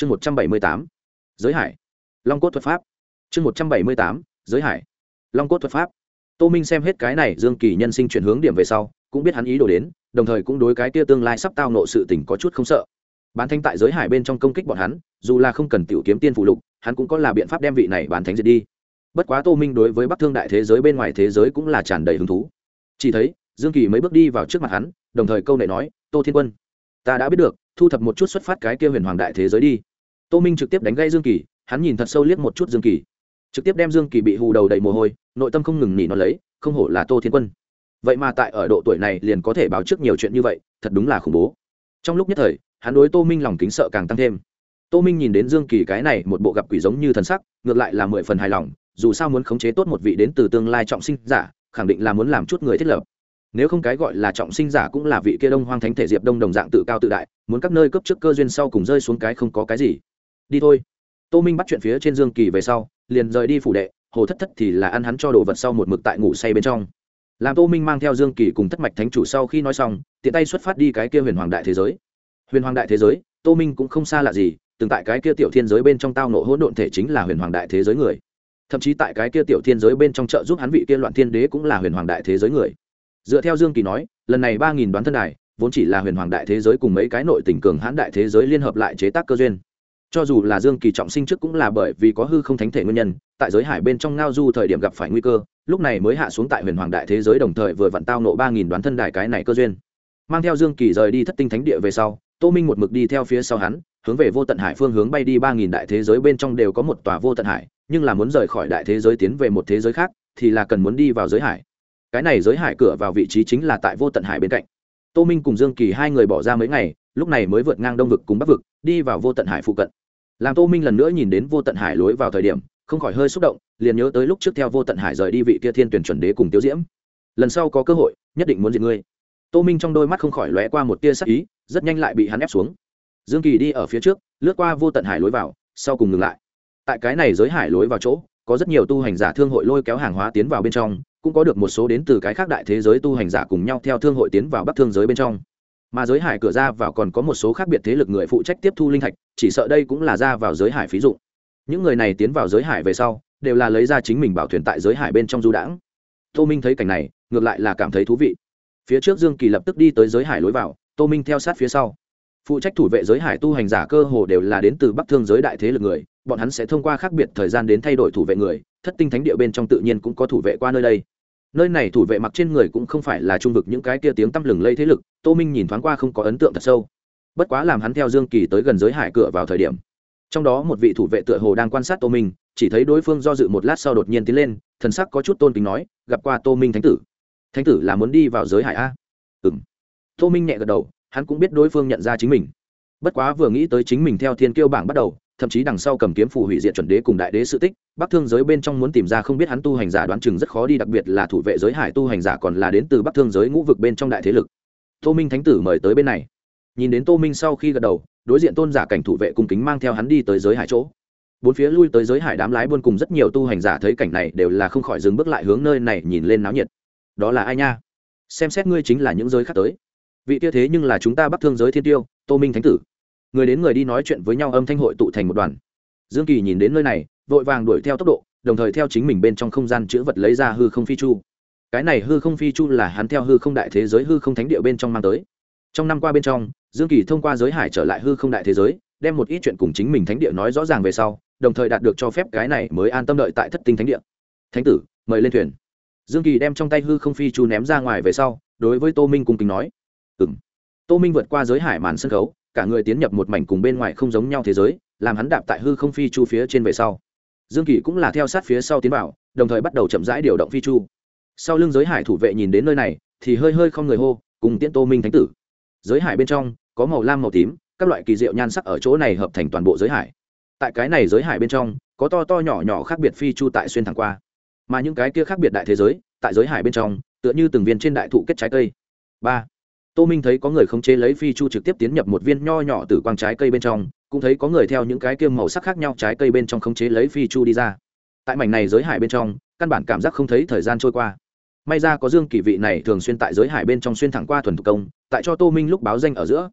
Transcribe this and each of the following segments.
chương một trăm bảy mươi tám, giới hải. Long cốt thuật pháp. Chương một trăm bảy mươi tám, giới hải. Long cốt thuật pháp. Tô minh xem hết cái này dương kỳ nhân sinh chuyển hướng điểm về sau, cũng biết hắn ý đồ đến, đồng thời cũng đối cái kia tương lai sắp tao nộ sự tình có chút không sợ. Bán thánh tại giới hải bên trong công kích bọn hắn, dù là không cần tiểu kiếm tiên phụ lục, hắn cũng có là biện pháp đem vị này bán thánh diệt đi. Bất quá tô minh đối với bắc thương đại thế giới bên ngoài thế giới cũng là tràn đầy hứng thú. Chỉ thấy, dương kỳ mấy bước đi vào trước mặt hắn, đồng thời câu này nói, tô thiên quân, ta đã biết được, thu thập một chút xuất phát cái kia huyền hoàng đại thế giới đi tô minh trực tiếp đánh gây dương kỳ, hắn nhìn thật sâu liếc một chút dương kỳ. Trực tiếp đem dương kỳ bị hù đầu đầy mồ hôi, nội tâm không ngừng nghỉ nó lấy, không hổ là tô thiên quân. Vậy mà tại ở độ tuổi này liền có thể báo trước nhiều chuyện như vậy, thật đúng là khủng bố. Trong lúc nhất thời, hắn đối tô minh lòng kính sợ càng tăng thêm. Tô minh nhìn đến dương kỳ cái này một bộ gặp quỷ giống như thần sắc, ngược lại là mười phần hài lòng, dù sao muốn khống chế tốt một vị đến từ tương lai trọng sinh giả, khẳng định là muốn làm chút người thiết lập. Nếu không cái gọi là trọng sinh giả cũng là vị kia đông hoang thánh thể diệp đông đồng dạng tự cao tự đại, muốn các nơi cấp trước cơ duyên sau cùng rơi xuống cái không có cái gì đi thôi. Tô minh bắt chuyện phía trên dương kỳ về sau, liền rời đi phủ đệ, hồ thất thất thì là ăn hắn cho đồ vật sau một mực tại ngủ say bên trong. Làm tô minh mang theo dương kỳ cùng thất mạch thánh chủ sau khi nói xong, tiện tay xuất phát đi cái kia huyền hoàng đại thế giới. Huyền hoàng đại thế giới, tô minh cũng không xa lạ gì, từng tại cái kia tiểu thiên giới bên trong tao nộ hỗn độn thể chính là huyền hoàng đại thế giới người. Thậm chí tại cái kia tiểu thiên giới bên trong chợ giúp hắn vị kia loạn thiên đế cũng là huyền hoàng đại thế giới người. Dựa theo dương kỳ nói, lần này ba nghìn đoán thân đài, vốn chỉ là huyền hoàng đại thế giới cùng mấy cái nội tình cường hãn đại thế giới liên hợp lại chế tác cơ duyên cho dù là dương kỳ trọng sinh trước cũng là bởi vì có hư không thánh thể nguyên nhân, tại giới hải bên trong ngao du thời điểm gặp phải nguy cơ, lúc này mới hạ xuống tại huyền hoàng đại thế giới đồng thời vừa vặn tao nộ ba nghìn đoán thân đài cái này cơ duyên. Mang theo dương kỳ rời đi thất tinh thánh địa về sau, tô minh một mực đi theo phía sau hắn, hướng về vô tận hải phương hướng bay đi ba nghìn đại thế giới bên trong đều có một tòa vô tận hải, nhưng là muốn rời khỏi đại thế giới tiến về một thế giới khác, thì là cần muốn đi vào giới hải. Cái này giới hải cửa vào vị trí chính là tại vô tận hải bên cạnh. Tô minh cùng dương kỳ hai người bỏ ra mấy ngày lúc này mới vượt ngang đông vực cùng bắc vực, đi vào vô tận hải phụ cận. Làm tô minh lần nữa nhìn đến vô tận hải lối vào thời điểm, không khỏi hơi xúc động, liền nhớ tới lúc trước theo vô tận hải rời đi vị kia thiên tuyển chuẩn đế cùng tiêu diễm. Lần sau có cơ hội, nhất định muốn diệt ngươi. Tô minh trong đôi mắt không khỏi lóe qua một tia sắc ý, rất nhanh lại bị hắn ép xuống. Dương kỳ đi ở phía trước, lướt qua vô tận hải lối vào, sau cùng ngừng lại. Tại cái này giới hải lối vào chỗ, có rất nhiều tu hành giả thương hội lôi kéo hàng hóa tiến vào bên trong, cũng có được một số đến từ cái khác đại thế giới tu hành giả cùng nhau theo thương hội tiến vào bắc thương giới bên trong mà giới hải cửa ra vào còn có một số khác biệt thế lực người phụ trách tiếp thu linh thạch, chỉ sợ đây cũng là ra vào giới hải phí dụ những người này tiến vào giới hải về sau, đều là lấy ra chính mình bảo thuyền tại giới hải bên trong du đãng. Tô minh thấy cảnh này, ngược lại là cảm thấy thú vị. Phía trước dương kỳ lập tức đi tới giới hải lối vào, tô minh theo sát phía sau. Phụ trách thủ vệ giới hải tu hành giả cơ hồ đều là đến từ bắc thương giới đại thế lực người, bọn hắn sẽ thông qua khác biệt thời gian đến thay đổi thủ vệ người, thất tinh thánh địa bên trong tự nhiên cũng có thủ vệ qua nơi đây nơi này thủ vệ mặc trên người cũng không phải là trung vực những cái kia tiếng tăm lừng lây thế lực, tô minh nhìn thoáng qua không có ấn tượng thật sâu. Bất quá làm hắn theo dương kỳ tới gần giới hải cửa vào thời điểm, trong đó một vị thủ vệ tựa hồ đang quan sát tô minh, chỉ thấy đối phương do dự một lát sau đột nhiên tiến lên, thần sắc có chút tôn kính nói, gặp qua tô minh thánh tử. Thánh tử là muốn đi vào giới hải a? Ừ m tô minh nhẹ gật đầu, hắn cũng biết đối phương nhận ra chính mình. Bất quá vừa nghĩ tới chính mình theo thiên kiêu bảng bắt đầu, thậm chí đằng sau cầm kiếm phù hủy diện chuẩn đế cùng đại đế sự tích bắc thương giới bên trong muốn tìm ra không biết hắn tu hành giả đoán chừng rất khó đi, đặc biệt là thủ vệ giới hải tu hành giả còn là đến từ bắc thương giới ngũ vực bên trong đại thế lực. Tô minh thánh tử mời tới bên này. Nhìn đến tô minh sau khi gật đầu, đối diện tôn giả cảnh thủ vệ cung kính mang theo hắn đi tới giới hải chỗ. Bốn phía lui tới giới hải đám lái buôn cùng rất nhiều tu hành giả thấy cảnh này đều là không khỏi dừng bước lại hướng nơi này nhìn lên náo nhiệt. Đó là ai nha? Xem xét ngươi chính là những giới khác tới. Vị tia thế nhưng là chúng ta bắc thương giới thiên tiêu, tô minh thánh tử. Người đến người đi nói chuyện với nhau âm thanh hội tụ thành một đoàn. Dương kỳ nhìn đến nơi này vội vàng đuổi theo tốc độ, đồng thời theo chính mình bên trong không gian chữ vật lấy ra hư không phi chu. Cái này hư không phi chu là hắn theo hư không đại thế giới, hư không thánh địa bên trong mang tới. Trong năm qua bên trong, dương kỳ thông qua giới hải trở lại hư không đại thế giới, đem một ít chuyện cùng chính mình thánh địa nói rõ ràng về sau, đồng thời đạt được cho phép cái này mới an tâm đợi tại thất tinh thánh địa. Thánh tử, mời lên thuyền. Dương kỳ đem trong tay hư không phi chu ném ra ngoài về sau, đối với tô minh cùng kính nói ừ m tô minh vượt qua giới hải màn sân khấu, cả người tiến nhập một mảnh cùng bên ngoài không giống nhau thế giới, làm hắn đạp tại hư không phi chu phía trên về sau dương kỳ cũng là theo sát phía sau tiến vào, đồng thời bắt đầu chậm rãi điều động phi chu. Sau lưng giới hải thủ vệ nhìn đến nơi này, thì hơi hơi không người hô, cùng tiễn tô minh thánh tử. Giới hải bên trong, có màu lam màu tím, các loại kỳ diệu nhan sắc ở chỗ này hợp thành toàn bộ giới hải. Tại cái này giới hải bên trong, có to to nhỏ nhỏ khác biệt phi chu tại xuyên thẳng qua. Mà những cái kia khác biệt đại thế giới, tại giới hải bên trong, tựa như từng viên trên đại thụ kết trái cây. Ba tô minh thấy có người khống chế lấy phi chu trực tiếp tiến nhập một viên nho nhỏ từ quang trái cây bên trong, cũng thấy có người theo những cái kiêm màu sắc khác nhau trái cây bên trong khống chế lấy phi chu đi ra. Tại mảnh này giới hải bên trong, căn bản cảm giác không thấy thời gian trôi qua. May ra có dương kỳ vị này thường xuyên tại giới hải bên trong xuyên thẳng qua thuần thủ công, tại cho tô minh lúc báo danh ở giữa.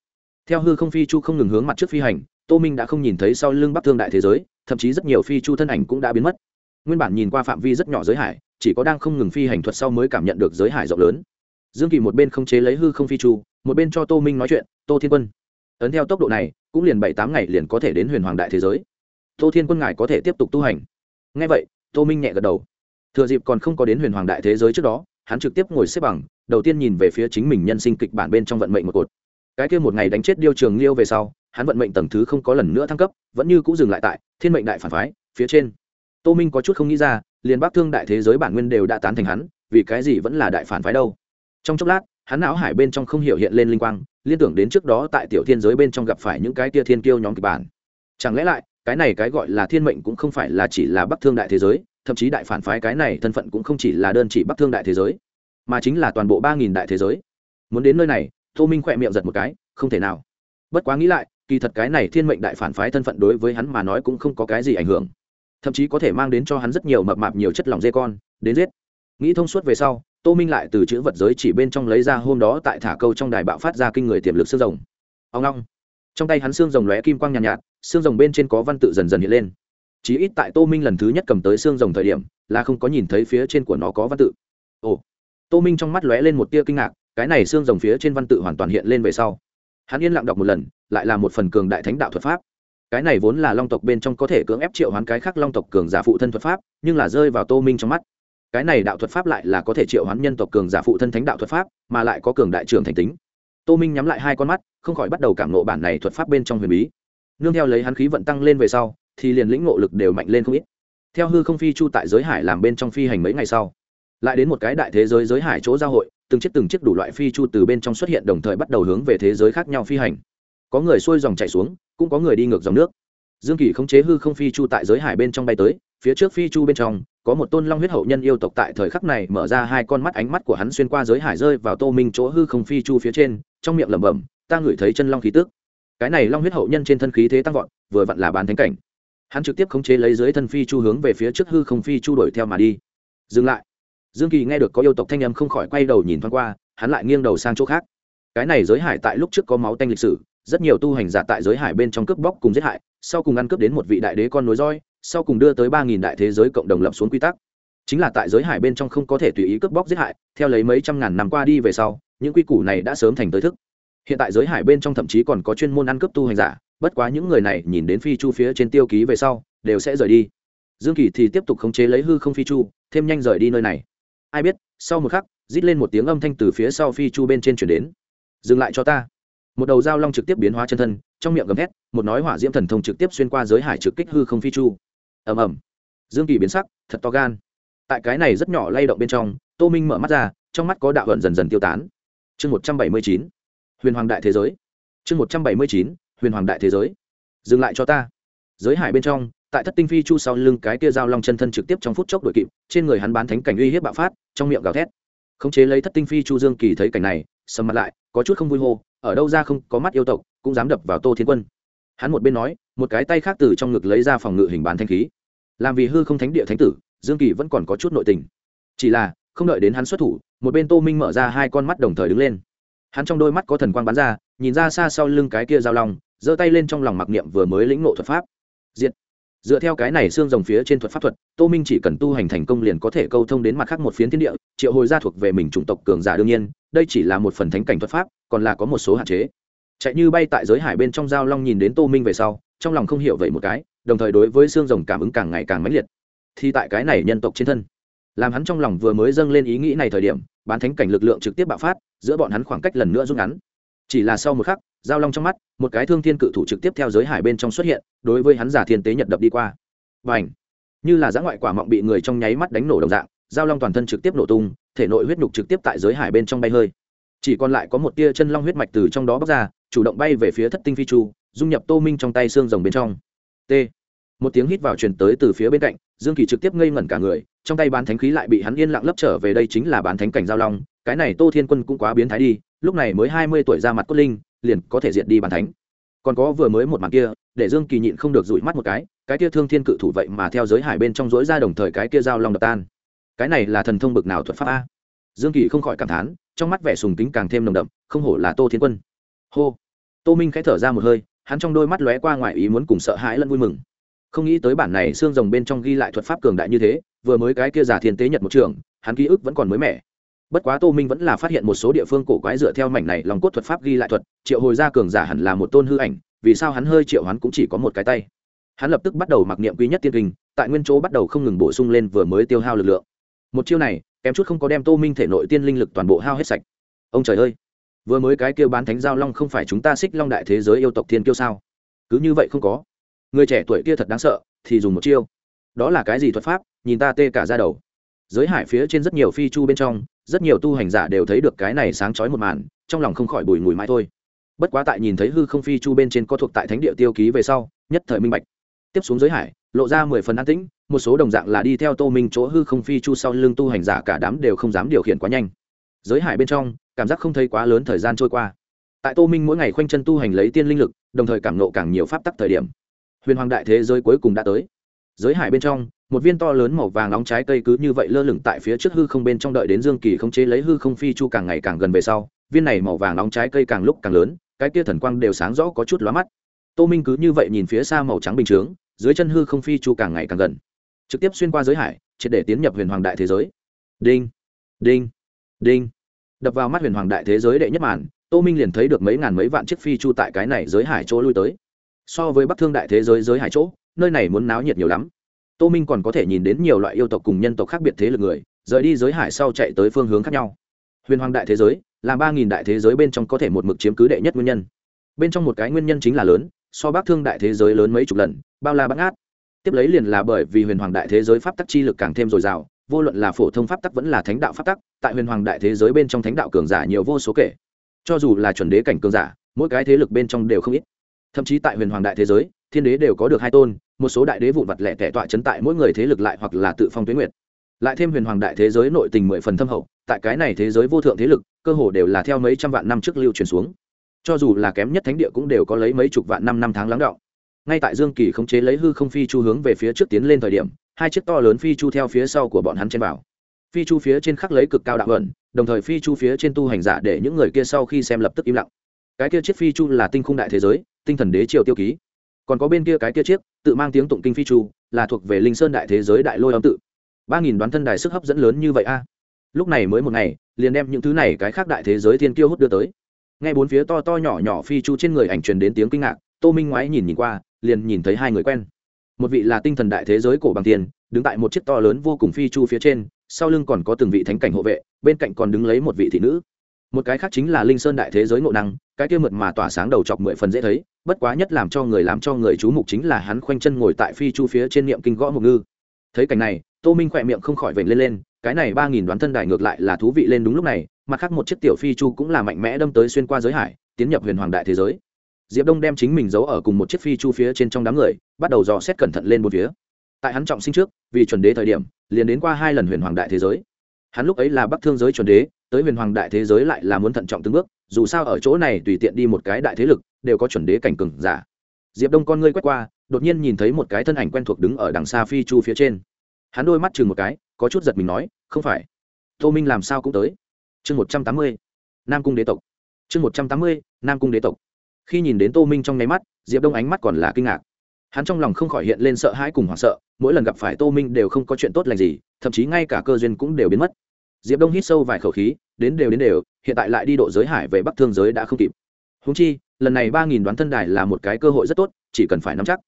Theo hư không phi chu không ngừng hướng mặt trước phi hành, tô minh đã không nhìn thấy sau lưng bắc thương đại thế giới, thậm chí rất nhiều phi chu thân ảnh cũng đã biến mất. Nguyên bản nhìn qua phạm vi rất nhỏ giới hải, chỉ có đang không ngừng phi hành thuật sau mới cảm nhận được giới hải rộng lớn dương kỳ một bên không chế lấy hư không phi chu, một bên cho tô minh nói chuyện, tô thiên quân, ấn theo tốc độ này, cũng liền bảy tám ngày liền có thể đến huyền hoàng đại thế giới. Tô thiên quân ngài có thể tiếp tục tu hành. Ngay vậy, tô minh nhẹ gật đầu. Thừa dịp còn không có đến huyền hoàng đại thế giới trước đó, hắn trực tiếp ngồi xếp bằng, đầu tiên nhìn về phía chính mình nhân sinh kịch bản bên trong vận mệnh một cột. Cái kia một ngày đánh chết điêu trường liêu về sau, hắn vận mệnh tầng thứ không có lần nữa thăng cấp, vẫn như cũng dừng lại tại thiên mệnh đại phản phái, phía trên. Tô minh có chút không nghĩ ra, liền bắc thương đại thế giới bản nguyên đều đã tán thành hắn, vì cái gì vẫn là đại phản phái đâu? Trong chốc lát, hắn não hải bên trong không hiểu hiện lên linh quang, liên tưởng đến trước đó tại tiểu thiên giới bên trong gặp phải những cái tia thiên kiêu nhóm kịch bản. Chẳng lẽ lại, cái này cái gọi là thiên mệnh cũng không phải là chỉ là bắc thương đại thế giới, thậm chí đại phản phái cái này thân phận cũng không chỉ là đơn chỉ bắc thương đại thế giới, mà chính là toàn bộ ba nghìn đại thế giới. Muốn đến nơi này, tô minh khỏe miệng giật một cái, không thể nào. Bất quá nghĩ lại, kỳ thật cái này thiên mệnh đại phản phái thân phận đối với hắn mà nói cũng không có cái gì ảnh hưởng. Thậm chí có thể mang đến cho hắn rất nhiều mập mạp nhiều chất lỏng dê con, đến giết. Nghĩ thông suốt về sau tô minh lại từ chữ vật giới chỉ bên trong lấy ra hôm đó tại thả câu trong đài bạo phát ra kinh người tiềm lực xương rồng. Ông long trong tay hắn xương rồng lóe kim quang nhàn nhạt, nhạt xương rồng bên trên có văn tự dần dần hiện lên. Chí ít tại tô minh lần thứ nhất cầm tới xương rồng thời điểm là không có nhìn thấy phía trên của nó có văn tự. Ồ. Tô minh trong mắt lóe lên một tia kinh ngạc cái này xương rồng phía trên văn tự hoàn toàn hiện lên về sau. Hắn yên lặng đọc một lần lại là một phần cường đại thánh đạo thuật pháp. Cái này vốn là long tộc bên trong có thể cưỡng ép triệu hoán cái khác long tộc cường giả phụ thân thuật pháp nhưng là rơi vào tô minh trong mắt cái này đạo thuật pháp lại là có thể triệu hoán nhân tộc cường giả phụ thân thánh đạo thuật pháp, mà lại có cường đại trường thành tính. Tô minh nhắm lại hai con mắt, không khỏi bắt đầu cảm nộ bản này thuật pháp bên trong huyền bí. Nương theo lấy hắn khí vận tăng lên về sau, thì liền lĩnh ngộ lực đều mạnh lên không ít. Theo hư không phi chu tại giới hải làm bên trong phi hành mấy ngày sau, lại đến một cái đại thế giới giới hải chỗ giao hội, từng chiếc từng chiếc đủ loại phi chu từ bên trong xuất hiện đồng thời bắt đầu hướng về thế giới khác nhau phi hành. Có người xuôi dòng chạy xuống, cũng có người đi ngược dòng nước. Dương kỳ khống chế hư không phi chu tại giới hải bên trong bay tới, phía trước phi chu bên trong có một tôn long huyết hậu nhân yêu tộc tại thời khắc này mở ra hai con mắt ánh mắt của hắn xuyên qua giới hải rơi vào tô minh chỗ hư không phi chu phía trên, trong miệng lẩm bẩm, ta ngửi thấy chân long khí tức. Cái này long huyết hậu nhân trên thân khí thế tăng vọt, vừa vặn là bán thánh cảnh. Hắn trực tiếp khống chế lấy dưới thân phi chu hướng về phía trước hư không phi chu đuổi theo mà đi. Dừng lại. Dương kỳ nghe được có yêu tộc thanh âm không khỏi quay đầu nhìn thoáng qua, hắn lại nghiêng đầu sang chỗ khác. Cái này giới hải tại lúc trước có máu tanh lịch sử, rất nhiều tu hành giả tại giới hải bên trong cướp bóc cùng giết hại, sau cùng ăn cướp đến một vị đại đế con nối roi sau cùng đưa tới ba nghìn đại thế giới cộng đồng lập xuống quy tắc. Chính là tại giới hải bên trong không có thể tùy ý cướp bóc giết hại, theo lấy mấy trăm ngàn năm qua đi về sau, những quy củ này đã sớm thành tới thức. Hiện tại giới hải bên trong thậm chí còn có chuyên môn ăn cướp tu hành giả, bất quá những người này nhìn đến phi chu phía trên tiêu ký về sau, đều sẽ rời đi. Dương kỳ thì tiếp tục khống chế lấy hư không phi chu, thêm nhanh rời đi nơi này. Ai biết, sau một khắc, rít lên một tiếng âm thanh từ phía sau phi chu bên trên chuyển đến. Dừng lại cho ta. Một đầu dao long trực tiếp biến hóa chân thân, trong miệng gầm thét, một nói hỏa diễm thần thông trực tiếp xuyên qua giới hải trực kích hư không phi chu ầm ầm. Dương kỳ biến sắc, thật to gan. Tại cái này rất nhỏ lay động bên trong, tô minh mở mắt ra, trong mắt có đạo vận dần dần tiêu tán. Chương một trăm bảy mươi chín. Huyền hoàng đại thế giới. Chương một trăm bảy mươi chín. Huyền hoàng đại thế giới. Dừng lại cho ta. Giới hải bên trong, tại thất tinh phi chu sau lưng cái kia dao long chân thân trực tiếp trong phút chốc đội kịp, trên người hắn bán thánh cảnh uy hiếp bạo phát, trong miệng gào thét. Khống chế lấy thất tinh phi chu dương kỳ thấy cảnh này, sầm mặt lại, có chút không vui hô, ở đâu ra không có mắt yêu tộc, cũng dám đập vào tô thiên quân hắn một bên nói, một cái tay khác từ trong ngực lấy ra phòng ngự hình bán thanh khí. Làm vì hư không thánh địa thánh tử, dương kỳ vẫn còn có chút nội tình. Chỉ là, không đợi đến hắn xuất thủ, một bên tô minh mở ra hai con mắt đồng thời đứng lên. Hắn trong đôi mắt có thần quang bắn ra, nhìn ra xa sau lưng cái kia giao long, giơ tay lên trong lòng mặc niệm vừa mới lĩnh ngộ thuật pháp. Diện dựa theo cái này xương rồng phía trên thuật pháp thuật, tô minh chỉ cần tu hành thành công liền có thể câu thông đến mặt khác một phiến thiên địa, triệu hồi ra thuộc về mình chủng tộc cường giả đương nhiên, đây chỉ là một phần thánh cảnh thuật pháp, còn là có một số hạn chế chạy như bay tại giới hải bên trong giao long nhìn đến tô minh về sau, trong lòng không hiểu vậy một cái, đồng thời đối với xương rồng cảm ứng càng ngày càng mãnh liệt. Thì tại cái này nhân tộc trên thân, làm hắn trong lòng vừa mới dâng lên ý nghĩ này thời điểm, bán thánh cảnh lực lượng trực tiếp bạo phát, giữa bọn hắn khoảng cách lần nữa rút ngắn. Chỉ là sau một khắc, giao long trong mắt, một cái thương thiên cự thủ trực tiếp theo giới hải bên trong xuất hiện, đối với hắn giả thiên tế nhật đập đi qua. Và ảnh như là giã ngoại quả mọng bị người trong nháy mắt đánh nổ đồng dạng, giao long toàn thân trực tiếp nổ tung, thể nội huyết nhục trực tiếp tại giới hải bên trong bay hơi. Chỉ còn lại có một tia chân long huyết mạch từ trong đó bóc ra chủ động bay về phía thất tinh phi chu, dung nhập tô minh trong tay xương rồng bên trong. T. Một tiếng hít vào truyền tới từ phía bên cạnh, dương kỳ trực tiếp ngây ngẩn cả người, trong tay bán thánh khí lại bị hắn yên lặng lấp trở về đây chính là bán thánh cảnh giao long, cái này tô thiên quân cũng quá biến thái đi, lúc này mới hai mươi tuổi ra mặt cốt linh, liền có thể diệt đi bàn thánh. Còn có vừa mới một màn kia, để dương kỳ nhịn không được dụi mắt một cái cái kia thương thiên cự thủ vậy mà theo giới hải bên trong dối ra đồng thời cái kia giao long đập tan. Cái này là thần thông bực nào thuật pháp a? Dương kỳ không khỏi cảm thán, trong mắt vẻ sùng kính càng thêm nồng đậm, không hổ là tô thiên quân. Hô tô minh khẽ thở ra một hơi, hắn trong đôi mắt lóe qua ngoài ý muốn cùng sợ hãi lẫn vui mừng. Không nghĩ tới bản này xương rồng bên trong ghi lại thuật pháp cường đại như thế, vừa mới cái kia giả thiên tế nhật một trường, hắn ký ức vẫn còn mới mẻ. Bất quá tô minh vẫn là phát hiện một số địa phương cổ quái dựa theo mảnh này lòng cốt thuật pháp ghi lại thuật, triệu hồi ra cường giả hẳn là một tôn hư ảnh, vì sao hắn hơi triệu hắn cũng chỉ có một cái tay. Hắn lập tức bắt đầu mặc niệm quý nhất tiên kinh, tại nguyên chỗ bắt đầu không ngừng bổ sung lên vừa mới tiêu hao lực lượng. Một chiêu này, kém chút không có đem tô minh thể nội tiên linh lực toàn bộ hao hết sạch. Ông trời ơi! Vừa mới cái kêu bán thánh giao long không phải chúng ta xích long đại thế giới yêu tộc thiên kiêu sao? Cứ như vậy không có. Người trẻ tuổi kia thật đáng sợ, thì dùng một chiêu. Đó là cái gì thuật pháp? Nhìn ta tê cả ra đầu. Giới hải phía trên rất nhiều phi chu bên trong, rất nhiều tu hành giả đều thấy được cái này sáng chói một màn, trong lòng không khỏi bùi mùi mãi thôi. Bất quá tại nhìn thấy hư không phi chu bên trên có thuộc tại thánh địa tiêu ký về sau, nhất thời minh bạch. Tiếp xuống giới hải, lộ ra mười phần an tĩnh, một số đồng dạng là đi theo tô minh chỗ hư không phi chu sau lưng tu hành giả cả đám đều không dám điều khiển quá nhanh giới hải bên trong, cảm giác không thấy quá lớn thời gian trôi qua. Tại tô minh mỗi ngày khoanh chân tu hành lấy tiên linh lực, đồng thời cảm nộ càng nhiều pháp tắc thời điểm, huyền hoàng đại thế giới cuối cùng đã tới. Giới hải bên trong, một viên to lớn màu vàng nóng trái cây cứ như vậy lơ lửng tại phía trước hư không bên trong đợi đến dương kỳ không chế lấy hư không phi chu càng ngày càng gần về sau, viên này màu vàng nóng trái cây càng lúc càng lớn, cái kia thần quang đều sáng rõ có chút lóa mắt. Tô minh cứ như vậy nhìn phía xa màu trắng bình chướng, dưới chân hư không phi chu càng ngày càng gần. Trực tiếp xuyên qua giới hải, triệt để tiến nhập huyền hoàng đại thế giới. Đinh đinh đinh. Đập vào mắt huyền hoàng đại thế giới đệ nhất màn, tô minh liền thấy được mấy ngàn mấy vạn chiếc phi chu tại cái này giới hải chỗ lui tới. So với bắc thương đại thế giới giới hải chỗ, nơi này muốn náo nhiệt nhiều lắm. Tô minh còn có thể nhìn đến nhiều loại yêu tộc cùng nhân tộc khác biệt thế lực người, rời đi giới hải sau chạy tới phương hướng khác nhau. Huyền hoàng đại thế giới, là ba nghìn đại thế giới bên trong có thể một mực chiếm cứ đệ nhất nguyên nhân. Bên trong một cái nguyên nhân chính là lớn, so bắc thương đại thế giới lớn mấy chục lần, bao la bắt ngát. Tiếp lấy liền là bởi vì huyền hoàng đại thế giới pháp tắc chi lực càng thêm dồi dào vô luận là phổ thông pháp tắc vẫn là thánh đạo pháp tắc, tại huyền hoàng đại thế giới bên trong thánh đạo cường giả nhiều vô số kể. Cho dù là chuẩn đế cảnh cường giả, mỗi cái thế lực bên trong đều không ít. Thậm chí tại huyền hoàng đại thế giới, thiên đế đều có được hai tôn, một số đại đế vụn vặt lẻ tẻ tọa chấn tại mỗi người thế lực lại hoặc là tự phong tuyến nguyệt. Lại thêm huyền hoàng đại thế giới nội tình mười phần thâm hậu, tại cái này thế giới vô thượng thế lực, cơ hồ đều là theo mấy trăm vạn năm trước lưu truyền xuống. Cho dù là kém nhất thánh địa cũng đều có lấy mấy chục vạn năm năm tháng lắng đọng ngay tại dương kỳ khống chế lấy hư không phi chu hướng về phía trước tiến lên thời điểm, hai chiếc to lớn phi chu theo phía sau của bọn hắn trên vào. Phi chu phía trên khắc lấy cực cao đạo ẩn đồng thời phi chu phía trên tu hành giả để những người kia sau khi xem lập tức im lặng. Cái kia chiếc phi chu là tinh khung đại thế giới, tinh thần đế triều tiêu ký. Còn có bên kia cái kia chiếc, tự mang tiếng tụng kinh phi chu, là thuộc về linh sơn đại thế giới đại lôi âm tự. Ba nghìn đoán thân đài sức hấp dẫn lớn như vậy a. Lúc này mới một ngày, liền đem những thứ này cái khác đại thế giới thiên kiêu hút đưa tới. Ngay bốn phía to to nhỏ nhỏ phi chu trên người ảnh truyền đến tiếng kinh ngạc tô minh ngoái nhìn nhìn qua, liền nhìn thấy hai người quen. Một vị là tinh thần đại thế giới cổ bằng tiền, đứng tại một chiếc to lớn vô cùng phi chu phía trên, sau lưng còn có từng vị thánh cảnh hộ vệ, bên cạnh còn đứng lấy một vị thị nữ. Một cái khác chính là linh sơn đại thế giới ngộ năng, cái kia mượt mà tỏa sáng đầu chọc mười phần dễ thấy, bất quá nhất làm cho người làm cho người chú mục chính là hắn khoanh chân ngồi tại phi chu phía trên niệm kinh gõ mục ngư. Thấy cảnh này, tô minh khỏe miệng không khỏi vểnh lên lên, cái này ba nghìn đoán thân đài ngược lại là thú vị lên đúng lúc này, mặt khác một chiếc tiểu phi chu cũng là mạnh mẽ đâm tới xuyên qua giới hải, tiến nhập huyền hoàng đại thế giới diệp đông đem chính mình giấu ở cùng một chiếc phi chu phía trên trong đám người, bắt đầu dò xét cẩn thận lên một phía. Tại hắn trọng sinh trước, vì chuẩn đế thời điểm, liền đến qua hai lần huyền hoàng đại thế giới. Hắn lúc ấy là bắc thương giới chuẩn đế, tới huyền hoàng đại thế giới lại là muốn thận trọng từng bước, dù sao ở chỗ này tùy tiện đi một cái đại thế lực, đều có chuẩn đế cảnh cừng giả. Diệp đông con ngươi quét qua, đột nhiên nhìn thấy một cái thân ảnh quen thuộc đứng ở đằng xa phi chu phía trên. Hắn đôi mắt chừng một cái, có chút giật mình nói, không phải. Tô minh làm sao cũng tới. Chương một trăm tám mươi, nam cung đế tộc. Chương một trăm tám mươi, nam cung đế tộc khi nhìn đến tô minh trong nháy mắt, diệp đông ánh mắt còn là kinh ngạc. Hắn trong lòng không khỏi hiện lên sợ hãi cùng hoảng sợ, mỗi lần gặp phải tô minh đều không có chuyện tốt lành gì, thậm chí ngay cả cơ duyên cũng đều biến mất. Diệp đông hít sâu vài khẩu khí, đến đều đến đều, hiện tại lại đi độ giới hải về bắc thương giới đã không kịp. Húng chi, lần này ba nghìn đoán thân đài là một cái cơ hội rất tốt, chỉ cần phải nắm chắc.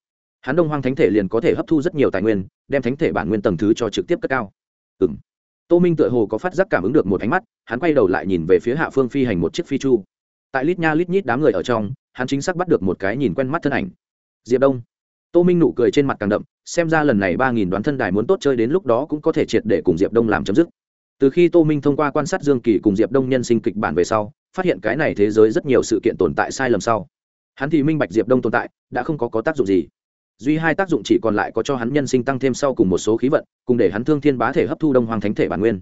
Hắn đông hoang thánh thể liền có thể hấp thu rất nhiều tài nguyên, đem thánh thể bản nguyên tầng thứ cho trực tiếp cất cao. Ừ m tô minh tựa hồ có phát giác cảm ứng được một ánh mắt, hắn quay đầu lại nhìn về phía hạ phương phi hành một chiếc phi chu. Tại lít nha lít nhít đám người ở trong hắn chính xác bắt được một cái nhìn quen mắt thân ảnh. Diệp đông. Tô minh nụ cười trên mặt càng đậm xem ra lần này ba nghìn đoán thân đài muốn tốt chơi đến lúc đó cũng có thể triệt để cùng diệp đông làm chấm dứt. Từ khi tô minh thông qua quan sát dương kỳ cùng diệp đông nhân sinh kịch bản về sau phát hiện cái này thế giới rất nhiều sự kiện tồn tại sai lầm sau. Hắn thì minh bạch diệp đông tồn tại đã không có, có tác dụng gì. Duy hai tác dụng chỉ còn lại có cho hắn nhân sinh tăng thêm sau cùng một số khí vận cùng để hắn thương thiên bá thể hấp thu đông hoàng thánh thể bản nguyên.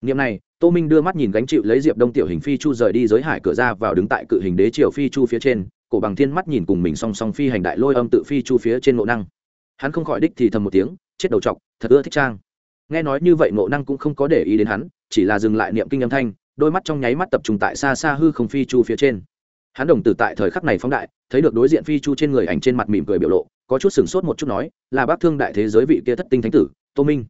Niệm này tô minh đưa mắt nhìn gánh chịu lấy diệp đông tiểu hình phi chu rời đi giới hải cửa ra vào đứng tại cự hình đế triều phi chu phía trên, cổ bằng thiên mắt nhìn cùng mình song song phi hành đại lôi âm tự phi chu phía trên ngộ năng. Hắn không khỏi đích thì thầm một tiếng, chết đầu t thật ưa thích trang. Nghe nói như vậy ngộ năng cũng không có để ý đến hắn, chỉ là dừng lại niệm kinh âm thanh, đôi mắt trong nháy mắt tập trung tại xa xa hư không phi chu phía trên. Hắn đồng tử tại thời khắc này phóng đại, thấy được đối diện phi chu trên người ảnh trên mặt mỉm cười biểu lộ, có chút sửng sốt một chút nói, là bác thương đại thế giới vị kia thất tinh thánh tử, tô minh.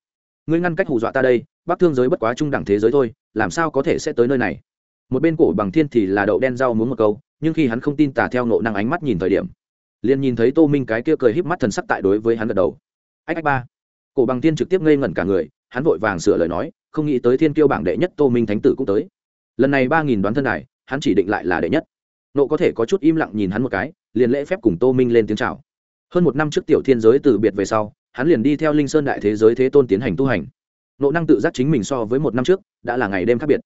Ngươi ngăn cách hù dọa ta đây bác thương giới bất quá trung đẳng thế giới thôi, làm sao có thể sẽ tới nơi này? Một bên cổ bằng thiên thì là đậu đen rau muốn một câu, nhưng khi hắn không tin tả theo nộ năng ánh mắt nhìn thời điểm, liền nhìn thấy tô minh cái kia cười híp mắt thần sắc tại đối với hắn gật đầu. Ách ách ba. Cổ bằng thiên trực tiếp ngây ngẩn cả người, hắn vội vàng sửa lời nói, không nghĩ tới thiên kiêu bảng đệ nhất tô minh thánh tử cũng tới. Lần này ba nghìn đoán thân này, hắn chỉ định lại là đệ nhất. Nộ có thể có chút im lặng nhìn hắn một cái, liền lễ phép cùng tô minh lên tiếng chào. Hơn một năm trước tiểu thiên giới từ biệt về sau, hắn liền đi theo linh sơn đại thế giới thế tôn tiến hành tu hành nộ năng tự giác chính mình so với một năm trước, đã là ngày đêm khác biệt.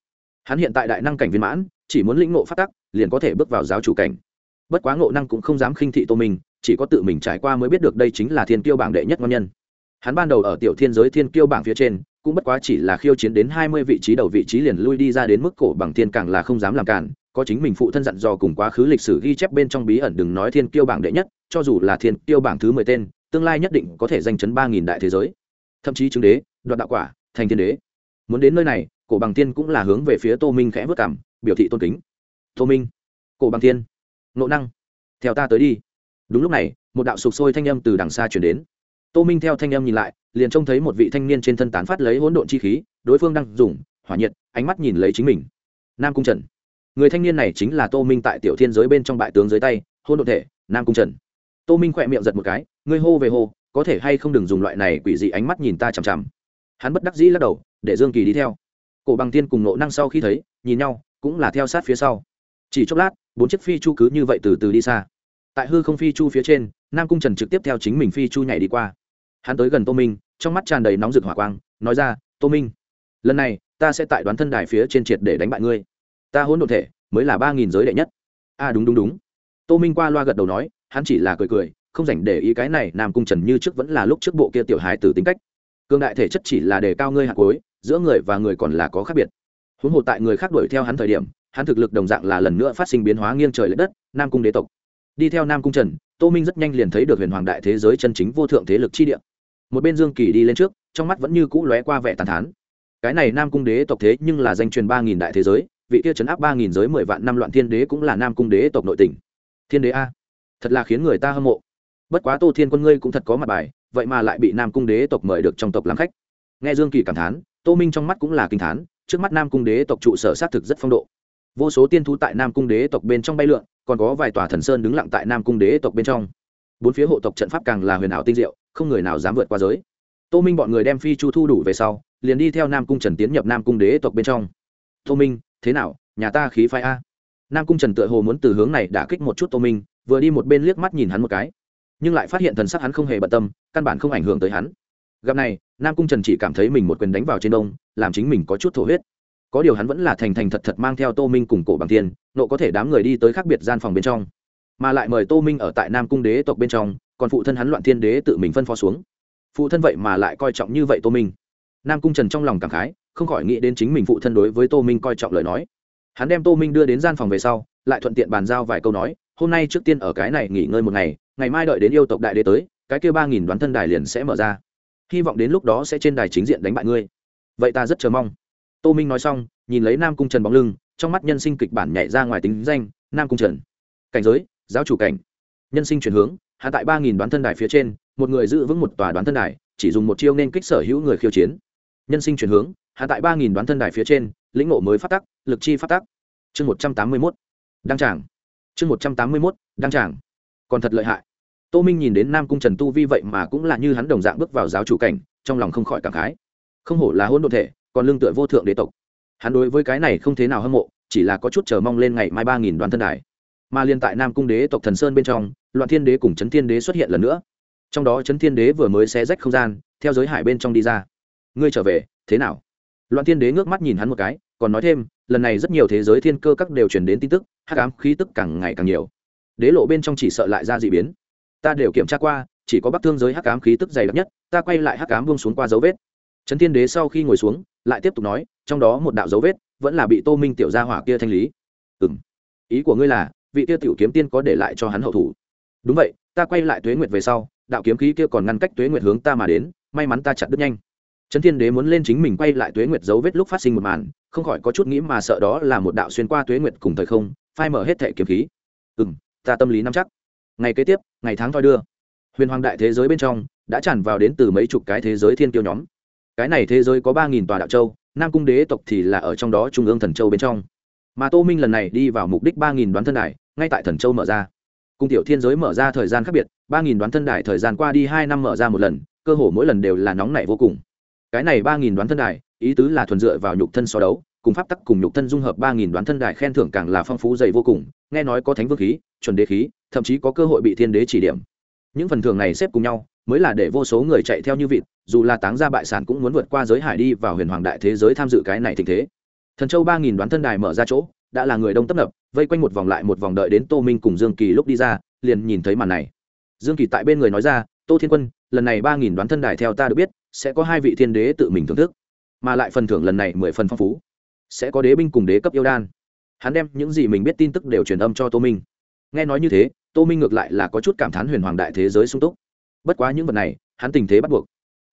Hắn hiện tại đại năng cảnh viên mãn, chỉ muốn lĩnh ngộ phát tắc, liền có thể bước vào giáo chủ cảnh. Bất quá ngộ năng cũng không dám khinh thị tô minh, chỉ có tự mình trải qua mới biết được đây chính là thiên kiêu bảng đệ nhất ngon nhân. Hắn ban đầu ở tiểu thiên giới thiên kiêu bảng phía trên, cũng bất quá chỉ là khiêu chiến đến hai mươi vị trí đầu vị trí liền lui đi ra đến mức cổ bằng thiên càng là không dám làm cản, có chính mình phụ thân dặn dò cùng quá khứ lịch sử ghi chép bên trong bí ẩn đừng nói thiên kiêu bảng đệ nhất, cho dù là thiên kiêu bảng thứ mười tên, tương lai nhất định có thể danh chấn ba nghìn đại thế giới. Thậm chí chứng đế, đoạt đạo quả thành thiên đế. Muốn đến nơi này, cổ bằng tiên cũng là hướng về phía tô minh khẽ vất cảm, biểu thị tôn kính. Tô minh, cổ bằng tiên nộ năng, theo ta tới đi. Đúng lúc này, một đạo sục sôi thanh âm từ đằng xa chuyển đến. Tô minh theo thanh âm nhìn lại, liền trông thấy một vị thanh niên trên thân tán phát lấy hỗn độn chi khí, đối phương đang dùng, hỏa nhiệt, ánh mắt nhìn lấy chính mình. Nam cung trần. Người thanh niên này chính là tô minh tại tiểu thiên giới bên trong bại tướng dưới tay hôn đ ộ thể, nam cung trần. Tô minh khỏe miệng giật một cái, ngươi hô về hô, có thể hay không đừng dùng loại này quỷ dị ánh mắt nhìn ta chằm chằm? Hắn bất đắc dĩ lắc đầu để dương kỳ đi theo. Cổ bằng tiên cùng nộ năng sau khi thấy nhìn nhau cũng là theo sát phía sau. Chỉ chốc lát bốn chiếc phi chu cứ như vậy từ từ đi xa. Tại hư không phi chu phía trên nam cung trần trực tiếp theo chính mình phi chu nhảy đi qua. Hắn tới gần tô minh trong mắt tràn đầy nóng rực hỏa quang nói ra tô minh lần này ta sẽ tại đoán thân đài phía trên triệt để đánh bại ngươi. Ta hỗn độn thể mới là ba nghìn giới đệ nhất. A à, đúng đúng đúng. Tô minh qua loa gật đầu nói hắn chỉ là cười cười không dành để ý cái này nam cung trần như trước vẫn là lúc trước bộ kia tiểu hài từ tính cách cương đại thể chất chỉ là đề cao ngươi hạt cuối giữa người và người còn là có khác biệt. Huống hồ tại người khác đuổi theo hắn thời điểm, hắn thực lực đồng dạng là lần nữa phát sinh biến hóa nghiêng trời l ệ đất, nam cung đế tộc. Đi theo nam cung trần, tô minh rất nhanh liền thấy được huyền hoàng đại thế giới chân chính vô thượng thế lực chi địa. Một bên dương kỳ đi lên trước, trong mắt vẫn như cũ lóe qua vẻ tàn thán. Cái này nam cung đế tộc thế nhưng là danh truyền ba nghìn đại thế giới, vị kia chấn áp ba nghìn giới mười vạn năm loạn thiên đế cũng là nam cung đế tộc nội tỉnh. Thiên đế a. Thật là khiến người ta hâm mộ. Bất quá tô thiên quân ngươi cũng thật có mặt bài vậy mà lại bị nam cung đế tộc mời được trong tộc làm khách. Nghe dương kỳ cảm thán, tô minh trong mắt cũng là kinh thán, trước mắt nam cung đế tộc trụ sở xác thực rất phong độ. Vô số tiên thú tại nam cung đế tộc bên trong bay lượn, còn có vài tòa thần sơn đứng lặng tại nam cung đế tộc bên trong. Bốn phía hộ tộc trận pháp càng là huyền ảo tinh diệu, không người nào dám vượt qua giới. Tô minh bọn người đem phi chu thu đủ về sau, liền đi theo nam cung trần tiến nhập nam cung đế tộc bên trong. Tô minh, thế nào? Nhà ta khí phái a? Nam cung trần tựa hồ muốn từ hướng này đả kích một chút tô minh, vừa đi một bên liếc mắt nhìn hắn một cái nhưng lại phát hiện thần sắc hắn không hề bận tâm, căn bản không ảnh hưởng tới hắn. Gặp này, nam cung trần chỉ cảm thấy mình một quyền đánh vào trên đông, làm chính mình có chút thổ huyết. Có điều hắn vẫn là thành thành thật thật mang theo tô minh cùng cổ bằng tiền nộ có thể đám người đi tới khác biệt gian phòng bên trong. Mà lại mời tô minh ở tại nam cung đế tộc bên trong, còn phụ thân hắn loạn thiên đế tự mình phân phó xuống. Phụ thân vậy mà lại coi trọng như vậy tô minh. Nam cung trần trong lòng cảm khái, không khỏi nghĩ đến chính mình phụ thân đối với tô minh coi trọng lời nói. Hắn đem tô minh đưa đến gian phòng về sau, lại thuận tiện bàn giao vài câu nói, hôm nay trước tiên ở cái này nghỉ ngơi một ngày ngày mai đợi đến yêu tộc đại đế tới, cái kia ba nghìn đoán thân đài liền sẽ mở ra. Hy vọng đến lúc đó sẽ trên đài chính diện đánh bại ngươi. Vậy ta rất chờ mong. Tô minh nói xong, nhìn lấy nam cung trần bóng lưng, trong mắt nhân sinh kịch bản nhảy ra ngoài tính danh, nam cung trần. Cảnh giới, giáo chủ cảnh. Nhân sinh chuyển hướng, hạ tại ba nghìn đoán thân đài phía trên, một người giữ vững một tòa đoán thân đài, chỉ dùng một chiêu nên kích sở hữu người khiêu chiến. Nhân sinh chuyển hướng, hạ tại ba nghìn đoán thân đài phía trên, lĩnh ngộ mới phát tắc, lực chi phát tắc. Chương một trăm tám mươi mốt. Đăng tràng. Chương một trăm tám mươi mốt, đăng tràng còn thật lợi hại. Tô minh nhìn đến nam cung trần tu vi vậy mà cũng là như hắn đồng dạng bước vào giáo chủ cảnh, trong lòng không khỏi cảm khái. Không hổ là hôn đ thể, còn lương tựa vô thượng đế tộc. Hắn đối với cái này không thế nào hâm mộ, chỉ là có chút chờ mong lên ngày mai ba nghìn đoàn thân đài. Mà liên tại nam cung đế tộc thần sơn bên trong, loạn thiên đế cùng trấn thiên đế xuất hiện lần nữa. Trong đó trấn thiên đế vừa mới xé rách không gian, theo giới hải bên trong đi ra. Ngươi trở về, thế nào? Loạn thiên đế ngước mắt nhìn hắn một cái, còn nói thêm, lần này rất nhiều thế giới thiên cơ các đều chuyển đến tin tức, hắc ám khí tức càng ngày càng nhiều đế lộ bên trong chỉ sợ lại ra d ị biến. Ta đều kiểm tra qua, chỉ có bắc thương giới hắc ám khí tức dày đặc nhất, ta quay lại hắc ám buông xuống qua dấu vết. Trấn thiên đế sau khi ngồi xuống, lại tiếp tục nói, trong đó một đạo dấu vết, vẫn là bị tô minh tiểu gia hỏa kia thanh lý. Ừ m ý của ngươi là, vị kia tiểu kiếm tiên có để lại cho hắn hậu thủ. Đúng vậy, ta quay lại tuế nguyệt về sau, đạo kiếm khí kia còn ngăn cách tuế nguyệt hướng ta mà đến, may mắn ta chặt đứt nhanh. Trấn thiên đế muốn lên chính mình quay lại tuế nguyệt dấu vết lúc phát sinh một màn, không khỏi có chút nghĩ mà sợ đó là một đạo xuyên qua tuế nguyệt cùng thời không, phai mở hết thẻ kiếm khí. Ừ m ta tâm lý nắm chắc. Ngày kế tiếp, ngày tháng thoi đưa, huyền hoàng đại thế giới bên trong đã tràn vào đến từ mấy chục cái thế giới thiên kiêu nhóm. Cái này thế giới có ba nghìn tòa đạo châu, nam cung đế tộc thì là ở trong đó trung ương thần châu bên trong. Mà tô minh lần này đi vào mục đích ba nghìn đoán thân đài, ngay tại thần châu mở ra. Cung tiểu thiên giới mở ra thời gian khác biệt, ba nghìn đoán thân đài thời gian qua đi hai năm mở ra một lần, cơ hồ mỗi lần đều là nóng nảy vô cùng. Cái này ba nghìn đoán thân đài, ý tứ là thuần dựa vào nhục thân so đấu, cùng pháp tắc cùng nhục thân dung hợp ba nghìn đoán thân đài khen thưởng càng là phong phú dày vô cùng, nghe nói có thánh vương khí chuẩn đế khí, thậm chí có cơ hội bị thiên đế chỉ điểm. Những phần thưởng này xếp cùng nhau, mới là để vô số người chạy theo như vịt, dù là táng ra bại sản cũng muốn vượt qua giới hải đi vào huyền hoàng đại thế giới tham dự cái này tình thế. Thần châu ba nghìn đoán thân đài mở ra chỗ, đã là người đông tấp nập, vây quanh một vòng lại một vòng đợi đến tô minh cùng dương kỳ lúc đi ra, liền nhìn thấy màn này. Dương kỳ tại bên người nói ra, tô thiên quân, lần này ba nghìn đoán thân đài theo ta được biết, sẽ có hai vị thiên đế tự mình thưởng thức, mà lại phần thưởng lần này mười phần phong phú. Sẽ có đế binh cùng đế cấp yêu đan. Hắn đem những gì mình biết tin tức đều truyền âm cho tô minh nghe nói như thế, tô minh ngược lại là có chút cảm thán huyền hoàng đại thế giới sung túc. Bất quá những vật này, hắn tình thế bắt buộc.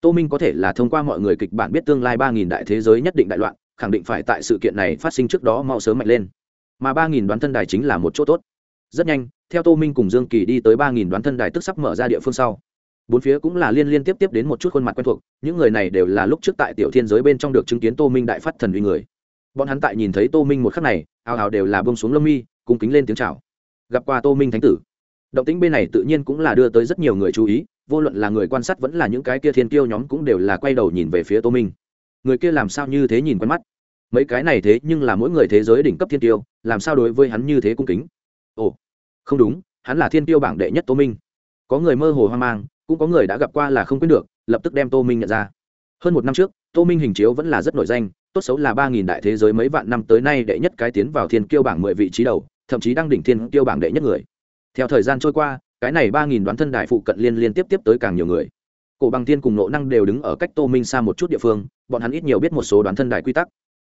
Tô minh có thể là thông qua mọi người kịch bản biết tương lai ba nghìn đại thế giới nhất định đại loạn, khẳng định phải tại sự kiện này phát sinh trước đó mau sớm mạnh lên. Mà ba nghìn đoán thân đài chính là một chỗ tốt. Rất nhanh, theo tô minh cùng dương kỳ đi tới ba nghìn đoán thân đài tức sắp mở ra địa phương sau. Bốn phía cũng là liên liên tiếp tiếp đến một chút khuôn mặt quen thuộc, những người này đều là lúc trước tại tiểu thiên giới bên trong được chứng kiến tô minh đại phát thần uy người. Bọn hắn tại nhìn thấy tô minh một khắc này ào ào đều là bông xuống lông mi, cung kính lên tiếng chào gặp qua tô minh thánh tử. Động tĩnh bên này tự nhiên cũng là đưa tới rất nhiều người chú ý, vô luận là người quan sát vẫn là những cái kia thiên kiêu nhóm cũng đều là quay đầu nhìn về phía tô minh. Người kia làm sao như thế nhìn quen mắt? Mấy cái này thế nhưng là mỗi người thế giới đỉnh cấp thiên tiêu làm sao đối với hắn như thế cung kính? Ồ, không đúng, hắn là thiên tiêu bảng đệ nhất tô minh. Có người mơ hồ hoang mang, cũng có người đã gặp qua là không quên được, lập tức đem tô minh nhận ra. Hơn một năm trước, tô minh hình chiếu vẫn là rất nổi danh, tốt xấu là ba nghìn đại thế giới mấy vạn năm tới nay đệ nhất cái tiến vào thiên kiêu bảng mười vị trí đầu thậm chí đang đỉnh thiên tiêu bảng đệ nhất người. Theo thời gian trôi qua, cái này ba nghìn đoán thân đại phụ cận liên liên tiếp tiếp tới càng nhiều người. Cổ bằng thiên cùng nộ năng đều đứng ở cách tô minh xa một chút địa phương, bọn hắn ít nhiều biết một số đoán thân đại quy tắc.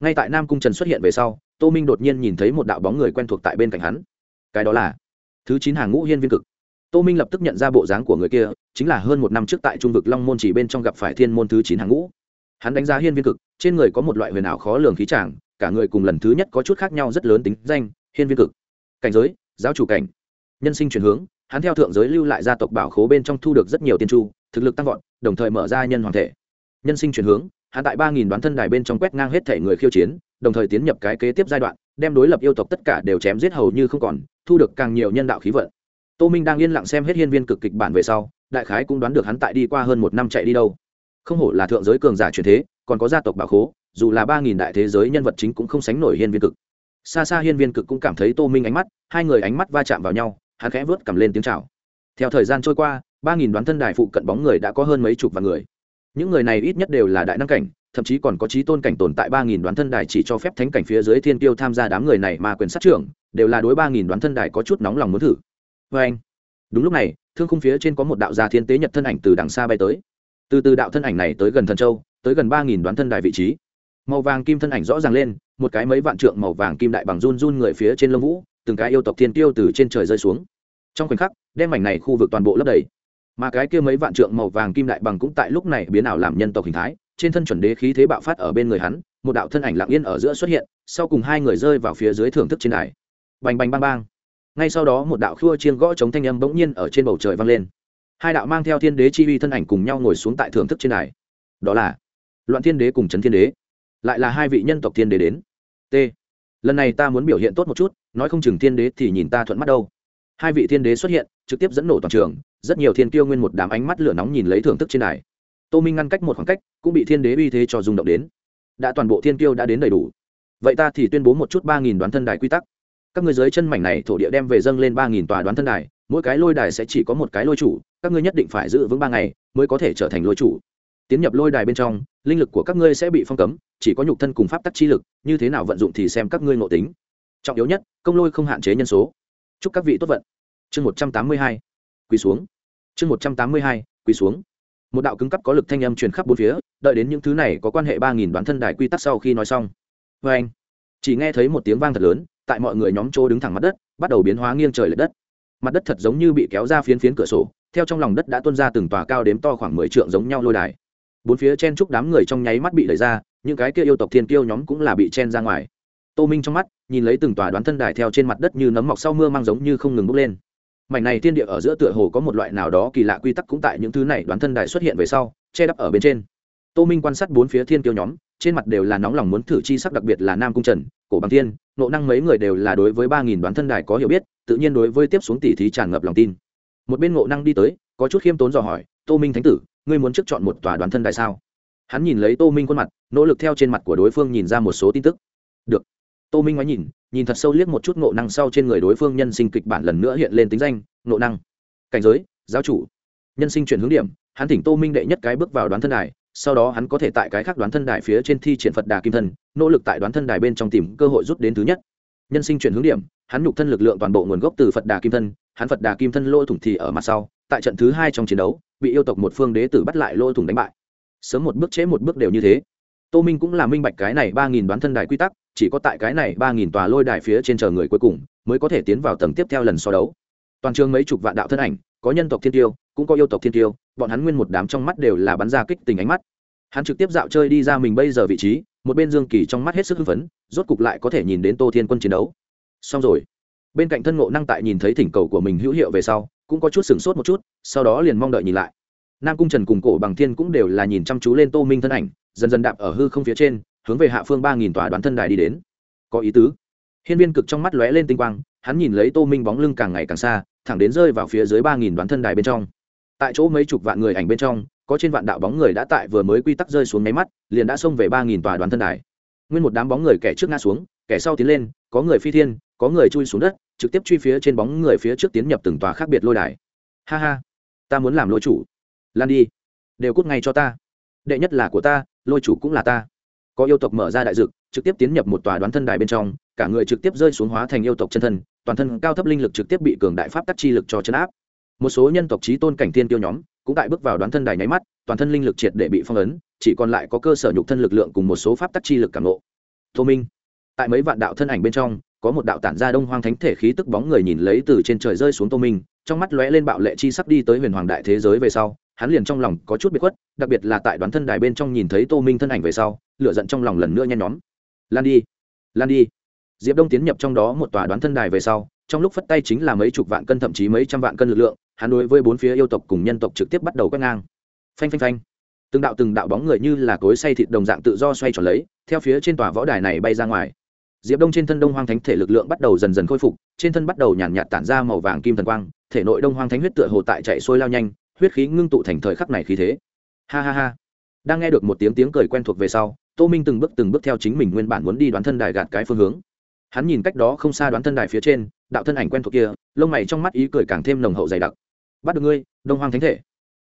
Ngay tại nam cung trần xuất hiện về sau, tô minh đột nhiên nhìn thấy một đạo bóng người quen thuộc tại bên cạnh hắn. Cái đó là thứ chín hàng ngũ hiên viên cực. Tô minh lập tức nhận ra bộ dáng của người kia, chính là hơn một năm trước tại trung vực long môn chỉ bên trong gặp phải thiên môn thứ chín hàng ngũ. Hắn đánh giá hiên viên cực, trên người có một loại huyền ảo khó lường khí tràng cả người cùng lần thứ nhất có chút khác nhau rất lớn tính danh hiên viên cực. Cảnh giới, giáo chủ cảnh. Nhân sinh chuyển hướng, hắn theo thượng giới lưu lại gia tộc bảo khố bên trong thu được rất nhiều tiên chu, thực lực tăng vọt, đồng thời mở ra nhân hoàng thể. Nhân sinh chuyển hướng, hắn tại ba nghìn đoán thân đài bên trong quét ngang hết thể người khiêu chiến, đồng thời tiến nhập cái kế tiếp giai đoạn, đem đối lập yêu tộc tất cả đều chém giết hầu như không còn, thu được càng nhiều nhân đạo khí vận. Tô minh đang yên lặng xem hết hiên viên cực kịch bản về sau, đại khái cũng đoán được hắn tại đi qua hơn một năm chạy đi đâu. Không hổ là thượng giới cường giả truyền thế, còn có gia tộc bảo khố, dù là ba nghìn đại thế giới nhân vật chính cũng không sánh nổi hiên viên cực xa xa hiên viên cực cũng cảm thấy tô minh ánh mắt, hai người ánh mắt va chạm vào nhau, hắn khẽ vớt cầm lên tiếng chào. Theo thời gian trôi qua, ba nghìn đoán thân đài phụ cận bóng người đã có hơn mấy chục vạn người. Những người này ít nhất đều là đại năng cảnh, thậm chí còn có trí tôn cảnh tồn tại ba nghìn đoán thân đài chỉ cho phép thánh cảnh phía dưới thiên tiêu tham gia đám người này mà quyền sát trưởng, đều là đối ba nghìn đoán thân đài có chút nóng lòng muốn thử. Vê anh, đúng lúc này, thương khung phía trên có một đạo gia thiên tế nhật thân ảnh từ đằng xa bay tới. Từ từ đạo thân ảnh này tới gần thần châu, tới gần ba nghìn đoán thân đài vị trí. Màu vàng kim thân ảnh rõ ràng lên một cái mấy vạn trượng màu vàng kim đại bằng run run người phía trên lông vũ, từng cái yêu tộc thiên tiêu từ trên trời rơi xuống. Trong khoảnh khắc, đem mảnh này khu vực toàn bộ lấp đầy. Mà cái kia mấy vạn trượng màu vàng kim đại bằng cũng tại lúc này biến ảo làm nhân tộc hình thái, trên thân chuẩn đế khí thế bạo phát ở bên người hắn, một đạo thân ảnh lặng yên ở giữa xuất hiện, sau cùng hai người rơi vào phía dưới thưởng thức trên đài. Bành bành bang bang. Ngay sau đó một đạo khua chiên gõ chống thanh âm bỗng nhiên ở trên bầu trời vang lên. Hai đạo mang theo thiên đế chi uy thân ảnh cùng nhau ngồi xuống tại thưởng thức trên đài. Đó là loạn thiên đế cùng trấn thiên đế. Lại là hai vị nhân tộc thiên đế đến t. Lần này ta muốn biểu hiện tốt một chút, nói không chừng thiên đế thì nhìn ta thuận mắt đâu. Hai vị thiên đế xuất hiện, trực tiếp dẫn nổ toàn trường, rất nhiều thiên tiêu nguyên một đám ánh mắt lửa nóng nhìn lấy thưởng thức trên đài. Tô minh ngăn cách một khoảng cách, cũng bị thiên đế uy thế cho rung động đến. Đã toàn bộ thiên tiêu đã đến đầy đủ. Vậy ta thì tuyên bố một chút ba nghìn đoán thân đài quy tắc. Các người dưới chân mảnh này thổ địa đem về dâng lên ba nghìn tòa đoán thân đài, mỗi cái lôi đài sẽ chỉ có một cái lôi chủ, các ngươi nhất định phải giữ vững ba ngày mới có thể trở thành lôi chủ tiến nhập lôi đài bên trong, linh lực của các ngươi sẽ bị phong cấm, chỉ có nhục thân cùng pháp tắc chi lực, như thế nào vận dụng thì xem các ngươi ngộ tính. Trọng yếu nhất, công lôi không hạn chế nhân số. Chúc các vị tốt vận. Chương một trăm tám mươi hai, quỳ xuống. Chương một trăm tám mươi hai, quỳ xuống. Một đạo cứng cấp có lực thanh âm truyền khắp bốn phía, đợi đến những thứ này có quan hệ ba nghìn đoán thân đài quy tắc sau khi nói xong. Vê anh, chỉ nghe thấy một tiếng vang thật lớn, tại mọi người nhóm chỗ đứng thẳng mặt đất, bắt đầu biến hóa nghiêng trời l ệ đất. Mặt đất thật giống như bị kéo ra phiến phiến cửa sổ, theo trong lòng đất đã tuôn ra từng tòa cao đếm to khoảng mười trượng giống nhau lôi đài bốn phía chen chúc đám người trong nháy mắt bị đẩy ra, những cái kia yêu tộc thiên kiêu nhóm cũng là bị chen ra ngoài. Tô minh trong mắt, nhìn lấy từng tòa đoán thân đài theo trên mặt đất như nấm mọc sau mưa mang giống như không ngừng bốc lên. Mảnh này thiên địa ở giữa tựa hồ có một loại nào đó kỳ lạ quy tắc cũng tại những thứ này đoán thân đài xuất hiện về sau, che đắp ở bên trên. Tô minh quan sát bốn phía thiên kiêu nhóm, trên mặt đều là nóng lòng muốn thử chi sắc đặc biệt là nam cung trần, cổ bằng thiên nộ năng mấy người đều là đối với ba nghìn đoán thân đài có hiểu biết, tự nhiên đối với tiếp xuống tỷ thí tràn ngập lòng tin. Một bên ngộ năng đi tới, có chút khiêm tốn dò hỏi, tô minh thánh tử ngươi muốn trước chọn một tòa đoán thân đại sao? Hắn nhìn lấy tô minh khuôn mặt, nỗ lực theo trên mặt của đối phương nhìn ra một số tin tức. Được. Tô minh ngoái nhìn nhìn thật sâu liếc một chút ngộ năng sau trên người đối phương nhân sinh kịch bản lần nữa hiện lên tính danh, ngộ năng. Cảnh giới, giáo chủ. Nhân sinh chuyển hướng điểm, hắn thỉnh tô minh đệ nhất cái bước vào đoán thân đài, sau đó hắn có thể tại cái khác đoán thân đài phía trên thi triển phật đà kim thân nỗ lực tại đoán thân đài bên trong tìm cơ hội rút đến thứ nhất. Nhân sinh chuyển hướng điểm, hắn nhục thân lực lượng toàn bộ nguồn gốc từ phật đà kim thân hắn phật đà kim thân lỗ thủng thì ở mặt sau, tại trận thứ hai trong chiến đấu bị yêu tộc một phương đế tử bắt lại lỗ thủng đánh bại. Sớm một bước chế một bước đều như thế. Tô minh cũng là minh bạch cái này ba nghìn đoán thân đài quy tắc, chỉ có tại cái này ba nghìn tòa lôi đài phía trên chờ người cuối cùng mới có thể tiến vào tầng tiếp theo lần so đấu. Toàn trường mấy chục vạn đạo thân ảnh, có nhân tộc thiên tiêu, cũng có yêu tộc thiên tiêu, bọn hắn nguyên một đám trong mắt đều là bắn ra kích tình ánh mắt. Hắn trực tiếp dạo chơi đi ra mình bây giờ vị trí, một bên dương kỳ trong mắt hết sức hưng phấn, rốt cục lại có thể nhìn đến tô thiên quân chiến đấu. Xong rồi. Bên cạnh thân ngộ năng tại nhìn thấy thỉnh cầu của mình hữu hiệu về sau cũng có chút sửng sốt một chút, sau đó liền mong đợi nhìn lại. Nam cung trần cùng cổ bằng thiên cũng đều là nhìn chăm chú lên tô minh thân ảnh, dần dần đạp ở hư không phía trên, hướng về hạ phương ba nghìn tòa đoán thân đài đi đến. Có ý tứ. Hiên viên cực trong mắt lóe lên tinh quang, hắn nhìn lấy tô minh bóng lưng càng ngày càng xa, thẳng đến rơi vào phía dưới ba nghìn đoán thân đài bên trong. Tại chỗ mấy chục vạn người ảnh bên trong, có trên vạn đạo bóng người đã tại vừa mới quy tắc rơi xuống nháy mắt, liền đã xông về ba nghìn tòa đoán thân đài. Nguyên một đám bóng người kẻ trước ngã xuống, kẻ sau tiến lên, có người phi thiên, có người chui xuống đất trực tiếp truy phía trên bóng người phía trước tiến nhập từng tòa khác biệt lôi đài. Ha ha, ta muốn làm lôi chủ. Lan đi, đều cút ngay cho ta. Đệ nhất là của ta, lôi chủ cũng là ta. Có yêu tộc mở ra đại dực, trực tiếp tiến nhập một tòa đoán thân đài bên trong, cả người trực tiếp rơi xuống hóa thành yêu tộc chân thân, toàn thân cao thấp linh lực trực tiếp bị cường đại pháp tắc chi lực cho chấn áp. Một số nhân tộc trí tôn cảnh tiên tiêu nhóm, cũng tại bước vào đoán thân đài nháy mắt, toàn thân linh lực triệt để bị phong ấn, chỉ còn lại có cơ sở nhục thân lực lượng cùng một số pháp tắc chi lực cảm lộ tô minh, tại mấy vạn đạo thân ảnh bên trong có một đạo tản ra đông hoang thánh thể khí tức bóng người nhìn lấy từ trên trời rơi xuống tô minh, trong mắt lóe lên bạo lệ chi sắp đi tới huyền hoàng đại thế giới về sau, hắn liền trong lòng có chút bị khuất, đặc biệt là tại đoán thân đài bên trong nhìn thấy tô minh thân ảnh về sau lựa giận trong lòng lần nữa nhen nhóm. Lan đi lan đi. Diệp đông tiến nhập trong đó một tòa đoán thân đài về sau, trong lúc phất tay chính là mấy chục vạn cân thậm chí mấy trăm vạn cân lực lượng, hắn đối với bốn phía yêu tộc cùng nhân tộc trực tiếp bắt đầu quét ngang. Phanh phanh phanh. Từng đạo từng đạo bóng người như là cối say thịt đồng dạng tự do xoay tròn lấy, theo phía trên tòa võ đài này bay ra ngoài diệp đông trên thân đông hoang thánh thể lực lượng bắt đầu dần dần khôi phục trên thân bắt đầu nhàn nhạt, tản ra màu vàng kim thần quang thể nội đông hoang thánh huyết tựa hồ tại chạy sôi lao nhanh huyết khí ngưng tụ thành thời khắc này khí thế. Ha ha ha. Đang nghe được một tiếng tiếng cười quen thuộc về sau tô minh từng bước từng bước theo chính mình nguyên bản muốn đi đoán thân đài gạt cái phương hướng. Hắn nhìn cách đó không xa đoán thân đài phía trên đạo thân ảnh quen thuộc kia lông mày trong mắt ý cười càng thêm nồng hậu dày đặc. Bắt được ngươi đông hoang thánh thể.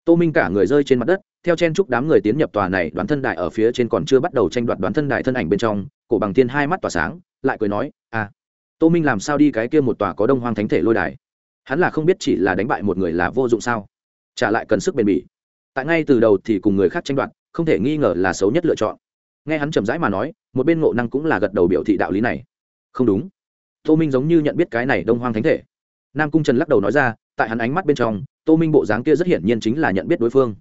Tô minh cả người rơi trên mặt đất theo chen chúc đám người tiến nhập tòa này đoán thân đài ở phía trên còn chưa bắt đầu tranh đoạt đoán thân đài thân ảnh bên trong cổ bằng tiên hai mắt tỏa sáng, lại cười nói à tô minh làm sao đi cái kia một tòa có đông hoang thánh thể lôi đài? Hắn là không biết chỉ là đánh bại một người là vô dụng sao? Trả lại cần sức bền bỉ. Tại ngay từ đầu thì cùng người khác tranh đoạt, không thể nghi ngờ là xấu nhất lựa chọn. Nghe hắn chậm rãi mà nói, một bên ngộ năng cũng là gật đầu biểu thị đạo lý này. Không đúng. Tô minh giống như nhận biết cái này đông hoang thánh thể. Nam cung trần lắc đầu nói ra, tại hắn ánh mắt bên trong, tô minh bộ dáng kia rất hiển nhiên chính là nhận biết đối phương.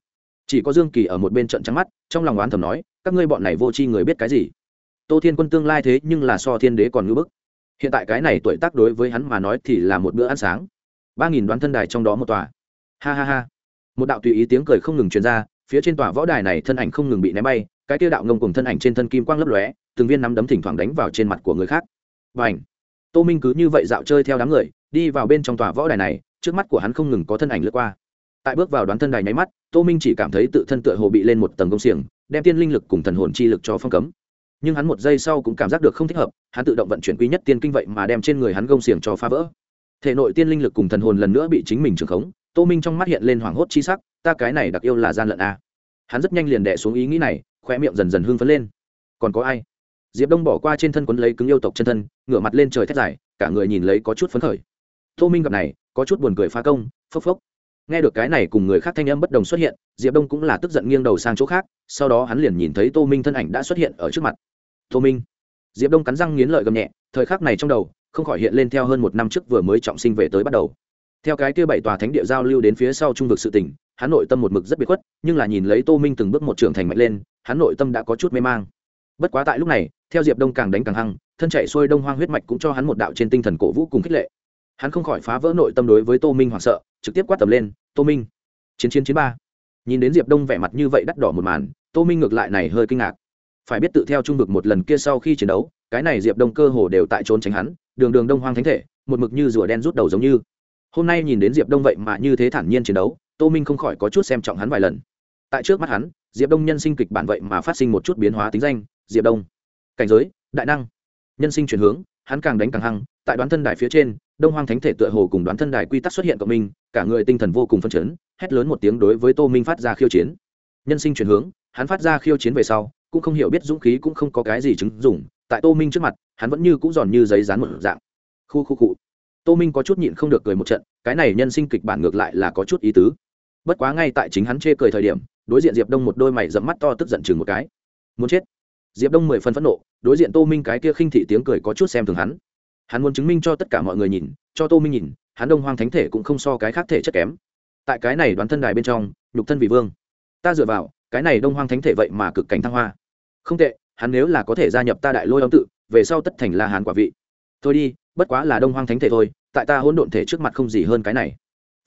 Chỉ có dương kỳ ở một bên trận trắng mắt, trong lòng oán thầm nói, các ngươi bọn này vô tri người biết cái gì? Tô thiên quân tương lai thế nhưng là so thiên đế còn ngưỡng bức. Hiện tại cái này tuổi tác đối với hắn mà nói thì là một bữa ăn sáng. Ba nghìn đoán thân đài trong đó một tòa. Ha ha ha. Một đạo tùy ý tiếng cười không ngừng truyền ra, phía trên tòa võ đài này thân ảnh không ngừng bị ném bay, cái tiêu đạo ngông cùng thân ảnh trên thân kim quang lấp lóe, từng viên nắm đấm thỉnh thoảng đánh vào trên mặt của người khác. Và ảnh tô minh cứ như vậy dạo chơi theo đám người, đi vào bên trong tòa võ đài này, trước mắt của hắn không ngừng có thân ảnh lướt qua. Tại bước vào đoán thân đài nháy mắt, tô minh chỉ cảm thấy tự thân tựa hồ bị lên một tầng công xiềng, đem tiên linh lực cùng thần hồn chi lực cho phong cấm nhưng hắn một giây sau cũng cảm giác được không thích hợp, hắn tự động vận chuyển quý nhất tiên kinh vậy mà đem trên người hắn gông xiềng cho phá vỡ. Thể nội tiên linh lực cùng thần hồn lần nữa bị chính mình trưởng khống, tô minh trong mắt hiện lên hoảng hốt chi sắc, ta cái này đặc yêu là gian lận a. Hắn rất nhanh liền đẻ xuống ý nghĩ này khoe miệng dần dần hưng phấn lên. Còn có ai? Diệp đông bỏ qua trên thân quấn lấy cứng yêu tộc chân thân, ngửa mặt lên trời thét dài, cả người nhìn lấy có chút phấn khởi. Tô minh gặp này, có chút buồn cười phá công, phốc phốc. Nghe được cái này cùng người khác thanh âm bất đồng xuất hiện, diệp đông cũng là tức giận nghiêng đầu sang chỗ khác, sau đó hắn liền nhìn thấy tô minh thân ảnh đã xuất hiện ở trước mặt tô minh. Diệp đông cắn răng nghiến lợi gầm nhẹ, thời khắc này trong đầu, không khỏi hiện lên theo hơn một năm trước vừa mới trọng sinh về tới bắt đầu. Theo cái kia bảy tòa thánh địa giao lưu đến phía sau trung vực sự tỉnh hắn nội tâm một mực rất biệt khuất, nhưng là nhìn lấy tô minh từng bước một trưởng thành mạnh lên, hắn nội tâm đã có chút mê mang. Bất quá tại lúc này, theo diệp đông càng đánh càng hăng, thân chạy xuôi đông hoang huyết mạch cũng cho hắn một đạo trên tinh thần cổ vũ cùng khích lệ. Hắn không khỏi phá vỡ nội tâm đối với tô minh hoảng sợ, trực tiếp quát tầm lên, tô minh! Chiến chiến chiến ba. Nhìn đến diệp đông vẻ mặt như vậy đắt đỏ một màn, tô minh ngược lại này hơi kinh ngạc phải biết tự theo trung vực một lần kia sau khi chiến đấu, cái này diệp đông cơ hồ đều tại trốn tránh hắn, đường đường đông hoang thánh thể, một mực như rùa đen rút đầu giống như. Hôm nay nhìn đến diệp đông vậy mà như thế thản nhiên chiến đấu, tô minh không khỏi có chút xem trọng hắn vài lần. Tại trước mắt hắn, diệp đông nhân sinh kịch bản vậy mà phát sinh một chút biến hóa tính danh, diệp đông. Cảnh giới, đại năng. Nhân sinh chuyển hướng, hắn càng đánh càng hăng, tại đoán thân đài phía trên, đông hoang thánh thể tựa hồ cùng đoán thân đài quy tắc xuất hiện cộng minh, cả người tinh thần vô cùng phân chấn, hét lớn một tiếng đối với tô minh phát ra khiêu chiến. Nhân sinh chuyển hướng, hắn phát ra khiêu chiến về sau cũng không hiểu biết dũng khí cũng không có cái gì chứng dùng, tại tô minh trước mặt, hắn vẫn như cũng giòn như giấy dán một dạng. Khu khu cụ tô minh có chút nhịn không được cười một trận, cái này nhân sinh kịch bản ngược lại là có chút ý tứ. Bất quá ngay tại chính hắn chê cười thời điểm, đối diện diệp đông một đôi mày dẫm mắt to tức giận chừng một cái. Muốn chết. Diệp đông mười phân phẫn nộ, đối diện tô minh cái kia khinh thị tiếng cười có chút xem thường hắn. Hắn muốn chứng minh cho tất cả mọi người nhìn, cho tô minh nhìn, hắn đông hoang thánh thể cũng không so cái khác thể chất kém. Tại cái này đoán thân đài bên trong, nhục thân vị vương. Ta dựa vào, cái này đông hoang thánh thể vậy mà cực cảnh thăng hoa không tệ, hắn nếu là có thể gia nhập ta đại lôi âm tự, về sau tất thành la hán quả vị. Thôi đi, bất quá là đông hoang thánh thể thôi, tại ta hỗn độn thể trước mặt không gì hơn cái này.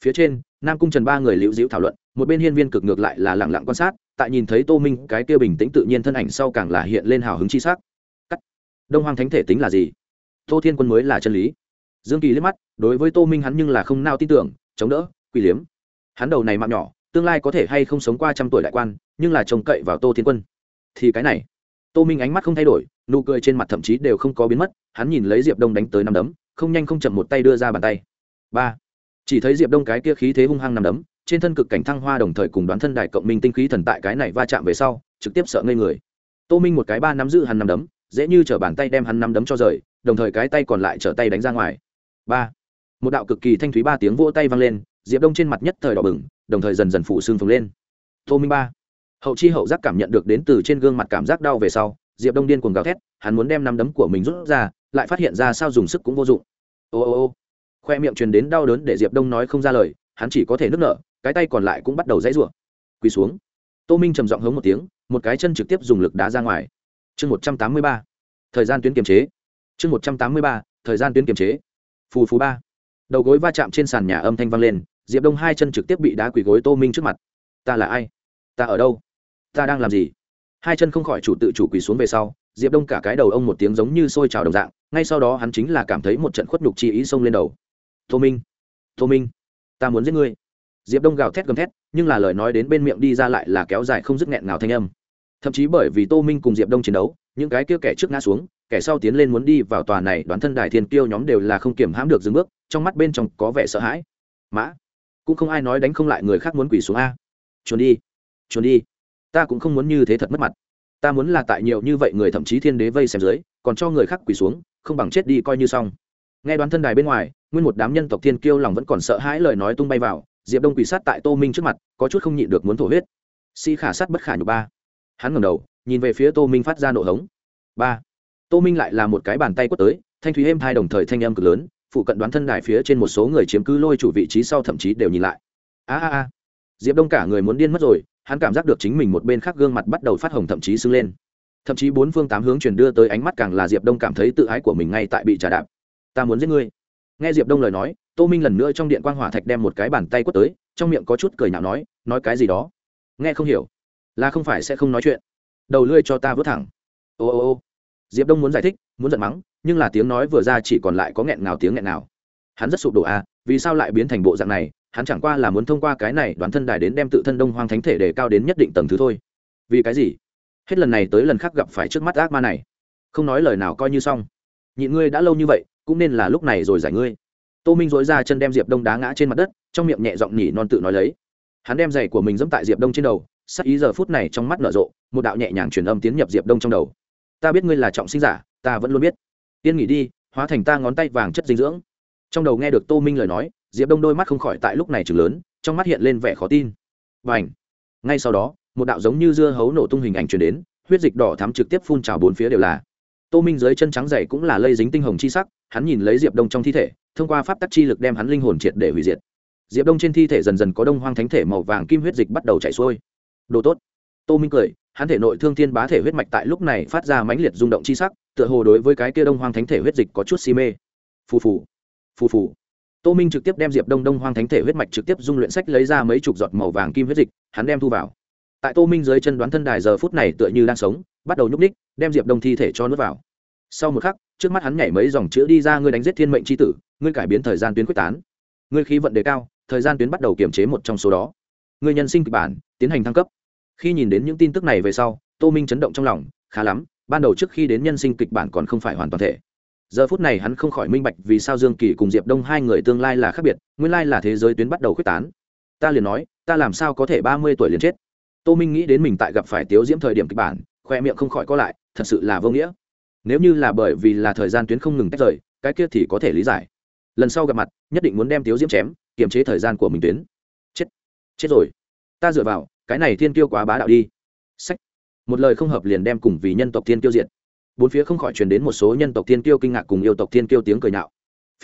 Phía trên, nam cung trần ba người liễu diễu thảo luận, một bên hiên viên cực ngược lại là lẳng lặng quan sát, tại nhìn thấy tô minh, cái kia bình tĩnh tự nhiên thân ảnh sau càng là hiện lên hào hứng chi sắc. Cắt. Đông hoang thánh thể tính là gì? Tô thiên quân mới là chân lý. Dương kỳ liếc mắt, đối với tô minh hắn nhưng là không nao tin tưởng, chống đỡ quỷ liếm. Hắn đầu này mạng nhỏ, tương lai có thể hay không sống qua trăm tuổi đại quan, nhưng là trông cậy vào tô thiên quân thì cái này. Tô minh ánh mắt không thay đổi, nụ cười trên mặt thậm chí đều không có biến mất, hắn nhìn lấy diệp đông đánh tới năm đấm, không nhanh không chậm một tay đưa ra bàn tay. Ba. Chỉ thấy diệp đông cái kia khí thế hung hăng năm đấm, trên thân cực cảnh thăng hoa đồng thời cùng đoán thân đại cộng minh tinh khí thần tại cái này va chạm về sau, trực tiếp sợ ngây người. Tô minh một cái ba nắm giữ hắn năm đấm, dễ như t bàn tay đem hắn năm đấm cho rời, đồng thời cái tay còn lại trở tay đánh ra ngoài. Ba. Một đạo cực kỳ thanh thúy ba tiếng vỗ tay vang lên, diệp đông trên mặt nhất thời đỏ bừng, đồng thời dần dần phụ xương phồng lên. Tô minh ba hậu chi hậu giác cảm nhận được đến từ trên gương mặt cảm giác đau về sau, diệp đông điên cuồng gào thét, hắn muốn đem năm đấm của mình rút ra, lại phát hiện ra sao dùng sức cũng vô dụng. Ô ô ô, khoe miệng truyền đến đau đớn để diệp đông nói không ra lời, hắn chỉ có thể nức nở, cái tay còn lại cũng bắt đầu dãy rủa. Quỳ xuống. Tô minh trầm giọng hống một tiếng, một cái chân trực tiếp dùng lực đá ra ngoài. Chương một trăm tám mươi ba. Thời gian tuyến kiềm chế. Chương một trăm tám mươi ba, thời gian tuyến kiềm chế. Phù phù ba. Đầu gối va chạm trên sàn nhà âm thanh vang lên, diệp đông hai chân trực tiếp bị đá quỳ gối tô minh trước mặt. Ta là ai? Ta ở đâu? Ta đang làm gì? Hai chân không khỏi chủ tự chủ quỳ xuống về sau, diệp đông cả cái đầu ông một tiếng giống như sôi trào đồng dạng, ngay sau đó hắn chính là cảm thấy một trận khuất nhục chi ý xông lên đầu. Tô minh tô minh, ta muốn giết ngươi. Diệp đông gào thét gầm thét, nhưng là lời nói đến bên miệng đi ra lại là kéo dài không dứt nghẹn ngào thanh âm. Thậm chí bởi vì tô minh cùng diệp đông chiến đấu, những cái kia kẻ trước ngã xuống, kẻ sau tiến lên muốn đi vào tòa này đoán thân đài thiên kiêu nhóm đều là không kiểm hãm được dừng bước, trong mắt bên trong có vẻ sợ hãi. Mã, cũng không ai nói đánh không lại người khác muốn quỳ xuống a. Trốn đi trốn đi ta cũng không muốn như thế thật mất mặt. Ta muốn là tại nhiều như vậy người thậm chí thiên đế vây xem dưới, còn cho người khác quỳ xuống, không bằng chết đi coi như xong. Nghe đoán thân đài bên ngoài, nguyên một đám nhân tộc thiên kiêu lòng vẫn còn sợ hãi lời nói tung bay vào, diệp đông quỳ sát tại tô minh trước mặt, có chút không nhịn được muốn thổ huyết. Si khả sát bất khả nhục ba. Hắn ngẩng đầu, nhìn về phía tô minh phát ra nổ hống. Ba. Tô minh lại là một cái bàn tay quất tới, thanh thúy êm thai đồng thời thanh âm cực lớn, phụ cận đoán thân đài phía trên một số người chiếm cứ lôi chủ vị trí sau thậm chí đều nhìn lại. A a a. Diệp đông cả người muốn điên mất rồi hắn cảm giác được chính mình một bên khác gương mặt bắt đầu phát hồng thậm chí sưng lên. Thậm chí bốn phương tám hướng truyền đưa tới ánh mắt càng là diệp đông cảm thấy tự ái của mình ngay tại bị trà đạp. Ta muốn giết ngươi. Nghe diệp đông lời nói, tô minh lần nữa trong điện quang hỏa thạch đem một cái bàn tay quất tới, trong miệng có chút cười nhạo nói nói cái gì đó? Nghe không hiểu. Là không phải sẽ không nói chuyện. Đầu lươi cho ta vớt thẳng. Ô ô ô. Diệp đông muốn giải thích, muốn giận mắng, nhưng là tiếng nói vừa ra chỉ còn lại có nghẹn nào tiếng nghẹn nào hắn rất sụp đổ à vì sao lại biến thành bộ dạng này hắn chẳng qua là muốn thông qua cái này đoán thân đài đến đem tự thân đông hoang thánh thể để cao đến nhất định tầng thứ thôi. Vì cái gì? Hết lần này tới lần khác gặp phải trước mắt ác ma này. Không nói lời nào coi như xong. Nhịn ngươi đã lâu như vậy, cũng nên là lúc này rồi giải ngươi. Tô minh dối ra chân đem diệp đông đá ngã trên mặt đất, trong miệng nhẹ giọng nhỉ non tự nói lấy. Hắn đem giày của mình dẫm tại diệp đông trên đầu, sắc ý giờ phút này trong mắt nở rộ, một đạo nhẹ nhàng truyền âm tiến nhập diệp đông trong đầu. Ta biết ngươi là trọng sinh giả, ta vẫn luôn biết. Tiên nghỉ đi, hóa thành ta ngón tay vàng chất dinh dưỡng. Trong đầu nghe được tô minh lời nói diệp đông đôi mắt không khỏi tại lúc này chừng lớn, trong mắt hiện lên vẻ khó tin. Và ảnh ngay sau đó, một đạo giống như dưa hấu nổ tung hình ảnh truyền đến, huyết dịch đỏ thắm trực tiếp phun trào bốn phía đều là. Tô minh dưới chân trắng dày cũng là lây dính tinh hồng chi sắc, hắn nhìn lấy diệp đông trong thi thể, thông qua pháp tắc chi lực đem hắn linh hồn triệt để hủy diệt. Diệp đông trên thi thể dần dần có đông hoang thánh thể màu vàng kim huyết dịch bắt đầu chảy xuôi. Đồ tốt! Tô minh cười, hắn thể nội thương thiên bá thể huyết mạch tại lúc này phát ra mãnh liệt rung động chi sắc, tựa hồ đối với cái kia đông hoang thánh thể huyết dịch có chút si mê. Phù phù! Phù phù! Tô minh trực tiếp đem diệp đông đông hoang thánh thể huyết mạch trực tiếp dung luyện sách lấy ra mấy chục giọt màu vàng kim huyết dịch, hắn đem thu vào. Tại tô minh dưới chân đoán thân đài giờ phút này tựa như đang sống, bắt đầu nhúc ních đem diệp đông thi thể cho nước vào. Sau một khắc, trước mắt hắn nhảy mấy dòng chữ đi ra ngươi đánh giết thiên mệnh c h i tử, ngươi cải biến thời gian tuyến quyết tán. Ngươi khí vận đề cao, thời gian tuyến bắt đầu kiểm chế một trong số đó. Ngươi nhân sinh kịch bản, tiến hành thăng cấp. Khi nhìn đến những tin tức này về sau, tô minh chấn động trong lòng, khá lắm, ban đầu trước khi đến nhân sinh kịch bản còn không phải hoàn toàn thể giờ phút này hắn không khỏi minh bạch vì sao dương kỳ cùng diệp đông hai người tương lai là khác biệt, nguyên lai là thế giới tuyến bắt đầu quyết tán. Ta liền nói, ta làm sao có thể ba mươi tuổi liền chết? Tô minh nghĩ đến mình tại gặp phải tiếu diễm thời điểm kịch bản, khoe miệng không khỏi có lại, thật sự là vô nghĩa. Nếu như là bởi vì là thời gian tuyến không ngừng tách rời, cái kia thì có thể lý giải. Lần sau gặp mặt, nhất định muốn đem tiếu diễm chém, kiềm chế thời gian của mình tuyến. Chết. Chết rồi. Ta dựa vào, cái này thiên kiêu quá bá đạo đi. Sách. Một lời không hợp liền đem cùng vì nhân tộc thiên kiêu diệt bốn phía không khỏi truyền đến một số nhân tộc thiên kiêu kinh ngạc cùng yêu tộc thiên kiêu tiếng cười nhạo.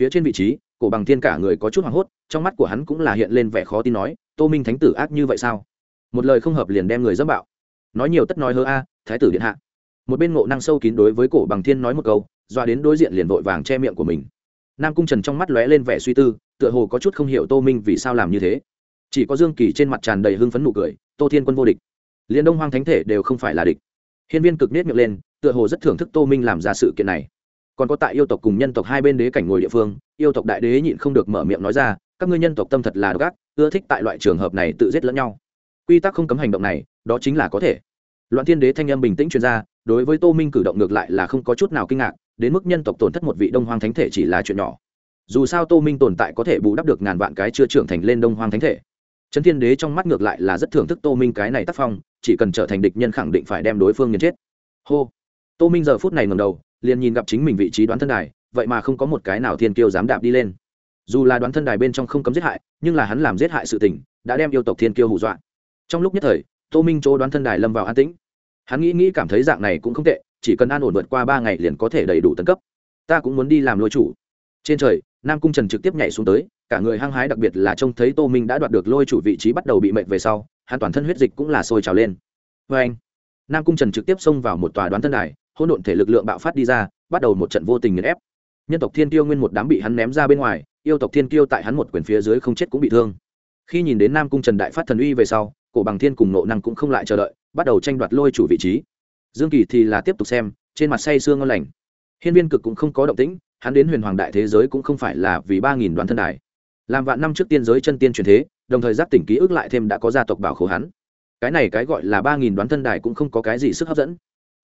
Phía trên vị trí, cổ bằng thiên cả người có chút hoảng hốt, trong mắt của hắn cũng là hiện lên vẻ khó tin nói, tô minh thánh tử ác như vậy sao? Một lời không hợp liền đem người dẫm bạo. Nói nhiều tất nói hơ a, thái tử điện hạ. Một bên ngộ năng sâu kín đối với cổ bằng thiên nói một câu, doa đến đối diện liền vội vàng che miệng của mình. Nam cung trần trong mắt lóe lên vẻ suy tư, tựa hồ có chút không hiểu tô minh vì sao làm như thế. Chỉ có dương kỳ trên mặt tràn đầy hưng phấn nụ cười, tô thiên quân vô địch. Liền đông hoang thánh thể đều không phải là địch. Hiên viên cực nết miệng lên tựa hồ rất thưởng thức tô minh làm ra sự kiện này. Còn có tại yêu tộc cùng nhân tộc hai bên đế cảnh ngồi địa phương, yêu tộc đại đế nhịn không được mở miệng nói ra, các ngươi nhân tộc tâm thật là độc ưa thích tại loại trường hợp này tự giết lẫn nhau. Quy tắc không cấm hành động này, đó chính là có thể. Loạn thiên đế thanh âm bình tĩnh chuyên gia đối với tô minh cử động ngược lại là không có chút nào kinh ngạc, đến mức nhân tộc tổn thất một vị đông hoang thánh thể chỉ là chuyện nhỏ. Dù sao tô minh tồn tại có thể bù đắp được ngàn vạn cái chưa trưởng thành lên đông hoang thánh thể. Trấn thiên đế trong mắt ngược lại là rất thưởng thức tô minh cái này tác phong, chỉ cần trở thành địch nhân khẳng định phải đem đối phương nghiền chết. Hô tô minh giờ phút này ngầm đầu, liền nhìn gặp chính mình vị trí đoán thân đài, vậy mà không có một cái nào thiên kiêu dám đạp đi lên. Dù là đoán thân đài bên trong không cấm giết hại, nhưng là hắn làm giết hại sự tình, đã đem yêu tộc thiên kiêu hù dọa. Trong lúc nhất thời, tô minh chỗ đoán thân đài lâm vào an tĩnh. Hắn nghĩ nghĩ cảm thấy dạng này cũng không tệ, chỉ cần an ổn vượt qua ba ngày liền có thể đầy đủ tấn cấp. Ta cũng muốn đi làm lôi chủ. Trên trời, nam cung trần trực tiếp nhảy xuống tới, cả người hăng hái đặc biệt là trông thấy tô minh đã đoạt được lôi chủ vị trí bắt đầu bị mệt về sau, hắn toàn thân huyết dịch cũng là sôi trào lên. Vê anh nam cung trần trực tiếp xông vào một tòa đoán thân đài hỗn độn thể lực lượng bạo phát đi ra, bắt đầu một trận vô tình nghiền ép. Nhân tộc thiên tiêu nguyên một đám bị hắn ném ra bên ngoài, yêu tộc thiên tiêu tại hắn một quyền phía dưới không chết cũng bị thương. Khi nhìn đến nam cung trần đại phát thần uy về sau, cổ bằng thiên cùng nộ năng cũng không lại chờ đợi, bắt đầu tranh đoạt lôi chủ vị trí. Dương kỳ thì là tiếp tục xem, trên mặt say sương ngon lành. Hiên viên cực cũng không có động tĩnh, hắn đến huyền hoàng đại thế giới cũng không phải là vì ba nghìn đoàn thân đài. Làm vạn năm trước tiên giới chân tiên truyền thế, đồng thời giác tỉnh ký ức lại thêm đã có gia tộc bảo khổ hắn. Cái này cái gọi là ba nghìn đoán thân đài cũng không có cái gì sức hấp dẫn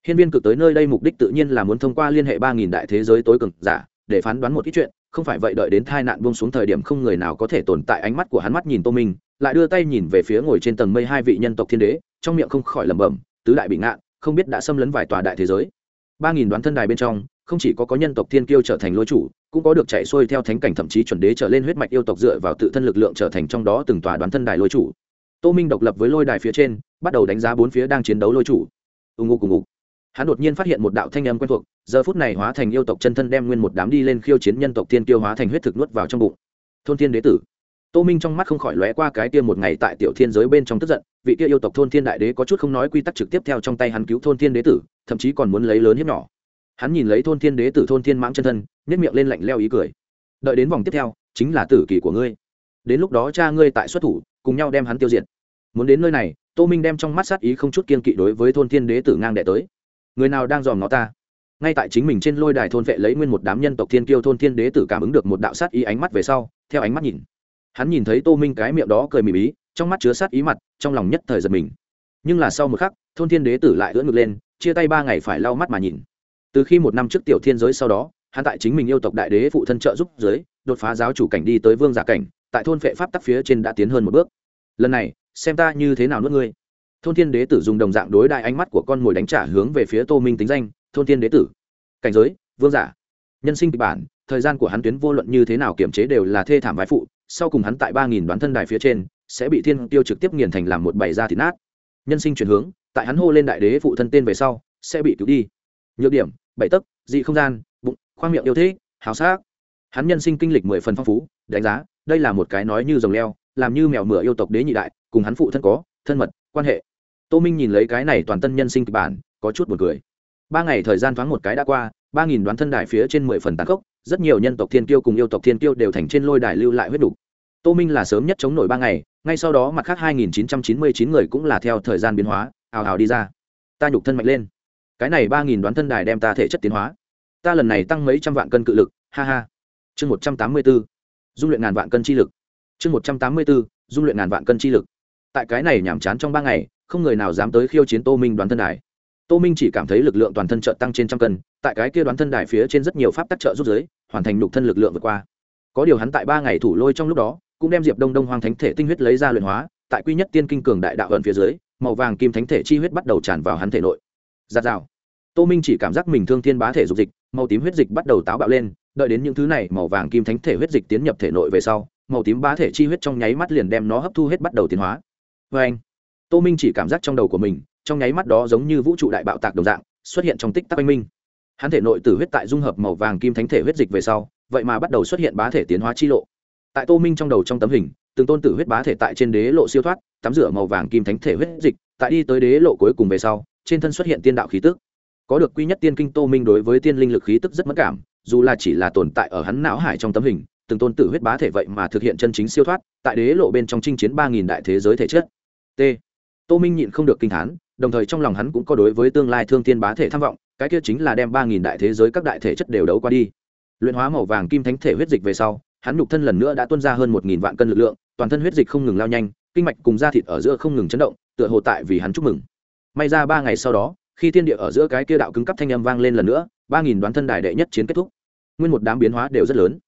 hiên viên cực tới nơi đây mục đích tự nhiên là muốn thông qua liên hệ ba nghìn đại thế giới tối cường giả, để phán đoán một ít chuyện, không phải vậy đợi đến tai nạn buông xuống thời điểm không người nào có thể tồn tại ánh mắt của hắn mắt nhìn tô minh, lại đưa tay nhìn về phía ngồi trên tầng mây hai vị nhân tộc thiên đế, trong miệng không khỏi lẩm bẩm, tứ đại bị ngạn, không biết đã xâm lấn vài tòa đại thế giới. Ba nghìn đoán thân đài bên trong, không chỉ có có nhân tộc thiên kiêu trở thành lôi chủ, cũng có được chạy xuôi theo thánh cảnh thậm chí chuẩn đế trở lên huyết mạch yêu tộc dựa vào tự thân lực lượng trở thành trong đó từng tòa đoán thân đài lôi chủ. Tô minh độc lập với lôi đài phía trên, bắt đầu đánh giá bốn phía đang chiến đấu lôi chủ. Ung ngô cùng ngục hắn đột nhiên phát hiện một đạo thanh âm quen thuộc, giờ phút này hóa thành yêu tộc chân thân đem nguyên một đám đi lên khiêu chiến nhân tộc thiên tiêu hóa thành huyết thực nuốt vào trong bụng. Thôn thiên đế tử. Tô minh trong mắt không khỏi lóe qua cái kia một ngày tại tiểu thiên giới bên trong tức giận, vị kia yêu tộc thôn thiên đại đế có chút không nói quy tắc trực tiếp theo trong tay hắn cứu thôn thiên đế tử, thậm chí còn muốn lấy lớn hiếp nhỏ. Hắn nhìn lấy thôn thiên đế tử thôn thiên mãng chân thân nhét miệng lên lạnh leo ý cười. Đợi đến vòng tiếp theo, chính là tử kỳ của ngươi. Đến lúc đó cha ngươi tại xuất thủ, cùng nhau đem hắn tiêu diệt. Muốn đến nơi này, tô minh đem trong mắt sát ý không chút kiên kỵ đối với thôn thiên đế tử ngang đệ tới người nào đang dòm ngó ta? Ngay tại chính mình trên lôi đài thôn vệ lấy nguyên một đám nhân tộc thiên kiêu thôn thiên đế tử cảm ứng được một đạo sát ý ánh mắt về sau, theo ánh mắt nhìn, hắn nhìn thấy tô minh cái miệng đó cười mỉm bí trong mắt chứa sát ý mặt, trong lòng nhất thời giật mình. Nhưng là sau một khắc, thôn thiên đế tử lại ưỡn ngực lên, chia tay ba ngày phải lau mắt mà nhìn. Từ khi một năm trước tiểu thiên giới sau đó, hắn tại chính mình yêu tộc đại đế phụ thân trợ giúp giới, đột phá giáo chủ cảnh đi tới vương giả cảnh, tại thôn vệ pháp tắc phía trên đã tiến hơn một bước. Lần này, xem ta như thế nào nuốt ngươi thôn thiên đế tử dùng đồng dạng đối đại ánh mắt của con mồi đánh trả hướng về phía tô minh tính danh, thôn thiên đế tử. Cảnh giới, vương giả. Nhân sinh kịch bản, thời gian của hắn tuyến vô luận như thế nào kiểm chế đều là thê thảm vái phụ, sau cùng hắn tại ba nghìn đoán thân đài phía trên, sẽ bị thiên tiêu trực tiếp nghiền thành làm một bảy da thịt nát. Nhân sinh chuyển hướng, tại hắn hô lên đại đế phụ thân tên về sau, sẽ bị cứu đi. Nhược điểm, bảy tấc, dị không gian, bụng, khoang miệng yêu thế hào sắc. Hắn nhân sinh kinh lịch mười phần phong phú, đánh giá, đây là một cái nói như rồng leo, làm như mèo mửa yêu tộc đế nhị đại, cùng hắn phụ thân có, thân mật, quan hệ tô minh nhìn lấy cái này toàn tân nhân sinh kịch bản, có chút buồn cười. Ba ngày thời gian thoáng một cái đã qua, ba nghìn đoán thân đài phía trên mười phần tàn khốc, rất nhiều nhân tộc thiên kiêu cùng yêu tộc thiên kiêu đều thành trên lôi đài lưu lại huyết đủ. tô minh là sớm nhất chống nổi ba ngày, ngay sau đó mặt khác hai nghìn chín trăm chín mươi chín người cũng là theo thời gian biến hóa, ào ào đi ra. Ta nhục thân mạnh lên. Cái này ba nghìn đoán thân đài đem ta thể chất tiến hóa. Ta lần này tăng mấy trăm vạn cân cự lực, ha ha. Chương một trăm tám mươi b ố dung luyện ngàn vạn cân chi lực. Chương một trăm tám mươi b ố dung luyện ngàn vạn cân chi lực tại cái này nhàm chán trong ba ngày, không người nào dám tới khiêu chiến tô minh đoán thân đài. Tô minh chỉ cảm thấy lực lượng toàn thân trợ tăng trên trăm cân, tại cái kia đoán thân đài phía trên rất nhiều pháp tắc trợ rút giới, hoàn thành nhục thân lực lượng vượt qua. Có điều hắn tại ba ngày thủ lôi trong lúc đó, cũng đem diệp đông đông hoang thánh thể tinh huyết lấy ra luyện hóa, tại quy nhất tiên kinh cường đại đạo ẩn phía dưới, màu vàng kim thánh thể chi huyết bắt đầu tràn vào hắn thể nội. Giạt rào. Tô minh chỉ cảm giác mình thương thiên bá thể dục dịch, màu tím huyết dịch bắt đầu táo bạo lên, đợi đến những thứ này màu vàng kim thánh thể huyết dịch tiến nhập thể nội về sau, màu tím bá thể chi huyết trong nháy mắt liền đem nó hấp thu hết bắt đầu tiến hóa vê anh. Tô minh chỉ cảm giác trong đầu của mình, trong nháy mắt đó giống như vũ trụ đại bạo tạc đồng dạng, xuất hiện trong tích tắc anh minh. Hắn thể nội tử huyết tại dung hợp màu vàng kim thánh thể huyết dịch về sau, vậy mà bắt đầu xuất hiện bá thể tiến hóa chi lộ. Tại tô minh trong đầu trong tấm hình, từng tôn tử huyết bá thể tại trên đế lộ siêu thoát, tắm rửa màu vàng kim thánh thể huyết dịch, tại đi tới đế lộ cuối cùng về sau, trên thân xuất hiện tiên đạo khí tức. Có được quy nhất tiên kinh tô minh đối với tiên linh lực khí tức rất mất cảm, dù là chỉ là tồn tại ở hắn não hải trong tấm hình, từng tôn tử huyết bá thể vậy mà thực hiện chân chính siêu thoát, tại đế lộ bên trong chinh chiến ba nghìn đại thế giới thể chất t. Tô minh nhịn không được kinh thán đồng thời trong lòng hắn cũng có đối với tương lai thương thiên bá thể tham vọng, cái kia chính là đem ba nghìn đại thế giới các đại thể chất đều đấu qua đi. Luyện hóa màu vàng kim thánh thể huyết dịch về sau, hắn nhục thân lần nữa đã tuân ra hơn một nghìn vạn cân lực lượng, toàn thân huyết dịch không ngừng lao nhanh, kinh mạch cùng da thịt ở giữa không ngừng chấn động, tựa hồ tại vì hắn chúc mừng. May ra ba ngày sau đó, khi thiên địa ở giữa cái kia đạo cứng cấp thanh âm vang lên lần nữa, ba nghìn đoán thân đài đệ nhất chiến kết thúc. Nguyên một đám biến hóa đều rất lớn.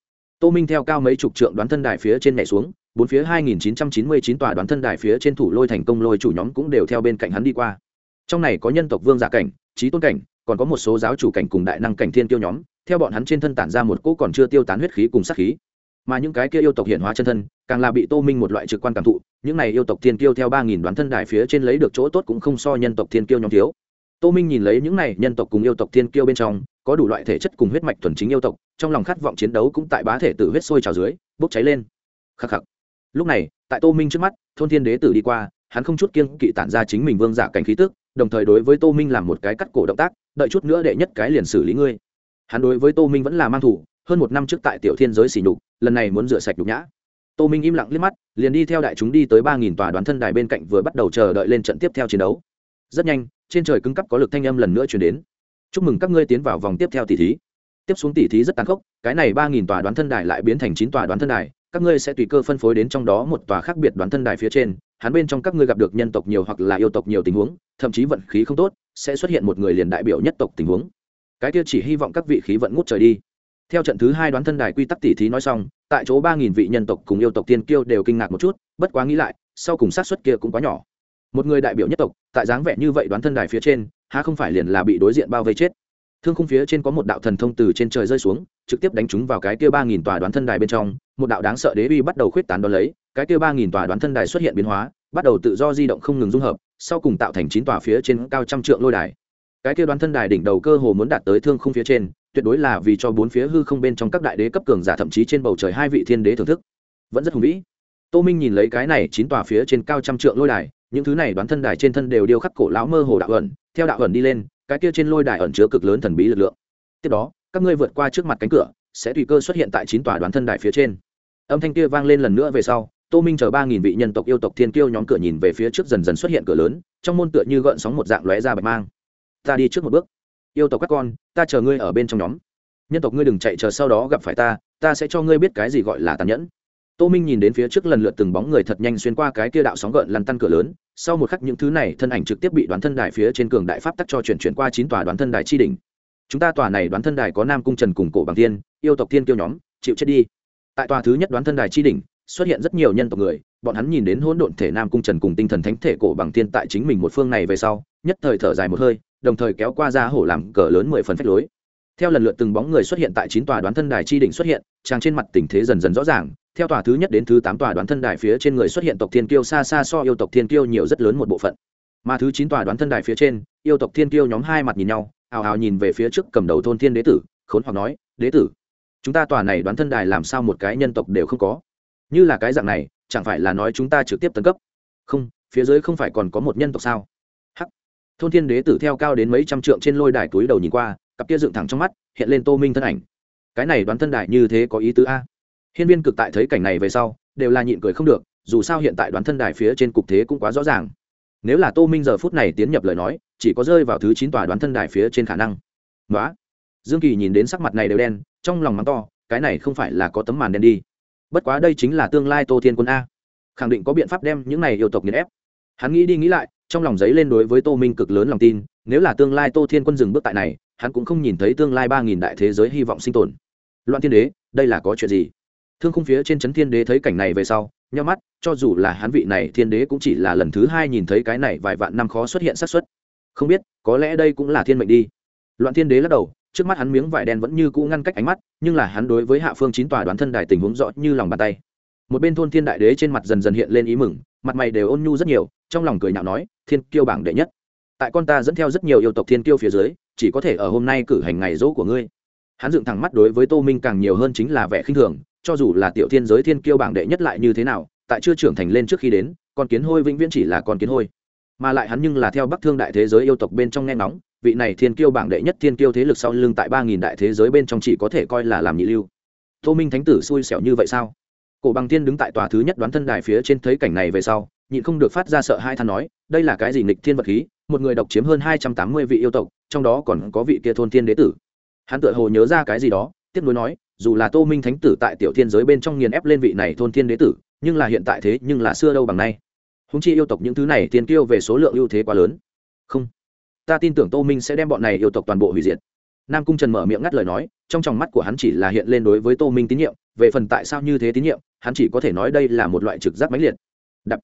Tô minh theo cao mấy chục trượng đoán thân đài phía trên nhảy xuống bốn phía hai nghìn chín trăm chín mươi chín tòa đoán thân đài phía trên thủ lôi thành công lôi chủ nhóm cũng đều theo bên cạnh hắn đi qua. Trong này có nhân tộc vương giả cảnh, trí tôn cảnh, còn có một số giáo chủ cảnh cùng đại năng cảnh thiên tiêu nhóm, theo bọn hắn trên thân tản ra một cỗ còn chưa tiêu tán huyết khí cùng sát khí. Mà những cái kia yêu tộc hiện hóa chân thân, càng là bị tô minh một loại trực quan cảm thụ, những này yêu tộc thiên kiêu theo 3000 đoán thân đài phía trên lấy được chỗ tốt cũng không so nhân tộc thiên kiêu nhóm thiếu. Tô minh nhìn lấy những này nhân tộc cùng yêu tộc thiên kiêu bên trong, có đủ loại thể chất cùng huyết mạch thuần chính yêu tộc, trong lòng khát vọng chiến đấu cũng tại bá thể tử huyết sôi trào dưới, bốc cháy lên. Khắc khắc lúc này, tại tô minh trước mắt, thôn thiên đế tử đi qua, hắn không chút kiên kỵ tản ra chính mình vương giả cảnh khí tức, đồng thời đối với tô minh làm một cái cắt cổ động tác, đợi chút nữa đệ nhất cái liền xử lý ngươi. Hắn đối với tô minh vẫn là mang thủ, hơn một năm trước tại tiểu thiên giới xỉ nhục, lần này muốn rửa sạch nhục nhã. Tô minh im lặng liếc mắt, liền đi theo đại chúng đi tới ba nghìn tòa đoán thân đài bên cạnh vừa bắt đầu chờ đợi lên trận tiếp theo chiến đấu. Rất nhanh, trên trời cứng cấp có lực thanh âm lần nữa chuyển đến. Chúc mừng các ngươi tiến vào vòng tiếp theo tỷ thí. Tiếp xuống tỷ thí rất tàn khốc, cái này ba nghìn tòa đoán thân đài lại biến thành chín tòa đoán thân đài các ngươi sẽ tùy cơ phân phối đến trong đó một tòa khác biệt đoán thân đài phía trên, hắn bên trong các ngươi gặp được nhân tộc nhiều hoặc là yêu tộc nhiều tình huống, thậm chí vận khí không tốt, sẽ xuất hiện một người liền đại biểu nhất tộc tình huống. Cái kia chỉ hy vọng các vị khí vận ngút trời đi. Theo trận thứ hai đoán thân đài quy tắc tỷ thí nói xong, tại chỗ ba nghìn vị nhân tộc cùng yêu tộc tiên kiêu đều kinh ngạc một chút, bất quá nghĩ lại, sau cùng sát xuất kia cũng quá nhỏ. Một người đại biểu nhất tộc, tại dáng vẻ như vậy đoán thân đài phía trên, há không phải liền là bị đối diện bao vây chết? Thương khung phía trên có một đạo thần thông từ trên trời rơi xuống, trực tiếp đánh chúng vào cái kia ba nghìn tòa đoán thân đài bên trong, một đạo đáng sợ đế uy bắt đầu khuyết tán đ ó lấy, cái kia ba nghìn tòa đoán thân đài xuất hiện biến hóa, bắt đầu tự do di động không ngừng dung hợp, sau cùng tạo thành chín tòa phía trên cao trăm trượng lôi đài. Cái kia đoán thân đài đỉnh đầu cơ hồ muốn đạt tới thương khung phía trên, tuyệt đối là vì cho bốn phía hư không bên trong các đại đế cấp cường giả thậm chí trên bầu trời hai vị thiên đế thưởng thức. Vẫn rất hùng vĩ. Tô minh nhìn lấy cái này chín tòa phía trên cao trăm trượng lôi đài, những thứ này đoán thân đài trên thân đều điêu khắc cổ lão mơ hồ đạo ẩn, theo đạo ẩn đi lên cái kia trên lôi đài ẩn chứa cực lớn thần bí lực lượng. Tiếp đó, các ngươi vượt qua trước mặt cánh cửa, sẽ tùy cơ xuất hiện tại chín tòa đoán thân đài phía trên. Âm thanh kia vang lên lần nữa về sau, tô minh chờ ba nghìn vị nhân tộc yêu tộc thiên kiêu nhóm cửa nhìn về phía trước dần dần xuất hiện cửa lớn, trong môn tựa như gợn sóng một dạng lóe ra bạch mang. Ta đi trước một bước. Yêu tộc các con, ta chờ ngươi ở bên trong nhóm. Nhân tộc ngươi đừng chạy chờ sau đó gặp phải ta ta sẽ cho ngươi biết cái gì gọi là tàn nhẫn. Tô minh nhìn đến phía trước lần lượt từng bóng người thật nhanh xuyên qua cái kia đạo sóng gợn lăn tăn cửa lớn sau một khắc những thứ này thân ảnh trực tiếp bị đoán thân đài phía trên cường đại pháp tắc cho chuyển chuyển qua chín tòa đoán thân đài chi đỉnh. Chúng ta tòa này đoán thân đài có nam cung trần cùng cổ bằng tiên yêu tộc tiên kiêu nhóm, chịu chết đi. Tại tòa thứ nhất đoán thân đài chi đỉnh, xuất hiện rất nhiều nhân tộc người, bọn hắn nhìn đến hỗn độn thể nam cung trần cùng tinh thần thánh thể cổ bằng tiên tại chính mình một phương này về sau, nhất thời thở dài một hơi, đồng thời kéo qua ra hổ làm cờ lớn mười phần phách lối theo lần lượt từng bóng người xuất hiện tại chín tòa đoán thân đài chi đỉnh xuất hiện trang trên mặt tình thế dần dần rõ ràng. Theo tòa thứ nhất đến thứ tám tòa đoán thân đài phía trên người xuất hiện tộc thiên kiêu xa xa so yêu tộc thiên kiêu nhiều rất lớn một bộ phận. Mà thứ chín tòa đoán thân đài phía trên yêu tộc thiên kiêu nhóm hai mặt nhìn nhau hào hào nhìn về phía trước cầm đầu thôn thiên đế tử khốn hoặc nói đế tử chúng ta tòa này đoán thân đài làm sao một cái nhân tộc đều không có? Như là cái dạng này chẳng phải là nói chúng ta trực tiếp tấn cấp? Không phía dưới không phải còn có một nhân tộc sao? Hắc, thôn thiên đế tử theo cao đến mấy trăm trượng trên lôi đài túi đầu nhìn qua cặp kia dựng thẳng trong mắt, hiện lên tô minh thân ảnh. Cái này đoán thân đại như thế có ý tứ a? Hiên viên cực tại thấy cảnh này về sau, đều là nhịn cười không được, dù sao hiện tại đoán thân đài phía trên cục thế cũng quá rõ ràng. Nếu là tô minh giờ phút này tiến nhập lời nói, chỉ có rơi vào thứ chín tòa đoán thân đài phía trên khả năng. Nói dương kỳ nhìn đến sắc mặt này đều đen, trong lòng mắng to, cái này không phải là có tấm màn đen đi. Bất quá đây chính là tương lai tô thiên quân a. Khẳng định có biện pháp đem những này yêu tộc nghiền ép. Hắn nghĩ đi nghĩ lại, trong lòng giấy lên đối với tô minh cực lớn lòng tin, nếu là tương lai tô thiên quân dừng bước tại này hắn cũng không nhìn thấy tương lai ba nghìn đại thế giới hy vọng sinh tồn. Loạn thiên đế, đây là có chuyện gì? Thương khung phía trên trấn thiên đế thấy cảnh này về sau nhau mắt, cho dù là hắn vị này thiên đế cũng chỉ là lần thứ hai nhìn thấy cái này vài vạn năm khó xuất hiện xác suất. Không biết, có lẽ đây cũng là thiên mệnh đi. Loạn thiên đế lắc đầu, trước mắt hắn miếng vải đen vẫn như cũ ngăn cách ánh mắt, nhưng là hắn đối với hạ phương chín tòa đoán thân đài tình huống rõ như lòng bàn tay. Một bên thôn thiên đại đế trên mặt dần dần hiện lên ý mừng, mặt mày đều ôn nhu rất nhiều, trong lòng cười nhạo nói, thiên kiêu bảng đệ nhất tại con ta dẫn theo rất nhiều yêu tộc thiên kiêu phía dưới, chỉ có thể ở hôm nay cử hành ngày dỗ của ngươi. Hắn dựng thẳng mắt đối với tô minh càng nhiều hơn chính là vẻ khinh thường, cho dù là tiểu thiên giới thiên kiêu bảng đệ nhất lại như thế nào, tại chưa trưởng thành lên trước khi đến, con kiến hôi vĩnh viễn chỉ là con kiến hôi. Mà lại hắn nhưng là theo bắc thương đại thế giới yêu tộc bên trong nghe nóng vị này thiên kiêu bảng đệ nhất thiên kiêu thế lực sau lưng tại ba nghìn đại thế giới bên trong chỉ có thể coi là làm nhị lưu. Tô minh thánh tử xui xẻo như vậy sao? Cổ bằng thiên đứng tại tòa thứ nhất đoán thân đài phía trên thấy cảnh này về sau nhịn không được phát ra sợ hai than nói, đây là cái gì nghịch thiên vật khí, một người độc chiếm hơn hai trăm tám mươi vị yêu tộc, trong đó còn có vị kia thôn thiên đế tử. Hắn tựa hồ nhớ ra cái gì đó, tiếp nối nói, dù là tô minh thánh tử tại tiểu thiên giới bên trong nghiền ép lên vị này thôn thiên đế tử, nhưng là hiện tại thế nhưng là xưa đâu bằng nay. Húng chi yêu tộc những thứ này tiền kiêu về số lượng ưu thế quá lớn. Không. Ta tin tưởng tô minh sẽ đem bọn này yêu tộc toàn bộ hủy diệt. Nam cung trần mở miệng ngắt lời nói, trong tròng mắt của hắn chỉ là hiện lên đối với tô minh tín nhiệm, về phần tại sao như thế tín nhiệm, hắn chỉ có thể nói đây là một loại trực giác mãnh liệt. Đập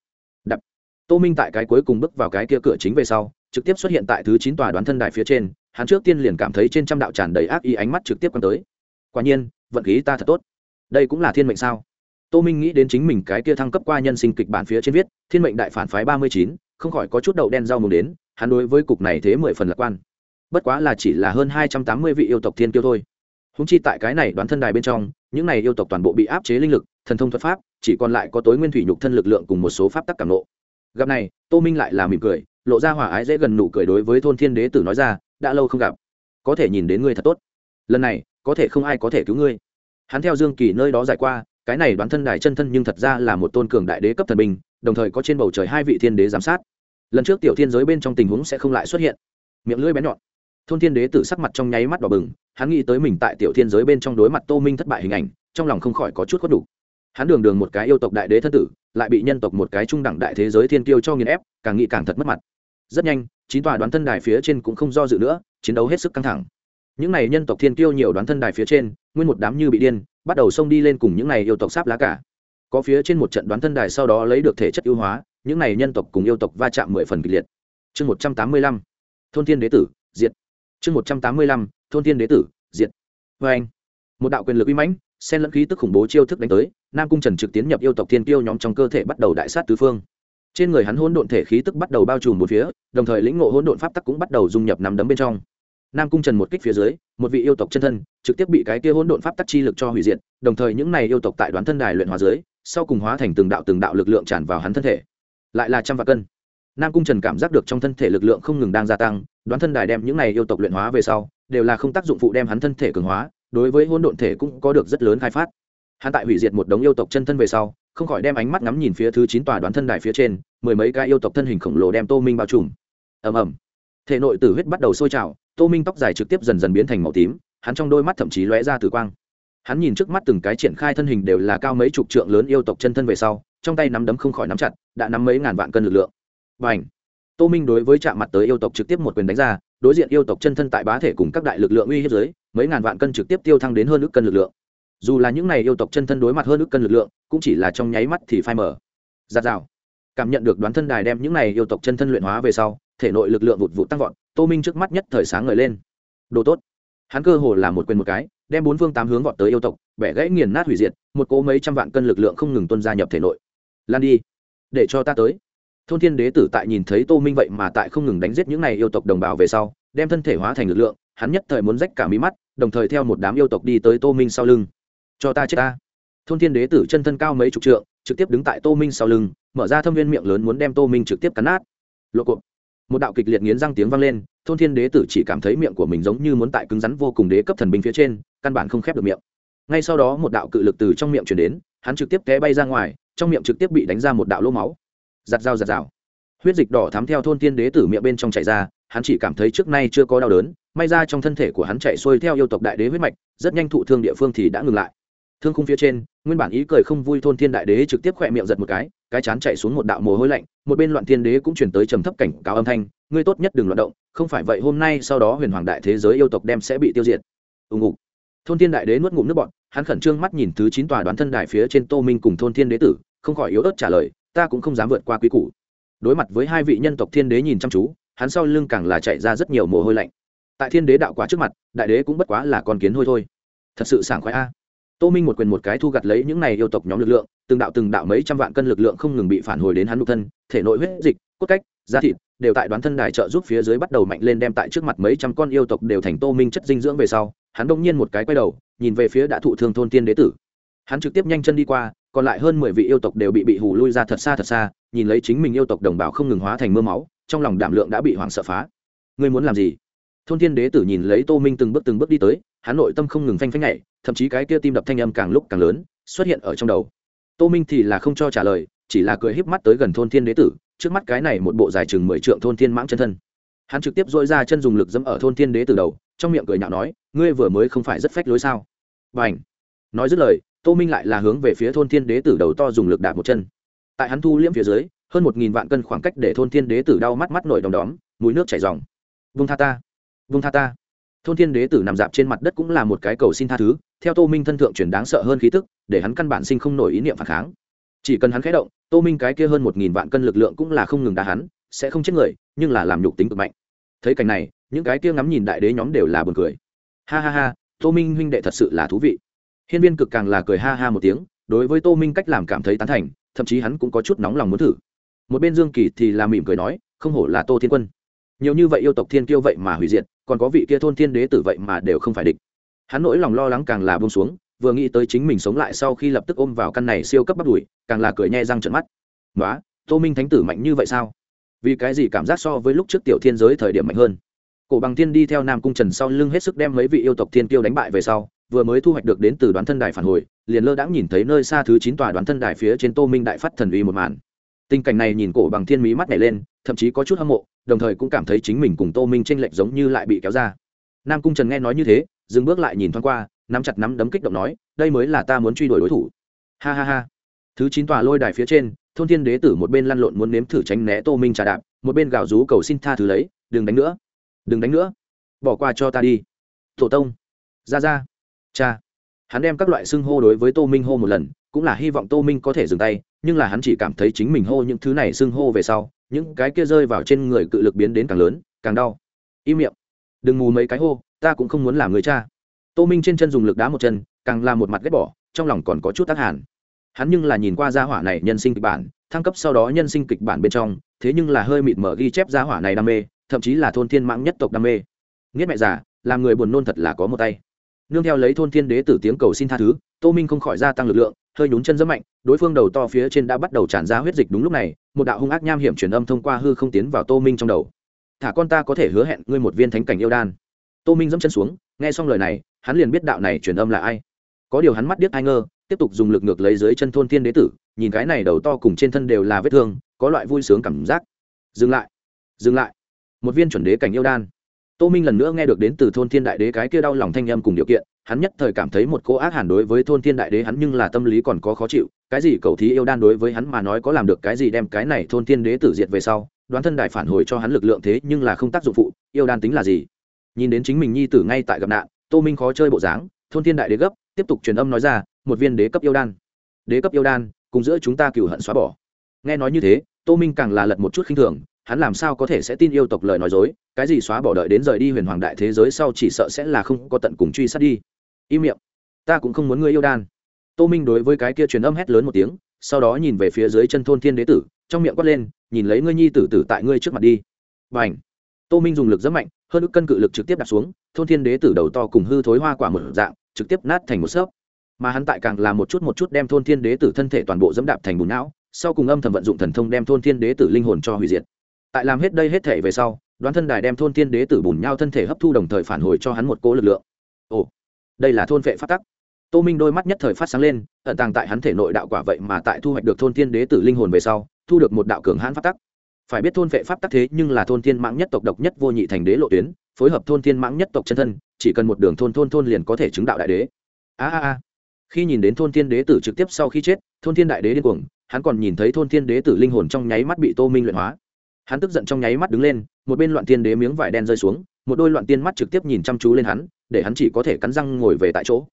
đập. Tô minh tại cái cuối cùng bước vào cái kia cửa chính về sau, trực tiếp xuất hiện tại thứ chín tòa đoán thân đài phía trên, hắn trước tiên liền cảm thấy trên trăm đạo tràn đầy ác ý ánh mắt trực tiếp quan tới. Quả nhiên, vận khí ta thật tốt. Đây cũng là thiên mệnh sao? Tô minh nghĩ đến chính mình cái kia thăng cấp qua nhân sinh kịch bản phía trên viết, thiên mệnh đại phản phái ba mươi chín, không khỏi có chút đậu đen rau mùng đến, hắn đối với cục này thế mười phần lạc quan. Bất quá là chỉ là hơn hai trăm tám mươi vị yêu tộc thiên kiêu thôi. Húng chi tại cái này đoán thân đài bên trong, những này yêu tộc toàn bộ bị áp chế linh lực thần thông thuật pháp, chỉ còn lại có tối nguyên thủy nhục thân lực lượng cùng một số pháp tắc cảm nộ gặp này, tô minh lại là mỉm cười, lộ ra hòa ái dễ gần nụ cười đối với thôn thiên đế tử nói ra, đã lâu không gặp. Có thể nhìn đến ngươi thật tốt. Lần này, có thể không ai có thể cứu ngươi. Hắn theo dương kỳ nơi đó giải qua, cái này đoán thân đài chân thân nhưng thật ra là một tôn cường đại đế cấp thần binh, đồng thời có trên bầu trời hai vị thiên đế giám sát. Lần trước tiểu thiên giới bên trong tình huống sẽ không lại xuất hiện. Miệng lưỡi bén nhọn. Thôn thiên đế tử sắc mặt trong nháy mắt đỏ bừng, hắn nghĩ tới mình tại tiểu thiên giới bên trong đối mặt tô minh thất bại hình ảnh, trong lòng không khỏi có chút khuất đủ hắn đường đường một cái yêu tộc đại đế thân tử, lại bị nhân tộc một cái trung đẳng đại thế giới thiên tiêu cho nghiền ép, càng nghĩ càng thật mất mặt. Rất nhanh, chín tòa đoán thân đài phía trên cũng không do dự nữa, chiến đấu hết sức căng thẳng. Những n à y nhân tộc thiên tiêu nhiều đoán thân đài phía trên, nguyên một đám như bị điên, bắt đầu xông đi lên cùng những n à y yêu tộc sáp lá cả. Có phía trên một trận đoán thân đài sau đó lấy được thể chất ưu hóa, những n à y nhân tộc cùng yêu tộc va chạm mười phần kịch liệt. Chương một trăm tám mươi lăm, thôn thiên đế tử, diệt. Chương một trăm tám mươi lăm, thôn thiên đế tử, diệt. Vê anh một đạo quyền lực uy mãnh xen lẫn khí tức khủng bố chiêu thức đánh tới, nam cung trần trực tiến nhập yêu tộc thiên tiêu nhóm trong cơ thể bắt đầu đại sát tứ phương. Trên người hắn hỗn độn thể khí tức bắt đầu bao trùm một phía, đồng thời lĩnh ngộ hỗn độn pháp tắc cũng bắt đầu dung nhập nắm đấm bên trong. Nam cung trần một kích phía dưới, một vị yêu tộc chân thân trực tiếp bị cái kia hỗn độn pháp tắc chi lực cho hủy diệt, đồng thời những này yêu tộc tại đoán thân đài luyện hóa dưới, sau cùng hóa thành từng đạo từng đạo lực lượng tràn vào hắn thân thể. Lại là trăm vạn cân. Nam cung trần cảm giác được trong thân thể lực lượng không ngừng đang gia tăng, đoán thân đài đem những này yêu tộc luyện hóa về sau, đều là không tác dụng phụ đem hắn thân thể cường hóa đối với hôn độn thể cũng có được rất lớn khai phát. Hắn tại hủy diệt một đống yêu tộc chân thân về sau, không khỏi đem ánh mắt ngắm nhìn phía thứ chín tòa đoán thân đài phía trên, mười mấy cái yêu tộc thân hình khổng lồ đem tô minh bao trùm. Ầm ầm. Thể nội tử huyết bắt đầu sôi trào, tô minh tóc dài trực tiếp dần dần biến thành màu tím, hắn trong đôi mắt thậm chí lóe ra tử quang. Hắn nhìn trước mắt từng cái triển khai thân hình đều là cao mấy chục trượng lớn yêu tộc chân thân về sau, trong tay nắm đấm không khỏi nắm chặt, đã nắm mấy ngàn vạn cân lực lượng. Và ảnh tô minh đối với chạm mặt tới yêu tộc trực tiếp một quyền đánh ra đối diện yêu tộc chân thân tại bá thể cùng các đại lực lượng uy hiếp giới, mấy ngàn vạn cân trực tiếp tiêu thăng đến hơn ước cân lực lượng. Dù là những này yêu tộc chân thân đối mặt hơn ước cân lực lượng, cũng chỉ là trong nháy mắt thì phai mở giạt rào. Cảm nhận được đoán thân đài đem những này yêu tộc chân thân luyện hóa về sau, thể nội lực lượng vụt vụt tăng vọt, tô minh trước mắt nhất thời sáng ngời lên. Đồ tốt. Hắn cơ hồ là một quyền một cái, đem bốn phương tám hướng vọt tới yêu tộc, bẻ gãy nghiền nát hủy diệt, một cỗ mấy trăm vạn cân lực lượng không ngừng tuân gia nhập thể nội. Lan đi. Để cho ta tới thôn thiên đế tử tại nhìn thấy tô minh vậy mà tại không ngừng đánh giết những này yêu tộc đồng bào về sau, đem thân thể hóa thành lực lượng, hắn nhất thời muốn rách cả mí mắt, đồng thời theo một đám yêu tộc đi tới tô minh sau lưng. Cho ta chết ta. Thôn thiên đế tử chân thân cao mấy chục trượng, trực tiếp đứng tại tô minh sau lưng, mở ra thâm viên miệng lớn muốn đem tô minh trực tiếp cắn nát. Lộ cộp. Một đạo kịch liệt nghiến răng tiếng vang lên, thôn thiên đế tử chỉ cảm thấy miệng của mình giống như muốn tại cứng rắn vô cùng đế cấp thần binh phía trên, căn bản không khép được miệng. Ngay sau đó một đạo cự lực từ trong miệng chuyển đến, hắn trực tiếp té bay ra ngoài, trong miệng trực tiếp bị đánh ra một đạo lỗ máu giặt dao giặt rào. Huyết dịch đỏ thắm theo thôn thiên đế tử miệng bên trong chạy ra, hắn chỉ cảm thấy trước nay chưa có đau đớn, may ra trong thân thể của hắn chạy xuôi theo yêu tộc đại đế huyết mạch, rất nhanh thụ thương địa phương thì đã ngừng lại. Thương khung phía trên, nguyên bản ý cười không vui thôn thiên đại đế trực tiếp khỏe miệng giật một cái cái chán chạy xuống một đạo mồ hôi lạnh, một bên loạn thiên đế cũng chuyển tới trầm thấp cảnh cáo âm thanh, ngươi tốt nhất đừng loạn động, không phải vậy hôm nay sau đó huyền hoàng đại thế giới yêu tộc đem sẽ bị tiêu diệt. Ùng ục thôn thiên đại đế nuốt ngụm nước bọn hắn khẩn trương mắt nhìn thứ chín tòa đoán thân đài phía trên tô minh cùng thôn thiên đế tử, không khỏi yếu ớt trả lời ta cũng không dám vượt qua quý củ. Đối mặt với hai vị nhân tộc thiên đế nhìn chăm chú, hắn sau lưng càng là chạy ra rất nhiều mồ hôi lạnh. Tại thiên đế đạo quả trước mặt, đại đế cũng bất quá là con kiến hôi thôi. Thật sự sảng khoái a. Tô minh một quyền một cái thu gặt lấy những này yêu tộc nhóm lực lượng, từng đạo từng đạo mấy trăm vạn cân lực lượng không ngừng bị phản hồi đến hắn nội thân, thể nội huyết dịch, cốt cách, da thịt đều tại đoán thân đài trợ giúp phía dưới bắt đầu mạnh lên đem tại trước mặt mấy trăm con yêu tộc đều thành tô minh chất dinh dưỡng về sau, hắn đông nhiên một cái quay đầu, nhìn về phía đã thụ thương thôn tiên đế tử hắn trực tiếp nhanh chân đi qua, còn lại hơn mười vị yêu tộc đều bị bị hù lui ra thật xa thật xa, nhìn lấy chính mình yêu tộc đồng bào không ngừng hóa thành mưa máu, trong lòng đảm lượng đã bị hoảng sợ phá. Ngươi muốn làm gì? Thôn thiên đế tử nhìn lấy tô minh từng bước từng bước đi tới, hắn nội tâm không ngừng phanh phanh nhảy, thậm chí cái kia tim đập thanh âm càng lúc càng lớn, xuất hiện ở trong đầu. Tô minh thì là không cho trả lời, chỉ là cười híp mắt tới gần thôn thiên đế tử, trước mắt cái này một bộ dài chừng mười trượng thôn thiên mãng chân thân. Hắn trực tiếp dội ra chân dùng lực dẫm ở thôn thiên đế tử đầu, trong miệng cười nhạo nói, ngươi vừa mới không phải rất phách lối sao? Và ảnh nói dứt lời tô minh lại là hướng về phía thôn thiên đế tử đầu to dùng lực đạp một chân. Tại hắn thu liễm phía dưới, hơn một nghìn vạn cân khoảng cách để thôn thiên đế tử đau mắt mắt nổi đom đóm, mũi nước chảy dòng vung tha ta, vung tha ta. Thôn thiên đế tử nằm dạp trên mặt đất cũng là một cái cầu xin tha thứ, theo tô minh thân thượng chuyển đáng sợ hơn khí tức, để hắn căn bản sinh không nổi ý niệm phản kháng. Chỉ cần hắn khé động, tô minh cái kia hơn một nghìn vạn cân lực lượng cũng là không ngừng đá hắn, sẽ không chết người, nhưng là làm nhục tính cực mạnh. Thấy cảnh này, những cái kia ngắm nhìn đại đế nhóm đều là buồn cười. Ha ha ha, tô minh huynh đệ thật sự là thú vị hiên viên cực càng là cười ha ha một tiếng, đối với tô minh cách làm cảm thấy tán thành, thậm chí hắn cũng có chút nóng lòng muốn thử. Một bên dương kỳ thì là mỉm cười nói, không hổ là tô thiên quân. Nhiều như vậy yêu tộc thiên kiêu vậy mà hủy diệt, còn có vị kia thôn thiên đế tử vậy mà đều không phải địch. Hắn nỗi lòng lo lắng càng là bông xuống, vừa nghĩ tới chính mình sống lại sau khi lập tức ôm vào căn này siêu cấp bắt đùi, càng là cười nhẹ răng trận mắt. Nói tô minh thánh tử mạnh như vậy sao? Vì cái gì cảm giác so với lúc trước tiểu thiên giới thời điểm mạnh hơn? Cổ bằng thiên đi theo nam cung trần sau lưng hết sức đem mấy vị yêu tộc thiên kiêu đánh bại về sau vừa mới thu hoạch được đến từ đoán thân đài phản hồi, liền lơ đãng nhìn thấy nơi xa thứ chín tòa đoán thân đài phía trên tô minh đại phát thần uy một màn. Tình cảnh này nhìn cổ bằng thiên mỹ mắt nhảy lên, thậm chí có chút hâm mộ, đồng thời cũng cảm thấy chính mình cùng tô minh tranh lệch giống như lại bị kéo ra. Nam cung trần nghe nói như thế, dừng bước lại nhìn thoáng qua, nắm chặt nắm đấm kích động nói, đây mới là ta muốn truy đuổi đối thủ. Ha ha ha. Thứ chín tòa lôi đài phía trên, thôn thiên đế tử một bên lăn lộn muốn nếm thử tránh né tô minh trà đạp, một bên gào rú cầu xin tha thứ lấy, đừng đánh nữa. Đừng đánh nữa. Bỏ qua cho ta đi. Tổ tông. Ra ra cha. Hắn đem các loại xưng hô đối với tô minh hô một lần, cũng là hy vọng tô minh có thể dừng tay, nhưng là hắn chỉ cảm thấy chính mình hô những thứ này xưng hô về sau, những cái kia rơi vào trên người cự lực biến đến càng lớn, càng đau. Im miệng. Đừng mù mấy cái hô, ta cũng không muốn làm người cha. Tô minh trên chân dùng lực đá một chân, càng làm một mặt ghét bỏ, trong lòng còn có chút tác hàn. Hắn nhưng là nhìn qua gia hỏa này nhân sinh kịch bản, thăng cấp sau đó nhân sinh kịch bản bên trong, thế nhưng là hơi mịt mở ghi chép gia hỏa này đam mê, thậm chí là thôn thiên mãng nhất tộc đam mê. Nghiết mẹ già, làm người buồn nôn thật là có một tay nương theo lấy thôn thiên đế tử tiếng cầu xin tha thứ, tô minh không khỏi gia tăng lực lượng, hơi nhún chân rất mạnh, đối phương đầu to phía trên đã bắt đầu tràn ra huyết dịch đúng lúc này, một đạo hung ác nham hiểm truyền âm thông qua hư không tiến vào tô minh trong đầu. Thả con ta có thể hứa hẹn ngươi một viên thánh cảnh yêu đan. Tô minh dẫm chân xuống, nghe xong lời này, hắn liền biết đạo này truyền âm là ai. Có điều hắn mắt điếc ai ngơ, tiếp tục dùng lực ngược lấy dưới chân thôn thiên đế tử, nhìn cái này đầu to cùng trên thân đều là vết thương, có loại vui sướng cảm giác. Dừng lại dừng lại. Một viên chuẩn đế cảnh yêu đan tô minh lần nữa nghe được đến từ thôn thiên đại đế cái kia đau lòng thanh âm cùng điều kiện, hắn nhất thời cảm thấy một cô ác hẳn đối với thôn thiên đại đế hắn nhưng là tâm lý còn có khó chịu, cái gì cầu thí yêu đan đối với hắn mà nói có làm được cái gì đem cái này thôn thiên đế tử diệt về sau, đoán thân đại phản hồi cho hắn lực lượng thế nhưng là không tác dụng phụ, yêu đan tính là gì? Nhìn đến chính mình nhi tử ngay tại gặp nạn, tô minh khó chơi bộ dáng, thôn thiên đại đế gấp, tiếp tục truyền âm nói ra, một viên đế cấp yêu đan. Đế cấp yêu đan, cùng giữa chúng ta cựu hận xóa bỏ. Nghe nói như thế, tô minh càng là lật một chút khinh thường hắn làm sao có thể sẽ tin yêu tộc lời nói dối? Cái gì xóa bỏ đợi đến rời đi huyền hoàng đại thế giới sau chỉ sợ sẽ là không có tận cùng truy sát đi. Im miệng. Ta cũng không muốn ngươi yêu đan. Tô minh đối với cái kia truyền âm hét lớn một tiếng, sau đó nhìn về phía dưới chân thôn thiên đế tử, trong miệng quát lên, nhìn lấy ngươi nhi tử tử tại ngươi trước mặt đi. Và ảnh tô minh dùng lực rất mạnh, hơn ức cân cự lực trực tiếp đặt xuống, thôn thiên đế tử đầu to cùng hư thối hoa quả một dạng, trực tiếp nát thành một xớp mà hắn tại càng làm một chút một chút đem thôn thiên đế tử thân thể toàn bộ dẫm đạp thành bùn não, sau cùng âm thầm vận dụng thần thông đem thôn thiên đế tử linh hồn cho hủy diệt tại làm hết đây hết thể về sau, đoán thân đài đem thôn tiên đế tử bùn nhau thân thể hấp thu đồng thời phản hồi cho hắn một cố lực lượng. Ồ, đây là thôn vệ phát tắc. Tô minh đôi mắt nhất thời phát sáng lên, ẩn tàng tại hắn thể nội đạo quả vậy mà tại thu hoạch được thôn tiên đế tử linh hồn về sau, thu được một đạo cường hãn phát tắc. Phải biết thôn vệ pháp tắc thế nhưng là thôn thiên mãng nhất tộc độc nhất vô nhị thành đế lộ tuyến, phối hợp thôn thiên mãng nhất tộc chân thân, chỉ cần một đường thôn thôn thôn liền có thể chứng đạo đại đế. A a a. Khi nhìn đến thôn thiên đế tử trực tiếp sau khi chết, thôn thiên đại đế điên cuồng, hắn còn nhìn thấy thôn thiên đế tử linh hồn trong nháy mắt bị tô minh luyện hóa hắn tức giận trong nháy mắt đứng lên, một bên loạn tiên đế miếng vải đen rơi xuống, một đôi loạn tiên mắt trực tiếp nhìn chăm chú lên hắn, để hắn chỉ có thể cắn răng ngồi về tại chỗ.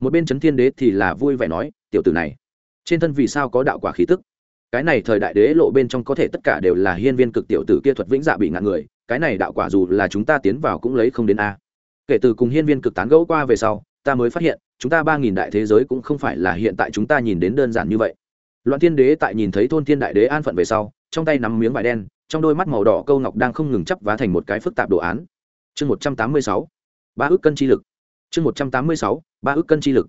Một bên trấn thiên đế thì là vui vẻ nói, tiểu tử này, trên thân vì sao có đạo quả khí tức? Cái này thời đại đế lộ bên trong có thể tất cả đều là hiên viên cực tiểu tử kia thuật vĩnh dạ bị ngạn người, cái này đạo quả dù là chúng ta tiến vào cũng lấy không đến a. Kể từ cùng hiên viên cực tán gẫu qua về sau, ta mới phát hiện, chúng ta ba nghìn đại thế giới cũng không phải là hiện tại chúng ta nhìn đến đơn giản như vậy. Loạn thiên đế tại nhìn thấy thôn thiên đại đế an phận về sau, trong tay nắm miếng vải đen trong đôi mắt màu đỏ câu ngọc đang không ngừng chấp vá thành một cái phức tạp đồ án. Chương một trăm tám mươi sáu, ba ước cân chi lực. Chương một trăm tám mươi sáu, ba ước cân chi lực.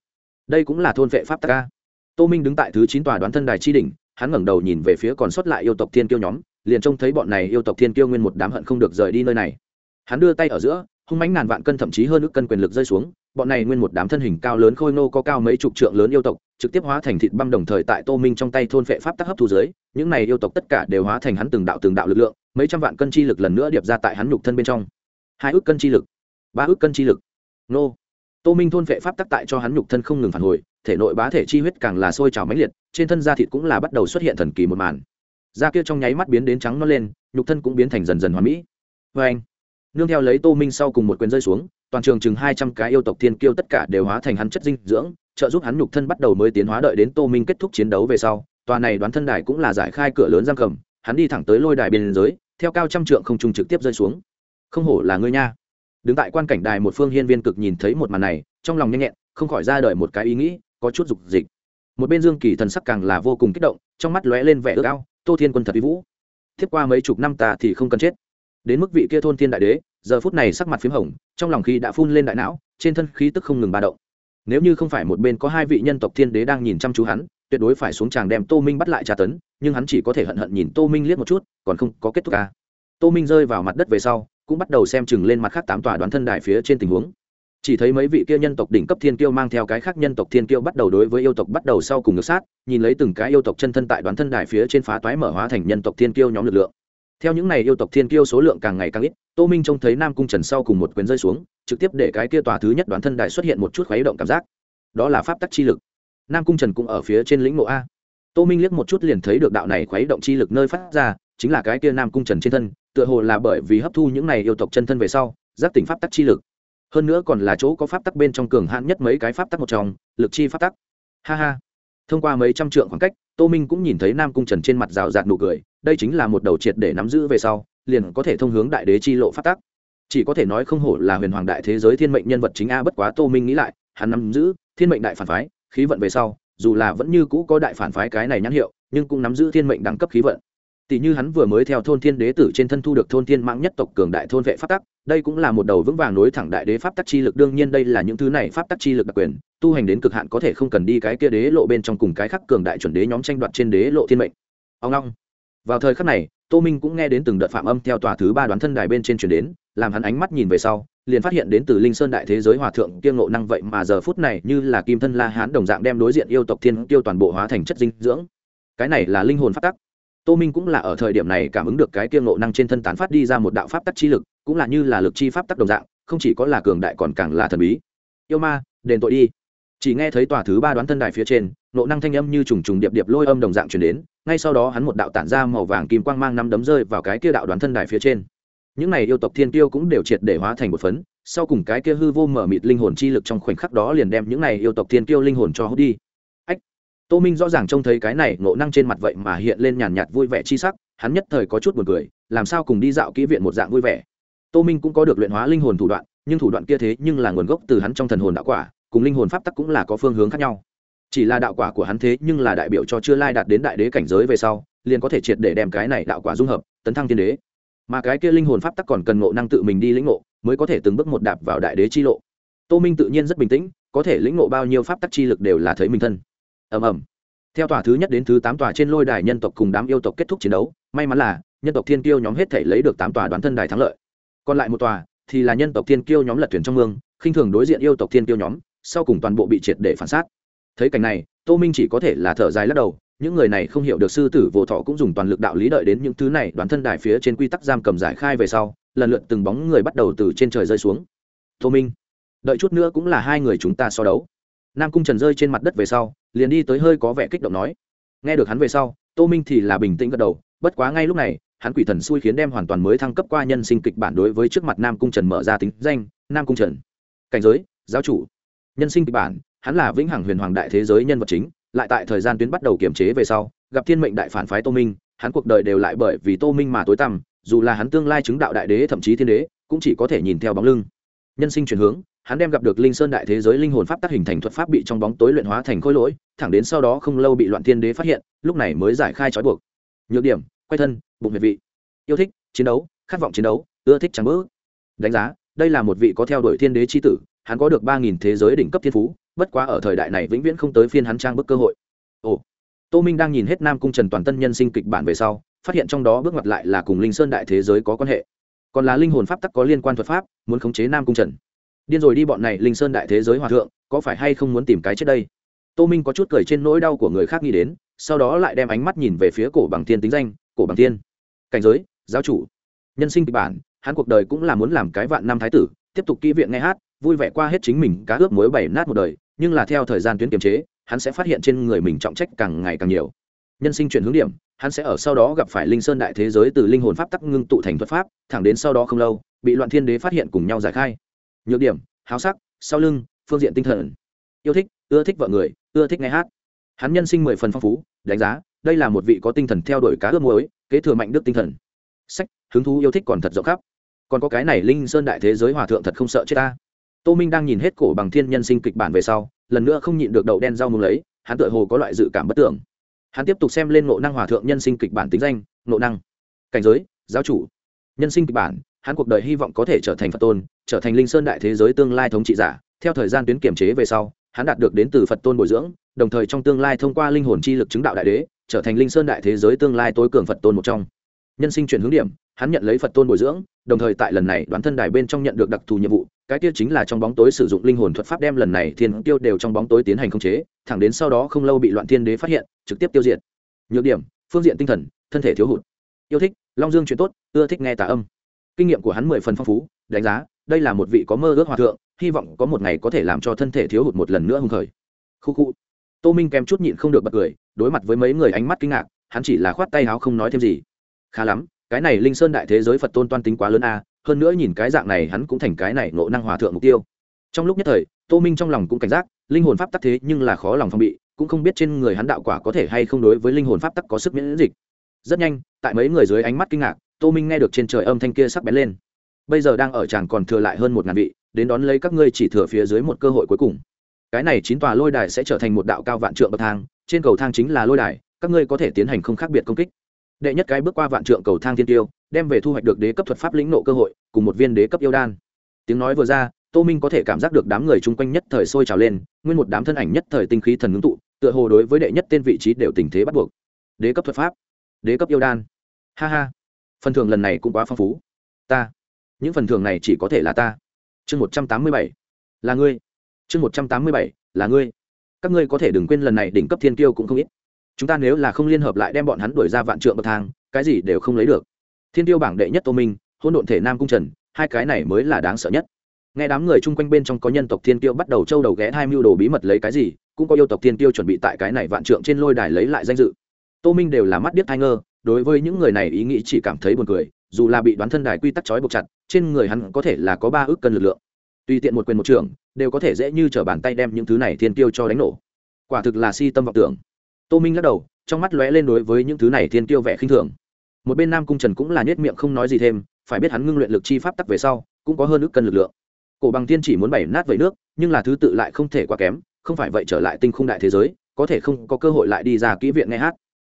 Đây cũng là thôn vệ pháp tắc ca tô minh đứng tại thứ chín tòa đoán thân đài chi đỉnh, hắn ngẩng đầu nhìn về phía còn sót lại yêu tộc thiên kiêu nhóm, liền trông thấy bọn này yêu tộc thiên kiêu nguyên một đám hận không được rời đi nơi này. Hắn đưa tay ở giữa, hung mánh ngàn vạn cân thậm chí hơn ước cân quyền lực rơi xuống, bọn này nguyên một đám thân hình cao lớn khôi nô có cao mấy chục trượng lớn yêu tộc trực tiếp hóa thành thịt băm đồng thời tại tô minh trong tay thôn vệ pháp tắc hấp thu dưới, những này yêu tộc tất cả đều hóa thành hắn từng đạo từng đạo lực lượng, mấy trăm vạn cân chi lực lần nữa điệp ra tại hắn nhục thân bên trong. Hai ước cân chi lực, ba ước cân chi lực. Nô. Tô minh thôn vệ pháp tắc tại cho hắn nhục thân không ngừng phản hồi, thể nội bá thể chi huyết càng là sôi trào mãnh liệt, trên thân da thịt cũng là bắt đầu xuất hiện thần kỳ một màn. Da kia trong nháy mắt biến đến trắng nó lên, nhục thân cũng biến thành dần dần hoàn mỹ. Vê anh, nương theo lấy tô minh sau cùng một quyền rơi xuống, toàn trường chừng hai trăm cái yêu tộc thiên kiêu tất cả đều hóa thành hắn chất dinh dưỡng trợ giúp hắn nhục thân bắt đầu mới tiến hóa đợi đến tô minh kết thúc chiến đấu về sau, tòa này đoán thân đài cũng là giải khai cửa lớn giam cầm, hắn đi thẳng tới lôi đài biên giới, theo cao trăm trượng không trung trực tiếp rơi xuống. Không hổ là ngươi nha. Đứng tại quan cảnh đài một phương hiên viên cực nhìn thấy một màn này, trong lòng nhanh nhẹn, không khỏi ra đời một cái ý nghĩ, có chút dục dịch. Một bên dương kỳ thần sắc càng là vô cùng kích động, trong mắt lóe lên vẻ ước ao, tô thiên quân thật vi vũ. Tiếp qua mấy chục năm ta thì không cần chết. Đến mức vị kia thôn thiên đại đế, giờ phút này sắc mặt p h í m hồng, trong lòng khí đã phun lên đại não, trên thân khí tức không ngừng ba động nếu như không phải một bên có hai vị nhân tộc thiên đế đang nhìn chăm chú hắn, tuyệt đối phải xuống tràng đem tô minh bắt lại tra tấn, nhưng hắn chỉ có thể hận hận nhìn tô minh liếc một chút, còn không có kết thúc ca. Tô minh rơi vào mặt đất về sau, cũng bắt đầu xem chừng lên mặt khác tám tòa đoán thân đài phía trên tình huống. Chỉ thấy mấy vị kia nhân tộc đỉnh cấp thiên kiêu mang theo cái khác nhân tộc thiên kiêu bắt đầu đối với yêu tộc bắt đầu sau cùng ngược sát, nhìn lấy từng cái yêu tộc chân thân tại đoán thân đài phía trên phá toái mở hóa thành nhân tộc thiên kiêu nhóm lực lượng theo những này yêu tộc thiên kiêu số lượng càng ngày càng ít, tô minh trông thấy nam cung trần sau cùng một quyền rơi xuống, trực tiếp để cái kia tòa thứ nhất đoán thân đài xuất hiện một chút khuấy động cảm giác. Đó là pháp tắc chi lực. Nam cung trần cũng ở phía trên lĩnh ngộ a. Tô minh liếc một chút liền thấy được đạo này khuấy động chi lực nơi phát ra, chính là cái kia nam cung trần trên thân, tựa hồ là bởi vì hấp thu những này yêu tộc chân thân về sau, giác tỉnh pháp tắc chi lực. Hơn nữa còn là chỗ có pháp tắc bên trong cường hạn nhất mấy cái pháp tắc một trong, lực chi pháp tắc. Ha ha. Thông qua mấy trăm trượng khoảng cách, tô minh cũng nhìn thấy nam cung trần trên mặt rào rạt nụ cười đây chính là một đầu triệt để nắm giữ về sau, liền có thể thông hướng đại đế chi lộ phát tắc. Chỉ có thể nói không hổ là huyền hoàng đại thế giới thiên mệnh nhân vật chính a bất quá tô minh nghĩ lại, hắn nắm giữ thiên mệnh đại phản phái, khí vận về sau, dù là vẫn như cũ có đại phản phái cái này nhãn hiệu, nhưng cũng nắm giữ thiên mệnh đẳng cấp khí vận. Tỷ như hắn vừa mới theo thôn thiên đế tử trên thân thu được thôn thiên mạng nhất tộc cường đại thôn vệ pháp tắc, đây cũng là một đầu vững vàng nối thẳng đại đế pháp tắc chi lực, đương nhiên đây là những thứ này pháp tắc chi lực đặc quyền, tu hành đến cực hạn có thể không cần đi cái kia đế lộ bên trong cùng cái khắc cường đại chuẩn đế nhóm tranh đoạt trên đế lộ thiên mệnh. Ông long vào thời khắc này, tô minh cũng nghe đến từng đợt phạm âm theo tòa thứ ba đoán thân đài bên trên chuyển đến, làm hắn ánh mắt nhìn về sau, liền phát hiện đến từ linh sơn đại thế giới hòa thượng kiêng ngộ năng vậy mà giờ phút này như là kim thân la hán đồng dạng đem đối diện yêu tộc thiên tiêu toàn bộ hóa thành chất dinh dưỡng. Cái này là linh hồn phát tắc. Tô minh cũng là ở thời điểm này cảm ứng được cái kiêng ngộ năng trên thân tán phát đi ra một đạo pháp tắc chi lực, cũng là như là lực chi pháp tắc đồng dạng, không chỉ có là cường đại còn càng là thần bí. Yêu ma, đền tội đi. Chỉ nghe thấy tòa thứ ba đoán thân đài phía trên nộ năng thanh âm như trùng trùng điệp điệp lôi âm đồng dạng chuyển đến ngay sau đó hắn một đạo tản ra màu vàng kim quang mang năm đấm rơi vào cái kia đạo đoán thân đài phía trên. Những này yêu tộc thiên tiêu cũng đều triệt để hóa thành một phấn, sau cùng cái kia hư vô mở mịt linh hồn chi lực trong khoảnh khắc đó liền đem những này yêu tộc thiên tiêu linh hồn cho hút đi. Ách, tô minh rõ ràng trông thấy cái này ngộ năng trên mặt vậy mà hiện lên nhàn nhạt vui vẻ chi sắc, hắn nhất thời có chút buồn cười, làm sao cùng đi dạo kỹ viện một dạng vui vẻ. Tô minh cũng có được luyện hóa linh hồn thủ đoạn, nhưng thủ đoạn kia thế nhưng là nguồn gốc từ hắn trong thần hồn đạo quả, cùng linh hồn pháp tắc cũng là có phương hướng khác nhau chỉ là đạo quả của hắn thế nhưng là đại biểu cho chưa lai đạt đến đại đế cảnh giới về sau, liền có thể triệt để đem cái này đạo quả dung hợp, tấn thăng thiên đế. Mà cái kia linh hồn pháp tắc còn cần ngộ năng tự mình đi lĩnh ngộ, mới có thể từng bước một đạp vào đại đế chi lộ. Tô minh tự nhiên rất bình tĩnh, có thể lĩnh ngộ bao nhiêu pháp tắc chi lực đều là thấy mình thân. Ầm ầm. Theo tòa thứ nhất đến thứ tám tòa trên lôi đài nhân tộc cùng đám yêu tộc kết thúc chiến đấu, may mắn là nhân tộc thiên kiêu nhóm hết thể lấy được tám tòa đoán thân đài thắng lợi. Còn lại một tòa thì là nhân tộc thiên kiêu nhóm lật thuyền trong mương, khinh thường đối diện yêu tộc thiên kiêu nhóm, sau cùng toàn bộ bị triệt để phản sát thấy cảnh này, tô minh chỉ có thể là thở dài lắc đầu, những người này không hiểu được sư tử vô thọ cũng dùng toàn lực đạo lý đợi đến những thứ này đoán thân đài phía trên quy tắc giam cầm giải khai về sau, lần lượt từng bóng người bắt đầu từ trên trời rơi xuống. Tô minh, đợi chút nữa cũng là hai người chúng ta so đấu. Nam cung trần rơi trên mặt đất về sau, liền đi tới hơi có vẻ kích động nói. Nghe được hắn về sau, tô minh thì là bình tĩnh gật đầu, bất quá ngay lúc này, hắn quỷ thần xui khiến đem hoàn toàn mới thăng cấp qua nhân sinh kịch bản đối với trước mặt nam cung trần mở ra tính danh, nam cung trần. Cảnh giới, giáo chủ. Nhân sinh kịch bản hắn là vĩnh hằng huyền hoàng đại thế giới nhân vật chính, lại tại thời gian tuyến bắt đầu kiểm chế về sau, gặp thiên mệnh đại phản phái tô minh, hắn cuộc đời đều lại bởi vì tô minh mà tối tăm, dù là hắn tương lai chứng đạo đại đế thậm chí thiên đế, cũng chỉ có thể nhìn theo bóng lưng. Nhân sinh chuyển hướng, hắn đem gặp được linh sơn đại thế giới linh hồn pháp tác hình thành thuật pháp bị trong bóng tối luyện hóa thành khối lỗi, thẳng đến sau đó không lâu bị loạn thiên đế phát hiện, lúc này mới giải khai trói buộc. Nhược điểm, quay thân, bụng huyệt vị. Yêu thích, chiến đấu, khát vọng chiến đấu, ưa thích trắng bỡ đánh giá, đây là một vị có theo đuổi thiên đế c h i tử, hắn có được ba nghìn thế giới đỉnh cấp thiên phú bất quá ở thời đại này vĩnh viễn không tới phiên hắn trang bức cơ hội. Ồ, tô minh đang nhìn hết nam cung trần toàn tân nhân sinh kịch bản về sau, phát hiện trong đó bước ngoặt lại là cùng linh sơn đại thế giới có quan hệ. Còn là linh hồn pháp tắc có liên quan thuật pháp, muốn khống chế nam cung trần. Điên rồi đi bọn này linh sơn đại thế giới hòa thượng, có phải hay không muốn tìm cái chết đây? Tô minh có chút cười trên nỗi đau của người khác nghĩ đến, sau đó lại đem ánh mắt nhìn về phía cổ bằng thiên tính danh, cổ bằng thiên, cảnh giới, giáo chủ, nhân sinh kịch bản, hắn cuộc đời cũng là muốn làm cái vạn năm thái tử, tiếp tục kỹ viện nghe hát, vui vẻ qua hết chính mình, cá ướp mối bảy nát một đời nhưng là theo thời gian tuyến kiềm chế, hắn sẽ phát hiện trên người mình trọng trách càng ngày càng nhiều. Nhân sinh chuyển hướng điểm, hắn sẽ ở sau đó gặp phải linh sơn đại thế giới từ linh hồn pháp tắc ngưng tụ thành thuật pháp, thẳng đến sau đó không lâu, bị loạn thiên đế phát hiện cùng nhau giải khai. Nhược điểm, háo sắc, sau lưng, phương diện tinh thần. Yêu thích, ưa thích vợ người, ưa thích nghe hát. Hắn nhân sinh mười phần phong phú, đánh giá, đây là một vị có tinh thần theo đuổi cá ướp muối, kế thừa mạnh đức tinh thần. Sách, hứng thú yêu thích còn thật rộng khắp. Còn có cái này linh sơn đại thế giới hòa thượng thật không sợ chết ta tô minh đang nhìn hết cổ bằng thiên nhân sinh kịch bản về sau, lần nữa không nhịn được đậu đen rau mùng lấy, hắn tựa hồ có loại dự cảm bất tưởng. Hắn tiếp tục xem lên ngộ năng hòa thượng nhân sinh kịch bản tính danh, ngộ năng. Cảnh giới, giáo chủ. Nhân sinh kịch bản, hắn cuộc đời hy vọng có thể trở thành phật tôn, trở thành linh sơn đại thế giới tương lai thống trị giả. Theo thời gian tuyến kiểm chế về sau, hắn đạt được đến từ phật tôn bồi dưỡng, đồng thời trong tương lai thông qua linh hồn chi lực chứng đạo đại đế, trở thành linh sơn đại thế giới tương lai tối cường phật tôn một trong. Nhân sinh chuyển hướng điểm hắn nhận lấy phật tôn bồi dưỡng, đồng thời tại lần này đoán thân đài bên trong nhận được đặc thù nhiệm vụ, cái kia chính là trong bóng tối sử dụng linh hồn thuật pháp đem lần này thiên tiêu đều trong bóng tối tiến hành khống chế, thẳng đến sau đó không lâu bị loạn thiên đế phát hiện, trực tiếp tiêu diệt. Nhược điểm, phương diện tinh thần, thân thể thiếu hụt. Yêu thích, long dương chuyện tốt, ưa thích nghe tà âm. Kinh nghiệm của hắn mười phần phong phú, đánh giá, đây là một vị có mơ ước hòa thượng, hy vọng có một ngày có thể làm cho thân thể thiếu hụt một lần nữa hùng khởi. Khu khu. Tô minh kèm chút nhịn không được bật cười, đối mặt với mấy người ánh mắt kinh ngạc, hắn chỉ là khoát tay áo không nói thêm gì. Khá lắm cái này linh sơn đại thế giới phật tôn toan tính quá lớn a, hơn nữa nhìn cái dạng này hắn cũng thành cái này nộ năng hòa thượng mục tiêu. Trong lúc nhất thời, tô minh trong lòng cũng cảnh giác, linh hồn pháp tắc thế nhưng là khó lòng phòng bị, cũng không biết trên người hắn đạo quả có thể hay không đối với linh hồn pháp tắc có sức miễn dịch. Rất nhanh, tại mấy người dưới ánh mắt kinh ngạc, tô minh nghe được trên trời âm thanh kia sắc bén lên. Bây giờ đang ở chàng còn thừa lại hơn một ngàn vị, đến đón lấy các ngươi chỉ thừa phía dưới một cơ hội cuối cùng. Cái này chín tòa lôi đài sẽ trở thành một đạo cao vạn trượng bậc thang, trên cầu thang chính là lôi đài, các ngươi có thể tiến hành không khác biệt công kích đệ nhất cái bước qua vạn trượng cầu thang thiên tiêu, đem về thu hoạch được đế cấp thuật pháp lĩnh nộ cơ hội, cùng một viên đế cấp yêu đan. Tiếng nói vừa ra, tô minh có thể cảm giác được đám người chung quanh nhất thời sôi trào lên, nguyên một đám thân ảnh nhất thời tinh khí thần ngưng tụ, tựa hồ đối với đệ nhất tên vị trí đều tình thế bắt buộc. Đế cấp thuật pháp, đế cấp yêu đan. Ha ha. Phần thưởng lần này cũng quá phong phú. Ta. Những phần thưởng này chỉ có thể là ta. Chương một trăm tám mươi bảy. Là ngươi. Chương một trăm tám mươi bảy. Là ngươi. Các ngươi có thể đừng quên lần này đỉnh cấp thiên tiêu cũng không ít chúng ta nếu là không liên hợp lại đem bọn hắn đuổi ra vạn trượng bậc thang, cái gì đều không lấy được. Thiên tiêu bảng đệ nhất tô minh hôn độn thể nam cung trần, hai cái này mới là đáng sợ nhất. Nghe đám người chung quanh bên trong có nhân tộc thiên tiêu bắt đầu trâu đầu ghé hai mưu đồ bí mật lấy cái gì, cũng có yêu tộc thiên tiêu chuẩn bị tại cái này vạn trượng trên lôi đài lấy lại danh dự. Tô minh đều là mắt điếc hai ngơ, đối với những người này ý nghĩ chỉ cảm thấy buồn cười, dù là bị đoán thân đài quy tắc trói buộc chặt, trên người hắn có thể là có ba ước cân lực lượng. Tùy tiện một quyền một trường, đều có thể dễ như t bàn tay đem những thứ này thiên tiêu cho đánh nổ. Quả thực là si tâm vọng tưởng tô minh lắc đầu, trong mắt lóe lên đối với những thứ này thiên tiêu vẻ khinh thường. Một bên nam cung trần cũng là nhét miệng không nói gì thêm, phải biết hắn ngưng luyện lực chi pháp tắc về sau, cũng có hơn ước cân lực lượng. Cổ bằng tiên chỉ muốn bảy nát vẩy nước, nhưng là thứ tự lại không thể quá kém, không phải vậy trở lại tinh khung đại thế giới, có thể không có cơ hội lại đi ra kỹ viện nghe hát.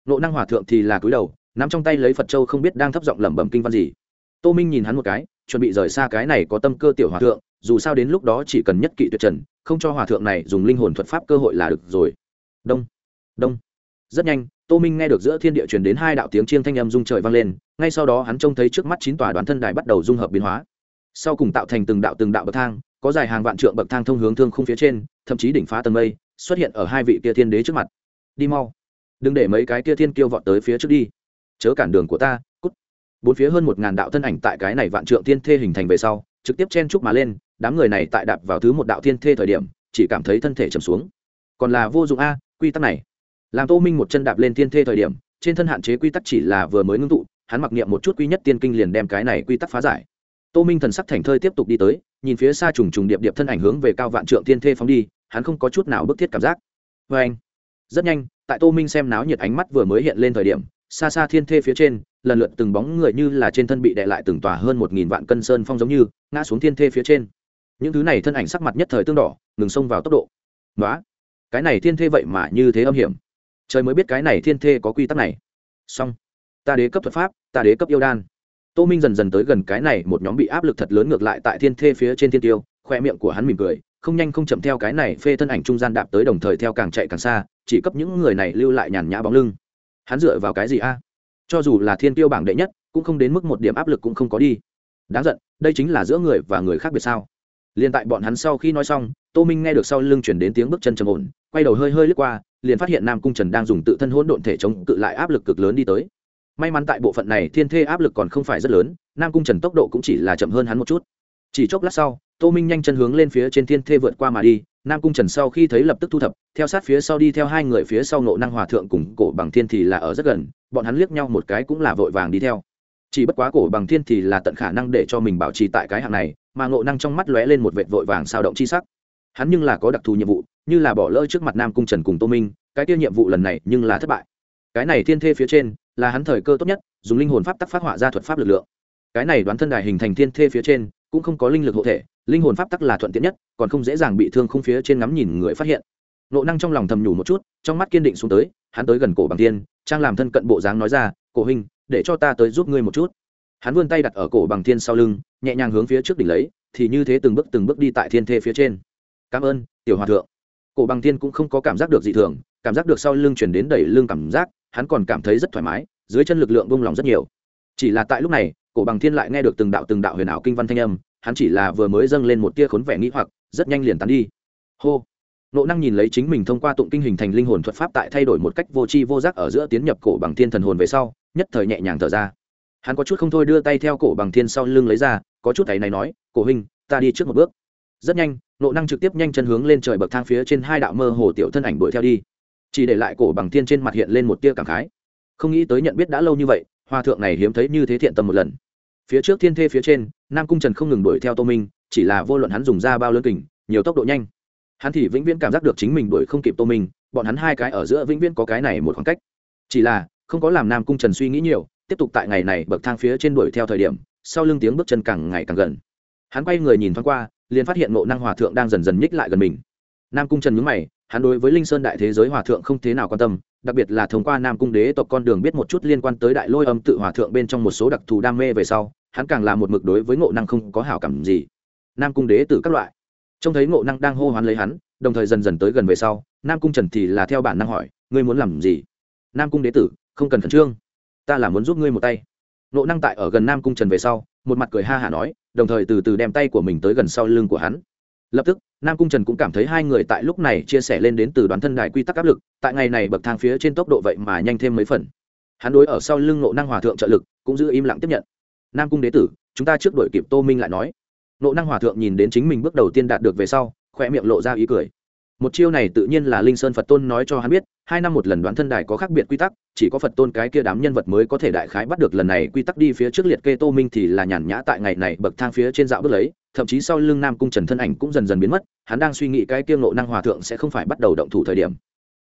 Nộ năng hòa thượng thì là cúi đầu, nắm trong tay lấy phật châu không biết đang thấp giọng lẩm bẩm kinh văn gì. Tô minh nhìn hắn một cái, chuẩn bị rời xa cái này có tâm cơ tiểu hòa thượng, dù sao đến lúc đó chỉ cần nhất kỵ tuyệt trần, không cho hòa thượng này dùng linh hồn thuật pháp cơ hội là được rồi. Đông đông. Rất nhanh, tô minh nghe được giữa thiên địa truyền đến hai đạo tiếng chiêng thanh âm rung trời vang lên, ngay sau đó hắn trông thấy trước mắt chín tòa đoán thân đài bắt đầu dung hợp biến hóa. Sau cùng tạo thành từng đạo từng đạo bậc thang, có dài hàng vạn trượng bậc thang thông hướng thương khung phía trên, thậm chí đỉnh phá tầng mây, xuất hiện ở hai vị kia thiên đế trước mặt. Đi mau. Đừng để mấy cái kia thiên kiêu vọt tới phía trước đi. Chớ cản đường của ta, cút. Bốn phía hơn một ngàn đạo thân ảnh tại cái này vạn trượng thiên thê hình thành về sau, trực tiếp chen chúc mà lên, đám người này tại đạp vào thứ một đạo thiên thê thời điểm, chỉ cảm thấy thân thể trầm xuống. Còn là vô dụng a, quy tắc này làm tô minh một chân đạp lên thiên thê thời điểm, trên thân hạn chế quy tắc chỉ là vừa mới ngưng tụ, hắn mặc niệm một chút quy nhất tiên kinh liền đem cái này quy tắc phá giải. Tô minh thần sắc thành thơi tiếp tục đi tới, nhìn phía xa trùng trùng điệp điệp thân ảnh hướng về cao vạn trượng thiên thê phóng đi, hắn không có chút nào bức thiết cảm giác. Vê anh, rất nhanh, tại tô minh xem náo nhiệt ánh mắt vừa mới hiện lên thời điểm, xa xa thiên thê phía trên, lần lượt từng bóng người như là trên thân bị đè lại từng tòa hơn một nghìn vạn cân sơn phong giống như, ngã xuống thiên thê phía trên. Những thứ này thân ảnh sắc mặt nhất thời tương đỏ, ngừng xông vào tốc độ. Nói cái này thiên thê vậy mà như thế âm hiểm trời mới biết cái này thiên thê có quy tắc này. Xong. Ta đế cấp thuật pháp, ta đế cấp yêu đan. Tô minh dần dần tới gần cái này một nhóm bị áp lực thật lớn ngược lại tại thiên thê phía trên thiên tiêu, khoe miệng của hắn mỉm cười, không nhanh không chậm theo cái này phê thân ảnh trung gian đạp tới đồng thời theo càng chạy càng xa, chỉ cấp những người này lưu lại nhàn nhã bóng lưng. Hắn dựa vào cái gì a? Cho dù là thiên tiêu bảng đệ nhất, cũng không đến mức một điểm áp lực cũng không có đi. Đáng giận, đây chính là giữa người và người khác biệt sao? Liền tại bọn hắn sau khi nói xong tô minh nghe được sau lưng chuyển đến tiếng bước chân trầm ổn, quay đầu hơi hơi lướt qua, liền phát hiện nam cung trần đang dùng tự thân hỗn độn thể chống cự lại áp lực cực lớn đi tới. May mắn tại bộ phận này thiên thê áp lực còn không phải rất lớn, nam cung trần tốc độ cũng chỉ là chậm hơn hắn một chút. Chỉ chốc lát sau, tô minh nhanh chân hướng lên phía trên thiên thê vượt qua mà đi, nam cung trần sau khi thấy lập tức thu thập, theo sát phía sau đi theo hai người phía sau nộ năng hòa thượng cùng cổ bằng thiên thì là ở rất gần, bọn hắn liếc nhau một cái cũng là vội vàng đi theo. Chỉ bất quá cổ bằng thiên thì là tận khả năng để cho mình bảo trì tại cái hạng này, mà ngộ năng trong mắt lóe lên một vệt vội vàng sao động chi sắc hắn nhưng là có đặc thù nhiệm vụ, như là bỏ lỡ trước mặt nam cung trần cùng tô minh, cái kia nhiệm vụ lần này nhưng là thất bại. Cái này thiên thê phía trên, là hắn thời cơ tốt nhất, dùng linh hồn pháp tắc phát họa ra thuật pháp lực lượng. Cái này đoán thân đài hình thành thiên thê phía trên, cũng không có linh lực hộ thể, linh hồn pháp tắc là thuận tiện nhất, còn không dễ dàng bị thương không phía trên ngắm nhìn người phát hiện. Nộ năng trong lòng thầm nhủ một chút, trong mắt kiên định xuống tới, hắn tới gần cổ bằng tiên, trang làm thân cận bộ dáng nói ra, cổ hình để cho ta tới giúp ngươi một chút. Hắn vươn tay đặt ở cổ bằng thiên sau lưng, nhẹ nhàng hướng phía trước đỉnh lấy, thì như thế từng bước từng bước đi tại thiên thê phía trên cảm ơn, tiểu hòa thượng. Cổ bằng thiên cũng không có cảm giác được dị thường, cảm giác được sau lưng chuyển đến đẩy lưng cảm giác, hắn còn cảm thấy rất thoải mái, dưới chân lực lượng bông lòng rất nhiều. Chỉ là tại lúc này, cổ bằng thiên lại nghe được từng đạo từng đạo huyền ảo kinh văn thanh âm, hắn chỉ là vừa mới dâng lên một tia khốn vẻ nghĩ hoặc, rất nhanh liền tán đi. Hô! Nộ năng nhìn lấy chính mình thông qua tụng kinh hình thành linh hồn thuật pháp tại thay đổi một cách vô tri vô giác ở giữa tiến nhập cổ bằng thiên thần hồn về sau, nhất thời nhẹ nhàng thở ra. Hắn có chút không thôi đưa tay theo cổ bằng thiên sau lưng lấy ra, có chút thầy này nói, cổ hình ta đi trước một bước. Rất nhanh nộ năng trực tiếp nhanh chân hướng lên trời bậc thang phía trên hai đạo mơ hồ tiểu thân ảnh đuổi theo đi. Chỉ để lại cổ bằng thiên trên mặt hiện lên một tia cảm khái. Không nghĩ tới nhận biết đã lâu như vậy, hòa thượng này hiếm thấy như thế thiện tâm một lần. Phía trước thiên thê phía trên, nam cung trần không ngừng đuổi theo tô minh, chỉ là vô luận hắn dùng ra bao lương kình, nhiều tốc độ nhanh. Hắn thì vĩnh viễn cảm giác được chính mình đuổi không kịp tô minh, bọn hắn hai cái ở giữa vĩnh viễn có cái này một khoảng cách. Chỉ là, không có làm nam cung trần suy nghĩ nhiều, tiếp tục tại ngày này bậc thang phía trên đuổi theo thời điểm, sau lưng tiếng bước chân càng ngày càng gần. Hắn quay người nhìn thoáng qua liền phát hiện ngộ năng hòa thượng đang dần dần nhích lại gần mình. Nam cung trần nhúng mày, hắn đối với linh sơn đại thế giới hòa thượng không thế nào quan tâm, đặc biệt là thông qua nam cung đế tộc con đường biết một chút liên quan tới đại lôi âm tự hòa thượng bên trong một số đặc thù đam mê về sau, hắn càng là một mực đối với ngộ năng không có hảo cảm gì. Nam cung đế tử các loại. Trông thấy ngộ năng đang hô hoán lấy hắn, đồng thời dần dần tới gần về sau, nam cung trần thì là theo bản năng hỏi, ngươi muốn làm gì? Nam cung đế tử, không cần khẩn trương. Ta là muốn giúp ngươi một tay. Ngộ năng tại ở gần nam cung trần về sau, một mặt cười ha hả nói đồng thời từ từ đem tay của mình tới gần sau lưng của hắn. Lập tức, nam cung trần cũng cảm thấy hai người tại lúc này chia sẻ lên đến từ đoàn thân đài quy tắc áp lực, tại ngày này bậc thang phía trên tốc độ vậy mà nhanh thêm mấy phần. Hắn đối ở sau lưng nộ năng hòa thượng trợ lực, cũng giữ im lặng tiếp nhận. Nam cung đế tử, chúng ta trước đội kịp tô minh lại nói. Nộ năng hòa thượng nhìn đến chính mình bước đầu tiên đạt được về sau khoe miệng lộ ra ý cười một chiêu này tự nhiên là linh sơn phật tôn nói cho hắn biết, hai năm một lần đoán thân đài có khác biệt quy tắc, chỉ có phật tôn cái kia đám nhân vật mới có thể đại khái bắt được lần này quy tắc đi phía trước liệt kê tô minh thì là nhàn nhã tại ngày này bậc thang phía trên dạo bước lấy, thậm chí sau lưng nam cung trần thân ảnh cũng dần dần biến mất, hắn đang suy nghĩ cái kia ngộ năng hòa thượng sẽ không phải bắt đầu động thủ thời điểm.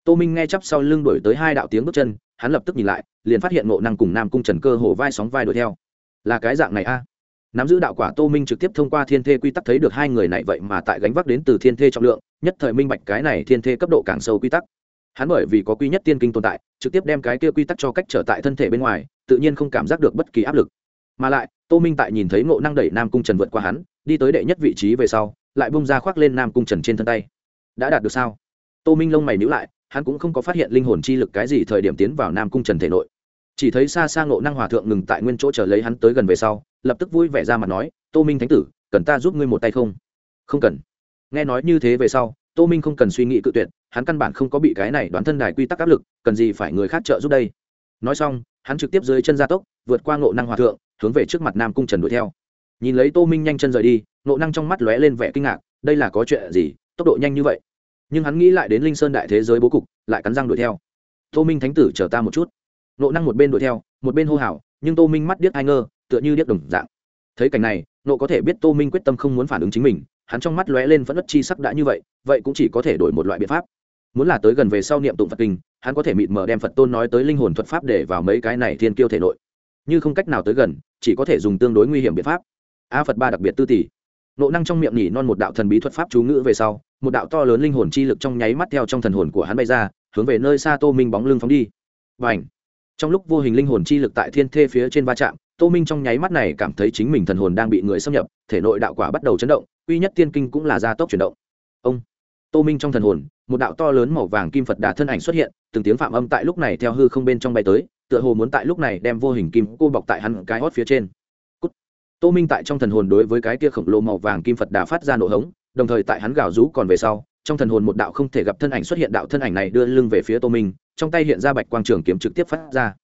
Tô minh nghe chắp sau lưng đổi tới hai đạo tiếng bước chân, hắn lập tức nhìn lại, liền phát hiện ngộ năng cùng nam cung trần cơ hồ vai sóng vai đuổi theo. Là cái dạng này a? Nắm giữ đạo quả tô minh trực tiếp thông qua thiên thê quy tắc thấy được hai người này vậy mà tại gánh vác đến từ thiên thê trọng lượng, nhất thời minh bạch cái này thiên thê cấp độ càng sâu quy tắc. Hắn bởi vì có quy nhất tiên kinh tồn tại, trực tiếp đem cái kia quy tắc cho cách trở tại thân thể bên ngoài, tự nhiên không cảm giác được bất kỳ áp lực. Mà lại, tô minh tại nhìn thấy ngộ năng đẩy nam cung trần vượt qua hắn, đi tới đệ nhất vị trí về sau, lại bung ra khoác lên nam cung trần trên thân tay. Đã đạt được sao? Tô minh lông mày nhữ lại, hắn cũng không có phát hiện linh hồn chi lực cái gì thời điểm tiến vào nam cung trần thể nội. Chỉ thấy xa xa ngộ năng hòa thượng ngừng tại nguyên chỗ chờ lấy hắn tới gần về sau lập tức vui vẻ ra mặt nói, tô minh thánh tử, cần ta giúp ngươi một tay không? Không cần. Nghe nói như thế về sau, tô minh không cần suy nghĩ cự tuyệt, hắn căn bản không có bị cái này đoán thân đài quy tắc áp lực, cần gì phải người khác trợ giúp đây? Nói xong, hắn trực tiếp dưới chân gia tốc, vượt qua ngộ năng hòa thượng, hướng về trước mặt nam cung trần đuổi theo. Nhìn lấy tô minh nhanh chân rời đi, ngộ năng trong mắt lóe lên vẻ kinh ngạc, đây là có chuyện gì, tốc độ nhanh như vậy? Nhưng hắn nghĩ lại đến linh sơn đại thế giới bố cục, lại cắn răng đuổi theo. Tô minh thánh tử, chờ ta một chút. Nộ năng một bên đuổi theo, một bên hô hào, nhưng tô minh mắt điếc ai ngơ tựa như điếc đồng dạng. Thấy cảnh này, nộ có thể biết tô minh quyết tâm không muốn phản ứng chính mình, hắn trong mắt lóe lên vẫn nộ chi sắc đã như vậy vậy cũng chỉ có thể đổi một loại biện pháp. Muốn là tới gần về sau niệm tụng phật kinh, hắn có thể mịt mờ đem phật tôn nói tới linh hồn thuật pháp để vào mấy cái này thiên kiêu thể nội. Như không cách nào tới gần, chỉ có thể dùng tương đối nguy hiểm biện pháp. A phật ba đặc biệt tư tỷ nộ năng trong miệng nhỉ non một đạo thần bí thuật pháp chú ngữ về sau, một đạo to lớn linh hồn chi lực trong nháy mắt theo trong thần hồn của hắn bay ra, hướng về nơi xa tô minh bóng lưng phóng đi. Và ảnh trong lúc vô hình linh hồn chi lực tại thiên thê phía trên va chạm tô minh trong nháy mắt này cảm thấy chính mình thần hồn đang bị người xâm nhập, thể nội đạo quả bắt đầu chấn động, uy nhất tiên kinh cũng là gia tốc chuyển động. Ông, tô minh trong thần hồn, một đạo to lớn màu vàng kim phật đà thân ảnh xuất hiện, từng tiếng phạm âm tại lúc này theo hư không bên trong bay tới, tựa hồ muốn tại lúc này đem vô hình kim cô bọc tại hắn cái hót phía trên. Cút. tô minh tại trong thần hồn đối với cái kia khổng lồ màu vàng kim phật đà phát ra nổ hống, đồng thời tại hắn gào rú còn về sau, trong thần hồn một đạo không thể gặp thân ảnh xuất hiện, đạo thân ảnh này đưa lưng về phía tô minh, trong tay hiện ra bạch quang trường kiếm trực tiếp phát ra.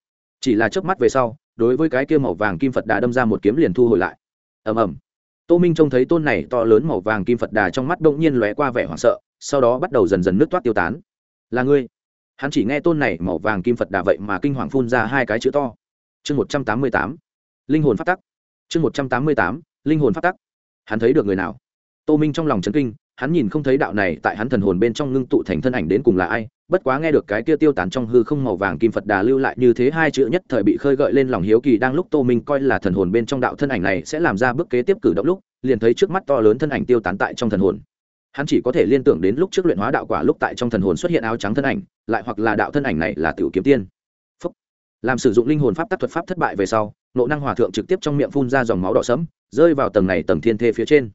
Chỉ là chớp mắt về sau đối với cái kia màu vàng kim phật đà đâm ra một kiếm liền thu hồi lại. Ầm ầm. Tô minh trông thấy tôn này to lớn màu vàng kim phật đà trong mắt đông nhiên lóe qua vẻ hoảng sợ, sau đó bắt đầu dần dần nước toát tiêu tán. Là ngươi? Hắn chỉ nghe tôn này màu vàng kim phật đà vậy mà kinh hoàng phun ra hai cái chữ to. Chương một trăm tám mươi tám. Linh hồn phát tắc. Chương một trăm tám mươi tám. Linh hồn phát tắc. Hắn thấy được người nào? Tô minh trong lòng chấn kinh, hắn nhìn không thấy đạo này tại hắn thần hồn bên trong ngưng tụ thành thân ảnh đến cùng là ai bất quá nghe được cái kia tiêu tán trong hư không màu vàng kim phật đà lưu lại như thế hai chữ nhất thời bị khơi gợi lên lòng hiếu kỳ đang lúc tô minh coi là thần hồn bên trong đạo thân ảnh này sẽ làm ra bước kế tiếp cử động lúc, liền thấy trước mắt to lớn thân ảnh tiêu tán tại trong thần hồn. Hắn chỉ có thể liên tưởng đến lúc trước luyện hóa đạo quả lúc tại trong thần hồn xuất hiện áo trắng thân ảnh, lại hoặc là đạo thân ảnh này là tiểu kiếm tiên. Phúc. làm sử dụng linh hồn pháp tác thuật pháp thất bại về sau, nộ năng hòa thượng trực tiếp trong miệng phun ra dòng máu đỏ sẫm, rơi vào tầng này tầng thiên thê phía trên.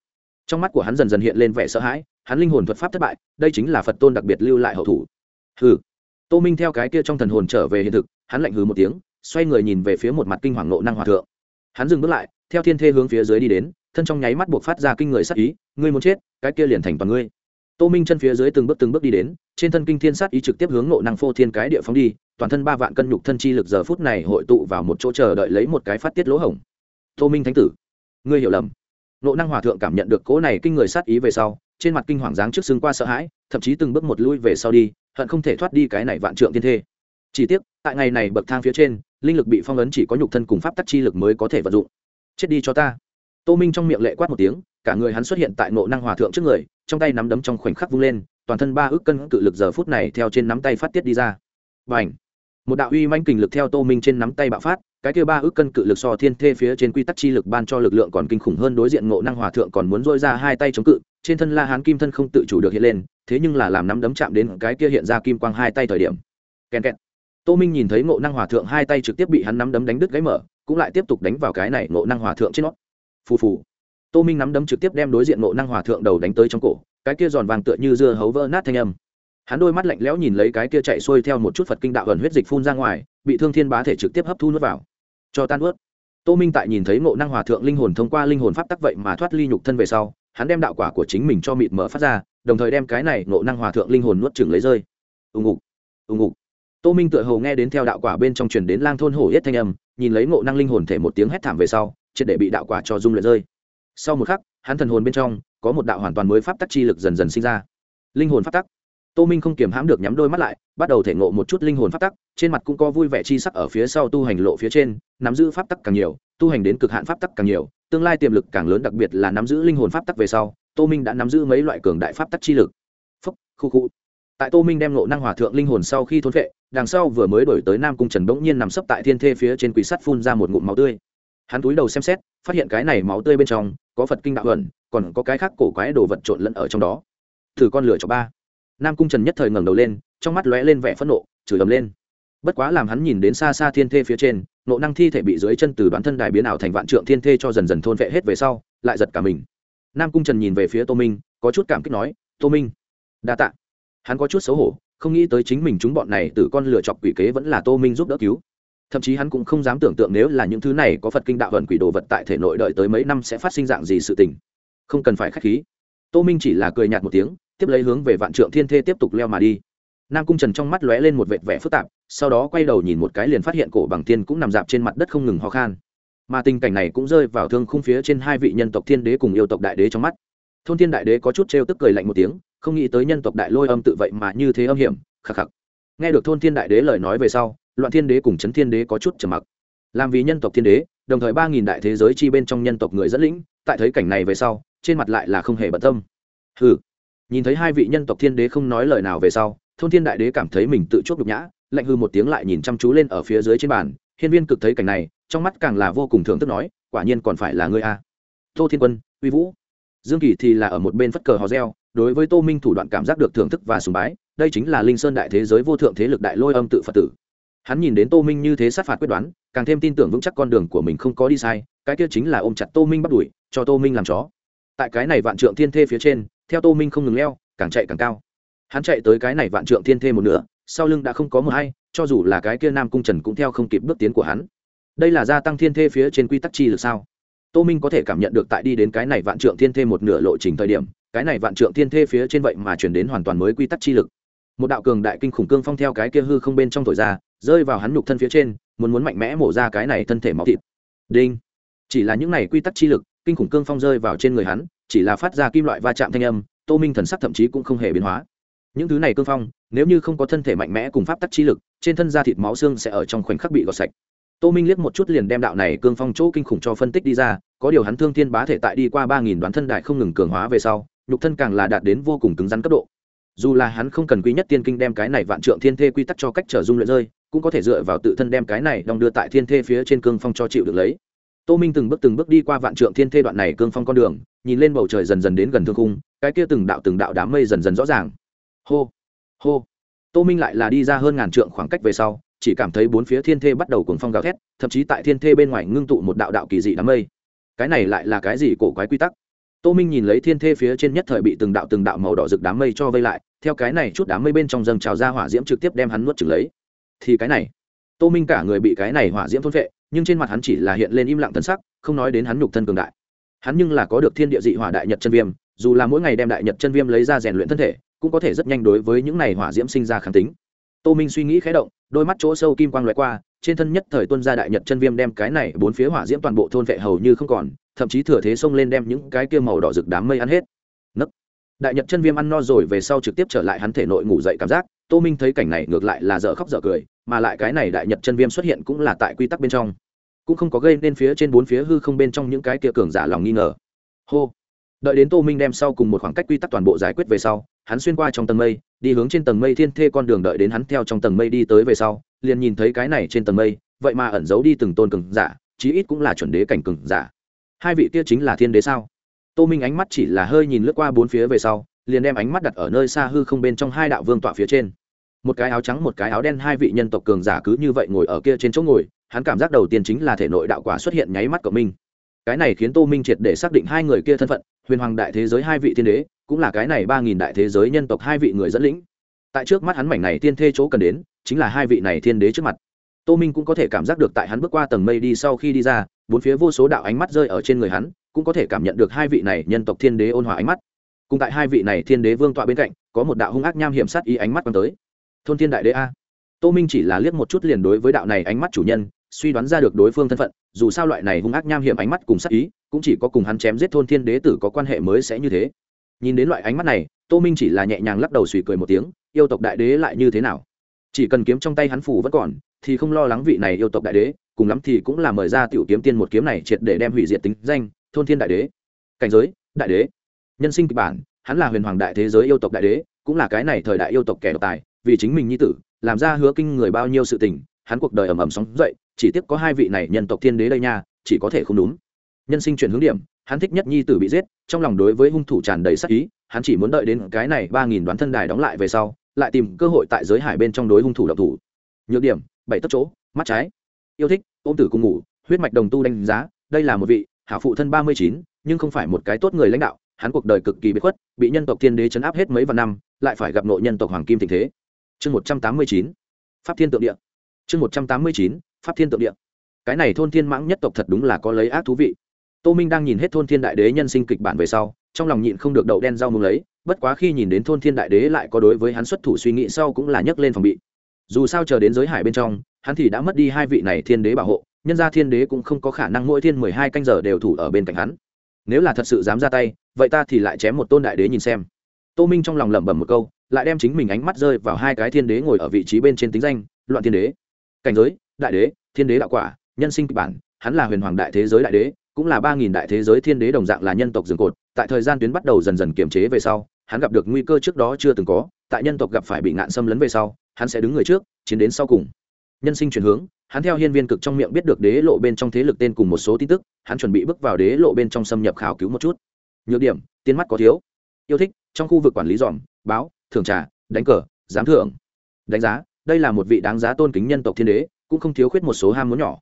Trong mắt của hắn dần dần hiện lên vẻ sợ hãi, hắn linh hồn thuật pháp thất bại, đây chính là phật tôn đặc biệt lưu lại hậu thủ hừ. Tô minh theo cái kia trong thần hồn trở về hiện thực, hắn lạnh hừ một tiếng, xoay người nhìn về phía một mặt kinh hoàng nộ năng hòa thượng. Hắn dừng bước lại, theo thiên thê hướng phía dưới đi đến, thân trong nháy mắt buộc phát ra kinh người sát ý, ngươi muốn chết, cái kia liền thành toàn ngươi. Tô minh chân phía dưới từng bước từng bước đi đến, trên thân kinh thiên sát ý trực tiếp hướng nộ năng phô thiên cái địa phóng đi, toàn thân ba vạn cân nhục thân chi lực giờ phút này hội tụ vào một chỗ chờ đợi lấy một cái phát tiết lỗ hổng. Tô minh thánh tử, ngươi hiểu lầm. Nộ năng hòa thượng cảm nhận được cỗ này kinh người sát ý về sau trên mặt kinh hoàng dáng trước xương qua sợ hãi, thậm chí từng bước một lui về sau đi, hận không thể thoát đi cái này vạn trượng thiên thê. Chỉ tiếc, tại ngày này bậc thang phía trên, linh lực bị phong ấn chỉ có nhục thân cùng pháp tắc chi lực mới có thể vận dụng. Chết đi cho ta. Tô minh trong miệng lệ quát một tiếng, cả người hắn xuất hiện tại nộ năng hòa thượng trước người, trong tay nắm đấm trong khoảnh khắc vung lên, toàn thân ba ước cân cự lực giờ phút này theo trên nắm tay phát tiết đi ra. Và ảnh một đạo uy manh kình lực theo tô minh trên nắm tay bạo phát, cái kia ba ước cân cự lực so thiên thê phía trên quy tắc chi lực ban cho lực lượng còn kinh khủng hơn đối diện ngộ năng hòa thượng còn muốn dôi ra hai tay chống cự trên thân la hán kim thân không tự chủ được hiện lên, thế nhưng là làm nắm đấm chạm đến cái kia hiện ra kim quang hai tay thời điểm. Kèn kẹt. Tô minh nhìn thấy ngộ năng hòa thượng hai tay trực tiếp bị hắn nắm đấm đánh đứt gáy mở, cũng lại tiếp tục đánh vào cái này ngộ năng hòa thượng trên nó. Phù phù. Tô minh nắm đấm trực tiếp đem đối diện ngộ năng hòa thượng đầu đánh tới trong cổ, cái kia giòn vàng tựa như dưa hấu vỡ nát thanh âm. Hắn đôi mắt lạnh lẽo nhìn lấy cái kia chạy xuôi theo một chút phật kinh đạo ẩn huyết dịch phun ra ngoài, bị thương thiên bá thể trực tiếp hấp thu nuốt vào. Cho tan ướt. Tô minh tại nhìn thấy ngộ năng hòa thượng linh hồn thông qua linh hồn pháp tắc vậy mà thoát ly nhục thân về sau hắn đem đạo quả của chính mình cho mịt mở phát ra, đồng thời đem cái này ngộ năng hòa thượng linh hồn nuốt chừng lấy rơi. Ùng ục ùng ục. Tô minh tựa hồ nghe đến theo đạo quả bên trong truyền đến lang thôn hổ yết thanh âm, nhìn lấy ngộ năng linh hồn thể một tiếng hét thảm về sau, triệt để bị đạo quả cho dung luyện rơi. Sau một khắc, hắn thần hồn bên trong, có một đạo hoàn toàn mới pháp tắc chi lực dần dần sinh ra. Linh hồn pháp tắc. Tô minh không kiềm hãm được nhắm đôi mắt lại, bắt đầu thể ngộ một chút linh hồn pháp tắc, trên mặt cũng có vui vẻ chi sắc ở phía sau tu hành lộ phía trên, nắm giữ pháp tắc càng nhiều, tu hành đến cực hạn pháp tắc càng nhiều tương lai tiềm lực càng lớn, đặc biệt là nắm giữ linh hồn pháp tắc về sau, tô minh đã nắm giữ mấy loại cường đại pháp tắc chi lực. Phúc, khu khu. Tại tô minh đem ngộ năng hòa thượng linh hồn sau khi thốn vệ đằng sau vừa mới đổi tới nam cung trần bỗng nhiên nằm sấp tại thiên thê phía trên quỷ sắt phun ra một ngụm máu tươi. Hắn túi đầu xem xét, phát hiện cái này máu tươi bên trong có phật kinh đạo ẩn, còn có cái khác cổ quái đồ vật trộn lẫn ở trong đó. Thử con lửa cho ba. Nam cung trần nhất thời ngẩng đầu lên, trong mắt lóe lên vẻ phẫn nộ, chửi ầm lên. Bất quá làm hắn nhìn đến xa xa thiên thê phía trên nộ năng thi thể bị dưới chân từ đoán thân đài biến ảo thành vạn trượng thiên thê cho dần dần thôn vệ hết về sau, lại giật cả mình. Nam cung trần nhìn về phía tô minh, có chút cảm kích nói, tô minh, đa t ạ hắn có chút xấu hổ, không nghĩ tới chính mình chúng bọn này từ con lựa chọc quỷ kế vẫn là tô minh giúp đỡ cứu. Thậm chí hắn cũng không dám tưởng tượng nếu là những thứ này có phật kinh đạo vận quỷ đồ vật tại thể nội đợi tới mấy năm sẽ phát sinh dạng gì sự tình. Không cần phải k h á c h khí. Tô minh chỉ là cười nhạt một tiếng, tiếp lấy hướng về vạn trượng thiên thê tiếp tục leo mà đi nam cung trần trong mắt lóe lên một vệt vẻ phức tạp, sau đó quay đầu nhìn một cái liền phát hiện cổ bằng tiên cũng nằm dạp trên mặt đất không ngừng ho khan. Mà tình cảnh này cũng rơi vào thương khung phía trên hai vị nhân tộc thiên đế cùng yêu tộc đại đế trong mắt. Thôn thiên đại đế có chút trêu tức cười lạnh một tiếng, không nghĩ tới nhân tộc đại lôi âm tự vậy mà như thế âm hiểm, khắc khắc. Nghe được thôn thiên đại đế lời nói về sau, loạn thiên đế cùng trấn thiên đế có chút trầm mặc. Làm vì nhân tộc thiên đế, đồng thời ba nghìn đại thế giới chi bên trong nhân tộc người dẫn lĩnh, tại thấy cảnh này về sau, trên mặt lại là không hề bận tâm. Hừ. Nhìn thấy hai vị nhân tộc thiên đế không nói lời nào về sau thôn thiên đại đế cảm thấy mình tự chuốc nhục nhã, lạnh hư một tiếng lại nhìn chăm chú lên ở phía dưới trên bàn. Hiên viên cực thấy cảnh này, trong mắt càng là vô cùng thưởng thức nói, quả nhiên còn phải là ngươi a. Tô thiên quân, uy vũ. Dương kỳ thì là ở một bên phất cờ hò reo, đối với tô minh thủ đoạn cảm giác được thưởng thức và sùng bái, đây chính là linh sơn đại thế giới vô thượng thế lực đại lôi âm tự phật tử. Hắn nhìn đến tô minh như thế sát phạt quyết đoán, càng thêm tin tưởng vững chắc con đường của mình không có đi sai, cái kia chính là ôm chặt tô minh bắt đuổi, cho tô minh làm chó. Tại cái này vạn trượng thiên thê phía trên, theo tô minh không ngừng leo, càng chạy càng cao hắn chạy tới cái này vạn trượng thiên thê một nửa, sau lưng đã không có mờ hay, cho dù là cái kia nam cung trần cũng theo không kịp bước tiến của hắn. Đây là gia tăng thiên thê phía trên quy tắc chi lực sao? Tô minh có thể cảm nhận được tại đi đến cái này vạn trượng thiên thê một nửa lộ trình thời điểm, cái này vạn trượng thiên thê phía trên vậy mà chuyển đến hoàn toàn mới quy tắc chi lực. Một đạo cường đại kinh khủng cương phong theo cái kia hư không bên trong thổi ra, rơi vào hắn nhục thân phía trên, muốn muốn mạnh mẽ mổ ra cái này thân thể máu thịt. Đinh! Chỉ là những này quy tắc chi lực, kinh khủng cương phong rơi vào trên người hắn, chỉ là phát ra kim loại va chạm thanh âm, tô minh thần sắc thậm chí cũng không hề biến hóa những thứ này cương phong, nếu như không có thân thể mạnh mẽ cùng pháp tắc chi lực, trên thân da thịt máu xương sẽ ở trong khoảnh khắc bị gọt sạch. Tô minh liếc một chút liền đem đạo này cương phong chỗ kinh khủng cho phân tích đi ra, có điều hắn thương thiên bá thể tại đi qua ba nghìn đoán thân đại không ngừng cường hóa về sau, nhục thân càng là đạt đến vô cùng cứng rắn cấp độ. Dù là hắn không cần quý nhất tiên kinh đem cái này vạn trượng thiên thê quy tắc cho cách trở dung luyện rơi, cũng có thể dựa vào tự thân đem cái này đong đưa tại thiên thê phía trên cương phong cho chịu được lấy. Tô minh từng bước từng bước đi qua vạn trượng thiên thê đoạn này cương phong con đường, nhìn lên bầu trời dần dần đến gần thương khung, cái kia từng đạo từng đạo đám mây dần dần rõ ràng hô. Hô. Tô minh lại là đi ra hơn ngàn trượng khoảng cách về sau, chỉ cảm thấy bốn phía thiên thê bắt đầu cuồng phong gào thét, thậm chí tại thiên thê bên ngoài ngưng tụ một đạo đạo kỳ dị đám mây. Cái này lại là cái gì cổ quái quy tắc? Tô minh nhìn lấy thiên thê phía trên nhất thời bị từng đạo từng đạo màu đỏ rực đám mây cho vây lại, theo cái này chút đám mây bên trong dâng trào ra hỏa diễm trực tiếp đem hắn nuốt trừng lấy. Thì cái này, tô minh cả người bị cái này hỏa diễm thôn vệ nhưng trên mặt hắn chỉ là hiện lên im lặng thân sắc, không nói đến hắn nhục thân cường đại. Hắn nhưng là có được thiên địa dị hỏa đại nhật chân viêm, dù là mỗi ngày đem đại nhật chân viêm lấy ra rèn luyện thân thể cũng có thể rất nhanh đối với những này hỏa diễm sinh ra kháng tính. Tô minh suy nghĩ khé động, đôi mắt chỗ sâu kim quang loại qua, trên thân nhất thời tuân ra đại nhật chân viêm đem cái này bốn phía hỏa diễm toàn bộ thôn vệ hầu như không còn, thậm chí thừa thế xông lên đem những cái kia màu đỏ rực đám mây ăn hết. Nấc. Đại nhật chân viêm ăn no rồi về sau trực tiếp trở lại hắn thể nội ngủ dậy cảm giác, tô minh thấy cảnh này ngược lại là dở khóc dở cười, mà lại cái này đại nhật chân viêm xuất hiện cũng là tại quy tắc bên trong. Cũng không có gây nên phía trên bốn phía hư không bên trong những cái kia cường giả lòng nghi ngờ. Hô đợi đến tô minh đem sau cùng một khoảng cách quy tắc toàn bộ giải quyết về sau, hắn xuyên qua trong tầng mây, đi hướng trên tầng mây thiên thê con đường đợi đến hắn theo trong tầng mây đi tới về sau, liền nhìn thấy cái này trên tầng mây, vậy mà ẩn giấu đi từng tôn cường giả, chí ít cũng là chuẩn đế cảnh cường giả. Hai vị kia chính là thiên đế sao? Tô minh ánh mắt chỉ là hơi nhìn lướt qua bốn phía về sau, liền đem ánh mắt đặt ở nơi xa hư không bên trong hai đạo vương tọa phía trên. Một cái áo trắng, một cái áo đen, hai vị nhân tộc cường giả cứ như vậy ngồi ở kia trên chỗ ngồi, hắn cảm giác đầu tiên chính là thể nội đạo quả xuất hiện nháy mắt của minh cái này khiến tô minh triệt để xác định hai người kia thân phận huyền hoàng đại thế giới hai vị thiên đế, cũng là cái này ba nghìn đại thế giới nhân tộc hai vị người dẫn lĩnh. Tại trước mắt hắn mảnh này tiên thê chỗ cần đến, chính là hai vị này thiên đế trước mặt. Tô minh cũng có thể cảm giác được tại hắn bước qua tầng mây đi sau khi đi ra, bốn phía vô số đạo ánh mắt rơi ở trên người hắn, cũng có thể cảm nhận được hai vị này nhân tộc thiên đế ôn hòa ánh mắt. Cùng tại hai vị này thiên đế vương tọa bên cạnh, có một đạo hung ác nham hiểm sát ý ánh mắt quăng tới. Thôn thiên đại đế a. Tô minh chỉ là liếc một chút liền đối với đạo này ánh mắt chủ nhân, suy đoán ra được đối phương thân phận, dù sao loại này hung ác nham hiểm ánh mắt cùng sát ý cũng chỉ có cùng hắn chém giết thôn thiên đế tử có quan hệ mới sẽ như thế. Nhìn đến loại ánh mắt này, tô minh chỉ là nhẹ nhàng lắc đầu suy cười một tiếng, yêu tộc đại đế lại như thế nào? Chỉ cần kiếm trong tay hắn phủ vẫn còn, thì không lo lắng vị này yêu tộc đại đế, cùng lắm thì cũng là mời ra tiểu kiếm tiên một kiếm này triệt để đem hủy diệt tính danh, thôn thiên đại đế. Cảnh giới, đại đế. Nhân sinh kịch bản, hắn là huyền hoàng đại thế giới yêu tộc đại đế, cũng là cái này thời đại yêu tộc kẻ độc tài, vì chính mình nhi tử, làm ra hứa kinh người bao nhiêu sự tình, hắn cuộc đời ầm ầm sóng dậy, chỉ tiếc có hai vị này nhân tộc thiên đế đây nha, chỉ có thể không đúng nhân sinh chuyển hướng điểm, hắn thích nhất nhi tử bị giết, trong lòng đối với hung thủ tràn đầy sắc ý, hắn chỉ muốn đợi đến cái này ba nghìn đoán thân đài đóng lại về sau, lại tìm cơ hội tại giới hải bên trong đối hung thủ độc thủ. Nhược điểm, bảy tấc chỗ, mắt trái. Yêu thích, ôm tử cùng ngủ, huyết mạch đồng tu đánh giá, đây là một vị hảo phụ thân ba mươi chín, nhưng không phải một cái tốt người lãnh đạo, hắn cuộc đời cực kỳ bất khuất, bị nhân tộc thiên đế chấn áp hết mấy vạn năm, lại phải gặp nội nhân tộc hoàng kim tình thế. Chương một trăm tám mươi chín, pháp thiên tượng địa. Chương một trăm tám mươi chín, pháp thiên tượng địa. Cái này thôn thiên mãng nhất tộc thật đúng là có lấy ác thú vị tô minh đang nhìn hết thôn thiên đại đế nhân sinh kịch bản về sau, trong lòng nhịn không được đậu đen rau mừng lấy, bất quá khi nhìn đến thôn thiên đại đế lại có đối với hắn xuất thủ suy nghĩ sau cũng là nhấc lên phòng bị. Dù sao chờ đến giới hải bên trong, hắn thì đã mất đi hai vị này thiên đế bảo hộ, nhân ra thiên đế cũng không có khả năng mỗi thiên mười hai canh giờ đều thủ ở bên cạnh hắn. Nếu là thật sự dám ra tay, vậy ta thì lại chém một tôn đại đế nhìn xem. Tô minh trong lòng lẩm bẩm một câu, lại đem chính mình ánh mắt rơi vào hai cái thiên đế ngồi ở vị trí bên trên tính danh, loạn thiên đế. Cảnh giới, đại đế, thiên đế đạo quả, nhân sinh kịch bản, hắn là huyền hoàng đại thế giới đại đế cũng là ba nghìn đại thế giới thiên đế đồng dạng là nhân tộc rừng cột, tại thời gian tuyến bắt đầu dần dần kiềm chế về sau, hắn gặp được nguy cơ trước đó chưa từng có, tại nhân tộc gặp phải bị ngạn xâm lấn về sau, hắn sẽ đứng người trước, chiến đến sau cùng. Nhân sinh chuyển hướng, hắn theo hiên viên cực trong miệng biết được đế lộ bên trong thế lực tên cùng một số tin tức, hắn chuẩn bị bước vào đế lộ bên trong xâm nhập khảo cứu một chút. Nhược điểm, tiên mắt có thiếu. Yêu thích, trong khu vực quản lý dòm, báo, thưởng trà, đánh cờ, giám thưởng. Đánh giá, đây là một vị đáng giá tôn kính nhân tộc thiên đế, cũng không thiếu khuyết một số ham muốn nhỏ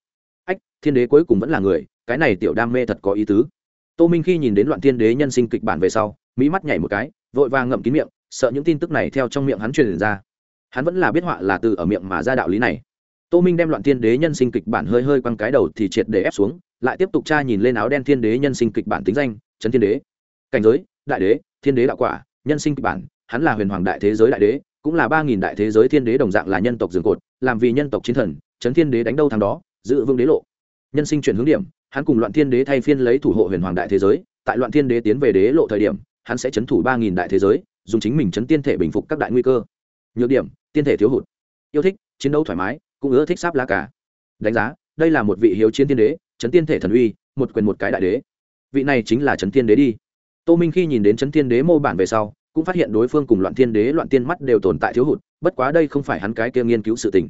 ách, thiên đế cuối cùng vẫn là người, cái này tiểu đam mê thật có ý tứ. Tô minh khi nhìn đến loạn thiên đế nhân sinh kịch bản về sau, mỹ mắt nhảy một cái, vội vàng ngậm kín miệng, sợ những tin tức này theo trong miệng hắn truyền ra. Hắn vẫn là biết họa là từ ở miệng mà ra đạo lý này. Tô minh đem loạn thiên đế nhân sinh kịch bản hơi hơi quăng cái đầu thì triệt để ép xuống, lại tiếp tục tra nhìn lên áo đen thiên đế nhân sinh kịch bản tính danh, trấn thiên đế. Cảnh giới, đại đế, thiên đế đạo quả, nhân sinh kịch bản, hắn là huyền hoàng đại thế giới đại đế, cũng là ba nghìn đại thế giới thiên đế đồng dạng là nhân tộc rừng cột, làm vì nhân tộc chiến thần, trấn thiên đế đánh đâu thằng đó giữ vương đế lộ. Nhân sinh chuyển hướng điểm, hắn cùng loạn thiên đế thay phiên lấy thủ hộ huyền hoàng đại thế giới. Tại loạn thiên đế tiến về đế lộ thời điểm, hắn sẽ chấn thủ ba nghìn đại thế giới, dùng chính mình chấn tiên thể bình phục các đại nguy cơ. Nhược điểm, tiên thể thiếu hụt. Yêu thích, chiến đấu thoải mái, cũng ưa thích sáp lá cả đánh giá, đây là một vị hiếu chiến tiên đế, chấn tiên thể thần uy, một quyền một cái đại đế. Vị này chính là chấn tiên đế đi. Tô minh khi nhìn đến chấn tiên đế mô bản về sau, cũng phát hiện đối phương cùng loạn thiên đế, loạn tiên mắt đều tồn tại thiếu hụt, bất quá đây không phải hắn cái kia nghiên cứu sự tình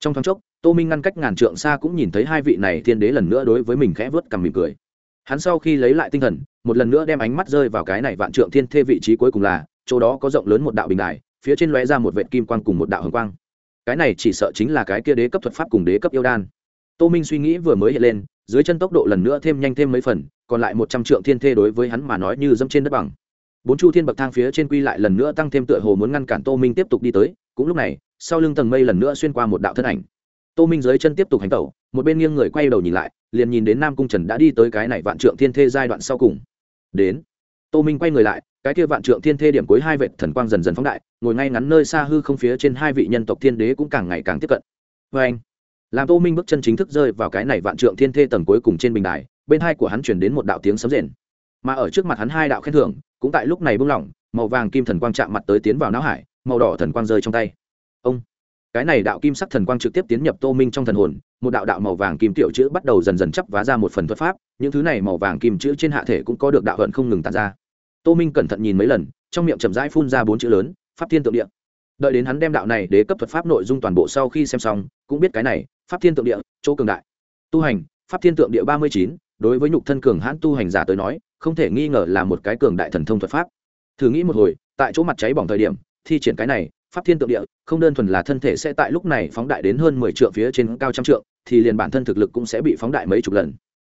trong thoáng chốc, tô minh ngăn cách ngàn trượng xa cũng nhìn thấy hai vị này thiên đế lần nữa đối với mình khẽ vớt cầm mỉm cười. Hắn sau khi lấy lại tinh thần, một lần nữa đem ánh mắt rơi vào cái này vạn trượng thiên thê vị trí cuối cùng là, chỗ đó có rộng lớn một đạo bình đài, phía trên lóe ra một vệ kim quang cùng một đạo hồng quang. Cái này chỉ sợ chính là cái kia đế cấp thuật pháp cùng đế cấp yêu đan. Tô minh suy nghĩ vừa mới hiện lên, dưới chân tốc độ lần nữa thêm nhanh thêm mấy phần, còn lại một trăm trượng thiên thê đối với hắn mà nói như dâm trên đất bằng. Bốn chu thiên bậc thang phía trên quy lại lần nữa tăng thêm tựa hồ muốn ngăn cản tô minh tiếp tục đi tới, cũng lúc này sau lưng tầng mây lần nữa xuyên qua một đạo thân ảnh. Tô minh dưới chân tiếp tục hành tẩu, một bên nghiêng người quay đầu nhìn lại, liền nhìn đến nam cung trần đã đi tới cái này vạn trượng thiên thê giai đoạn sau cùng. Đến. Tô minh quay người lại, cái kia vạn trượng thiên thê điểm cuối hai vệ thần quang dần dần phóng đại, ngồi ngay ngắn nơi xa hư không phía trên hai vị nhân tộc thiên đế cũng càng ngày càng tiếp cận. Vê anh làm tô minh bước chân chính thức rơi vào cái này vạn trượng thiên thê tầng cuối cùng trên bình đài, bên hai của hắn chuyển đến một đạo tiếng sấm rền. Mà ở trước mặt hắn hai đạo khen thưởng, cũng tại lúc này buông lỏng, màu vàng kim thần quang chạm mặt tới tiến vào não hải, màu đỏ thần quang rơi trong tay ông. Cái này đạo kim sắc thần quang trực tiếp tiến nhập tô minh trong thần hồn, một đạo đạo màu vàng kim tiểu chữ bắt đầu dần dần chấp vá ra một phần thuật pháp, những thứ này màu vàng kim chữ trên hạ thể cũng có được đạo hận không ngừng tàn ra. Tô minh cẩn thận nhìn mấy lần, trong miệng chậm rãi phun ra bốn chữ lớn, pháp thiên tượng địa. Đợi đến hắn đem đạo này để cấp thuật pháp nội dung toàn bộ sau khi xem xong, cũng biết cái này, pháp thiên tượng địa, chỗ cường đại. Tu hành, pháp thiên tượng địa ba mươi chín, đối với nhục thân cường hãn tu hành giả tới nói, không thể nghi ngờ là một cái cường đại thần thông thuật pháp. Thử nghĩ một hồi, tại chỗ mặt cháy bỏng thời điểm, thi triển cái này pháp thiên tượng địa, không đơn thuần là thân thể sẽ tại lúc này phóng đại đến hơn mười triệu phía trên cao trăm trượng, thì liền bản thân thực lực cũng sẽ bị phóng đại mấy chục lần.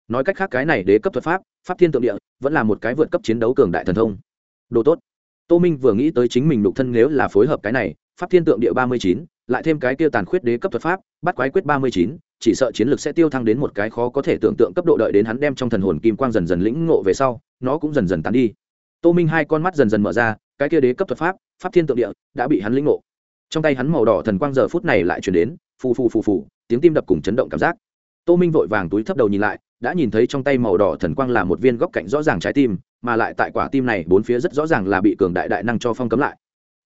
Nói cách khác, cái này đế cấp thuật pháp pháp thiên tượng địa, vẫn là một cái vượt cấp chiến đấu cường đại thần thông. Đồ tốt. Tô minh vừa nghĩ tới chính mình đục thân nếu là phối hợp cái này, pháp thiên tượng địa ba mươi chín, lại thêm cái kia tàn khuyết đế cấp thuật pháp, bắt quái quyết ba mươi chín, chỉ sợ chiến lược sẽ tiêu thăng đến một cái khó có thể tưởng tượng cấp độ đợi đến hắn đem trong thần hồn kim quang dần dần lĩnh ngộ về sau, nó cũng dần dần tán đi. Tô minh hai con mắt dần dần mở ra cái kia đế cấp thuật pháp pháp thiên tượng địa, đã bị hắn lĩnh ngộ. Trong tay hắn màu đỏ thần quang giờ phút này lại chuyển đến, phù phù phù phù, tiếng tim đập cùng chấn động cảm giác. Tô minh vội vàng túi thấp đầu nhìn lại, đã nhìn thấy trong tay màu đỏ thần quang là một viên góc cạnh rõ ràng trái tim, mà lại tại quả tim này bốn phía rất rõ ràng là bị cường đại đại năng cho phong cấm lại.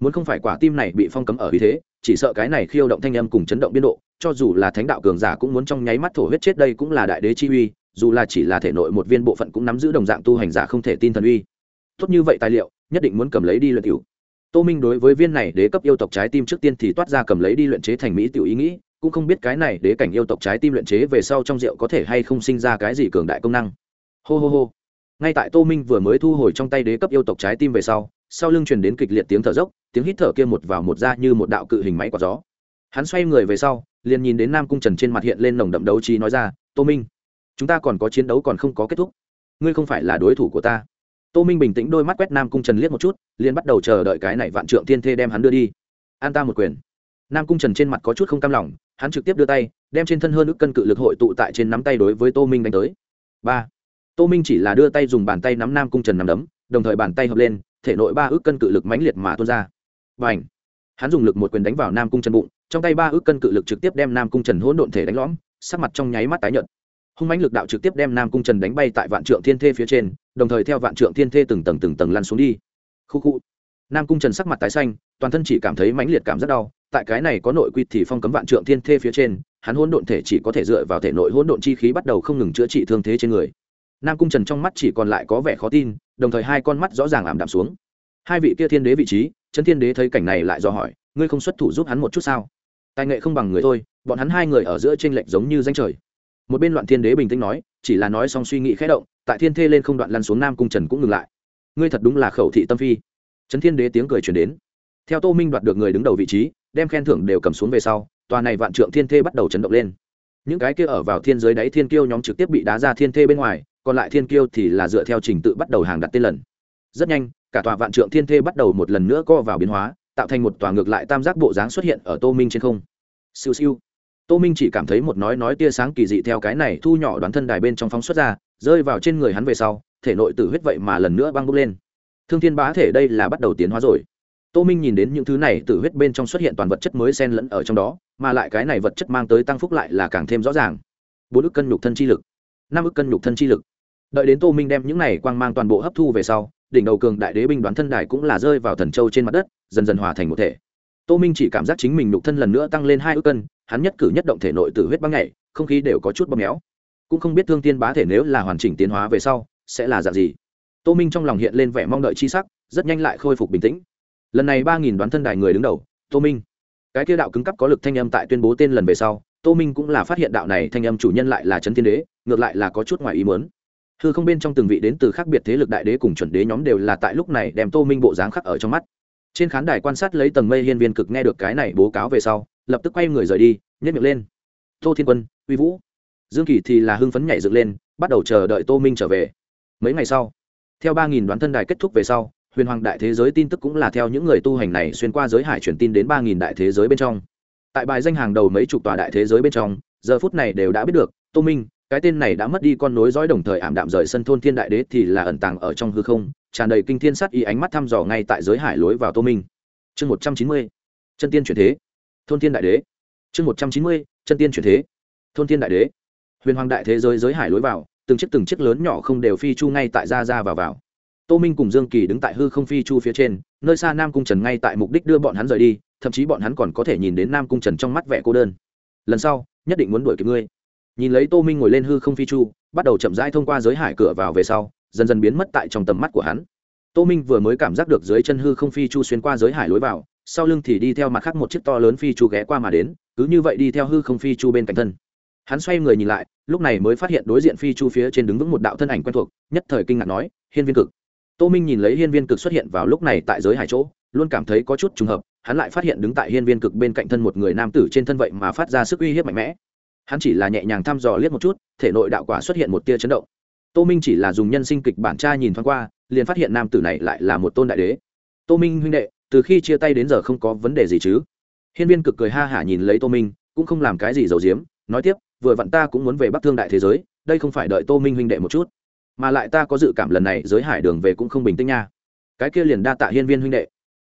Muốn không phải quả tim này bị phong cấm ở vì thế, chỉ sợ cái này khiêu động thanh âm cùng chấn động biên độ, cho dù là thánh đạo cường giả cũng muốn trong nháy mắt thổ huyết chết đây cũng là đại đế chi uy, dù là chỉ là thể nội một viên bộ phận cũng nắm giữ đồng dạng tu hành giả không thể tin thần uy. Tốt như vậy tài liệu nhất định muốn cầm lấy đi luyện tiểu. Tô minh đối với viên này đế cấp yêu tộc trái tim trước tiên thì toát ra cầm lấy đi luyện chế thành mỹ tiểu ý nghĩ, cũng không biết cái này đế cảnh yêu tộc trái tim luyện chế về sau trong rượu có thể hay không sinh ra cái gì cường đại công năng. Hô hô hô. Ngay tại tô minh vừa mới thu hồi trong tay đế cấp yêu tộc trái tim về sau sau lưng truyền đến kịch liệt tiếng thở dốc, tiếng hít thở kia một vào một ra như một đạo cự hình máy quả gió. Hắn xoay người về sau, liền nhìn đến nam cung trần trên mặt hiện lên nồng đậm đấu trí nói ra, tô minh, chúng ta còn có chiến đấu còn không có kết thúc. Ngươi không phải là đối thủ của ta tô minh bình tĩnh đôi mắt quét nam cung trần liếc một chút, liền bắt đầu chờ đợi cái này vạn trượng thiên thê đem hắn đưa đi. An ta một quyền. Nam cung trần trên mặt có chút không cam lòng, hắn trực tiếp đưa tay, đem trên thân hơn ức cân cự lực hội tụ tại trên nắm tay đối với tô minh đánh tới. Ba. Tô minh chỉ là đưa tay dùng bàn tay nắm nam cung trần nắm đấm, đồng thời bàn tay hợp lên, thể nội ba ức cân cự lực mãnh liệt mà tuôn ra. Và ảnh hắn dùng lực một quyền đánh vào nam cung trần bụng, trong tay ba ức cân cự lực trực tiếp đem nam cung trần hỗn độn thể đánh lõm, sắc mặt trong nháy mắt tái nhợt hung mãnh lực đạo trực tiếp đem nam cung trần đánh bay tại vạn trượng thiên thê phía trên, đồng thời theo vạn trượng thiên thê từng tầng từng tầng lăn xuống đi. Khu khu. Nam cung trần sắc mặt tái xanh, toàn thân chỉ cảm thấy mãnh liệt cảm rất đau, tại cái này có nội quy thì phong cấm vạn trượng thiên thê phía trên, hắn hỗn độn thể chỉ có thể dựa vào thể nội hỗn độn chi khí bắt đầu không ngừng chữa trị thương thế trên người. Nam cung trần trong mắt chỉ còn lại có vẻ khó tin, đồng thời hai con mắt rõ ràng ảm đạm xuống. Hai vị kia thiên đế vị trí trấn thiên đế thấy cảnh này lại do hỏi, ngươi không xuất thủ giúp hắn một chút sao? Tài nghệ không bằng người thôi, bọn hắn hai người ở giữa t r ê n lệch giống như danh trời một bên loạn thiên đế bình tĩnh nói, chỉ là nói xong suy nghĩ khẽ động, tại thiên thê lên không đoạn lăn xuống nam cung trần cũng ngừng lại. Ngươi thật đúng là khẩu thị tâm phi. Trấn thiên đế tiếng cười chuyển đến. Theo tô minh đoạt được người đứng đầu vị trí, đem khen thưởng đều cầm xuống về sau, tòa này vạn trượng thiên thê bắt đầu chấn động lên. Những cái kia ở vào thiên giới đáy thiên kiêu nhóm trực tiếp bị đá ra thiên thê bên ngoài, còn lại thiên kiêu thì là dựa theo trình tự bắt đầu hàng đặt tên lần. Rất nhanh, cả tòa vạn trượng thiên thê bắt đầu một lần nữa co vào biến hóa, tạo thành một tòa ngược lại tam giác bộ dáng xuất hiện ở tô minh trên không. Siêu siêu tô minh chỉ cảm thấy một nói nói tia sáng kỳ dị theo cái này thu nhỏ đoán thân đài bên trong phóng xuất ra, rơi vào trên người hắn về sau, thể nội tử huyết vậy mà lần nữa băng bốc lên. Thương thiên bá thể đây là bắt đầu tiến hóa rồi. Tô minh nhìn đến những thứ này, tử huyết bên trong xuất hiện toàn vật chất mới xen lẫn ở trong đó, mà lại cái này vật chất mang tới tăng phúc lại là càng thêm rõ ràng. Bốn ức cân nhục thân chi lực, năm ức cân nhục thân chi lực. Đợi đến tô minh đem những này quang mang toàn bộ hấp thu về sau, đỉnh đầu cường đại đế binh đoán thân đài cũng là rơi vào thần châu trên mặt đất, dần dần hòa thành một thể tô minh chỉ cảm giác chính mình nhục thân lần nữa tăng lên hai ước cân, hắn nhất cử nhất động thể nội từ huyết băng nhảy, không khí đều có chút bóp méo. Cũng không biết thương tiên bá thể nếu là hoàn chỉnh tiến hóa về sau, sẽ là dạng gì. Tô minh trong lòng hiện lên vẻ mong đợi chi sắc, rất nhanh lại khôi phục bình tĩnh. Lần này ba nghìn đoán thân đài người đứng đầu, tô minh. Cái kia đạo cứng cấp có lực thanh âm tại tuyên bố tên lần về sau, tô minh cũng là phát hiện đạo này thanh âm chủ nhân lại là trấn thiên đế, ngược lại là có chút ngoài ý muốn. Hư không bên trong từng vị đến từ khác biệt thế lực đại đế cùng chuẩn đế nhóm đều là tại lúc này đem tô minh bộ dáng khắc ở trong mắt trên khán đài quan sát lấy tầng mây hiên viên cực nghe được cái này bố cáo về sau, lập tức quay người rời đi nhét miệng lên. Tô thiên quân, uy vũ. Dương kỳ thì là hưng phấn nhảy dựng lên, bắt đầu chờ đợi tô minh trở về. Mấy ngày sau, theo ba nghìn đoán thân đài kết thúc về sau, huyền hoàng đại thế giới tin tức cũng là theo những người tu hành này xuyên qua giới hải truyền tin đến ba nghìn đại thế giới bên trong. Tại bài danh hàng đầu mấy chục tòa đại thế giới bên trong, giờ phút này đều đã biết được, tô minh, cái tên này đã mất đi con nối dõi đồng thời ảm đạm rời sân thôn thiên đại đế thì là ẩn tàng ở trong hư không tràn đầy kinh thiên sát ý ánh mắt thăm dò ngay tại giới hải lối vào tô minh. Chương một trăm chín mươi, chân tiên chuyển thế. Thôn thiên đại đế. Chương một trăm chín mươi, chân tiên chuyển thế. Thôn thiên đại đế. Huyền hoàng đại thế giới giới hải lối vào, từng chiếc từng chiếc lớn nhỏ không đều phi chu ngay tại ra ra vào vào. Tô minh cùng dương kỳ đứng tại hư không phi chu phía trên, nơi xa nam cung trần ngay tại mục đích đưa bọn hắn rời đi, thậm chí bọn hắn còn có thể nhìn đến nam cung trần trong mắt vẻ cô đơn. Lần sau, nhất định muốn đuổi kịp ngươi. Nhìn lấy tô minh ngồi lên hư không phi chu, bắt đầu chậm rãi thông qua giới hải cửa vào về sau dần dần biến mất tại trong tầm mắt của hắn. Tô minh vừa mới cảm giác được dưới chân hư không phi chu xuyên qua giới hải lối vào, sau lưng thì đi theo mặt khác một chiếc to lớn phi chu ghé qua mà đến, cứ như vậy đi theo hư không phi chu bên cạnh thân. Hắn xoay người nhìn lại, lúc này mới phát hiện đối diện phi chu phía trên đứng vững một đạo thân ảnh quen thuộc, nhất thời kinh ngạc nói, hiên viên cực. Tô minh nhìn lấy hiên viên cực xuất hiện vào lúc này tại giới hải chỗ, luôn cảm thấy có chút trùng hợp, hắn lại phát hiện đứng tại hiên viên cực bên cạnh thân một người nam tử trên thân vậy mà phát ra sức uy hiếp mạnh mẽ. Hắn chỉ là nhẹ nhàng thăm dò liếc một chút, thể nội đạo quả xuất hiện một tia chấn động tô minh chỉ là dùng nhân sinh kịch bản tra nhìn thoáng qua, liền phát hiện nam tử này lại là một tôn đại đế. Tô minh huynh đệ, từ khi chia tay đến giờ không có vấn đề gì chứ? Hiên viên cực cười ha hả nhìn lấy tô minh, cũng không làm cái gì giấu giếm, nói tiếp, vừa vặn ta cũng muốn về bắc thương đại thế giới, đây không phải đợi tô minh huynh đệ một chút. Mà lại ta có dự cảm lần này giới hải đường về cũng không bình tĩnh nha. Cái kia liền đa tạ hiên viên huynh đệ.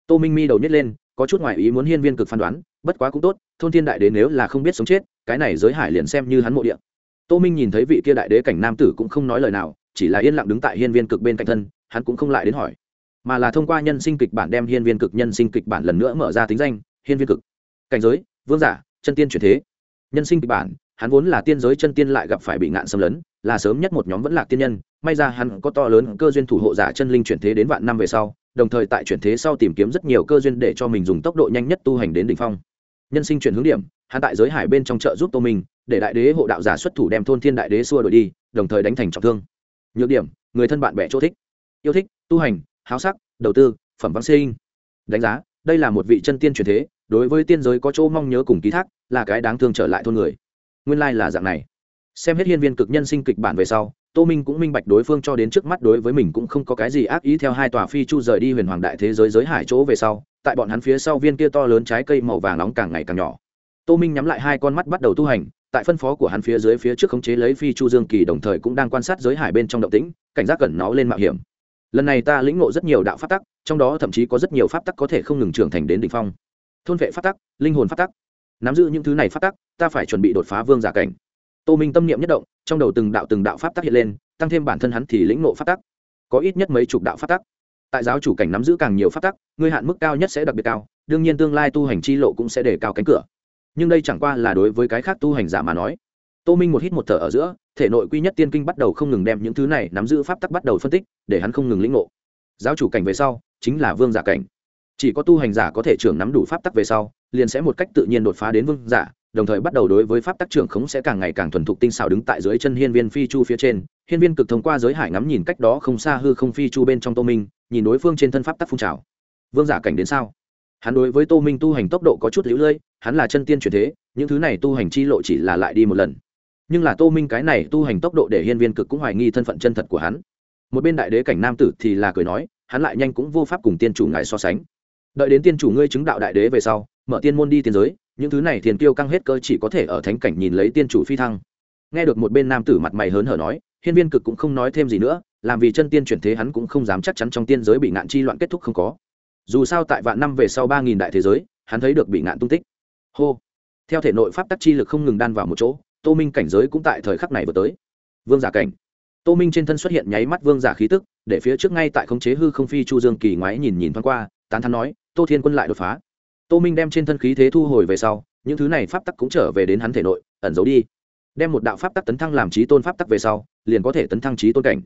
Tô minh mi đầu nhét lên, có chút ngoại ý muốn hiên viên cực phán đoán, bất quá cũng tốt, thôn thiên đại đế nếu là không biết sống chết, cái này giới hải liền xem như hắn mộ địa tô minh nhìn thấy vị kia đại đế cảnh nam tử cũng không nói lời nào, chỉ là yên lặng đứng tại hiên viên cực bên cạnh thân, hắn cũng không lại đến hỏi. Mà là thông qua nhân sinh kịch bản đem hiên viên cực nhân sinh kịch bản lần nữa mở ra tính danh, hiên viên cực. Cảnh giới, vương giả, chân tiên chuyển thế. Nhân sinh kịch bản, hắn vốn là tiên giới chân tiên lại gặp phải bị ngạn xâm lấn, là sớm nhất một nhóm vẫn lạc tiên nhân, may ra hắn có to lớn cơ duyên thủ hộ giả chân linh chuyển thế đến vạn năm về sau, đồng thời tại chuyển thế sau tìm kiếm rất nhiều cơ duyên để cho mình dùng tốc độ nhanh nhất tu hành đến đỉnh phong. Nhân sinh chuyển hướng điểm hắn tại giới hải bên trong chợ giúp tô minh, để đại đế hộ đạo giả xuất thủ đem thôn thiên đại đế xua đổi đi, đồng thời đánh thành trọng thương. Nhược điểm, người thân bạn bè chỗ thích. Yêu thích, tu hành, háo sắc, đầu tư, phẩm văn sinh. Đánh giá, đây là một vị chân tiên truyền thế, đối với tiên giới có chỗ mong nhớ cùng ký thác, là cái đáng thương trở lại thôn người. Nguyên lai là dạng này. Xem hết hiên viên cực nhân sinh kịch bản về sau, tô minh cũng minh bạch đối phương cho đến trước mắt đối với mình cũng không có cái gì ác ý theo hai tòa phi chu rời đi huyền hoàng đại thế giới giới hải chỗ về sau, tại bọn hắn phía sau viên kia to lớn trái cây màu vàng nóng càng ngày càng nhỏ tô minh nhắm lại hai con mắt bắt đầu tu hành, tại phân phó của hắn phía dưới phía trước khống chế lấy phi chu dương kỳ đồng thời cũng đang quan sát giới hải bên trong động tĩnh, cảnh giác cẩn nó lên mạo hiểm. Lần này ta lĩnh ngộ rất nhiều đạo pháp tắc, trong đó thậm chí có rất nhiều pháp tắc có thể không ngừng trưởng thành đến đ ỉ n h phong. Thôn vệ pháp tắc, linh hồn pháp tắc. Nắm giữ những thứ này pháp tắc, ta phải chuẩn bị đột phá vương giả cảnh. Tô minh tâm niệm nhất động, trong đầu từng đạo từng đạo pháp tắc hiện lên, tăng thêm bản thân hắn thì lĩnh ngộ pháp tắc. Có ít nhất mấy chục đạo pháp tắc. Tại giáo chủ cảnh nắm giữ càng nhiều pháp tắc, ngươi hạn mức cao nhất sẽ đặc biệt cao, đương nhiên tương lai tu hành chi lộ cũng sẽ để cao cánh cửa nhưng đây chẳng qua là đối với cái khác tu hành giả mà nói. Tô minh một hít một thở ở giữa, thể nội quy nhất tiên kinh bắt đầu không ngừng đem những thứ này nắm giữ pháp tắc bắt đầu phân tích, để hắn không ngừng lĩnh ngộ. Giáo chủ cảnh về sau, chính là vương giả cảnh. Chỉ có tu hành giả có thể trưởng nắm đủ pháp tắc về sau, liền sẽ một cách tự nhiên đột phá đến vương giả, đồng thời bắt đầu đối với pháp tắc trưởng khống sẽ càng ngày càng thuần thục tinh xảo đứng tại dưới chân hiên viên phi chu phía trên. Hiên viên cực thông qua giới hải ngắm nhìn cách đó không xa hư không phi chu bên trong tô minh, nhìn đối phương trên thân pháp tắc phun trào. Vương giả cảnh đến sao? Hắn đối với tô minh tu hành tốc độ có chút lũ lưỡi hắn là chân tiên truyền thế, những thứ này tu hành chi lộ chỉ là lại đi một lần. Nhưng là tô minh cái này tu hành tốc độ để hiên viên cực cũng hoài nghi thân phận chân thật của hắn. Một bên đại đế cảnh nam tử thì là cười nói, hắn lại nhanh cũng vô pháp cùng tiên chủ ngài so sánh. Đợi đến tiên chủ ngươi chứng đạo đại đế về sau, mở tiên môn đi tiên giới, những thứ này thiền tiêu căng hết cơ chỉ có thể ở thánh cảnh nhìn lấy tiên chủ phi thăng. Nghe được một bên nam tử mặt mày hớn hở nói, hiên viên cực cũng không nói thêm gì nữa, làm vì chân tiên chuyển thế hắn cũng không dám chắc chắn trong tiên giới bị nạn chi loạn kết thúc không có dù sao tại vạn năm về sau ba nghìn đại thế giới, hắn thấy được bị ngạn tung tích. Hô. Theo thể nội pháp tắc chi lực không ngừng đan vào một chỗ, tô minh cảnh giới cũng tại thời khắc này vừa tới. Vương giả cảnh. Tô minh trên thân xuất hiện nháy mắt vương giả khí tức, để phía trước ngay tại khống chế hư không phi chu dương kỳ ngoái nhìn nhìn thoáng qua, tán thắn nói, tô thiên quân lại đột phá. Tô minh đem trên thân khí thế thu hồi về sau, những thứ này pháp tắc cũng trở về đến hắn thể nội, ẩn giấu đi. Đem một đạo pháp tắc tấn thăng làm trí tôn pháp tắc về sau, liền có thể tấn thăng trí tôn cảnh.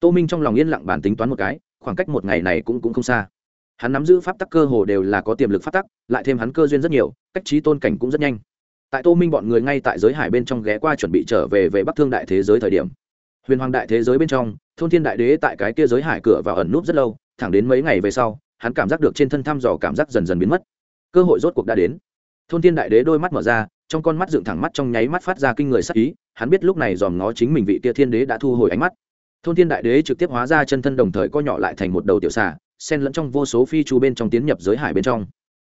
Tô minh trong lòng yên lặng bản tính toán một cái, khoảng cách một ngày này cũng cũng không xa hắn nắm giữ pháp tắc cơ hồ đều là có tiềm lực pháp tắc, lại thêm hắn cơ duyên rất nhiều, cách trí tôn cảnh cũng rất nhanh. Tại tô minh bọn người ngay tại giới hải bên trong ghé qua chuẩn bị trở về về bắc thương đại thế giới thời điểm. Huyền hoàng đại thế giới bên trong, thôn thiên đại đế tại cái kia giới hải cửa vào ẩn núp rất lâu, thẳng đến mấy ngày về sau, hắn cảm giác được trên thân thăm dò cảm giác dần dần biến mất. Cơ hội rốt cuộc đã đến. Thôn thiên đại đế đôi mắt mở ra, trong con mắt dựng thẳng mắt trong nháy mắt phát ra kinh người sắc ý, hắn biết lúc này dòm ngó chính mình vị kia thiên đế đã thu hồi ánh mắt. Thôn thiên đại đế trực tiếp hóa ra chân thân đồng thời co nhỏ lại thành một đầu tiểu xà xen lẫn trong vô số phi chu bên trong tiến nhập giới hải bên trong.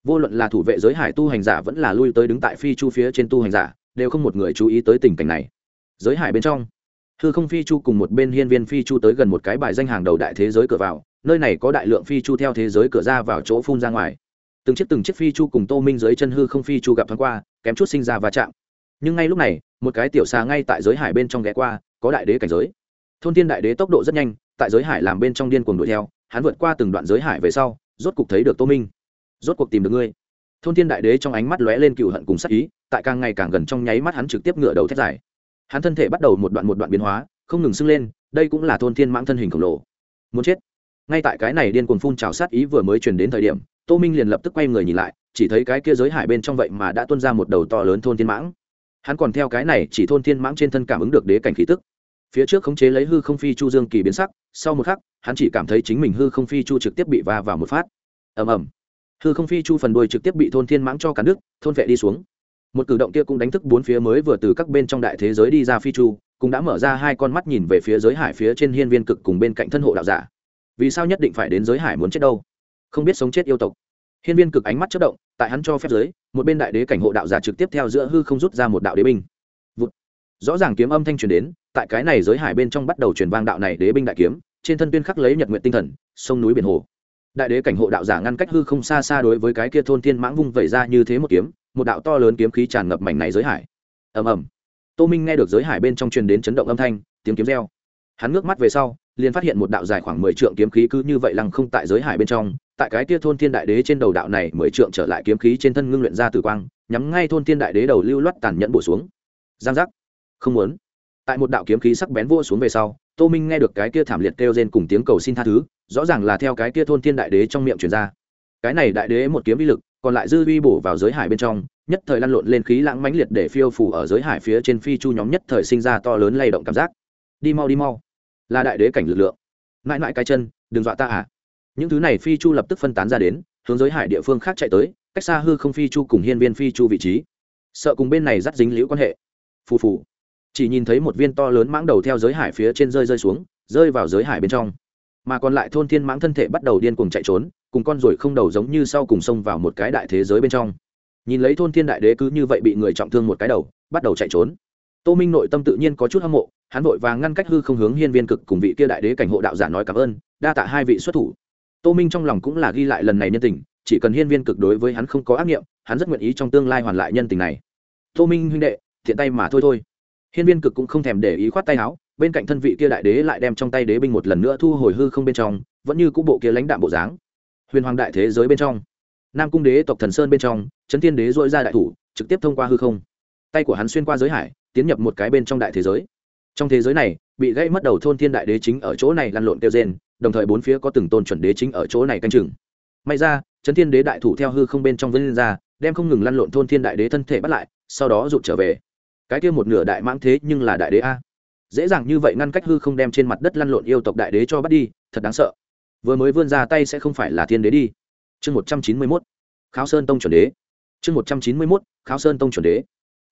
Vô luận là thủ vệ giới hải tu hành giả vẫn là lui tới đứng tại phi chu phía trên tu hành giả, đều không một người chú ý tới tình cảnh này. Giới hải bên trong, hư không phi chu cùng một bên hiên viên phi chu tới gần một cái bài danh hàng đầu đại thế giới cửa vào, nơi này có đại lượng phi chu theo thế giới cửa ra vào chỗ phun ra ngoài. Từng chiếc từng chiếc phi chu cùng tô minh dưới chân hư không phi chu gặp thoáng qua, kém chút sinh ra va chạm. Nhưng ngay lúc này, một cái tiểu xà ngay tại giới hải bên trong ghé qua, có đại đế cảnh giới. Thôn thiên đại đế tốc độ rất nhanh, tại giới hải làm bên trong điên cuồng đuổi theo hắn vượt qua từng đoạn giới hải về sau, rốt cục thấy được tô minh. Rốt cuộc tìm được ngươi. Thôn thiên đại đế trong ánh mắt lóe lên cựu hận cùng sắc ý, tại càng ngày càng gần trong nháy mắt hắn trực tiếp ngựa đầu thét dài. Hắn thân thể bắt đầu một đoạn một đoạn biến hóa, không ngừng sưng lên, đây cũng là thôn thiên mãng thân hình khổng lồ. Muốn chết. Ngay tại cái này điên cuồng phun trào sát ý vừa mới truyền đến thời điểm, tô minh liền lập tức quay người nhìn lại, chỉ thấy cái kia giới hải bên trong vậy mà đã tuôn ra một đầu to lớn thôn thiên mãng. Hắn còn theo cái này chỉ thôn thiên mãng trên thân cảm ứng được đế cảnh khí tức. Phía trước khống chế lấy hư không phi chu dương kỳ biến sắc, sau một khắc hắn chỉ cảm thấy chính mình hư không phi chu trực tiếp bị va vào một phát. Ầm ầm. Hư không phi chu phần đuôi trực tiếp bị thôn thiên mãng cho cả nước, thôn vệ đi xuống. Một cử động kia cũng đánh thức bốn phía mới vừa từ các bên trong đại thế giới đi ra phi chu, cũng đã mở ra hai con mắt nhìn về phía giới hải phía trên hiên viên cực cùng bên cạnh thân hộ đạo giả. Vì sao nhất định phải đến giới hải muốn chết đâu? Không biết sống chết yêu tộc. Hiên viên cực ánh mắt chất động, tại hắn cho phép giới, một bên đại đế cảnh hộ đạo giả trực tiếp theo giữa hư không rút ra một đạo đế binh. Vụt. rõ ràng kiếm âm thanh truyền đến, tại cái này giới hải bên trong bắt đầu truyền vang đạo này đế binh đại kiếm trên thân tuyên khắc lấy nhật nguyện tinh thần, sông núi biển hồ. Đại đế cảnh hộ đạo giả ngăn cách hư không xa xa đối với cái kia thôn thiên mãng vung vẩy ra như thế một kiếm, một đạo to lớn kiếm khí tràn ngập mảnh này giới hải. Ầm ầm. Tô minh nghe được giới hải bên trong truyền đến chấn động âm thanh, tiếng kiếm reo. Hắn ngước mắt về sau, liền phát hiện một đạo dài khoảng mười trượng kiếm khí cứ như vậy lăng không tại giới hải bên trong, tại cái kia thôn thiên đại đế trên đầu đạo này mười trượng trở lại kiếm khí trên thân ngưng luyện ra tử quang, nhắm ngay thôn thiên đại đế đầu lưu loát tàn nhẫn bổ xuống. Giang giác. Không muốn. Tại một đạo kiếm khí sắc bén vô xuống về sau tô minh nghe được cái kia thảm liệt kêu rên cùng tiếng cầu xin tha thứ, rõ ràng là theo cái kia thôn thiên đại đế trong miệng truyền ra. Cái này đại đế một kiếm vi lực, còn lại dư vi bổ vào giới hải bên trong, nhất thời lăn lộn lên khí lãng mãnh liệt để phiêu phủ ở giới hải phía trên phi chu nhóm nhất thời sinh ra to lớn lay động cảm giác. Đi mau đi mau. Là đại đế cảnh lực lượng. Mãi mãi cái chân, đừng dọa ta à. Những thứ này phi chu lập tức phân tán ra đến, hướng giới hải địa phương khác chạy tới, cách xa hư không phi chu cùng hiên viên phi chu vị trí. Sợ cùng bên này dắt dính liễu quan hệ. Phù phù chỉ nhìn thấy một viên to lớn mãng đầu theo giới hải phía trên rơi rơi xuống, rơi vào giới hải bên trong. Mà còn lại thôn thiên mãng thân thể bắt đầu điên cuồng chạy trốn, cùng con ruồi không đầu giống như sau cùng xông vào một cái đại thế giới bên trong. Nhìn lấy thôn thiên đại đế cứ như vậy bị người trọng thương một cái đầu, bắt đầu chạy trốn. Tô minh nội tâm tự nhiên có chút hâm mộ, hắn vội vàng ngăn cách hư không hướng hiên viên cực cùng vị kia đại đế cảnh hộ đạo giả nói cảm ơn, đa tạ hai vị xuất thủ. Tô minh trong lòng cũng là ghi lại lần này nhân tình, chỉ cần hiên viên cực đối với hắn không có ác nghiệm, hắn rất nguyện ý trong tương lai hoàn lại nhân tình này. Tô minh huynh đệ, thiện tay mà thôi thôi hiên viên cực cũng không thèm để ý khoát tay áo, bên cạnh thân vị kia đại đế lại đem trong tay đế binh một lần nữa thu hồi hư không bên trong, vẫn như cũ bộ kia lãnh đạm bộ dáng. Huyền hoàng đại thế giới bên trong, nam cung đế tộc thần sơn bên trong trấn Thiên đế dội ra đại thủ, trực tiếp thông qua hư không. Tay của hắn xuyên qua giới hải, tiến nhập một cái bên trong đại thế giới. Trong thế giới này, bị gãy mất đầu thôn thiên đại đế chính ở chỗ này lăn lộn kêu rên, đồng thời bốn phía có từng tôn chuẩn đế chính ở chỗ này canh chừng. May ra trấn thiên đế đại thủ theo hư không bên trong vân ra, đem không ngừng lăn lộn thôn thiên đại đế thân thể bắt lại, sau đó rụt trở về cái kia một nửa đại mãng thế nhưng là đại đế a. Dễ dàng như vậy ngăn cách hư không đem trên mặt đất lăn lộn yêu tộc đại đế cho bắt đi, thật đáng sợ. Vừa mới vươn ra tay sẽ không phải là thiên đế đi. Chương một trăm chín mươi mốt, kháo sơn tông chuẩn đế. Chương một trăm chín mươi mốt, kháo sơn tông chuẩn đế.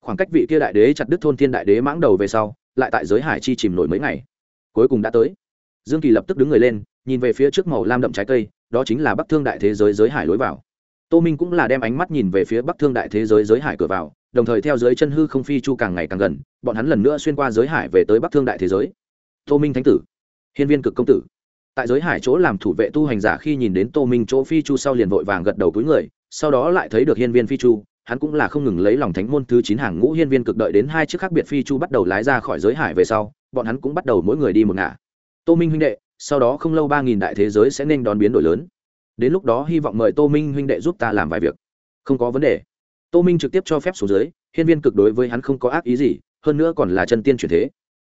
Khoảng cách vị kia đại đế chặt đứt thôn thiên đại đế mãng đầu về sau, lại tại giới hải chi chìm nổi mấy ngày. Cuối cùng đã tới. Dương kỳ lập tức đứng người lên, nhìn về phía trước màu lam đậm trái cây, đó chính là bắc thương đại thế giới giới hải lối vào. Tô minh cũng là đem ánh mắt nhìn về phía bắc thương đại thế giới giới hải cửa vào đồng thời theo dưới chân hư không phi chu càng ngày càng gần, bọn hắn lần nữa xuyên qua giới hải về tới bắc thương đại thế giới. Tô minh thánh tử, hiên viên cực công tử. Tại giới hải chỗ làm thủ vệ tu hành giả khi nhìn đến tô minh chỗ phi chu sau liền vội vàng gật đầu túi người, sau đó lại thấy được hiên viên phi chu, hắn cũng là không ngừng lấy lòng thánh môn thứ chín hàng ngũ hiên viên cực đợi đến hai chiếc khác biệt phi chu bắt đầu lái ra khỏi giới hải về sau, bọn hắn cũng bắt đầu mỗi người đi một ngả. Tô minh huynh đệ, sau đó không lâu ba nghìn đại thế giới sẽ nên đón biến đổi lớn. Đến lúc đó hy vọng mời tô minh huynh đệ giúp ta làm vài việc. Không có vấn đề tô minh trực tiếp cho phép xuống dưới, hiên viên cực đối với hắn không có ác ý gì, hơn nữa còn là chân tiên chuyển thế.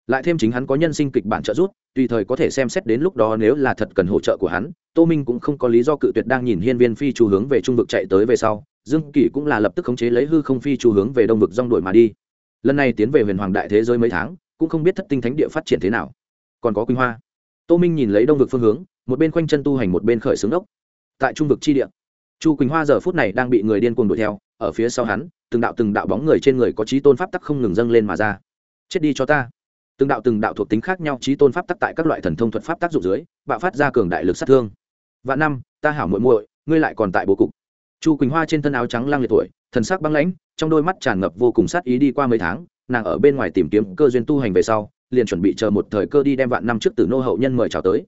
Lại thêm chính hắn có nhân sinh kịch bản trợ giúp, tùy thời có thể xem xét đến lúc đó nếu là thật cần hỗ trợ của hắn, tô minh cũng không có lý do cự tuyệt đang nhìn hiên viên phi chu hướng về trung vực chạy tới về sau, dương kỷ cũng là lập tức khống chế lấy hư không phi chu hướng về đông vực rong đổi mà đi. Lần này tiến về huyền hoàng đại thế giới mấy tháng, cũng không biết thất tinh thánh địa phát triển thế nào. Còn có quỳnh hoa. Tô minh nhìn lấy đông vực phương hướng, một bên khoanh chân tu hành một bên khởi xướng đốc. Tại trung vực chi địa, chu quỳnh hoa giờ phút này đang bị người điên cuồng đuổi theo ở phía sau hắn, từng đạo từng đạo bóng người trên người có trí tôn pháp tắc không ngừng dâng lên mà ra. Chết đi cho ta. Từng đạo từng đạo thuộc tính khác nhau trí tôn pháp tắc tại các loại thần thông thuật pháp tác dụng dưới, bạo phát ra cường đại lực sát thương. Vạn năm, ta hảo muội muội, ngươi lại còn tại bố cục. Chu quỳnh hoa trên thân áo trắng lăng liệt tuổi, thần sắc băng lãnh, trong đôi mắt tràn ngập vô cùng sát ý đi qua mấy tháng, nàng ở bên ngoài tìm kiếm cơ duyên tu hành về sau, liền chuẩn bị chờ một thời cơ đi đem vạn năm trước từ nô hậu nhân mời chào tới.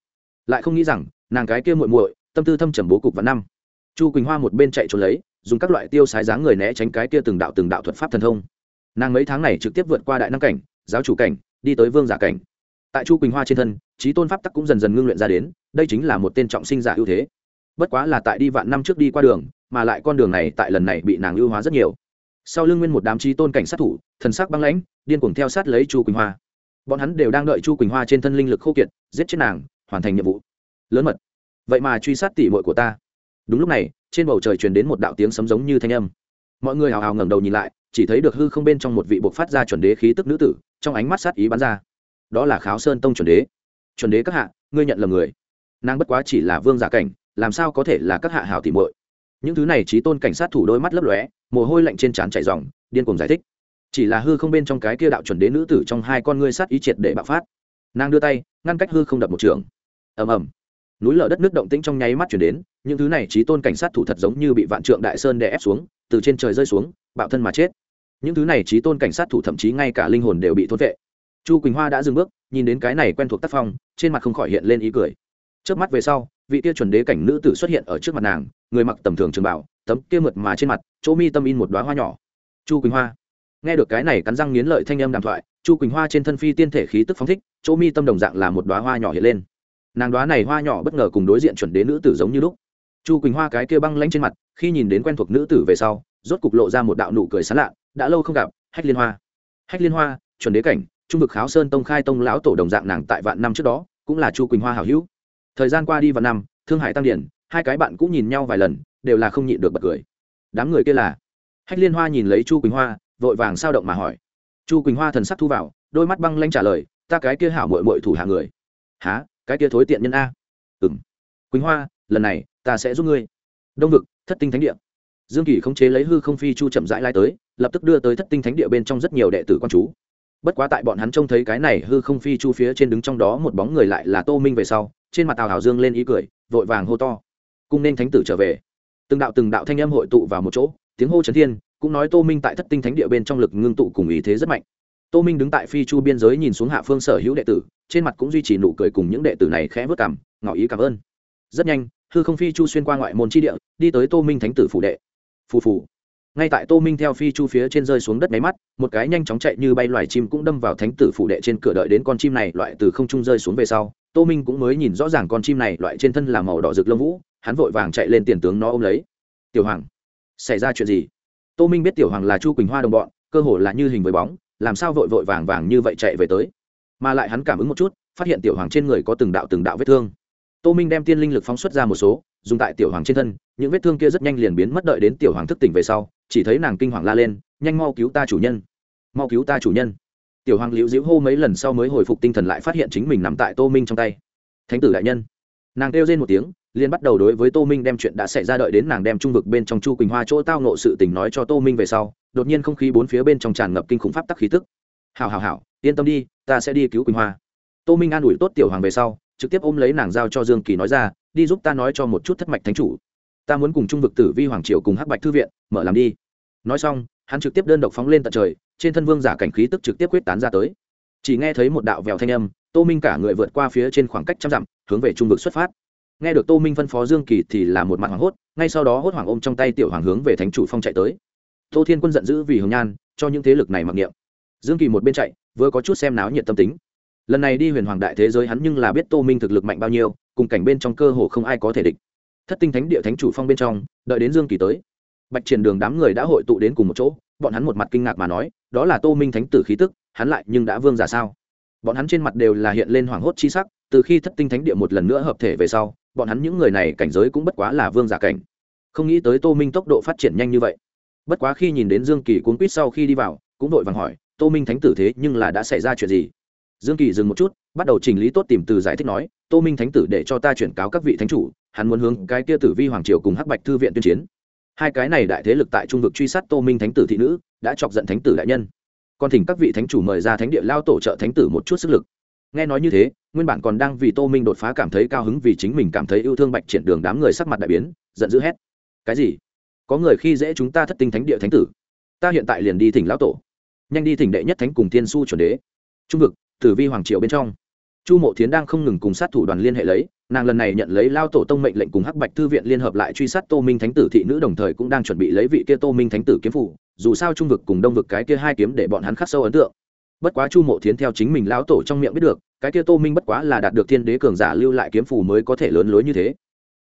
Lại không nghĩ rằng, nàng cái kia muội muội, tâm tư thâm trầm bố cục vạn năm. Chu quỳnh hoa một bên chạy trốn lấy dùng các loại tiêu sái dáng người né tránh cái kia từng đạo từng đạo thuật pháp thần thông. Nàng mấy tháng này trực tiếp vượt qua đại năng cảnh, giáo chủ cảnh, đi tới vương giả cảnh. Tại chu quỳnh hoa trên thân, trí tôn pháp tắc cũng dần dần ngưng luyện ra đến, đây chính là một tên trọng sinh giả ưu thế. Bất quá là tại đi vạn năm trước đi qua đường, mà lại con đường này tại lần này bị nàng ưu hóa rất nhiều. Sau lưng nguyên một đám trí tôn cảnh sát thủ, thần sắc băng lãnh, điên cuồng theo sát lấy chu quỳnh hoa. Bọn hắn đều đang đợi chu quỳnh hoa trên thân linh lực khô kiệt, giết chết nàng, hoàn thành nhiệm vụ. Lớn mật. Vậy mà truy sát tỷ muội của ta. Đúng lúc này trên bầu trời truyền đến một đạo tiếng sấm giống như thanh âm. Mọi người hào hào ngẩng đầu nhìn lại, chỉ thấy được hư không bên trong một vị buộc phát ra chuẩn đế khí tức nữ tử, trong ánh mắt sát ý bắn ra. Đó là kháo sơn tông chuẩn đế. Chuẩn đế các hạ, ngươi nhận lầm người. Nàng bất quá chỉ là vương giả cảnh, làm sao có thể là các hạ hảo tỉ muội? Những thứ này trí tôn cảnh sát thủ đôi mắt lấp lóe, mồ hôi lạnh trên trán chảy dòng điên cuồng giải thích. Chỉ là hư không bên trong cái kia đạo chuẩn đế nữ tử trong hai con ngươi sát ý triệt để bạo phát. Nàng đưa tay, ngăn cách hư không đập một trường. Ầm ầm núi lở đất nước động tĩnh trong nháy mắt chuyển đến, những thứ này trí tôn cảnh sát thủ thật giống như bị vạn trượng đại sơn đè ép xuống, từ trên trời rơi xuống, bạo thân mà chết. Những thứ này trí tôn cảnh sát thủ thậm chí ngay cả linh hồn đều bị thốt vệ. Chu quỳnh hoa đã dừng bước, nhìn đến cái này quen thuộc tác phong, trên mặt không khỏi hiện lên ý cười. Trước mắt về sau, vị kia chuẩn đế cảnh nữ tử xuất hiện ở trước mặt nàng, người mặc tầm thường trường bảo tấm kia mượt mà trên mặt, chỗ mi tâm in một đoá hoa nhỏ. Chu quỳnh hoa. Nghe được cái này cắn răng nghiến lợi thanh âm đàm thoại, chu quỳnh hoa trên thân phi tiên thể khí tức phóng thích, chỗ mi tâm đồng dạng là một đoá hoa nhỏ hiện lên nàng đoá này hoa nhỏ bất ngờ cùng đối diện chuẩn đế nữ tử giống như lúc. Chu quỳnh hoa cái kia băng lanh trên mặt, khi nhìn đến quen thuộc nữ tử về sau, rốt cục lộ ra một đạo nụ cười sán lạ, đã lâu không gặp, hách liên hoa. Hách liên hoa, chuẩn đế cảnh, trung vực kháo sơn tông khai tông lão tổ đồng dạng nàng tại vạn năm trước đó, cũng là chu quỳnh hoa hảo hữu. Thời gian qua đi vạn năm, thương hải tăng điển, hai cái bạn cũng nhìn nhau vài lần, đều là không nhịn được bật cười. Đám người kia là? Hách liên hoa nhìn lấy chu quỳnh hoa, vội vàng sao động mà hỏi. Chu quỳnh hoa thần sắc thu vào, đôi mắt băng lanh trả lời, ta cái kia hảo mội mội thủ hạ người. Há cái kia thối tiện nhân a. Ừ m quỳnh hoa, lần này, ta sẽ giúp ngươi. Đông vực, thất tinh thánh địa. Dương kỳ khống chế lấy hư không phi chu chậm rãi lai tới, lập tức đưa tới thất tinh thánh địa bên trong rất nhiều đệ tử quan chú. Bất quá tại bọn hắn trông thấy cái này hư không phi chu phía trên đứng trong đó một bóng người lại là tô minh về sau, trên mặt tào hào dương lên ý cười, vội vàng hô to. Cung nên thánh tử trở về. Từng đạo từng đạo thanh âm hội tụ vào một chỗ, tiếng hô trấn thiên, cũng nói tô minh tại thất tinh thánh địa bên trong lực ngưng tụ cùng ý thế rất mạnh tô minh đứng tại phi chu biên giới nhìn xuống hạ phương sở hữu đệ tử, trên mặt cũng duy trì nụ cười cùng những đệ tử này khẽ vất cảm, ngỏ ý cảm ơn. Rất nhanh, hư không phi chu xuyên qua ngoại môn tri địa, đi tới tô minh thánh tử phủ đệ. Phù phù. Ngay tại tô minh theo phi chu phía trên rơi xuống đất máy mắt, một cái nhanh chóng chạy như bay loài chim cũng đâm vào thánh tử phủ đệ trên cửa đợi đến con chim này loại từ không trung rơi xuống về sau, tô minh cũng mới nhìn rõ ràng con chim này loại trên thân là màu đỏ rực lông vũ, hắn vội vàng chạy lên tiền tướng nó ôm lấy. Tiểu hoàng, xảy ra chuyện gì? Tô minh biết tiểu hoàng là chu quỳnh hoa đồng bọn, cơ hồ là như hình với bóng làm sao vội vội vàng vàng như vậy chạy về tới? Mà lại hắn cảm ứng một chút, phát hiện tiểu hoàng trên người có từng đạo từng đạo vết thương. Tô minh đem tiên linh lực phóng xuất ra một số, dùng tại tiểu hoàng trên thân, những vết thương kia rất nhanh liền biến mất đợi đến tiểu hoàng thức tỉnh về sau, chỉ thấy nàng kinh hoàng la lên, nhanh mau cứu ta chủ nhân! Mau cứu ta chủ nhân! Tiểu hoàng liễu diễu hô mấy lần sau mới hồi phục tinh thần lại phát hiện chính mình nằm tại tô minh trong tay. Thánh tử đại nhân! Nàng kêu lên một tiếng liền bắt đầu đối với tô minh đem chuyện đã xảy ra đợi đến nàng đem trung vực bên trong chu quỳnh hoa chỗ tao nộ sự tình nói cho tô minh về sau, đột nhiên không khí bốn phía bên trong tràn ngập kinh khủng pháp tắc khí tức. Hào hào hào yên tâm đi, ta sẽ đi cứu quỳnh hoa. Tô minh an ủi tốt tiểu hoàng về sau, trực tiếp ôm lấy nàng giao cho dương kỳ nói ra, đi giúp ta nói cho một chút thất mạch thánh chủ. Ta muốn cùng trung vực tử vi hoàng triều cùng hắc bạch thư viện, mở làm đi. Nói xong, hắn trực tiếp đơn độc phóng lên tận trời, trên thân vương giả cảnh khí tức trực tiếp quyết tán ra tới. Chỉ nghe thấy một đạo vèo thanh âm, tô minh cả người vượt qua phía trên khoảng cách trăm dặm, hướng về trung vực xuất phát nghe được tô minh phân phó dương kỳ thì là một mặt hoảng hốt, ngay sau đó hốt hoảng ôm trong tay tiểu hoàng hướng về thánh chủ phong chạy tới. Tô thiên quân giận dữ vì hồng nhan, cho những thế lực này mặc niệm. Dương kỳ một bên chạy, vừa có chút xem náo nhiệt tâm tính. Lần này đi huyền hoàng đại thế giới hắn nhưng là biết tô minh thực lực mạnh bao nhiêu, cùng cảnh bên trong cơ hồ không ai có thể địch. Thất tinh thánh địa thánh chủ phong bên trong, đợi đến dương kỳ tới, bạch triển đường đám người đã hội tụ đến cùng một chỗ, bọn hắn một mặt kinh ngạc mà nói, đó là tô minh thánh tử khí tức, hắn lại nhưng đã vương giả sao? Bọn hắn trên mặt đều là hiện lên hoảng hốt chi sắc, từ khi thất tinh thánh địa một lần nữa hợp thể về sau bọn hắn những người này cảnh giới cũng bất quá là vương giả cảnh. Không nghĩ tới tô minh tốc độ phát triển nhanh như vậy. Bất quá khi nhìn đến dương kỳ cuốn quýt sau khi đi vào, cũng vội vàng hỏi, tô minh thánh tử thế nhưng là đã xảy ra chuyện gì? Dương kỳ dừng một chút, bắt đầu chỉnh lý tốt tìm từ giải thích nói, tô minh thánh tử để cho ta chuyển cáo các vị thánh chủ, hắn muốn hướng cái kia tử vi hoàng triều cùng hắc bạch thư viện tuyên chiến. Hai cái này đại thế lực tại trung vực truy sát tô minh thánh tử thị nữ, đã chọc giận thánh tử đại nhân. Còn thỉnh các vị thánh chủ mời ra thánh địa lao tổ trợ thánh tử một chút sức lực. Nghe nói như thế nguyên bản còn đang vì tô minh đột phá cảm thấy cao hứng vì chính mình cảm thấy yêu thương bạch triển đường đám người sắc mặt đại biến, giận dữ hét. Cái gì? Có người khi dễ chúng ta thất tinh thánh địa thánh tử? Ta hiện tại liền đi thỉnh lão tổ. Nhanh đi thỉnh đệ nhất thánh cùng thiên su chuẩn đế. Trung vực, tử vi hoàng triều bên trong. Chu mộ thiến đang không ngừng cùng sát thủ đoàn liên hệ lấy, nàng lần này nhận lấy lao tổ tông mệnh lệnh cùng hắc bạch thư viện liên hợp lại truy sát tô minh thánh tử thị nữ đồng thời cũng đang chuẩn bị lấy vị kia tô minh thánh tử kiếm phủ dù sao trung vực cùng đông vực cái kia hai kiếm để bọn hắn khắc sâu ấn tượng bất quá chu mộ thiến theo chính mình lão tổ trong miệng biết được, cái kia tô minh bất quá là đạt được thiên đế cường giả lưu lại kiếm phù mới có thể lớn lối như thế.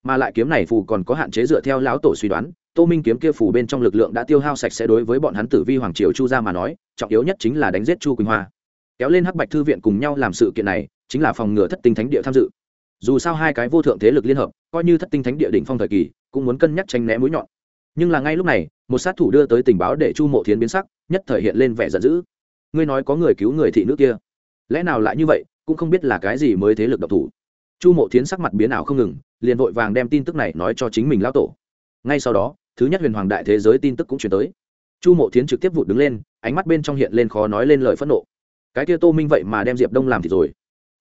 Mà lại kiếm này phù còn có hạn chế dựa theo lão tổ suy đoán, tô minh kiếm kia phù bên trong lực lượng đã tiêu hao sạch sẽ đối với bọn hắn tử vi hoàng triều chu ra mà nói, trọng yếu nhất chính là đánh giết chu quỳnh hoa. Kéo lên hắc bạch thư viện cùng nhau làm sự kiện này, chính là phòng ngừa thất tinh thánh địa tham dự. Dù sao hai cái vô thượng thế lực liên hợp, coi như thất tinh thánh địa đỉnh phong thời kỳ, cũng muốn cân nhắc tranh né mũi nhọn. Nhưng là ngay lúc này, một sát thủ đưa tới tình báo để chu mộ thiến biến sắc, nhất thời hiện lên vẻ giận dữ ngươi nói có người cứu người thị nữ kia. Lẽ nào lại như vậy, cũng không biết là cái gì mới thế lực độc thủ. Chu mộ thiến sắc mặt biến ảo không ngừng, liền vội vàng đem tin tức này nói cho chính mình lao tổ. Ngay sau đó, thứ nhất huyền hoàng đại thế giới tin tức cũng chuyển tới. Chu mộ thiến trực tiếp vụt đứng lên, ánh mắt bên trong hiện lên khó nói lên lời phẫn nộ. Cái kia tô minh vậy mà đem diệp đông làm thì rồi.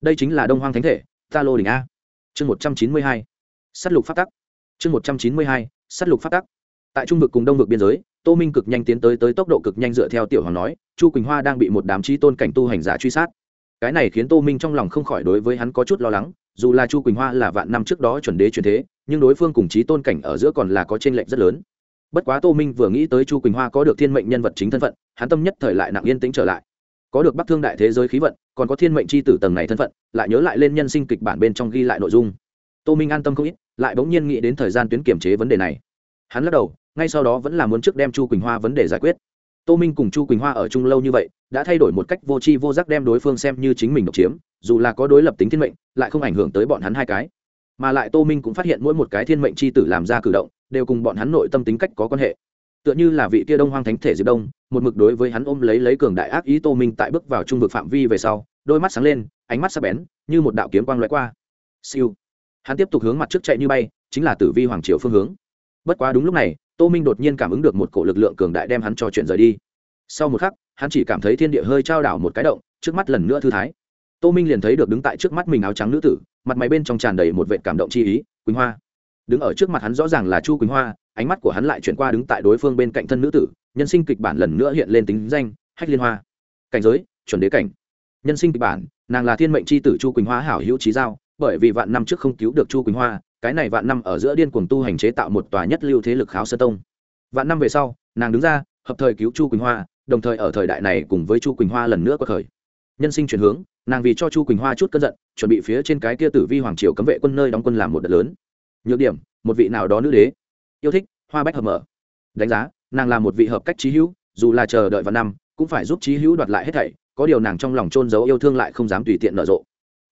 Đây chính là đông hoang thánh thể, ta lô đình a. Chương một trăm chín mươi hai s á t lục phát tắc. Chương một trăm chín mươi hai s á t lục phát tắc. Tại trung vực cùng đông vực biên giới tô minh cực nhanh tiến tới tới tốc độ cực nhanh dựa theo tiểu hoàng nói, chu quỳnh hoa đang bị một đám trí tôn cảnh tu hành giả truy sát. Cái này khiến tô minh trong lòng không khỏi đối với hắn có chút lo lắng, dù là chu quỳnh hoa là vạn năm trước đó chuẩn đế truyền thế, nhưng đối phương cùng trí tôn cảnh ở giữa còn là có t r ê n lệch rất lớn. Bất quá tô minh vừa nghĩ tới chu quỳnh hoa có được thiên mệnh nhân vật chính thân phận, hắn tâm nhất thời lại nặng yên tĩnh trở lại. Có được bắc thương đại thế giới khí vận, còn có thiên mệnh c h i tử tầng này thân phận, lại nhớ lại lên nhân sinh kịch bản bên trong ghi lại nội dung. Tô minh an tâm không ít, lại bỗng nhiên nghĩ đến thời gian tuyến kiểm chế vấn đề này. Hắn lắc đầu ngay sau đó vẫn là muốn trước đem chu quỳnh hoa vấn đề giải quyết. Tô minh cùng chu quỳnh hoa ở chung lâu như vậy, đã thay đổi một cách vô tri vô giác đem đối phương xem như chính mình độc chiếm, dù là có đối lập tính thiên mệnh, lại không ảnh hưởng tới bọn hắn hai cái. Mà lại tô minh cũng phát hiện mỗi một cái thiên mệnh c h i tử làm ra cử động, đều cùng bọn hắn nội tâm tính cách có quan hệ. Tựa như là vị kia đông hoang thánh thể diệp đông, một mực đối với hắn ôm lấy lấy cường đại ác ý tô minh tại bước vào trung vực phạm vi về sau, đôi mắt sáng lên, ánh mắt sắp bén, như một đạo kiếm quang loại qua. Siêu. Hắn tiếp tục hướng mặt trước chạy như bay, chính là tử vi hoàng triều phương hướng. Bất quá đúng lúc này tô minh đột nhiên cảm ứng được một cổ lực lượng cường đại đem hắn cho chuyện rời đi. Sau một khắc, hắn chỉ cảm thấy thiên địa hơi trao đảo một cái động, trước mắt lần nữa thư thái. Tô minh liền thấy được đứng tại trước mắt mình áo trắng nữ tử, mặt máy bên trong tràn đầy một vệ cảm động chi ý, quỳnh hoa. Đứng ở trước mặt hắn rõ ràng là chu quỳnh hoa, ánh mắt của hắn lại chuyển qua đứng tại đối phương bên cạnh thân nữ tử, nhân sinh kịch bản lần nữa hiện lên tính danh, hách liên hoa. Cảnh giới, chuẩn đế cảnh. Nhân sinh kịch bản, nàng là thiên mệnh c h i tử chu quỳnh hoa hảo hữu trí giao, bởi vì vạn năm trước không cứu được chu quỳnh hoa cái này vạn năm ở giữa điên cuồng tu hành chế tạo một tòa nhất lưu thế lực kháo sơ tông. Vạn năm về sau, nàng đứng ra, hợp thời cứu chu quỳnh hoa, đồng thời ở thời đại này cùng với chu quỳnh hoa lần nữa có thời. Nhân sinh chuyển hướng, nàng vì cho chu quỳnh hoa chút cơn giận, chuẩn bị phía trên cái kia tử vi hoàng triều cấm vệ quân nơi đóng quân làm một đợt lớn. Nhược điểm, một vị nào đó nữ đế. Yêu thích, hoa bách hợp mở. Đánh giá, nàng là một vị hợp cách trí hữu, dù là chờ đợi vào năm, cũng phải giúp trí hữu đoạt lại hết thảy, có điều nàng trong lòng trôn giấu yêu thương lại không dám tùy tiện nở rộ.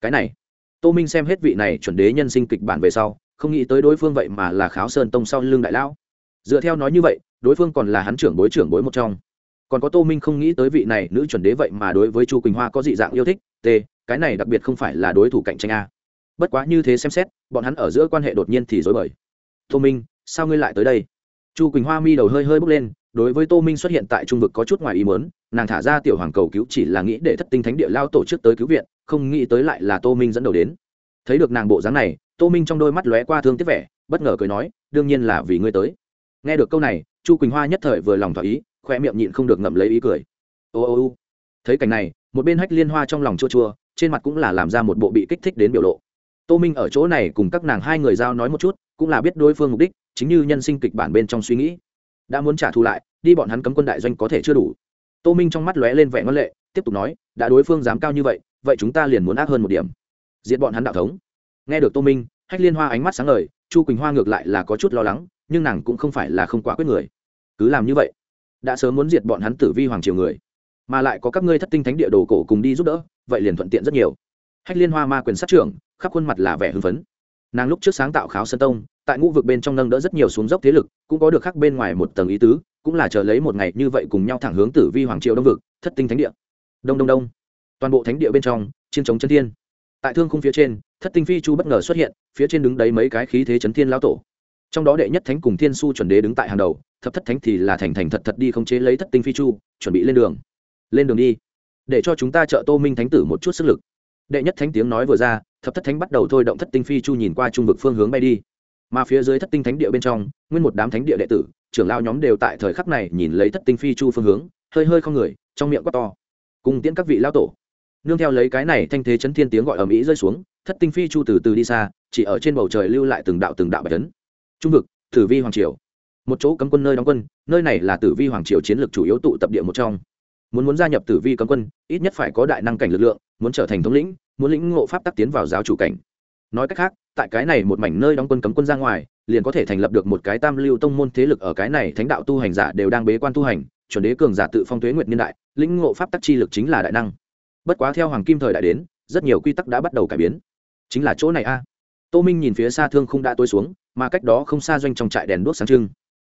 Cái này, tô minh xem hết vị này chuẩn đế nhân sinh kịch bản về sau không nghĩ tới đối phương vậy mà là kháo sơn tông sau lưng đại lão. Dựa theo nói như vậy, đối phương còn là hắn trưởng bối trưởng bối một trong. Còn có tô minh không nghĩ tới vị này nữ chuẩn đế vậy mà đối với chu quỳnh hoa có dị dạng yêu thích t cái này đặc biệt không phải là đối thủ cạnh tranh a. Bất quá như thế xem xét, bọn hắn ở giữa quan hệ đột nhiên thì dối bời. Tô minh, sao ngươi lại tới đây? Chu quỳnh hoa mi đầu hơi hơi bốc lên, đối với tô minh xuất hiện tại trung vực có chút ngoài ý muốn, nàng thả ra tiểu hoàng cầu cứu chỉ là nghĩ để thất tinh thánh địa lao tổ chức tới cứu viện, không nghĩ tới lại là tô minh dẫn đầu đến. Thấy được nàng bộ dáng này tô minh trong đôi mắt lóe qua thương tiếc vẻ, bất ngờ cười nói, đương nhiên là vì ngươi tới. Nghe được câu này, chu quỳnh hoa nhất thời vừa lòng thỏa ý khoe miệng nhịn không được ngậm lấy ý cười. Ô ô ô. Thấy cảnh này, một bên hách liên hoa trong lòng chua chua, trên mặt cũng là làm ra một bộ bị kích thích đến biểu lộ. Tô minh ở chỗ này cùng các nàng hai người giao nói một chút, cũng là biết đối phương mục đích, chính như nhân sinh kịch bản bên trong suy nghĩ. Đã muốn trả thù lại, đi bọn hắn cấm quân đại doanh có thể chưa đủ. Tô minh trong mắt lóe lên vẻ ngân lệ, tiếp tục nói, đã đối phương dám cao như vậy vậy chúng ta liền muốn ác hơn một điểm. Diệt bọn hắn đạo thống nghe được tô minh, hách liên hoa ánh mắt sáng lời chu quỳnh hoa ngược lại là có chút lo lắng, nhưng nàng cũng không phải là không quá quyết người. Cứ làm như vậy, đã sớm muốn diệt bọn hắn tử vi hoàng triều người, mà lại có các ngươi thất tinh thánh địa đồ cổ cùng đi giúp đỡ, vậy liền thuận tiện rất nhiều. Hách liên hoa ma quyền sát trưởng, khắp khuôn mặt là vẻ hưng phấn. Nàng lúc trước sáng tạo kháo sơn tông, tại ngũ vực bên trong nâng đỡ rất nhiều xuống dốc thế lực, cũng có được khác bên ngoài một tầng ý tứ, cũng là chờ lấy một ngày như vậy cùng nhau thẳng hướng tử vi hoàng triều đông vực, thất tinh thánh địa. Đông đông đông. Toàn bộ thánh địa bên trong, chiến chống chân thiên tại thương khung phía trên, thất tinh phi chu bất ngờ xuất hiện, phía trên đứng đấy mấy cái khí thế chấn thiên lão tổ. Trong đó đệ nhất thánh cùng thiên su chuẩn đế đứng tại hàng đầu, thập thất thánh thì là thành thành thật thật đi không chế lấy thất tinh phi chu, chuẩn bị lên đường. Lên đường đi. Để cho chúng ta trợ tô minh thánh tử một chút sức lực. Đệ nhất thánh tiếng nói vừa ra, thập thất thánh bắt đầu thôi động thất tinh phi chu nhìn qua trung vực phương hướng bay đi. Mà phía dưới thất tinh thánh địa bên trong, nguyên một đám thánh địa đệ tử, trưởng lao nhóm đều tại thời khắc này nhìn lấy thất tinh phi chu phương hướng, hơi hơi không người, trong miệng quát to. Cùng tiễn các vị lao tổ nương theo lấy cái này thanh thế chấn thiên tiếng gọi ở mỹ rơi xuống, thất tinh phi chu từ từ đi xa, chỉ ở trên bầu trời lưu lại từng đạo từng đạo bạch tấn trung vực, tử vi hoàng triều. Một chỗ cấm quân nơi đóng quân, nơi này là tử vi hoàng triều chiến lược chủ yếu tụ tập địa một trong. Muốn muốn gia nhập tử vi cấm quân, ít nhất phải có đại năng cảnh lực lượng, muốn trở thành thống lĩnh, muốn lĩnh ngộ pháp tắc tiến vào giáo chủ cảnh. Nói cách khác, tại cái này một mảnh nơi đóng quân cấm quân ra ngoài, liền có thể thành lập được một cái tam lưu tông môn thế lực ở cái này thánh đạo tu hành giả đều đang bế quan tu hành, chuẩn đế cường giả tự phong tuế nguyệt niên đại, lĩnh ngộ pháp tắc chi lực chính là đại năng bất quá theo hoàng kim thời đại đến, rất nhiều quy tắc đã bắt đầu cải biến. Chính là chỗ này a. Tô minh nhìn phía xa thương không đã tối xuống, mà cách đó không xa doanh trong trại đèn đuốc sáng trưng.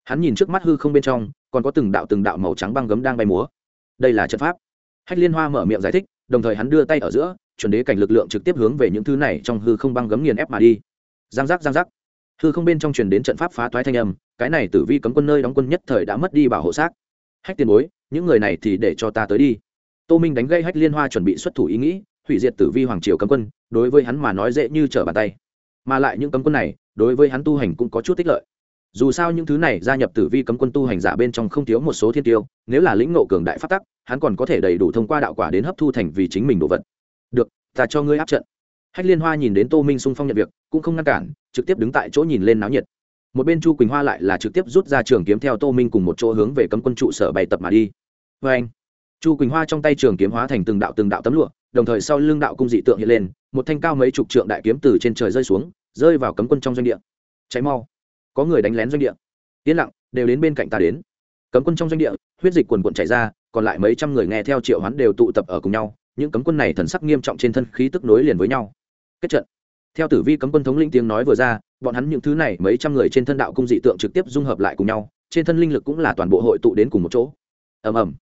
Hắn nhìn trước mắt hư không bên trong, còn có từng đạo từng đạo màu trắng băng gấm đang bay múa. Đây là trận pháp. Hách liên hoa mở miệng giải thích, đồng thời hắn đưa tay ở giữa, chuẩn đế cảnh lực lượng trực tiếp hướng về những thứ này trong hư không băng gấm nghiền ép mà đi. Giang giác giang giác. Hư không bên trong truyền đến trận pháp phá toái thanh âm, cái này tử vi cấm quân nơi đóng quân nhất thời đã mất đi bảo hộ xác. Hách tiền bối, những người này thì để cho ta tới đi tô minh đánh gây hách liên hoa chuẩn bị xuất thủ ý nghĩ, hủy diệt tử vi hoàng triều cấm quân, đối với hắn mà nói dễ như trở bàn tay. Mà lại những cấm quân này, đối với hắn tu hành cũng có chút tích lợi. Dù sao những thứ này gia nhập tử vi cấm quân tu hành giả bên trong không thiếu một số thiên tiêu, nếu là lĩnh ngộ cường đại phát tắc, hắn còn có thể đầy đủ thông qua đạo quả đến hấp thu thành vì chính mình đồ vật. Được, ta cho ngươi áp trận. Hách liên hoa nhìn đến tô minh sung phong nhận việc, cũng không ngăn cản, trực tiếp đứng tại chỗ nhìn lên náo nhiệt. Một bên chu quỳnh hoa lại là trực tiếp rút ra trường kiếm theo tô minh cùng một chỗ hướng về cấm quân trụ sở bày tập mà đi. Vê anh chu quỳnh hoa trong tay trường kiếm hóa thành từng đạo từng đạo tấm lụa, đồng thời sau lưng đạo cung dị tượng hiện lên, một thanh cao mấy chục trượng đại kiếm từ trên trời rơi xuống, rơi vào cấm quân trong doanh địa. Cháy mau. Có người đánh lén doanh địa. Yên lặng, đều đến bên cạnh ta đến. Cấm quân trong doanh địa, huyết dịch quần quận chảy ra, còn lại mấy trăm người nghe theo triệu hoán đều tụ tập ở cùng nhau, những cấm quân này thần sắc nghiêm trọng trên thân khí tức nối liền với nhau. Kết trận. Theo tử vi cấm quân thống linh tiếng nói vừa ra, bọn hắn những thứ này mấy trăm người trên thân đạo cung dị tượng trực tiếp dung hợp lại cùng nhau, trên thân linh lực cũng là toàn bộ hội tụ đến cùng một chỗ. Ầm ầm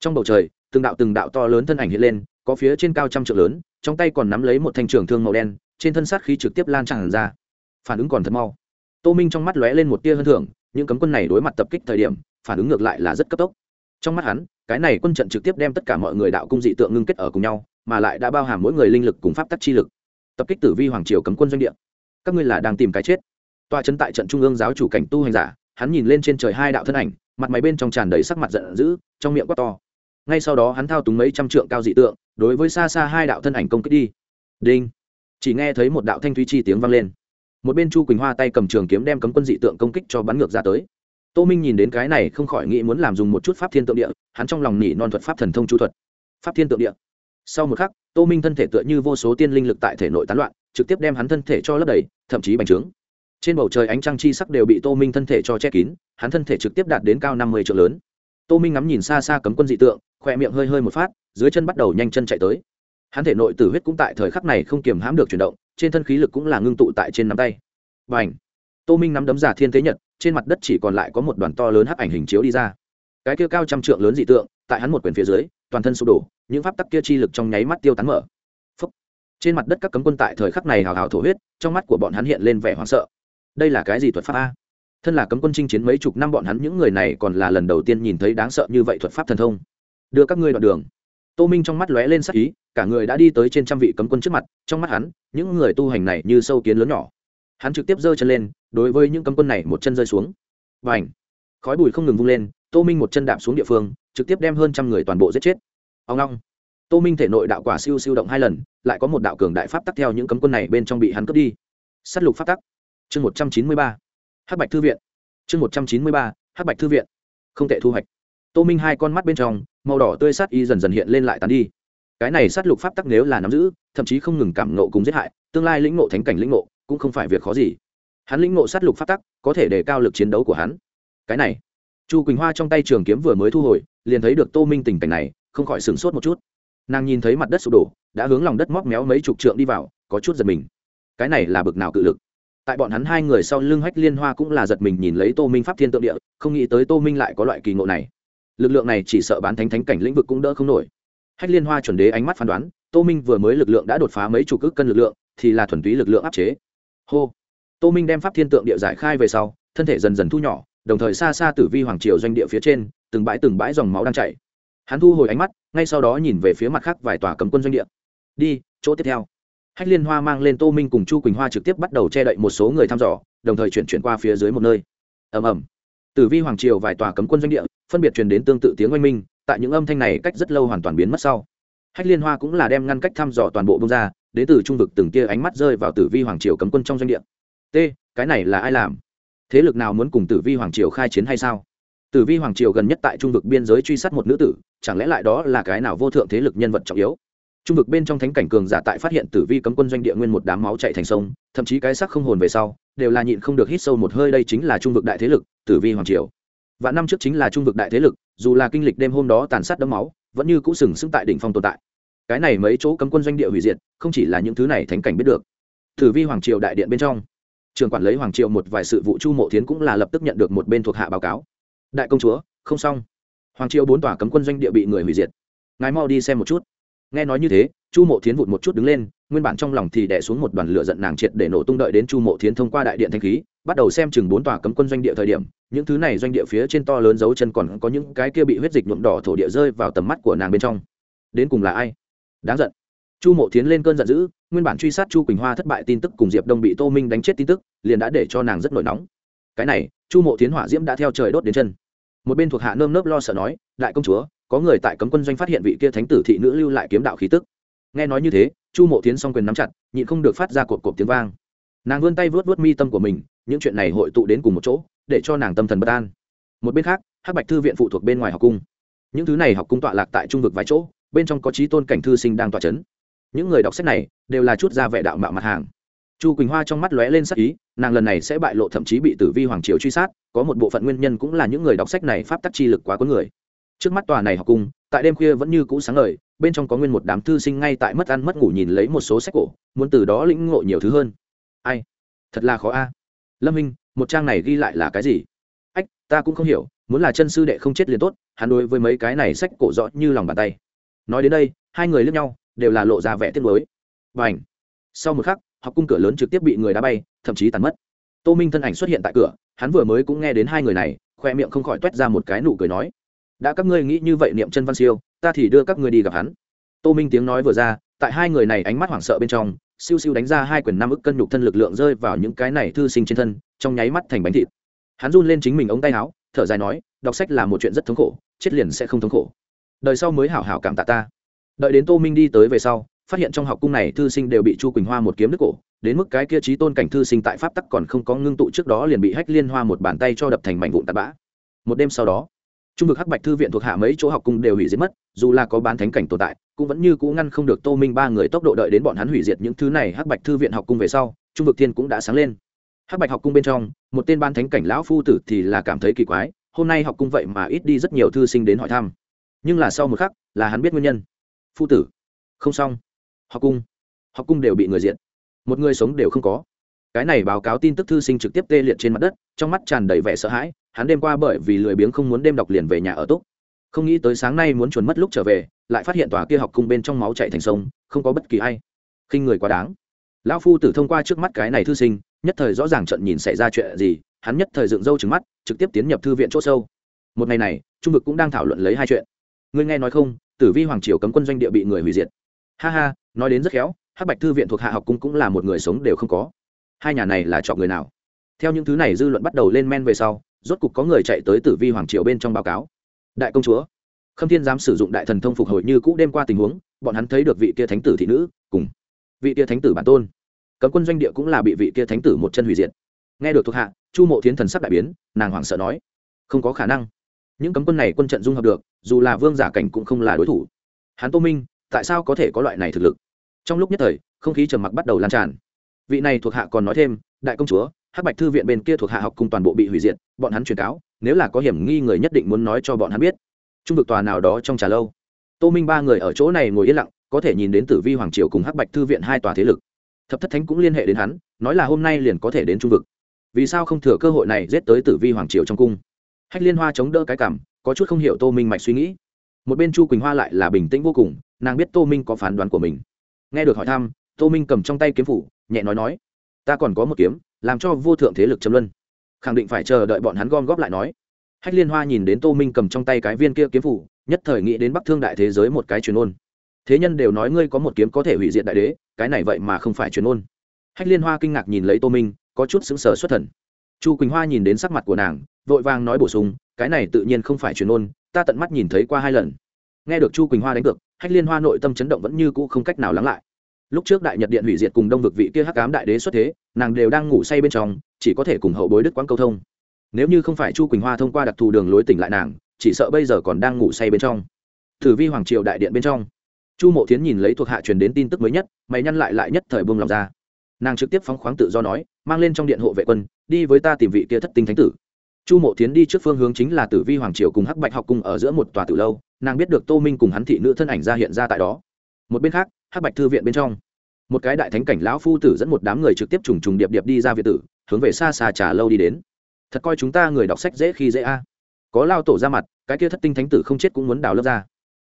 trong bầu trời, từng đạo từng đạo to lớn thân ảnh hiện lên, có phía trên cao trăm trượng lớn, trong tay còn nắm lấy một thanh trường thương màu đen, trên thân sát khí trực tiếp lan tràn ra. Phản ứng còn thật mau. Tô minh trong mắt lóe lên một tia hơn thưởng, những cấm quân này đối mặt tập kích thời điểm, phản ứng ngược lại là rất cấp tốc. Trong mắt hắn, cái này quân trận trực tiếp đem tất cả mọi người đạo cung dị tượng ngưng kết ở cùng nhau, mà lại đã bao hàm mỗi người linh lực cùng pháp tắc chi lực. Tập kích tử vi hoàng triều cấm quân doanh địa. Các ngươi là đang tìm cái chết. Tòa trấn tại trận trung ương giáo chủ cảnh tu hành giả, hắn nhìn lên trên trời hai đạo thân ảnh, mặt máy bên trong tràn đầy sắc mặt giận dữ, trong miệng quát to ngay sau đó hắn thao túng mấy trăm trượng cao dị tượng, đối với xa xa hai đạo thân ảnh công kích đi. Đinh. Chỉ nghe thấy một đạo thanh thúy chi tiếng vang lên. Một bên chu quỳnh hoa tay cầm trường kiếm đem cấm quân dị tượng công kích cho bắn ngược ra tới. Tô minh nhìn đến cái này không khỏi nghĩ muốn làm dùng một chút pháp thiên tượng địa, hắn trong lòng nỉ non thuật pháp thần thông chu thuật. Pháp thiên tượng địa. Sau một khắc, tô minh thân thể tựa như vô số tiên linh lực tại thể nội tán loạn, trực tiếp đem hắn thân thể cho lấp đầy, thậm chí bành trướng. Trên bầu trời ánh trăng chi sắc đều bị tô minh thân thể cho che kín, hắn thân thể trực tiếp đạt đến cao năm mươi triệu lớn. Tô minh ngắm nhìn xa xa cấm quân dị tượng khỏe miệng hơi hơi một phát, dưới chân bắt đầu nhanh chân chạy tới. Hắn thể nội tử huyết cũng tại thời khắc này không kiềm hãm được chuyển động, trên thân khí lực cũng là ngưng tụ tại trên nắm tay. Và ảnh tô minh nắm đấm giả thiên thế nhật, trên mặt đất chỉ còn lại có một đoàn to lớn hắc ảnh hình chiếu đi ra. Cái kia cao trăm trượng lớn dị tượng, tại hắn một quyền phía dưới, toàn thân sụp đổ, những pháp tắc kia chi lực trong nháy mắt tiêu tán mở. Phúc. trên mặt đất các cấm quân tại thời khắc này hào hào thổ huyết, trong mắt của bọn hắn hiện lên vẻ hoảng sợ. Đây là cái gì thuật pháp a? Thân là cấm quân chinh chiến mấy chục năm bọn hắn, những người này còn là lần đầu tiên nhìn thấy đáng sợ như vậy thuật pháp thần thông đưa các ngươi đoạn đường. Tô minh trong mắt lóe lên sắc ý, cả người đã đi tới trên trăm vị cấm quân trước mặt, trong mắt hắn, những người tu hành này như sâu kiến lớn nhỏ. Hắn trực tiếp giơ chân lên, đối với những cấm quân này một chân rơi xuống. Và ảnh khói bụi không ngừng vung lên, tô minh một chân đạp xuống địa phương, trực tiếp đem hơn trăm người toàn bộ giết chết. Ông long tô minh thể nội đạo quả siêu siêu động hai lần, lại có một đạo cường đại pháp tắc theo những cấm quân này bên trong bị hắn cướp đi. S á t lục pháp tắc. Chương một trăm chín mươi ba. Hắc bạch thư viện. Chương một trăm chín mươi ba. Hắc bạch thư viện. Không thể thu hoạch. Tô minh hai con mắt bên trong màu đỏ tươi sát y dần dần hiện lên lại tán đi. Cái này sát lục pháp tắc nếu là nắm giữ, thậm chí không ngừng cảm nộ cùng giết hại, tương lai lĩnh nộ thánh cảnh lĩnh nộ cũng không phải việc khó gì. Hắn lĩnh nộ sát lục pháp tắc, có thể đề cao lực chiến đấu của hắn. Cái này, chu quỳnh hoa trong tay trường kiếm vừa mới thu hồi, liền thấy được tô minh tình cảnh này, không khỏi sửng sốt một chút. Nàng nhìn thấy mặt đất sụp đổ, đã hướng lòng đất móc méo mấy chục trượng đi vào, có chút giật mình. Cái này là bực nào cự lực. Tại bọn hắn hai người sau lưng hách liên hoa cũng là giật mình nhìn lấy tô minh pháp thiên tượng địa, không nghĩ tới tô minh lại có loại kỳ ngộ này lực lượng này chỉ sợ bán thánh thánh cảnh lĩnh vực cũng đỡ không nổi. Hách liên hoa chuẩn đế ánh mắt phán đoán, tô minh vừa mới lực lượng đã đột phá mấy chục ước cân lực lượng, thì là thuần túy lực lượng áp chế. Hô! Tô minh đem pháp thiên tượng địa giải khai về sau, thân thể dần dần thu nhỏ, đồng thời xa xa tử vi hoàng triều doanh địa phía trên, từng bãi từng bãi dòng máu đang chảy. Hắn thu hồi ánh mắt, ngay sau đó nhìn về phía mặt khác vài tòa cấm quân doanh địa. Đi, chỗ tiếp theo. Hách liên hoa mang lên tô minh cùng chu quỳnh hoa trực tiếp bắt đầu che đậy một số người thăm dò, đồng thời chuyển chuyển qua phía dưới một nơi. Ầm ầm tử vi hoàng triều vài tòa cấm quân doanh địa, phân biệt truyền đến tương tự tiếng oanh minh, tại những âm thanh này cách rất lâu hoàn toàn biến mất sau. Hách liên hoa cũng là đem ngăn cách thăm dò toàn bộ bông ra đến từ trung vực từng kia ánh mắt rơi vào tử vi hoàng triều cấm quân trong doanh địa. T, cái này là ai làm? Thế lực nào muốn cùng tử vi hoàng triều khai chiến hay sao? Tử vi hoàng triều gần nhất tại trung vực biên giới truy sát một nữ tử, chẳng lẽ lại đó là cái nào vô thượng thế lực nhân vật trọng yếu? Trung vực bên trong thánh cảnh cường giả tại phát hiện tử vi cấm quân doanh địa nguyên một đám máu chạy thành sông, thậm chí cái sắc không hồn về sau, đều là nhịn không được hít sâu một hơi, đây chính là trung vực đại thế lực tử vi hoàng triều. Và năm trước chính là trung vực đại thế lực, dù là kinh lịch đêm hôm đó tàn sát đẫm máu, vẫn như cũ sừng sững tại đỉnh phong tồn tại. Cái này mấy chỗ cấm quân doanh địa hủy diệt, không chỉ là những thứ này thánh cảnh biết được. Tử vi hoàng triều đại điện bên trong trường quản Lý hoàng triều một vài sự vụ chu mộ thiến cũng là lập tức nhận được một bên thuộc hạ báo cáo. Đại công chúa, không xong. Hoàng triều bốn tòa cấm quân doanh địa bị người hủy diệt. Ngài mau đi xem một chút. Nghe nói như thế, chu mộ thiến vụt một chút đứng lên, nguyên bản trong lòng thì đẻ xuống một đoàn lửa giận nàng triệt để nổ tung đợi đến chu mộ thiến thông qua đại điện thanh khí, bắt đầu xem chừng bốn tòa cấm quân doanh địa thời điểm những thứ này doanh địa phía trên to lớn dấu chân còn có những cái kia bị huyết dịch nhuộm đỏ thổ địa rơi vào tầm mắt của nàng bên trong. Đến cùng là ai? Đáng giận. Chu mộ thiến lên cơn giận dữ, nguyên bản truy sát chu quỳnh hoa thất bại tin tức cùng diệp đông bị tô minh đánh chết tin tức, liền đã để cho nàng rất nổi nóng. Cái này, chu mộ thiến hỏa diễm đã theo trời đốt đến chân. Một bên thuộc hạ nơm nớp lo sợ nói, đại công chúa, có người tại cấm quân doanh phát hiện vị kia thánh tử thị nữ lưu lại kiếm đạo khí tức. Nghe nói như thế, chu mộ tiến xong quyền nắm chặt, nhịn không được phát ra cột cột tiếng vang. Nàng vươn tay vớt vớt mi tâm của mình, những chuyện này hội tụ đến cùng một chỗ để cho nàng tâm thần bất an. Một bên khác, hắc bạch thư viện phụ thuộc bên ngoài học cung. Những thứ này học cung tọa lạc tại trung vực vài chỗ, bên trong có trí tôn cảnh thư sinh đang tọa c h ấ n những người đọc sách này đều là chút ra vẻ đạo mạo mặt hàng. Chu quỳnh hoa trong mắt lóe lên sắc ý, nàng lần này sẽ bại lộ thậm chí bị tử vi hoàng triều truy sát, có một bộ phận nguyên nhân cũng là những người đọc sách này pháp tắc chi lực quá có người. Trước mắt tòa này học cung, tại đêm khuya vẫn như cũ sáng ngời, bên trong có nguyên một đám thư sinh ngay tại mất ăn mất ngủ nhìn lấy một số sách cổ, muốn từ đó lĩnh ngộ nhiều thứ hơn. Ai? Thật là khó a. Lâm minh một trang này ghi lại là cái gì? Ách, ta cũng không hiểu, muốn là chân sư đệ không chết liền tốt, hắn đối với mấy cái này sách cổ rõ như lòng bàn tay. Nói đến đây, hai người lướt nhau, đều là lộ ra vẻ tiếc mới và ảnh sau một khắc, học cung cửa lớn trực tiếp bị người đá bay, thậm chí tàn mất. Tô minh thân ảnh xuất hiện tại cửa, hắn vừa mới cũng nghe đến hai người này, khoe miệng không khỏi t u é t ra một cái nụ cười nói, đã các ngươi nghĩ như vậy niệm chân văn siêu, ta thì đưa các ngươi đi gặp hắn. Tô minh tiếng nói vừa ra, tại hai người này ánh mắt hoảng sợ bên trong siêu siêu đánh ra hai quyển năm ức cân nhục thân lực lượng rơi vào những cái này thư sinh trên thân, trong nháy mắt thành bánh thịt. Hắn run lên chính mình ống tay áo, thở dài nói, đọc sách là một chuyện rất thống khổ, chết liền sẽ không thống khổ. Đời sau mới hảo hảo cảm tạ ta. Đợi đến tô minh đi tới về sau, phát hiện trong học cung này thư sinh đều bị chu quỳnh hoa một kiếm nước cổ, đến mức cái kia trí tôn cảnh thư sinh tại pháp tắc còn không có ngưng tụ trước đó liền bị hách liên hoa một bàn tay cho đập thành mảnh vụn tạt bã. Một đêm sau đó trung vực hắc bạch thư viện thuộc hạ mấy chỗ học cung đều hủy diệt mất, dù là có bán thánh cảnh tồn tại, cũng vẫn như cũ ngăn không được tô minh ba người tốc độ đợi đến bọn hắn hủy diệt những thứ này hắc bạch thư viện học cung về sau, trung vực thiên cũng đã sáng lên. Hắc bạch học cung bên trong, một tên ban thánh cảnh lão phu tử thì là cảm thấy kỳ quái, hôm nay học cung vậy mà ít đi rất nhiều thư sinh đến hỏi thăm. Nhưng là sau một khắc, là hắn biết nguyên nhân. Phu tử, không xong. Học cung học cung đều bị người diện một người sống đều không có. Cái này báo cáo tin tức thư sinh trực tiếp tê liệt trên mặt đất, trong mắt tràn đầy vẻ sợ hãi hắn đêm qua bởi vì lười biếng không muốn đêm đọc liền về nhà ở túc. Không nghĩ tới sáng nay muốn chuồn mất lúc trở về, lại phát hiện tòa kia học cung bên trong máu chạy thành sông, không có bất kỳ ai. Khinh người quá đáng. Lão phu tử thông qua trước mắt cái này thư sinh, nhất thời rõ ràng trận nhìn xảy ra chuyện gì, hắn nhất thời dựng râu trứng mắt, trực tiếp tiến nhập thư viện c h ỗ sâu. Một ngày này, trung vực cũng đang thảo luận lấy hai chuyện. Ngươi nghe nói không, tử vi hoàng triều cấm quân doanh địa bị người hủy diệt. Ha ha, nói đến rất khéo, hắc bạch thư viện thuộc hạ học cung cũng là một người sống đều không có. Hai nhà này là chọn người nào? Theo những thứ này dư luận bắt đầu lên men về sau rốt cục có người chạy tới tử vi hoàng triều bên trong báo cáo. Đại công chúa, khâm thiên dám sử dụng đại thần thông phục hồi như cũ đêm qua tình huống, bọn hắn thấy được vị kia thánh tử thị nữ, cùng vị kia thánh tử bản tôn. Cấm quân doanh địa cũng là bị vị kia thánh tử một chân hủy diệt. Nghe được thuộc hạ, chu mộ thiến thần sắc đại biến, nàng hoảng sợ nói, không có khả năng. Những cấm quân này quân trận dung hợp được, dù là vương giả cảnh cũng không là đối thủ. Hắn tô minh, tại sao có thể có loại này thực lực? Trong lúc nhất thời, không khí trầm mặc bắt đầu lan tràn. Vị này thuộc hạ còn nói thêm, đại công chúa hắc bạch thư viện bên kia thuộc hạ học cùng toàn bộ bị hủy diệt, bọn hắn truyền cáo, nếu là có hiểm nghi người nhất định muốn nói cho bọn hắn biết. Trung vực tòa nào đó trong trà lâu. Tô minh ba người ở chỗ này ngồi yên lặng, có thể nhìn đến tử vi hoàng triều cùng hắc bạch thư viện hai tòa thế lực. Thập thất thánh cũng liên hệ đến hắn, nói là hôm nay liền có thể đến trung vực. Vì sao không thừa cơ hội này giết tới tử vi hoàng triều trong cung? Hách liên hoa chống đỡ cái cảm, có chút không hiểu tô minh mạch suy nghĩ. Một bên chu quỳnh hoa lại là bình tĩnh vô cùng, nàng biết tô minh có phán đoán của mình. Nghe được hỏi thăm, tô minh cầm trong tay kiếm phủ, nhẹ nói nói, ta còn có một kiếm làm cho vô thượng thế lực châm luân. Khẳng định phải chờ đợi bọn hắn gom góp lại nói. Hách liên hoa nhìn đến tô minh cầm trong tay cái viên kia kiếm phủ, nhất thời nghĩ đến bắc thương đại thế giới một cái truyền ôn. Thế nhân đều nói ngươi có một kiếm có thể hủy diệt đại đế, cái này vậy mà không phải truyền ôn. Hách liên hoa kinh ngạc nhìn lấy tô minh, có chút xứng sở xuất thần. Chu quỳnh hoa nhìn đến sắc mặt của nàng, vội vàng nói bổ sung, cái này tự nhiên không phải truyền ôn, ta tận mắt nhìn thấy qua hai lần. Nghe được chu quỳnh hoa đánh cược, hách liên hoa nội tâm chấn động vẫn như cũ không cách nào lắng lại lúc trước đại nhật điện hủy diệt cùng đông vực vị kia hắc cám đại đế xuất thế, nàng đều đang ngủ say bên trong, chỉ có thể cùng hậu bối đức quán câu thông. Nếu như không phải chu quỳnh hoa thông qua đặc thù đường lối tỉnh lại nàng, chỉ sợ bây giờ còn đang ngủ say bên trong. Thử vi hoàng triều đại điện bên trong. Chu mộ thiến nhìn lấy thuộc hạ truyền đến tin tức mới nhất, mày nhăn lại lại nhất thời bông lòng ra. Nàng trực tiếp phóng khoáng tự do nói, mang lên trong điện hộ vệ quân, đi với ta tìm vị kia thất tinh thánh tử. Chu mộ tiến đi trước phương hướng chính là tử vi hoàng triều cùng hắc bạch học cùng ở giữa một tòa tử lâu, nàng biết được tô minh cùng hắn thị nữ thân ảnh ra hiện ra tại đó. Một bên khác hắc bạch thư viện bên trong. Một cái đại thánh cảnh lão phu tử dẫn một đám người trực tiếp trùng trùng điệp điệp đi ra viện tử, hướng về xa xa trà lâu đi đến. Thật coi chúng ta người đọc sách dễ khi dễ a. Có lao tổ ra mặt, cái kia thất tinh thánh tử không chết cũng muốn đào lớp ra.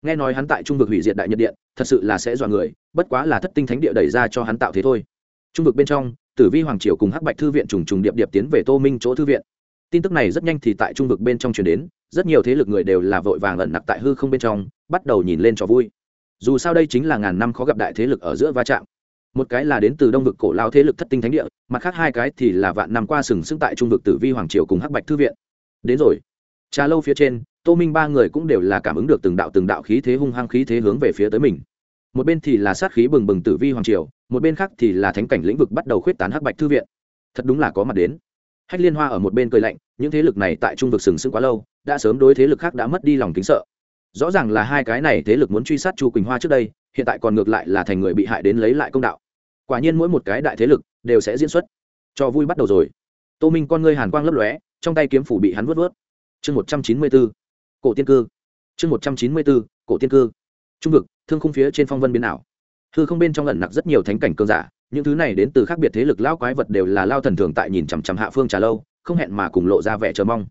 Nghe nói hắn tại trung vực hủy diệt đại nhật điện, thật sự là sẽ dọa người, bất quá là thất tinh thánh địa đẩy ra cho hắn tạo thế thôi. Trung vực bên trong, tử vi hoàng triều cùng hắc bạch thư viện trùng trùng điệp điệp tiến về tô minh chỗ thư viện. Tin tức này rất nhanh thì tại trung vực bên trong truyền đến, rất nhiều thế lực người đều là vội vàng ẩn nặc tại hư không bên trong, bắt đầu nhìn lên trò vui dù sao đây chính là ngàn năm khó gặp đại thế lực ở giữa va chạm. Một cái là đến từ đông vực cổ lao thế lực thất tinh thánh địa, mặt khác hai cái thì là vạn năm qua sừng sững tại trung vực tử vi hoàng triều cùng hắc bạch thư viện. Đến rồi. Trà lâu phía trên, tô minh ba người cũng đều là cảm ứng được từng đạo từng đạo khí thế hung hăng khí thế hướng về phía tới mình. Một bên thì là sát khí bừng bừng tử vi hoàng triều, một bên khác thì là thánh cảnh lĩnh vực bắt đầu khuyết tán hắc bạch thư viện. Thật đúng là có mặt đến. Hách liên hoa ở một bên cười lạnh, những thế lực này tại trung vực sừng sững quá lâu, đã sớm đối thế lực khác đã mất đi lòng kính sợ rõ ràng là hai cái này thế lực muốn truy sát chu quỳnh hoa trước đây, hiện tại còn ngược lại là thành người bị hại đến lấy lại công đạo. Quả nhiên mỗi một cái đại thế lực đều sẽ diễn xuất. Cho vui bắt đầu rồi. Tô minh con ngươi hàn quang lấp lóe, trong tay kiếm phủ bị hắn vớt vớt. Chương một trăm chín mươi bốn cổ tiên cư. Chương một trăm chín mươi bốn cổ tiên cư. Trung vực, thương khung phía trên phong vân biến ảo. Hư không bên trong lần nặc rất nhiều thánh cảnh cơn giả, những thứ này đến từ khác biệt thế lực lao quái vật đều là lao thần thường tại nhìn chằm chằm hạ phương trà lâu, không hẹn mà cùng lộ ra vẻ chờ mong.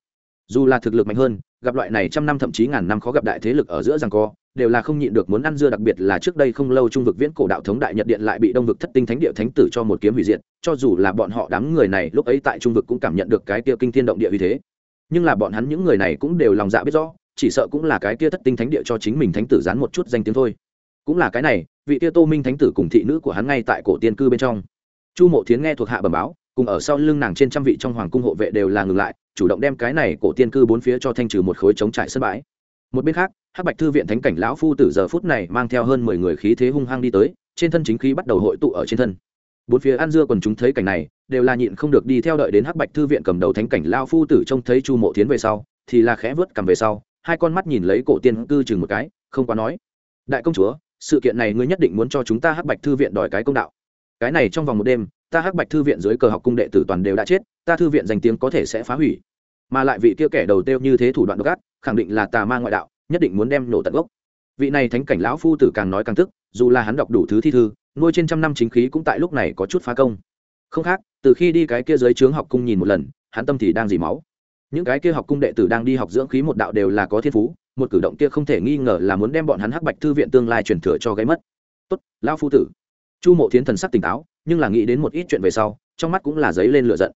Dù là thực lực mạnh hơn gặp loại này trăm năm thậm chí ngàn năm khó gặp đại thế lực ở giữa rằng co, đều là không nhịn được muốn ăn dưa đặc biệt là trước đây không lâu trung vực viễn cổ đạo thống đại nhật điện lại bị đông vực thất tinh thánh địa thánh tử cho một kiếm hủy diệt, cho dù là bọn họ đám người này lúc ấy tại trung vực cũng cảm nhận được cái kia kinh thiên động địa uy thế. Nhưng là bọn hắn những người này cũng đều lòng dạ biết rõ, chỉ sợ cũng là cái kia thất tinh thánh địa cho chính mình thánh tử dán một chút danh tiếng thôi. Cũng là cái này, vị tiêu tô minh thánh tử cùng thị nữ của hắn ngay tại cổ tiên cư bên trong. Chu mộ thiến nghe thuộc hạ bẩm báo cùng ở sau lưng nàng trên trăm vị trong hoàng cung hộ vệ đều là ngừng lại, chủ động đem cái này cổ tiên cư bốn phía cho thanh trừ một khối chống trải sân bãi. Một bên khác, hắc bạch thư viện thánh cảnh lão phu tử giờ phút này mang theo hơn mười người khí thế hung hăng đi tới, trên thân chính khí bắt đầu hội tụ ở trên thân. Bốn phía ăn dưa còn chúng thấy cảnh này, đều là nhịn không được đi theo đợi đến hắc bạch thư viện cầm đầu thánh cảnh lão phu tử trông thấy chu mộ tiến về sau, thì là khẽ vớt cầm về sau, hai con mắt nhìn lấy cổ tiên cư chừng một cái, không quá nói. Đại công chúa, sự kiện này ngươi nhất định muốn cho chúng ta hắc bạch thư viện đòi cái công đạo. Cái này trong vòng một đêm ta hắc bạch thư viện dưới cờ học cung đệ tử toàn đều đã chết, ta thư viện danh tiếng có thể sẽ phá hủy. Mà lại vị kia kẻ đầu tiêu như thế thủ đoạn độc ác, khẳng định là tà ma ngoại đạo, nhất định muốn đem nổ tận gốc. Vị này thánh cảnh lão phu tử càng nói càng tức, dù là hắn đọc đủ thứ thi thư, nuôi trên trăm năm chính khí cũng tại lúc này có chút phá công. Không khác, từ khi đi cái kia dưới trướng học cung nhìn một lần, hắn tâm thì đang dì máu. Những cái kia học cung đệ tử đang đi học dưỡng khí một đạo đều là có thiên phú, một cử động kia không thể nghi ngờ là muốn đem bọn hắn hắc bạch thư viện tương lai truyền thừa cho gây mất. Tốt, lão phu tử. Chu mộ thiến thần sắc tỉnh táo nhưng là nghĩ đến một ít chuyện về sau, trong mắt cũng là giấy lên lửa giận.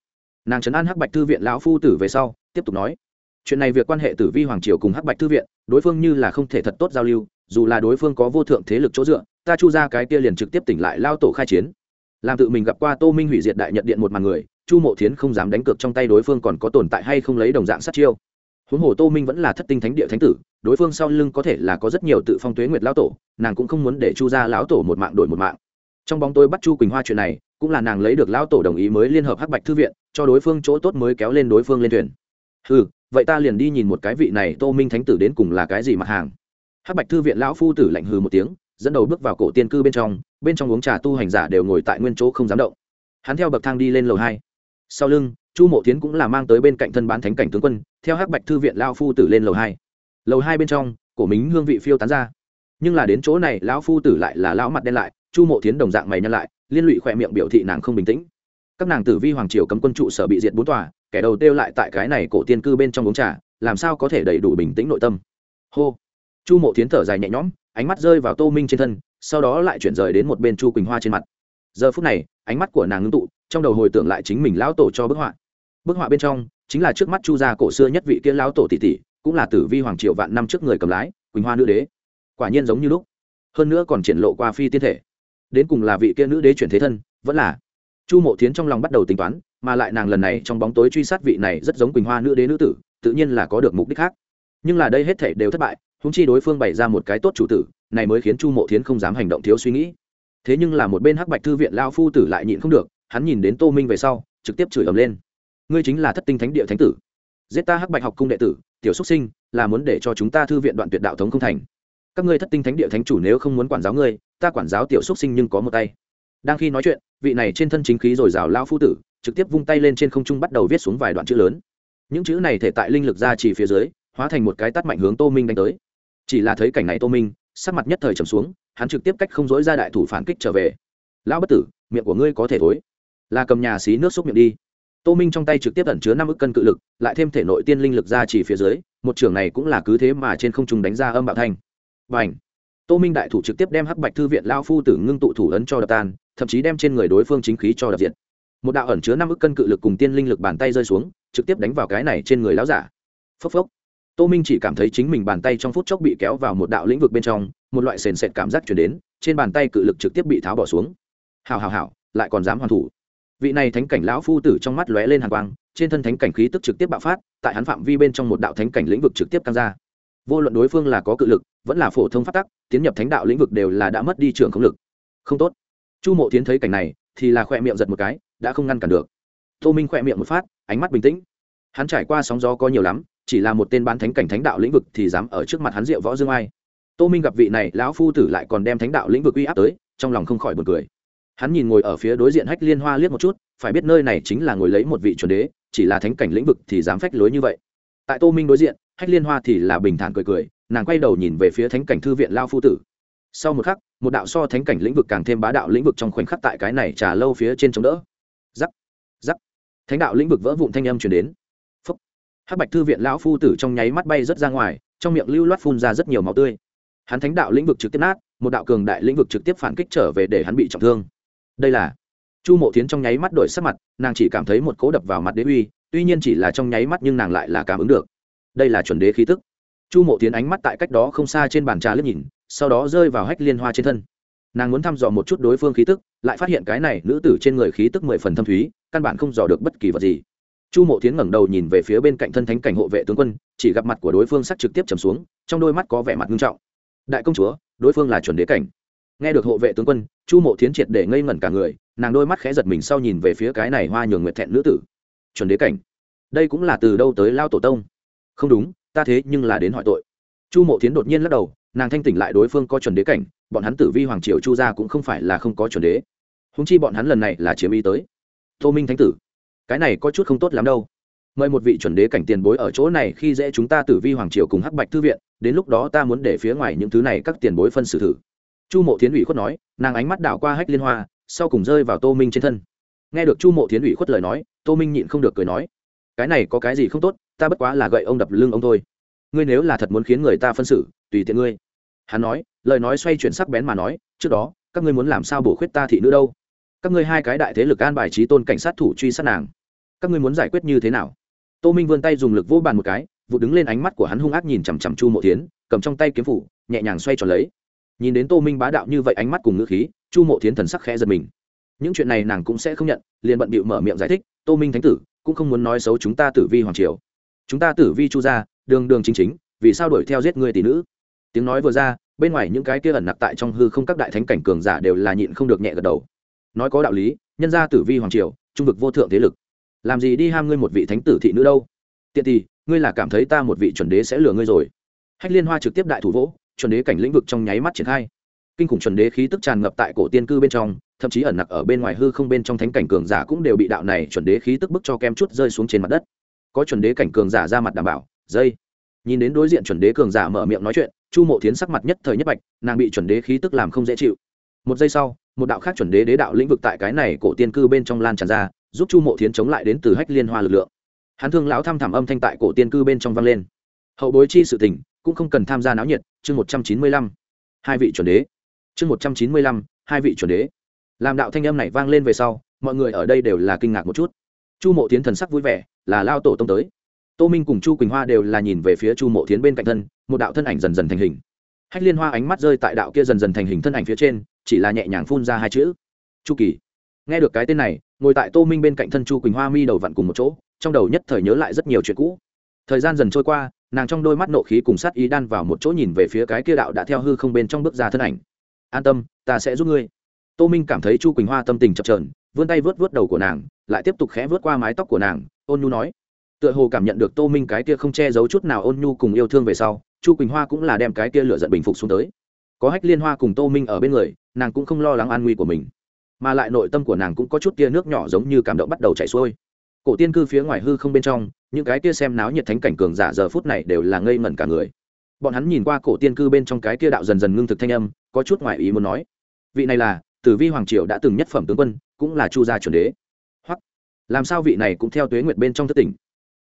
Nàng trấn an hắc bạch thư viện lão phu tử về sau, tiếp tục nói, chuyện này việc quan hệ tử vi hoàng triều cùng hắc bạch thư viện, đối phương như là không thể thật tốt giao lưu, dù là đối phương có vô thượng thế lực chỗ dựa, ta chu ra cái kia liền trực tiếp tỉnh lại lao tổ khai chiến. Làm tự mình gặp qua tô minh hủy diệt đại nhật điện một màn người, chu mộ thiến không dám đánh cược trong tay đối phương còn có tồn tại hay không lấy đồng dạng sát chiêu. Huống hồ tô minh vẫn là thất tinh thánh địa thánh tử, đối phương sau lưng có thể là có rất nhiều tự phong tuế nguyệt lão tổ, nàng cũng không muốn để chu ra lão tổ một mạng đổi một mạng trong bóng tôi bắt chu quỳnh hoa chuyện này, cũng là nàng lấy được lão tổ đồng ý mới liên hợp hắc bạch thư viện, cho đối phương chỗ tốt mới kéo lên đối phương lên thuyền. Ừ vậy ta liền đi nhìn một cái vị này tô minh thánh tử đến cùng là cái gì mặt hàng. Hắc bạch thư viện lão phu tử lạnh hừ một tiếng, dẫn đầu bước vào cổ tiên cư bên trong bên trong uống trà tu hành giả đều ngồi tại nguyên chỗ không dám động. Hắn theo bậc thang đi lên lầu hai. Sau lưng, chu mộ tiến cũng là mang tới bên cạnh thân bán thánh cảnh tướng quân, theo hắc bạch thư viện lão phu tử lên lầu hai. Lầu hai bên trong, cổ mính hương vị phiêu tán ra. Nhưng là đến chỗ này, lão phu tử lại là lão mặt đen lại chu mộ tiến đồng dạng mày nhăn lại, liên lụy khỏe miệng biểu thị nàng không bình tĩnh. Các nàng tử vi hoàng triều cấm quân trụ sở bị diệt bốn tòa, kẻ đầu tiêu lại tại cái này cổ tiên cư bên trong uống trà, làm sao có thể đầy đủ bình tĩnh nội tâm? Hô. Chu mộ tiến thở dài nhẹ nhõm, ánh mắt rơi vào tô minh trên thân, sau đó lại chuyển rời đến một bên chu quỳnh hoa trên mặt. Giờ phút này, ánh mắt của nàng ngưng tụ, trong đầu hồi tưởng lại chính mình lão tổ cho bức họa. Bức họa bên trong, chính là trước mắt chu gia cổ xưa nhất vị kia lão tổ tỷ tỷ, cũng là tử vi hoàng triều vạn năm trước người cầm lái, quỳnh hoa nữ đế. Quả nhiên giống như lúc. Hơn nữa còn triển lộ qua phi tiên thể đến cùng là vị kia nữ đế chuyển thế thân, vẫn là. Chu mộ thiến trong lòng bắt đầu tính toán, mà lại nàng lần này trong bóng tối truy sát vị này rất giống quỳnh hoa nữ đế nữ tử, tự nhiên là có được mục đích khác. Nhưng là đây hết thể đều thất bại húng chi đối phương bày ra một cái tốt chủ tử, này mới khiến chu mộ thiến không dám hành động thiếu suy nghĩ. Thế nhưng là một bên hắc bạch thư viện lao phu tử lại nhịn không được, hắn nhìn đến tô minh về sau, trực tiếp chửi ầm lên. Ngươi chính là thất tinh thánh địa thánh tử. Giết ta hắc bạch học cung đệ tử, tiểu xuất sinh, là muốn để cho chúng ta thư viện đoạn tuyệt đạo thống không thành. Các ngươi thất tinh thánh địa thánh chủ nếu không muốn quản giáo ngươi ta quản giáo tiểu xuất sinh nhưng có một tay. Đang khi nói chuyện, vị này trên thân chính khí rồi rào lao phu tử, trực tiếp vung tay lên trên không trung bắt đầu viết xuống vài đoạn chữ lớn. Những chữ này thể tại linh lực ra chỉ phía dưới, hóa thành một cái tắt mạnh hướng tô minh đánh tới. Chỉ là thấy cảnh này tô minh, sắc mặt nhất thời trầm xuống, hắn trực tiếp cách không dối ra đại thủ phản kích trở về. Lão bất tử, miệng của ngươi có thể thối. Là cầm nhà xí nước xúc miệng đi. Tô minh trong tay trực tiếp ẩn chứa năm ức cân cự lực, lại thêm thể nội tiên linh lực ra chỉ phía dưới, một trường này cũng là cứ thế mà trên không trung đánh ra âm bạo thanh. Và ảnh tô minh đại thủ trực tiếp đem hắc bạch thư viện lao phu tử ngưng tụ thủ ấn cho đập tan, thậm chí đem trên người đối phương chính khí cho đập diện. một đạo ẩn chứa năm ức cân cự lực cùng tiên linh lực bàn tay rơi xuống, trực tiếp đánh vào cái này trên người lão giả. Phốc phốc. Tô minh chỉ cảm thấy chính mình bàn tay trong phút chốc bị kéo vào một đạo lĩnh vực bên trong, một loại sền sệt cảm giác chuyển đến, trên bàn tay cự lực trực tiếp bị tháo bỏ xuống. Hào hào hào, lại còn dám hoàn thủ. Vị này thánh cảnh lão phu tử trong mắt lóe lên hàng quang, trên thân thánh cảnh khí tức trực tiếp bạo phát, tại hắn phạm vi bên trong một đạo thánh cảnh lĩnh vực trực tiếp căng ra vô luận đối phương là có cự lực, vẫn là phổ thông phát tắc, tiến nhập thánh đạo lĩnh vực đều là đã mất đi trường không lực. Không tốt. Chu mộ tiến thấy cảnh này, thì là khoe miệng giật một cái, đã không ngăn cản được. Tô minh khoe miệng một phát, ánh mắt bình tĩnh. Hắn trải qua sóng gió có nhiều lắm, chỉ là một tên bán thánh cảnh thánh đạo lĩnh vực thì dám ở trước mặt hắn diệu võ dương ai. Tô minh gặp vị này, lão phu tử lại còn đem thánh đạo lĩnh vực uy áp tới, trong lòng không khỏi buồn cười. Hắn nhìn ngồi ở phía đối diện hách liên hoa liếc một chút, phải biết nơi này chính là ngồi lấy một vị chuẩn đế, chỉ là thánh cảnh lĩnh vực thì dám phách lối như vậy. Tại tô minh đối diện hách liên hoa thì là bình thản cười cười, nàng quay đầu nhìn về phía thánh cảnh thư viện lao phu tử. Sau một khắc, một đạo so thánh cảnh lĩnh vực càng thêm bá đạo lĩnh vực trong khoảnh khắc tại cái này trà lâu phía trên chống đỡ. Giắc giắc thánh đạo lĩnh vực vỡ vụn thanh âm chuyển đến. Phúc. Hắc bạch thư viện lão phu tử trong nháy mắt bay rớt ra ngoài, trong miệng lưu loát phun ra rất nhiều máu tươi. Hắn thánh đạo lĩnh vực trực tiếp nát, một đạo cường đại lĩnh vực trực tiếp phản kích trở về để hắn bị trọng thương. Đây là chu mộ tiến trong nháy mắt đổi sắc mặt, nàng chỉ cảm thấy một cố đập vào mặt đế uy, tuy nhiên chỉ là trong nháy mắt nhưng nàng lại là cảm ứng được đây là chuẩn đế khí tức. Chu mộ tiến ánh mắt tại cách đó không xa trên bàn trà liếc nhìn, sau đó rơi vào hách liên hoa trên thân. Nàng muốn thăm dò một chút đối phương khí tức, lại phát hiện cái này nữ tử trên người khí tức mười phần thâm thúy, căn bản không dò được bất kỳ vật gì. Chu mộ tiến ngẩng đầu nhìn về phía bên cạnh thân thánh cảnh hộ vệ tướng quân, chỉ gặp mặt của đối phương sắc trực tiếp trầm xuống, trong đôi mắt có vẻ mặt nghiêm trọng. Đại công chúa, đối phương là chuẩn đế cảnh. Nghe được hộ vệ tướng quân, chu mộ tiến triệt để ngây ngẩn cả người, nàng đôi mắt khẽ giật mình sau nhìn về phía cái này hoa nhường nguyệt thẹn nữ tử. Chuẩn đế cảnh. Đây cũng là từ đâu tới lao tổ tông? Không đúng, ta thế nhưng là đến hỏi tội. Chu mộ tiến đột nhiên lắc đầu, nàng thanh tỉnh lại đối phương có chuẩn đế cảnh, bọn hắn tử vi hoàng triều chu gia cũng không phải là không có chuẩn đế. Húng chi bọn hắn lần này là chiếm ý tới. Tô minh thánh tử, cái này có chút không tốt lắm đâu. Mời một vị chuẩn đế cảnh tiền bối ở chỗ này khi dễ chúng ta tử vi hoàng triều cùng hắc bạch thư viện, đến lúc đó ta muốn để phía ngoài những thứ này các tiền bối phân xử thử. Chu mộ thiến ủy khuất nói, nàng ánh mắt đảo qua hách liên hoa, sau cùng rơi vào tô minh trên thân. Nghe được chu mộ thiến ủy khuất lời nói, tô minh nhịn không được cười nói cái này có cái gì không tốt, ta bất quá là gậy ông đập lưng ông thôi. Ngươi nếu là thật muốn khiến người ta phân xử, tùy tiện ngươi. Hắn nói, lời nói xoay chuyển sắc bén mà nói, trước đó, các ngươi muốn làm sao bổ khuyết ta thị nữ đâu? Các ngươi hai cái đại thế lực an bài trí tôn cảnh sát thủ truy sát nàng. Các ngươi muốn giải quyết như thế nào? Tô minh vươn tay dùng lực vô bàn một cái, vụ đứng lên ánh mắt của hắn hung ác nhìn chằm chằm chu mộ tiến cầm trong tay kiếm phủ, nhẹ nhàng xoay tròn lấy. Nhìn đến tô minh bá đạo như vậy ánh mắt cùng ngữ khí, chu mộ tiến thần sắc khẽ giật mình. Những chuyện này nàng cũng sẽ không nhận, liền bận bịu mở miệng giải thích, tô minh thánh tử cũng không muốn nói xấu chúng ta tử vi hoàng triều. Chúng ta tử vi chu gia, đường đường chính chính, vì sao đuổi theo giết người tỷ nữ? Tiếng nói vừa ra, bên ngoài những cái kia ẩn nặc tại trong hư không các đại thánh cảnh cường giả đều là nhịn không được nhẹ gật đầu. Nói có đạo lý, nhân gia tử vi hoàng triều, trung vực vô thượng thế lực. Làm gì đi ham ngươi một vị thánh tử thị nữ đâu? Tiện thì ngươi là cảm thấy ta một vị chuẩn đế sẽ lừa ngươi rồi. Hách liên hoa trực tiếp đại thủ vỗ, chuẩn đế cảnh lĩnh vực trong nháy mắt triển khai. Kinh khủng chuẩn đế khí tức tràn ngập tại cổ tiên cư bên trong thậm chí ẩn nặc ở bên ngoài hư không bên trong thánh cảnh cường giả cũng đều bị đạo này chuẩn đế khí tức bức cho kem chút rơi xuống trên mặt đất. Có chuẩn đế cảnh cường giả ra mặt đảm bảo, dây. Nhìn đến đối diện chuẩn đế cường giả mở miệng nói chuyện, chu mộ tiến sắc mặt nhất thời nhất bạch, nàng bị chuẩn đế khí tức làm không dễ chịu. Một giây sau, một đạo khác chuẩn đế đế đạo lĩnh vực tại cái này cổ tiên cư bên trong lan tràn ra, giúp chu mộ thiến chống lại đến từ hách liên hoa lực lượng. Hắn thương lão thăm thảm âm thanh tại cổ tiên cư bên trong vang lên. Hậu bối chi sự tình, cũng không cần tham gia náo nhiệt, chương một trăm chín mươi lăm. Hai vị chuẩn đế. Chương một trăm chín mươi lăm, hai vị chuẩn đế làm đạo thanh âm này vang lên về sau, mọi người ở đây đều là kinh ngạc một chút. Chu mộ tiến thần sắc vui vẻ, là lao tổ tông tới. Tô minh cùng chu quỳnh hoa đều là nhìn về phía chu mộ tiến bên cạnh thân, một đạo thân ảnh dần dần thành hình. Hách liên hoa ánh mắt rơi tại đạo kia dần dần thành hình thân ảnh phía trên, chỉ là nhẹ nhàng phun ra hai chữ. Chu kỳ. Nghe được cái tên này, ngồi tại tô minh bên cạnh thân chu quỳnh hoa mi đầu vặn cùng một chỗ, trong đầu nhất thời nhớ lại rất nhiều chuyện cũ. Thời gian dần trôi qua, nàng trong đôi mắt nộ khí cùng sát ý đan vào một chỗ nhìn về phía cái kia đạo đã theo hư không bên trong bước ra thân ảnh. An tâm, ta sẽ giúp ngươi tô minh cảm thấy chu quỳnh hoa tâm tình chập trờn vươn tay vớt vớt đầu của nàng, lại tiếp tục khẽ vớt qua mái tóc của nàng, ôn nhu nói. Tựa hồ cảm nhận được tô minh cái kia không che giấu chút nào ôn nhu cùng yêu thương về sau, chu quỳnh hoa cũng là đem cái kia lựa giận bình phục xuống tới. Có hách liên hoa cùng tô minh ở bên người, nàng cũng không lo lắng an nguy của mình. Mà lại nội tâm của nàng cũng có chút tia nước nhỏ giống như cảm động bắt đầu chảy xuôi. Cổ tiên cư phía ngoài hư không bên trong, những cái kia xem náo nhiệt thánh cảnh cường giả giờ phút này đều là ngây ngẩn cả người. Bọn hắn nhìn qua cổ tiên cư bên trong cái kia đạo dần dần ngưng thực thanh âm, có chút ngoài ý muốn nói. Vị này là tử vi hoàng triều đã từng nhất phẩm tướng quân, cũng là chu gia chuẩn đế. Hoặc, làm sao vị này cũng theo tuế nguyệt bên trong thất tỉnh?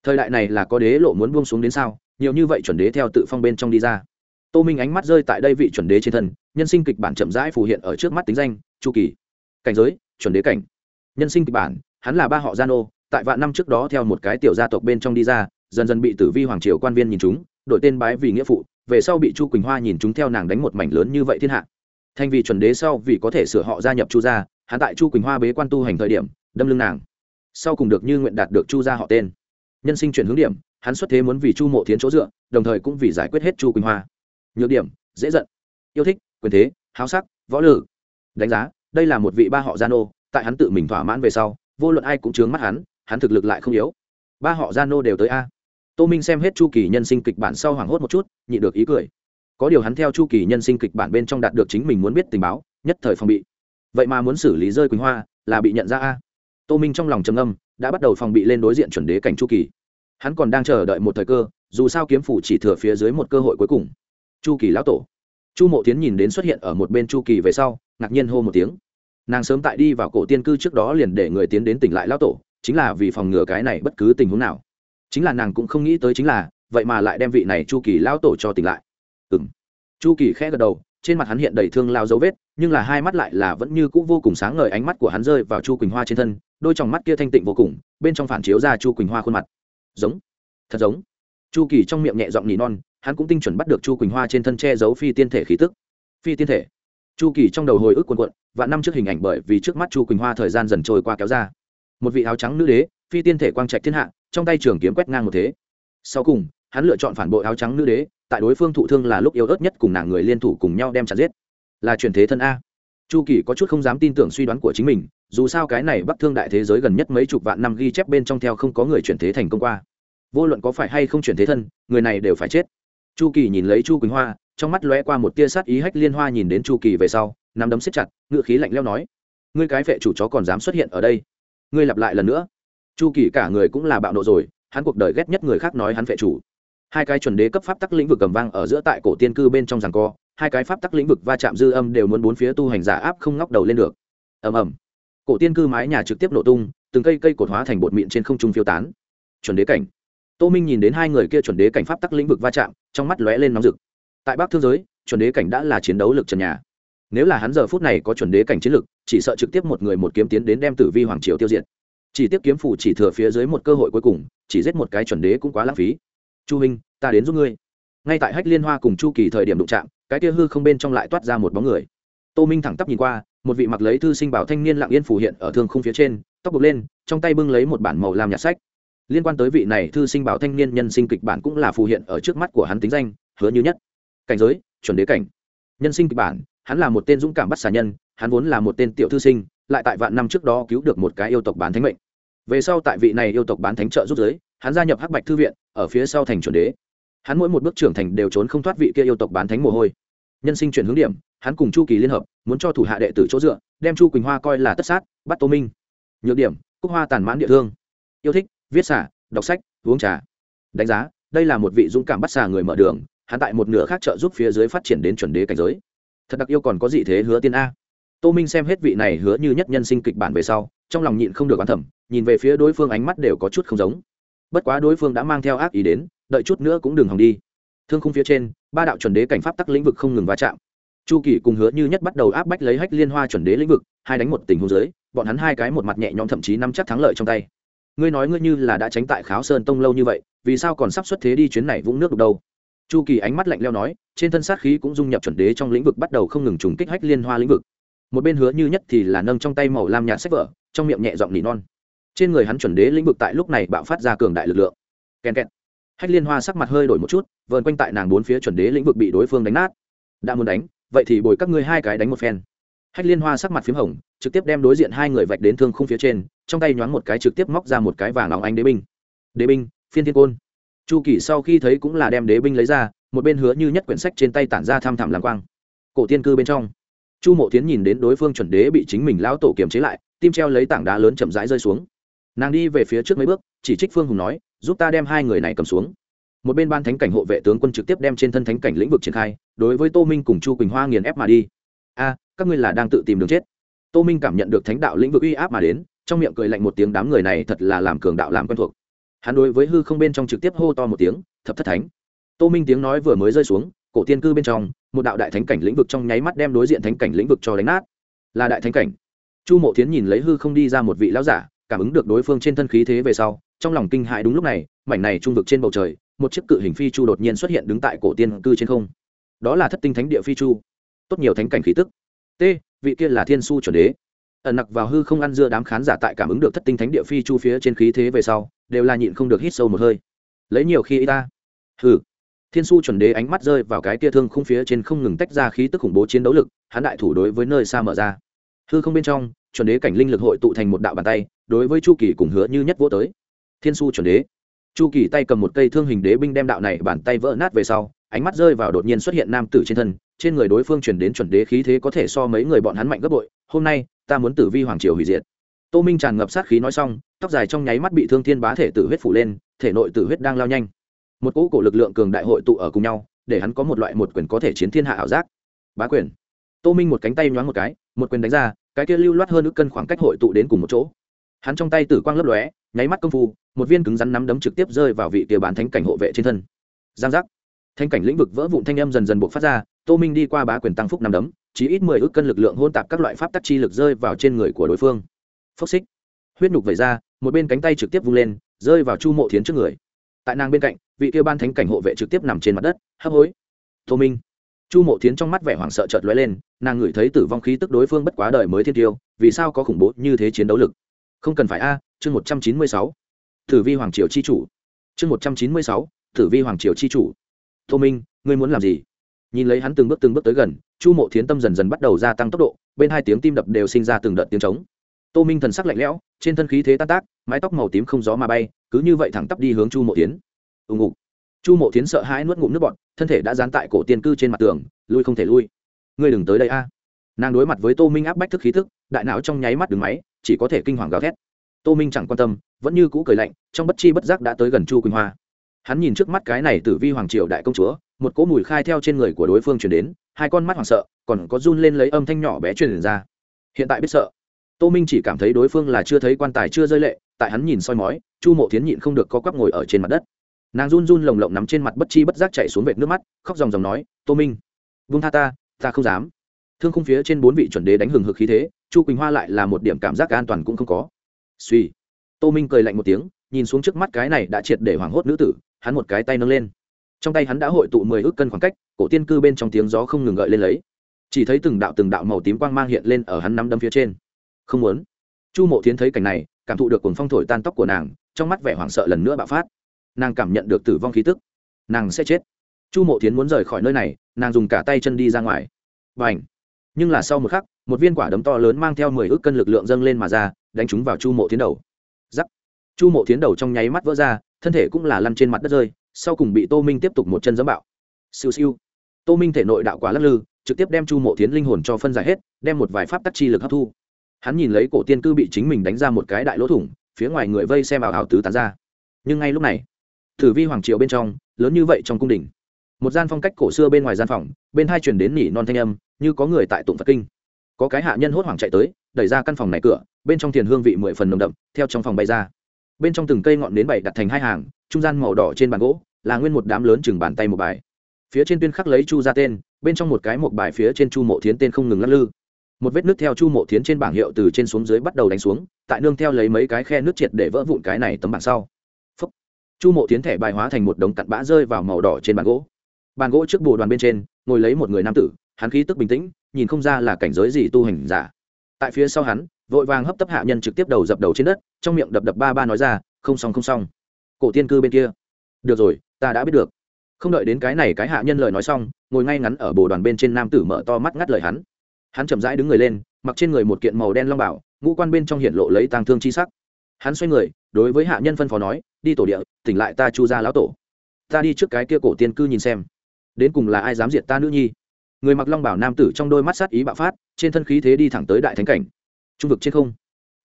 Thời đại này là có đế lộ muốn buông xuống đến sao? Nhiều như vậy chuẩn đế theo tự phong bên trong đi ra. Tô minh ánh mắt rơi tại đây vị chuẩn đế trên thân, nhân sinh kịch bản chậm rãi phù hiện ở trước mắt tính danh, chu kỳ. Cảnh giới, chuẩn đế cảnh. Nhân sinh kịch bản, hắn là ba họ gia nô, tại vạn năm trước đó theo một cái tiểu gia tộc bên trong đi ra, dần dần bị tử vi hoàng triều quan viên nhìn chúng, đổi tên bái vì nghĩa phụ, về sau bị chu quỳnh hoa nhìn chúng theo nàng đánh một mảnh lớn như vậy thiên hạ thành vì chuẩn đế sau vì có thể sửa họ gia nhập chu gia, hắn tại chu quỳnh hoa bế quan tu hành thời điểm, đâm lưng nàng. Sau cùng được như nguyện đạt được chu gia họ tên. Nhân sinh chuyển hướng điểm, hắn xuất thế muốn vì chu mộ thiến chỗ dựa, đồng thời cũng vì giải quyết hết chu quỳnh hoa. Nhược điểm, dễ giận, yêu thích, quyền thế, háo sắc, võ lử đánh giá, đây là một vị ba họ gia nô, tại hắn tự mình thỏa mãn về sau, vô luận ai cũng chướng mắt hắn hắn thực lực lại không yếu. Ba họ gia nô đều tới a. Tô minh xem hết chu kỳ nhân sinh kịch bản sau hoảng hốt một chút nhị được ý cười có điều hắn theo chu kỳ nhân sinh kịch bản bên trong đạt được chính mình muốn biết tình báo, nhất thời phòng bị. Vậy mà muốn xử lý rơi quỳnh hoa, là bị nhận ra a. Tô minh trong lòng trầm âm đã bắt đầu phòng bị lên đối diện chuẩn đế cảnh chu kỳ. Hắn còn đang chờ đợi một thời cơ, dù sao kiếm phủ chỉ thừa phía dưới một cơ hội cuối cùng. Chu kỳ lão tổ. Chu mộ tiến nhìn đến xuất hiện ở một bên chu kỳ về sau, ngạc nhiên hô một tiếng. Nàng sớm tại đi vào cổ tiên cư trước đó liền để người tiến đến tỉnh lại lão tổ, chính là vì phòng ngừa cái này bất cứ tình huống nào. Chính là nàng cũng không nghĩ tới chính là, vậy mà lại đem vị này chu kỳ lão tổ cho tỉnh lại chu kỳ khẽ gật đầu, trên mặt hắn hiện đầy thương lao dấu vết, nhưng là hai mắt lại là vẫn như c ũ vô cùng sáng ngời, ánh mắt của hắn rơi vào chu quỳnh hoa trên thân, đôi t mắt kia thanh tịnh vô cùng, bên trong phản chiếu ra chu quỳnh hoa khuôn mặt. Giống, thật giống. Chu kỳ trong miệng nhẹ giọng nỉ non, hắn cũng tinh chuẩn bắt được chu quỳnh hoa trên thân che giấu phi tiên thể khí tức. Phi tiên thể. Chu kỳ trong đầu hồi ức quần quận và năm trước hình ảnh bởi vì trước mắt chu quỳnh hoa thời gian dần trôi qua kéo ra. Một vị áo trắng nữ đế, phi tiên thể quang trạch thiên hạ, trong tay trường kiếm quét ngang một thế. Sau cùng, hắn lựa chọn phản bội áo trắng nữ đế tại đối phương thụ thương là lúc yếu ớt nhất cùng nàng người liên thủ cùng nhau đem chặt giết. Là truyền thế thân a. Chu kỳ có chút không dám tin tưởng suy đoán của chính mình, dù sao cái này bắc thương đại thế giới gần nhất mấy chục vạn năm ghi chép bên trong theo không có người chuyển thế thành công qua. Vô luận có phải hay không chuyển thế thân, người này đều phải chết. Chu kỳ nhìn lấy chu quỳnh hoa, trong mắt lóe qua một tia sát ý hách liên hoa nhìn đến chu kỳ về sau, nắm đấm xếp chặt, ngựa khí lạnh leo nói, ngươi cái vệ chủ chó còn dám xuất hiện ở đây? Ngươi lặp lại lần nữa. Chu kỳ cả người cũng là bạo nộ rồi, hắn cuộc đời ghét nhất người khác nói hắn vệ chủ hai cái chuẩn đế cấp pháp tắc lĩnh vực cầm vang ở giữa tại cổ tiên cư bên trong rằng co, hai cái pháp tắc lĩnh vực va chạm dư âm đều muốn bốn phía tu hành giả áp không ngóc đầu lên được. Ầm ầm. Cổ tiên cư mái nhà trực tiếp nổ tung, từng cây cây cột hóa thành bột mịn trên không trung phiêu tán. Chuẩn đế cảnh. Tô minh nhìn đến hai người kia chuẩn đế cảnh pháp tắc lĩnh vực va chạm, trong mắt lóe lên nóng rực. Tại bắc thương giới, chuẩn đế cảnh đã là chiến đấu lực trần nhà. Nếu là hắn giờ phút này có chuẩn đế cảnh chiến lực, chỉ sợ trực tiếp một người một kiếm tiến đến đem tử vi hoàng triều tiêu diệt. Chỉ tiếp kiếm phủ chỉ thừa phía dưới một cơ hội cuối cùng, chỉ giết một cái chuẩn đế cũng quá lãng phí chu huynh, ta đến giúp ngươi. Ngay tại hách liên hoa cùng chu kỳ thời điểm đụng chạm, cái kia hư không bên trong lại toát ra một bóng người. Tô minh thẳng tắp nhìn qua, một vị mặc lấy thư sinh bảo thanh niên lặng yên phủ hiện ở thương khung phía trên, tóc bực lên, trong tay bưng lấy một bản màu làm nhạt sách. Liên quan tới vị này thư sinh bảo thanh niên nhân sinh kịch bản cũng là phù hiện ở trước mắt của hắn tính danh, hứa như nhất. Cảnh giới, chuẩn đế cảnh. Nhân sinh kịch bản, hắn là một tên dũng cảm bắt xà nhân, hắn vốn là một tên tiểu thư sinh, lại tại vạn năm trước đó cứu được một cái yêu tộc bán thánh mệnh. Về sau tại vị này yêu tộc bán thánh trợ giúp giới hắn gia nhập hắc bạch thư viện, ở phía sau thành chuẩn đế. Hắn mỗi một bước trưởng thành đều trốn không thoát vị kia yêu tộc bán thánh mồ hôi. Nhân sinh chuyển hướng điểm, hắn cùng chu kỳ liên hợp, muốn cho thủ hạ đệ tử chỗ dựa, đem chu quỳnh hoa coi là tất sát, bắt tô minh. Nhược điểm, cúc hoa tàn mãn địa thương. Yêu thích, viết xả, đọc sách, uống trà. Đánh giá, đây là một vị dũng cảm bắt xà người mở đường, hắn tại một nửa khác trợ giúp phía dưới phát triển đến chuẩn đế cảnh giới. Thật đặc yêu còn có gì thế hứa tiên a. Tô minh xem hết vị này hứa như nhất nhân sinh kịch bản về sau, trong lòng nhịn không được oán thẩm nhìn về phía đối phương ánh mắt đều có chút không giống bất quá đối phương đã mang theo ác ý đến, đợi chút nữa cũng đừng hòng đi. Thương khung phía trên, ba đạo chuẩn đế cảnh pháp tắc lĩnh vực không ngừng va chạm. Chu kỳ cùng hứa như nhất bắt đầu áp bách lấy hách liên hoa chuẩn đế lĩnh vực, hai đánh một tình hôn dưới, bọn hắn hai cái một mặt nhẹ nhõm thậm chí nắm chắc thắng lợi trong tay. Ngươi nói ngươi như là đã tránh tại kháo sơn tông lâu như vậy, vì sao còn sắp xuất thế đi chuyến này vũng nước được đâu? Chu kỳ ánh mắt lạnh leo nói, trên thân sát khí cũng dung nhập chuẩn đế trong lĩnh vực bắt đầu không ngừng trùng kích hách liên hoa lĩnh vực. Một bên hứa như nhất thì là nâng trong tay màu lam nhạt sách vở, trong miệng nhẹ giọng nỉ non trên người hắn chuẩn đế lĩnh vực tại lúc này bạo phát ra cường đại lực lượng. Kèn kẹt. Hách liên hoa sắc mặt hơi đổi một chút, vờn quanh tại nàng bốn phía chuẩn đế lĩnh vực bị đối phương đánh nát. Đã muốn đánh, vậy thì bồi các ngươi hai cái đánh một phen. Hách liên hoa sắc mặt p h í m hồng, trực tiếp đem đối diện hai người vạch đến thương khung phía trên, trong tay nhoáng một cái trực tiếp móc ra một cái vàng óng ánh đế binh. Đế binh, phiên thiên côn. Chu kỳ sau khi thấy cũng là đem đế binh lấy ra, một bên hứa như nhất quyển sách trên tay tản ra tham thảm làm quang. Cổ tiên cư bên trong. Chu mộ tiến nhìn đến đối phương chuẩn đế bị chính mình lão tổ kiềm chế lại, tim treo lấy tảng đá lớn chậm rãi rơi xuống nàng đi về phía trước mấy bước, chỉ trích phương hùng nói, giúp ta đem hai người này cầm xuống. Một bên ban thánh cảnh hộ vệ tướng quân trực tiếp đem trên thân thánh cảnh lĩnh vực triển khai, đối với tô minh cùng chu quỳnh hoa nghiền ép mà đi. A, các ngươi là đang tự tìm đường chết. Tô minh cảm nhận được thánh đạo lĩnh vực uy áp mà đến, trong miệng cười lạnh một tiếng, đám người này thật là làm cường đạo làm quen thuộc. Hắn đối với hư không bên trong trực tiếp hô to một tiếng, thập thất thánh. Tô minh tiếng nói vừa mới rơi xuống, cổ tiên cư bên trong, một đạo đại thánh cảnh lĩnh vực trong nháy mắt đem đối diện thánh cảnh lĩnh vực cho đánh nát. Là đại thánh cảnh. Chu mộ tiến nhìn lấy hư không đi ra một vị lão giả cảm ứng được đối phương trên thân khí thế về sau, trong lòng kinh hại đúng lúc này, mảnh này trung vực trên bầu trời, một chiếc cự hình phi chu đột nhiên xuất hiện đứng tại cổ tiên cư trên không. Đó là thất tinh thánh địa phi chu. Tốt nhiều thánh cảnh khí tức. T, vị kia là thiên su chuẩn đế. Ẩn nặc vào hư không ăn dưa đám khán giả tại cảm ứng được thất tinh thánh địa phi chu phía trên khí thế về sau, đều là nhịn không được hít sâu một hơi. Lấy nhiều khi y ta. Hừ. Thiên su chuẩn đế ánh mắt rơi vào cái kia thương không phía trên không ngừng tách ra khí tức khủng bố chiến đấu lực, hắn đại thủ đối với nơi xa mở ra. Hư không bên trong chuẩn đế cảnh linh lực hội tụ thành một đạo bàn tay, đối với chu kỳ cùng hứa như nhất vô tới. Thiên su chuẩn đế. Chu kỳ tay cầm một cây thương hình đế binh đem đạo này bàn tay vỡ nát về sau, ánh mắt rơi vào đột nhiên xuất hiện nam tử trên thân, trên người đối phương chuyển đến chuẩn đế khí thế có thể so mấy người bọn hắn mạnh gấp bội, hôm nay, ta muốn tử vi hoàng triều hủy diệt. Tô minh tràn ngập sát khí nói xong, tóc dài trong nháy mắt bị thương thiên bá thể tử huyết phủ lên, thể nội tử huyết đang lao nhanh. Một cỗ cổ lực lượng cường đại hội tụ ở cùng nhau, để hắn có một loại một quyền có thể chiến thiên hạ ảo giác. Bá quyền. Tô minh một cánh tay nhoáng một cái, một quyền đánh ra cái kia lưu loát hơn ước cân khoảng cách hội tụ đến cùng một chỗ. Hắn trong tay tử quang lấp lóe, nháy mắt công phu, một viên cứng rắn nắm đấm trực tiếp rơi vào vị kia bán thánh cảnh hộ vệ trên thân. Giang giác. Thanh cảnh lĩnh vực vỡ vụn thanh âm dần dần buộc phát ra, tô minh đi qua bá quyền tăng phúc nắm đấm chỉ ít mười ước cân lực lượng hôn tạp các loại pháp tắc chi lực rơi vào trên người của đối phương. Phốc xích. Huyết nhục vẩy ra, một bên cánh tay trực tiếp vung lên, rơi vào chu mộ thiến trước người. Tại nàng bên cạnh, vị kia ban thánh cảnh hộ vệ trực tiếp nằm trên mặt đất, hấp hối. Tô minh chu mộ tiến trong mắt vẻ hoảng sợ chợt lóe lên, nàng ngửi thấy tử vong khí tức đối phương bất quá đời mới thiên tiêu, vì sao có khủng bố như thế chiến đấu lực? Không cần phải a, chương một trăm chín mươi sáu. Tử vi hoàng triều chi chủ. Chương một trăm chín mươi sáu, tử vi hoàng triều chi chủ. Tô minh, ngươi muốn làm gì? Nhìn lấy hắn từng bước từng bước tới gần, chu mộ thiến tâm dần dần bắt đầu gia tăng tốc độ, bên hai tiếng tim đập đều sinh ra từng đợt tiếng trống. Tô minh thần sắc lạnh lẽo, trên thân khí thế tan tác, mái tóc màu tím không gió mà bay, cứ như vậy thẳng tắp đi hướng chu mộ tiến ùng ục chu mộ tiến sợ hãi nuốt ngụm nước bọt, thân thể đã dán tại cổ tiên cư trên mặt tường, lui không thể lui. Ngươi đừng tới đây a. Nàng đối mặt với tô minh áp bách thức khí thức đại não trong nháy mắt đứng máy, chỉ có thể kinh hoàng gào thét. Tô minh chẳng quan tâm, vẫn như cũ cười lạnh, trong bất chi bất giác đã tới gần chu quỳnh hoa. Hắn nhìn trước mắt cái này tử vi hoàng triều đại công chúa, một cỗ mùi khai theo trên người của đối phương chuyển đến, hai con mắt hoảng sợ, còn có run lên lấy âm thanh nhỏ bé truyền ra. Hiện tại biết sợ. Tô minh chỉ cảm thấy đối phương là chưa thấy quan tài chưa rơi lệ, tại hắn nhìn soi mói, chu mộ thiến nhịn không được co quắp ngồi ở trên mặt đất nàng run run lồng lộng nắm trên mặt bất chi bất giác chạy xuống vệt nước mắt, khóc dòng dòng nói, tô minh vung tha ta ta không dám. Thương không phía trên bốn vị chuẩn đế đánh hừng hực khí thế, chu quỳnh hoa lại là một điểm cảm giác an toàn cũng không có. Suy tô minh cười lạnh một tiếng, nhìn xuống trước mắt cái này đã triệt để hoảng hốt nữ tử, hắn một cái tay nâng lên. Trong tay hắn đã hội tụ mười ước cân khoảng cách, cổ tiên cư bên trong tiếng gió không ngừng gợi lên lấy. Chỉ thấy từng đạo từng đạo màu tím quang mang hiện lên ở hắn nắm đấm phía trên. Không muốn. Chu mộ tiến thấy cảnh này, cảm thụ được cuồng phong thổi tan tóc của nàng, trong mắt vẻ hoảng sợ lần nữa bạo phát nàng cảm nhận được tử vong khí tức. Nàng sẽ chết. Chu mộ Thiến muốn rời khỏi nơi này, nàng dùng cả tay chân đi ra ngoài. Và h nhưng là sau một khắc, một viên quả đấm to lớn mang theo mười ước cân lực lượng dâng lên mà ra, đánh chúng vào chu mộ tiến đầu. Giắc! Chu mộ tiến đầu trong nháy mắt vỡ ra, thân thể cũng là lăn trên mặt đất rơi, sau cùng bị tô minh tiếp tục một chân dẫm bạo. Siêu siêu! Tô minh thể nội đạo quả lắc lư, trực tiếp đem chu mộ tiến linh hồn cho phân giải hết, đem một vài pháp tắc chi lực hấp thu. Hắn nhìn lấy cổ tiên cư bị chính mình đánh ra một cái đại lỗ thủng, phía ngoài người vây xem ảo ảo tứ tán ra. Nhưng ngay lúc này thử vi hoàng triều bên trong, lớn như vậy trong cung đình. Một gian phong cách cổ xưa bên ngoài gian phòng, bên hai truyền đến nỉ non thanh âm, như có người tại tụng phật kinh. Có cái hạ nhân hốt hoảng chạy tới, đẩy ra căn phòng này cửa, bên trong thiền hương vị mười phần nồng đậm, theo trong phòng bay ra. Bên trong từng cây ngọn nến bảy đặt thành hai hàng, trung gian màu đỏ trên bàn gỗ, là nguyên một đám lớn chừng bàn tay một bài. Phía trên tuyên khắc lấy chu ra tên, bên trong một cái một bài phía trên chu mộ thiến tên không ngừng lắc lư. Một vết nước theo chu mộ thiến trên bảng hiệu từ trên xuống dưới bắt đầu đánh xuống, tại nương theo lấy mấy cái khe nước triệt để vỡ vụn cái này tấm bảng sau chu mộ tiến thẻ bài hóa thành một đống cặn bã rơi vào màu đỏ trên bàn gỗ. Bàn gỗ trước bồ đoàn bên trên, ngồi lấy một người nam tử, hắn khí tức bình tĩnh, nhìn không ra là cảnh giới gì tu hành giả. Tại phía sau hắn, vội vàng hấp tấp hạ nhân trực tiếp đầu dập đầu trên đất, trong miệng đập đập ba ba nói ra, không xong không xong. Cổ tiên cư bên kia. Được rồi, ta đã biết được. Không đợi đến cái này cái hạ nhân lời nói xong, ngồi ngay ngắn ở bồ đoàn bên trên nam tử mở to mắt ngắt lời hắn. Hắn chậm rãi đứng người lên, mặc trên người một kiện màu đen long bảo, ngũ quan bên trong hiện lộ lấy tàng thương chi sắc. Hắn xoay người, đối với hạ nhân phân phó nói đi tổ địa, tỉnh lại ta chu ra lão tổ. Ta đi trước cái kia cổ tiên cư nhìn xem. Đến cùng là ai dám diệt ta nữ nhi? Người mặc long bảo nam tử trong đôi mắt sát ý bạo phát, trên thân khí thế đi thẳng tới đại thánh cảnh. Trung vực trên không,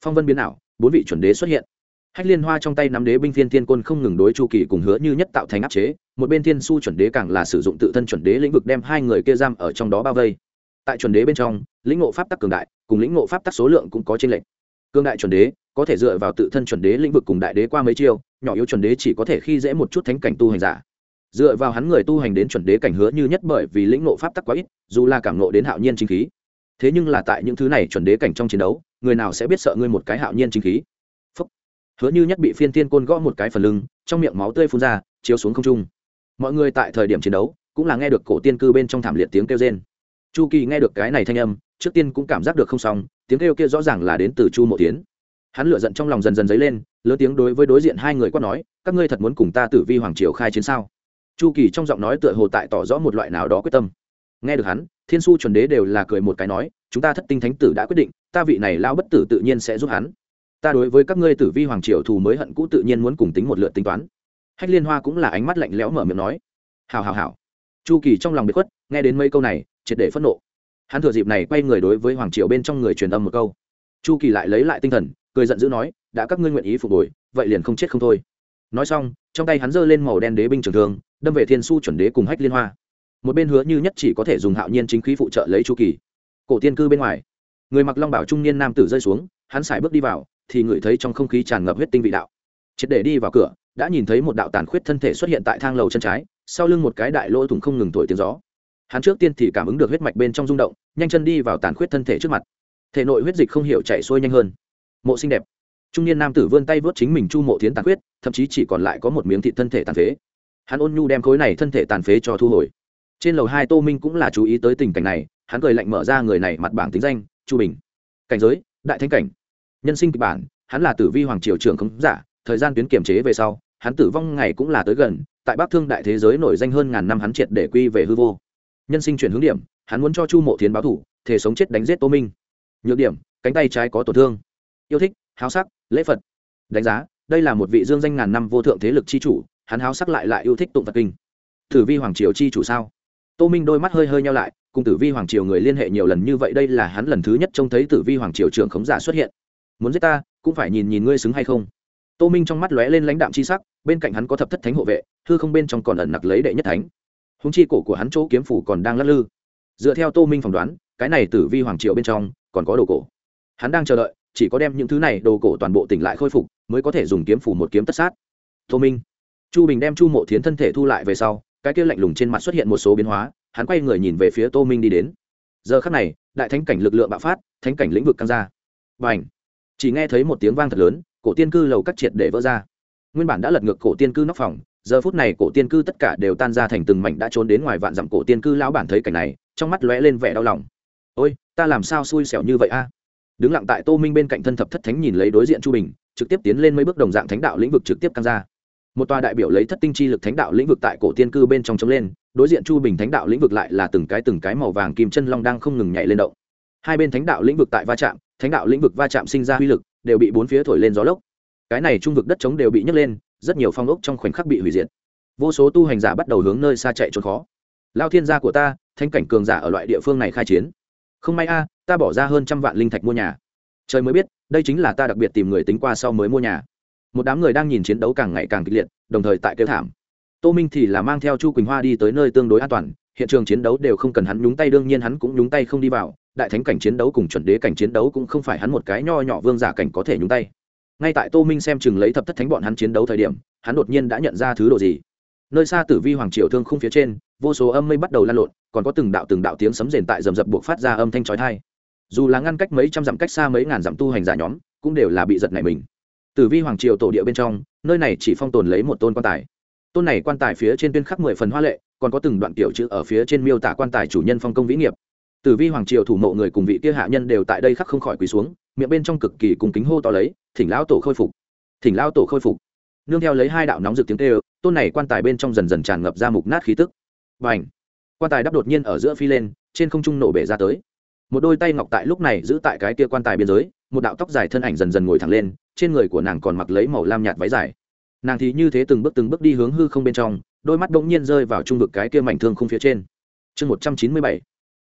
phong vân biến ảo, bốn vị chuẩn đế xuất hiện. Hách liên hoa trong tay nắm đế binh thiên thiên quân không ngừng đối chu kỳ cùng hứa như nhất tạo thành áp chế, một bên thiên su chuẩn đế càng là sử dụng tự thân chuẩn đế lĩnh vực đem hai người kia giam ở trong đó bao vây. Tại chuẩn đế bên trong, lĩnh ngộ pháp tắc cường đại, cùng lĩnh ngộ pháp tắc số lượng cũng có trên lệnh cương đại chuẩn đế, có thể dựa vào tự thân chuẩn đế lĩnh vực cùng đại đế qua mấy chiêu, nhỏ yếu chuẩn đế chỉ có thể khi dễ một chút thánh cảnh tu hành giả. Dựa vào hắn người tu hành đến chuẩn đế cảnh hứa như nhất bởi vì lĩnh nộ pháp tắc quá ít, dù là cảm nộ đến hạo nhiên chính khí. Thế nhưng là tại những thứ này chuẩn đế cảnh trong chiến đấu, người nào sẽ biết sợ ngươi một cái hạo nhiên chính khí? Phúc. hứa như nhất bị phiên tiên côn gõ một cái phần lưng, trong miệng máu tươi phun ra, chiếu xuống không trung. Mọi người tại thời điểm chiến đấu, cũng là nghe được cổ tiên cư bên trong thảm liệt tiếng kêu rên. Chu kỳ nghe được cái này thanh âm, trước tiên cũng cảm giác được không xong tiếng kêu kia rõ ràng là đến từ chu mộ tiến hắn lựa giận trong lòng dần dần dấy lên, lớn tiếng đối với đối diện hai người quát nói, các ngươi thật muốn cùng ta tử vi hoàng triều khai chiến sao? Chu kỳ trong giọng nói tựa hồ tại tỏ rõ một loại nào đó quyết tâm. Nghe được hắn, thiên su chuẩn đế đều là cười một cái nói, chúng ta thất tinh thánh tử đã quyết định, ta vị này lao bất tử tự nhiên sẽ giúp hắn. Ta đối với các ngươi tử vi hoàng triều thù mới hận cũ tự nhiên muốn cùng tính một lượt tính toán. Hách liên hoa cũng là ánh mắt lạnh lẽo mở miệng nói hào hào hào chu kỳ trong lòng bị khuất, nghe đến mấy câu này, triệt để phẫn nộ hắn thừa dịp này quay người đối với hoàng triều bên trong người truyền âm một câu. Chu kỳ lại lấy lại tinh thần, cười giận dữ nói, đã các ngươi nguyện ý phục hồi, vậy liền không chết không thôi. Nói xong, trong tay hắn giơ lên màu đen đế binh trường thương, đâm về thiên su chuẩn đế cùng hách liên hoa. Một bên hứa như nhất chỉ có thể dùng hạo nhiên chính khí phụ trợ lấy chu kỳ. Cổ tiên cư bên ngoài, người mặc long bảo trung niên nam tử rơi xuống, hắn xài bước đi vào, thì ngửi thấy trong không khí tràn ngập huyết tinh vị đạo. Triệt để đi vào cửa, đã nhìn thấy một đạo tàn khuyết thân thể xuất hiện tại thang lầu chân trái, sau lưng một cái đại lỗ thủng không ngừng thổi tiếng gió hắn trước tiên thì cảm ứng được huyết mạch bên trong rung động, nhanh chân đi vào tàn khuyết thân thể trước mặt. Thể nội huyết dịch không hiểu chạy xuôi nhanh hơn. Mộ xinh đẹp. Trung niên nam tử vươn tay vớt chính mình chu mộ tiến tàn khuyết, thậm chí chỉ còn lại có một miếng thịt thân thể tàn phế. Hắn ôn nhu đem khối này thân thể tàn phế cho thu hồi. Trên lầu hai tô minh cũng là chú ý tới tình cảnh này, hắn cười lạnh mở ra người này mặt bảng tính danh, chu bình. Cảnh giới, đại thanh cảnh. Nhân sinh kịch bản, hắn là tử vi hoàng triều trưởng không giả, thời gian tuyến kiểm chế về sau, hắn tử vong ngày cũng là tới gần, tại bắc thương đại thế giới nổi danh hơn ngàn năm hắn triệt để quy về hư vô nhân sinh chuyển hướng điểm, hắn muốn cho chu mộ thiến báo thủ, thể sống chết đánh giết tô minh. Nhược điểm, cánh tay trái có tổn thương. Yêu thích, háo sắc, lễ phật. Đánh giá, đây là một vị dương danh ngàn năm vô thượng thế lực chi chủ, hắn háo sắc lại lại yêu thích tụng phật kinh. Tử vi hoàng triều chi chủ sao? Tô minh đôi mắt hơi hơi nhau lại, cùng tử vi hoàng triều người liên hệ nhiều lần như vậy, đây là hắn lần thứ nhất trông thấy tử vi hoàng triều trưởng khống giả xuất hiện. Muốn giết ta, cũng phải nhìn nhìn ngươi xứng hay không. Tô minh trong mắt lóe lên lãnh đạm c h i sắc, bên cạnh hắn có thập thất thánh hộ vệ thư không bên trong còn ẩn nặc lấy đệ nhất thánh húng chi cổ của hắn chỗ kiếm phủ còn đang lắc lư. Dựa theo tô minh phỏng đoán, cái này tử vi hoàng triệu bên trong còn có đồ cổ. Hắn đang chờ đợi, chỉ có đem những thứ này đồ cổ toàn bộ tỉnh lại khôi phục, mới có thể dùng kiếm phủ một kiếm tất sát. Tô minh. Chu bình đem chu mộ thiến thân thể thu lại về sau, cái kia lạnh lùng trên mặt xuất hiện một số biến hóa, hắn quay người nhìn về phía tô minh đi đến. Giờ khắc này, đại thánh cảnh lực lượng bạo phát, thánh cảnh lĩnh vực căng ra. Và ảnh chỉ nghe thấy một tiếng vang thật lớn, cổ tiên cư lầu cắt triệt để vỡ ra. Nguyên bản đã lật ngược cổ tiên cư nóc phòng giờ phút này cổ tiên cư tất cả đều tan ra thành từng mảnh đã trốn đến ngoài vạn dặm cổ tiên cư lão bản thấy cảnh này, trong mắt lóe lên vẻ đau lòng. Ôi, ta làm sao xui xẻo như vậy a? Đứng lặng tại tô minh bên cạnh thân thập thất thánh nhìn lấy đối diện chu bình, trực tiếp tiến lên mấy bước đồng dạng thánh đạo lĩnh vực trực tiếp căng ra. Một tòa đại biểu lấy thất tinh chi lực thánh đạo lĩnh vực tại cổ tiên cư bên trong chống lên, đối diện chu bình thánh đạo lĩnh vực lại là từng cái từng cái màu vàng kim chân long đang không ngừng nhảy lên động. Hai bên thánh đạo lĩnh vực tại va chạm, thánh đạo lĩnh vực va chạm sinh ra uy lực, đều bị bốn phía thổi lên gió lốc. Cái này trung vực đất chống đều bị nhấc lên rất nhiều phong ốc trong khoảnh khắc bị hủy diệt. Vô số tu hành giả bắt đầu hướng nơi xa chạy trốn khó. Lao thiên gia của ta thanh cảnh cường giả ở loại địa phương này khai chiến. Không may a, ta bỏ ra hơn trăm vạn linh thạch mua nhà. Trời mới biết, đây chính là ta đặc biệt tìm người tính qua sau mới mua nhà. Một đám người đang nhìn chiến đấu càng ngày càng kịch liệt, đồng thời tại kêu thảm. Tô minh thì là mang theo chu quỳnh hoa đi tới nơi tương đối an toàn, hiện trường chiến đấu đều không cần hắn nhúng tay, đương nhiên hắn cũng nhúng tay không đi vào. Đại thánh cảnh chiến đấu cùng chuẩn đế cảnh chiến đấu cũng không phải hắn một cái nho nhỏ vương giả cảnh có thể nhúng tay ngay tại tô minh xem chừng lấy thập thất thánh bọn hắn chiến đấu thời điểm, hắn đột nhiên đã nhận ra thứ đồ gì. Nơi xa tử vi hoàng triều thương không phía trên, vô số âm mây bắt đầu lan lộn, còn có từng đạo từng đạo tiếng sấm rền tại rầm rập buộc phát ra âm thanh trói thai dù là ngăn cách mấy trăm dặm cách xa mấy ngàn dặm tu hành giả nhóm, cũng đều là bị giật này mình. Tử vi hoàng triều tổ địa bên trong, nơi này chỉ phong tồn lấy một tôn quan tài. Tôn này quan tài phía trên tuyên khắc mười phần hoa lệ, còn có từng đoạn kiểu chữ ở phía trên miêu tả quan tài chủ nhân phong công vĩ nghiệp. Tử vi hoàng triều thủ mộ người cùng vị kia hạ nhân đều tại đây khắc không khỏi quỳ xuống, miệng bên trong cực kỳ cùng kính hô to lấy thỉnh lão tổ khôi phục. Thỉnh lão tổ khôi phục. Nương theo lấy hai đạo nóng rực tiếng tê tôn này quan tài bên trong dần dần tràn ngập ra mục nát khí tức. Và ảnh quan tài đắp đột nhiên ở giữa phi lên, trên không trung nổ bể ra tới. Một đôi tay ngọc tại lúc này giữ tại cái kia quan tài biên giới, một đạo tóc dài thân ảnh dần dần ngồi thẳng lên, trên người của nàng còn mặc lấy màu lam nhạt váy dài. Nàng thì như thế từng bước từng bước đi hướng hư không bên trong, đôi mắt bỗng nhiên rơi vào trung vực cái kia mảnh thương không phía trên. Chương một trăm chín mươi bảy,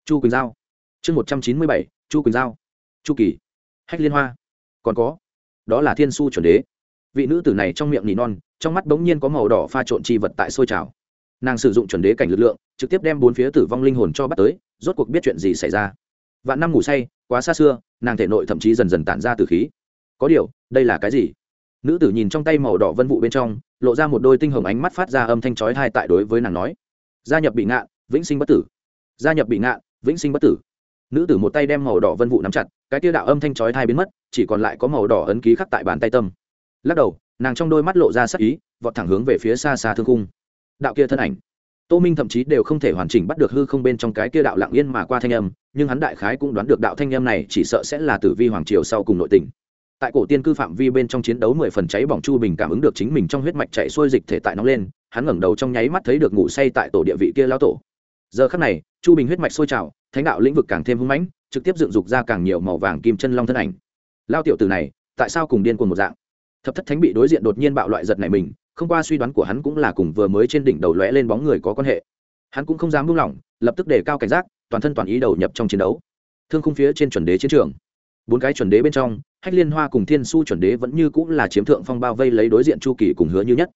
chu quỳnh giao. Chương một trăm chín mươi bảy, chu quỳnh giao. Chu kỳ. Hách liên hoa. Còn có đó là thiên su chuẩn đế. Vị nữ tử này trong miệng nỉ non, trong mắt bỗng nhiên có màu đỏ pha trộn chi vật tại sôi trào. Nàng sử dụng chuẩn đế cảnh lực lượng, trực tiếp đem bốn phía tử vong linh hồn cho bắt tới, rốt cuộc biết chuyện gì xảy ra. Vạn năm ngủ say, quá xa xưa, nàng thể nội thậm chí dần dần tản ra từ khí. Có điều, đây là cái gì? Nữ tử nhìn trong tay màu đỏ vân vụ bên trong, lộ ra một đôi tinh hồng ánh mắt phát ra âm thanh chói hai tại đối với nàng nói. Gia nhập bị ngạn, vĩnh sinh bất tử. Gia nhập bị ngạn, vĩnh sinh bất tử. Nữ tử một tay đem màu đỏ vân vụ nắm chặt, cái tiêu đạo âm thanh chói thai biến mất chỉ còn lại có màu đỏ ấn ký khắc tại bàn tay tâm. Lắc đầu, nàng trong đôi mắt lộ ra sắc ý, vọt thẳng hướng về phía xa xa thương cung đạo kia thân ảnh. Tô minh thậm chí đều không thể hoàn chỉnh bắt được hư không bên trong cái kia đạo lạng yên mà qua thanh âm, nhưng hắn đại khái cũng đoán được đạo thanh âm này chỉ sợ sẽ là tử vi hoàng triều sau cùng nội tình. Tại cổ tiên cư phạm vi bên trong chiến đấu mười phần cháy bỏng chu bình cảm ứng được chính mình trong huyết mạch chạy xuôi dịch thể tại nóng lên, hắn ngẩng đầu trong nháy mắt thấy được ngủ say tại tổ địa vị kia lao tổ. Giờ khắc này, chu bình huyết mạch sôi trào, thánh đạo lĩnh vực càng thêm hưng mãnh, trực tiếp dựng dục ra càng nhiều màu vàng kim chân long thân ảnh lao tiểu từ này, tại sao cùng điên cuồng một dạng? Thập thất thánh bị đối diện đột nhiên bạo loại giật này mình, không qua suy đoán của hắn cũng là cùng vừa mới trên đỉnh đầu lóe lên bóng người có quan hệ. Hắn cũng không dám buông lỏng, lập tức đề cao cảnh giác, toàn thân toàn ý đầu nhập trong chiến đấu. Thương khung phía trên chuẩn đế chiến trường. Bốn cái chuẩn đế bên trong, hách liên hoa cùng thiên su chuẩn đế vẫn như cũng là chiếm thượng phong bao vây lấy đối diện chu kỳ cùng hứa như nhất.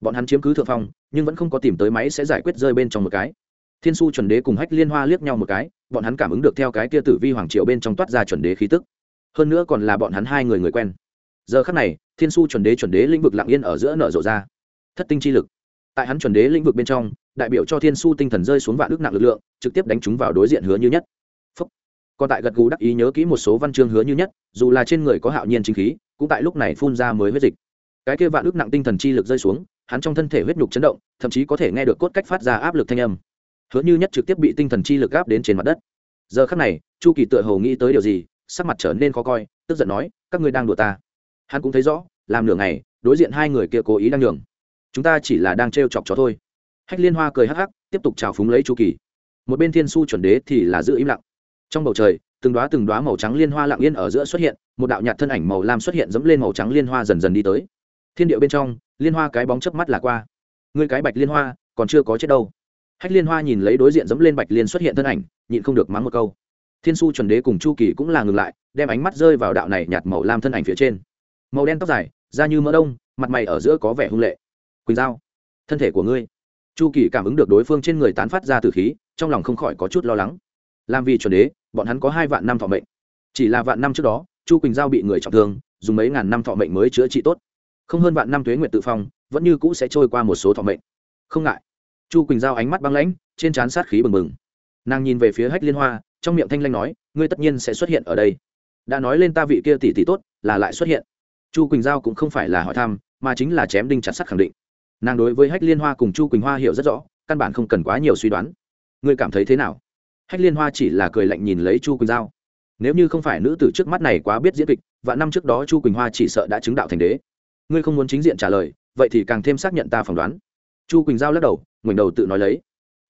Bọn hắn chiếm cứ thượng phong, nhưng vẫn không có tìm tới máy sẽ giải quyết rơi bên trong một cái. Thiên su chuẩn đế cùng hách liên hoa liếc nhau một cái, bọn hắn cảm ứng được theo cái kia tử vi hoàng triệu bên trong toát ra chuẩn đế khí tức hơn nữa còn là bọn hắn hai người người quen. Giờ khắc này, thiên su chuẩn đế chuẩn đế lĩnh vực lặng yên ở giữa nở rộ ra. Thất tinh chi lực. Tại hắn chuẩn đế lĩnh vực bên trong, đại biểu cho thiên su tinh thần rơi xuống vạn đức nặng lực lượng, trực tiếp đánh chúng vào đối diện hứa như nhất. Phúc. còn tại gật gù đắc ý nhớ kỹ một số văn chương hứa như nhất, dù là trên người có hạo nhiên chính khí, cũng tại lúc này phun ra mới huyết dịch. Cái kia vạn đức nặng tinh thần chi lực rơi xuống, hắn trong thân thể huyết nhục chấn động, thậm chí có thể nghe được cốt cách phát ra áp lực thanh âm. Hứa như nhất trực tiếp bị tinh thần chi lực áp đến trên mặt đất. Giờ khắc này, chu kỳ tựa hồ nghĩ tới điều gì sắc mặt trở nên khó coi, tức giận nói, các ngươi đang đùa ta. Hắn cũng thấy rõ, làm nửa ngày, đối diện hai người kia cố ý đang nhường. Chúng ta chỉ là đang t chọc chó thôi. Hách liên hoa cười hắc hắc, tiếp tục trào phúng lấy chu kỳ. Một bên thiên su chuẩn đế thì là giữ im lặng. Trong bầu trời, từng đoá từng đoá màu trắng liên hoa lặng yên ở giữa xuất hiện, một đạo nhạt thân ảnh màu lam xuất hiện dẫm lên màu trắng liên hoa dần dần đi tới. Thiên điệu bên trong, liên hoa cái bóng chớp mắt là qua. Ngươi cái bạch liên hoa, còn chưa có chết đâu. Hách liên hoa nhìn lấy đối diện dẫm lên bạch liên xuất hiện thân ảnh, nhịn không được mắng một câu thiên su chuẩn đế cùng chu kỳ cũng là ngừng lại, đem ánh mắt rơi vào đạo này nhạt màu lam thân ảnh phía trên. Màu đen tóc dài, da như mỡ đông, mặt mày ở giữa có vẻ hung lệ. Quỳnh giao, thân thể của ngươi. Chu kỳ cảm ứng được đối phương trên người tán phát ra từ khí, trong lòng không khỏi có chút lo lắng. Làm vì chuẩn đế, bọn hắn có hai vạn năm thọ mệnh. Chỉ là vạn năm trước đó, chu quỳnh giao bị người trọng thương, dùng mấy ngàn năm thọ mệnh mới chữa trị tốt. Không hơn vạn năm tuế nguyện tự phong, vẫn như cũ sẽ trôi qua một số thọ mệnh. Không ngại. Chu quỳnh giao ánh mắt băng lãnh, trên trán sát khí bừng bừng. Nàng nhìn về phía hách liên hoa trong miệng thanh lanh nói, ngươi tất nhiên sẽ xuất hiện ở đây. Đã nói lên ta vị kia tỷ tỷ tốt, là lại xuất hiện. Chu quỳnh giao cũng không phải là hỏi thăm, mà chính là chém đinh chặt sắt khẳng định. Nàng đối với hách liên hoa cùng chu quỳnh hoa hiểu rất rõ, căn bản không cần quá nhiều suy đoán. Ngươi cảm thấy thế nào? Hách liên hoa chỉ là cười lạnh nhìn lấy chu quỳnh giao. Nếu như không phải nữ tử trước mắt này quá biết diễn kịch và năm trước đó chu quỳnh hoa chỉ sợ đã chứng đạo thành đế. Ngươi không muốn chính diện trả lời, vậy thì càng thêm xác nhận ta phỏng đoán. Chu quỳnh giao lắc đầu, ngoảnh đầu tự nói lấy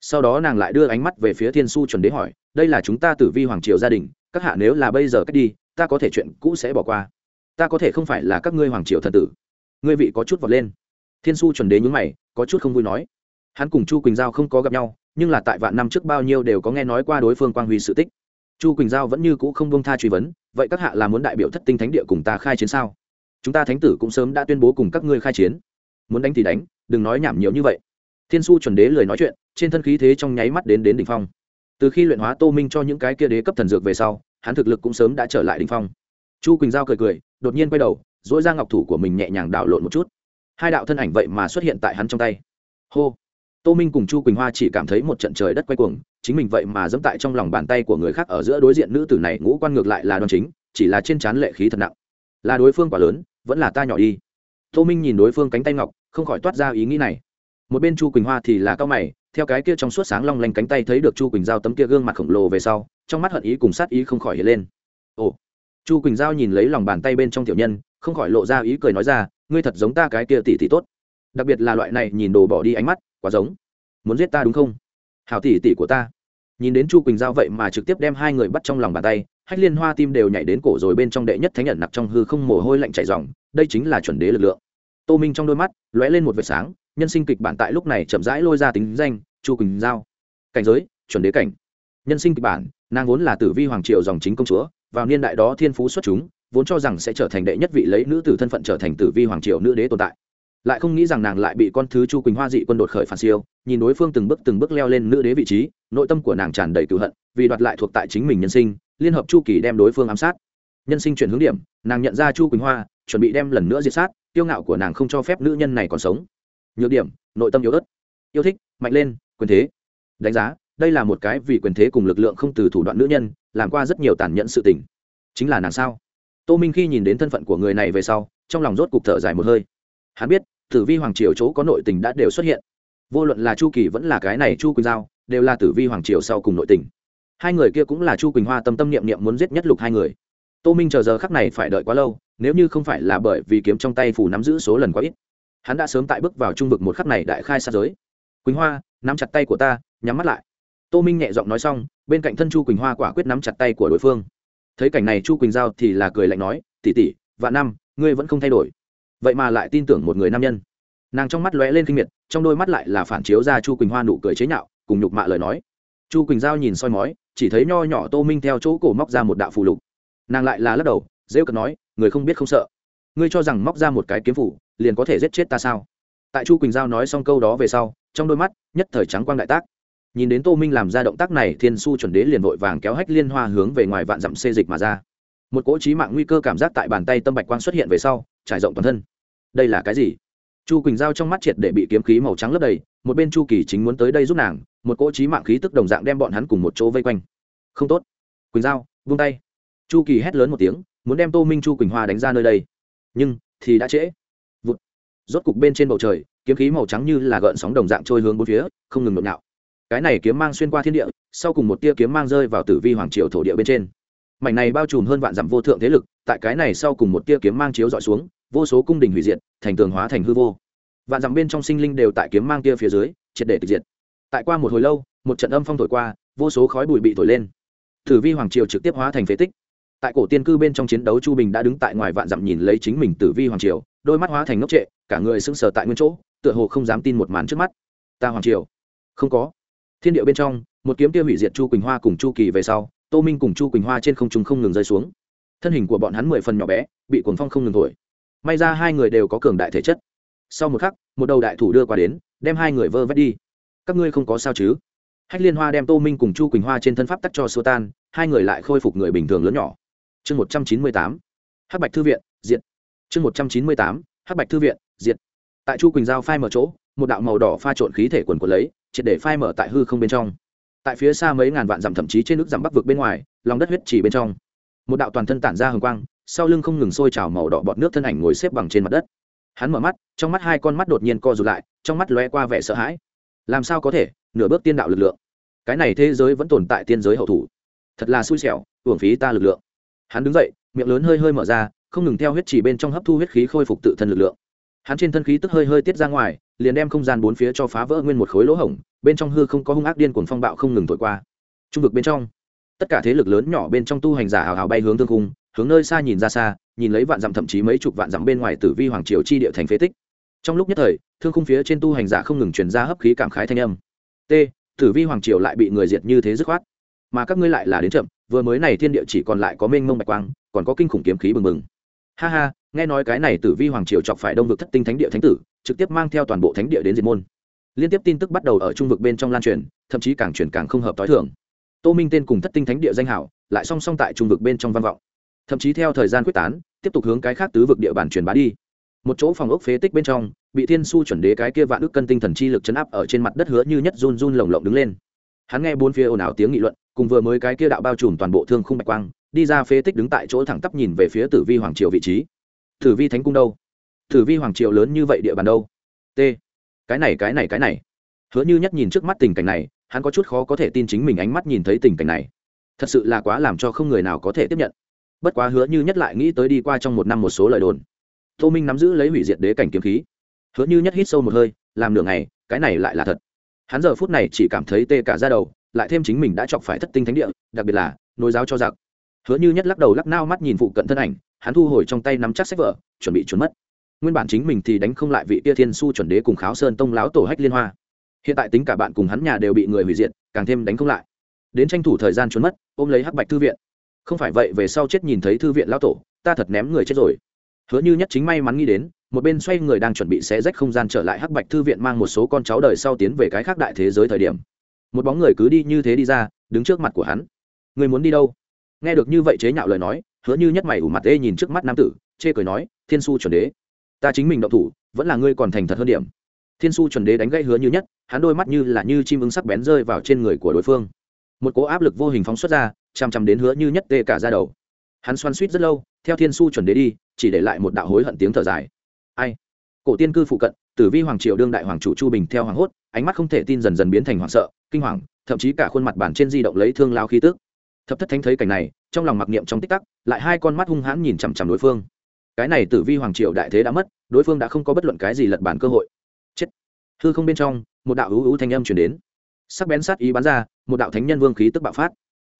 sau đó nàng lại đưa ánh mắt về phía thiên su chuẩn đế hỏi, đây là chúng ta tử vi hoàng triều gia đình, các hạ nếu là bây giờ cách đi, ta có thể chuyện cũ sẽ bỏ qua. Ta có thể không phải là các ngươi hoàng triều thần tử. Ngươi vị có chút vọt lên. Thiên su chuẩn đế nhúng mày, có chút không vui nói, hắn cùng chu quỳnh giao không có gặp nhau, nhưng là tại vạn năm trước bao nhiêu đều có nghe nói qua đối phương quang huy sự tích. Chu quỳnh giao vẫn như cũ không bông tha truy vấn, vậy các hạ là muốn đại biểu thất tinh thánh địa cùng ta khai chiến sao? Chúng ta thánh tử cũng sớm đã tuyên bố cùng các ngươi khai chiến. Muốn đánh thì đánh, đừng nói nhảm nhiều như vậy thiên su chuẩn đế lời nói chuyện, trên thân khí thế trong nháy mắt đến đến đ ỉ n h phong. Từ khi luyện hóa tô minh cho những cái kia đế cấp thần dược về sau, hắn thực lực cũng sớm đã trở lại đ ỉ n h phong. Chu quỳnh giao cười cười, đột nhiên quay đầu dỗi ra ngọc thủ của mình nhẹ nhàng đảo lộn một chút. Hai đạo thân ảnh vậy mà xuất hiện tại hắn trong tay. Hô! Tô minh cùng chu quỳnh hoa chỉ cảm thấy một trận trời đất quay cuồng, chính mình vậy mà dẫm tại trong lòng bàn tay của người khác ở giữa đối diện nữ tử này, ngũ quan ngược lại là đòn chính, chỉ là trên trán lệ khí thật nặng. Là đối phương quá lớn, vẫn là ta nhỏ đi. Tô minh nhìn đối phương cánh tay ngọc, không khỏi toát ra ý nghĩ này một bên chu quỳnh hoa thì là cao mày, theo cái kia trong suốt sáng long lanh cánh tay thấy được chu quỳnh giao tấm kia gương mặt khổng lồ về sau, trong mắt hận ý cùng sát ý không khỏi hiện lên. Ồ, chu quỳnh giao nhìn lấy lòng bàn tay bên trong tiểu nhân, không khỏi lộ ra ý cười nói ra, ngươi thật giống ta cái kia tỷ tỷ tốt. Đặc biệt là loại này nhìn đồ bỏ đi ánh mắt, quá giống. Muốn giết ta đúng không? Hảo tỷ tỷ của ta. Nhìn đến chu quỳnh giao vậy mà trực tiếp đem hai người bắt trong lòng bàn tay, hách liên hoa tim đều nhảy đến cổ rồi bên trong đệ nhất thánh nhận nặc trong hư không mồ hôi lạnh chảy dòng đây chính là chuẩn đế lực lượng. Tô minh trong đôi mắt lóe lên một vệt sáng nhân sinh kịch bản tại lúc này chậm rãi lôi ra tính danh, chu quỳnh giao. Cảnh giới, chuẩn đế cảnh. Nhân sinh kịch bản, nàng vốn là tử vi hoàng triều dòng chính công chúa, vào niên đại đó thiên phú xuất chúng, vốn cho rằng sẽ trở thành đệ nhất vị lấy nữ tử thân phận trở thành tử vi hoàng triều nữ đế tồn tại. Lại không nghĩ rằng nàng lại bị con thứ chu quỳnh hoa dị quân đột khởi phản siêu, nhìn đối phương từng bước từng bước leo lên nữ đế vị trí, nội tâm của nàng tràn đầy cựu hận, vì đoạt lại thuộc tại chính mình nhân sinh, liên hợp chu kỳ đem đối phương ám sát. Nhân sinh chuyển hướng điểm, nàng nhận ra chu quỳnh hoa, chuẩn bị đem lần nữa diệt sát tiêu ngạo của nàng không cho phép nữ nhân này còn sống nhược điểm, nội tâm yếu ớt. Yêu thích, mạnh lên, quyền thế. Đánh giá, đây là một cái vì quyền thế cùng lực lượng không từ thủ đoạn nữ nhân, làm qua rất nhiều tàn nhẫn sự tình. Chính là nàng sao? Tô minh khi nhìn đến thân phận của người này về sau, trong lòng rốt cục thở dài một hơi. Hắn biết, tử vi hoàng triều chỗ có nội tình đã đều xuất hiện. Vô luận là chu kỳ vẫn là cái này chu quỳnh giao, đều là tử vi hoàng triều sau cùng nội tình. Hai người kia cũng là chu quỳnh hoa tâm tâm niệm niệm muốn giết nhất lục hai người. Tô minh chờ giờ khắc này phải đợi quá lâu, nếu như không phải là bởi vì kiếm trong tay phủ nắm giữ số lần quá ít hắn đã sớm tại bước vào trung vực một khắc này đại khai sát giới. Quỳnh hoa, nắm chặt tay của ta, nhắm mắt lại. Tô minh nhẹ giọng nói xong, bên cạnh thân chu quỳnh hoa quả quyết nắm chặt tay của đối phương. Thấy cảnh này chu quỳnh giao thì là cười lạnh nói tỉ tỉ vạn năm, ngươi vẫn không thay đổi. Vậy mà lại tin tưởng một người nam nhân. Nàng trong mắt lóe lên kinh miệt, trong đôi mắt lại là phản chiếu ra chu quỳnh hoa nụ cười chế nhạo, cùng nhục mạ lời nói. Chu quỳnh giao nhìn soi mói, chỉ thấy nho nhỏ tô minh theo chỗ cổ móc ra một đạo phù lục. Nàng lại là lắc đầu dễ cật nói, người không biết không sợ. Ngươi cho rằng móc ra một cái kiếm phủ liền có thể giết chết ta sao? Tại chu quỳnh giao nói xong câu đó về sau, trong đôi mắt, nhất thời trắng quang đại tác. Nhìn đến tô minh làm ra động tác này, thiên su chuẩn đế liền vội vàng kéo hách liên hoa hướng về ngoài vạn dặm xê dịch mà ra. Một cỗ trí mạng nguy cơ cảm giác tại bàn tay tâm bạch quang xuất hiện về sau, trải rộng toàn thân. Đây là cái gì? Chu quỳnh giao trong mắt triệt để bị kiếm khí màu trắng lấp đầy, một bên chu kỳ chính muốn tới đây giúp nàng, một cỗ trí mạng khí tức đồng dạng đem bọn hắn cùng một chỗ vây quanh. Không tốt. Quỳnh giao vung tay. Chu kỳ hét lớn một tiếng, muốn đem tô minh chu quỳnh hoa đánh ra nơi đây. Nhưng, thì đã trễ rốt cục bên trên bầu trời, kiếm khí màu trắng như là gợn sóng đồng dạng trôi hướng bốn phía, không ngừng nhộn nhạo. Cái này kiếm mang xuyên qua thiên địa, sau cùng một tia kiếm mang rơi vào tử vi hoàng triều thổ địa bên trên. Mảnh này bao trùm hơn vạn dặm vô thượng thế lực, tại cái này sau cùng một tia kiếm mang chiếu dọi xuống, vô số cung đình hủy diệt, thành tường hóa thành hư vô. Vạn dặm bên trong sinh linh đều tại kiếm mang tia phía dưới, triệt để tịch diệt. Tại qua một hồi lâu, một trận âm phong thổi qua, vô số khói bụi bị thổi lên. Tử vi hoàng triều trực tiếp hóa thành phế tích. Tại cổ tiên cư bên trong chiến đấu chu bình đã đứng tại ngoài vạn dặm nhìn lấy chính mình tử vi hoàng triều, đôi mắt hóa thành ngốc trệ cả người sững sờ tại nguyên chỗ, tựa hồ không dám tin một màn trước mắt. Ta hoàng triều. Không có. Thiên địa bên trong, một kiếm kia hủy diệt chu quỳnh hoa cùng chu kỳ về sau, tô minh cùng chu quỳnh hoa trên không trung không ngừng rơi xuống. Thân hình của bọn hắn mười phần nhỏ bé, bị cuồng phong không ngừng thổi. May ra hai người đều có cường đại thể chất. Sau một khắc, một đầu đại thủ đưa qua đến, đem hai người vơ vét đi. Các ngươi không có sao chứ? Hách liên hoa đem tô minh cùng chu quỳnh hoa trên thân pháp tắc cho xô tan, hai người lại khôi phục người bình thường lớn nhỏ. Chương một trăm chín mươi tám. Hắc bạch thư viện, diện. Chương một trăm chín mươi tám. Hắc bạch thư viện diệt. Tại chu quỳnh giao phai mở chỗ, một đạo màu đỏ pha trộn khí thể quần quần lấy, triệt để phai mở tại hư không bên trong. Tại phía xa mấy ngàn vạn dặm thậm chí trên nước dặm bắc vực bên ngoài, lòng đất huyết chỉ bên trong. Một đạo toàn thân tản ra hồng quang, sau lưng không ngừng sôi trào màu đỏ bọt nước thân ảnh ngồi xếp bằng trên mặt đất. Hắn mở mắt, trong mắt hai con mắt đột nhiên co rụt lại, trong mắt lóe qua vẻ sợ hãi. Làm sao có thể, nửa bước tiên đạo lực lượng. Cái này thế giới vẫn tồn tại tiên giới hậu thủ. Thật là xui xẻo, uổng phí ta lực lượng. Hắn đứng dậy, miệng lớn hơi hơi mở ra, không ngừng theo huyết chỉ bên trong hấp thu huyết khí khôi phục tự thân lực lượng hắn trên thân khí tức hơi hơi tiết ra ngoài, liền đem không gian bốn phía cho phá vỡ nguyên một khối lỗ hổng, bên trong hư không có hung ác điên cuồng phong bạo không ngừng thổi qua. Trung vực bên trong, tất cả thế lực lớn nhỏ bên trong tu hành giả hào hào bay hướng thương cung hướng nơi xa nhìn ra xa, nhìn lấy vạn dặm thậm chí mấy chục vạn dặm bên ngoài tử vi hoàng triều chi địa thành phế tích. Trong lúc nhất thời, thương khung phía trên tu hành giả không ngừng truyền ra hấp khí cảm khái thanh âm. T, tử vi hoàng triều lại bị người diệt như thế dứt khoát. Mà các ngươi lại là đến chậm, vừa mới này thiên địa chỉ còn lại có mênh mông bạch quang, còn có kinh khủng kiếm khí bừng bừng ha ha, nghe nói cái này tử vi hoàng triều chọc phải đông vực thất tinh thánh địa thánh tử, trực tiếp mang theo toàn bộ thánh địa đến diệt môn. Liên tiếp tin tức bắt đầu ở trung vực bên trong lan truyền, thậm chí càng truyền càng không hợp t h i thường. Tô minh tên cùng thất tinh thánh địa danh hảo, lại song song tại trung vực bên trong văn vọng. Thậm chí theo thời gian quyết tán, tiếp tục hướng cái khác tứ vực địa bàn truyền bá đi. Một chỗ phòng ốc phế tích bên trong, bị thiên su chuẩn đế cái kia vạn ước cân tinh thần chi lực chấn áp ở trên mặt đất hứa như nhất run run lồng lộng đứng lên. Hắn nghe bốn phía ồn ào tiếng nghị luận, cùng vừa mới cái kia đạo bao trùm toàn bộ thương khung bạch quang đi ra phế tích đứng tại chỗ thẳng tắp nhìn về phía tử vi hoàng triều vị trí. Tử vi thánh cung đâu? Tử vi hoàng triều lớn như vậy địa bàn đâu? T. Cái này cái này cái này. Hứa như nhất nhìn trước mắt tình cảnh này, hắn có chút khó có thể tin chính mình ánh mắt nhìn thấy tình cảnh này. Thật sự là quá làm cho không người nào có thể tiếp nhận. Bất quá hứa như nhất lại nghĩ tới đi qua trong một năm một số lời đồn. Tô minh nắm giữ lấy hủy diệt đế cảnh kiếm khí. Hứa như nhất hít sâu một hơi, làm nửa ngày, cái này lại là thật. Hắn giờ phút này chỉ cảm thấy tê cả ra đầu, lại thêm chính mình đã chọc phải thất tinh thánh địa, đặc biệt là nối giáo cho giặc hứa như nhất lắc đầu lắc nao mắt nhìn phụ cận thân ảnh, hắn thu hồi trong tay nắm chắc sách vở, chuẩn bị trốn mất. Nguyên bản chính mình thì đánh không lại vị tia thiên su chuẩn đế cùng kháo sơn tông láo tổ hách liên hoa. Hiện tại tính cả bạn cùng hắn nhà đều bị người hủy diệt, càng thêm đánh không lại. Đến tranh thủ thời gian trốn mất, ôm lấy hắc bạch thư viện. Không phải vậy về sau chết nhìn thấy thư viện lão tổ, ta thật ném người chết rồi. Hứa như nhất chính may mắn nghĩ đến, một bên xoay người đang chuẩn bị xé rách không gian trở lại hắc bạch thư viện mang một số con cháu đời sau tiến về cái khác đại thế giới thời điểm. Một bóng người cứ đi như thế đi ra, đứng trước mặt của hắn. Người muốn đi đâu? Nghe được như vậy chế nhạo lời nói, hứa như nhất mày ủ mặt ê nhìn trước mắt nam tử, chê cười nói, thiên su chuẩn đế, ta chính mình động thủ, vẫn là ngươi còn thành thật hơn điểm. Thiên su chuẩn đế đánh gây hứa như nhất, hắn đôi mắt như là như chim ứng sắc bén rơi vào trên người của đối phương. Một cố áp lực vô hình phóng xuất ra, chằm chằm đến hứa như nhất tê cả ra đầu. Hắn xoan suýt rất lâu, theo thiên su chuẩn đế đi, chỉ để lại một đạo hối hận tiếng thở dài. Ai? Cổ tiên cư phụ cận, tử vi hoàng triều đương đại hoàng chủ chu bình theo hoàng hốt, ánh mắt không thể tin dần dần biến thành hoảng sợ, kinh hoàng, thậm chí cả khuôn mặt bản trên di động lấy thương lao khí tức thập thất thánh thấy cảnh này, trong lòng mặc niệm trong tích tắc, lại hai con mắt hung hãn nhìn chằm chằm đối phương. Cái này tử vi hoàng triều đại thế đã mất, đối phương đã không có bất luận cái gì lật bản cơ hội. Chết. Hư không bên trong, một đạo hữu hữu thanh âm chuyển đến. Sắc bén sát ý bắn ra, một đạo thánh nhân vương khí tức bạo phát.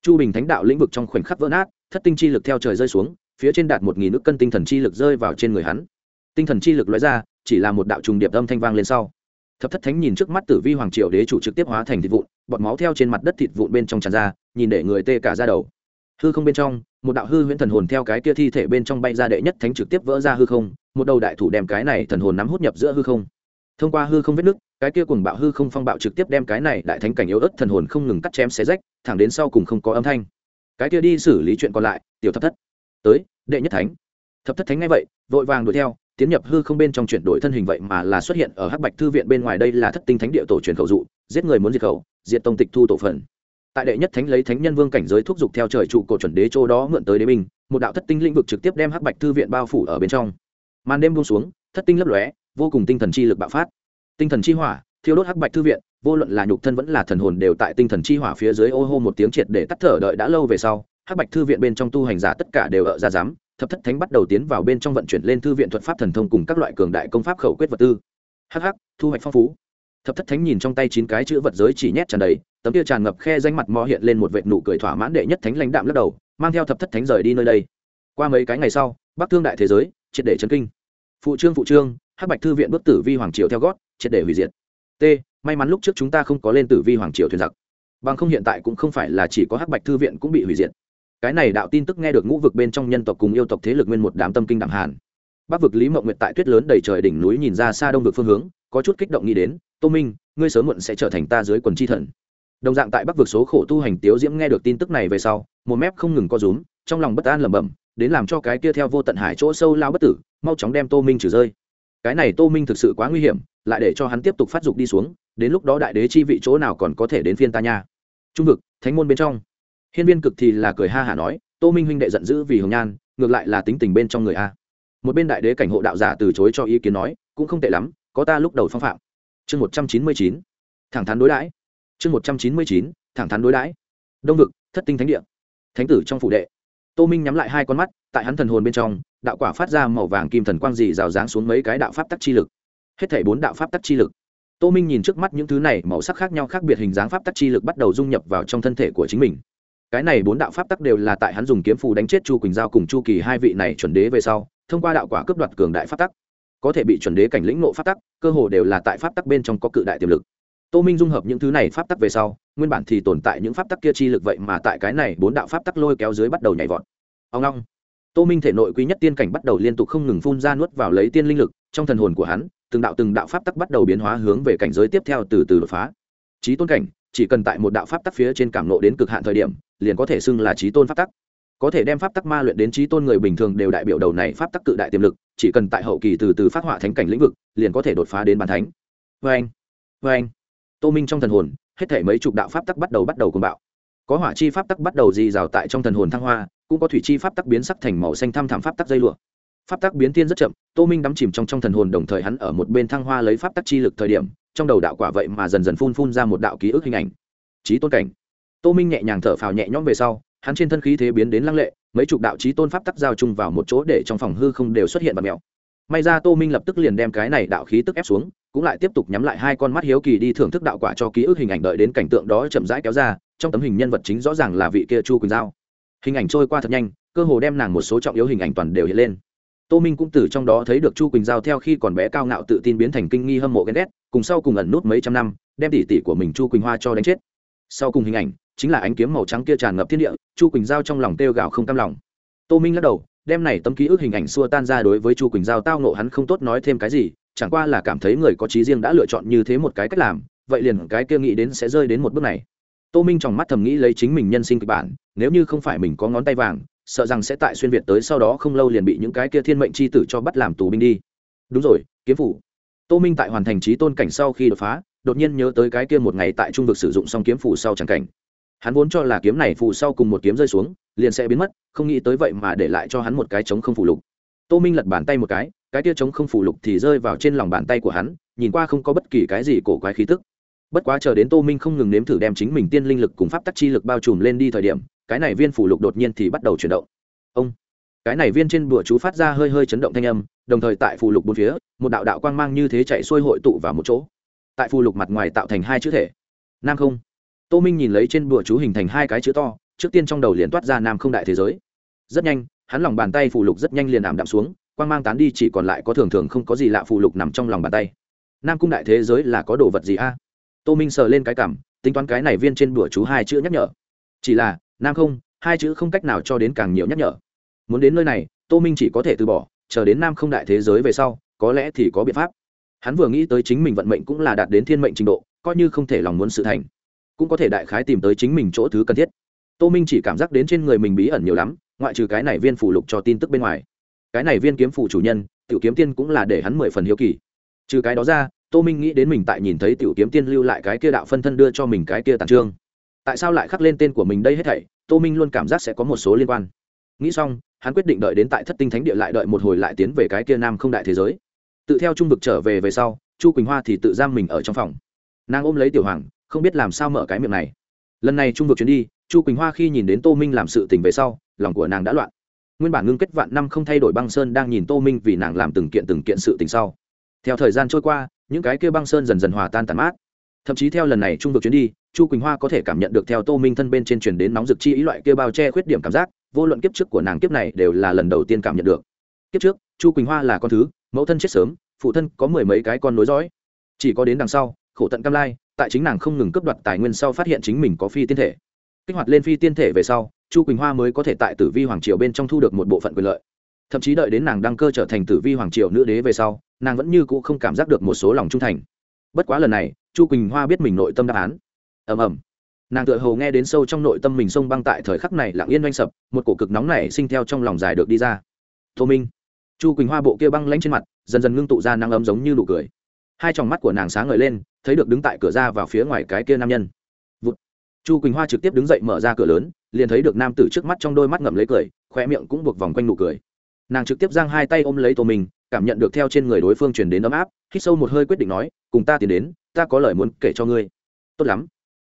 Chu bình thánh đạo lĩnh vực trong khoảnh khắc vỡ nát, thất tinh chi lực theo trời rơi xuống, phía trên đạt một nghìn nước cân tinh thần chi lực rơi vào trên người hắn. Tinh thần chi lực lóe ra, chỉ là một đạo trùng điệp âm thanh vang lên sau thập thất thánh nhìn trước mắt tử vi hoàng triều đế chủ trực tiếp hóa thành thịt vụn, bọt máu theo trên mặt đất thịt vụn bên trong tràn ra, nhìn để người tê cả ra đầu. Hư không bên trong, một đạo hư huyễn thần hồn theo cái kia thi thể bên trong bay ra đệ nhất thánh trực tiếp vỡ ra hư không, một đầu đại thủ đem cái này thần hồn nắm hút nhập giữa hư không. Thông qua hư không vết nứt, cái kia cùng bạo hư không phong bạo trực tiếp đem cái này đại thánh cảnh yếu ớt thần hồn không ngừng cắt chém xé rách, thẳng đến sau cùng không có âm thanh. Cái kia đi xử lý chuyện còn lại, tiểu thập thất. Tới, đệ nhất thánh. Thập thất thánh ngay vậy, vội vàng đuổi theo tiến nhập hư không bên trong chuyển đổi thân hình vậy mà là xuất hiện ở hắc bạch thư viện bên ngoài đây là thất tinh thánh địa tổ truyền khẩu dụ, giết người muốn diệt khẩu, diệt tông tịch thu tổ phần. Tại đệ nhất thánh lấy thánh nhân vương cảnh giới thúc giục theo trời trụ cổ chuẩn đế châu đó mượn tới đế binh, một đạo thất tinh lĩnh vực trực tiếp đem hắc bạch thư viện bao phủ ở bên trong. Màn đêm buông xuống, thất tinh lấp lóe, vô cùng tinh thần chi lực bạo phát. Tinh thần chi hỏa, thiêu đốt hắc bạch thư viện, vô luận là nhục thân vẫn là thần hồn đều tại tinh thần chi hỏa phía dưới ô hô một tiếng triệt để tắt thở đợi đã lâu về sau, hắc bạch thư viện bên trong tu hành giả tất cả đều ở ra dám thập thất thánh bắt đầu tiến vào bên trong vận chuyển lên thư viện thuật pháp thần thông cùng các loại cường đại công pháp khẩu quyết vật tư. Hh thu hoạch phong phú. Thập thất thánh nhìn trong tay chín cái chữ vật giới chỉ nhét tràn đầy, tấm kia tràn ngập khe danh mặt mò hiện lên một vệt nụ cười thỏa mãn đệ nhất thánh lãnh đạm lắc đầu, mang theo thập thất thánh rời đi nơi đây. Qua mấy cái ngày sau, bắc thương đại thế giới, triệt để chấn kinh. Phụ trương phụ trương, hắc bạch thư viện bước tử vi hoàng triều theo gót, triệt để hủy diệt. T, may mắn lúc trước chúng ta không có lên tử vi hoàng triều thuyền giặc. Bằng không hiện tại cũng không phải là chỉ có hắc bạch thư viện cũng bị hủy diệt cái này đạo tin tức nghe được ngũ vực bên trong nhân tộc cùng yêu tộc thế lực nguyên một đám tâm kinh đẳng hàn. Bắc vực lý mộng nguyệt tại tuyết lớn đầy trời đỉnh núi nhìn ra xa đông vực phương hướng, có chút kích động nghĩ đến, tô minh, ngươi sớm muộn sẽ trở thành ta dưới quần chi thần. Đồng dạng tại bắc vực số khổ tu hành tiếu diễm nghe được tin tức này về sau, một mép không ngừng co rúm, trong lòng bất an lẩm bẩm, đến làm cho cái kia theo vô tận hải chỗ sâu lao bất tử, mau chóng đem tô minh trừ rơi. Cái này tô minh thực sự quá nguy hiểm, lại để cho hắn tiếp tục phát dục đi xuống, đến lúc đó đại đế chi vị chỗ nào còn có thể đến phiên ta nha. Trung vực, thánh môn bên trong hiên viên cực thì là cười ha hả nói, tô minh huynh đệ giận dữ vì hồng nhan, ngược lại là tính tình bên trong người a. Một bên đại đế cảnh hộ đạo giả từ chối cho ý kiến nói, cũng không tệ lắm, có ta lúc đầu phong phạm. Chương một trăm chín mươi chín, thẳng thắn đối đãi. Chương một trăm chín mươi chín, thẳng thắn đối đãi. Đông vực, thất tinh thánh địa. Thánh tử trong phủ đệ. Tô minh nhắm lại hai con mắt, tại hắn thần hồn bên trong, đạo quả phát ra màu vàng kim thần quang dị rào ráng xuống mấy cái đạo pháp tắc chi lực. Hết thảy bốn đạo pháp tắc chi lực. Tô minh nhìn trước mắt những thứ này màu sắc khác nhau khác biệt hình dáng pháp tắc chi lực bắt đầu dung nhập vào trong thân thể của chính mình cái này bốn đạo pháp tắc đều là tại hắn dùng kiếm phù đánh chết chu quỳnh giao cùng chu kỳ hai vị này chuẩn đế về sau, thông qua đạo quả cướp đoạt cường đại pháp tắc. Có thể bị chuẩn đế cảnh lĩnh nộ pháp tắc, cơ hồ đều là tại pháp tắc bên trong có cự đại tiềm lực. Tô minh dung hợp những thứ này pháp tắc về sau, nguyên bản thì tồn tại những pháp tắc kia chi lực vậy mà tại cái này bốn đạo pháp tắc lôi kéo dưới bắt đầu nhảy vọt. Ông long. Tô minh thể nội quý nhất tiên cảnh bắt đầu liên tục không ngừng phun ra nuốt vào lấy tiên linh lực, trong thần hồn của hắn, từng đạo từng đạo pháp tắc bắt đầu biến hóa hướng về cảnh giới tiếp theo từ từ đột phá. Trí tôn cảnh chỉ cần tại một đạo pháp tắc phía trên cảm nộ đến cực hạn thời điểm, liền có thể xưng là trí tôn pháp tắc. Có thể đem pháp tắc ma luyện đến trí tôn người bình thường đều đại biểu đầu này pháp tắc cự đại tiềm lực, chỉ cần tại hậu kỳ từ từ phát họa thánh cảnh lĩnh vực, liền có thể đột phá đến bàn thánh. Vê anh vê anh tô minh trong thần hồn, hết thể mấy chục đạo pháp tắc bắt đầu bắt đầu cùng bạo. Có hỏa chi pháp tắc bắt đầu dì rào tại trong thần hồn thăng hoa, cũng có thủy chi pháp tắc biến sắc thành màu xanh thăm thảm pháp tắc dây lụa. Pháp tắc biến thiên rất chậm, tô minh đắm chìm trong trong thần hồn, đồng thời hắn ở một bên thăng hoa lấy pháp tắc chi lực thời điểm trong đầu đạo quả vậy mà dần dần phun phun ra một đạo ký ức hình ảnh. Trí tôn cảnh. Tô minh nhẹ nhàng thở phào nhẹ nhõm về sau, hắn trên thân khí thế biến đến lăng lệ, mấy chục đạo trí tôn pháp tắc giao chung vào một chỗ để trong phòng hư không đều xuất hiện và mèo. May ra tô minh lập tức liền đem cái này đạo khí tức ép xuống, cũng lại tiếp tục nhắm lại hai con mắt hiếu kỳ đi thưởng thức đạo quả cho ký ức hình ảnh đợi đến cảnh tượng đó chậm rãi kéo ra, trong tấm hình nhân vật chính rõ ràng là vị kia chu quỳnh giao. Hình ảnh trôi qua thật nhanh, cơ hồ đem nàng một số trọng yếu hình ảnh toàn đều hiện lên tô minh cũng từ trong đó thấy được chu quỳnh giao theo khi còn bé cao ngạo tự tin biến thành kinh nghi hâm mộ ghen ghét, cùng sau cùng ẩn nút mấy trăm năm, đem tỷ tỷ của mình chu quỳnh hoa cho đánh chết. Sau cùng hình ảnh, chính là ánh kiếm màu trắng kia tràn ngập thiên địa, chu quỳnh giao trong lòng kêu gào không cam lòng. Tô minh lắc đầu, đem này tấm ký ức hình ảnh xua tan ra đối với chu quỳnh giao tao nộ hắn không tốt nói thêm cái gì, chẳng qua là cảm thấy người có trí riêng đã lựa chọn như thế một cái cách làm, vậy liền cái kia nghĩ đến sẽ rơi đến một bước này. Tô minh trong mắt thầm nghĩ lấy chính mình nhân sinh kịch bản, nếu như không phải mình có ngón tay vàng sợ rằng sẽ tại xuyên việt tới sau đó không lâu liền bị những cái kia thiên mệnh c h i tử cho bắt làm tù binh đi. Đúng rồi, kiếm phủ. Tô minh tại hoàn thành trí tôn cảnh sau khi đột phá, đột nhiên nhớ tới cái kia một ngày tại trung vực sử dụng xong kiếm phủ sau c cảnh. Hắn vốn cho là kiếm này phủ sau cùng một kiếm rơi xuống, liền sẽ biến mất, không nghĩ tới vậy mà để lại cho hắn một cái chống không phủ lục. Tô minh lật bàn tay một cái cái tia chống không phủ lục thì rơi vào trên lòng bàn tay của hắn, nhìn qua không có bất kỳ cái gì cổ quái khí tức. Bất quá chờ đến tô minh không ngừng nếm thử đem chính mình tiên linh lực cùng pháp tắc chi lực bao trùm lên đi thời điểm cái này viên phủ lục đột nhiên thì bắt đầu chuyển động. Ông, cái này viên trên bùa chú phát ra hơi hơi chấn động thanh âm, đồng thời tại phù lục bốn phía, một đạo đạo quang mang như thế chạy xuôi hội tụ vào một chỗ. Tại phù lục mặt ngoài tạo thành hai chữ thể. Nam không. Tô minh nhìn lấy trên bùa chú hình thành hai cái chữ to, trước tiên trong đầu liền toát ra nam không đại thế giới. Rất nhanh, hắn lòng bàn tay phù lục rất nhanh liền ảm đạm xuống, quang mang tán đi chỉ còn lại có thường thường không có gì lạ phù lục nằm trong lòng bàn tay. Nam cung đại thế giới là có đồ vật gì a? Tô minh sờ lên cái cảm, tính toán cái này viên trên bùa chú hai chữ nhắc nhở. Chỉ là nam không, hai chữ không cách nào cho đến càng nhiều nhắc nhở. Muốn đến nơi này, tô minh chỉ có thể từ bỏ, chờ đến nam không đại thế giới về sau, có lẽ thì có biện pháp. Hắn vừa nghĩ tới chính mình vận mệnh cũng là đạt đến thiên mệnh trình độ, coi như không thể lòng muốn sự thành, cũng có thể đại khái tìm tới chính mình chỗ thứ cần thiết. Tô minh chỉ cảm giác đến trên người mình bí ẩn nhiều lắm, ngoại trừ cái này viên phủ lục cho tin tức bên ngoài. Cái này viên kiếm phủ chủ nhân, tiểu kiếm tiên cũng là để hắn mười phần hiếu kỳ. Trừ cái đó ra, tô minh nghĩ đến mình tại nhìn thấy tiểu kiếm tiên lưu lại cái kia đạo phân thân đưa cho mình cái kia tàn trương tại sao lại khắc lên tên của mình đây hết thảy, tô minh luôn cảm giác sẽ có một số liên quan. Nghĩ xong, hắn quyết định đợi đến tại thất tinh thánh địa lại đợi một hồi lại tiến về cái kia nam không đại thế giới. Tự theo trung vực trở về về sau, chu quỳnh hoa thì tự giam mình ở trong phòng. Nàng ôm lấy tiểu hoàng, không biết làm sao mở cái miệng này. Lần này trung vực chuyến đi, chu quỳnh hoa khi nhìn đến tô minh làm sự tình về sau, lòng của nàng đã loạn. Nguyên bản ngưng kết vạn năm không thay đổi băng sơn đang nhìn tô minh vì nàng làm từng kiện từng kiện sự tình sau. Theo thời gian trôi qua, những cái kia băng sơn dần dần hòa tan tàn mát. Thậm chí theo lần này trung vực chuyến đi chu quỳnh hoa có thể cảm nhận được theo tô minh thân bên trên truyền đến nóng rực chi ý loại kia bao che khuyết điểm cảm giác, vô luận kiếp trước của nàng kiếp này đều là lần đầu tiên cảm nhận được. Kiếp trước, chu quỳnh hoa là con thứ, mẫu thân chết sớm, phụ thân có mười mấy cái con nối dõi. Chỉ có đến đằng sau, khổ tận cam lai, tại chính nàng không ngừng cướp đoạt tài nguyên sau phát hiện chính mình có phi tiên thể. Kích hoạt lên phi tiên thể về sau, chu quỳnh hoa mới có thể tại tử vi hoàng triều bên trong thu được một bộ phận quyền lợi. Thậm chí đợi đến nàng đăng cơ trở thành tử vi hoàng triều nữ đế về sau, nàng vẫn như cũ không cảm giác được một số lòng trung thành. Bất quá lần này, chu quỳnh hoa biết mình nội tâm đáp án ầm ầm. Nàng tựa hồ nghe đến sâu trong nội tâm mình sông băng tại thời khắc này lặng yên oanh sập, một cổ cực nóng này sinh theo trong lòng dài được đi ra. Tô minh. Chu quỳnh hoa bộ kia băng lanh trên mặt, dần dần ngưng tụ ra nắng ấm giống như nụ cười. Hai tròng mắt của nàng sáng ngời lên, thấy được đứng tại cửa ra vào phía ngoài cái kia nam nhân. Vụt. chu quỳnh hoa trực tiếp đứng dậy mở ra cửa lớn, liền thấy được nam tử trước mắt trong đôi mắt ngậm lấy cười khoe miệng cũng buộc vòng quanh nụ cười. Nàng trực tiếp giang hai tay ôm lấy tô minh, cảm nhận được theo trên người đối phương truyền đến ấm áp, hít sâu một hơi quyết định nói, cùng ta tiến đến, ta có lời muốn kể cho ngươi. Tốt lắm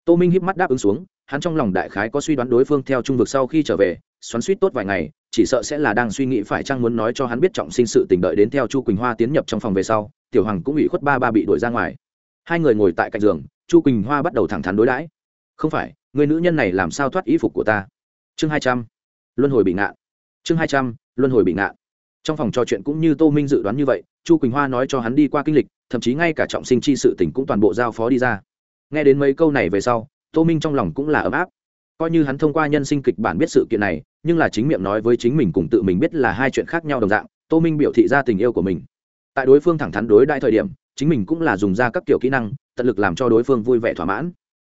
tô minh híp mắt đáp ứng xuống, hắn trong lòng đại khái có suy đoán đối phương theo trung vực sau khi trở về, xoắn suýt tốt vài ngày, chỉ sợ sẽ là đang suy nghĩ phải chăng muốn nói cho hắn biết trọng sinh sự tình đợi đến theo chu quỳnh hoa tiến nhập trong phòng về sau, tiểu Hằng cũng bị khuất ba ba bị đuổi ra ngoài. Hai người ngồi tại cạnh giường, chu quỳnh hoa bắt đầu thẳng thắn đối đãi. Không phải, người nữ nhân này làm sao thoát ý phục của ta? Chương hai trăm, luân hồi bị ngạn. Chương hai trăm, luân hồi bị ngạn. Trong phòng trò chuyện cũng như tô minh dự đoán như vậy, chu quỳnh hoa nói cho hắn đi qua kinh lịch, thậm chí ngay cả trọng sinh chi sự tình cũng toàn bộ giao phó đi ra nghe đến mấy câu này về sau, tô minh trong lòng cũng là ấm áp. Coi như hắn thông qua nhân sinh kịch bản biết sự kiện này, nhưng là chính miệng nói với chính mình cùng tự mình biết là hai chuyện khác nhau đồng dạng, tô minh biểu thị ra tình yêu của mình. Tại đối phương thẳng thắn đối đại thời điểm, chính mình cũng là dùng ra các kiểu kỹ năng, tận lực làm cho đối phương vui vẻ thỏa mãn.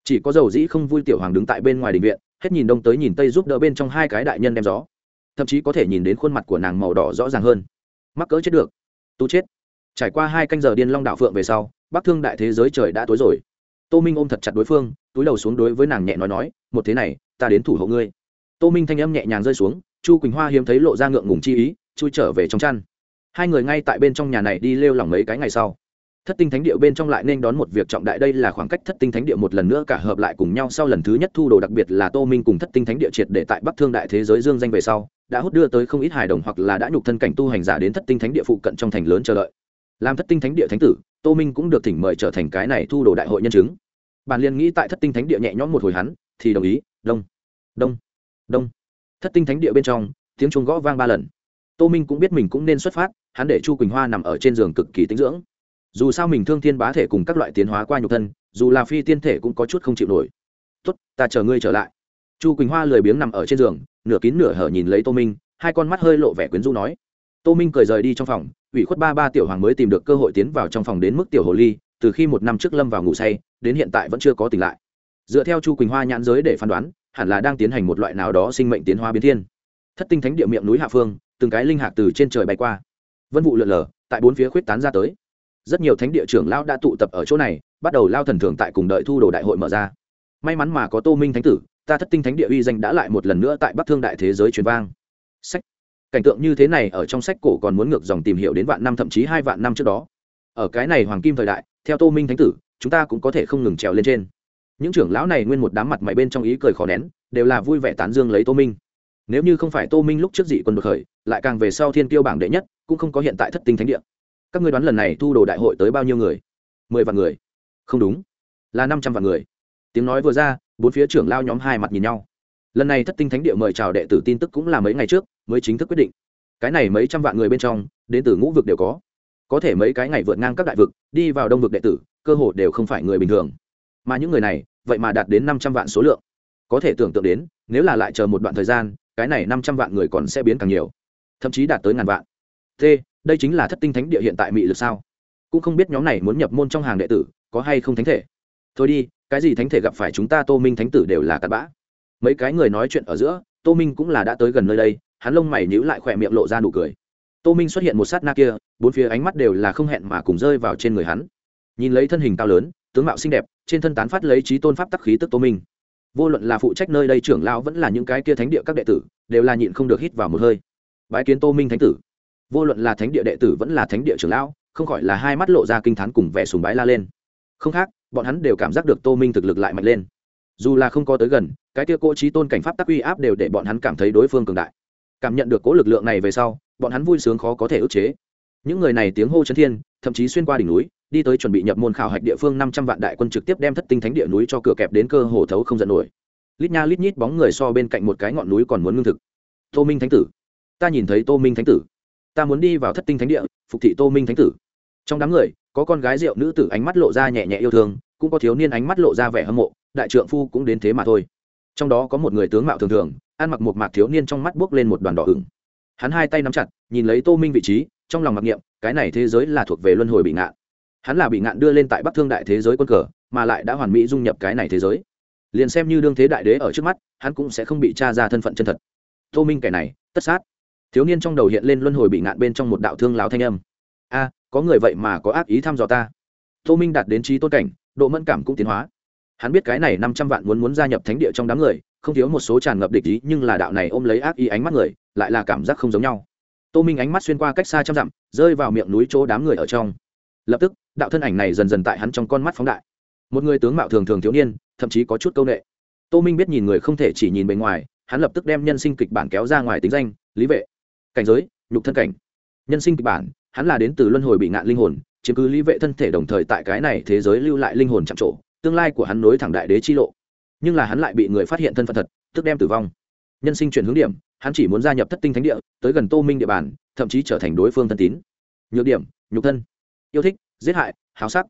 Chỉ có dầu dĩ không vui tiểu hoàng đứng tại bên ngoài đình viện, hết nhìn đông tới nhìn tây giúp đỡ bên trong hai cái đại nhân đem gió. Thậm chí có thể nhìn đến khuôn mặt của nàng màu đỏ rõ ràng hơn. Mắc cỡ chết được. Tu chết. Trải qua hai canh giờ điên long đạo phượng về sau, bắc thương đại thế giới trời đã tối rồi tô minh ôm thật chặt đối phương, túi đầu xuống đối với nàng nhẹ nói nói, một thế này, ta đến thủ hộ ngươi. Tô minh thanh âm nhẹ nhàng rơi xuống, chu quỳnh hoa hiếm thấy lộ ra ngượng ngùng chi ý, chui trở về trong chăn. Hai người ngay tại bên trong nhà này đi lêu lỏng mấy cái ngày sau. Thất tinh thánh địa bên trong lại nên đón một việc trọng đại, đây là khoảng cách thất tinh thánh địa một lần nữa cả hợp lại cùng nhau sau lần thứ nhất thu đồ, đặc biệt là tô minh cùng thất tinh thánh địa triệt để tại bắc thương đại thế giới dương danh về sau, đã hút đưa tới không ít hài đồng hoặc là đã nhục thân cảnh tu hành giả đến thất tinh thánh địa phụ cận trong thành lớn chờ đợi. Làm thất tinh thánh địa thánh tử tô minh cũng được thỉnh mời trở thành cái này thu đồ đại hội nhân chứng. Bàn liên nghĩ tại thất tinh thánh địa nhẹ nhõm một hồi hắn, thì đồng ý, đông đông đông. Thất tinh thánh địa bên trong, tiếng chuông gõ vang ba lần. Tô minh cũng biết mình cũng nên xuất phát, hắn để chu quỳnh hoa nằm ở trên giường cực kỳ tinh dưỡng. Dù sao mình thương thiên bá thể cùng các loại tiến hóa qua nhục thân, dù là phi tiên thể cũng có chút không chịu nổi. Tốt, ta chờ ngươi trở lại. Chu quỳnh hoa lười biếng nằm ở trên giường, nửa kín nửa hở nhìn lấy tô minh, hai con mắt hơi lộ vẻ quyến rũ nói tô minh cười rời đi trong phòng, ủy khuất ba ba tiểu hoàng mới tìm được cơ hội tiến vào trong phòng đến mức tiểu hồ ly, từ khi một năm trước lâm vào ngủ say, đến hiện tại vẫn chưa có tỉnh lại. Dựa theo chu quỳnh hoa nhãn giới để phán đoán, hẳn là đang tiến hành một loại nào đó sinh mệnh tiến hóa biến thiên. Thất tinh thánh địa miệng núi hạ phương, từng cái linh hạc từ trên trời bay qua. Vân vụ lượn lờ, tại bốn phía khuyết tán ra tới. Rất nhiều thánh địa trưởng lão đã tụ tập ở chỗ này, bắt đầu lao thần thường tại cùng đợi thu đồ đại hội mở ra. May mắn mà có tô minh thánh tử, ta thất tinh thánh địa uy danh đã lại một lần nữa tại bắc thương đại thế giới truyền vang. Sách cảnh tượng như thế này ở trong sách cổ còn muốn ngược dòng tìm hiểu đến vạn năm, thậm chí hai vạn năm trước đó. Ở cái này hoàng kim thời đại, theo tô minh thánh tử, chúng ta cũng có thể không ngừng trèo lên trên. Những trưởng lão này nguyên một đám mặt mày bên trong ý cười khó nén, đều là vui vẻ tán dương lấy tô minh. Nếu như không phải tô minh lúc trước dị quân đột khởi, lại càng về sau thiên tiêu bảng đệ nhất, cũng không có hiện tại thất tinh thánh địa. Các ngươi đoán lần này thu đồ đại hội tới bao nhiêu người? Mười vạn người. Không đúng. Là năm trăm vạn người. Tiếng nói vừa ra, bốn phía trưởng lao nhóm hai mặt nhìn nhau. Lần này thất tinh thánh địa mời chào đệ tử tin tức cũng là mấy ngày trước mới chính thức quyết định. Cái này mấy trăm vạn người bên trong, đến từ ngũ vực đều có. Có thể mấy cái ngày vượt ngang các đại vực, đi vào đông vực đệ tử, cơ hội đều không phải người bình thường. Mà những người này, vậy mà đạt đến năm trăm vạn số lượng. Có thể tưởng tượng đến, nếu là lại chờ một đoạn thời gian, cái này năm trăm vạn người còn sẽ biến càng nhiều. Thậm chí đạt tới ngàn vạn. T, đây chính là thất tinh thánh địa hiện tại mỹ lực sao? Cũng không biết nhóm này muốn nhập môn trong hàng đệ tử, có hay không thánh thể? Thôi đi, cái gì thánh thể gặp phải chúng ta tô minh thánh tử đều là cặn bã. Mấy cái người nói chuyện ở giữa, tô minh cũng là đã tới gần nơi đây hắn lông mày nhíu lại khỏe miệng lộ ra nụ cười. Tô minh xuất hiện một sát na kia, bốn phía ánh mắt đều là không hẹn mà cùng rơi vào trên người hắn. Nhìn lấy thân hình cao lớn, tướng mạo xinh đẹp, trên thân tán phát lấy trí tôn pháp tắc khí tức tô minh. Vô luận là phụ trách nơi đây trưởng lão vẫn là những cái kia thánh địa các đệ tử, đều là nhịn không được hít vào một hơi. Bái kiến tô minh thánh tử. Vô luận là thánh địa đệ tử vẫn là thánh địa trưởng lão, không khỏi là hai mắt lộ ra kinh t h á n cùng vẻ sùng bái la lên. Không khác, bọn hắn đều cảm giác được tô minh thực lực lại mạnh lên. Dù là không có tới gần, cái kia cô trí tôn cảnh pháp tắc uy áp đều để bọn hắn cảm thấy đối phương cường đại cảm nhận được cố lực lượng này về sau, bọn hắn vui sướng khó có thể ức chế. Những người này tiếng hô chấn thiên, thậm chí xuyên qua đỉnh núi, đi tới chuẩn bị nhập môn khảo hạch địa phương năm trăm vạn đại quân trực tiếp đem thất tinh thánh địa núi cho cửa kẹp đến cơ hồ thấu không giận nổi. Lít nha lít nhít bóng người so bên cạnh một cái ngọn núi còn muốn ngưng thực. Tô minh thánh tử, ta nhìn thấy tô minh thánh tử. Ta muốn đi vào thất tinh thánh địa, phục thị tô minh thánh tử. Trong đám người, có con gái rượu nữ tử ánh mắt lộ ra nhẹ nhẹ yêu thương, cũng có thiếu niên ánh mắt lộ ra vẻ hâm mộ, đại trượng phu cũng đến thế mà thôi. Trong đó có một người tướng mạo thường thường ăn mặc một mạc thiếu niên trong mắt buốc lên một đoàn đỏ ửng. Hắn hai tay nắm chặt, nhìn lấy tô minh vị trí, trong lòng mặc niệm, cái này thế giới là thuộc về luân hồi bị ngạn. Hắn là bị ngạn đưa lên tại bắc thương đại thế giới quân cờ, mà lại đã hoàn mỹ dung nhập cái này thế giới. Liền xem như đương thế đại đế ở trước mắt, hắn cũng sẽ không bị tra ra thân phận chân thật. Tô minh kẻ này, tất sát. Thiếu niên trong đầu hiện lên luân hồi bị ngạn bên trong một đạo thương láo thanh âm. A, có người vậy mà có ác ý thăm dò ta. Tô minh đạt đến trí tôn cảnh, độ mẫn cảm cũng tiến hóa. Hắn biết cái này năm trăm vạn muốn muốn gia nhập thánh địa trong đám người không thiếu một số tràn ngập địch ý, nhưng là đạo này ôm lấy ác ý ánh mắt người, lại là cảm giác không giống nhau. Tô minh ánh mắt xuyên qua cách xa trăm dặm, rơi vào miệng núi chỗ đám người ở trong. Lập tức, đạo thân ảnh này dần dần tại hắn trong con mắt phóng đại. Một người tướng mạo thường thường thiếu niên, thậm chí có chút c â u n ệ tô minh biết nhìn người không thể chỉ nhìn bề ngoài, hắn lập tức đem nhân sinh kịch bản kéo ra ngoài tính danh, lý vệ. Cảnh giới, nhục thân cảnh. Nhân sinh kịch bản, hắn là đến từ luân hồi bị ngạn linh hồn, chiếm cứ lý vệ thân thể đồng thời tại cái này thế giới lưu lại linh hồn chạm trổ, tương lai của hắn nối thẳng đại đế chi lộ nhưng là hắn lại bị người phát hiện thân phận thật, tức đem tử vong. Nhân sinh chuyển hướng điểm, hắn chỉ muốn gia nhập thất tinh thánh địa, tới gần tô minh địa bàn, thậm chí trở thành đối phương thân tín. Nhược điểm, nhục thân. Yêu thích, giết hại, háo sắc.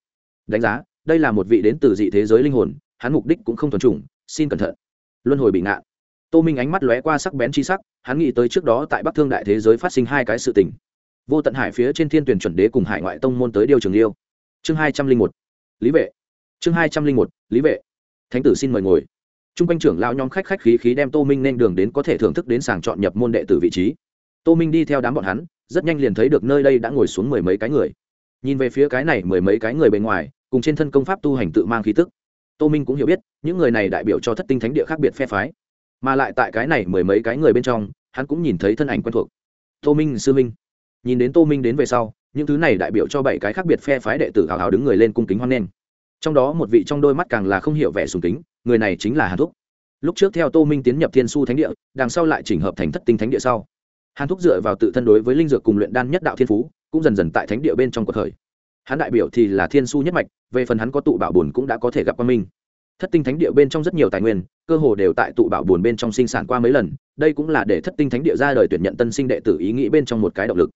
Đánh giá, đây là một vị đến từ dị thế giới linh hồn, hắn mục đích cũng không thuần chủng, xin cẩn thận. Luân hồi bị ngạn tô minh ánh mắt lóe qua sắc bén chi sắc, hắn nghĩ tới trước đó tại bắc thương đại thế giới phát sinh hai cái sự tình. Vô tận hải phía trên thiên tuyển chuẩn đế cùng hải ngoại tông môn tới điều trường liêu chương hai trăm linh một. Lý vệ. Chương hai trăm linh một, lý vệ thánh tử xin mời ngồi. T r u n g quanh trưởng lao nhóm khách khách khí khí đem tô minh nên đường đến có thể thưởng thức đến sàng chọn nhập môn đệ tử vị trí. Tô minh đi theo đám bọn hắn, rất nhanh liền thấy được nơi đây đã ngồi xuống mười mấy cái người. Nhìn về phía cái này mười mấy cái người bên ngoài, cùng trên thân công pháp tu hành tự mang khí tức, tô minh cũng hiểu biết, những người này đại biểu cho thất tinh thánh địa khác biệt phe phái. Mà lại tại cái này mười mấy cái người bên trong, hắn cũng nhìn thấy thân ảnh quen thuộc. Tô minh sư minh. Nhìn đến tô minh đến về sau, những thứ này đại biểu cho bảy cái khác biệt phe phái đệ tử hào hào đứng người lên cung kính hoan nghênh trong đó một vị trong đôi mắt càng là không hiểu vẻ sùng kính, người này chính là hàn thúc. Lúc trước theo tô minh tiến nhập thiên su thánh địa, đằng sau lại chỉnh hợp thành thất tinh thánh địa sau. Hàn thúc dựa vào tự thân đối với linh dược cùng luyện đan nhất đạo thiên phú, cũng dần dần tại thánh địa bên trong cuộc khởi hắn đại biểu thì là thiên su nhất mạch, về phần hắn có tụ bảo bùn cũng đã có thể gặp quan minh thất tinh thánh địa bên trong rất nhiều tài nguyên, cơ hồ đều tại tụ bảo bùn bên trong sinh sản qua mấy lần, đây cũng là để thất tinh thánh địa ra đời tuyển nhận tân sinh đệ tử ý nghĩ bên trong một cái động lực.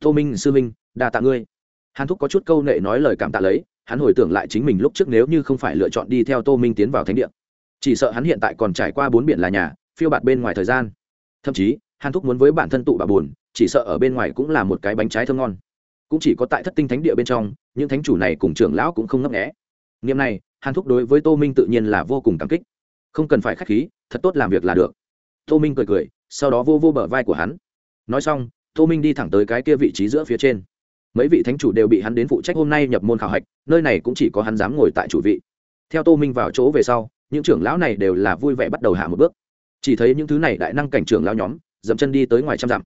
Tô minh, sư minh, đa tạ ngươi. Hàn thúc có chút câu nệ nói lời cảm tạ lấy hắn hồi tưởng lại chính mình lúc trước nếu như không phải lựa chọn đi theo tô minh tiến vào thánh địa. Chỉ sợ hắn hiện tại còn trải qua bốn biển là nhà, phiêu bạt bên ngoài thời gian. Thậm chí, hàn thúc muốn với bản thân tụ bà buồn, chỉ sợ ở bên ngoài cũng là một cái bánh trái thơm ngon. Cũng chỉ có tại thất tinh thánh địa bên trong, những thánh chủ này cùng trưởng lão cũng không ngấp nghẽ nghiệm này, hàn thúc đối với tô minh tự nhiên là vô cùng cảm kích. Không cần phải k h á c h khí, thật tốt làm việc là được. Tô minh cười cười, sau đó vô vô bờ vai của hắn. Nói xong, tô minh đi thẳng tới cái kia vị trí giữa phía trên mấy vị thánh chủ đều bị hắn đến phụ trách hôm nay nhập môn khảo hạch, nơi này cũng chỉ có hắn dám ngồi tại chủ vị. Theo tô minh vào chỗ về sau, những trưởng lão này đều là vui vẻ bắt đầu hạ một bước. Chỉ thấy những thứ này đại năng cảnh trưởng lão nhóm, dậm chân đi tới ngoài trăm dặm.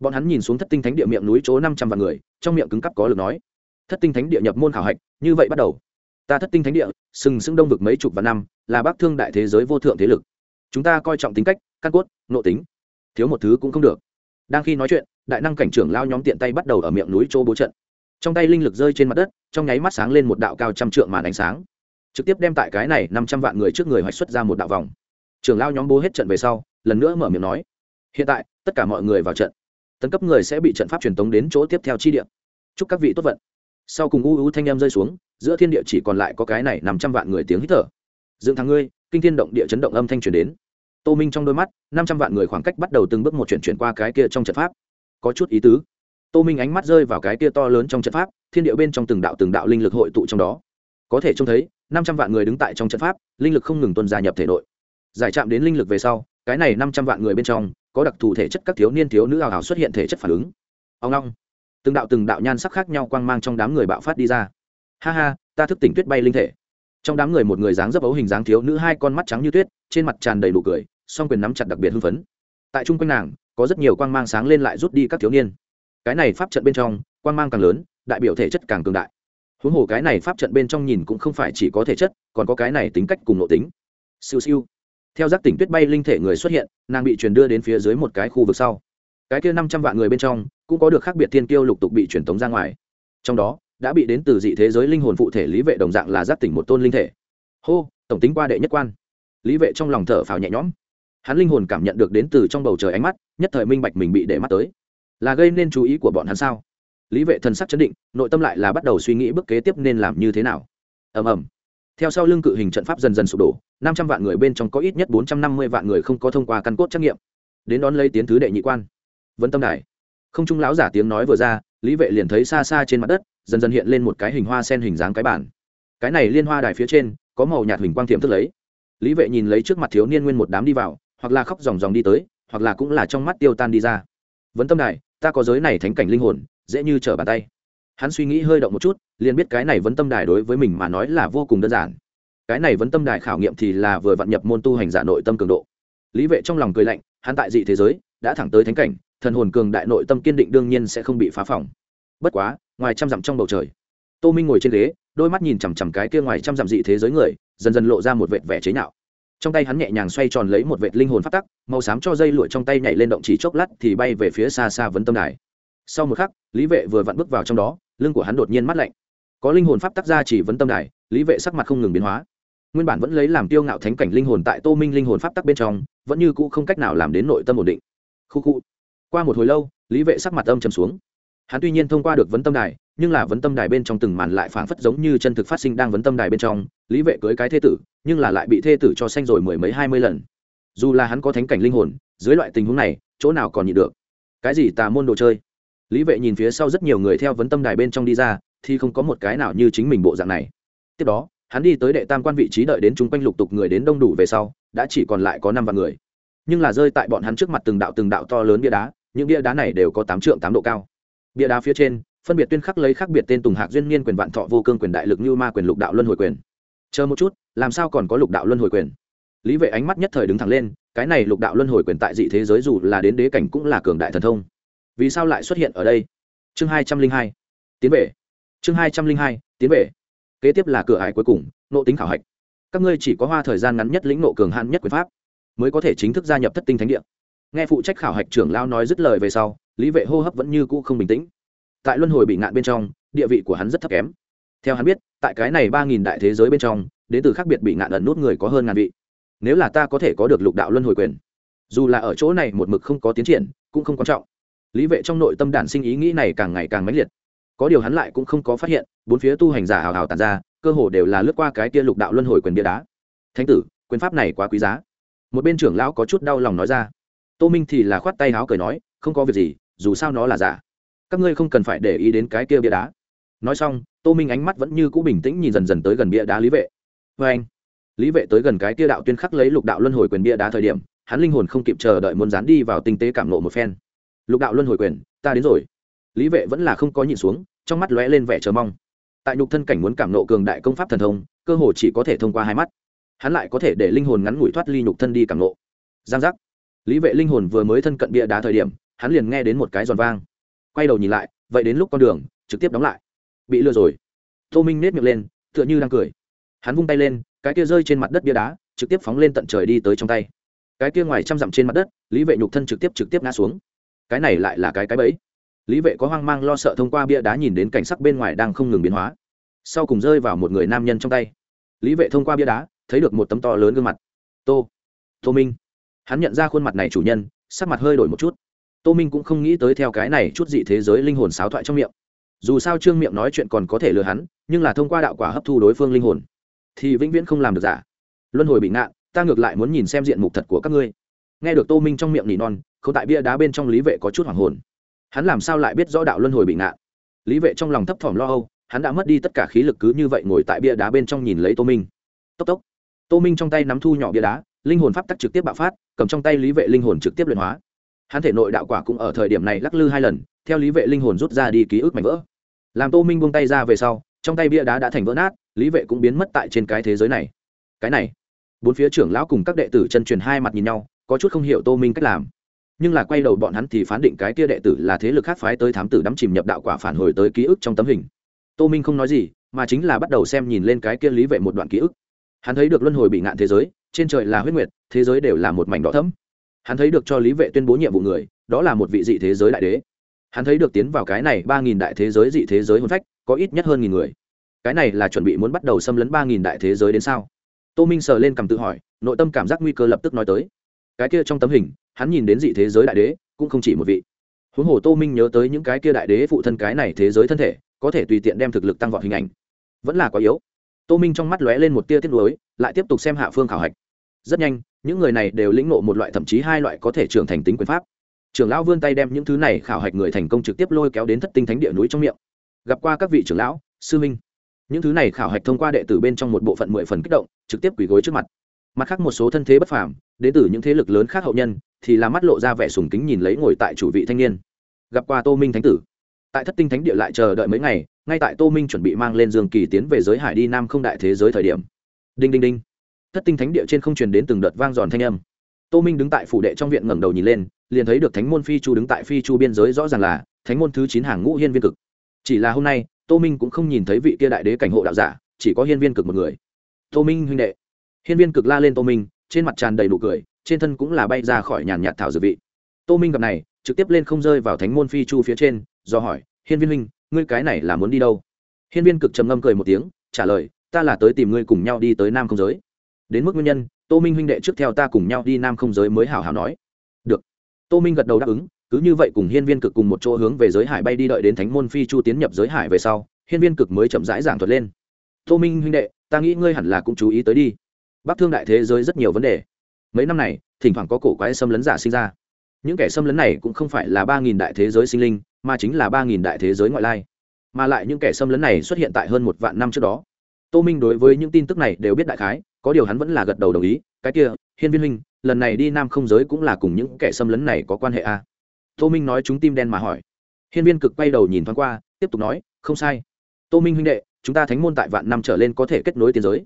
Bọn hắn nhìn xuống thất tinh thánh địa miệng núi chỗ năm trăm vạn người, trong miệng cứng cắp có lực nói, thất tinh thánh địa nhập môn khảo hạch, như vậy bắt đầu. Ta thất tinh thánh địa, sừng sững đông vực mấy chục vạn năm, là bác thương đại thế giới vô thượng thế lực. Chúng ta coi trọng tính cách, căn cốt nộ tính. Thiếu một thứ cũng không được đang khi nói chuyện, đại năng cảnh trưởng lao nhóm tiện tay bắt đầu ở miệng núi chỗ bố trận. Trong tay linh lực rơi trên mặt đất, trong nháy mắt sáng lên một đạo cao trăm trượng màn ánh sáng. Trực tiếp đem tại cái này năm trăm vạn người trước người hoạch xuất ra một đạo vòng. Trưởng lao nhóm bố hết trận về sau, lần nữa mở miệng nói, hiện tại, tất cả mọi người vào trận. Tấn cấp người sẽ bị trận pháp truyền tống đến chỗ tiếp theo chi địa. Chúc các vị tốt vận. Sau cùng u u thanh em rơi xuống, giữa thiên địa chỉ còn lại có cái này năm trăm vạn người tiếng hít thở. Dựng thằng ngươi, kinh thiên động địa chấn động âm thanh truyền đến tô minh trong đôi mắt, năm trăm vạn người khoảng cách bắt đầu từng bước một chuyển chuyển qua cái kia trong trận pháp. Có chút ý tứ. Tô minh ánh mắt rơi vào cái kia to lớn trong trận pháp, thiên địa bên trong từng đạo từng đạo linh lực hội tụ trong đó. Có thể trông thấy, năm trăm vạn người đứng tại trong trận pháp, linh lực không ngừng tuân gia nhập thể nội. Giải chạm đến linh lực về sau, cái này năm trăm vạn người bên trong, có đặc thù thể chất các thiếu niên thiếu nữ hào hào xuất hiện thể chất phản ứng. Ông long từng đạo từng đạo nhan sắc khác nhau quang mang trong đám người bạo phát đi ra. Ha ha, ta thức tỉnh tuyết bay linh thể trong đám người một người dáng dấp ấu hình dáng thiếu nữ hai con mắt trắng như tuyết, trên mặt tràn đầy đủ cười, song quyền nắm chặt đặc biệt hưng phấn. Tại chung quanh nàng, có rất nhiều quang mang sáng lên lại rút đi các thiếu niên. Cái này pháp trận bên trong, quang mang càng lớn, đại biểu thể chất càng cường đại. Huống hồ cái này pháp trận bên trong nhìn cũng không phải chỉ có thể chất, còn có cái này tính cách cùng nội tính. Siêu siêu. Theo giác tỉnh tuyết bay linh thể người xuất hiện, nàng bị truyền đưa đến phía dưới một cái khu vực sau. Cái kia năm trăm vạn người bên trong, cũng có được khác biệt thiên kiêu lục tục bị truyền tống ra ngoài. Trong đó đã bị đến từ dị thế giới linh hồn phụ thể lý vệ đồng dạng là giác tỉnh một tôn linh thể. Hô, tổng tính qua đệ nhất quan. Lý vệ trong lòng thở phào nhẹ nhõm. Hắn linh hồn cảm nhận được đến từ trong bầu trời ánh mắt, nhất thời minh bạch mình bị để mắt tới. Là gây nên chú ý của bọn hắn sao? Lý vệ thần sắc chấn định, nội tâm lại là bắt đầu suy nghĩ bước kế tiếp nên làm như thế nào. Ầm ầm. Theo sau lưng cự hình trận pháp dần dần sụp đổ, năm trăm vạn người bên trong có ít nhất bốn trăm năm mươi vạn người không có thông qua căn cốt trắc nghiệm. Đến đón lấy tiến thứ đệ nhị quan. Vân tâm đài. Không trung lão giả tiếng nói vừa ra, lý vệ liền thấy xa xa trên mặt đất dần dần hiện lên một cái hình hoa sen hình dáng cái bản cái này liên hoa đài phía trên, có màu nhạt hình quang thiểm thức lấy. Lý vệ nhìn lấy trước mặt thiếu niên nguyên một đám đi vào, hoặc là khóc dòng dòng đi tới, hoặc là cũng là trong mắt tiêu tan đi ra. Vấn tâm đài, ta có giới này thánh cảnh linh hồn, dễ như trở bàn tay. Hắn suy nghĩ hơi động một chút, liền biết cái này vấn tâm đài đối với mình mà nói là vô cùng đơn giản. Cái này vấn tâm đài khảo nghiệm thì là vừa vặn nhập môn tu hành giả nội tâm cường độ. Lý vệ trong lòng cười lạnh, hắn tại dị thế giới, đã thẳng tới thánh cảnh, thần hồn cường đại nội tâm kiên định đương nhiên sẽ không bị phá phỏng. Bất quá ngoài trăm dặm trong bầu trời. Tô minh ngồi trên ghế, đôi mắt nhìn chằm chằm cái kia ngoài trăm dặm dị thế giới người, dần dần lộ ra một vệt vẻ chế nhạo. Trong tay hắn nhẹ nhàng xoay tròn lấy một vệt linh hồn phát tắc, màu xám cho dây lụa trong tay nhảy lên động chỉ chốc lát thì bay về phía xa xa vấn tâm đài. Sau một khắc, lý vệ vừa vặn bước vào trong đó, lưng của hắn đột nhiên mắt lạnh. Có linh hồn pháp tắc ra chỉ vấn tâm đài, lý vệ sắc mặt không ngừng biến hóa. Nguyên bản vẫn lấy làm tiêu ngạo thánh cảnh linh hồn tại tô minh linh hồn pháp tắc bên trong, vẫn như cũ không cách nào làm đến nội tâm ổn định. Khu khu. Qua một hồi lâu, lý vệ sắc mặt âm trầm xuống hắn tuy nhiên thông qua được vấn tâm đài, nhưng là vấn tâm đài bên trong từng màn lại phảng phất giống như chân thực phát sinh đang vấn tâm đài bên trong, lý vệ cưới cái thê tử, nhưng là lại bị thê tử cho xanh rồi mười mấy hai mươi lần. Dù là hắn có thánh cảnh linh hồn, dưới loại tình huống này, chỗ nào còn nhịn được? Cái gì tà môn đồ chơi? Lý vệ nhìn phía sau rất nhiều người theo vấn tâm đài bên trong đi ra, thì không có một cái nào như chính mình bộ dạng này. Tiếp đó, hắn đi tới đệ tam quan vị trí đợi đến chung quanh lục tục người đến đông đủ về sau, đã chỉ còn lại có năm vạn người. Nhưng là rơi tại bọn hắn trước mặt từng đạo từng đạo to lớn bia đá, những bia đá này đều có tám trượng tám độ cao bia đá phía trên, phân biệt tuyên khắc lấy khác biệt tên tùng hạc duyên niên quyền vạn thọ vô cương quyền đại lực như ma quyền lục đạo luân hồi quyền. Chờ một chút, làm sao còn có lục đạo luân hồi quyền? Lý vệ ánh mắt nhất thời đứng thẳng lên, cái này lục đạo luân hồi quyền tại dị thế giới dù là đến đế cảnh cũng là cường đại thần thông. Vì sao lại xuất hiện ở đây? Chương hai trăm linh hai, tiến về. Chương hai trăm linh hai, tiến về. Kế tiếp là cửa hải cuối cùng, nộ tính khảo hạch. Các ngươi chỉ có hoa thời gian ngắn nhất lĩnh nộ cường hạn nhất quyền pháp, mới có thể chính thức gia nhập thất tinh thánh địa. Nghe phụ trách khảo hạch trưởng lao nói dứt lời về sau lý vệ hô hấp vẫn như cũ không bình tĩnh. Tại luân hồi bị ngạn bên trong, địa vị của hắn rất thấp kém. Theo hắn biết, tại cái này ba nghìn đại thế giới bên trong, đến từ khác biệt bị ngạn ẩn nút người có hơn ngàn vị. Nếu là ta có thể có được lục đạo luân hồi quyền, dù là ở chỗ này một mực không có tiến triển, cũng không quan trọng. Lý vệ trong nội tâm đản sinh ý nghĩ này càng ngày càng mãnh liệt. Có điều hắn lại cũng không có phát hiện, bốn phía tu hành giả hào hào tàn ra, cơ hồ đều là lướt qua cái kia lục đạo luân hồi quyền bia đá. Thánh tử, quyền pháp này quá quý giá. Một bên trưởng lão có chút đau lòng nói ra. Tô minh thì là khoát tay háo cười nói, không có việc gì dù sao nó là giả. Các ngươi không cần phải để ý đến cái kia bia đá. Nói xong, tô minh ánh mắt vẫn như cũ bình tĩnh nhìn dần dần tới gần bia đá lý vệ. Vê anh, lý vệ tới gần cái kia đạo tuyên khắc lấy lục đạo luân hồi quyền bia đá thời điểm, hắn linh hồn không kịp chờ đợi muốn dán đi vào tinh tế cảm nộ một phen. Lục đạo luân hồi quyền, ta đến rồi. Lý vệ vẫn là không có nhìn xuống, trong mắt lóe lên vẻ chờ mong. Tại nhục thân cảnh muốn cảm nộ cường đại công pháp thần thông, cơ hồ chỉ có thể thông qua hai mắt. Hắn lại có thể để linh hồn ngắn ngủi thoát ly nhục thân đi cảm nộ. Giang giác. Lý vệ linh hồn vừa mới thân cận bia đá thời điểm hắn liền nghe đến một cái giòn vang. Quay đầu nhìn lại, vậy đến lúc con đường, trực tiếp đóng lại. Bị lừa rồi. Tô minh nết miệng lên, tựa như đang cười. Hắn vung tay lên, cái kia rơi trên mặt đất bia đá, trực tiếp phóng lên tận trời đi tới trong tay. Cái kia ngoài trăm dặm trên mặt đất, lý vệ nhục thân trực tiếp trực tiếp ngã xuống. Cái này lại là cái cái bẫy. Lý vệ có hoang mang lo sợ thông qua bia đá nhìn đến cảnh sắc bên ngoài đang không ngừng biến hóa. Sau cùng rơi vào một người nam nhân trong tay. Lý vệ thông qua bia đá, thấy được một tấm to lớn gương mặt. Tô. Tô minh. Hắn nhận ra khuôn mặt này chủ nhân, sắc mặt hơi đổi một chút tô minh cũng không nghĩ tới theo cái này chút dị thế giới linh hồn sáo thoại trong miệng. Dù sao trương miệng nói chuyện còn có thể lừa hắn, nhưng là thông qua đạo quả hấp thu đối phương linh hồn, thì vĩnh viễn không làm được giả. Luân hồi bị ngạn, ta ngược lại muốn nhìn xem diện mục thật của các ngươi. Nghe được tô minh trong miệng nỉ non, không tại bia đá bên trong lý vệ có chút hoảng hồn. Hắn làm sao lại biết rõ đạo luân hồi bị ngạn? Lý vệ trong lòng thấp thỏm lo âu, hắn đã mất đi tất cả khí lực cứ như vậy ngồi tại bia đá bên trong nhìn lấy tô minh. Tốc tốc. Tô minh trong tay nắm thu nhỏ bia đá, linh hồn pháp tắc trực tiếp bạo phát, cầm trong tay lý vệ linh hồn trực tiếp luyện hóa hắn thể nội đạo quả cũng ở thời điểm này lắc lư hai lần, theo lý vệ linh hồn rút ra đi ký ức mảnh vỡ. Làm tô minh buông tay ra về sau, trong tay bia đá đã thành vỡ nát, lý vệ cũng biến mất tại trên cái thế giới này. Cái này, bốn phía trưởng lão cùng các đệ tử chân truyền hai mặt nhìn nhau, có chút không hiểu tô minh cách làm. Nhưng là quay đầu bọn hắn thì phán định cái kia đệ tử là thế lực khác phái tới thám tử đắm chìm nhập đạo quả phản hồi tới ký ức trong tấm hình. Tô minh không nói gì, mà chính là bắt đầu xem nhìn lên cái kia lý vệ một đoạn ký ức. Hắn thấy được luân hồi bị ngạn thế giới, trên trời là huyết nguyệt, thế giới đều là một mảnh đỏ thấm hắn thấy được cho lý vệ tuyên bố nhiệm vụ người, đó là một vị dị thế giới đại đế. Hắn thấy được tiến vào cái này ba nghìn đại thế giới dị thế giới hôn phách, có ít nhất hơn nghìn người. Cái này là chuẩn bị muốn bắt đầu xâm lấn ba nghìn đại thế giới đến sao? Tô minh sờ lên cầm tự hỏi, nội tâm cảm giác nguy cơ lập tức nói tới. Cái kia trong tấm hình, hắn nhìn đến dị thế giới đại đế, cũng không chỉ một vị. Huống hồ tô minh nhớ tới những cái kia đại đế phụ thân cái này thế giới thân thể, có thể tùy tiện đem thực lực tăng vọt hình ảnh. Vẫn là quá yếu. Tô minh trong mắt lóe lên một tia tiết lối lại tiếp tục xem hạ phương khảo hạch. Rất nhanh những người này đều lĩnh ngộ một loại thậm chí hai loại có thể trưởng thành tính quyền pháp. Trưởng lão vươn tay đem những thứ này khảo hạch người thành công trực tiếp lôi kéo đến thất tinh thánh địa núi trong miệng. Gặp qua các vị trưởng lão, sư minh. Những thứ này khảo hạch thông qua đệ tử bên trong một bộ phận mười phần kích động, trực tiếp quỳ gối trước mặt. Mặt khác một số thân thế bất phàm, đến từ những thế lực lớn khác hậu nhân, thì là mắt lộ ra vẻ sùng kính nhìn lấy ngồi tại chủ vị thanh niên. Gặp qua tô minh thánh tử. Tại thất tinh thánh địa lại chờ đợi mấy ngày, ngay tại tô minh chuẩn bị mang lên dương kỳ tiến về giới hải đi nam không đại thế giới thời điểm. Đinh đinh đinh thất tinh thánh địa trên không truyền đến từng đợt vang giòn thanh âm. Tô minh đứng tại phủ đệ trong viện ngẩng đầu nhìn lên, liền thấy được thánh môn phi chu đứng tại phi chu biên giới rõ ràng là thánh môn thứ chín hàng ngũ hiên viên cực. Chỉ là hôm nay, tô minh cũng không nhìn thấy vị kia đại đế cảnh hộ đạo giả, chỉ có hiên viên cực một người. Tô minh huynh đệ. Hiên viên cực la lên tô minh, trên mặt tràn đầy nụ cười, trên thân cũng là bay ra khỏi nhàn nhạt thảo dược vị. Tô minh gặp này, trực tiếp lên không rơi vào thánh môn phi chu phía trên, do hỏi, hiên viên huynh, ngươi cái này là muốn đi đâu? Hiên viên cực trầm ngâm cười một tiếng, trả lời, ta là tới tìm ngươi cùng nhau đi tới nam không giới đến mức nguyên nhân, tô minh huynh đệ trước theo ta cùng nhau đi nam không giới mới hào hào nói. Được. Tô minh gật đầu đáp ứng, cứ như vậy cùng hiên viên cực cùng một chỗ hướng về giới hải bay đi đợi đến thánh môn phi chu tiến nhập giới hải về sau, hiên viên cực mới chậm rãi giảng thuật lên. Tô minh huynh đệ, ta nghĩ ngươi hẳn là cũng chú ý tới đi. Bắc thương đại thế giới rất nhiều vấn đề. Mấy năm này, thỉnh thoảng có cổ quái xâm lấn giả sinh ra. Những kẻ xâm lấn này cũng không phải là ba nghìn đại thế giới sinh linh, mà chính là ba nghìn đại thế giới ngoại lai. Mà lại những kẻ xâm lấn này xuất hiện tại hơn một vạn năm trước đó. Tô minh đối với những tin tức này đều biết đại khái có điều hắn vẫn là gật đầu đồng ý, cái kia, hiên viên minh lần này đi nam không giới cũng là cùng những kẻ xâm lấn này có quan hệ a à? tô minh nói chúng tim đen mà hỏi. Hiên viên cực quay đầu nhìn thoáng qua, tiếp tục nói, không sai. Tô minh huynh đệ, chúng ta thánh môn tại vạn năm trở lên có thể kết nối tiên giới.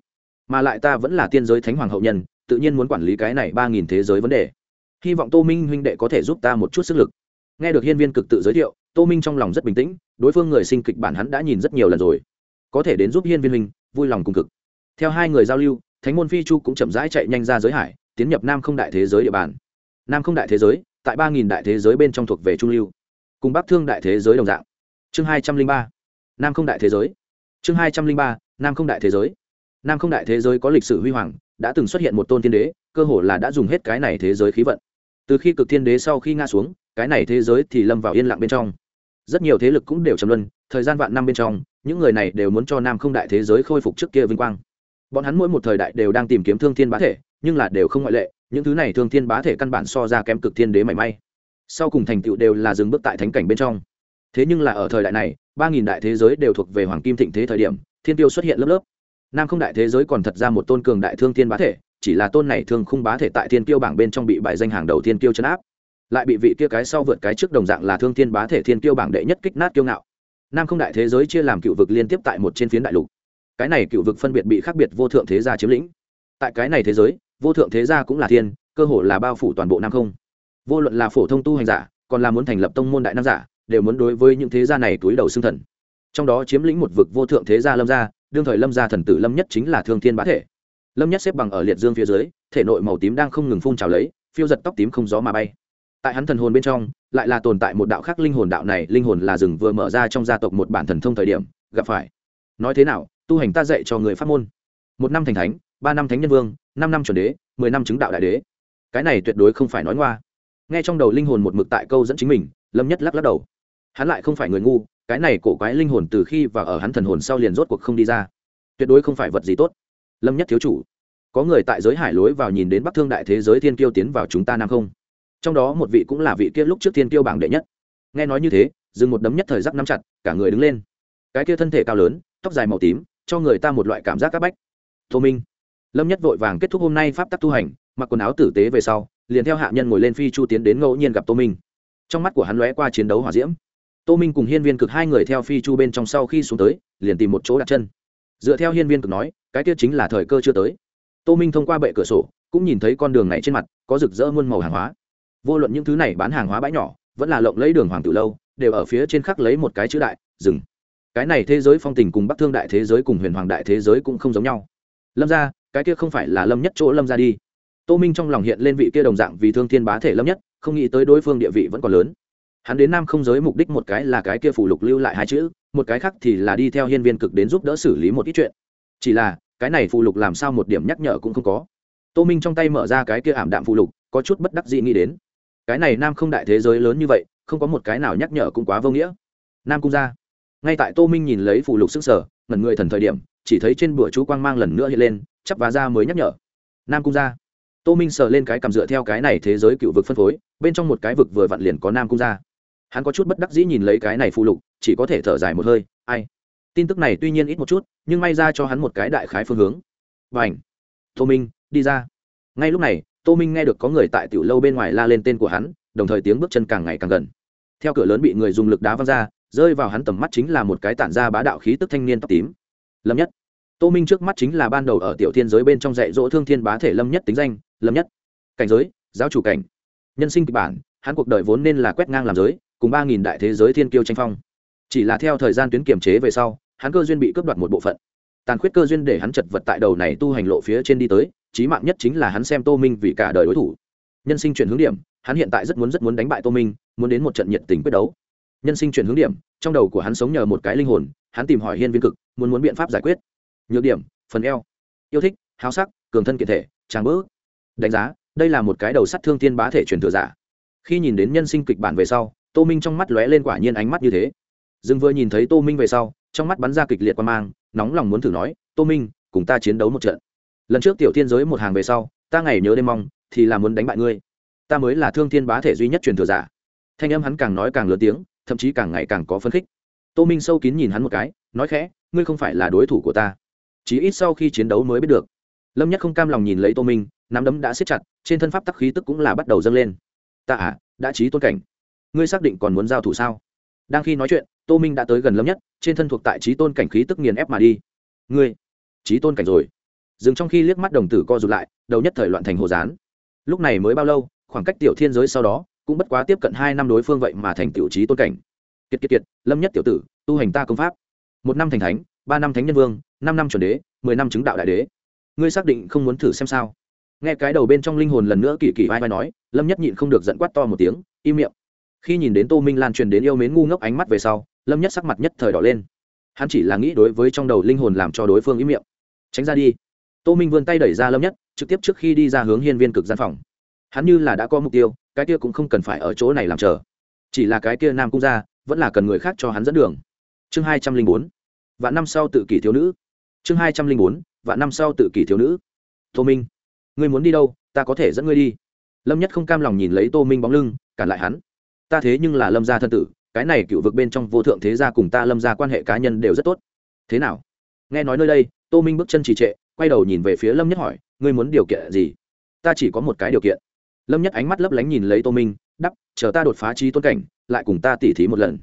Mà lại ta vẫn là tiên giới thánh hoàng hậu nhân, tự nhiên muốn quản lý cái này ba nghìn thế giới vấn đề. Hy vọng tô minh huynh đệ có thể giúp ta một chút sức lực. Nghe được hiên viên cực tự giới thiệu, tô minh trong lòng rất bình tĩnh, đối phương người sinh kịch bản hắn đã nhìn rất nhiều lần rồi. Có thể đến giúp hiên viên huynh, vui lòng cùng cực. Theo hai người giao lưu thánh môn phi chu cũng chậm rãi chạy nhanh ra giới hải, tiến nhập nam không đại thế giới địa bàn. Nam không đại thế giới, tại ba nghìn đại thế giới bên trong thuộc về trung lưu, cùng bắc thương đại thế giới đồng dạng. Chương hai trăm linh ba, nam không đại thế giới. Chương hai trăm linh ba, nam không đại thế giới. Nam không đại thế giới có lịch sử huy hoàng, đã từng xuất hiện một tôn thiên đế, cơ hồ là đã dùng hết cái này thế giới khí vận. Từ khi cực thiên đế sau khi nga xuống, cái này thế giới thì lâm vào yên lặng bên trong. Rất nhiều thế lực cũng đều trầm luân, thời gian vạn năm bên trong, những người này đều muốn cho nam không đại thế giới khôi phục trước kia vinh quang bọn hắn mỗi một thời đại đều đang tìm kiếm thương thiên bá thể, nhưng là đều không ngoại lệ, những thứ này thương thiên bá thể căn bản so ra kém cực thiên đế mảy may. Sau cùng thành tựu đều là dừng bước tại thánh cảnh bên trong. Thế nhưng là ở thời đại này, ba nghìn đại thế giới đều thuộc về hoàng kim thịnh thế thời điểm, thiên tiêu xuất hiện lớp lớp. Nam không đại thế giới còn thật ra một tôn cường đại thương thiên bá thể, chỉ là tôn này thương khung bá thể tại thiên tiêu bảng bên trong bị bại danh hàng đầu thiên tiêu chấn áp. Lại bị vị kia cái sau vượt cái trước đồng dạng là thương thiên bá thể thiên tiêu bảng đệ nhất kích nát kiêu ngạo. Nam không đại thế giới chia làm cựu vực liên tiếp tại một trên phiến đại lục cái này cựu vực phân biệt bị khác biệt vô thượng thế gia chiếm lĩnh. Tại cái này thế giới, vô thượng thế gia cũng là thiên, cơ hội là bao phủ toàn bộ nam không. Vô luận là phổ thông tu hành giả, còn là muốn thành lập tông môn đại nam giả, đều muốn đối với những thế gia này túi đầu xương thần. Trong đó chiếm lĩnh một vực vô thượng thế gia lâm gia, đương thời lâm gia thần tử lâm nhất chính là thương thiên bá thể. Lâm nhất xếp bằng ở liệt dương phía dưới, thể nội màu tím đang không ngừng phun trào lấy, phiêu giật tóc tím không gió mà bay. Tại hắn thần hồn bên trong, lại là tồn tại một đạo khác linh hồn, đạo này linh hồn là rừng vừa mở ra trong gia tộc một bản thần thông thời điểm, gặp phải. Nói thế nào tu hành ta dạy cho người pháp môn. Một năm thành thánh, ba năm thánh nhân vương, năm năm chuẩn đế, mười năm chứng đạo đại đế. Cái này tuyệt đối không phải nói ngoa. Nghe trong đầu linh hồn một mực tại câu dẫn chính mình, lâm nhất lắc lắc đầu. Hắn lại không phải người ngu, cái này cổ quái linh hồn từ khi và ở hắn thần hồn sau liền rốt cuộc không đi ra. Tuyệt đối không phải vật gì tốt. Lâm nhất thiếu chủ, có người tại giới hải lối vào nhìn đến bắc thương đại thế giới thiên kiêu tiến vào chúng ta nam không? Trong đó một vị cũng là vị kia lúc trước thiên kiêu bảng đệ nhất. Nghe nói như thế, dừng một đấm nhất thời giáp nắm chặt, cả người đứng lên. Cái kia thân thể cao lớn, tóc dài màu tím cho người ta một loại cảm giác c áp bách. Thô minh, lâm nhất vội vàng kết thúc hôm nay pháp tắc tu hành, mặc quần áo tử tế về sau, liền theo hạ nhân ngồi lên phi chu tiến đến ngẫu nhiên gặp tô minh. Trong mắt của hắn lóe qua chiến đấu hỏa diễm. Tô minh cùng hiên viên cực hai người theo phi chu bên trong sau khi xuống tới, liền tìm một chỗ đặt chân. Dựa theo hiên viên cực nói, cái tiết chính là thời cơ chưa tới. Tô minh thông qua bệ cửa sổ, cũng nhìn thấy con đường này trên mặt, có rực rỡ muôn màu hàng hóa. Vô luận những thứ này bán hàng hóa bãi nhỏ, vẫn là lộng lấy đường hoàng tử lâu, đều ở phía trên khắc lấy một cái chữ đại, rừng cái này thế giới phong tình cùng bắc thương đại thế giới cùng huyền hoàng đại thế giới cũng không giống nhau. Lâm ra cái kia không phải là lâm nhất chỗ lâm ra đi. Tô minh trong lòng hiện lên vị kia đồng dạng vì thương thiên bá thể lâm nhất, không nghĩ tới đối phương địa vị vẫn còn lớn. Hắn đến nam không giới mục đích một cái là cái kia phủ lục lưu lại hai chữ, một cái khác thì là đi theo hiên viên cực đến giúp đỡ xử lý một ít chuyện. Chỉ là, cái này phụ lục làm sao một điểm nhắc nhở cũng không có. Tô minh trong tay mở ra cái kia ảm đạm phụ lục, có chút bất đắc dị nghĩ đến. Cái này nam không đại thế giới lớn như vậy, không có một cái nào nhắc nhở cũng quá vô nghĩa. Nam cung ra ngay tại tô minh nhìn lấy phù lục sức sở, ngẩn người thần thời điểm, chỉ thấy trên bụa chú quang mang lần nữa hiện lên, chắp và ra mới nhắc nhở. Nam cung gia. tô minh sờ lên cái cầm dựa theo cái này thế giới cựu vực phân phối, bên trong một cái vực vừa vặn liền có nam cung gia. hắn có chút bất đắc dĩ nhìn lấy cái này phù lục, chỉ có thể thở dài một hơi, ai? Tin tức này tuy nhiên ít một chút, nhưng may ra cho hắn một cái đại khái phương hướng. Và ảnh tô minh, đi ra. Ngay lúc này, tô minh nghe được có người tại tiểu lâu bên ngoài la lên tên của hắn, đồng thời tiếng bước chân càng ngày càng gần. Theo cửa lớn bị người dùng lực đá văng ra rơi vào hắn tầm mắt chính là một cái tản ra bá đạo khí tức thanh niên tóc tím. Lâm nhất. Tô minh trước mắt chính là ban đầu ở tiểu thiên giới bên trong dạy dỗ thương thiên bá thể lâm nhất tính danh, lâm nhất. Cảnh giới, giáo chủ cảnh. Nhân sinh kịch bản, hắn cuộc đời vốn nên là quét ngang làm giới, cùng ba nghìn đại thế giới thiên kiêu tranh phong. Chỉ là theo thời gian tuyến kiềm chế về sau, hắn cơ duyên bị cướp đoạt một bộ phận. Tàn khuyết cơ duyên để hắn chật vật tại đầu này tu hành lộ phía trên đi tới trí mạng nhất chính là hắn xem tô minh vì cả đời đối thủ. Nhân sinh chuyển hướng điểm, hắn hiện tại rất muốn rất muốn đánh bại tô minh, muốn đến một trận nhiệt tình quyết đấu nhân sinh chuyển hướng điểm, trong đầu của hắn sống nhờ một cái linh hồn, hắn tìm hỏi hiên viên cực, muốn muốn biện pháp giải quyết. Nhược điểm, phần eo. Yêu thích, háo sắc, cường thân kiện thể tráng bỡ đánh giá, đây là một cái đầu sắt thương tiên bá thể truyền thừa giả. Khi nhìn đến nhân sinh kịch bản về sau, tô minh trong mắt lóe lên quả nhiên ánh mắt như thế. Dương vừa nhìn thấy tô minh về sau, trong mắt bắn ra kịch liệt qua mang, nóng lòng muốn thử nói, tô minh, cùng ta chiến đấu một trận. Lần trước tiểu thiên giới một hàng về sau, ta ngày nhớ đêm mong, thì là muốn đánh bại ngươi. Ta mới là thương thiên bá thể duy nhất truyền thừa giả. Thanh âm hắn càng nói càng lớn tiếng thậm chí càng ngày càng có phấn khích. Tô minh sâu kín nhìn hắn một cái, nói khẽ, ngươi không phải là đối thủ của ta. Chỉ ít sau khi chiến đấu mới biết được. Lâm nhất không cam lòng nhìn lấy tô minh, nắm đấm đã siết chặt, trên thân pháp tắc khí tức cũng là bắt đầu dâng lên. Ta à đã trí tôn cảnh. Ngươi xác định còn muốn giao thủ sao? Đang khi nói chuyện, tô minh đã tới gần lâm nhất, trên thân thuộc tại trí tôn cảnh khí tức nghiền ép mà đi. Ngươi trí tôn cảnh rồi. Dừng trong khi liếc mắt đồng tử co rụt lại, đầu nhất thời loạn thành hồ gián. Lúc này mới bao lâu, khoảng cách tiểu thiên giới sau đó cũng bất quá tiếp cận hai năm đối phương vậy mà thành tiểu trí tôn cảnh. Kiệt kiệt kiệt, lâm nhất tiểu tử, tu hành ta công pháp. Một năm thành thánh, ba năm thánh nhân vương, năm năm chuẩn đế, mười năm chứng đạo đại đế. Ngươi xác định không muốn thử xem sao? Nghe cái đầu bên trong linh hồn lần nữa kỳ kỳ vai vai nói, lâm nhất nhịn không được giận quát to một tiếng, im miệng. Khi nhìn đến tô minh lan truyền đến yêu mến ngu ngốc ánh mắt về sau, lâm nhất sắc mặt nhất thời đỏ lên. Hắn chỉ là nghĩ đối với trong đầu linh hồn làm cho đối phương im miệng. Tránh ra đi. Tô minh vươn tay đẩy ra lâm nhất, trực tiếp trước khi đi ra hướng hiên viên cực gian phòng hắn như là đã có mục tiêu, cái kia cũng không cần phải ở chỗ này làm chờ. Chỉ là cái kia nam cung ra vẫn là cần người khác cho hắn dẫn đường. Chương hai trăm linh bốn. Vạn năm sau tự kỷ thiếu nữ. Chương hai trăm linh bốn. Vạn năm sau tự kỷ thiếu nữ. Tô minh, ngươi muốn đi đâu, ta có thể dẫn ngươi đi. Lâm nhất không cam lòng nhìn lấy tô minh bóng lưng, cản lại hắn. Ta thế nhưng là lâm gia thân tử, cái này cựu vực bên trong vô thượng thế gia cùng ta lâm gia quan hệ cá nhân đều rất tốt. Thế nào? Nghe nói nơi đây, tô minh bước chân trì trệ, quay đầu nhìn về phía lâm nhất hỏi, ngươi muốn điều kiện gì? Ta chỉ có một cái điều kiện lâm nhất ánh mắt lấp lánh nhìn lấy tô minh, đắp, chờ ta đột phá trí tôn cảnh, lại cùng ta tỉ thí một lần.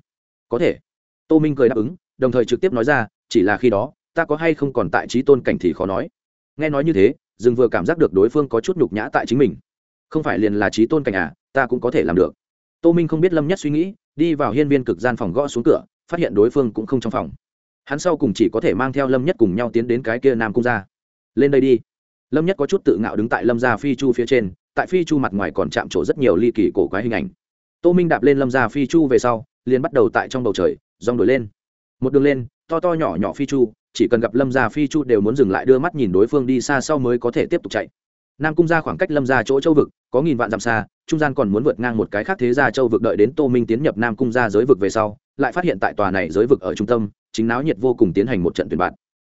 Có thể. Tô minh cười đáp ứng, đồng thời trực tiếp nói ra, chỉ là khi đó, ta có hay không còn tại trí tôn cảnh thì khó nói. Nghe nói như thế dừng vừa cảm giác được đối phương có chút nhục nhã tại chính mình. Không phải liền là trí tôn cảnh à ta cũng có thể làm được. Tô minh không biết lâm nhất suy nghĩ, đi vào hiên viên cực gian phòng gõ xuống cửa, phát hiện đối phương cũng không trong phòng. Hắn sau cùng chỉ có thể mang theo lâm nhất cùng nhau tiến đến cái kia nam cung ra lên đây đi. Lâm nhất có chút tự ngạo đứng tại lâm gia phi chu phía trên tại phi chu mặt ngoài còn chạm trổ rất nhiều ly kỳ cổ quái hình ảnh. Tô minh đạp lên lâm gia phi chu về sau, liền bắt đầu tại trong bầu trời dòng đổi lên. Một đường lên, to to nhỏ nhỏ phi chu, chỉ cần gặp lâm gia phi chu đều muốn dừng lại đưa mắt nhìn đối phương đi xa sau mới có thể tiếp tục chạy. Nam cung ra khoảng cách lâm gia chỗ châu vực, có nghìn vạn dặm xa, trung gian còn muốn vượt ngang một cái khác thế gia châu vực đợi đến tô minh tiến nhập nam cung ra giới vực về sau, lại phát hiện tại tòa này giới vực ở trung tâm, chính náo nhiệt vô cùng tiến hành một trận tuyển bạn.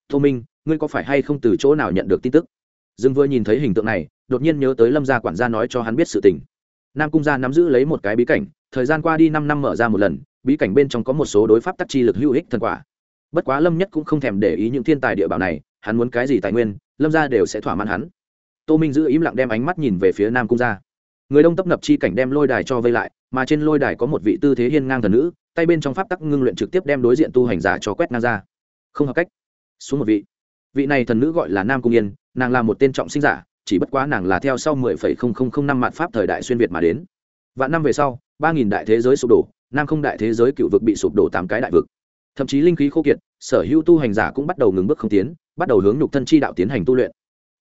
Tô minh, ngươi có phải hay không từ chỗ nào nhận được tin tức? Dương vừa nhìn thấy hình tượng này đột nhiên nhớ tới lâm gia quản gia nói cho hắn biết sự tình. Nam cung gia nắm giữ lấy một cái bí cảnh, thời gian qua đi năm năm mở ra một lần, bí cảnh bên trong có một số đối pháp tác chi lực hữu ích thần quả. Bất quá lâm nhất cũng không thèm để ý những thiên tài địa bảo này, hắn muốn cái gì tài nguyên, lâm gia đều sẽ thỏa mãn hắn. Tô minh giữ im lặng đem ánh mắt nhìn về phía nam cung gia. Người đông tấp nập chi cảnh đem lôi đài cho vây lại, mà trên lôi đài có một vị tư thế hiên ngang thần nữ, tay bên trong pháp tắc ngưng luyện trực tiếp đem đối diện tu hành giả cho quét ngang ra. Không hợp cách. Xuống một vị. Vị này thần nữ gọi là nam cung yên, nàng là một tên trọng sinh giả chỉ bất quá nàng là theo sau mười phẩy không không không năm mạn pháp thời đại xuyên việt mà đến. Vạn năm về sau 3000 đại thế giới sụp đổ nam không đại thế giới cựu vực bị sụp đổ tám cái đại vực. Thậm chí linh khí khô kiệt, sở hữu tu hành giả cũng bắt đầu ngừng bước không tiến, bắt đầu hướng nhục thân chi đạo tiến hành tu luyện.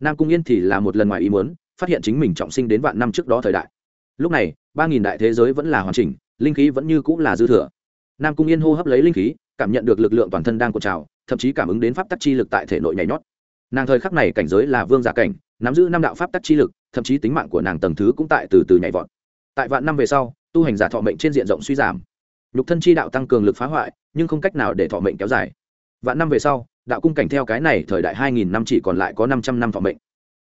Nam cung yên thì là một lần ngoài ý muốn, phát hiện chính mình trọng sinh đến vạn năm trước đó thời đại. Lúc này 3000 đại thế giới vẫn là hoàn chỉnh, linh khí vẫn như cũng là dư thừa. Nam cung yên hô hấp lấy linh khí, cảm nhận được lực lượng toàn thân đang cuộn trào, thậm chí cảm ứng đến pháp tắc chi lực tại thể nội nhảy nhót nàng thời khắc này cảnh giới là vương giả cảnh, nắm giữ năm đạo pháp tắc chi lực, thậm chí tính mạng của nàng tầng thứ cũng tại từ từ nhảy vọt. Tại vạn năm về sau, tu hành giả thọ mệnh trên diện rộng suy giảm. Nhục thân chi đạo tăng cường lực phá hoại, nhưng không cách nào để thọ mệnh kéo dài. Vạn năm về sau, đạo cung cảnh theo cái này thời đại hai nghìn năm chỉ còn lại có năm trăm năm thọ mệnh.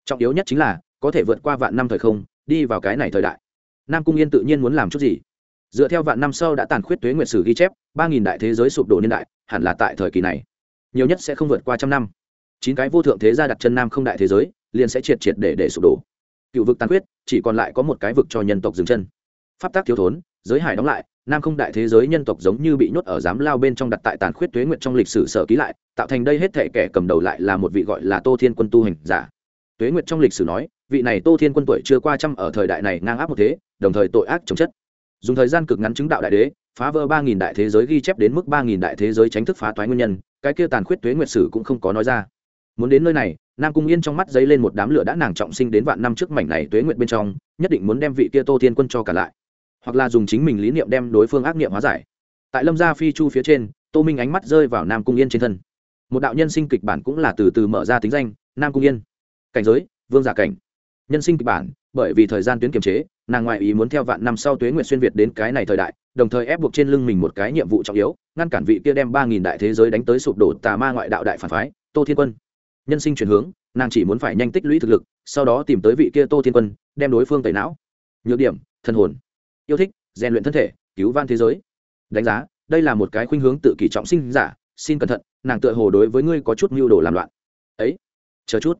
Trọng yếu nhất chính là, có thể vượt qua vạn năm thời không, đi vào cái này thời đại. Nam cung yên tự nhiên muốn làm chút gì? Dựa theo vạn năm sau đã tàn khuyết tuế nguyệt sử ghi chép, ba nghìn đại thế giới sụp đổ niên đại, hẳn là tại thời kỳ này. Nhiều nhất sẽ không vượt qua trăm năm chín cái vô thượng thế gia đặt chân nam không đại thế giới, liền sẽ triệt triệt để để sụp đổ. Cựu vực tàn khuyết, chỉ còn lại có một cái vực cho nhân tộc dừng chân. Pháp tác thiếu thốn, giới hải đóng lại, nam không đại thế giới nhân tộc giống như bị nhốt ở giám lao bên trong đặt tại tàn khuyết tuế nguyệt trong lịch sử sở ký lại, tạo thành đây hết thể kẻ cầm đầu lại là một vị gọi là tô thiên quân tu hành giả. Tuế nguyệt trong lịch sử nói, vị này tô thiên quân tuổi chưa qua trăm ở thời đại này ngang áp một thế, đồng thời tội ác chống chất. Dùng thời gian cực ngắn chứng đạo đại đế, phá vỡ ba nghìn đại thế giới ghi chép đến mức ba nghìn đại thế giới tránh thức phá toái nguyên nhân, cái kia tàn khuyết tuế nguyệt sử cũng không có nói ra muốn đến nơi này, nam cung yên trong mắt dấy lên một đám lửa đã nàng trọng sinh đến vạn năm trước mảnh này tuế nguyện bên trong, nhất định muốn đem vị kia tô thiên quân cho cả lại. Hoặc là dùng chính mình lý niệm đem đối phương ác niệm hóa giải. Tại lâm gia phi chu phía trên, tô minh ánh mắt rơi vào nam cung yên trên thân. Một đạo nhân sinh kịch bản cũng là từ từ mở ra tính danh, nam cung yên. Cảnh giới, vương giả cảnh. Nhân sinh kịch bản, bởi vì thời gian tuyến kiềm chế, nàng ngoại ý muốn theo vạn năm sau tuế nguyện xuyên việt đến cái này thời đại, đồng thời ép buộc trên lưng mình một cái nhiệm vụ trọng yếu, ngăn cản vị kia đem ba nghìn đại thế giới đánh tới sụp đổ tà ma ngoại đạo đại phản phái, tô thiên quân nhân sinh chuyển hướng, nàng chỉ muốn phải nhanh tích lũy thực lực, sau đó tìm tới vị kia tô thiên quân, đem đối phương tẩy não. Nhược điểm thân hồn. Yêu thích, rèn luyện thân thể, cứu van thế giới. Đánh giá, đây là một cái khuynh hướng tự kỷ trọng sinh giả, xin cẩn thận, nàng tựa hồ đối với ngươi có chút mưu đồ làm loạn. Ấy, chờ chút.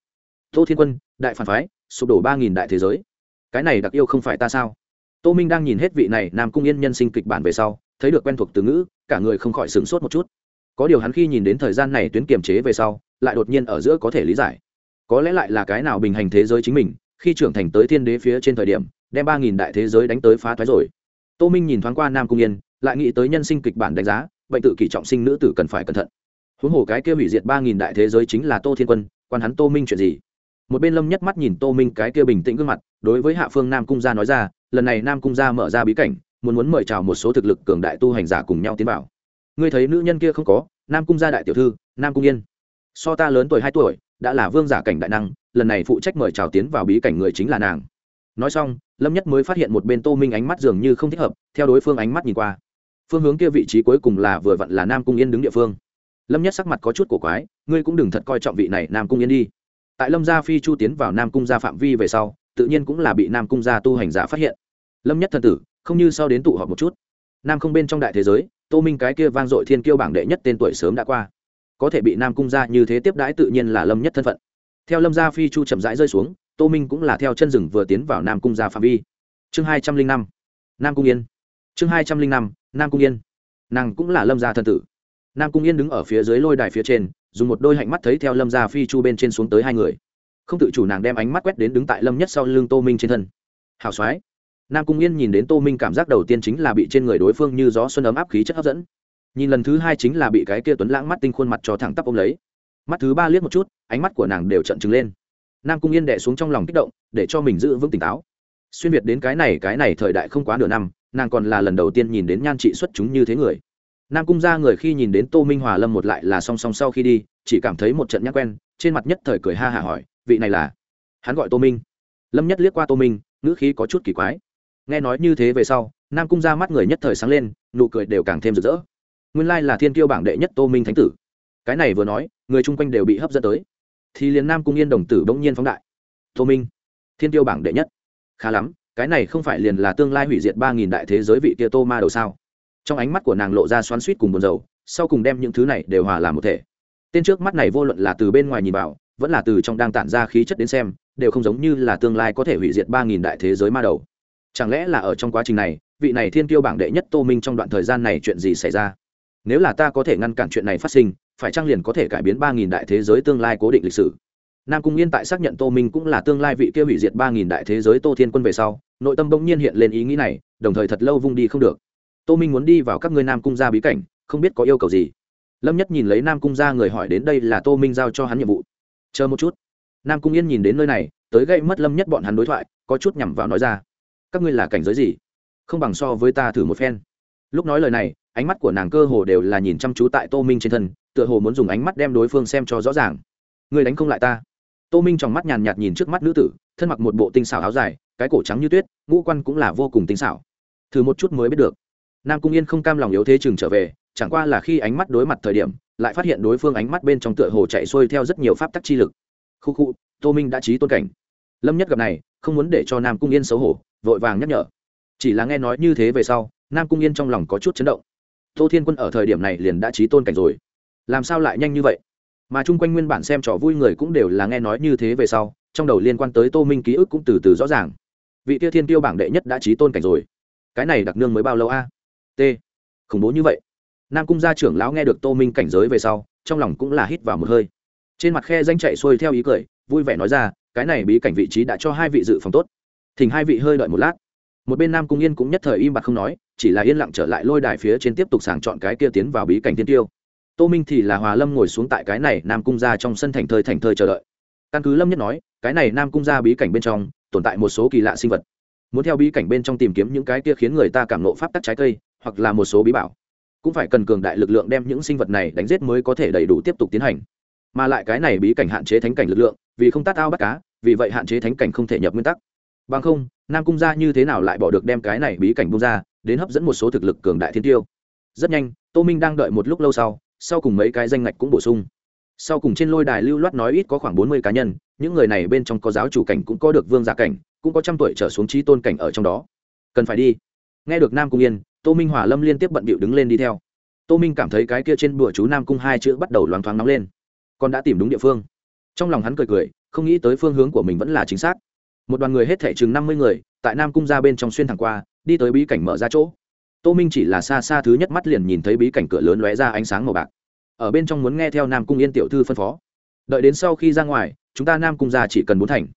Tô thiên quân, đại phản phái, sụp đổ ba nghìn đại thế giới. Cái này đặc yêu không phải ta sao? Tô minh đang nhìn hết vị này nam cung yên nhân sinh kịch bản về sau, thấy được quen thuộc từ ngữ, cả người không khỏi sửng sốt một chút. Có điều hắn khi nhìn đến thời gian này tuyến kiềm chế về sau lại đột nhiên ở giữa có thể lý giải. Có lẽ lại là cái nào bình hành thế giới chính mình, khi trưởng thành tới thiên đế phía trên thời điểm, đem ba nghìn đại thế giới đánh tới phá thoái rồi. Tô minh nhìn thoáng qua nam cung yên, lại nghĩ tới nhân sinh kịch bản đánh giá, bệnh tự kỷ trọng sinh nữ tử cần phải cẩn thận. Huống hồ cái kia hủy diệt ba nghìn đại thế giới chính là tô thiên quân, quan hắn tô minh chuyện gì? Một bên lâm nhất mắt nhìn tô minh cái kia bình tĩnh gương mặt, đối với hạ phương nam cung gia nói ra, lần này nam cung gia mở ra bí cảnh, muốn muốn mời chào một số thực lực cường đại tu hành giả cùng nhau tiến vào. Ngươi thấy nữ nhân kia không có, nam cung gia đại tiểu thư, nam cung yên so ta lớn tuổi hai tuổi, đã là vương giả cảnh đại năng, lần này phụ trách mời chào tiến vào bí cảnh người chính là nàng. Nói xong, lâm nhất mới phát hiện một bên tô minh ánh mắt dường như không thích hợp, theo đối phương ánh mắt nhìn qua. Phương hướng kia vị trí cuối cùng là vừa vặn là nam cung yên đứng địa phương. Lâm nhất sắc mặt có chút cổ quái, ngươi cũng đừng thật coi trọng vị này nam cung yên đi. Tại lâm gia phi chu tiến vào nam cung gia phạm vi về sau, tự nhiên cũng là bị nam cung gia tu hành giả phát hiện. Lâm nhất thân tử, không như sau đến tụ họp một chút. Nam không bên trong đại thế giới, tô minh cái kia vang dội thiên kiêu bảng đệ nhất tên tuổi sớm đã qua có thể bị nam cung gia như thế tiếp đãi tự nhiên là lâm nhất thân phận. Theo lâm gia phi chu chậm rãi rơi xuống, tô minh cũng là theo chân rừng vừa tiến vào nam cung gia phạm vi. Chương hai trăm linh năm, nam cung yên. Chương hai trăm linh năm, nam cung yên. Nàng cũng là lâm gia thân tử. Nam cung yên đứng ở phía dưới lôi đài phía trên, dùng một đôi hạnh mắt thấy theo lâm gia phi chu bên trên xuống tới hai người. Không tự chủ nàng đem ánh mắt quét đến đứng tại lâm nhất sau lưng tô minh trên thân. Hào soái. Nam cung yên nhìn đến tô minh cảm giác đầu tiên chính là bị trên người đối phương như gió xuân ấm áp khí chất hấp dẫn nhìn lần thứ hai chính là bị cái kia tuấn lãng mắt tinh khuôn mặt cho thẳng tắp ôm lấy. Mắt thứ ba liếc một chút, ánh mắt của nàng đều trận trừng lên. Nam cung yên đẻ xuống trong lòng kích động, để cho mình giữ vững tỉnh táo. Xuyên việt đến cái này cái này thời đại không quá nửa năm, nàng còn là lần đầu tiên nhìn đến nhan trị xuất chúng như thế người. Nam cung ra người khi nhìn đến tô minh hòa lâm một lại là song song sau khi đi, chỉ cảm thấy một trận nhắc quen, trên mặt nhất thời cười ha hả hỏi, vị này là? Hắn gọi tô minh. Lâm nhất liếc qua tô minh, ngữ khí có chút kỳ quái. Nghe nói như thế về sau, nam cung ra mắt người nhất thời sáng lên, nụ cười đều càng thêm rực rỡ nguyên lai là thiên kiêu bảng đệ nhất tô minh thánh tử. Cái này vừa nói, người chung quanh đều bị hấp dẫn tới. Thì liền nam cung yên đồng tử bỗng nhiên phóng đại. Tô minh, thiên tiêu bảng đệ nhất. Khá lắm, cái này không phải liền là tương lai hủy diệt ba nghìn đại thế giới vị kia tô ma đầu sao? Trong ánh mắt của nàng lộ ra xoắn suýt cùng buồn rầu, sau cùng đem những thứ này đều hòa làm một thể. Tên trước mắt này vô luận là từ bên ngoài nhìn vào, vẫn là từ trong đang tản ra khí chất đến xem, đều không giống như là tương lai có thể hủy diệt ba nghìn đại thế giới ma đầu. Chẳng lẽ là ở trong quá trình này, vị này thiên tiêu bảng đệ nhất tô minh trong đoạn thời gian này chuyện gì xảy ra? Nếu là ta có thể ngăn cản chuyện này phát sinh, phải chăng liền có thể cải biến ba nghìn đại thế giới tương lai cố định lịch sử? Nam cung yên tại xác nhận tô minh cũng là tương lai vị kia hủy diệt ba nghìn đại thế giới tô thiên quân về sau, nội tâm bỗng nhiên hiện lên ý nghĩ này, đồng thời thật lâu vung đi không được. Tô minh muốn đi vào các ngươi nam cung ra bí cảnh, không biết có yêu cầu gì. Lâm nhất nhìn lấy nam cung ra người hỏi đến đây là tô minh giao cho hắn nhiệm vụ. Chờ một chút. Nam cung yên nhìn đến nơi này, tới gây mất lâm nhất bọn hắn đối thoại, có chút nhằm vào nói ra. Các ngươi là cảnh giới gì? Không bằng so với ta thử một phen lúc nói lời này, ánh mắt của nàng cơ hồ đều là nhìn chăm chú tại tô minh trên thân, tựa hồ muốn dùng ánh mắt đem đối phương xem cho rõ ràng. Người đánh không lại ta. Tô minh trong mắt nhàn nhạt nhìn trước mắt nữ tử, thân mặc một bộ tinh xảo áo dài, cái cổ trắng như tuyết, ngũ quan cũng là vô cùng tinh xảo. Thử một chút mới biết được. Nam cung yên không cam lòng yếu thế chừng trở về, chẳng qua là khi ánh mắt đối mặt thời điểm, lại phát hiện đối phương ánh mắt bên trong tựa hồ chạy xuôi theo rất nhiều pháp tắc chi lực. Khu khu, tô minh đã trí tôn cảnh. Lâm nhất gặp này, không muốn để cho nam cung yên xấu hổ, vội vàng nhắc nhở. Chỉ là nghe nói như thế về sau nam cung yên trong lòng có chút chấn động tô thiên quân ở thời điểm này liền đã trí tôn cảnh rồi làm sao lại nhanh như vậy mà chung quanh nguyên bản xem trò vui người cũng đều là nghe nói như thế về sau trong đầu liên quan tới tô minh ký ức cũng từ từ rõ ràng vị tia thiên tiêu bảng đệ nhất đã trí tôn cảnh rồi cái này đặc nương mới bao lâu a t khủng bố như vậy nam cung gia trưởng lão nghe được tô minh cảnh giới về sau trong lòng cũng là hít vào một hơi trên mặt khe danh chạy xuôi theo ý cười vui vẻ nói ra cái này bí cảnh vị trí đã cho hai vị dự phòng tốt thỉnh hai vị hơi đợi một lát một bên nam cung yên cũng nhất thời im bặt không nói chỉ là yên lặng trở lại lôi đài phía trên tiếp tục sàng chọn cái kia tiến vào bí cảnh tiên tiêu. Tô minh thì là hòa lâm ngồi xuống tại cái này nam cung ra trong sân thành thơi thành thơi chờ đợi. Căn cứ lâm nhất nói, cái này nam cung ra bí cảnh bên trong, tồn tại một số kỳ lạ sinh vật. Muốn theo bí cảnh bên trong tìm kiếm những cái kia khiến người ta cảm nộ pháp tắc trái cây, hoặc là một số bí bảo, cũng phải cần cường đại lực lượng đem những sinh vật này đánh giết mới có thể đầy đủ tiếp tục tiến hành. Mà lại cái này bí cảnh hạn chế thánh cảnh lực lượng, vì không tát ao bắt cá, vì vậy hạn chế thánh cảnh không thể nhập nguyên tắc. Bằng không, nam cung gia như thế nào lại bỏ được đem cái này bí cảnh bung ra đến hấp dẫn một số thực lực cường đại thiên tiêu. Rất nhanh, tô minh đang đợi một lúc lâu sau sau cùng mấy cái danh ngạch cũng bổ sung. Sau cùng trên lôi đài lưu loát nói ít có khoảng bốn mươi cá nhân, những người này bên trong có giáo chủ cảnh cũng có được vương giả cảnh, cũng có trăm tuổi trở xuống trí tôn cảnh ở trong đó. Cần phải đi. Nghe được nam cung yên, tô minh hỏa lâm liên tiếp bận bịu đứng lên đi theo. Tô minh cảm thấy cái kia trên bụa chú nam cung hai chữ bắt đầu loáng thoáng nóng lên. Con đã tìm đúng địa phương. Trong lòng hắn cười cười, không nghĩ tới phương hướng của mình vẫn là chính xác. Một đoàn người hết thảy chừng năm mươi người tại nam cung ra bên trong xuyên thẳng qua, đi tới bí cảnh mở ra chỗ. Tô minh chỉ là xa xa thứ nhất mắt liền nhìn thấy bí cảnh cửa lớn lóe ra ánh sáng màu bạc. Ở bên trong muốn nghe theo nam cung yên tiểu thư phân phó. Đợi đến sau khi ra ngoài, chúng ta nam cung ra chỉ cần bốn thành.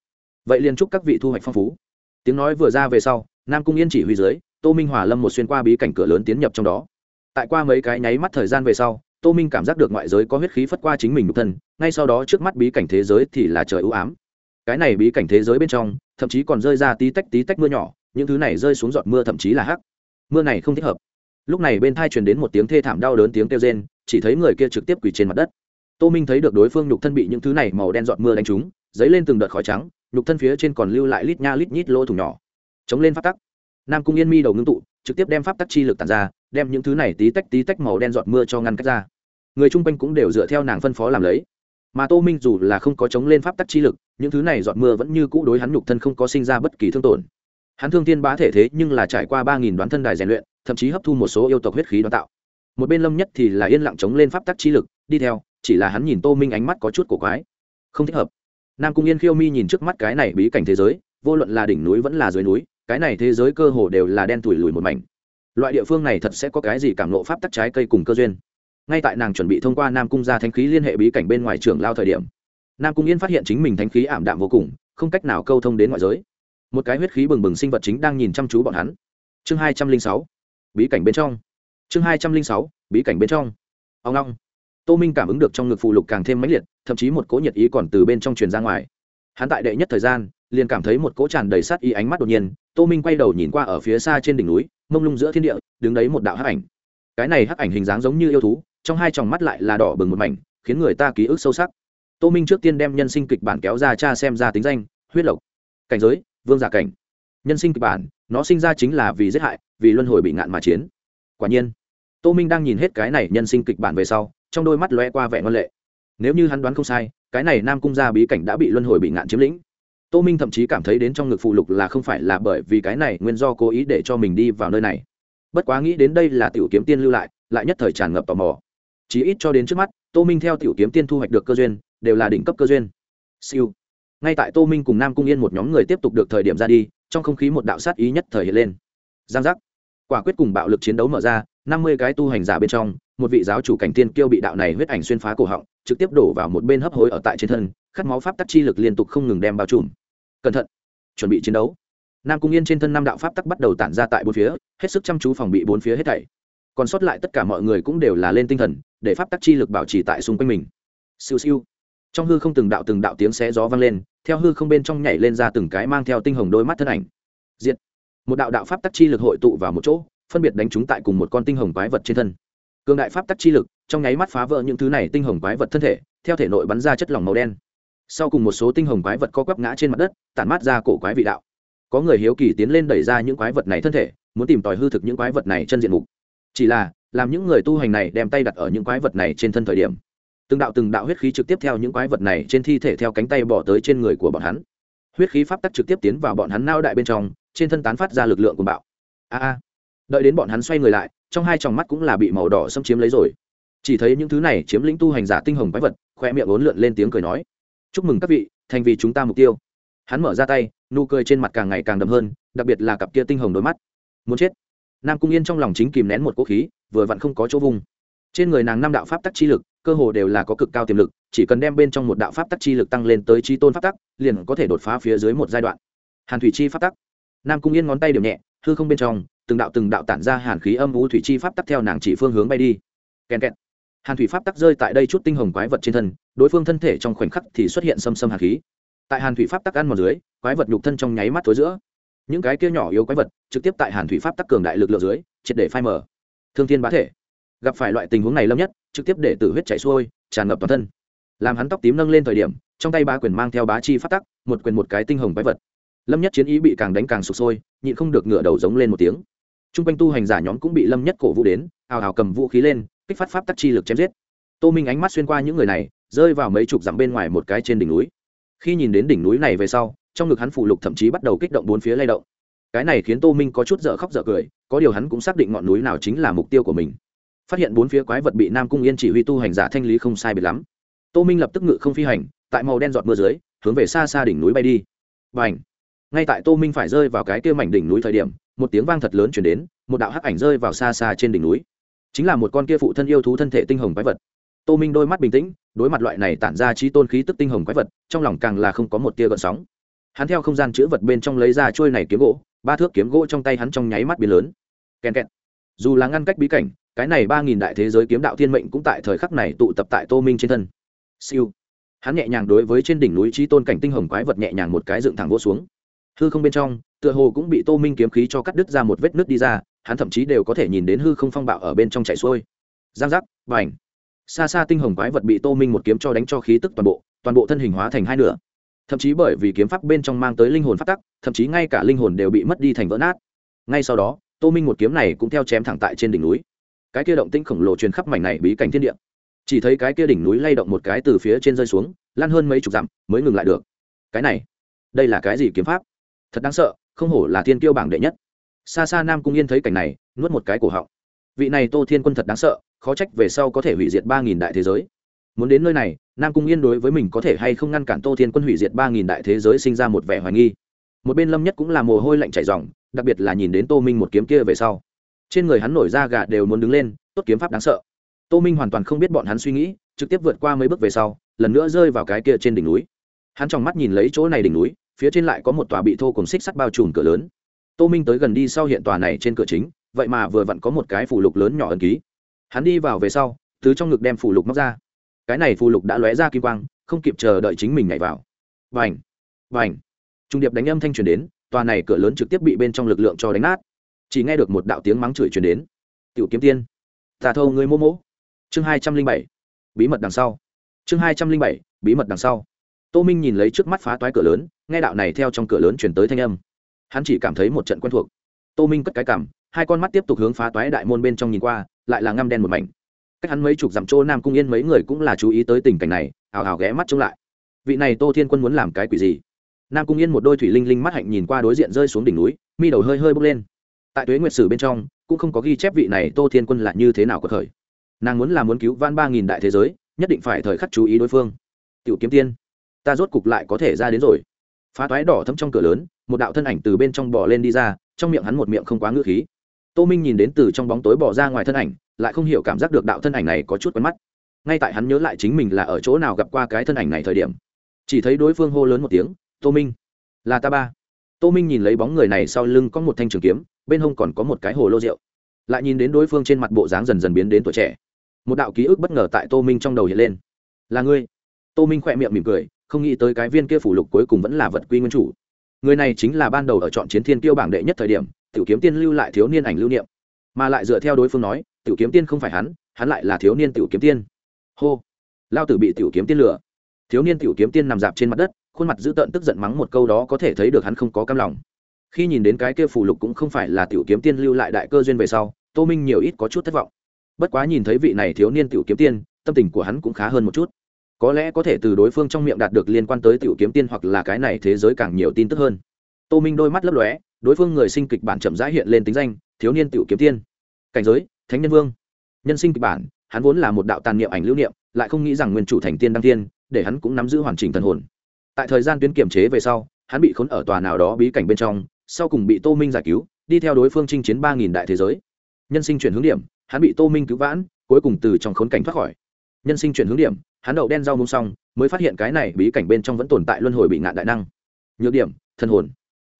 Vậy liền chúc các vị thu hoạch phong phú. Tiếng nói vừa ra về sau, nam cung yên chỉ huy dưới, tô minh hòa lâm một xuyên qua bí cảnh cửa lớn tiến nhập trong đó. Tại qua mấy cái nháy mắt thời gian về sau, tô minh cảm giác được ngoại giới có huyết khí phất qua chính mình nhục thân, ngay sau đó trước mắt bí cảnh thế giới thì là trời ưu ám cái này bí cảnh thế giới bên trong, thậm chí còn rơi ra tí tách tí tách mưa nhỏ, những thứ này rơi xuống giọt mưa thậm chí là hắc. Mưa này không thích hợp. Lúc này bên thai truyền đến một tiếng thê thảm đau đớn tiếng kêu rên, chỉ thấy người kia trực tiếp quỳ trên mặt đất. Tô minh thấy được đối phương nhục thân bị những thứ này màu đen giọt mưa đánh trúng dấy lên từng đợt khói trắng, nhục thân phía trên còn lưu lại lít nha lít nhít lỗ thủng nhỏ. Chống lên pháp tắc. Nam cung yên mi đầu ngưng tụ, trực tiếp đem pháp tắc chi lực tàn ra, đem những thứ này tí tách tí tách màu đen giọt mưa cho ngăn cách ra. Người chung quanh cũng đều dựa theo nàng phân phó làm lấy mà tô minh dù là không có chống lên pháp tắc chi lực, những thứ này dọn mưa vẫn như cũ đối hắn nhục thân không có sinh ra bất kỳ thương tổn. Hắn thương thiên bá thể thế nhưng là trải qua ba nghìn đoán thân đài rèn luyện, thậm chí hấp thu một số yêu tộc huyết khí đoán tạo. Một bên lâm nhất thì là yên lặng chống lên pháp tắc chi lực, đi theo, chỉ là hắn nhìn tô minh ánh mắt có chút cổ quái. Không thích hợp. Nam cung yên khiêu mi nhìn trước mắt cái này bí cảnh thế giới, vô luận là đỉnh núi vẫn là dưới núi, cái này thế giới cơ hồ đều là đen tủi lùi một mảnh. Loại địa phương này thật sẽ có cái gì cảm nộ pháp tắc trái cây cùng cơ duyên? Ngay tại nàng chuẩn bị thông qua nam cung ra thánh khí liên hệ bí cảnh bên ngoài trường lao thời điểm, nam cung yên phát hiện chính mình thánh khí ảm đạm vô cùng, không cách nào câu thông đến ngoại giới. Một cái huyết khí bừng bừng sinh vật chính đang nhìn chăm chú bọn hắn. Chương hai trăm linh sáu, bí cảnh bên trong. Chương hai trăm linh sáu, bí cảnh bên trong. Ông long. Tô minh cảm ứng được trong ngực phụ lục càng thêm mãnh liệt, thậm chí một cỗ nhiệt ý còn từ bên trong truyền ra ngoài. Hắn tại đệ nhất thời gian, liền cảm thấy một cỗ tràn đầy sát ý ánh mắt đột nhiên, tô minh quay đầu nhìn qua ở phía xa trên đỉnh núi, mông lung giữa thiên địa, đứng đấy một đạo hắc ảnh. Cái này hắc ảnh hình dáng giống như yêu thú trong hai tròng mắt lại là đỏ bừng một mảnh, khiến người ta ký ức sâu sắc. Tô minh trước tiên đem nhân sinh kịch bản kéo ra cha xem ra tính danh, huyết lộc. Cảnh giới, vương giả cảnh. Nhân sinh kịch bản, nó sinh ra chính là vì giết hại, vì luân hồi bị ngạn mà chiến. Quả nhiên, tô minh đang nhìn hết cái này nhân sinh kịch bản về sau, trong đôi mắt lóe qua vẻ ngoan lệ. Nếu như hắn đoán không sai, cái này nam cung gia bí cảnh đã bị luân hồi bị ngạn chiếm lĩnh. Tô minh thậm chí cảm thấy đến trong ngực phụ lục là không phải là bởi vì cái này nguyên do cố ý để cho mình đi vào nơi này. Bất quá nghĩ đến đây là tiểu kiếm tiên lưu lại lại nhất thời tràn ngập tò mò chí ít cho đến trước mắt, tô minh theo tiểu kiếm tiên thu hoạch được cơ duyên, đều là đỉnh cấp cơ duyên. Siêu. Ngay tại tô minh cùng nam cung yên một nhóm người tiếp tục được thời điểm ra đi, trong không khí một đạo sát ý nhất thời hiện lên. Giang giác. Quả quyết cùng bạo lực chiến đấu mở ra, năm mươi cái tu hành giả bên trong, một vị giáo chủ cảnh tiên kiêu bị đạo này huyết ảnh xuyên phá cổ họng, trực tiếp đổ vào một bên hấp hối ở tại trên thân, khát máu pháp tắc chi lực liên tục không ngừng đem bao trùm. Cẩn thận. Chuẩn bị chiến đấu. Nam cung yên trên thân năm đạo pháp tắc bắt đầu tản ra tại bốn phía, hết sức chăm chú phòng bị bốn phía hết thảy. Còn sót lại tất cả mọi người cũng đều là lên tinh thần để pháp tắc chi lực bảo trì tại xung quanh mình. Siêu siêu. Trong hư không từng đạo từng đạo tiếng xé gió vang lên, theo hư không bên trong nhảy lên ra từng cái mang theo tinh hồng đôi mắt thân ảnh. Diệt. Một đạo đạo pháp tắc chi lực hội tụ vào một chỗ, phân biệt đánh chúng tại cùng một con tinh hồng quái vật trên thân. Cường đại pháp tắc chi lực, trong nháy mắt phá vỡ những thứ này tinh hồng quái vật thân thể, theo thể nội bắn ra chất lỏng màu đen. Sau cùng một số tinh hồng quái vật co quắp ngã trên mặt đất, tản mát ra cổ quái vị đạo. Có người hiếu kỳ tiến lên đẩy ra những quái vật này thân thể, muốn tìm tòi hư thực những quái vật này chân diện mục. Chỉ là làm những người tu hành này đem tay đặt ở những quái vật này trên thân thời điểm. Từng đạo từng đạo huyết khí trực tiếp theo những quái vật này trên thi thể theo cánh tay bỏ tới trên người của bọn hắn. Huyết khí pháp tắc trực tiếp tiến vào bọn hắn nao đại bên trong, trên thân tán phát ra lực lượng của bạo. A a. Đợi đến bọn hắn xoay người lại, trong hai tròng mắt cũng là bị màu đỏ xâm chiếm lấy rồi. Chỉ thấy những thứ này chiếm lĩnh tu hành giả tinh hồng quái vật khoe miệng ốn lượn lên tiếng cười nói. Chúc mừng các vị, thành vì chúng ta mục tiêu. Hắn mở ra tay, nụ cười trên mặt càng ngày càng đậm hơn, đặc biệt là cặp kia tinh hồng đôi mắt. Muốn chết. Nam cung yên trong lòng chính kìm nén một cỗ khí vừa vặn không có chỗ vung. Trên người nàng năm đạo pháp tắc chi lực, cơ hồ đều là có cực cao tiềm lực, chỉ cần đem bên trong một đạo pháp tắc chi lực tăng lên tới trí tôn pháp tắc, liền có thể đột phá phía dưới một giai đoạn. Hàn thủy chi pháp tắc. Nam cung yên ngón tay điểm nhẹ, hư không bên trong, từng đạo từng đạo tản ra hàn khí âm u thủy chi pháp tắc theo nàng chỉ phương hướng bay đi. Kèn kẹt. Hàn thủy pháp tắc rơi tại đây chút tinh hồng quái vật trên thân, đối phương thân thể trong khoảnh khắc thì xuất hiện xâm xâm hàn khí. Tại hàn thủy pháp tắc ăn một dưới, quái vật nhục thân trong nháy mắt thối giữa. Những cái kia nhỏ yếu quái vật, trực tiếp tại hàn thủy pháp tắc cường đại lực lượng dưới, triệt để phai mở thương thiên bá thể. Gặp phải loại tình huống này lâm nhất, trực tiếp để tử huyết chảy xuôi, tràn ngập toàn thân. Làm hắn tóc tím nâng lên thời điểm, trong tay ba quyền mang theo bá chi phát tắc, một quyền một cái tinh hồng bái vật. Lâm nhất chiến ý bị càng đánh càng sụp sôi, nhịn không được ngửa đầu giống lên một tiếng. T r u n g quanh tu hành giả nhóm cũng bị lâm nhất cổ vũ đến, hào hào cầm vũ khí lên, kích phát pháp tắc chi lực chém giết. Tô minh ánh mắt xuyên qua những người này, rơi vào mấy chục dặm bên ngoài một cái trên đỉnh núi. Khi nhìn đến đỉnh núi này về sau, trong ngực hắn phủ lục thậm chí bắt đầu kích động bốn phía lay động. Cái này khiến tô minh có chút dở khóc dở cười có điều hắn cũng xác định ngọn núi nào chính là mục tiêu của mình. Phát hiện bốn phía quái vật bị nam cung yên chỉ huy tu hành giả thanh lý không sai biệt lắm. Tô minh lập tức ngự không phi hành, tại màu đen giọt mưa dưới, hướng về xa xa đỉnh núi bay đi. Và ảnh ngay tại tô minh phải rơi vào cái kia mảnh đỉnh núi thời điểm, một tiếng vang thật lớn chuyển đến, một đạo hắc ảnh rơi vào xa xa trên đỉnh núi. Chính là một con kia phụ thân yêu thú thân thể tinh hồng quái vật. Tô minh đôi mắt bình tĩnh, đối mặt loại này tản ra trí tôn khí tức tinh hồng quái vật, trong lòng càng là không có một tia gợn sóng. Hắn theo không gian chữ vật bên trong lấy ra trôi này kiếm gỗ ba thước kiếm gỗ trong tay hắn trong nháy mắt biến lớn. Kèn kẹt. Dù là ngăn cách bí cảnh, cái này ba nghìn đại thế giới kiếm đạo thiên mệnh cũng tại thời khắc này tụ tập tại tô minh trên thân. Siêu. Hắn nhẹ nhàng đối với trên đỉnh núi trí tôn cảnh tinh hồng quái vật nhẹ nhàng một cái dựng thẳng gỗ xuống. Hư không bên trong, tựa hồ cũng bị tô minh kiếm khí cho cắt đứt ra một vết nứt đi ra, hắn thậm chí đều có thể nhìn đến hư không phong bạo ở bên trong chạy xuôi. Giang giác và ảnh xa xa tinh hồng quái vật bị tô minh một kiếm cho đánh cho khí tức toàn bộ toàn bộ thân hình hóa thành hai nửa thậm chí bởi vì kiếm pháp bên trong mang tới linh hồn phát tắc, thậm chí ngay cả linh hồn đều bị mất đi thành vỡ nát. Ngay sau đó, tô minh một kiếm này cũng theo chém thẳng tại trên đỉnh núi. Cái kia động tĩnh khổng lồ truyền khắp mảnh này bí cảnh thiên địa. Chỉ thấy cái kia đỉnh núi lay động một cái từ phía trên rơi xuống lan hơn mấy chục dặm mới ngừng lại được. Cái này, đây là cái gì kiếm pháp? Thật đáng sợ, không hổ là thiên kiêu bảng đệ nhất. Xa xa nam cung yên thấy cảnh này, nuốt một cái cổ họng. Vị này tô thiên quân thật đáng sợ, khó trách về sau có thể hủy diệt ba nghìn đại thế giới. Muốn đến nơi này nam cung yên đối với mình có thể hay không ngăn cản tô thiên quân hủy diệt ba nghìn đại thế giới sinh ra một vẻ hoài nghi. Một bên lâm nhất cũng là mồ hôi lạnh chảy dòng đặc biệt là nhìn đến tô minh một kiếm kia về sau. Trên người hắn nổi da gà đều muốn đứng lên, tốt kiếm pháp đáng sợ. Tô minh hoàn toàn không biết bọn hắn suy nghĩ, trực tiếp vượt qua mấy bước về sau, lần nữa rơi vào cái kia trên đỉnh núi. Hắn trong mắt nhìn lấy chỗ này đỉnh núi, phía trên lại có một tòa bị thô cùng xích sắt bao trùm cửa lớn. Tô minh tới gần đi sau hiện tòa này trên cửa chính, vậy mà vừa vặn có một cái phủ lục lớn nhỏ ẩn ký. Hắn đi vào về sau, từ trong ngực đem phủ lục móc ra cái này phù lục đã lóe ra kim quang, không kịp chờ đợi chính mình nhảy vào. Vành vành. Trung điệp đánh âm thanh truyền đến, tòa này cửa lớn trực tiếp bị bên trong lực lượng cho đánh nát. Chỉ nghe được một đạo tiếng mắng chửi truyền đến. Tiểu kiếm tiên, tà thâu người mô mỗ chương hai trăm linh bảy, bí mật đằng sau. Chương hai trăm linh bảy, bí mật đằng sau. Tô minh nhìn lấy trước mắt phá toái cửa lớn, nghe đạo này theo trong cửa lớn chuyển tới thanh âm. Hắn chỉ cảm thấy một trận quen thuộc. Tô minh cất cái cảm, hai con mắt tiếp tục hướng phá toái đại môn bên trong nhìn qua, lại là ngăm đen một mảnh cách hắn mấy chục dặm chỗ nam cung yên mấy người cũng là chú ý tới tình cảnh này, hào hào ghé mắt trông lại. Vị này tô thiên quân muốn làm cái quỷ gì? Nam cung yên một đôi thủy linh linh mắt hạnh nhìn qua đối diện rơi xuống đỉnh núi, mi đầu hơi hơi bốc lên. Tại tuế nguyệt sử bên trong, cũng không có ghi chép vị này tô thiên quân là như thế nào của thời. Nàng muốn là muốn cứu van ba nghìn đại thế giới, nhất định phải thời khắc chú ý đối phương. Tiểu kiếm tiên, ta rốt cục lại có thể ra đến rồi. Phá toái đỏ thấm trong cửa lớn, một đạo thân ảnh từ bên trong bò lên đi ra, trong miệng hắn một miệng không quá ngữ khí. Tô minh nhìn đến từ trong bóng tối bỏ ra ngoài thân ảnh lại không hiểu cảm giác được đạo thân ảnh này có chút quen mắt. Ngay tại hắn nhớ lại chính mình là ở chỗ nào gặp qua cái thân ảnh này thời điểm, chỉ thấy đối phương hô lớn một tiếng, tô minh, là ta ba. Tô minh nhìn lấy bóng người này sau lưng có một thanh trường kiếm, bên hông còn có một cái hồ lô rượu. Lại nhìn đến đối phương trên mặt bộ dáng dần dần biến đến tuổi trẻ. Một đạo ký ức bất ngờ tại tô minh trong đầu hiện lên. Là ngươi. Tô minh khỏe miệng mỉm cười, không nghĩ tới cái viên kia phủ lục cuối cùng vẫn là vật quy nguyên chủ. Người này chính là ban đầu ở chọn chiến thiên tiêu bảng đệ nhất thời điểm, tiểu kiếm tiên lưu lại thiếu niên ảnh lưu niệm mà lại dựa theo đối phương nói, tiểu kiếm tiên không phải hắn hắn lại là thiếu niên tiểu kiếm tiên. Hô! Lao tử bị tiểu kiếm tiên lừa. thiếu niên tiểu kiếm tiên nằm dạp trên mặt đất, khuôn mặt dữ tợn tức giận mắng một câu đó có thể thấy được hắn không có cam lòng. Khi nhìn đến cái kia phù lục cũng không phải là tiểu kiếm tiên lưu lại đại cơ duyên về sau, tô minh nhiều ít có chút thất vọng. Bất quá nhìn thấy vị này thiếu niên tiểu kiếm tiên, tâm tình của hắn cũng khá hơn một chút. Có lẽ có thể từ đối phương trong miệng đạt được liên quan tới tiểu kiếm tiên hoặc là cái này thế giới càng nhiều tin tức hơn tô minh đôi mắt lấp lóe, đối phương người sinh kịch bản chậm rãi hiện lên tính danh, thiếu niên tiểu kiếm tiên. Cảnh giới, thánh nhân vương. Nhân sinh kịch bản, hắn vốn là một đạo tàn niệm ảnh lưu niệm, lại không nghĩ rằng nguyên chủ thành tiên đăng tiên, để hắn cũng nắm giữ hoàn chỉnh thần hồn. Tại thời gian tuyến kiểm chế về sau, hắn bị khốn ở tòa nào đó bí cảnh bên trong, sau cùng bị tô minh giải cứu, đi theo đối phương chinh chiến ba nghìn đại thế giới. Nhân sinh chuyển hướng điểm, hắn bị tô minh cứu vãn, cuối cùng từ trong khốn cảnh thoát khỏi. Nhân sinh chuyển hướng điểm, hắn đậu đen rau mông xong, mới phát hiện cái này bí cảnh bên trong vẫn tồn tại luân hồi bị ngạn đại năng. Nhược điểm thân hồn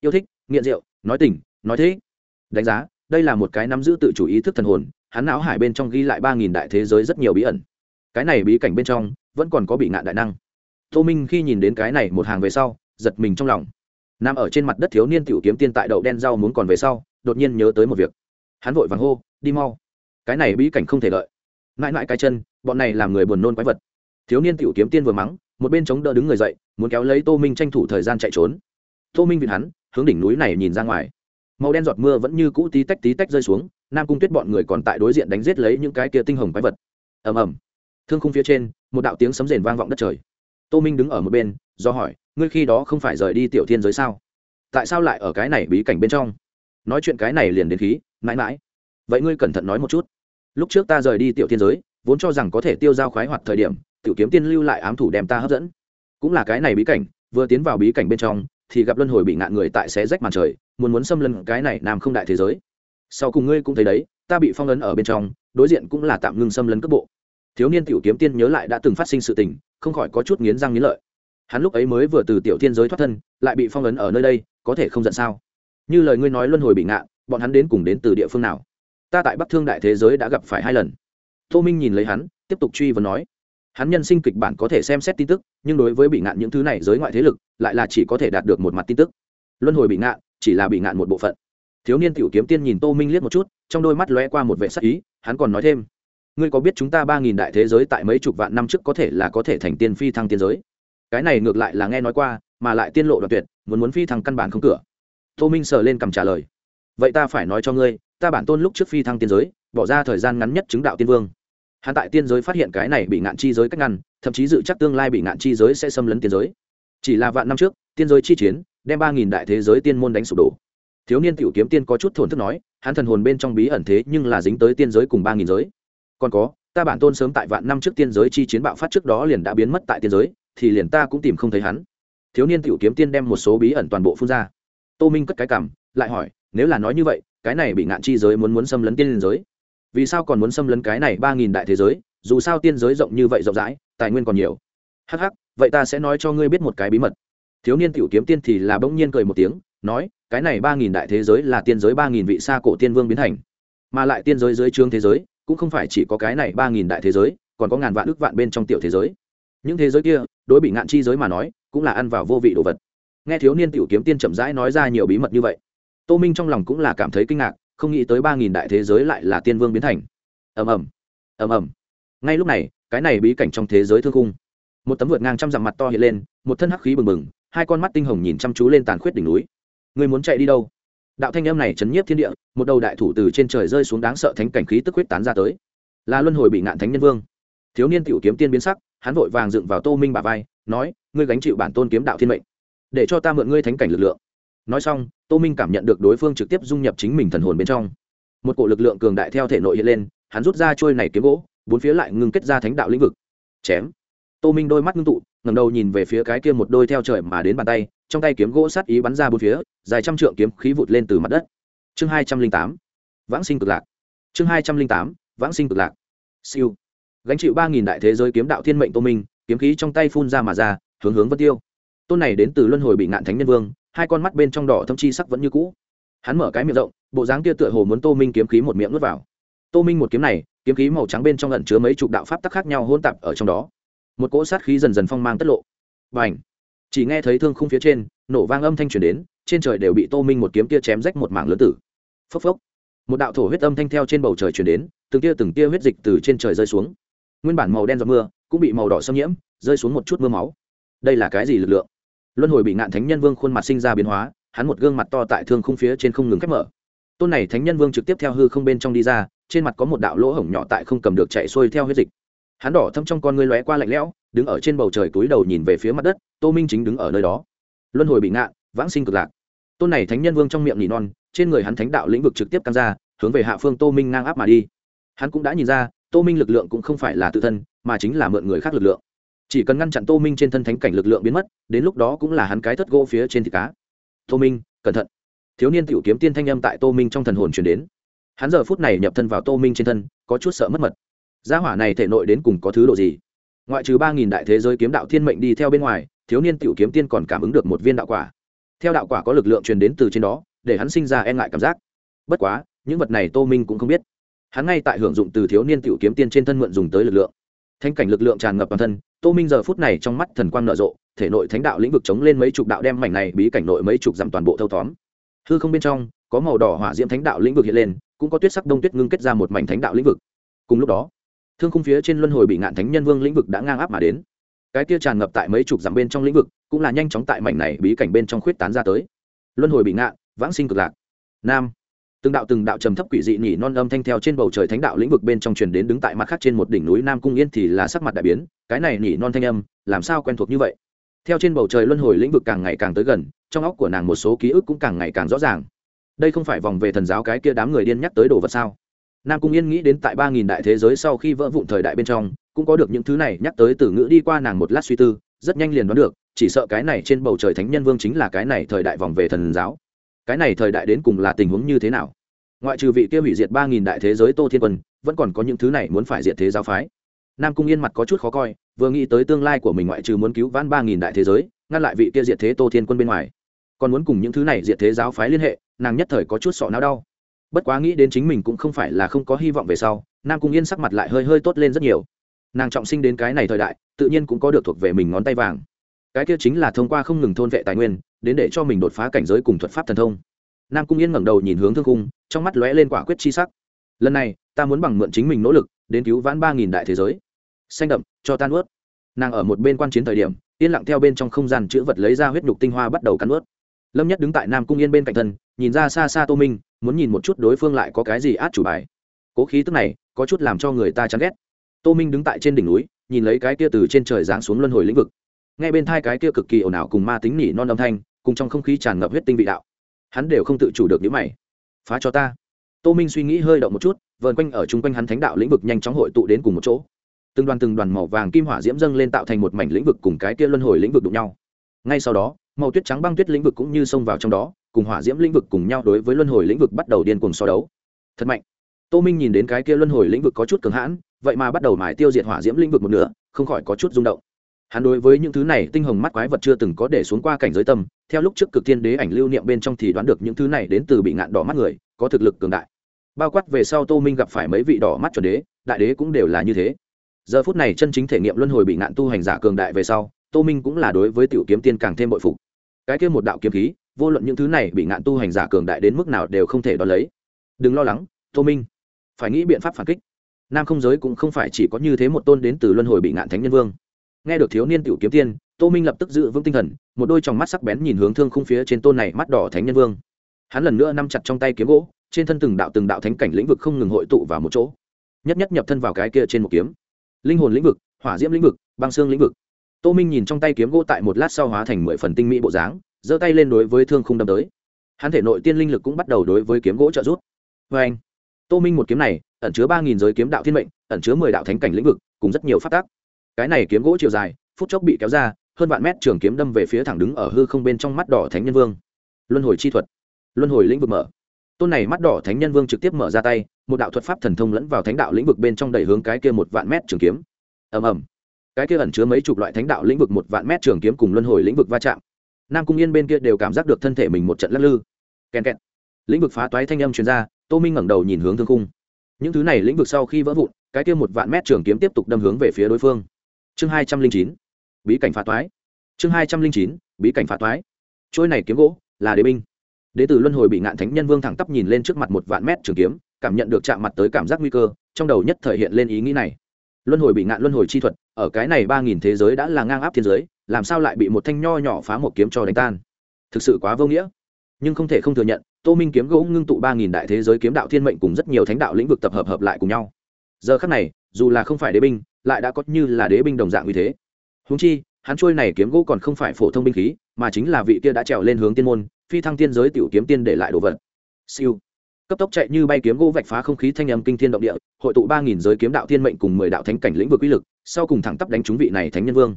yêu thích, nghiện rượu, nói tình, nói thế. Đánh giá, đây là một cái nắm giữ tự chủ ý thức thần hồn, hắn não hải bên trong ghi lại ba nghìn đại thế giới rất nhiều bí ẩn. Cái này bí cảnh bên trong, vẫn còn có bị ngạn đại năng. Tô minh khi nhìn đến cái này một hàng về sau, giật mình trong lòng. Nằm ở trên mặt đất thiếu niên tiểu kiếm tiên tại đậu đen rau muốn còn về sau, đột nhiên nhớ tới một việc. Hắn vội vàng hô, đi mau. Cái này bí cảnh không thể lợi mãi mãi cái chân, bọn này làm người buồn nôn quái vật. Thiếu niên tiểu kiếm tiên vừa mắng, một bên chống đỡ đứng người dậy, muốn kéo lấy tô minh tranh thủ thời gian chạy trốn. Tô minh vịt hắn hướng đỉnh núi này nhìn ra ngoài. Màu đen giọt mưa vẫn như cũ tí tách tí tách rơi xuống, nam cung tuyết bọn người còn tại đối diện đánh giết lấy những cái kia tinh hồng quái vật. Ầm ầm. Thương khung phía trên, một đạo tiếng sấm rền vang vọng đất trời. Tô minh đứng ở một bên, do hỏi, ngươi khi đó không phải rời đi tiểu thiên giới sao? Tại sao lại ở cái này bí cảnh bên trong? Nói chuyện cái này liền đến khí, mãi mãi. Vậy ngươi cẩn thận nói một chút. Lúc trước ta rời đi tiểu thiên giới, vốn cho rằng có thể tiêu dao khoái hoạt thời điểm, tiểu kiếm tiên lưu lại ám thủ đem ta hấp dẫn. Cũng là cái này bí cảnh, vừa tiến vào bí cảnh bên trong thì gặp luân hồi bị ngạn người tại xé rách màn trời, muốn muốn xâm lấn cái này nam không đại thế giới. Sau cùng ngươi cũng thấy đấy, ta bị phong ấn ở bên trong, đối diện cũng là tạm ngưng xâm lấn cấp bộ. Thiếu niên tiểu kiếm tiên nhớ lại đã từng phát sinh sự tình, không khỏi có chút nghiến răng nghiến lợi. Hắn lúc ấy mới vừa từ tiểu thiên giới thoát thân, lại bị phong ấn ở nơi đây, có thể không giận sao? Như lời ngươi nói luân hồi bị ngạn, bọn hắn đến cùng đến từ địa phương nào? Ta tại bắc thương đại thế giới đã gặp phải hai lần. Tô minh nhìn lấy hắn, tiếp tục truy vấn nói hắn nhân sinh kịch bản có thể xem xét tin tức, nhưng đối với bị ngạn những thứ này giới ngoại thế lực, lại là chỉ có thể đạt được một mặt tin tức. Luân hồi bị ngạn, chỉ là bị ngạn một bộ phận. Thiếu niên tiểu kiếm tiên nhìn tô minh liếc một chút, trong đôi mắt lóe qua một vệ sắc ý, hắn còn nói thêm. Ngươi có biết chúng ta ba nghìn đại thế giới tại mấy chục vạn năm trước có thể là có thể thành tiên phi thăng tiên giới? Cái này ngược lại là nghe nói qua, mà lại tiên lộ đoạn tuyệt, muốn muốn phi thăng căn bản không cửa. Tô minh sờ lên cầm trả lời. Vậy ta phải nói cho ngươi, ta bản tôn lúc trước phi thăng tiên giới, bỏ ra thời gian ngắn nhất chứng đạo tiên vương hắn tại tiên giới phát hiện cái này bị ngạn chi giới cách ngăn, thậm chí dự chắc tương lai bị ngạn chi giới sẽ xâm lấn tiên giới. Chỉ là vạn năm trước, tiên giới chi chiến, đem ba nghìn đại thế giới tiên môn đánh sụp đổ. Thiếu niên tiểu kiếm tiên có chút thổn thức nói, hắn thần hồn bên trong bí ẩn thế nhưng là dính tới tiên giới cùng ba nghìn giới. Còn có, ta bản tôn sớm tại vạn năm trước tiên giới chi chiến bạo phát trước đó liền đã biến mất tại tiên giới, thì liền ta cũng tìm không thấy hắn. Thiếu niên tiểu kiếm tiên đem một số bí ẩn toàn bộ phun ra. Tô minh cất cái cảm, lại hỏi, nếu là nói như vậy, cái này bị ngạn chi giới muốn muốn xâm lấn tiên giới? Vì sao còn muốn xâm lấn cái này ba nghìn đại thế giới, dù sao tiên giới rộng như vậy rộng rãi, tài nguyên còn nhiều. Hắc hắc, vậy ta sẽ nói cho ngươi biết một cái bí mật. Thiếu niên tiểu kiếm tiên thì là bỗng nhiên cười một tiếng, nói, cái này ba nghìn đại thế giới là tiên giới ba nghìn vị xa cổ tiên vương biến thành. Mà lại tiên giới dưới trương thế giới, cũng không phải chỉ có cái này ba nghìn đại thế giới, còn có ngàn vạn ước vạn bên trong tiểu thế giới. Những thế giới kia, đối bị ngạn chi giới mà nói, cũng là ăn vào vô vị đồ vật. Nghe thiếu niên tiểu kiếm tiên chậm rãi nói ra nhiều bí mật như vậy, tô minh trong lòng cũng là cảm thấy kinh ngạc không nghĩ tới ba nghìn đại thế giới lại là tiên vương biến thành. Ầm ầm ầm ầm. Ngay lúc này, cái này bí cảnh trong thế giới thương cung một tấm vượt ngang trăm dặm mặt to hiện lên, một thân hắc khí bừng bừng, hai con mắt tinh hồng nhìn chăm chú lên tàn khuyết đỉnh núi. Người muốn chạy đi đâu? Đạo thanh âm này chấn nhiếp thiên địa, một đầu đại thủ từ trên trời rơi xuống đáng sợ thánh cảnh khí tức huyết tán ra tới. Là luân hồi bị ngạn thánh nhân vương. Thiếu niên tiểu kiếm tiên biến sắc, hắn vội vàng dựng vào tô minh bà vai, nói, ngươi gánh chịu bản tôn kiếm đạo thiên mệnh, để cho ta mượn ngươi thánh cảnh lực lượng nói xong, tô minh cảm nhận được đối phương trực tiếp dung nhập chính mình thần hồn bên trong. Một cổ lực lượng cường đại theo thể nội hiện lên, hắn rút ra trôi này kiếm gỗ, bốn phía lại ngưng kết ra thánh đạo lĩnh vực. Chém. Tô minh đôi mắt ngưng tụ ngầm đầu nhìn về phía cái kia một đôi theo trời mà đến bàn tay, trong tay kiếm gỗ sát ý bắn ra bốn phía, dài trăm trượng kiếm khí vụt lên từ mặt đất. Chương hai trăm linh tám. Vãng sinh cực lạc. Chương hai trăm linh tám. Vãng sinh cực lạc. Siêu. Gánh chịu ba nghìn đại thế giới kiếm đạo thiên mệnh tô minh, kiếm khí trong tay phun ra mà ra, hướng hướng vân tiêu. Tôn này đến từ luân hồi bị ngạn thánh nhân vương hai con mắt bên trong đỏ thâm chi sắc vẫn như cũ. Hắn mở cái miệng rộng, bộ dáng kia tựa hồ muốn tô minh kiếm khí một miệng nuốt vào. Tô minh một kiếm này, kiếm khí màu trắng bên trong ẩn chứa mấy chục đạo pháp tắc khác nhau hôn tạp ở trong đó. Một cỗ sát khí dần dần phong mang tất lộ. Và ảnh chỉ nghe thấy thương khung phía trên, nổ vang âm thanh truyền đến, trên trời đều bị tô minh một kiếm kia chém rách một mảng lớn tử. Phốc phốc! Một đạo thổ huyết âm thanh theo trên bầu trời truyền đến, từng tia từng tia huyết dịch từ trên trời rơi xuống. Nguyên bản màu đen do mưa cũng bị màu đỏ xâm nhiễm, rơi xuống một chút mưa máu. Đây là cái gì lực lượng? Luân hồi bị ngạn thánh nhân vương khuôn mặt sinh ra biến hóa, hắn một gương mặt to tại thương khung phía trên không ngừng khép mở. Tôn này thánh nhân vương trực tiếp theo hư không bên trong đi ra, trên mặt có một đạo lỗ hổng nhỏ tại không cầm được chạy xuôi theo huyết dịch. Hắn đỏ thâm trong con ngươi lóe qua lạnh lẽo, đứng ở trên bầu trời túi đầu nhìn về phía mặt đất, tô minh chính đứng ở nơi đó. Luân hồi bị ngạn, vãng sinh cực lạc. Tôn này thánh nhân vương trong miệng nỉ non, trên người hắn thánh đạo lĩnh vực trực tiếp căng ra, hướng về hạ phương tô minh ngang áp mà đi. Hắn cũng đã nhìn ra, tô minh lực lượng cũng không phải là tự thân, mà chính là mượn người khác lực lượng chỉ cần ngăn chặn tô minh trên thân thánh cảnh lực lượng biến mất, đến lúc đó cũng là hắn cái thất gỗ phía trên thịt cá. Tô minh, cẩn thận. Thiếu niên tiểu kiếm tiên thanh âm tại tô minh trong thần hồn chuyển đến. Hắn giờ phút này nhập thân vào tô minh trên thân, có chút sợ mất mật. Gia hỏa này thể nội đến cùng có thứ độ gì? Ngoại trừ ba nghìn đại thế giới kiếm đạo thiên mệnh đi theo bên ngoài, thiếu niên tiểu kiếm tiên còn cảm ứng được một viên đạo quả. Theo đạo quả có lực lượng truyền đến từ trên đó, để hắn sinh ra e ngại cảm giác. Bất quá, những vật này tô minh cũng không biết. Hắn ngay tại hưởng dụng từ thiếu niên tiểu kiếm tiên trên thân mượn dùng tới lực lượng. Thanh cảnh lực lượng tràn ngập toàn thân tô minh giờ phút này trong mắt thần quang nở rộ, thể nội thánh đạo lĩnh vực chống lên mấy chục đạo đem mảnh này bí cảnh nội mấy chục dặm toàn bộ thâu tóm. Hư không bên trong, có màu đỏ hỏa diễm thánh đạo lĩnh vực hiện lên, cũng có tuyết sắc đông tuyết ngưng kết ra một mảnh thánh đạo lĩnh vực. Cùng lúc đó, thương khung phía trên luân hồi bị ngạn thánh nhân vương lĩnh vực đã ngang áp mà đến. Cái kia tràn ngập tại mấy chục dặm bên trong lĩnh vực, cũng là nhanh chóng tại mảnh này bí cảnh bên trong khuyết tán ra tới. Luân hồi bị ngạn, vãng sinh cực lạc. Nam từng đạo từng đạo trầm thấp quỷ dị nhỉ non âm thanh theo trên bầu trời thánh đạo lĩnh vực bên trong truyền đến đứng tại mặt khác trên một đỉnh núi nam cung yên thì là sắc mặt đại biến, cái này nhỉ non thanh âm, làm sao quen thuộc như vậy? Theo trên bầu trời luân hồi lĩnh vực càng ngày càng tới gần, trong óc của nàng một số ký ức cũng càng ngày càng rõ ràng. Đây không phải vòng về thần giáo cái kia đám người điên nhắc tới đồ vật sao? Nam cung yên nghĩ đến tại ba nghìn đại thế giới sau khi vỡ vụn thời đại bên trong, cũng có được những thứ này nhắc tới từ ngữ đi qua nàng một lát suy tư, rất nhanh liền đoán được, chỉ sợ cái này trên bầu trời thánh nhân vương chính là cái này thời đại vòng về thần giáo cái này thời đại đến cùng là tình huống như thế nào? Ngoại trừ vị kia hủy diệt ba nghìn đại thế giới tô thiên quân, vẫn còn có những thứ này muốn phải diệt thế giáo phái. Nam cung yên mặt có chút khó coi, vừa nghĩ tới tương lai của mình ngoại trừ muốn cứu vãn ba nghìn đại thế giới, ngăn lại vị kia diệt thế tô thiên quân bên ngoài, còn muốn cùng những thứ này diệt thế giáo phái liên hệ, nàng nhất thời có chút sọ não đau. Bất quá nghĩ đến chính mình cũng không phải là không có hy vọng về sau, nam cung yên sắc mặt lại hơi hơi tốt lên rất nhiều. Nàng trọng sinh đến cái này thời đại, tự nhiên cũng có được thuộc về mình ngón tay vàng cái kia chính là thông qua không ngừng thôn vệ tài nguyên, đến để cho mình đột phá cảnh giới cùng thuật pháp thần thông. Nam cung yên ngẩng đầu nhìn hướng thương cung trong mắt lóe lên quả quyết chi sắc. Lần này, ta muốn bằng mượn chính mình nỗ lực, đến cứu vãn ba nghìn đại thế giới. Xanh đậm, cho tan ướt nàng ở một bên quan chiến thời điểm, yên lặng theo bên trong không gian chữ vật lấy ra huyết nhục tinh hoa bắt đầu cắn ướt lâm nhất đứng tại nam cung yên bên cạnh thân, nhìn ra xa xa tô minh, muốn nhìn một chút đối phương lại có cái gì át chủ bài. Cố khí tức này, có chút làm cho người ta chán ghét. Tô minh đứng tại trên đỉnh núi, nhìn lấy cái kia từ trên trời giáng xuống luân hồi lĩnh vực ngay bên thai cái kia cực kỳ ồn ào cùng ma tính nỉ non âm thanh, cùng trong không khí tràn ngập huyết tinh vị đạo, hắn đều không tự chủ được những mày. Phá cho ta. Tô minh suy nghĩ hơi động một chút, vờn quanh ở chung quanh hắn thánh đạo lĩnh vực nhanh chóng hội tụ đến cùng một chỗ. Từng đoàn từng đoàn màu vàng kim hỏa diễm dâng lên tạo thành một mảnh lĩnh vực cùng cái kia luân hồi lĩnh vực đụng nhau. Ngay sau đó, màu tuyết trắng băng tuyết lĩnh vực cũng như xông vào trong đó, cùng hỏa diễm lĩnh vực cùng nhau đối với luân hồi lĩnh vực bắt đầu điên cuồng so đấu. Thật mạnh. Tô minh nhìn đến cái kia luân hồi lĩnh vực có chút cường hãn, vậy mà bắt đầu mải tiêu diệt hỏa diễm lĩnh vực một nửa, không khỏi có chút rung động hắn đối với những thứ này tinh hồng mắt quái vật chưa từng có để xuống qua cảnh giới tâm, theo lúc trước cực thiên đế ảnh lưu niệm bên trong thì đoán được những thứ này đến từ bị ngạn đỏ mắt người, có thực lực cường đại. Bao quát về sau tô minh gặp phải mấy vị đỏ mắt chuẩn đế, đại đế cũng đều là như thế. Giờ phút này chân chính thể nghiệm luân hồi bị ngạn tu hành giả cường đại về sau, tô minh cũng là đối với tiểu kiếm tiên càng thêm bội phục. Cái kia một đạo kiếm khí, vô luận những thứ này bị ngạn tu hành giả cường đại đến mức nào đều không thể đo lấy. Đừng lo lắng, tô minh. Phải nghĩ biện pháp phản kích. Nam không giới cũng không phải chỉ có như thế một tôn đến từ luân hồi bị ngạn thánh nhân vương nghe được thiếu niên tiểu kiếm tiên, tô minh lập tức giữ vững tinh thần, một đôi tròng mắt sắc bén nhìn hướng thương khung phía trên tôn này mắt đỏ thánh nhân vương. Hắn lần nữa nắm chặt trong tay kiếm gỗ, trên thân từng đạo từng đạo thánh cảnh lĩnh vực không ngừng hội tụ vào một chỗ. Nhất nhất nhập thân vào cái kia trên một kiếm. Linh hồn lĩnh vực, hỏa diễm lĩnh vực, băng xương lĩnh vực. Tô minh nhìn trong tay kiếm gỗ tại một lát sau hóa thành mười phần tinh mỹ bộ dáng, giơ tay lên đối với thương khung đâm tới. Hắn thể nội tiên linh lực cũng bắt đầu đối với kiếm gỗ trợ giúp. Vê anh, tô minh một kiếm này, ẩn chứa ba nghìn giới kiếm đạo thiên mệnh, ẩn chứa mười đạo thánh cảnh lĩnh vực, cùng rất nhiều phát tác cái này kiếm gỗ chiều dài, phút chốc bị kéo ra, hơn vạn mét trường kiếm đâm về phía thẳng đứng ở hư không bên trong mắt đỏ thánh nhân vương. Luân hồi chi thuật. Luân hồi lĩnh vực mở. Tôn này mắt đỏ thánh nhân vương trực tiếp mở ra tay, một đạo thuật pháp thần thông lẫn vào thánh đạo lĩnh vực bên trong đẩy hướng cái kia một vạn mét trường kiếm. Ầm ầm. Cái kia ẩn chứa mấy chục loại thánh đạo lĩnh vực một vạn mét trường kiếm cùng luân hồi lĩnh vực va chạm. Nam cung yên bên kia đều cảm giác được thân thể mình một trận lắc lư. Kèn kẹt. Lĩnh vực phá toái thanh âm truyền ra, tô minh ngẩng đầu nhìn hướng thương cung những thứ này lĩnh vực sau khi vỡ vụn, cái kia một vạn mét trường kiếm tiếp tục đâm hướng về phía đối phương chương hai trăm linh chín, bí cảnh phá toái. Chương hai trăm linh chín, bí cảnh phá toái. Trôi này kiếm gỗ là đế binh. Đế tử luân hồi bị ngạn thánh nhân vương thẳng tắp nhìn lên trước mặt một vạn mét trường kiếm, cảm nhận được chạm mặt tới cảm giác nguy cơ, trong đầu nhất thể hiện lên ý nghĩ này. Luân hồi bị ngạn luân hồi chi thuật, ở cái này ba nghìn thế giới đã là ngang áp thiên giới, làm sao lại bị một thanh nho nhỏ phá một kiếm cho đánh tan? Thực sự quá vô nghĩa. Nhưng không thể không thừa nhận, tô minh kiếm gỗ ngưng tụ ba nghìn đại thế giới kiếm đạo thiên mệnh cùng rất nhiều thánh đạo lĩnh vực tập hợp hợp lại cùng nhau. Giờ khắc này, dù là không phải đế binh lại đã có như là đế binh đồng dạng như thế. Húng chi, hắn trôi này kiếm gỗ còn không phải phổ thông binh khí, mà chính là vị kia đã trèo lên hướng tiên môn, phi thăng tiên giới tiểu kiếm tiên để lại đồ vật. Siêu. Cấp tốc chạy như bay kiếm gỗ vạch phá không khí thanh âm kinh thiên động địa, hội tụ ba nghìn giới kiếm đạo thiên mệnh cùng mười đạo thánh cảnh lĩnh vực uy lực, sau cùng thẳng tắp đánh trúng vị này thánh nhân vương.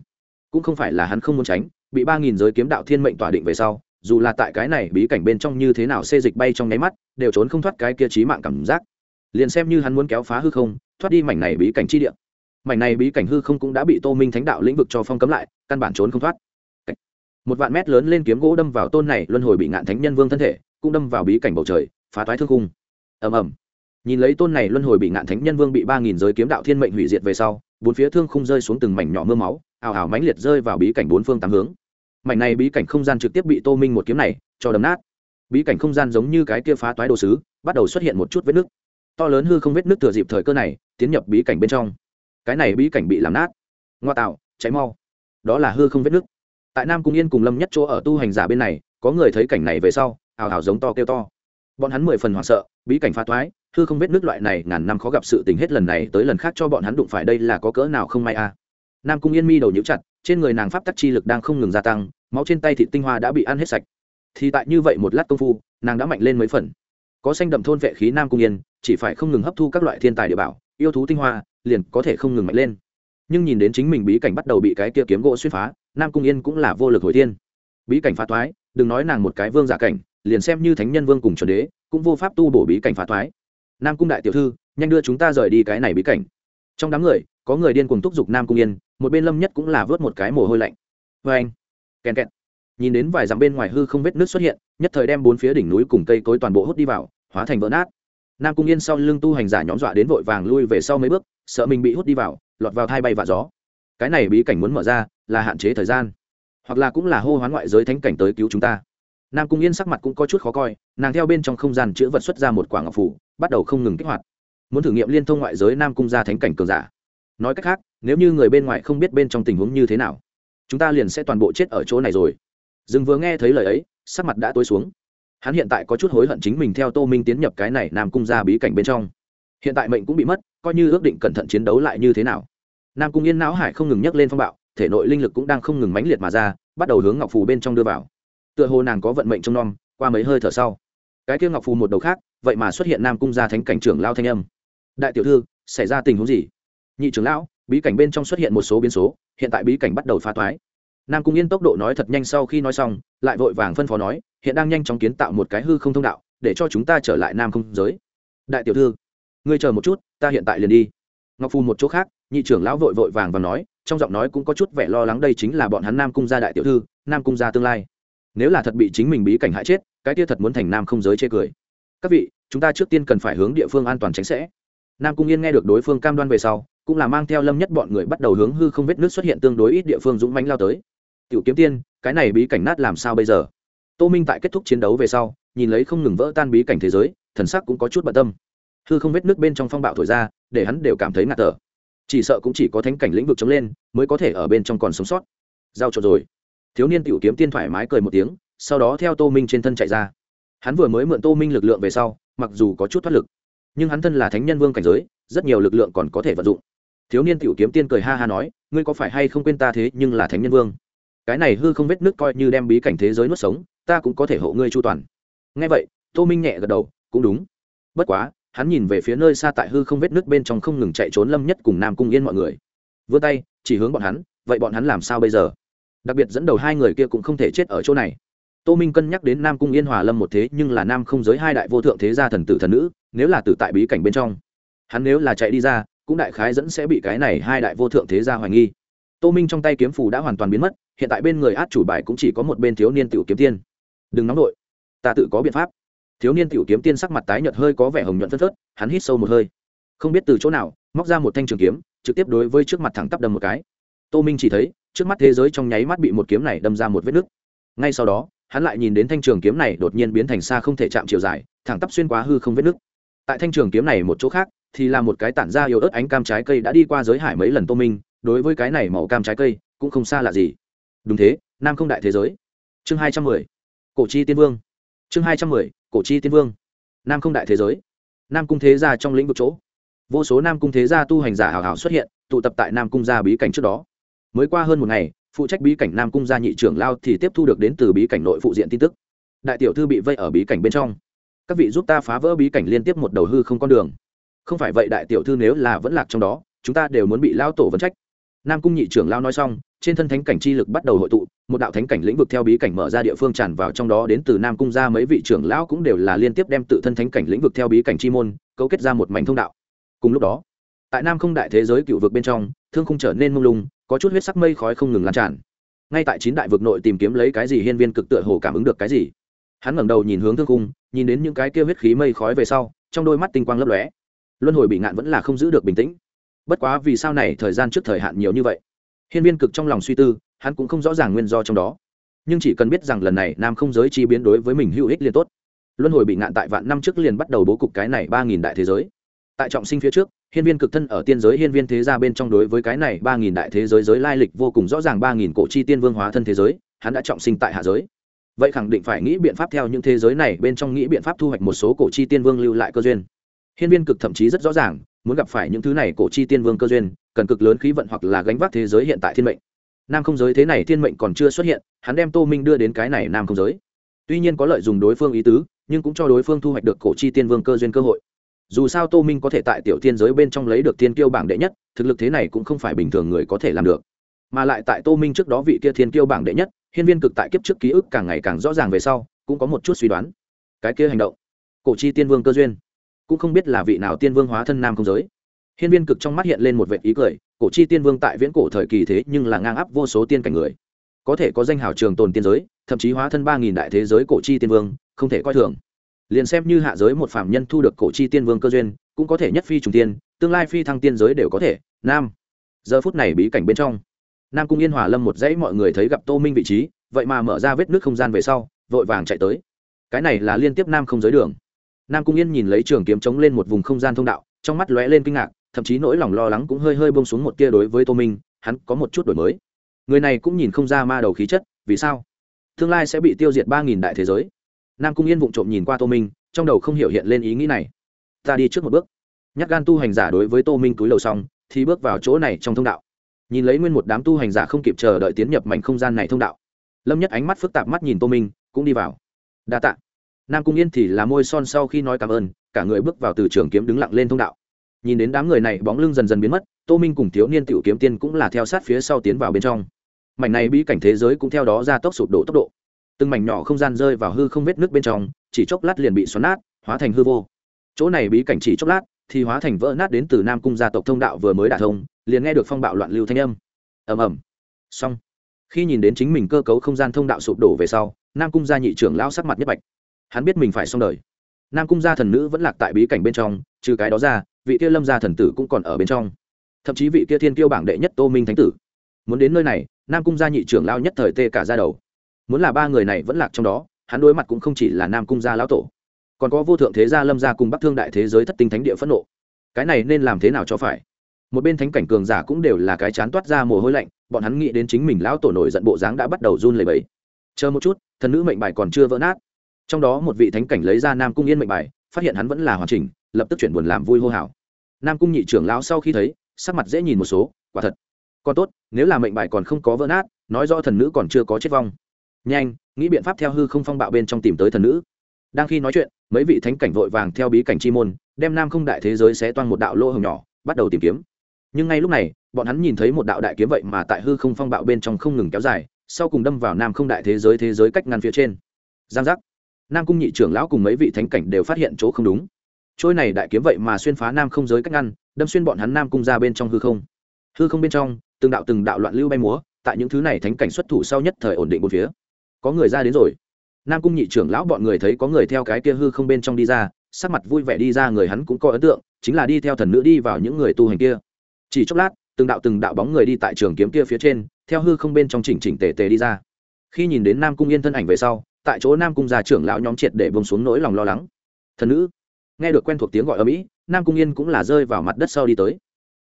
Cũng không phải là hắn không muốn tránh, bị ba nghìn giới kiếm đạo thiên mệnh tỏa định về sau, dù là tại cái này bí cảnh bên trong như thế nào xê dịch bay trong nháy mắt, đều trốn không thoát cái kia trí mạng cảm giác. Liền xem như hắn muốn kéo phá hư không, thoát đi mảnh này bí cảnh chi địa mảnh này bí cảnh hư không cũng đã bị tô minh thánh đạo lĩnh vực cho phong cấm lại, căn bản trốn không thoát. Một vạn mét lớn lên kiếm gỗ đâm vào tôn này, luân hồi bị ngạn thánh nhân vương thân thể, cũng đâm vào bí cảnh bầu trời, phá toái thương khung. Ầm ầm. Nhìn lấy tôn này luân hồi bị ngạn thánh nhân vương bị ba nghìn giới kiếm đạo thiên mệnh hủy diệt về sau, bốn phía thương khung rơi xuống từng mảnh nhỏ mưa máu, ào ào mãnh liệt rơi vào bí cảnh bốn phương tám hướng. Mảnh này bí cảnh không gian trực tiếp bị tô minh một kiếm này cho đấm nát. Bí cảnh không gian giống như cái kia phá toái đồ sứ, bắt đầu xuất hiện một chút vết nứt. To lớn hư không vết nứt thừa dịp thời cơ này, tiến nhập bí cảnh bên trong cái này bí cảnh bị làm nát. Ngoa tạo, cháy mau. Đó là hư không vết nứt. Tại nam cung yên cùng lâm nhất chỗ ở tu hành giả bên này, có người thấy cảnh này về sau, ào ào giống to kêu to. Bọn hắn mười phần hoảng sợ, bí cảnh phá toái hư không vết nứt loại này ngàn năm khó gặp sự tình hết lần này tới lần khác cho bọn hắn đụng phải đây là có cỡ nào không may a à. nam cung yên mi đầu nhíu chặt, trên người nàng pháp tắc chi lực đang không ngừng gia tăng, máu trên tay thịt tinh hoa đã bị ăn hết sạch. Thì tại như vậy một lát công phu, nàng đã mạnh lên mấy phần. Có xanh đậm thôn vệ khí nam cung yên, chỉ phải không ngừng hấp thu các loại thiên tài địa bảo, yêu thú tinh hoa liền có thể không ngừng mạnh lên. Nhưng nhìn đến chính mình bí cảnh bắt đầu bị cái kia kiếm gỗ xuyên phá, nam cung yên cũng là vô lực hồi thiên. Bí cảnh phá thoái, đừng nói nàng một cái vương giả cảnh, liền xem như thánh nhân vương cùng chuẩn đế, cũng vô pháp tu bổ bí cảnh phá thoái. Nam cung đại tiểu thư, nhanh đưa chúng ta rời đi cái này bí cảnh. Trong đám người, có người điên cùng thúc giục nam cung yên, một bên lâm nhất cũng là vớt một cái mồ hôi lạnh. Vê anh kèn kẹt nhìn đến vài dặm bên ngoài hư không vết nước xuất hiện, nhất thời đem bốn phía đỉnh núi cùng cây cối toàn bộ hút đi vào, hóa thành vỡ nát. Nam cung yên sau lưng tu hành giả nhóm dọa đến vội vàng lui về sau mấy bước sợ mình bị hút đi vào, lọt vào thai bay và gió. Cái này bí cảnh muốn mở ra là hạn chế thời gian, hoặc là cũng là hô hoán ngoại giới thánh cảnh tới cứu chúng ta. Nam cung yên sắc mặt cũng có chút khó coi, nàng theo bên trong không gian chữ vật xuất ra một quả ngọc phủ, bắt đầu không ngừng kích hoạt. Muốn thử nghiệm liên thông ngoại giới nam cung ra thánh cảnh cường giả. Nói cách khác, nếu như người bên ngoài không biết bên trong tình huống như thế nào, chúng ta liền sẽ toàn bộ chết ở chỗ này rồi. Dừng vừa nghe thấy lời ấy, sắc mặt đã tối xuống. Hắn hiện tại có chút hối hận chính mình theo tô minh tiến nhập cái này nam cung ra bí cảnh bên trong hiện tại mệnh cũng bị mất, coi như ước định cẩn thận chiến đấu lại như thế nào. Nam cung yên não hải không ngừng nhấc lên phong bạo, thể nội linh lực cũng đang không ngừng mãnh liệt mà ra, bắt đầu hướng ngọc phù bên trong đưa vào. Tựa hồ nàng có vận mệnh trong non qua mấy hơi thở sau, cái kia ngọc phù một đầu khác, vậy mà xuất hiện nam cung gia thánh cảnh trưởng lao thanh âm. Đại tiểu thư, xảy ra tình huống gì? Nhị trưởng lão, bí cảnh bên trong xuất hiện một số biến số, hiện tại bí cảnh bắt đầu phá thoái. nam cung yên tốc độ nói thật nhanh sau khi nói xong, lại vội vàng phân phó nói, hiện đang nhanh chóng kiến tạo một cái hư không thông đạo, để cho chúng ta trở lại nam không giới. Đại tiểu thư ngươi chờ một chút, ta hiện tại liền đi. Ngọc phù một chỗ khác, nhị trưởng lão vội vội vàng và nói, trong giọng nói cũng có chút vẻ lo lắng đây chính là bọn hắn nam cung gia đại tiểu thư, nam cung gia tương lai. Nếu là thật bị chính mình bí cảnh hại chết, cái kia thật muốn thành nam không giới chê cười. Các vị, chúng ta trước tiên cần phải hướng địa phương an toàn tránh sẽ. Nam cung yên nghe được đối phương cam đoan về sau, cũng là mang theo lâm nhất bọn người bắt đầu hướng hư không vết nước xuất hiện tương đối ít địa phương dũng mãnh lao tới. Tiểu kiếm tiên, cái này bí cảnh nát làm sao bây giờ? Tô minh tại kết thúc chiến đấu về sau, nhìn lấy không ngừng vỡ tan bí cảnh thế giới, thần sắc cũng có chút bận tâm hư không vết nước bên trong phong bạo thổi ra, để hắn đều cảm thấy ngạt thở. Chỉ sợ cũng chỉ có thánh cảnh lĩnh vực chống lên, mới có thể ở bên trong còn sống sót. Giao cho rồi. Thiếu niên tiểu kiếm tiên thoải mái cười một tiếng, sau đó theo tô minh trên thân chạy ra. Hắn vừa mới mượn tô minh lực lượng về sau, mặc dù có chút thoát lực, nhưng hắn thân là thánh nhân vương cảnh giới, rất nhiều lực lượng còn có thể vận dụng. Thiếu niên tiểu kiếm tiên cười ha ha nói, ngươi có phải hay không quên ta thế nhưng là thánh nhân vương? Cái này hư không vết nước coi như đem bí cảnh thế giới nuốt sống, ta cũng có thể hộ ngươi chu toàn. Ngay vậy, tô minh nhẹ gật đầu, cũng đúng. Bất quá hắn nhìn về phía nơi xa tại hư không vết nước bên trong không ngừng chạy trốn lâm nhất cùng nam cung yên mọi người. Vươn tay, chỉ hướng bọn hắn, vậy bọn hắn làm sao bây giờ? Đặc biệt dẫn đầu hai người kia cũng không thể chết ở chỗ này. Tô minh cân nhắc đến nam cung yên hòa lâm một thế, nhưng là nam không giới hai đại vô thượng thế gia thần tử thần nữ, nếu là tử tại bí cảnh bên trong, hắn nếu là chạy đi ra, cũng đại khái dẫn sẽ bị cái này hai đại vô thượng thế gia hoài nghi. Tô minh trong tay kiếm phù đã hoàn toàn biến mất, hiện tại bên người át chủ bài cũng chỉ có một bên thiếu niên tiểu kiếm tiên. Đừng nóng đội ta tự có biện pháp thiếu niên tiểu kiếm tiên sắc mặt tái nhợt hơi có vẻ hồng nhuận phất phớt, hắn hít sâu một hơi. Không biết từ chỗ nào, móc ra một thanh trường kiếm, trực tiếp đối với trước mặt thẳng tắp đâm một cái. Tô minh chỉ thấy, trước mắt thế giới trong nháy mắt bị một kiếm này đâm ra một vết nứt. Ngay sau đó, hắn lại nhìn đến thanh trường kiếm này đột nhiên biến thành xa không thể chạm chiều dài, thẳng tắp xuyên quá hư không vết nứt. Tại thanh trường kiếm này một chỗ khác, thì là một cái tản ra yếu ớt ánh cam trái cây đã đi qua giới hải mấy lần tô minh, đối với cái này màu cam trái cây, cũng không xa lạ gì. Đúng thế, nam không đại thế giới. Chương hai trăm mười, cổ chi tiên vương. Chương hai trăm mười cổ chi tiên vương, nam không đại thế giới, nam cung thế gia trong lĩnh vực chỗ. Vô số nam cung thế gia tu hành giả hào hào xuất hiện, tụ tập tại nam cung gia bí cảnh trước đó. Mới qua hơn một ngày, phụ trách bí cảnh nam cung gia nhị trưởng lao thì tiếp thu được đến từ bí cảnh nội phụ diện tin tức. Đại tiểu thư bị vây ở bí cảnh bên trong. Các vị giúp ta phá vỡ bí cảnh liên tiếp một đầu hư không con đường. Không phải vậy đại tiểu thư nếu là vẫn lạc trong đó, chúng ta đều muốn bị lao tổ vấn trách. Nam cung nhị trưởng lao nói xong trên thân thánh cảnh chi lực bắt đầu hội tụ, một đạo thánh cảnh lĩnh vực theo bí cảnh mở ra địa phương tràn vào trong đó đến từ nam cung ra mấy vị trưởng lão cũng đều là liên tiếp đem tự thân thánh cảnh lĩnh vực theo bí cảnh chi môn, cấu kết ra một mảnh thông đạo. Cùng lúc đó, tại nam không đại thế giới cựu vực bên trong, thương không trở nên mông lung, có chút huyết sắc mây khói không ngừng lan tràn. Ngay tại chín đại vực nội tìm kiếm lấy cái gì hiên viên cực tựa hồ cảm ứng được cái gì. Hắn ngẩng đầu nhìn hướng thương khung, nhìn đến những cái kia huyết khí mây khói về sau, trong đôi mắt tinh quang lấp lóe. Luân hồi bị ngạn vẫn là không giữ được bình tĩnh. Bất quá vì sao này thời gian trước thời hạn nhiều như vậy? Hiên viên cực trong lòng suy tư, hắn cũng không rõ ràng nguyên do trong đó. Nhưng chỉ cần biết rằng lần này nam không giới chi biến đối với mình hữu ích liền tốt. Luân hồi bị ngạn tại vạn năm trước liền bắt đầu bố cục cái này ba nghìn đại thế giới. Tại trọng sinh phía trước, hiên viên cực thân ở tiên giới hiên viên thế gia bên trong đối với cái này ba nghìn đại thế giới giới lai lịch vô cùng rõ ràng ba nghìn cổ chi tiên vương hóa thân thế giới, hắn đã trọng sinh tại hạ giới. Vậy khẳng định phải nghĩ biện pháp theo những thế giới này bên trong nghĩ biện pháp thu hoạch một số cổ chi tiên vương lưu lại cơ duyên. Hiên viên cực thậm chí rất rõ ràng muốn gặp phải những thứ này cổ chi tiên vương cơ duyên, cần cực lớn khí vận hoặc là gánh vác thế giới hiện tại thiên mệnh. Nam không giới thế này thiên mệnh còn chưa xuất hiện, hắn đem tô minh đưa đến cái này nam không giới. Tuy nhiên có lợi dùng đối phương ý tứ, nhưng cũng cho đối phương thu hoạch được cổ chi tiên vương cơ duyên cơ hội. Dù sao tô minh có thể tại tiểu thiên giới bên trong lấy được thiên kiêu bảng đệ nhất, thực lực thế này cũng không phải bình thường người có thể làm được. Mà lại tại tô minh trước đó vị kia thiên kiêu bảng đệ nhất, hiên viên cực tại kiếp trước ký ức càng ngày càng rõ ràng về sau, cũng có một chút suy đoán. Cái kia hành động, cổ chi tiên vương cơ duyên cũng không biết là vị nào tiên vương hóa thân nam không giới. Hiên viên cực trong mắt hiện lên một vệ ý cười, cổ chi tiên vương tại viễn cổ thời kỳ thế nhưng là ngang áp vô số tiên cảnh người. Có thể có danh hào trường tồn tiên giới, thậm chí hóa thân ba nghìn đại thế giới cổ chi tiên vương, không thể coi thường. Liền xem như hạ giới một phạm nhân thu được cổ chi tiên vương cơ duyên, cũng có thể nhất phi trùng tiên, tương lai phi thăng tiên giới đều có thể. Nam. Giờ phút này bí cảnh bên trong, nam cung yên hòa lâm một dãy mọi người thấy gặp tô minh vị trí, vậy mà mở ra vết nước không gian về sau, vội vàng chạy tới. Cái này là liên tiếp nam không giới đường nam cung yên nhìn lấy trường kiếm chống lên một vùng không gian thông đạo, trong mắt lóe lên kinh ngạc, thậm chí nỗi lòng lo lắng cũng hơi hơi bông xuống một tia đối với tô minh, hắn có một chút đổi mới. Người này cũng nhìn không ra ma đầu khí chất, vì sao? Tương lai sẽ bị tiêu diệt ba nghìn đại thế giới. Nam cung yên vụng trộm nhìn qua tô minh, trong đầu không hiểu hiện lên ý nghĩ này. Ta đi trước một bước. Nhắc gan tu hành giả đối với tô minh túi lầu xong, thì bước vào chỗ này trong thông đạo. Nhìn lấy nguyên một đám tu hành giả không kịp chờ đợi tiến nhập mảnh không gian này thông đạo. Lâm nhất ánh mắt phức tạp mắt nhìn tô minh, cũng đi vào. Đa t ạ nam cung yên thì là môi son sau khi nói cảm ơn, cả người bước vào từ trường kiếm đứng lặng lên thông đạo. nhìn đến đám người này bóng lưng dần dần biến mất, tô minh cùng thiếu niên tiểu kiếm tiên cũng là theo sát phía sau tiến vào bên trong. mảnh này bí cảnh thế giới cũng theo đó ra tốc sụp đổ tốc độ. từng mảnh nhỏ không gian rơi vào hư không vết nước bên trong, chỉ chốc lát liền bị xoắn nát, hóa thành hư vô. chỗ này bí cảnh chỉ chốc lát thì hóa thành vỡ nát đến từ nam cung gia tộc thông đạo vừa mới đả thông, liền nghe được phong bạo loạn lưu thanh âm. ầm ầm. xong. khi nhìn đến chính mình cơ cấu không gian thông đạo sụp đổ về sau, nam cung gia nhị trưởng lão sắc mặt nhất bạch hắn biết mình phải xong đời. Nam cung gia thần nữ vẫn lạc tại bí cảnh bên trong, trừ cái đó ra, vị kia lâm gia thần tử cũng còn ở bên trong. Thậm chí vị kia thiên kiêu bảng đệ nhất tô minh thánh tử. Muốn đến nơi này, nam cung gia nhị trưởng lao nhất thời tê cả ra đầu. Muốn là ba người này vẫn lạc trong đó, hắn đối mặt cũng không chỉ là nam cung gia lão tổ. Còn có vô thượng thế gia lâm gia cùng bắc thương đại thế giới thất tinh thánh địa phẫn nộ. Cái này nên làm thế nào cho phải? Một bên thánh cảnh cường giả cũng đều là cái chán toát ra mồ hôi lạnh, bọn hắn nghĩ đến chính mình lão tổ nổi giận bộ dáng đã bắt đầu run lẩy bẩy. Chờ một chút, thần nữ mệnh bài còn chưa vỡ nát trong đó một vị thánh cảnh lấy ra nam cung yên mệnh bài, phát hiện hắn vẫn là hoàn chỉnh, lập tức chuyển buồn làm vui hô hào. Nam cung nhị trưởng lão sau khi thấy, sắc mặt dễ nhìn một số, quả thật. Còn tốt, nếu là mệnh bài còn không có vỡ nát, nói rõ thần nữ còn chưa có chết vong. Nhanh, nghĩ biện pháp theo hư không phong bạo bên trong tìm tới thần nữ. Đang khi nói chuyện, mấy vị thánh cảnh vội vàng theo bí cảnh chi môn, đem nam không đại thế giới sẽ toan một đạo lỗ hồng nhỏ, bắt đầu tìm kiếm. Nhưng ngay lúc này, bọn hắn nhìn thấy một đạo đại kiếm vậy mà tại hư không phong bạo bên trong không ngừng kéo dài, sau cùng đâm vào nam không đại thế giới thế giới cách ngăn phía trên. Giang giác nam cung nhị trưởng lão cùng mấy vị thánh cảnh đều phát hiện chỗ không đúng. Trôi này đại kiếm vậy mà xuyên phá nam không giới cách ngăn, đâm xuyên bọn hắn nam cung ra bên trong hư không. Hư không bên trong, từng đạo từng đạo loạn lưu bay múa, tại những thứ này thánh cảnh xuất thủ sau nhất thời ổn định một phía. Có người ra đến rồi. Nam cung nhị trưởng lão bọn người thấy có người theo cái kia hư không bên trong đi ra, sắc mặt vui vẻ đi ra người hắn cũng có ấn tượng, chính là đi theo thần nữ đi vào những người tu hành kia. Chỉ chốc lát, từng đạo từng đạo bóng người đi tại trường kiếm kia phía trên, theo hư không bên trong chỉnh chỉnh tề tề đi ra. Khi nhìn đến nam cung yên thân ảnh về sau tại chỗ nam cung già trưởng lão nhóm triệt để bông xuống nỗi lòng lo lắng. Thần nữ, nghe được quen thuộc tiếng gọi ở mỹ, nam cung yên cũng là rơi vào mặt đất sau đi tới.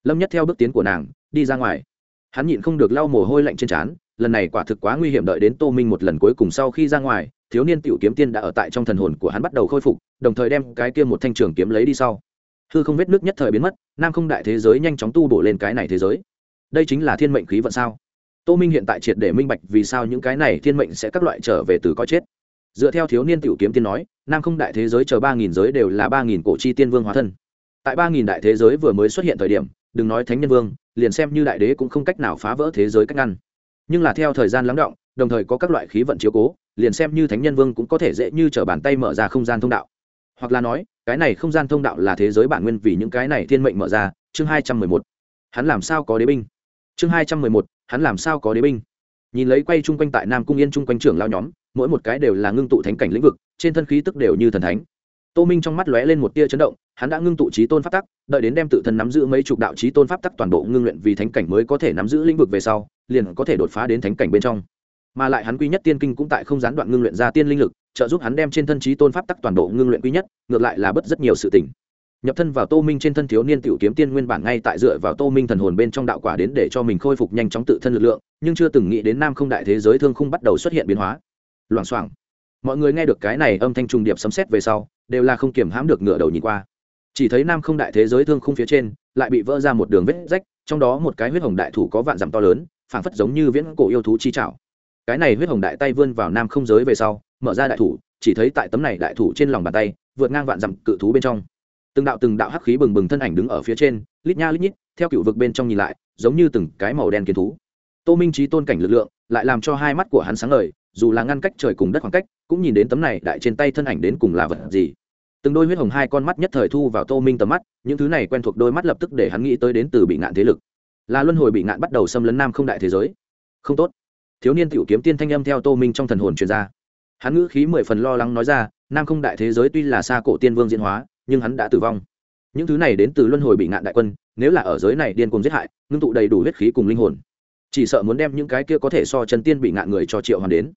Lâm nhất theo bước tiến của nàng, đi ra ngoài. Hắn nhịn không được lau mồ hôi lạnh trên trán, lần này quả thực quá nguy hiểm đợi đến tô minh một lần cuối cùng sau khi ra ngoài, thiếu niên tiểu kiếm tiên đã ở tại trong thần hồn của hắn bắt đầu khôi phục, đồng thời đem cái kia một thanh trường kiếm lấy đi sau. Hư không vết nước nhất thời biến mất, nam không đại thế giới nhanh chóng tu bổ lên cái này thế giới. Đây chính là thiên mệnh khí vận sao? Tô minh hiện tại triệt để minh bạch vì sao những cái này thiên mệnh sẽ các loại trở về từ có chết dựa theo thiếu niên tiểu kiếm tiên nói, nam không đại thế giới chờ ba nghìn giới đều là ba nghìn cổ chi tiên vương hóa thân. Tại ba nghìn đại thế giới vừa mới xuất hiện thời điểm, đừng nói thánh nhân vương, liền xem như đại đế cũng không cách nào phá vỡ thế giới cách ngăn. Nhưng là theo thời gian lắng động, đồng thời có các loại khí vận chiếu cố, liền xem như thánh nhân vương cũng có thể dễ như t r ở bàn tay mở ra không gian thông đạo. Hoặc là nói, cái này không gian thông đạo là thế giới bản nguyên vì những cái này thiên mệnh mở ra, chương hai trăm mười một. Hắn làm sao có đế binh? Chương hai trăm mười một, hắn làm sao có đế binh? Nhìn lấy quay chung quanh tại nam cung yên chung quanh trưởng lao nhóm mỗi một cái đều là ngưng tụ thánh cảnh lĩnh vực, trên thân khí tức đều như thần thánh. Tô minh trong mắt lóe lên một tia chấn động, hắn đã ngưng tụ trí tôn pháp tắc, đợi đến đem tự thân nắm giữ mấy chục đạo trí tôn pháp tắc toàn bộ ngưng luyện vì thánh cảnh mới có thể nắm giữ lĩnh vực về sau, liền có thể đột phá đến thánh cảnh bên trong. Mà lại hắn quy nhất tiên kinh cũng tại không gián đoạn ngưng luyện ra tiên linh lực, trợ giúp hắn đem trên thân trí tôn pháp tắc toàn bộ ngưng luyện quy nhất, ngược lại là bất rất nhiều sự tỉnh nhập thân vào tô minh trên thân thiếu niên tiểu kiếm tiên nguyên bản ngay tại dựa vào tô minh thần hồn bên trong đạo quả đến để cho mình khôi phục nhanh chóng tự thân lực lượng, nhưng chưa từng nghĩ đến nam không đại thế giới thương không bắt đầu xuất hiện biến hóa loảng xoảng. Mọi người nghe được cái này âm thanh trùng điệp sấm xét về sau, đều là không kiểm hãm được ngựa đầu nhìn qua. Chỉ thấy nam không đại thế giới thương khung phía trên, lại bị vỡ ra một đường vết rách, trong đó một cái huyết hồng đại thủ có vạn dặm to lớn, phảng phất giống như viễn cổ yêu thú chi trảo. Cái này huyết hồng đại tay vươn vào nam không giới về sau, mở ra đại thủ, chỉ thấy tại tấm này đại thủ trên lòng bàn tay, vượt ngang vạn dặm cự thú bên trong. Từng đạo từng đạo hắc khí bừng bừng thân ảnh đứng ở phía trên, lít nha lít nhít, theo cựu vực bên trong nhìn lại, giống như từng cái màu đen kiến thú. Tô minh trí tôn cảnh lực lượng, lại làm cho hai mắt của hắn sáng ngời dù là ngăn cách trời cùng đất khoảng cách, cũng nhìn đến tấm này đại trên tay thân ảnh đến cùng là vật gì. Từng đôi huyết hồng hai con mắt nhất thời thu vào tô minh tầm mắt, những thứ này quen thuộc đôi mắt lập tức để hắn nghĩ tới đến từ bị ngạn thế lực. Là luân hồi bị ngạn bắt đầu xâm lấn nam không đại thế giới. Không tốt. Thiếu niên tiểu kiếm tiên thanh âm theo tô minh trong thần hồn truyền ra. Hắn ngữ khí mười phần lo lắng nói ra, nam không đại thế giới tuy là xa cổ tiên vương diễn hóa, nhưng hắn đã tử vong. Những thứ này đến từ luân hồi bị ngạn đại quân, nếu là ở giới này điên cuồng giết hại, ngưng tụ đầy đủ huyết khí cùng linh hồn. Chỉ sợ muốn đem những cái kia có thể so chân tiên bị ngạn người cho triệu hoàn đến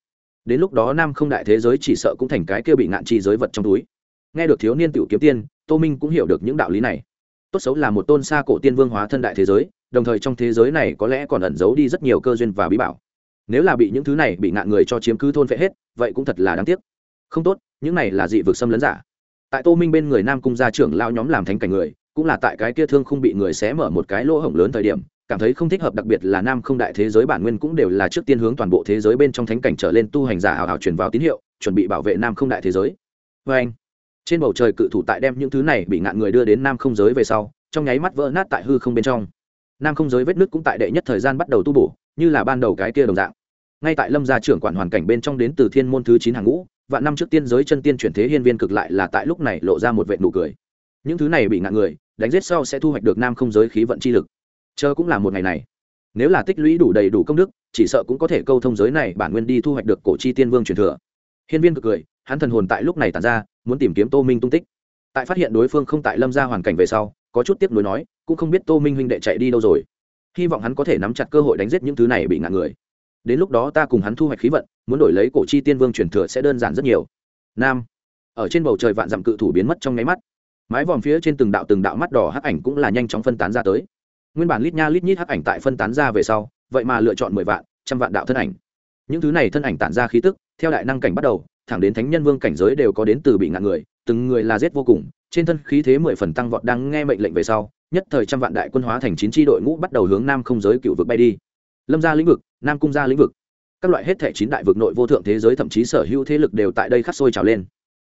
đến lúc đó nam không đại thế giới chỉ sợ cũng thành cái kia bị ngạn chi giới vật trong túi. Nghe được thiếu niên tiểu kiếm tiên, tô minh cũng hiểu được những đạo lý này. Tốt xấu là một tôn xa cổ tiên vương hóa thân đại thế giới, đồng thời trong thế giới này có lẽ còn ẩn giấu đi rất nhiều cơ duyên và bí bảo. Nếu là bị những thứ này bị ngạn người cho chiếm cứ thôn phệ hết, vậy cũng thật là đáng tiếc. Không tốt, những này là dị vực xâm lấn giả. Tại tô minh bên người nam cung gia trưởng lao nhóm làm thánh cảnh người, cũng là tại cái kia thương không bị người xé mở một cái lỗ hổng lớn thời điểm cảm thấy không thích hợp, đặc biệt là nam không đại thế giới bản nguyên cũng đều là trước tiên hướng toàn bộ thế giới bên trong thánh cảnh trở lên tu hành giả hào hào truyền vào tín hiệu, chuẩn bị bảo vệ nam không đại thế giới. Vê anh, trên bầu trời cự thủ tại đem những thứ này bị ngạn người đưa đến nam không giới về sau, trong nháy mắt vỡ nát tại hư không bên trong. Nam không giới vết nứt cũng tại đệ nhất thời gian bắt đầu tu bổ, như là ban đầu cái kia đồng dạng. Ngay tại lâm gia trưởng quản hoàn cảnh bên trong đến từ thiên môn thứ chín hàng ngũ và năm trước tiên giới chân tiên chuyển thế hiên viên cực lại là tại lúc này lộ ra một vệ nụ cười. Những thứ này bị ngạn người, đánh giết sau sẽ thu hoạch được nam không giới khí vận chi lực chờ cũng là một ngày này. Nếu là tích lũy đủ đầy đủ công đức, chỉ sợ cũng có thể câu thông giới này bản nguyên đi thu hoạch được cổ chi tiên vương truyền thừa. Hiên viên cực cười, hắn thần hồn tại lúc này tàn ra, muốn tìm kiếm tô minh tung tích. Tại phát hiện đối phương không tại lâm ra hoàn cảnh về sau, có chút tiếp nối nói, cũng không biết tô minh huynh đệ chạy đi đâu rồi. Hy vọng hắn có thể nắm chặt cơ hội đánh giết những thứ này bị ngạn người. Đến lúc đó ta cùng hắn thu hoạch khí vận, muốn đổi lấy cổ chi tiên vương truyền thừa sẽ đơn giản rất nhiều. Nam. Ở trên bầu trời vạn dặm cự thủ biến mất trong nháy mắt. Mái vòm phía trên từng đạo từng đạo mắt đỏ hắc ảnh cũng là nhanh chóng phân tán ra tới nguyên bản lít nha lít nhít hắc ảnh tại phân tán ra về sau, vậy mà lựa chọn mười vạn, trăm vạn đạo thân ảnh. Những thứ này thân ảnh tản ra khí tức, theo đại năng cảnh bắt đầu, thẳng đến thánh nhân vương cảnh giới đều có đến từ bị ngạn người, từng người là giết vô cùng, trên thân khí thế mười phần tăng vọt đang nghe mệnh lệnh về sau, nhất thời trăm vạn đại quân hóa thành chín tri đội ngũ bắt đầu hướng nam không giới cựu vực bay đi. Lâm gia lĩnh vực, nam cung gia lĩnh vực. Các loại hết thể chín đại vực nội vô thượng thế giới thậm chí sở hữu thế lực đều tại đây khắc sôi trào lên.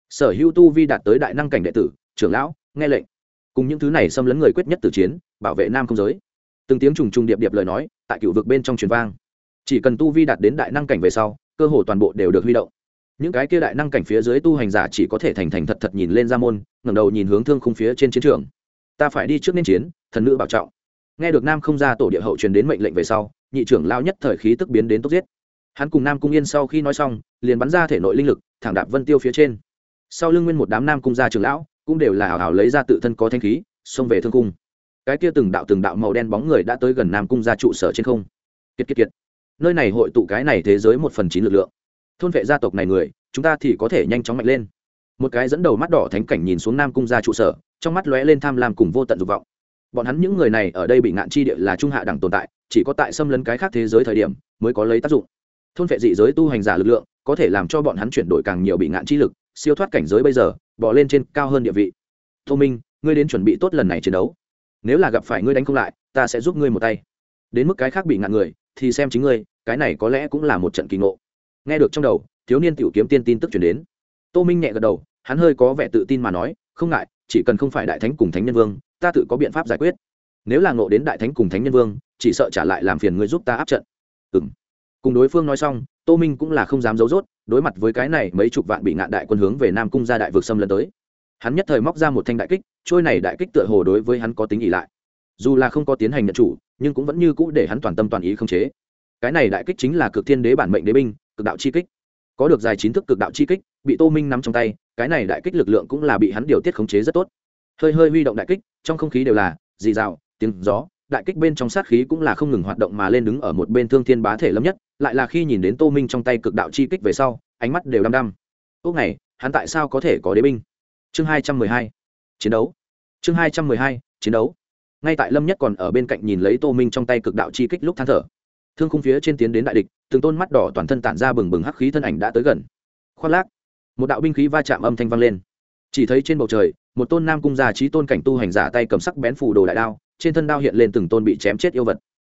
Sở hữu tu vi đạt tới đại năng cảnh đệ tử, trưởng lão, nghe lệnh cùng những thứ này xâm lấn người quyết nhất từ chiến, bảo vệ nam không giới. Từng tiếng trùng trùng điệp điệp lời nói, tại cựu vực bên trong truyền vang. Chỉ cần tu vi đạt đến đại năng cảnh về sau, cơ hồ toàn bộ đều được huy động. Những cái kia đại năng cảnh phía dưới tu hành giả chỉ có thể thành thành thật thật nhìn lên ra môn, ngẩng đầu nhìn hướng thương khung phía trên chiến trường. Ta phải đi trước nên chiến, thần nữ bảo trọng. Nghe được nam không ra tổ địa hậu truyền đến mệnh lệnh về sau, nhị trưởng lao nhất thời khí tức biến đến tốc giết. Hắn cùng nam cung yên sau khi nói xong, liền bắn ra thể nội linh lực, thẳng đạp vân tiêu phía trên. Sau lưng nguyên một đám nam cung gia trưởng lão cũng đều là hào hào lấy ra tự thân có thanh khí, xông về thương cung. Cái kia từng đạo từng đạo màu đen bóng người đã tới gần nam cung ra trụ sở trên không. Kiệt kiệt kiệt. Nơi này hội tụ cái này thế giới một phần chín lực lượng. Thôn vệ gia tộc này người, chúng ta thì có thể nhanh chóng mạnh lên. Một cái dẫn đầu mắt đỏ thánh cảnh nhìn xuống nam cung ra trụ sở, trong mắt lóe lên tham lam cùng vô tận dục vọng. Bọn hắn những người này ở đây bị ngạn chi địa là trung hạ đẳng tồn tại, chỉ có tại xâm lấn cái khác thế giới thời điểm mới có lấy tác dụng. Thôn vệ dị giới tu hành giả lực lượng, có thể làm cho bọn hắn chuyển đổi càng nhiều bị ngạn chi lực siêu thoát cảnh giới bây giờ, bỏ lên trên cao hơn địa vị. Tô minh, ngươi đến chuẩn bị tốt lần này chiến đấu. Nếu là gặp phải ngươi đánh không lại, ta sẽ giúp ngươi một tay. Đến mức cái khác bị ngạn người, thì xem chính ngươi, cái này có lẽ cũng là một trận kỳ ngộ. Nghe được trong đầu, thiếu niên tiểu kiếm tiên tin tức chuyển đến. Tô minh nhẹ gật đầu, hắn hơi có vẻ tự tin mà nói, không ngại, chỉ cần không phải đại thánh cùng thánh nhân vương, ta tự có biện pháp giải quyết. Nếu là ngộ đến đại thánh cùng thánh nhân vương, chỉ sợ trả lại làm phiền ngươi giúp ta áp trận. Ừ cùng đối phương nói xong tô minh cũng là không dám giấu dốt đối mặt với cái này mấy chục vạn bị ngạn đại quân hướng về nam cung ra đại vực xâm lấn tới. Hắn nhất thời móc ra một thanh đại kích, trôi này đại kích tựa hồ đối với hắn có tính ỉ lại. Dù là không có tiến hành nhận chủ, nhưng cũng vẫn như cũ để hắn toàn tâm toàn ý không chế. Cái này đại kích chính là cực thiên đế bản mệnh đế binh, cực đạo chi kích. Có được dài chín thức cực đạo chi kích, bị tô minh nắm trong tay, cái này đại kích lực lượng cũng là bị hắn điều tiết khống chế rất tốt. Hơi hơi huy động đại kích, trong không khí đều là dì rào tiếng gió đại kích bên trong sát khí cũng là không ngừng hoạt động mà lên đứng ở một bên thương thiên bá thể lâm nhất, lại là khi nhìn đến tô minh trong tay cực đạo chi kích về sau, ánh mắt đều đăm đăm. Ốc này, hắn tại sao có thể có đế binh? Chương hai trăm mười hai, chiến đấu. Chương hai trăm mười hai, chiến đấu. Ngay tại lâm nhất còn ở bên cạnh nhìn lấy tô minh trong tay cực đạo chi kích lúc than thở. Thương khung phía trên tiến đến đại địch, từng tôn mắt đỏ toàn thân tản ra bừng bừng hắc khí thân ảnh đã tới gần. Khoác lác, một đạo binh khí va chạm âm thanh vang lên. Chỉ thấy trên bầu trời, một tôn nam cung già trí tôn cảnh tu hành giả tay cầm sắc bén phủ đồ đại đao trên thân đao hiện lên từng tôn bị chém chết yêu vật.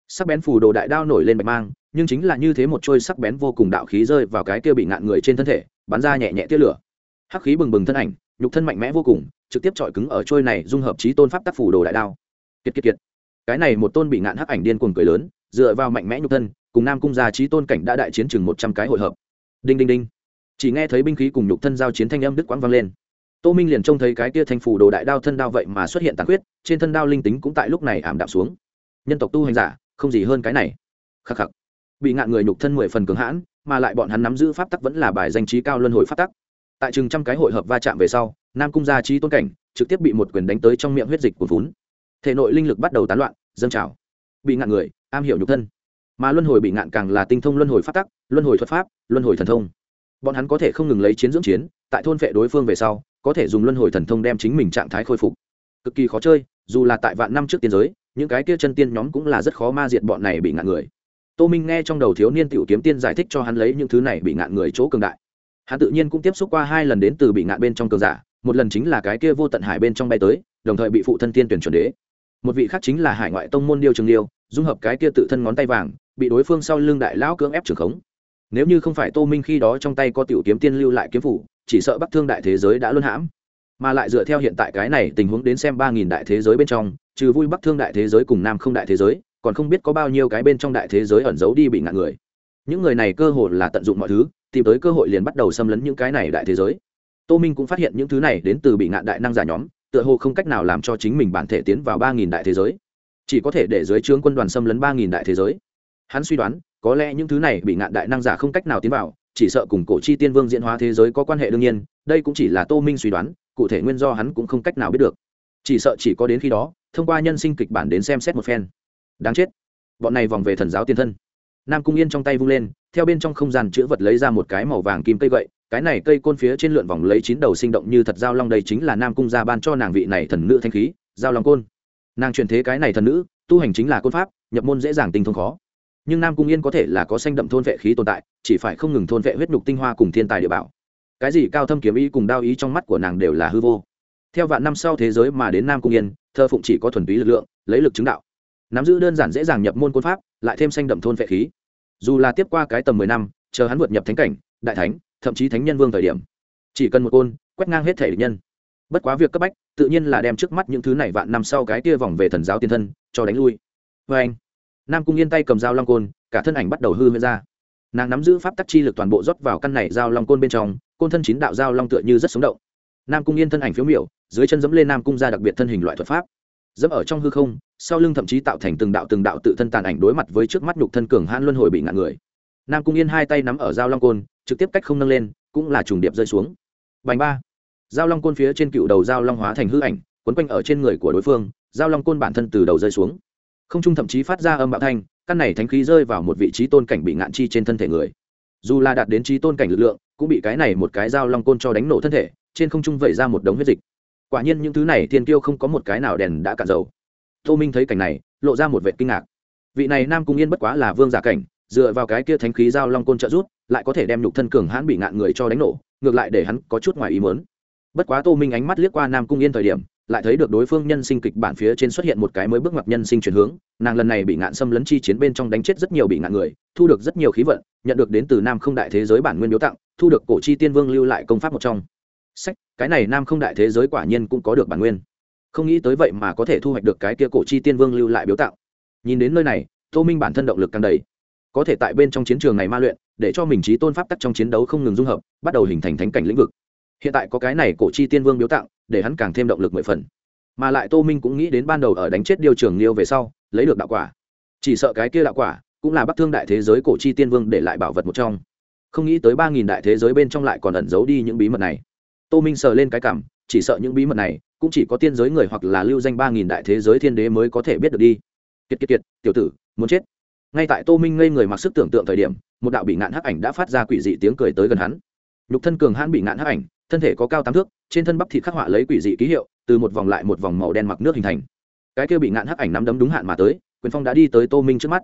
Sắc bén phù đồ đại đao nổi lên bạch mang, nhưng chính là như thế một trôi sắc bén vô cùng đạo khí rơi vào cái kia bị ngạn người trên thân thể, bắn ra nhẹ nhẹ tia lửa. Hắc khí bừng bừng thân ảnh, nhục thân mạnh mẽ vô cùng, trực tiếp chọi cứng ở trôi này dung hợp trí tôn pháp tác phủ đồ đại đao. Kiệt kiệt kiệt. Cái này một tôn bị ngạn hắc ảnh điên cuồng cười lớn, dựa vào mạnh mẽ nhục thân, cùng nam cung gia trí tôn cảnh đã đại chiến chừng một trăm cái hội hợp. Đinh đinh đinh. Chỉ nghe thấy binh khí cùng nhục thân giao chiến thanh âm đức quãng vang lên tô minh liền trông thấy cái kia thanh phủ đồ đại đao thân đao vậy mà xuất hiện tàn huyết trên thân đao linh tính cũng tại lúc này ảm đạm xuống. Nhân tộc tu hành giả, không gì hơn cái này. Khắc khắc. Bị ngạn người nhục thân mười phần cường hãn, mà lại bọn hắn nắm giữ pháp tắc vẫn là bài danh trí cao luân hồi pháp tắc. Tại chừng trăm cái hội hợp va chạm về sau, nam cung gia trí tôn cảnh trực tiếp bị một quyền đánh tới trong miệng huyết dịch của vốn thể nội linh lực bắt đầu tán loạn, dâng trào. Bị ngạn người, am hiểu nhục thân. Mà luân hồi bị ngạn càng là tinh thông luân hồi pháp tắc, luân hồi thuật pháp, luân hồi thần thông. Bọn hắn có thể không ngừng lấy chiến dưỡng chiến, tại thôn vệ đối phương về sau có thể dùng luân hồi thần thông đem chính mình trạng thái khôi phục. Cực kỳ khó chơi, dù là tại vạn năm trước tiên giới, những cái kia chân tiên nhóm cũng là rất khó ma diệt bọn này bị ngạn người. Tô minh nghe trong đầu thiếu niên tiểu kiếm tiên giải thích cho hắn lấy những thứ này bị ngạn người chỗ cường đại. Hắn tự nhiên cũng tiếp xúc qua hai lần đến từ bị ngạn bên trong cường giả, một lần chính là cái kia vô tận hải bên trong bay tới, đồng thời bị phụ thân tiên tuyển chuẩn đế. Một vị khác chính là hải ngoại tông môn điêu trường điêu dung hợp cái kia tự thân ngón tay vàng, bị đối phương sau lưng đại lão cưỡng ép trường khống. Nếu như không phải tô minh khi đó trong tay có tiểu kiếm tiên lưu lại kiếm phủ chỉ sợ bắc thương đại thế giới đã luân hãm. Mà lại dựa theo hiện tại cái này tình huống đến xem ba nghìn đại thế giới bên trong, trừ vui bắc thương đại thế giới cùng nam không đại thế giới, còn không biết có bao nhiêu cái bên trong đại thế giới ẩn giấu đi bị ngạn người. Những người này cơ hội là tận dụng mọi thứ, tìm tới cơ hội liền bắt đầu xâm lấn những cái này đại thế giới. Tô minh cũng phát hiện những thứ này đến từ bị ngạn đại năng giả nhóm, tựa hồ không cách nào làm cho chính mình bản thể tiến vào ba nghìn đại thế giới. Chỉ có thể để dưới trướng quân đoàn xâm lấn ba nghìn đại thế giới. Hắn suy đoán, có lẽ những thứ này bị ngạn đại năng giả không cách nào tiến vào chỉ sợ cùng cổ chi tiên vương diễn hóa thế giới có quan hệ đương nhiên, đây cũng chỉ là tô minh suy đoán, cụ thể nguyên do hắn cũng không cách nào biết được. Chỉ sợ chỉ có đến khi đó, thông qua nhân sinh kịch bản đến xem xét một phen. Đáng chết. Bọn này vòng về thần giáo tiên thân. Nam cung yên trong tay vung lên, theo bên trong không gian chữ vật lấy ra một cái màu vàng kim cây gậy, cái này cây côn phía trên lượn vòng lấy chín đầu sinh động như thật giao long đây chính là nam cung gia ban cho nàng vị này thần nữ thanh khí, giao long côn. Nàng truyền thế cái này thần nữ, tu hành chính là côn pháp, nhập môn dễ dàng tinh thông khó nhưng nam cung yên có thể là có xanh đậm thôn vệ khí tồn tại, chỉ phải không ngừng thôn vệ huyết nhục tinh hoa cùng thiên tài địa bảo. Cái gì cao thâm kiếm ý cùng đao ý trong mắt của nàng đều là hư vô. Theo vạn năm sau thế giới mà đến nam cung yên, thơ phụng chỉ có thuần túy lực lượng, lấy lực chứng đạo. Nắm giữ đơn giản dễ dàng nhập môn côn pháp, lại thêm xanh đậm thôn vệ khí. Dù là tiếp qua cái tầm mười năm, chờ hắn vượt nhập thánh cảnh, đại thánh, thậm chí thánh nhân vương thời điểm, chỉ cần một côn, quét ngang hết thể địch nhân. Bất quá việc cấp bách, tự nhiên là đem trước mắt những thứ này vạn năm sau cái kia vòng về thần giáo tiên thân, cho đánh lui. Vê anh nam cung yên tay cầm dao long côn, cả thân ảnh bắt đầu hư huyễn ra. Nàng nắm giữ pháp tắc chi lực toàn bộ rót vào căn này dao long côn bên trong, côn thân chín đạo dao long tựa như rất sống động. Nam cung yên thân ảnh phiếu miểu, dưới chân dẫm lên nam cung ra đặc biệt thân hình loại thuật pháp. Dẫm ở trong hư không, sau lưng thậm chí tạo thành từng đạo từng đạo tự thân tàn ảnh đối mặt với trước mắt nhục thân cường hãn luân hồi bị ngạn người. Nam cung yên hai tay nắm ở dao long côn, trực tiếp cách không nâng lên, cũng là trùng điệp rơi xuống. Bành ba. Dao long côn phía trên cựu đầu dao long hóa thành hư ảnh, quấn quanh ở trên người của đối phương, dao long côn bản thân từ đầu rơi xuống không trung thậm chí phát ra âm bạo thanh, căn này thánh khí rơi vào một vị trí tôn cảnh bị ngạn chi trên thân thể người. Dù là đạt đến trí tôn cảnh lực lượng, cũng bị cái này một cái dao long côn cho đánh nổ thân thể, trên không trung vẩy ra một đống huyết dịch. Quả nhiên những thứ này thiên kiêu không có một cái nào đèn đã cạn dầu. Tô minh thấy cảnh này, lộ ra một vệ kinh ngạc. Vị này nam cung yên bất quá là vương giả cảnh, dựa vào cái kia thánh khí dao long côn trợ rút lại có thể đem nhục thân cường hãn bị ngạn người cho đánh nổ, ngược lại để hắn có chút ngoài ý mớn bất quá tô minh ánh mắt liếc qua nam cung yên thời điểm lại thấy được đối phương nhân sinh kịch bản phía trên xuất hiện một cái mới bước ngoặt nhân sinh chuyển hướng, nàng lần này bị ngạn xâm lấn chi chiến bên trong đánh chết rất nhiều bị ngạn người, thu được rất nhiều khí vận, nhận được đến từ nam không đại thế giới bản nguyên biếu tặng, thu được cổ chi tiên vương lưu lại công pháp một trong. Sách, cái này nam không đại thế giới quả nhiên cũng có được bản nguyên. Không nghĩ tới vậy mà có thể thu hoạch được cái kia cổ chi tiên vương lưu lại biếu tặng. Nhìn đến nơi này, tô minh bản thân động lực càng đầy. Có thể tại bên trong chiến trường này ma luyện, để cho mình trí tôn pháp tắc trong chiến đấu không ngừng dung hợp, bắt đầu hình thành thánh cảnh lĩnh vực. Hiện tại có cái này cổ chi tiên vương biếu tặng để hắn càng thêm động lực mười phần. Mà lại tô minh cũng nghĩ đến ban đầu ở đánh chết điều trường liêu về sau, lấy được đạo quả. Chỉ sợ cái kia đạo quả cũng là bắc thương đại thế giới cổ chi tiên vương để lại bảo vật một trong. Không nghĩ tới ba nghìn đại thế giới bên trong lại còn ẩn giấu đi những bí mật này. Tô minh sờ lên cái cảm, chỉ sợ những bí mật này cũng chỉ có tiên giới người hoặc là lưu danh ba nghìn đại thế giới thiên đế mới có thể biết được đi. Kiệt kiệt kiệt, tiểu tử, muốn chết. Ngay tại tô minh ngây người mặc sức tưởng tượng thời điểm, một đạo bị ngạn hắc ảnh đã phát ra quỷ dị tiếng cười tới gần hắn. Nhục thân cường hãn bị ngạn hắc ảnh thân thể có cao tám thước, trên thân bắp thịt khắc họa lấy quỷ dị ký hiệu, từ một vòng lại một vòng màu đen mặc nước hình thành. Cái kia bị ngạn hắc ảnh nắm đấm đúng hạn mà tới, quyền phong đã đi tới tô minh trước mắt.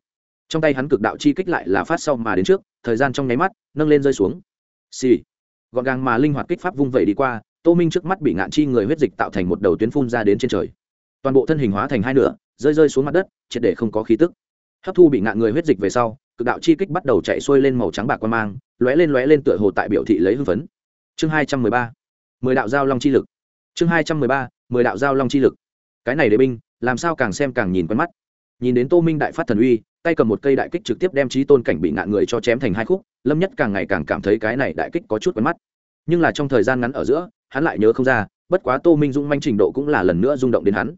Trong tay hắn cực đạo chi kích lại là phát sau mà đến trước, thời gian trong nháy mắt, nâng lên rơi xuống. Xì. Gọn gàng mà linh hoạt kích pháp vung vẩy đi qua, tô minh trước mắt bị ngạn chi người huyết dịch tạo thành một đầu tuyến phun ra đến trên trời. Toàn bộ thân hình hóa thành hai nửa, rơi rơi xuống mặt đất, triệt để không có khí tức. Hấp thu bị ngạn người huyết dịch về sau, cực đạo chi kích bắt đầu chạy xuôi lên màu trắng bạc quan mang, lóe lên lóe lên tựa hồ tại biểu thị lấy hưng phấn chương hai trăm mười ba, mười đạo giao long chi lực. Chương hai trăm mười ba, mười đạo giao long chi lực. Cái này đế binh, làm sao càng xem càng nhìn quen mắt. Nhìn đến tô minh đại phát thần uy, tay cầm một cây đại kích trực tiếp đem trí tôn cảnh bị ngạn người cho chém thành hai khúc, lâm nhất càng ngày càng cảm thấy cái này đại kích có chút quen mắt. Nhưng là trong thời gian ngắn ở giữa, hắn lại nhớ không ra, bất quá tô minh dung manh trình độ cũng là lần nữa rung động đến hắn.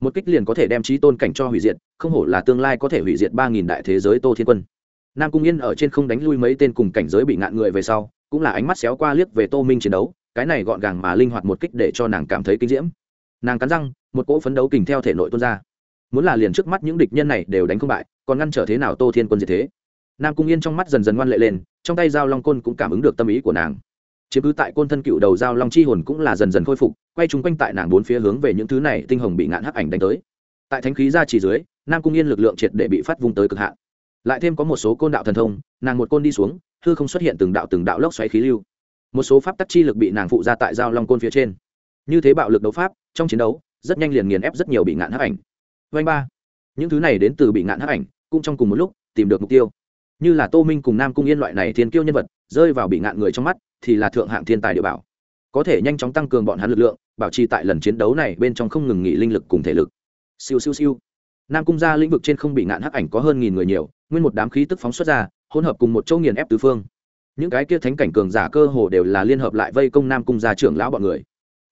Một kích liền có thể đem trí tôn cảnh cho hủy diệt, không hổ là tương lai có thể hủy diệt ba nghìn đại thế giới tô thiên quân. Nam cung yên ở trên không đánh lui mấy tên cùng cảnh giới bị ngạn người về sau cũng là ánh mắt xéo qua liếc về tô minh chiến đấu, cái này gọn gàng mà linh hoạt một kích để cho nàng cảm thấy kinh diễm. Nàng cắn răng, một cỗ phấn đấu kình theo thể nội tuôn ra. Muốn là liền trước mắt những địch nhân này đều đánh không bại, còn ngăn trở thế nào tô thiên quân diệt thế? Nam cung yên trong mắt dần dần ngoan lệ lên, trong tay dao long côn cũng cảm ứng được tâm ý của nàng. Chứ cứ tại côn thân cựu đầu dao long chi hồn cũng là dần dần khôi phục, quay chung quanh tại nàng bốn phía hướng về những thứ này tinh hồng bị ngạn hắc ảnh đánh tới. Tại thánh khí ra chỉ dưới, nam cung yên lực lượng triệt để bị phát vung tới cực hạn. Lại thêm có một số côn đạo thần thông, nàng một côn đi xuống hư không xuất hiện từng đạo từng đạo lốc xoáy khí lưu. Một số pháp tắc chi lực bị nàng phụ ra tại giao long côn phía trên. Như thế bạo lực đấu pháp, trong chiến đấu, rất nhanh liền nghiền ép rất nhiều bị ngạn hắc ảnh. Vanh ba. Những thứ này đến từ bị ngạn hắc ảnh, cũng trong cùng một lúc, tìm được mục tiêu. Như là tô minh cùng nam cung yên loại này thiên kiêu nhân vật, rơi vào bị ngạn người trong mắt, thì là thượng hạng thiên tài địa bảo. Có thể nhanh chóng tăng cường bọn hắn lực lượng, bảo trì tại lần chiến đấu này bên trong không ngừng nghỉ linh lực cùng thể lực. Siêu siêu siêu. Nam cung ra lĩnh vực trên không bị ngạn hắc ảnh có hơn nghìn người nhiều, nguyên một đám khí tức phóng xuất ra hỗn hợp cùng một châu nghiền ép tứ phương. Những cái kia thánh cảnh cường giả cơ hồ đều là liên hợp lại vây công nam cung gia trưởng lão bọn người.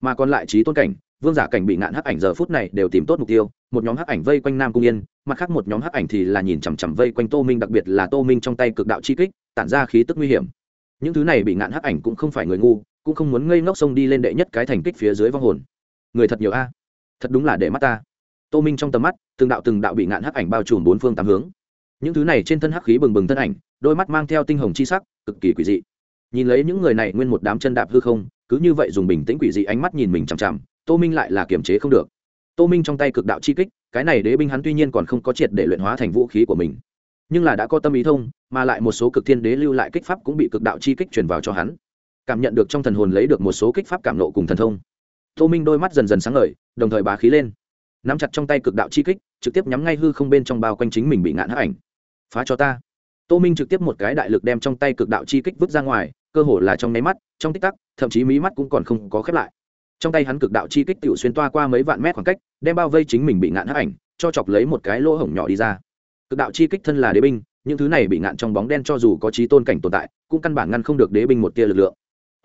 Mà còn lại trí tôn cảnh, vương giả cảnh bị ngạn hắc ảnh giờ phút này đều tìm tốt mục tiêu, một nhóm hắc ảnh vây quanh nam cung yên, mặt khác một nhóm hắc ảnh thì là nhìn chằm chằm vây quanh tô minh, đặc biệt là tô minh trong tay cực đạo chi kích, tản ra khí tức nguy hiểm. Những thứ này bị ngạn hắc ảnh cũng không phải người ngu, cũng không muốn ngây ngốc sông đi lên đệ nhất cái thành kích phía dưới vong hồn. Người thật nhiều a. Thật đúng là để mắt ta. Tô minh trong tầm mắt, từng đạo từng đạo bị ngạn hắc ảnh bao trùm bốn phương tám hướng những thứ này trên thân hắc khí bừng bừng thân ảnh, đôi mắt mang theo tinh hồng chi sắc, cực kỳ quỷ dị. Nhìn lấy những người này nguyên một đám chân đạp hư không, cứ như vậy dùng bình tĩnh quỷ dị ánh mắt nhìn mình chằm chằm, tô minh lại là kiềm chế không được. Tô minh trong tay cực đạo chi kích, cái này đế binh hắn tuy nhiên còn không có triệt để luyện hóa thành vũ khí của mình, nhưng là đã có tâm ý thông, mà lại một số cực thiên đế lưu lại kích pháp cũng bị cực đạo chi kích truyền vào cho hắn. Cảm nhận được trong thần hồn lấy được một số kích pháp cảm nộ cùng thần thông, tô minh đôi mắt dần dần sáng ngời, đồng thời bá khí lên. Nắm chặt trong tay cực đạo chi kích, trực tiếp nhắm ngay hư không bên trong bao quanh chính mình bị ngạn hắc ảnh phá cho ta. Tô minh trực tiếp một cái đại lực đem trong tay cực đạo chi kích vứt ra ngoài, cơ hồ là trong nháy mắt, trong tích tắc, thậm chí mí mắt cũng còn không có khép lại. Trong tay hắn cực đạo chi kích tự xuyên toa qua mấy vạn mét khoảng cách, đem bao vây chính mình bị ngạn hấp ảnh, cho chọc lấy một cái lỗ hổng nhỏ đi ra. Cực đạo chi kích thân là đế binh, những thứ này bị ngạn trong bóng đen cho dù có trí tôn cảnh tồn tại, cũng căn bản ngăn không được đế binh một tia lực lượng.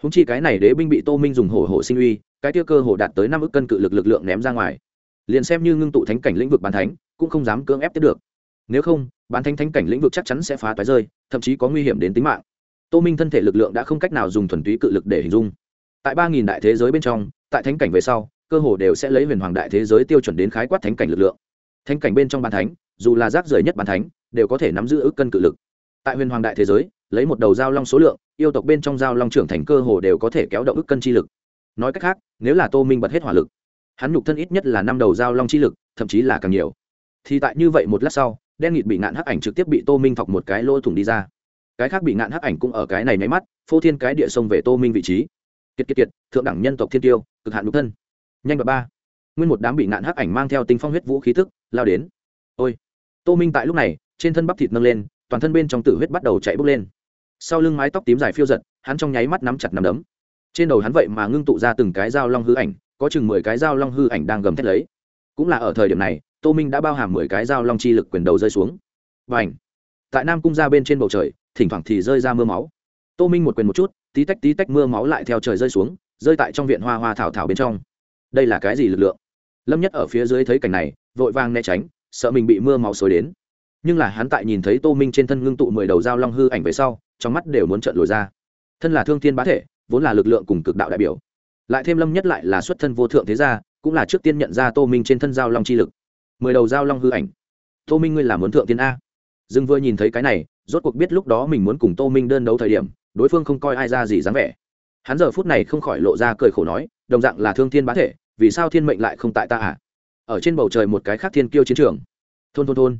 Húng chi cái này đế binh bị tô minh dùng hổ hổ sinh uy, cái tia cơ hồ đạt tới năm ức cân cự lực lực lượng ném ra ngoài. Liền xem như ngưng tụ thánh cảnh lĩnh vực bàn thánh, cũng không dám cưỡng ép tiếp được. Nếu không bán thánh thánh cảnh lĩnh vực chắc chắn sẽ phá toái rơi, thậm chí có nguy hiểm đến tính mạng. Tô minh thân thể lực lượng đã không cách nào dùng thuần túy cự lực để hình dung. Tại ba nghìn đại thế giới bên trong, tại thánh cảnh về sau, cơ hồ đều sẽ lấy huyền hoàng đại thế giới tiêu chuẩn đến khái quát thánh cảnh lực lượng. Thánh cảnh bên trong bàn thánh, dù là rác rưởi nhất bàn thánh, đều có thể nắm giữ ước cân cự lực. Tại huyền hoàng đại thế giới, lấy một đầu giao long số lượng, yêu tộc bên trong giao long trưởng thành cơ hồ đều có thể kéo động ước cân chi lực. Nói cách khác, nếu là tô minh bật hết hỏa lực, hắn nhục thân ít nhất là năm đầu giao long chi lực, thậm chí là càng nhiều. Thì tại như vậy một lát sau đen nghịt bị ngạn hắc ảnh trực tiếp bị tô minh thọc một cái lỗ thủng đi ra. Cái khác bị ngạn hắc ảnh cũng ở cái này nháy mắt, phô thiên cái địa sông về tô minh vị trí. Kiệt kiệt kiệt, thượng đẳng nhân tộc thiên tiêu, cực hạn nhục thân. Nhanh và ba. Nguyên một đám bị ngạn hắc ảnh mang theo tinh phong huyết vũ khí tức, lao đến. Ôi. Tô minh tại lúc này, trên thân bắp thịt nâng lên, toàn thân bên trong tử huyết bắt đầu chạy bốc lên. Sau lưng mái tóc tím dài phiêu giật, hắn trong nháy mắt nắm chặt nắm đấm. Trên đầu hắn vậy mà ngưng tụ ra từng cái dao long hư ảnh, có chừng mười cái dao long hư ảnh đang gầm thét lấy. Cũng là ở thời điểm này tô minh đã bao hàm mười cái dao long chi lực quyền đầu rơi xuống. Và ảnh tại nam cung ra bên trên bầu trời, thỉnh thoảng thì rơi ra mưa máu. Tô minh một quyền một chút, tí tách tí tách mưa máu lại theo trời rơi xuống, rơi tại trong viện hoa hoa thảo thảo bên trong. Đây là cái gì lực lượng? Lâm nhất ở phía dưới thấy cảnh này, vội vàng né tránh, sợ mình bị mưa máu xối đến. Nhưng là hắn tại nhìn thấy tô minh trên thân ngưng tụ mười đầu dao long hư ảnh về sau, trong mắt đều muốn trợn lồi ra. Thân là thương thiên bá thể, vốn là lực lượng cùng cực đạo đại biểu. Lại thêm lâm nhất lại là xuất thân vô thượng thế gia, cũng là trước tiên nhận ra tô minh trên thân dao long chi lực mười đầu giao long hư ảnh. Tô minh ngươi là muốn thượng tiên a. Dương vừa nhìn thấy cái này, rốt cuộc biết lúc đó mình muốn cùng tô minh đơn đấu thời điểm, đối phương không coi ai ra gì dáng vẻ. Hắn giờ phút này không khỏi lộ ra cười khổ nói, đồng dạng là thương thiên bá thể, vì sao thiên mệnh lại không tại ta à? Ở trên bầu trời một cái khác thiên kiêu chiến trường. Thôn thôn thôn.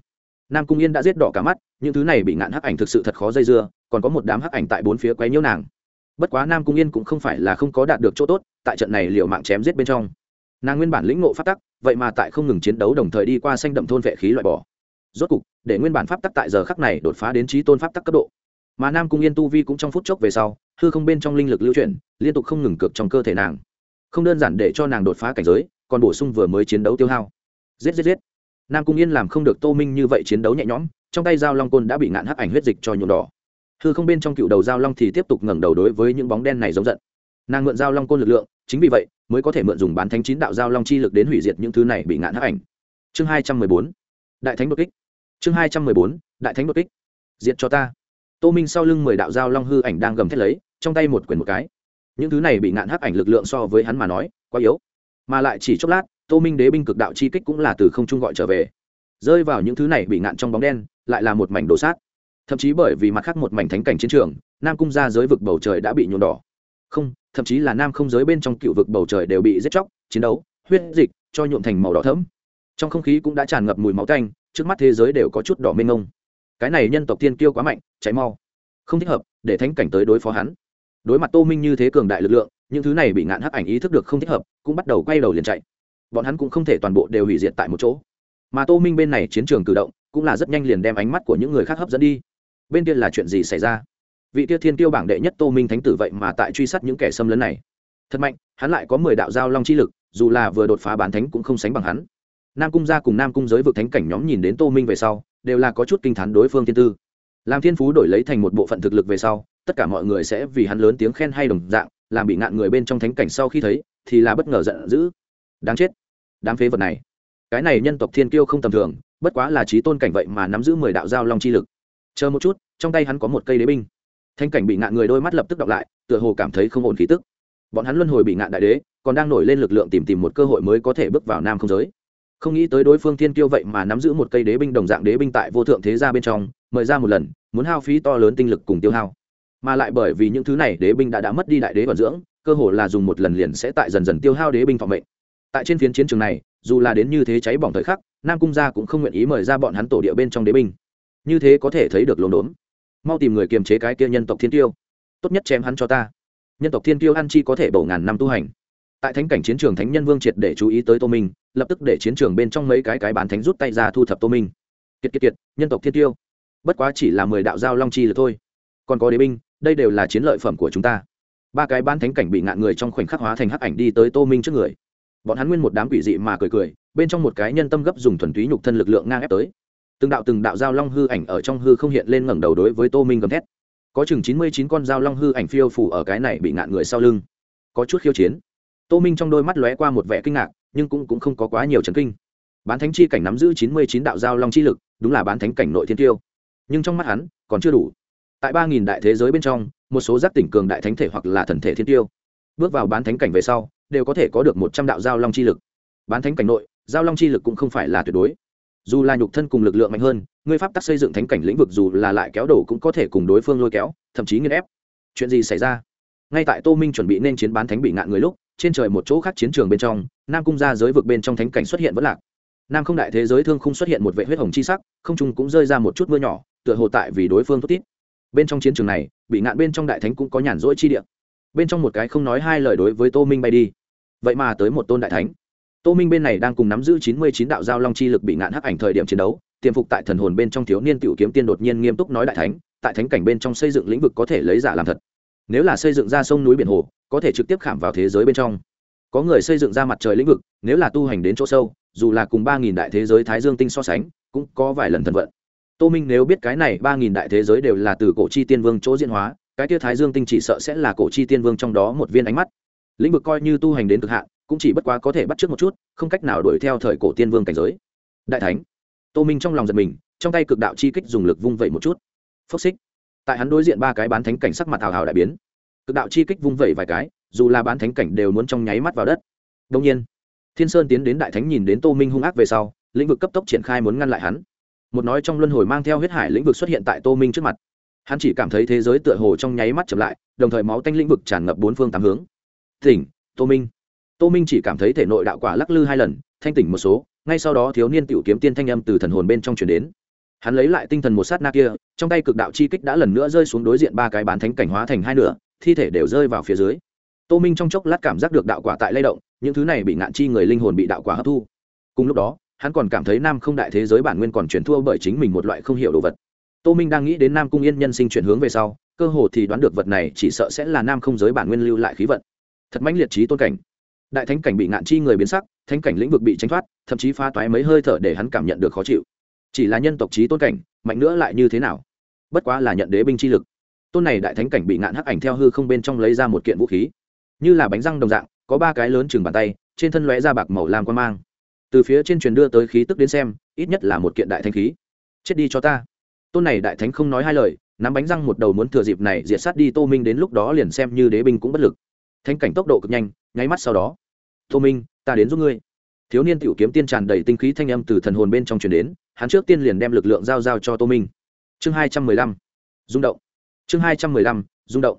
Nam cung yên đã giết đỏ cả mắt, những thứ này bị ngạn hắc ảnh thực sự thật khó dây dưa, còn có một đám hắc ảnh tại bốn phía quấy nhiễu nàng. Bất quá nam cung yên cũng không phải là không có đạt được chỗ tốt, tại trận này liệu mạng chém giết bên trong. Nàng nguyên bản lĩnh ngộ pháp tắc vậy mà tại không ngừng chiến đấu đồng thời đi qua xanh đậm thôn vệ khí loại bỏ. Rốt cục, để nguyên bản pháp tắc tại giờ khắc này đột phá đến trí tôn pháp tắc cấp độ. Mà nam cung yên tu vi cũng trong phút chốc về sau, hư không bên trong linh lực lưu chuyển, liên tục không ngừng cực trong cơ thể nàng. Không đơn giản để cho nàng đột phá cảnh giới, còn bổ sung vừa mới chiến đấu tiêu hao. Giết giết giết. Nam cung yên làm không được tô minh như vậy chiến đấu nhẹ nhõm, trong tay dao long côn đã bị ngạn hắc ảnh huyết dịch cho nhuộm đỏ. Hư không bên trong cựu đầu dao long thì tiếp tục ngẩng đầu đối với những bóng đen này giống giận. Nàng mượn dao long côn lực lượng chính vì vậy mới có thể mượn dùng bán thánh chín đạo dao long chi lực đến hủy diệt những thứ này bị ngạn hắc ảnh. Chương hai trăm mười bốn, đại thánh đột kích. Chương hai trăm mười bốn, đại thánh đột kích. Diệt cho ta. Tô minh sau lưng mười đạo dao long hư ảnh đang gầm thét lấy, trong tay một quyền một cái. Những thứ này bị ngạn hắc ảnh lực lượng so với hắn mà nói, quá yếu. Mà lại chỉ chốc lát, tô minh đế binh cực đạo chi kích cũng là từ không trung gọi trở về. Rơi vào những thứ này bị ngạn trong bóng đen, lại là một mảnh đổ sát. Thậm chí bởi vì mặt khác một mảnh thánh cảnh chiến trường, nam cung ra giới vực bầu trời đã bị nhuộm đỏ. Không thậm chí là nam không giới bên trong cựu vực bầu trời đều bị giết chóc, chiến đấu, huyết dịch, cho nhuộm thành màu đỏ thẫm. Trong không khí cũng đã tràn ngập mùi máu tanh, trước mắt thế giới đều có chút đỏ mênh ngông cái này nhân tộc tiên kiêu quá mạnh cháy mau. Không thích hợp, để thánh cảnh tới đối phó hắn. Đối mặt tô minh như thế cường đại lực lượng, những thứ này bị ngạn hắc ảnh ý thức được không thích hợp, cũng bắt đầu quay đầu liền chạy. Bọn hắn cũng không thể toàn bộ đều hủy diệt tại một chỗ. Mà tô minh bên này chiến trường cử động, cũng là rất nhanh liền đem ánh mắt của những người khác hấp dẫn đi. Bên kia là chuyện gì xảy ra? Vị kia thiên tiêu bảng đệ nhất tô minh thánh tử vậy mà tại truy sát những kẻ xâm lấn này. Thật mạnh, hắn lại có mười đạo giao long chi lực, dù là vừa đột phá bán thánh cũng không sánh bằng hắn. Nam cung gia cùng nam cung giới vực thánh cảnh nhóm nhìn đến tô minh về sau, đều là có chút kinh t h á n đối phương thiên tư. Làm thiên phú đổi lấy thành một bộ phận thực lực về sau, tất cả mọi người sẽ vì hắn lớn tiếng khen hay đồng dạng, làm bị ngạn người bên trong thánh cảnh sau khi thấy, thì là bất ngờ giận dữ. Đáng chết, đám phế vật này. Cái này nhân tộc thiên kiêu không tầm thường, bất quá là trí tôn cảnh vậy mà nắm giữ mười đạo giao long chi lực. Chờ một chút, trong tay hắn có một cây đế binh thanh cảnh bị ngạn người đôi mắt lập tức đọc lại, tựa hồ cảm thấy không ổn khí tức. Bọn hắn luân hồi bị ngạn đại đế, còn đang nổi lên lực lượng tìm tìm một cơ hội mới có thể bước vào nam không giới. Không nghĩ tới đối phương thiên kiêu vậy mà nắm giữ một cây đế binh đồng dạng đế binh tại vô thượng thế gia bên trong, mời ra một lần, muốn hao phí to lớn tinh lực cùng tiêu hao. Mà lại bởi vì những thứ này, đế binh đã đã mất đi đại đế vận dưỡng, cơ hồ là dùng một lần liền sẽ tại dần dần tiêu hao đế binh phòng mệnh. Tại trên phiến chiến trường này, dù là đến như thế cháy bỏng thời khắc, nam cung gia cũng không nguyện ý mời ra bọn hắn tổ địa bên trong đế binh. Như thế có thể thấy được lốm đốm mau tìm người kiềm chế cái kia nhân tộc thiên tiêu tốt nhất chém hắn cho ta. Nhân tộc thiên tiêu ăn chi có thể bổ ngàn năm tu hành. Tại thánh cảnh chiến trường thánh nhân vương triệt để chú ý tới tô minh, lập tức để chiến trường bên trong mấy cái cái bán thánh rút tay ra thu thập tô minh. Kiệt kiệt kiệt, nhân tộc thiên tiêu bất quá chỉ là mười đạo giao long chi là thôi. Còn có đế binh, đây đều là chiến lợi phẩm của chúng ta. Ba cái bán thánh cảnh bị ngạn người trong khoảnh khắc hóa thành hắc ảnh đi tới tô minh trước người. Bọn hắn nguyên một đám quỷ dị mà cười cười, bên trong một cái nhân tâm gấp dùng thuần túy nhục thân lực lượng ngang ép tới từng đạo từng đạo giao long hư ảnh ở trong hư không hiện lên ngẩng đầu đối với tô minh gầm thét. Có chừng chín mươi chín con giao long hư ảnh phiêu phủ ở cái này bị ngạn người sau lưng. Có chút khiêu chiến. Tô minh trong đôi mắt lóe qua một vẻ kinh ngạc nhưng cũng, cũng không có quá nhiều chấn kinh. Bán thánh chi cảnh nắm giữ chín mươi chín đạo giao long chi lực đúng là bán thánh cảnh nội thiên tiêu. Nhưng trong mắt hắn còn chưa đủ. Tại ba nghìn đại thế giới bên trong một số giác tỉnh cường đại thánh thể hoặc là thần thể thiên tiêu bước vào bán thánh cảnh về sau đều có thể có được một trăm đạo giao long chi lực. Bán thánh cảnh nội giao long chi lực cũng không phải là tuyệt đối dù là nhục thân cùng lực lượng mạnh hơn, ngươi pháp tắc xây dựng thánh cảnh lĩnh vực dù là lại kéo đổ cũng có thể cùng đối phương lôi kéo, thậm chí nghiên ép. Chuyện gì xảy ra? Ngay tại tô minh chuẩn bị nên chiến bán thánh bị ngạn người lúc, trên trời một chỗ khác chiến trường bên trong, nam cung ra giới vực bên trong thánh cảnh xuất hiện vẫn lạc. Nam không đại thế giới thương không xuất hiện một vệ huyết hồng chi sắc, không trung cũng rơi ra một chút mưa nhỏ, tựa hồ tại vì đối phương thút tít bên trong chiến trường này, bị ngạn bên trong đại thánh cũng có nhàn rỗi chi địa. Bên trong một cái không nói hai lời đối với tô minh bay đi. Vậy mà tới một tôn đại thánh tô minh bên này đang cùng nắm giữ chín mươi chín đạo giao long chi lực bị ngạn hắc ảnh thời điểm chiến đấu, tiềm phục tại thần hồn bên trong thiếu niên tiểu kiếm tiên đột nhiên nghiêm túc nói đại thánh, tại thánh cảnh bên trong xây dựng lĩnh vực có thể lấy giả làm thật. Nếu là xây dựng ra sông núi biển hồ, có thể trực tiếp khảm vào thế giới bên trong. Có người xây dựng ra mặt trời lĩnh vực, nếu là tu hành đến chỗ sâu, dù là cùng ba nghìn đại thế giới thái dương tinh so sánh, cũng có vài lần thần vận. Tô minh nếu biết cái này ba nghìn đại thế giới đều là từ cổ chi tiên vương chỗ diễn hóa, cái tia thái dương tinh chỉ sợ sẽ là cổ chi tiên vương trong đó một viên ánh mắt. Lĩnh vực coi như tu hành đến cực hạn cũng chỉ bất quá có thể bắt trước một chút, không cách nào đuổi theo thời cổ tiên vương cảnh giới. Đại thánh. Tô minh trong lòng giật mình, trong tay cực đạo chi kích dùng lực vung vẩy một chút. Phốc xích. Tại hắn đối diện ba cái bán thánh cảnh sắc mặt hào hào đại biến. Cực đạo chi kích vung vẩy vài cái, dù là bán thánh cảnh đều muốn trong nháy mắt vào đất. Đông nhiên, thiên sơn tiến đến đại thánh nhìn đến tô minh hung ác về sau, lĩnh vực cấp tốc triển khai muốn ngăn lại hắn. Một nói trong luân hồi mang theo huyết hải lĩnh vực xuất hiện tại tô minh trước mặt. Hắn chỉ cảm thấy thế giới tựa hồ trong nháy mắt chậm lại, đồng thời máu tanh lĩnh vực tràn ngập bốn phương tám hướng. Tỉnh, tô minh tô minh chỉ cảm thấy thể nội đạo quả lắc lư hai lần, thanh tỉnh một số, ngay sau đó thiếu niên tiểu kiếm tiên thanh âm từ thần hồn bên trong chuyển đến. Hắn lấy lại tinh thần một sát na kia, trong tay cực đạo chi kích đã lần nữa rơi xuống đối diện ba cái bán thánh cảnh hóa thành hai nửa, thi thể đều rơi vào phía dưới. Tô minh trong chốc lát cảm giác được đạo quả tại lay động, những thứ này bị ngạn chi người linh hồn bị đạo quả hấp thu. Cùng lúc đó, hắn còn cảm thấy nam không đại thế giới bản nguyên còn chuyển thua bởi chính mình một loại không hiểu đồ vật. Tô minh đang nghĩ đến nam cung yên nhân sinh chuyển hướng về sau, cơ hồ thì đoán được vật này chỉ sợ sẽ là nam không giới bản nguyên lưu lại khí vận. Thật mãnh liệt trí tôn cảnh đại thánh cảnh bị ngạn chi người biến sắc, thánh cảnh lĩnh vực bị tranh thoát, thậm chí phá toái mấy hơi thở để hắn cảm nhận được khó chịu. Chỉ là nhân tộc trí tôn cảnh, mạnh nữa lại như thế nào? Bất quá là nhận đế binh chi lực. Tôn này đại thánh cảnh bị ngạn hắc ảnh theo hư không bên trong lấy ra một kiện vũ khí. Như là bánh răng đồng dạng, có ba cái lớn chừng bàn tay, trên thân lóe ra bạc màu lam quan mang. Từ phía trên truyền đưa tới khí tức đến xem, ít nhất là một kiện đại thánh khí. Chết đi cho ta. Tôn này đại thánh không nói hai lời, nắm bánh răng một đầu muốn thừa dịp này diệt sát đi tô minh đến lúc đó liền xem như đế binh cũng bất lực. Thánh cảnh tốc độ cực nhanh, nháy mắt sau đó tô minh, ta đến giúp ngươi. Thiếu niên tiểu kiếm tiên tràn đầy tinh khí thanh âm từ thần hồn bên trong truyền đến, hắn trước tiên liền đem lực lượng giao giao cho tô minh. Chương hai trăm mười lăm. Rung động. Chương hai trăm mười lăm, rung động.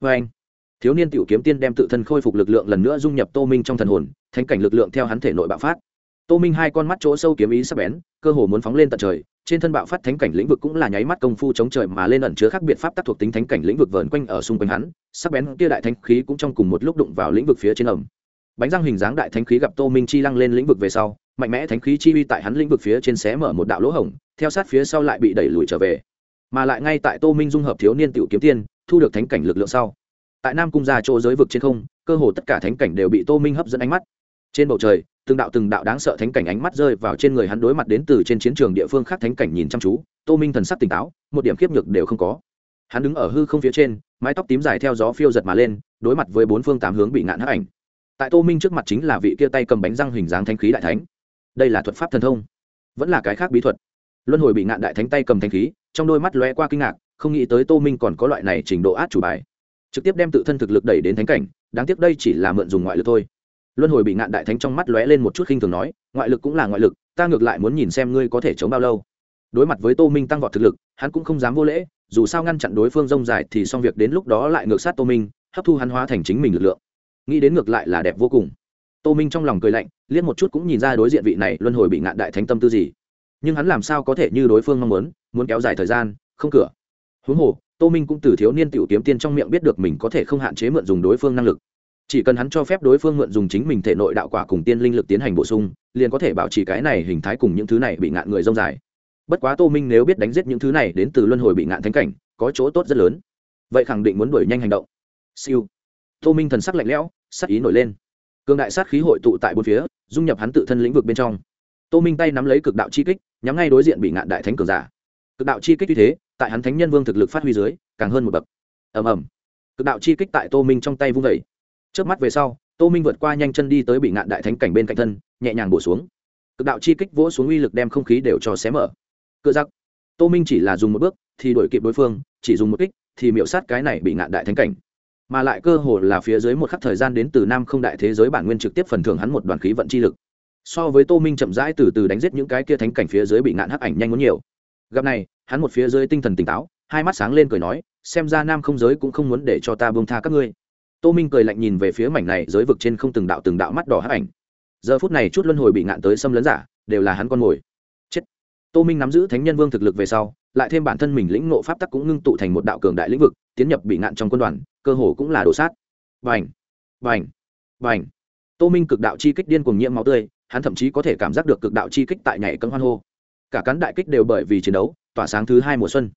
Vê anh, thiếu niên tiểu kiếm tiên đem tự thân khôi phục lực lượng lần nữa dung nhập tô minh trong thần hồn, thánh cảnh lực lượng theo hắn thể nội bạo phát. Tô minh hai con mắt chỗ sâu kiếm ý sắc bén, cơ hồ muốn phóng lên tận trời, trên thân bạo phát thánh cảnh lĩnh vực cũng là nháy mắt công phu chống trời mà lên ẩn chứa khác biệt pháp tác thuộc tính thánh cảnh lĩnh vực vờn quanh ở xung quanh hắn, sắc bén kia đại thánh khí cũng trong cùng một lúc đụng vào lĩnh vực phía trên ẩm bánh răng hình dáng đại thánh khí gặp tô minh chi lăng lên lĩnh vực về sau, mạnh mẽ thánh khí chi uy tại hắn lĩnh vực phía trên xé mở một đạo lỗ hổng, theo sát phía sau lại bị đẩy lùi trở về. Mà lại ngay tại tô minh dung hợp thiếu niên tiểu kiếm tiên, thu được thánh cảnh lực lượng sau. Tại nam cung gia chỗ giới vực trên không, cơ hồ tất cả thánh cảnh đều bị tô minh hấp dẫn ánh mắt. Trên bầu trời, từng đạo từng đạo đáng sợ thánh cảnh ánh mắt rơi vào trên người hắn đối mặt đến từ trên chiến trường địa phương khác thánh cảnh nhìn chăm chú, tô minh thần sắc tỉnh táo, một điểm khiếp nhược đều không có. Hắn đứng ở hư không phía trên, mái tóc tím dài theo gió phiêu giật mà lên, đối mặt với bốn phương tám hướng bị ngạn hấp ảnh tại tô minh trước mặt chính là vị kia tay cầm bánh răng hình dáng thanh khí đại thánh. Đây là thuật pháp thần thông. Vẫn là cái khác bí thuật. Luân hồi bị ngạn đại thánh tay cầm thanh khí, trong đôi mắt lóe qua kinh ngạc, không nghĩ tới tô minh còn có loại này trình độ át chủ bài. Trực tiếp đem tự thân thực lực đẩy đến thánh cảnh, đáng tiếc đây chỉ là mượn dùng ngoại lực thôi. Luân hồi bị ngạn đại thánh trong mắt lóe lên một chút khinh thường nói, ngoại lực cũng là ngoại lực, ta ngược lại muốn nhìn xem ngươi có thể chống bao lâu. Đối mặt với tô minh tăng vọt thực lực, hắn cũng không dám vô lễ, dù sao ngăn chặn đối phương rông dài thì xong việc đến lúc đó lại ngược sát tô minh, hấp thu hắn hóa thành chính mình lực lượng nghĩ đến ngược lại là đẹp vô cùng. Tô minh trong lòng cười lạnh, liếc một chút cũng nhìn ra đối diện vị này luân hồi bị ngạn đại thánh tâm tư gì. Nhưng hắn làm sao có thể như đối phương mong muốn muốn kéo dài thời gian, không cửa. Huống hồ, tô minh cũng từ thiếu niên tiểu kiếm tiên trong miệng biết được mình có thể không hạn chế mượn dùng đối phương năng lực. Chỉ cần hắn cho phép đối phương mượn dùng chính mình thể nội đạo quả cùng tiên linh lực tiến hành bổ sung, liền có thể bảo trì cái này hình thái cùng những thứ này bị ngạn người rông dài. Bất quá tô minh nếu biết đánh giết những thứ này đến từ luân hồi bị ngạn thánh cảnh, có chỗ tốt rất lớn. Vậy khẳng định muốn đuổi nhanh hành động. Siêu tô minh thần sắc lạnh lẽo, sắc ý nổi lên. Cường đại sát khí hội tụ tại bốn phía, dung nhập hắn tự thân lĩnh vực bên trong. Tô minh tay nắm lấy cực đạo chi kích, nhắm ngay đối diện bị ngạn đại thánh cường giả. Cực đạo chi kích như thế, tại hắn thánh nhân vương thực lực phát huy dưới, càng hơn một bậc. Ầm ầm. Cực đạo chi kích tại tô minh trong tay vung vẩy trước mắt về sau, tô minh vượt qua nhanh chân đi tới bị ngạn đại thánh cảnh bên cạnh thân, nhẹ nhàng bổ xuống. Cực đạo chi kích vỗ xuống uy lực đem không khí đều cho xé mở. Cự giặc. Tô minh chỉ là dùng một bước, thì đổi kịp đối phương, chỉ dùng một kích, thì miệu sát cái này bị ngạn đại thánh cảnh mà lại cơ hồ là phía dưới một khắc thời gian đến từ nam không đại thế giới bản nguyên trực tiếp phần thưởng hắn một đoàn khí vận chi lực. So với tô minh chậm rãi từ từ đánh giết những cái kia thánh cảnh phía dưới bị nạn hắc ảnh nhanh muốn nhiều. Gặp này, hắn một phía dưới tinh thần tỉnh táo, hai mắt sáng lên cười nói, xem ra nam không giới cũng không muốn để cho ta buông tha các ngươi. Tô minh cười lạnh nhìn về phía mảnh này giới vực trên không từng đạo từng đạo mắt đỏ hắc ảnh. Giờ phút này chút luân hồi bị ngạn tới xâm lấn giả, đều là hắn con mồi. Chết. Tô minh nắm giữ thánh nhân vương thực lực về sau, lại thêm bản thân mình lĩnh ngộ pháp tắc cũng ngưng tụ thành một đạo cường đại lĩnh vực, tiến nhập bị ngạn trong quân đoàn cơ hồ cũng là đồ sát. Vành vành vành tô minh cực đạo chi kích điên cuồng nhiễm máu tươi, hắn thậm chí có thể cảm giác được cực đạo chi kích tại nhảy cân hoan hô. Cả cán đại kích đều bởi vì chiến đấu, tỏa sáng thứ hai mùa xuân.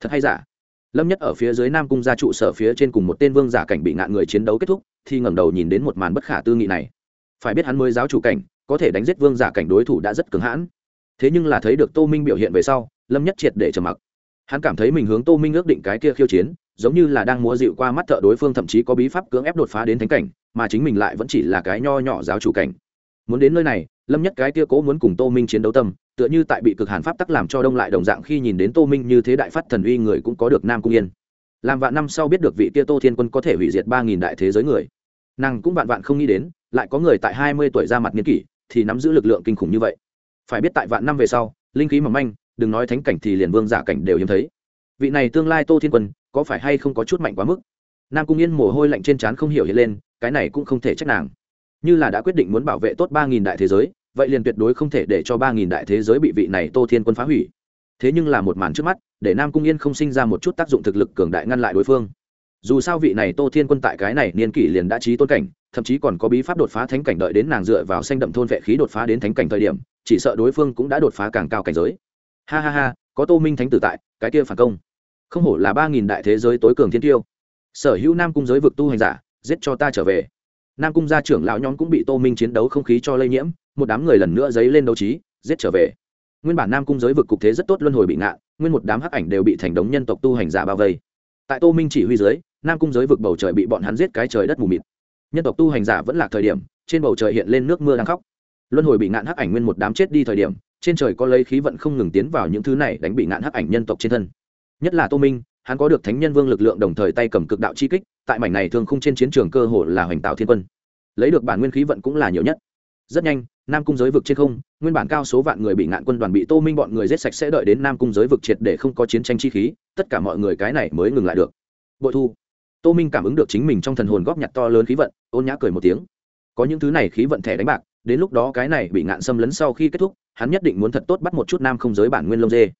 Thật hay giả? Lâm nhất ở phía dưới nam cung gia trụ sở phía trên cùng một tên vương giả cảnh bị ngạn người chiến đấu kết thúc, thì ngẩng đầu nhìn đến một màn bất khả tư nghị này. Phải biết hắn mới giáo chủ cảnh, có thể đánh giết vương giả cảnh đối thủ đã rất cứng hãn. Thế nhưng là thấy được tô minh biểu hiện về sau, lâm nhất triệt để trầm mặc. Hắn cảm thấy mình hướng tô minh ước định cái kia khiêu chiến giống như là đang múa dịu qua mắt thợ đối phương, thậm chí có bí pháp cưỡng ép đột phá đến thánh cảnh, mà chính mình lại vẫn chỉ là cái nho nhỏ giáo chủ cảnh. Muốn đến nơi này, lâm nhất cái kia cố muốn cùng tô minh chiến đấu tâm, tựa như tại bị cực hàn pháp tắc làm cho đông lại đồng dạng khi nhìn đến tô minh như thế đại phát thần uy người cũng có được nam cung yên. Làm vạn năm sau biết được vị kia tô thiên quân có thể hủy diệt ba nghìn đại thế giới người. Nàng cũng vạn vạn không nghĩ đến, lại có người tại hai mươi tuổi ra mặt nghiên kỷ, thì nắm giữ lực lượng kinh khủng như vậy. Phải biết tại vạn năm về sau, linh khí mỏng manh, đừng nói thánh cảnh thì liền vương giả cảnh đều hiếm thấy. Vị này tương lai tô thiên quân có phải hay không có chút mạnh quá mức? Nam cung yên mồ hôi lạnh trên trán không hiểu hiện lên, cái này cũng không thể trách nàng. Như là đã quyết định muốn bảo vệ tốt ba nghìn đại thế giới, vậy liền tuyệt đối không thể để cho ba nghìn đại thế giới bị vị này tô thiên quân phá hủy. Thế nhưng là một màn trước mắt, để nam cung yên không sinh ra một chút tác dụng thực lực cường đại ngăn lại đối phương. Dù sao vị này tô thiên quân tại cái này niên kỷ liền đã trí tôn cảnh, thậm chí còn có bí pháp đột phá thánh cảnh đợi đến nàng dựa vào xanh đậm thôn vệ khí đột phá đến thánh cảnh thời điểm, chỉ sợ đối phương cũng đã đột phá càng cao cảnh giới. Ha ha ha, có tô minh thánh tử tại, cái kia phản công không hổ là ba nghìn đại thế giới tối cường thiên tiêu. Sở hữu nam cung giới vực tu hành giả, giết cho ta trở về. Nam cung gia trưởng lão nhóm cũng bị tô minh chiến đấu không khí cho lây nhiễm, một đám người lần nữa dấy lên đấu trí, giết trở về. Nguyên bản nam cung giới vực cục thế rất tốt luân hồi bị ngạn nguyên một đám hắc ảnh đều bị thành đống nhân tộc tu hành giả bao vây. Tại tô minh chỉ huy dưới, nam cung giới vực bầu trời bị bọn hắn giết cái trời đất mù mịt. Nhân tộc tu hành giả vẫn là thời điểm, trên bầu trời hiện lên nước mưa đang khóc. Luân hồi bị ngạn hắc ảnh nguyên một đám chết đi thời điểm, trên trời có lấy khí vận không ngừng tiến vào những thứ này đánh bị ngạn hắc ảnh nhân tộc trên thân nhất là tô minh, hắn có được thánh nhân vương lực lượng đồng thời tay cầm cực đạo chi kích, tại mảnh này thường không trên chiến trường cơ hồ là hoành tạo thiên quân. Lấy được bản nguyên khí vận cũng là nhiều nhất. Rất nhanh, nam cung giới vực trên không, nguyên bản cao số vạn người bị ngạn quân đoàn bị tô minh bọn người giết sạch sẽ đợi đến nam cung giới vực triệt để không có chiến tranh chi khí, tất cả mọi người cái này mới ngừng lại được. Bội thu. Tô minh cảm ứng được chính mình trong thần hồn góp nhặt to lớn khí vận, ôn nhã cười một tiếng. Có những thứ này khí vận thẻ đánh bạc, đến lúc đó cái này bị ngạn xâm lấn sau khi kết thúc, hắn nhất định muốn thật tốt bắt một chút nam không giới bản nguyên lông dê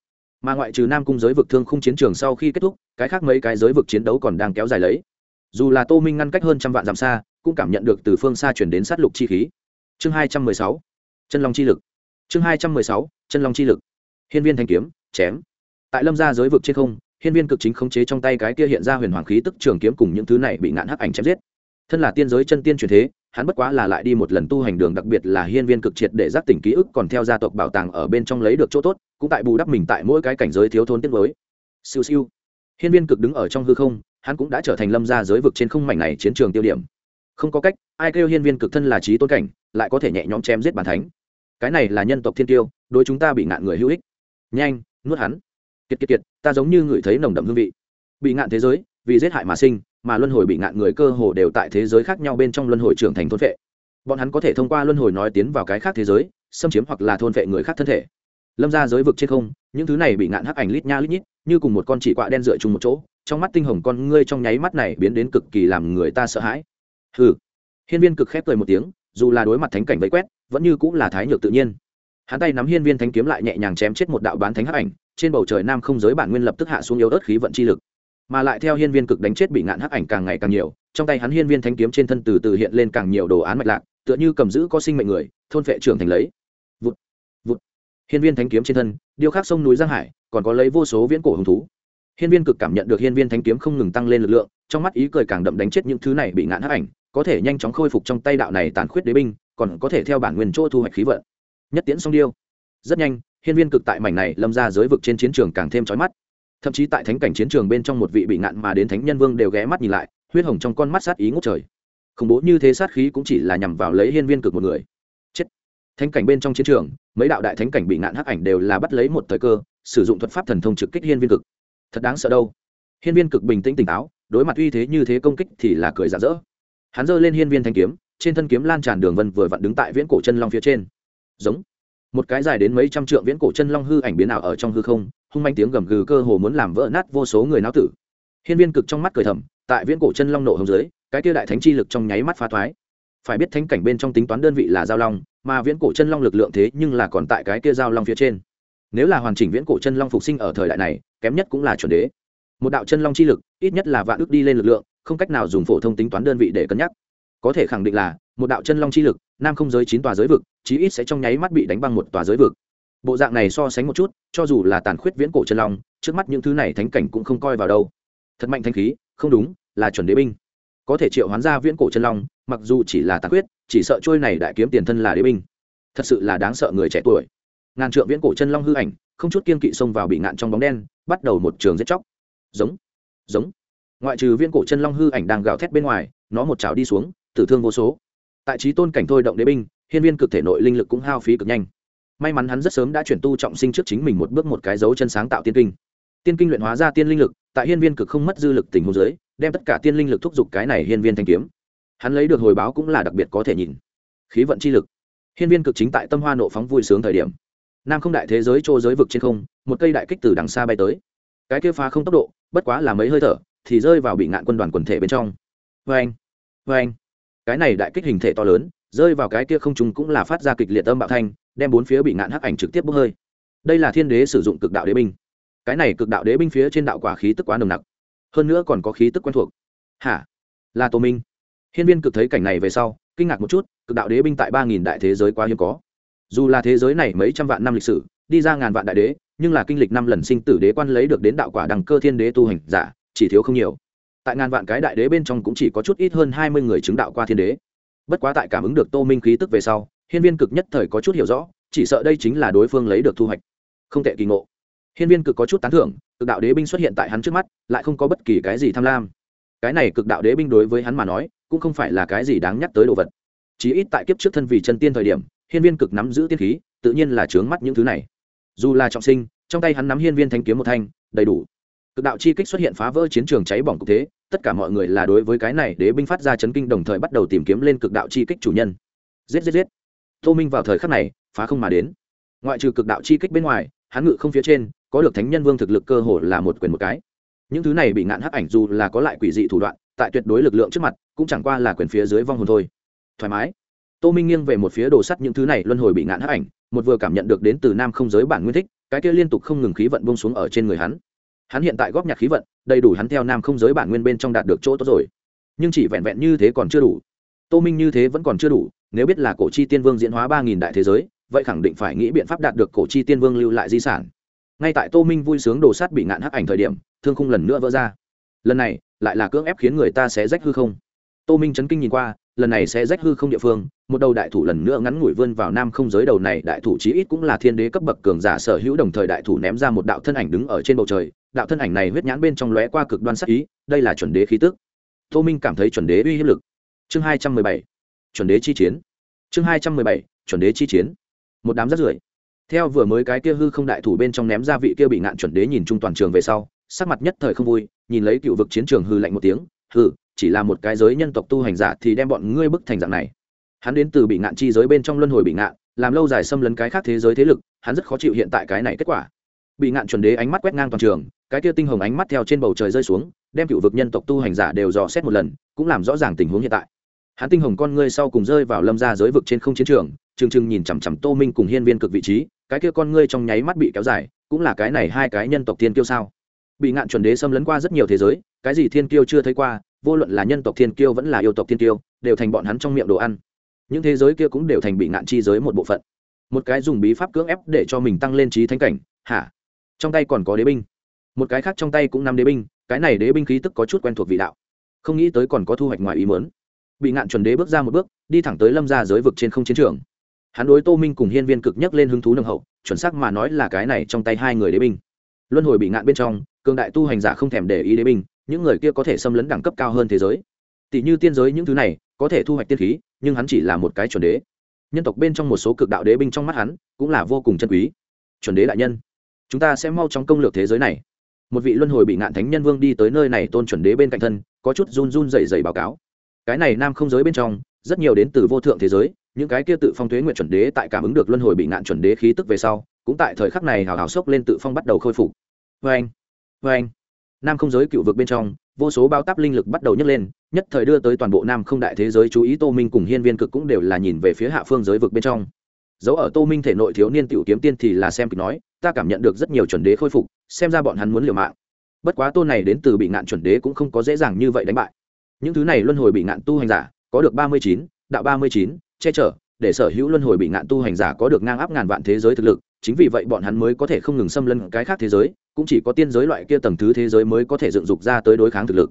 mà ngoại trừ nam cung giới vực thương không chiến trường sau khi kết thúc, cái khác mấy cái giới vực chiến đấu còn đang kéo dài lấy. Dù là tô minh ngăn cách hơn trăm vạn dặm xa, cũng cảm nhận được từ phương xa chuyển đến sát lục chi khí. Chương hai trăm mười sáu, chân long chi lực. Chương hai trăm mười sáu, chân long chi lực. Hiên viên thanh kiếm, chém. Tại lâm gia giới vực trên không, hiên viên cực chính khống chế trong tay cái kia hiện ra huyền hoàng khí tức trường kiếm cùng những thứ này bị ngạn hắc ảnh chém giết. Thân là tiên giới chân tiên truyền thế hắn bất quá là lại đi một lần tu hành đường, đặc biệt là hiên viên cực triệt để giác tỉnh ký ức, còn theo gia tộc bảo tàng ở bên trong lấy được chỗ tốt, cũng tại bù đắp mình tại mỗi cái cảnh giới thiếu thốn tiết mới. Siêu siêu. Hiên viên cực đứng ở trong hư không, hắn cũng đã trở thành lâm gia giới vực trên không mảnh này chiến trường tiêu điểm. Không có cách, ai kêu hiên viên cực thân là trí tôn cảnh, lại có thể nhẹ nhõm chém giết bản thánh. Cái này là nhân tộc thiên tiêu, đối chúng ta bị ngạn người hữu ích. Nhanh, nuốt hắn. Kiệt kiệt kiệt, ta giống như ngửi thấy nồng đậm hương vị. Bị ngạn thế giới, vì giết hại mà sinh mà luân hồi bị ngạn người cơ hồ đều tại thế giới khác nhau bên trong luân hồi trưởng thành thôn vệ. Bọn hắn có thể thông qua luân hồi nói tiến vào cái khác thế giới, xâm chiếm hoặc là thôn vệ người khác thân thể. Lâm ra giới vực trên không, những thứ này bị ngạn hắc ảnh lít nha lít nhít, như cùng một con chỉ quạ đen dựa chung một chỗ, trong mắt tinh hồng con ngươi trong nháy mắt này biến đến cực kỳ làm người ta sợ hãi. Hừ. Hiên viên cực khép cười một tiếng, dù là đối mặt thánh cảnh vây quét, vẫn như cũng là thái nhược tự nhiên. Hắn tay nắm hiên viên thánh kiếm lại nhẹ nhàng chém chết một đạo bán thánh hắc ảnh, trên bầu trời nam không giới bản nguyên lập tức hạ xuống yếu ớt khí vận chi lực mà lại theo hiên viên cực đánh chết bị ngạn hắc ảnh càng ngày càng nhiều, trong tay hắn hiên viên thánh kiếm trên thân từ từ hiện lên càng nhiều đồ án mạch lạc, tựa như cầm giữ có sinh mệnh người, thôn vệ trưởng thành lấy. Vụt vụt. Hiên viên thánh kiếm trên thân, điêu khắc sông núi giang hải, còn có lấy vô số viễn cổ hứng thú. Hiên viên cực cảm nhận được hiên viên thánh kiếm không ngừng tăng lên lực lượng, trong mắt ý cười càng đậm đánh chết những thứ này bị ngạn hắc ảnh, có thể nhanh chóng khôi phục trong tay đạo này tàn khuyết đế binh, còn có thể theo bản nguyên chỗ thu hoạch khí vận. Nhất tiễn song điêu. Rất nhanh, hiên viên cực tại mảnh này lâm ra giới vực trên chiến trường càng thêm trói mắt thậm chí tại thánh cảnh chiến trường bên trong một vị bị ngạn mà đến thánh nhân vương đều ghé mắt nhìn lại, huyết hồng trong con mắt sát ý ngút trời. Khủng bố như thế sát khí cũng chỉ là nhằm vào lấy hiên viên cực một người. Chết. Thánh cảnh bên trong chiến trường, mấy đạo đại thánh cảnh bị ngạn hắc ảnh đều là bắt lấy một thời cơ, sử dụng thuật pháp thần thông trực kích hiên viên cực. Thật đáng sợ đâu. Hiên viên cực bình tĩnh tỉnh táo, đối mặt uy thế như thế công kích thì là cười giả dỡ hắn giơ lên hiên viên thanh kiếm, trên thân kiếm lan tràn đường vân vừa vặn đứng tại viễn cổ chân long phía trên. Giống. Một cái dài đến mấy trăm trượng viễn cổ chân long hư ảnh biến ảo ở trong hư không hung manh tiếng gầm gừ cơ hồ muốn làm vỡ nát vô số người náo tử. Hiên viên cực trong mắt cười thầm, tại viễn cổ chân long nổ hồng dưới, cái kia đại thánh chi lực trong nháy mắt phá thoái. Phải biết thánh cảnh bên trong tính toán đơn vị là giao long, mà viễn cổ chân long lực lượng thế nhưng là còn tại cái kia giao long phía trên. Nếu là hoàn chỉnh viễn cổ chân long phục sinh ở thời đại này, kém nhất cũng là chuẩn đế. Một đạo chân long chi lực, ít nhất là vạn ước đi lên lực lượng, không cách nào dùng phổ thông tính toán đơn vị để cân nhắc. Có thể khẳng định là, một đạo chân long chi lực, nam không giới chín tòa giới vực, chí ít sẽ trong nháy mắt bị đánh băng một tòa giới vực bộ dạng này so sánh một chút, cho dù là tàn khuyết viễn cổ chân long, trước mắt những thứ này thánh cảnh cũng không coi vào đâu. Thật mạnh thanh khí, không đúng, là chuẩn đế binh. Có thể triệu hoán ra viễn cổ chân long, mặc dù chỉ là tàn khuyết, chỉ sợ trôi này đại kiếm tiền thân là đế binh. Thật sự là đáng sợ người trẻ tuổi. Ngàn trượng viễn cổ chân long hư ảnh, không chút kiên kỵ xông vào bị ngạn trong bóng đen, bắt đầu một trường giết chóc. Giống giống. Ngoại trừ viễn cổ chân long hư ảnh đang gào thét bên ngoài, nó một chảo đi xuống, tử thương vô số. Tại trí tôn cảnh thôi động đế binh, hiên viên cực thể nội linh lực cũng hao phí cực nhanh may mắn hắn rất sớm đã chuyển tu trọng sinh trước chính mình một bước một cái dấu chân sáng tạo tiên kinh. Tiên kinh luyện hóa ra tiên linh lực, tại hiên viên cực không mất dư lực tình hồ dưới, đem tất cả tiên linh lực thúc giục cái này hiên viên thanh kiếm. Hắn lấy được hồi báo cũng là đặc biệt có thể nhìn. Khí vận chi lực. Hiên viên cực chính tại tâm hoa nộ phóng vui sướng thời điểm. Nam không đại thế giới trô giới vực trên không, một cây đại kích từ đằng xa bay tới. Cái kia phá không tốc độ, bất quá là mấy hơi thở, thì rơi vào bị ngạn quân đoàn quần thể bên trong. Vê anh vê anh cái này đại kích hình thể to lớn, rơi vào cái kia không trùng cũng là phát ra kịch liệt âm bạo thanh đem bốn phía bị ngạn hắc ảnh trực tiếp bốc hơi. Đây là thiên đế sử dụng cực đạo đế binh. Cái này cực đạo đế binh phía trên đạo quả khí tức quá nồng nặc. Hơn nữa còn có khí tức quen thuộc. Hả? Là tô minh. Hiên viên cực thấy cảnh này về sau, kinh ngạc một chút, cực đạo đế binh tại ba nghìn đại thế giới quá hiếm có. Dù là thế giới này mấy trăm vạn năm lịch sử, đi ra ngàn vạn đại đế, nhưng là kinh lịch năm lần sinh tử đế quan lấy được đến đạo quả đằng cơ thiên đế tu hành, giả, chỉ thiếu không nhiều. Tại ngàn vạn cái đại đế bên trong cũng chỉ có chút ít hơn hai mươi người chứng đạo qua thiên đế. Bất quá tại cảm ứng được tô minh khí tức về sau hiên viên cực nhất thời có chút hiểu rõ, chỉ sợ đây chính là đối phương lấy được thu hoạch. Không tệ kỳ ngộ. Hiên viên cực có chút tán thưởng, cực đạo đế binh xuất hiện tại hắn trước mắt, lại không có bất kỳ cái gì tham lam. Cái này cực đạo đế binh đối với hắn mà nói, cũng không phải là cái gì đáng nhắc tới đồ vật. Chí ít tại kiếp trước thân vì chân tiên thời điểm, hiên viên cực nắm giữ tiên khí, tự nhiên là trướng mắt những thứ này. Dù là trọng sinh, trong tay hắn nắm hiên viên thanh kiếm một thanh, đầy đủ. Cực đạo chi kích xuất hiện phá vỡ chiến trường cháy bỏng cục thế, tất cả mọi người là đối với cái này đế binh phát ra chấn kinh đồng thời bắt đầu tìm kiếm lên cực đạo chi kích chủ nhân. Giết giết giết tô minh vào thời khắc này, phá không mà đến. Ngoại trừ cực đạo chi kích bên ngoài, hắn ngự không phía trên, có được thánh nhân vương thực lực cơ hồ là một quyền một cái. Những thứ này bị ngạn hắc ảnh dù là có lại quỷ dị thủ đoạn, tại tuyệt đối lực lượng trước mặt, cũng chẳng qua là quyền phía dưới vong hồn thôi. Thoải mái. Tô minh nghiêng về một phía đồ sắt những thứ này luân hồi bị ngạn hắc ảnh, một vừa cảm nhận được đến từ nam không giới bản nguyên thích, cái kia liên tục không ngừng khí vận bông xuống ở trên người hắn. Hắn hiện tại góp nhặt khí vận, đầy đủ hắn theo nam không giới bản nguyên bên trong đạt được chỗ tốt rồi. Nhưng chỉ vẹn vẹn như thế còn chưa đủ. Tô minh như thế vẫn còn chưa đủ nếu biết là cổ chi tiên vương diễn hóa ba nghìn đại thế giới, vậy khẳng định phải nghĩ biện pháp đạt được cổ chi tiên vương lưu lại di sản. Ngay tại tô minh vui sướng đồ sát bị ngạn hắc ảnh thời điểm, thương khung lần nữa vỡ ra. Lần này, lại là cưỡng ép khiến người ta sẽ rách hư không. Tô minh chấn kinh nhìn qua, lần này sẽ rách hư không địa phương, một đầu đại thủ lần nữa ngắn ngủi vươn vào nam không giới đầu này, đại thủ chí ít cũng là thiên đế cấp bậc cường giả sở hữu đồng thời đại thủ ném ra một đạo thân ảnh đứng ở trên bầu trời, đạo thân ảnh này huyết nhãn bên trong lóe qua cực đoan sắc ý, đây là chuẩn đế khí tức. Tô minh cảm thấy chuẩn đế uy hiếp lực. Chương hai trăm mười bảy chuẩn đế chi chiến. Chương hai trăm mười bảy, chuẩn đế chi chiến. Một đám rất rưởi. Theo vừa mới cái kia hư không đại thủ bên trong ném ra vị kia bị ngạn chuẩn đế nhìn chung toàn trường về sau, sắc mặt nhất thời không vui, nhìn lấy cựu vực chiến trường hư lạnh một tiếng hư chỉ là một cái giới nhân tộc tu hành giả thì đem bọn ngươi bức thành dạng này. Hắn đến từ bị ngạn chi giới bên trong luân hồi bị ngạn, làm lâu dài xâm lấn cái khác thế giới thế lực, hắn rất khó chịu hiện tại cái này kết quả. Bị ngạn chuẩn đế ánh mắt quét ngang toàn trường, cái kia tinh hồng ánh mắt theo trên bầu trời rơi xuống, đem cựu vực nhân tộc tu hành giả đều dò xét một lần, cũng làm rõ ràng tình huống hiện tại hắn tinh hồng con ngươi sau cùng rơi vào lâm ra giới vực trên không chiến trường, trừng trừng nhìn chằm chằm tô minh cùng hiên viên cực vị trí, cái kia con ngươi trong nháy mắt bị kéo dài, cũng là cái này hai cái nhân tộc thiên kiêu sao? Bị ngạn chuẩn đế xâm lấn qua rất nhiều thế giới, cái gì thiên kiêu chưa thấy qua, vô luận là nhân tộc thiên kiêu vẫn là yêu tộc thiên kiêu, đều thành bọn hắn trong miệng đồ ăn. Những thế giới kia cũng đều thành bị ngạn chi giới một bộ phận. Một cái dùng bí pháp cưỡng ép để cho mình tăng lên trí thánh cảnh, hả? Trong tay còn có đế binh. Một cái khác trong tay cũng năm đế binh, cái này đế binh khí tức có chút quen thuộc vị đạo. Không nghĩ tới còn có thu hoạch ngoài ý mớn bị ngạn chuẩn đế bước ra một bước, đi thẳng tới lâm ra giới vực trên không chiến trường. Hắn đối tô minh cùng hiên viên cực nhắc lên hứng thú nâng hậu, chuẩn xác mà nói là cái này trong tay hai người đế binh. Luân hồi bị ngạn bên trong, cường đại tu hành giả không thèm để ý đế binh, những người kia có thể xâm lấn đẳng cấp cao hơn thế giới. Tỷ như tiên giới những thứ này, có thể thu hoạch tiên khí, nhưng hắn chỉ là một cái chuẩn đế. Nhân tộc bên trong một số cực đạo đế binh trong mắt hắn, cũng là vô cùng chân quý. Chuẩn đế đại nhân, chúng ta sẽ mau chóng công lược thế giới này. Một vị luân hồi bị ngạn thánh nhân vương đi tới nơi này tôn chuẩn đế bên cạnh thân, có chút run run dày dày báo cáo cái này nam không giới bên trong, rất nhiều đến từ vô thượng thế giới, những cái kia tự phong thuế nguyện chuẩn đế tại cảm ứng được luân hồi bị ngạn chuẩn đế khí tức về sau, cũng tại thời khắc này hào hào sốc lên tự phong bắt đầu khôi phục. Vê anh vê anh nam không giới cựu vực bên trong, vô số bao táp linh lực bắt đầu nhấc lên, nhất thời đưa tới toàn bộ nam không đại thế giới chú ý tô minh cùng hiên viên cực cũng đều là nhìn về phía hạ phương giới vực bên trong. Dấu ở tô minh thể nội thiếu niên tiểu kiếm tiên thì là xem kịch nói, ta cảm nhận được rất nhiều chuẩn đế khôi phục, xem ra bọn hắn muốn liều mạng. Bất quá tô này đến từ bị ngạn chuẩn đế cũng không có dễ dàng như vậy đánh bại những thứ này luân hồi bị ngạn tu hành giả, có được ba mươi chín, đạo ba mươi chín, che chở, để sở hữu luân hồi bị ngạn tu hành giả có được ngang áp ngàn vạn thế giới thực lực, chính vì vậy bọn hắn mới có thể không ngừng xâm lấn cái khác thế giới, cũng chỉ có tiên giới loại kia tầng thứ thế giới mới có thể dựng dục ra tới đối kháng thực lực.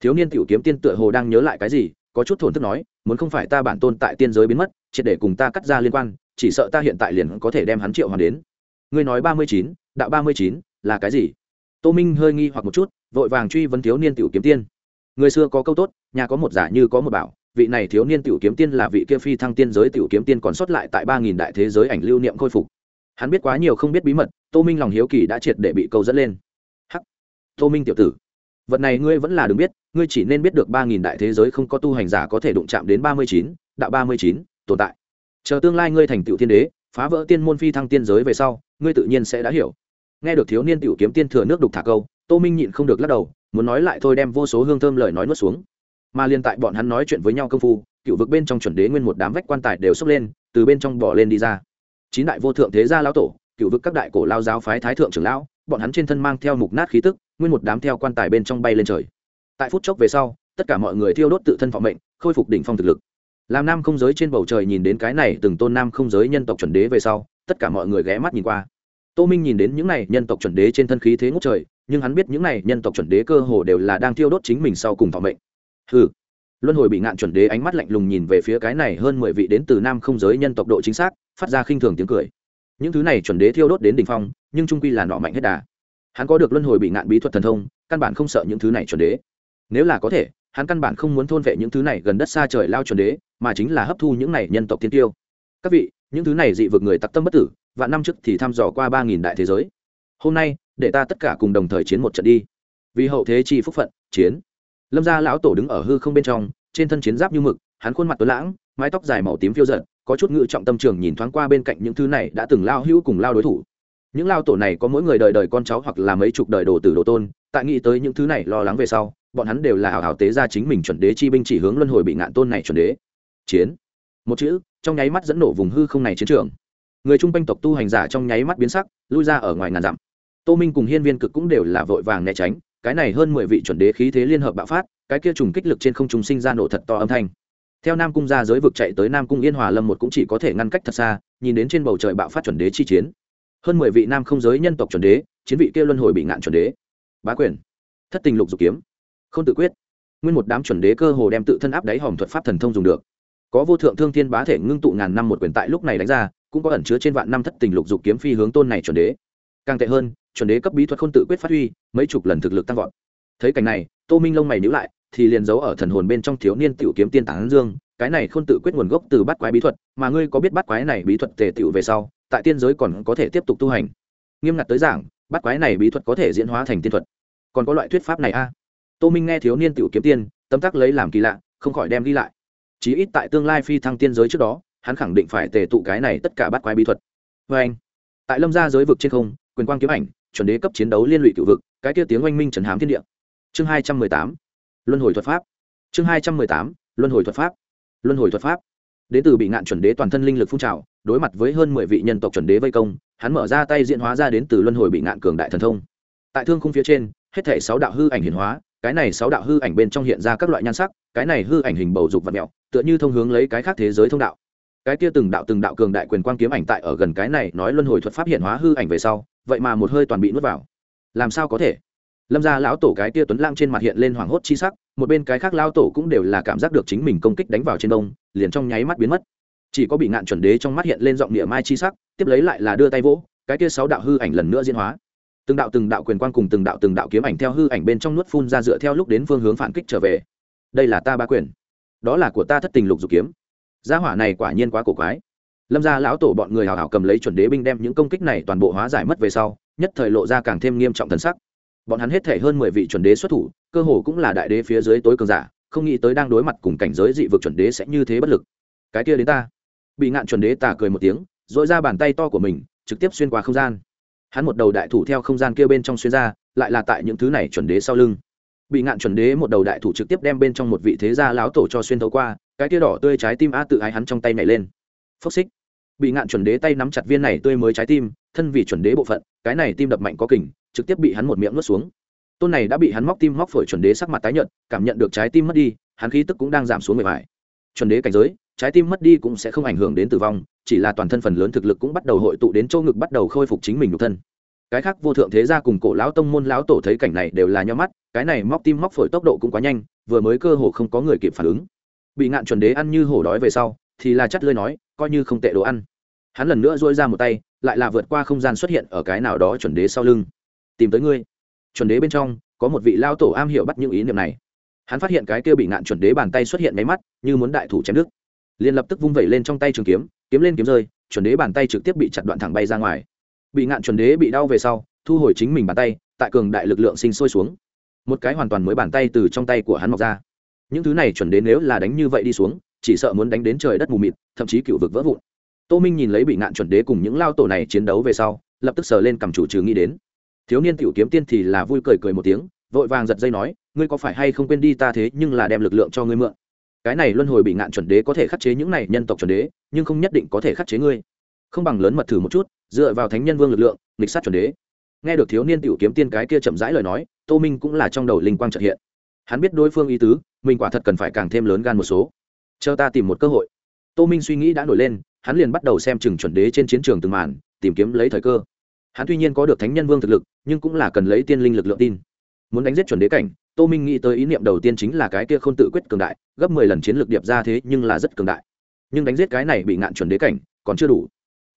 Thiếu niên tiểu kiếm tiên tựa hồ đang nhớ lại cái gì, có chút thổn thức nói, muốn không phải ta bản tôn tại tiên giới biến mất, triệt để cùng ta cắt ra liên quan, chỉ sợ ta hiện tại liền có thể đem hắn triệu hoàn đến. Ngươi nói ba mươi chín, đạo ba mươi chín là cái gì? Tô minh hơi nghi hoặc một chút, vội vàng truy vấn thiếu niên tiểu kiếm tiên người xưa có câu tốt, nhà có một giả như có một bảo, vị này thiếu niên tiểu kiếm tiên là vị kia phi thăng tiên giới tiểu kiếm tiên còn sót lại tại ba nghìn đại thế giới ảnh lưu niệm khôi phục. Hắn biết quá nhiều không biết bí mật, tô minh lòng hiếu kỳ đã triệt để bị câu dẫn lên. Hắc! Tô minh tiểu tử, vật này ngươi vẫn là đừng biết, ngươi chỉ nên biết được ba nghìn đại thế giới không có tu hành giả có thể đụng chạm đến ba mươi chín, đạo ba mươi chín, tồn tại. Chờ tương lai ngươi thành tựu thiên đế, phá vỡ tiên môn phi thăng tiên giới về sau, ngươi tự nhiên sẽ đã hiểu. Nghe được thiếu niên tiểu kiếm tiên thừa nước đục thả câu tô minh nhịn không được lắc đầu, muốn nói lại thôi đem vô số hương thơm lời nói nuốt xuống. Mà liên tại bọn hắn nói chuyện với nhau công phu, cựu vực bên trong chuẩn đế nguyên một đám vách quan tài đều sốc lên, từ bên trong bỏ lên đi ra. Chín đại vô thượng thế gia lão tổ, cựu vực các đại cổ lao giáo phái thái thượng trưởng lão, bọn hắn trên thân mang theo mục nát khí tức, nguyên một đám theo quan tài bên trong bay lên trời. Tại phút chốc về sau, tất cả mọi người thiêu đốt tự thân phòng mệnh, khôi phục đỉnh phong thực lực. Làm nam không giới trên bầu trời nhìn đến cái này từng tôn nam không giới nhân tộc chuẩn đế về sau, tất cả mọi người ghé mắt nhìn qua tô minh nhìn đến những này nhân tộc chuẩn đế trên thân khí thế ngút trời, nhưng hắn biết những này nhân tộc chuẩn đế cơ hồ đều là đang thiêu đốt chính mình sau cùng thọ mệnh. Ừ luân hồi bị ngạn chuẩn đế ánh mắt lạnh lùng nhìn về phía cái này hơn mười vị đến từ nam không giới nhân tộc độ chính xác, phát ra khinh thường tiếng cười. Những thứ này chuẩn đế thiêu đốt đến đ ỉ n h phong, nhưng trung quy là nọ mạnh hết đà. Hắn có được luân hồi bị ngạn bí thuật thần thông, căn bản không sợ những thứ này chuẩn đế. Nếu là có thể, hắn căn bản không muốn thôn vệ những thứ này gần đất xa trời lao chuẩn đế, mà chính là hấp thu những này nhân tộc tiên tiêu. Các vị, những thứ này dị vực người tặc tâm bất tử và năm trước thì thăm dò qua ba nghìn đại thế giới. Hôm nay, để ta tất cả cùng đồng thời chiến một trận đi. Vì hậu thế chi phúc phận, chiến. Lâm gia lão tổ đứng ở hư không bên trong, trên thân chiến giáp như mực, hắn khuôn mặt tối lãng, mái tóc dài màu tím phiêu giận có chút ngự trọng tâm trường nhìn thoáng qua bên cạnh những thứ này đã từng lao hữu cùng lao đối thủ. Những lao tổ này có mỗi người đời đời con cháu hoặc là mấy chục đời đồ tử đồ tôn, tại nghĩ tới những thứ này lo lắng về sau, bọn hắn đều là hào hào tế ra chính mình chuẩn đế chi binh chỉ hướng luân hồi bị ngạn tôn này chuẩn đế. Chiến. Một chữ, trong nháy mắt dẫn nổ vùng hư không này chiến trường người trung quanh tộc tu hành giả trong nháy mắt biến sắc, lui ra ở ngoài ngàn dặm. Tô minh cùng hiên viên cực cũng đều là vội vàng né tránh, cái này hơn mười vị chuẩn đế khí thế liên hợp bạo phát, cái kia trùng kích lực trên không trùng sinh ra nổ thật to âm thanh. Theo nam cung ra giới vực chạy tới nam cung yên hòa lâm một cũng chỉ có thể ngăn cách thật xa, nhìn đến trên bầu trời bạo phát chuẩn đế chi chiến. Hơn mười vị nam không giới nhân tộc chuẩn đế, chiến vị kia luân hồi bị ngạn chuẩn đế. Bá quyền. Thất tình lục dục kiếm. Không tự quyết. Nguyên một đám chuẩn đế cơ hồ đem tự thân áp đáy hòm thuật pháp thần thông dùng được. Có vô thượng thương thiên bá thể ngưng tụ ngàn năm một quyền tại lúc này đánh ra cũng có ẩn chứa trên vạn năm thất tình lục dục kiếm phi hướng tôn này chuẩn đế. Càng tệ hơn, chuẩn đế cấp bí thuật không tự quyết phát huy, mấy chục lần thực lực tăng vọt. Thấy cảnh này, tô minh lông mày nhữ lại, thì liền giấu ở thần hồn bên trong thiếu niên tiểu kiếm tiên tán dương, cái này không tự quyết nguồn gốc từ bắt quái bí thuật, mà ngươi có biết bắt quái này bí thuật tề tiểu về sau, tại tiên giới còn có thể tiếp tục tu hành? Nghiêm ngặt tới giảng bắt quái này bí thuật có thể diễn hóa thành tiên thuật. Còn có loại thuyết pháp này a? Tô minh nghe thiếu niên tiểu kiếm tiên, tâm tác lấy làm kỳ lạ, không khỏi đem đi lại. Chí ít tại tương lai phi thăng tiên giới trước đó hắn khẳng định phải tề tụ cái này tất cả bắt quái bí thuật. Vê anh, tại lâm gia giới vực trên không, quyền quang kiếm ảnh, chuẩn đế cấp chiến đấu liên lụy cựu vực, cái kia tiếng oanh minh trần hám thiên địa. Chương hai trăm mười tám, luân hồi thuật pháp. Chương hai trăm mười tám, luân hồi thuật pháp. Luân hồi thuật pháp. Đế tử bị ngạn chuẩn đế toàn thân linh lực phun trào, đối mặt với hơn mười vị nhân tộc chuẩn đế vây công, hắn mở ra tay diễn hóa ra đến từ luân hồi bị ngạn cường đại thần thông. Tại thương khung phía trên, hết thể sáu đạo hư ảnh hiển hóa, cái này sáu đạo hư ảnh bên trong hiện ra các loại nhan sắc, cái này hư ảnh hình bầu dục vật mẹo tựa như thông hướng lấy cái khác thế giới thông đạo cái kia từng đạo từng đạo cường đại quyền quang kiếm ảnh tại ở gần cái này nói luân hồi thuật pháp hiện hóa hư ảnh về sau, vậy mà một hơi toàn bị nuốt vào. Làm sao có thể? Lâm ra lão tổ cái kia tuấn lang trên mặt hiện lên hoảng hốt chi sắc, một bên cái khác lao tổ cũng đều là cảm giác được chính mình công kích đánh vào trên đông, liền trong nháy mắt biến mất. Chỉ có bị ngạn chuẩn đế trong mắt hiện lên giọng địa mai chi sắc, tiếp lấy lại là đưa tay vỗ, cái kia sáu đạo hư ảnh lần nữa diễn hóa. Từng đạo từng đạo quyền quan cùng từng đạo từng đạo kiếm ảnh theo hư ảnh bên trong nuốt phun ra dựa theo lúc đến phương hướng phản kích trở về. Đây là ta ba quyền. Đó là của ta thất tình lục dục kiếm gia hỏa này quả nhiên quá cổ quái. Lâm gia lão tổ bọn người hào hào cầm lấy chuẩn đế binh đem những công kích này toàn bộ hóa giải mất về sau, nhất thời lộ ra càng thêm nghiêm trọng thần sắc. Bọn hắn hết thể hơn mười vị chuẩn đế xuất thủ, cơ hồ cũng là đại đế phía dưới tối cường giả, không nghĩ tới đang đối mặt cùng cảnh giới dị vực chuẩn đế sẽ như thế bất lực. Cái kia đến ta. Bị ngạn chuẩn đế tà cười một tiếng dội ra bàn tay to của mình, trực tiếp xuyên qua không gian. Hắn một đầu đại thủ theo không gian kia bên trong xuyên ra, lại là tại những thứ này chuẩn đế sau lưng bị ngạn chuẩn đế một đầu đại thủ trực tiếp đem bên trong một vị thế gia láo tổ cho xuyên thấu qua, cái tia đỏ tươi trái tim a tự ái hắn trong tay nhảy lên. Phốc xích. Bị ngạn chuẩn đế tay nắm chặt viên này tươi mới trái tim, thân vì chuẩn đế bộ phận, cái này tim đập mạnh có kình, trực tiếp bị hắn một miệng nuốt xuống. Tôn này đã bị hắn móc tim móc phổi chuẩn đế sắc mặt tái nhợt, cảm nhận được trái tim mất đi, hắn khí tức cũng đang giảm xuống mười mải chuẩn đế cảnh giới, trái tim mất đi cũng sẽ không ảnh hưởng đến tử vong, chỉ là toàn thân phần lớn thực lực cũng bắt đầu hội tụ đến châu ngực bắt đầu khôi phục chính mình nhục thân cái khác vô thượng thế gia cùng cổ lão tông môn lão tổ thấy cảnh này đều là nhau mắt, cái này móc tim móc phổi tốc độ cũng quá nhanh, vừa mới cơ hồ không có người kịp phản ứng. Bị ngạn chuẩn đế ăn như hổ đói về sau, thì là chắt lơi nói, coi như không tệ đồ ăn. Hắn lần nữa dôi ra một tay, lại là vượt qua không gian xuất hiện ở cái nào đó chuẩn đế sau lưng. Tìm tới ngươi. Chuẩn đế bên trong, có một vị lao tổ am hiểu bắt những ý niệm này. Hắn phát hiện cái kia bị ngạn chuẩn đế bàn tay xuất hiện máy mắt, như muốn đại thủ chém đức liền lập tức vung vẩy lên trong tay trường kiếm kiếm lên kiếm rơi, chuẩn đế bàn tay trực tiếp bị chặt đoạn thẳng bay ra ngoài bị ngạn chuẩn đế bị đau về sau, thu hồi chính mình bàn tay, tại cường đại lực lượng sinh sôi xuống. Một cái hoàn toàn mới bàn tay từ trong tay của hắn mọc ra. Những thứ này chuẩn đế nếu là đánh như vậy đi xuống, chỉ sợ muốn đánh đến trời đất mù mịt, thậm chí cựu vực vỡ vụn. Tô minh nhìn lấy bị ngạn chuẩn đế cùng những lao tổ này chiến đấu về sau, lập tức sờ lên cầm chủ trừ nghĩ đến. Thiếu niên tiểu kiếm tiên thì là vui cười cười một tiếng, vội vàng giật dây nói, ngươi có phải hay không quên đi ta thế, nhưng là đem lực lượng cho ngươi mượn. Cái này luân hồi bị ngạn chuẩn đế có thể khắc chế những này nhân tộc chuẩn đế, nhưng không nhất định có thể khắc chế ngươi không bằng lớn mật thử một chút, dựa vào thánh nhân vương lực lượng, nghịch sát chuẩn đế. Nghe được thiếu niên tiểu kiếm tiên cái kia chậm rãi lời nói, tô minh cũng là trong đầu linh quang trợ hiện. Hắn biết đối phương ý tứ, mình quả thật cần phải càng thêm lớn gan một số. Chờ ta tìm một cơ hội. Tô minh suy nghĩ đã nổi lên, hắn liền bắt đầu xem chừng chuẩn đế trên chiến trường từng màn, tìm kiếm lấy thời cơ. Hắn tuy nhiên có được thánh nhân vương thực lực, nhưng cũng là cần lấy tiên linh lực lượng tin. Muốn đánh giết chuẩn đế cảnh, tô minh nghĩ tới ý niệm đầu tiên chính là cái kia không tự quyết cường đại, gấp mười lần chiến lược điệp ra thế nhưng là rất cường đại. Nhưng đánh giết cái này bị ngạn chuẩn đế cảnh, còn chưa đủ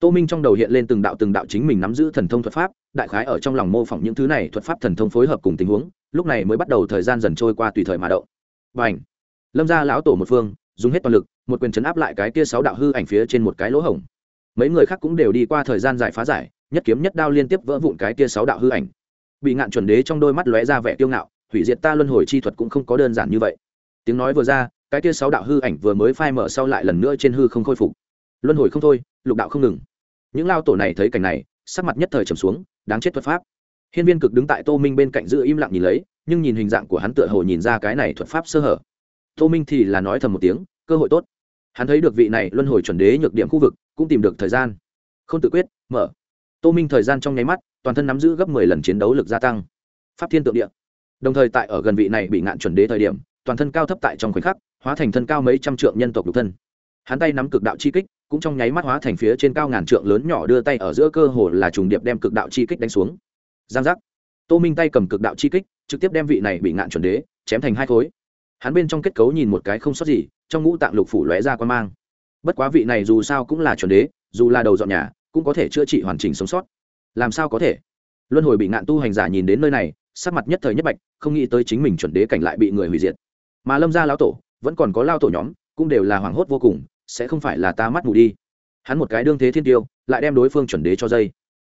tô minh trong đầu hiện lên từng đạo từng đạo chính mình nắm giữ thần thông thuật pháp, đại khái ở trong lòng mô phỏng những thứ này thuật pháp thần thông phối hợp cùng tình huống, lúc này mới bắt đầu thời gian dần trôi qua tùy thời mà động. Và ảnh lâm ra lão tổ một phương, dùng hết toàn lực, một quyền chấn áp lại cái kia sáu đạo hư ảnh phía trên một cái lỗ hổng. Mấy người khác cũng đều đi qua thời gian giải phá giải, nhất kiếm nhất đao liên tiếp vỡ vụn cái kia sáu đạo hư ảnh. Bị ngạn chuẩn đế trong đôi mắt lóe ra vẻ kiêu ngạo, hủy diệt ta luân hồi chi thuật cũng không có đơn giản như vậy. Tiếng nói vừa ra, cái kia sáu đạo hư ảnh vừa mới phai mở sau lại lần nữa trên hư không khôi phục. Luân hồi không thôi, lục đạo không ngừng những lao tổ này thấy cảnh này, sắc mặt nhất thời trầm xuống, đáng chết thuật pháp. Hiên viên cực đứng tại tô minh bên cạnh giữ im lặng nhìn lấy, nhưng nhìn hình dạng của hắn tựa hồ nhìn ra cái này thuật pháp sơ hở. Tô minh thì là nói thầm một tiếng, cơ hội tốt. Hắn thấy được vị này luân hồi chuẩn đế nhược điểm khu vực, cũng tìm được thời gian. Không tự quyết, mở. Tô minh thời gian trong nháy mắt, toàn thân nắm giữ gấp mười lần chiến đấu lực gia tăng. Pháp thiên tượng địa. Đồng thời tại ở gần vị này bị ngạn chuẩn đế thời điểm, toàn thân cao thấp tại trong khoảnh khắc, hóa thành thân cao mấy trăm trượng nhân tộc lục thân hắn tay nắm cực đạo chi kích, cũng trong nháy mắt hóa thành phía trên cao ngàn trượng lớn nhỏ đưa tay ở giữa cơ hồ là trùng điệp đem cực đạo chi kích đánh xuống. Giang giác. Tô minh tay cầm cực đạo chi kích, trực tiếp đem vị này bị ngạn chuẩn đế, chém thành hai khối. Hắn bên trong kết cấu nhìn một cái không sót gì, trong ngũ tạng lục phủ lóe ra quan mang. Bất quá vị này dù sao cũng là chuẩn đế, dù là đầu dọn nhà, cũng có thể chữa trị hoàn chỉnh sống sót. Làm sao có thể? Luân hồi bị ngạn tu hành giả nhìn đến nơi này, sắc mặt nhất thời nhất bạch, không nghĩ tới chính mình chuẩn đế cảnh lại bị người hủy diệt. Mà lâm gia lão tổ, vẫn còn có lao tổ nhóm, cũng đều là hoảng hốt vô cùng sẽ không phải là ta mắt mù đi. Hắn một cái đương thế thiên tiêu, lại đem đối phương chuẩn đế cho dây.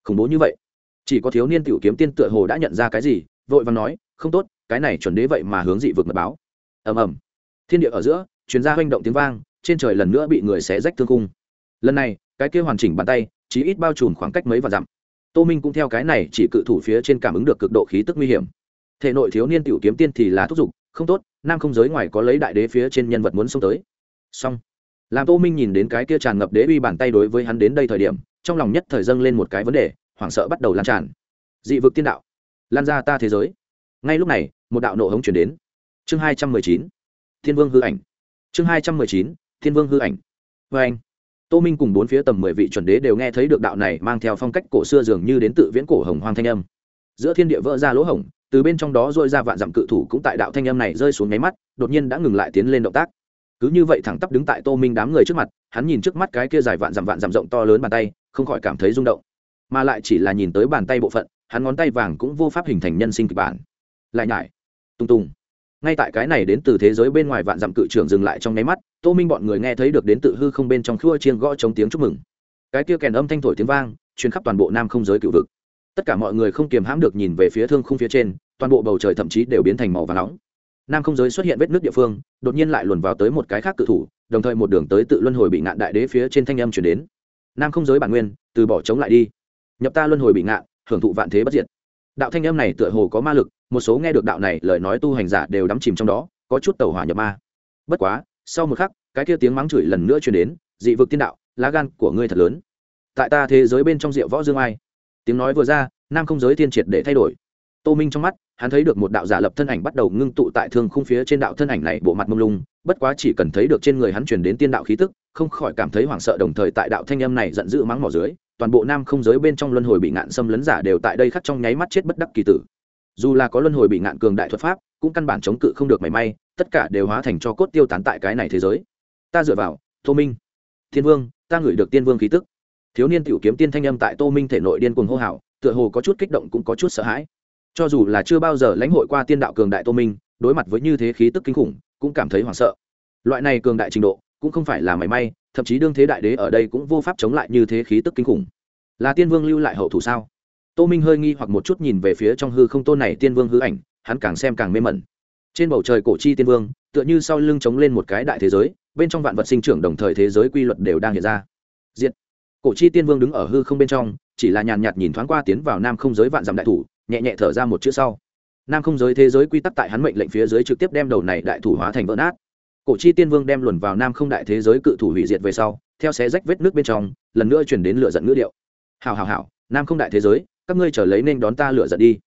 Khủng bố như vậy. Chỉ có thiếu niên tiểu kiếm tiên tựa hồ đã nhận ra cái gì, vội vàng nói, không tốt, cái này chuẩn đế vậy mà hướng dị vực mật báo. Ầm ầm. Thiên địa ở giữa chuyến ra hoành động tiếng vang, trên trời lần nữa bị người xé rách thương cung lần này, cái kia hoàn chỉnh bàn tay chỉ ít bao trùm khoảng cách mấy và dặm. Tô minh cũng theo cái này chỉ cự thủ phía trên cảm ứng được cực độ khí tức nguy hiểm. Thể nội thiếu niên tiểu kiếm tiên thì là thúc giục, không tốt, nam không giới ngoài có lấy đại đế phía trên nhân vật muốn xông tới. Xong làm tô minh nhìn đến cái kia tràn ngập đế uy bàn tay đối với hắn đến đây thời điểm, trong lòng nhất thời dâng lên một cái vấn đề, hoảng sợ bắt đầu lan tràn. Dị vực tiên đạo, lan ra ta thế giới. Ngay lúc này, một đạo nộ hống chuyển đến. Chương hai trăm mười chín, thiên vương hư ảnh. Chương hai trăm mười chín, thiên vương hư ảnh. Vê anh, tô minh cùng bốn phía tầm mười vị chuẩn đế đều nghe thấy được đạo này mang theo phong cách cổ xưa dường như đến tự viễn cổ hồng hoang thanh âm. Giữa thiên địa vỡ ra lỗ hổng, từ bên trong đó dội ra vạn dặm cự thủ cũng tại đạo thanh âm này rơi xuống nháy mắt, đột nhiên đã ngừng lại tiến lên động tác cứ như vậy thẳng tắp đứng tại tô minh đám người trước mặt hắn nhìn trước mắt cái kia dài vạn dặm vạn dặm rộng to lớn bàn tay không khỏi cảm thấy rung động mà lại chỉ là nhìn tới bàn tay bộ phận hắn ngón tay vàng cũng vô pháp hình thành nhân sinh kịch bản lại nhải tung tung ngay tại cái này đến từ thế giới bên ngoài vạn dặm cự trưởng dừng lại trong nháy mắt tô minh bọn người nghe thấy được đến tự hư không bên trong khua chiên gõ chống tiếng chúc mừng cái kia kèn âm thanh thổi tiếng vang chuyến khắp toàn bộ nam không giới cựu vực tất cả mọi người không kiềm hãm được nhìn về phía thương khung phía trên toàn bộ bầu trời thậm chí đều biến thành màu và nóng nam không giới xuất hiện vết nước địa phương, đột nhiên lại luồn vào tới một cái khác cự thủ, đồng thời một đường tới tự luân hồi bị ngạn đại đế phía trên thanh âm chuyển đến. Nam không giới bản nguyên, từ bỏ chống lại đi. Nhập ta luân hồi bị ngạn, hưởng thụ vạn thế bất diệt. Đạo thanh âm này tựa hồ có ma lực, một số nghe được đạo này lời nói tu hành giả đều đắm chìm trong đó, có chút tàu hỏa nhập ma. Bất quá, sau một khắc, cái kia tiếng mắng chửi lần nữa chuyển đến, dị vực tiên đạo, lá gan của ngươi thật lớn. Tại ta thế giới bên trong rượu võ dương ai? Tiếng nói vừa ra, nam không giới tiên triệt để thay đổi tô minh trong mắt, hắn thấy được một đạo giả lập thân ảnh bắt đầu ngưng tụ tại thương khung phía trên đạo thân ảnh này bộ mặt mông lung, bất quá chỉ cần thấy được trên người hắn truyền đến tiên đạo khí tức, không khỏi cảm thấy hoảng sợ đồng thời tại đạo thanh âm này giận dữ mắng mỏ dưới, toàn bộ nam không giới bên trong luân hồi bị ngạn xâm lấn giả đều tại đây khắc trong nháy mắt chết bất đắc kỳ tử. Dù là có luân hồi bị ngạn cường đại thuật pháp, cũng căn bản chống cự không được mảy may, tất cả đều hóa thành cho cốt tiêu tán tại cái này thế giới. Ta dựa vào, tô minh. Thiên vương, ta ngửi được tiên vương khí tức. Thiếu niên tiểu kiếm tiên thanh âm tại tô minh thể nội điên cuồng hô hào, tựa hồ có chút kích động cũng có chút sợ hãi cho dù là chưa bao giờ lãnh hội qua tiên đạo cường đại tô minh, đối mặt với như thế khí tức kinh khủng, cũng cảm thấy hoảng sợ. Loại này cường đại trình độ, cũng không phải là mảy may, thậm chí đương thế đại đế ở đây cũng vô pháp chống lại như thế khí tức kinh khủng. Là tiên vương lưu lại hậu thủ sao? Tô minh hơi nghi hoặc một chút nhìn về phía trong hư không tôn này tiên vương hư ảnh, hắn càng xem càng mê mẩn. Trên bầu trời cổ chi tiên vương, tựa như sau lưng chống lên một cái đại thế giới, bên trong vạn vật sinh trưởng đồng thời thế giới quy luật đều đang hiện ra. Diện cổ chi tiên vương đứng ở hư không bên trong, chỉ là nhàn nhạt nhìn thoáng qua tiến vào nam không giới vạn dặm đại thủ nhẹ nhẹ thở ra một chữ sau. Nam không giới thế giới quy tắc tại hắn mệnh lệnh phía dưới trực tiếp đem đầu này đại thủ hóa thành vỡ nát. Cổ chi tiên vương đem luồn vào nam không đại thế giới cự thủ hủy diệt về sau, theo xé rách vết nước bên trong, lần nữa chuyển đến lửa giận ngữ điệu. Hào hào hào nam không đại thế giới, các ngươi trở lấy nên đón ta lửa giận đi.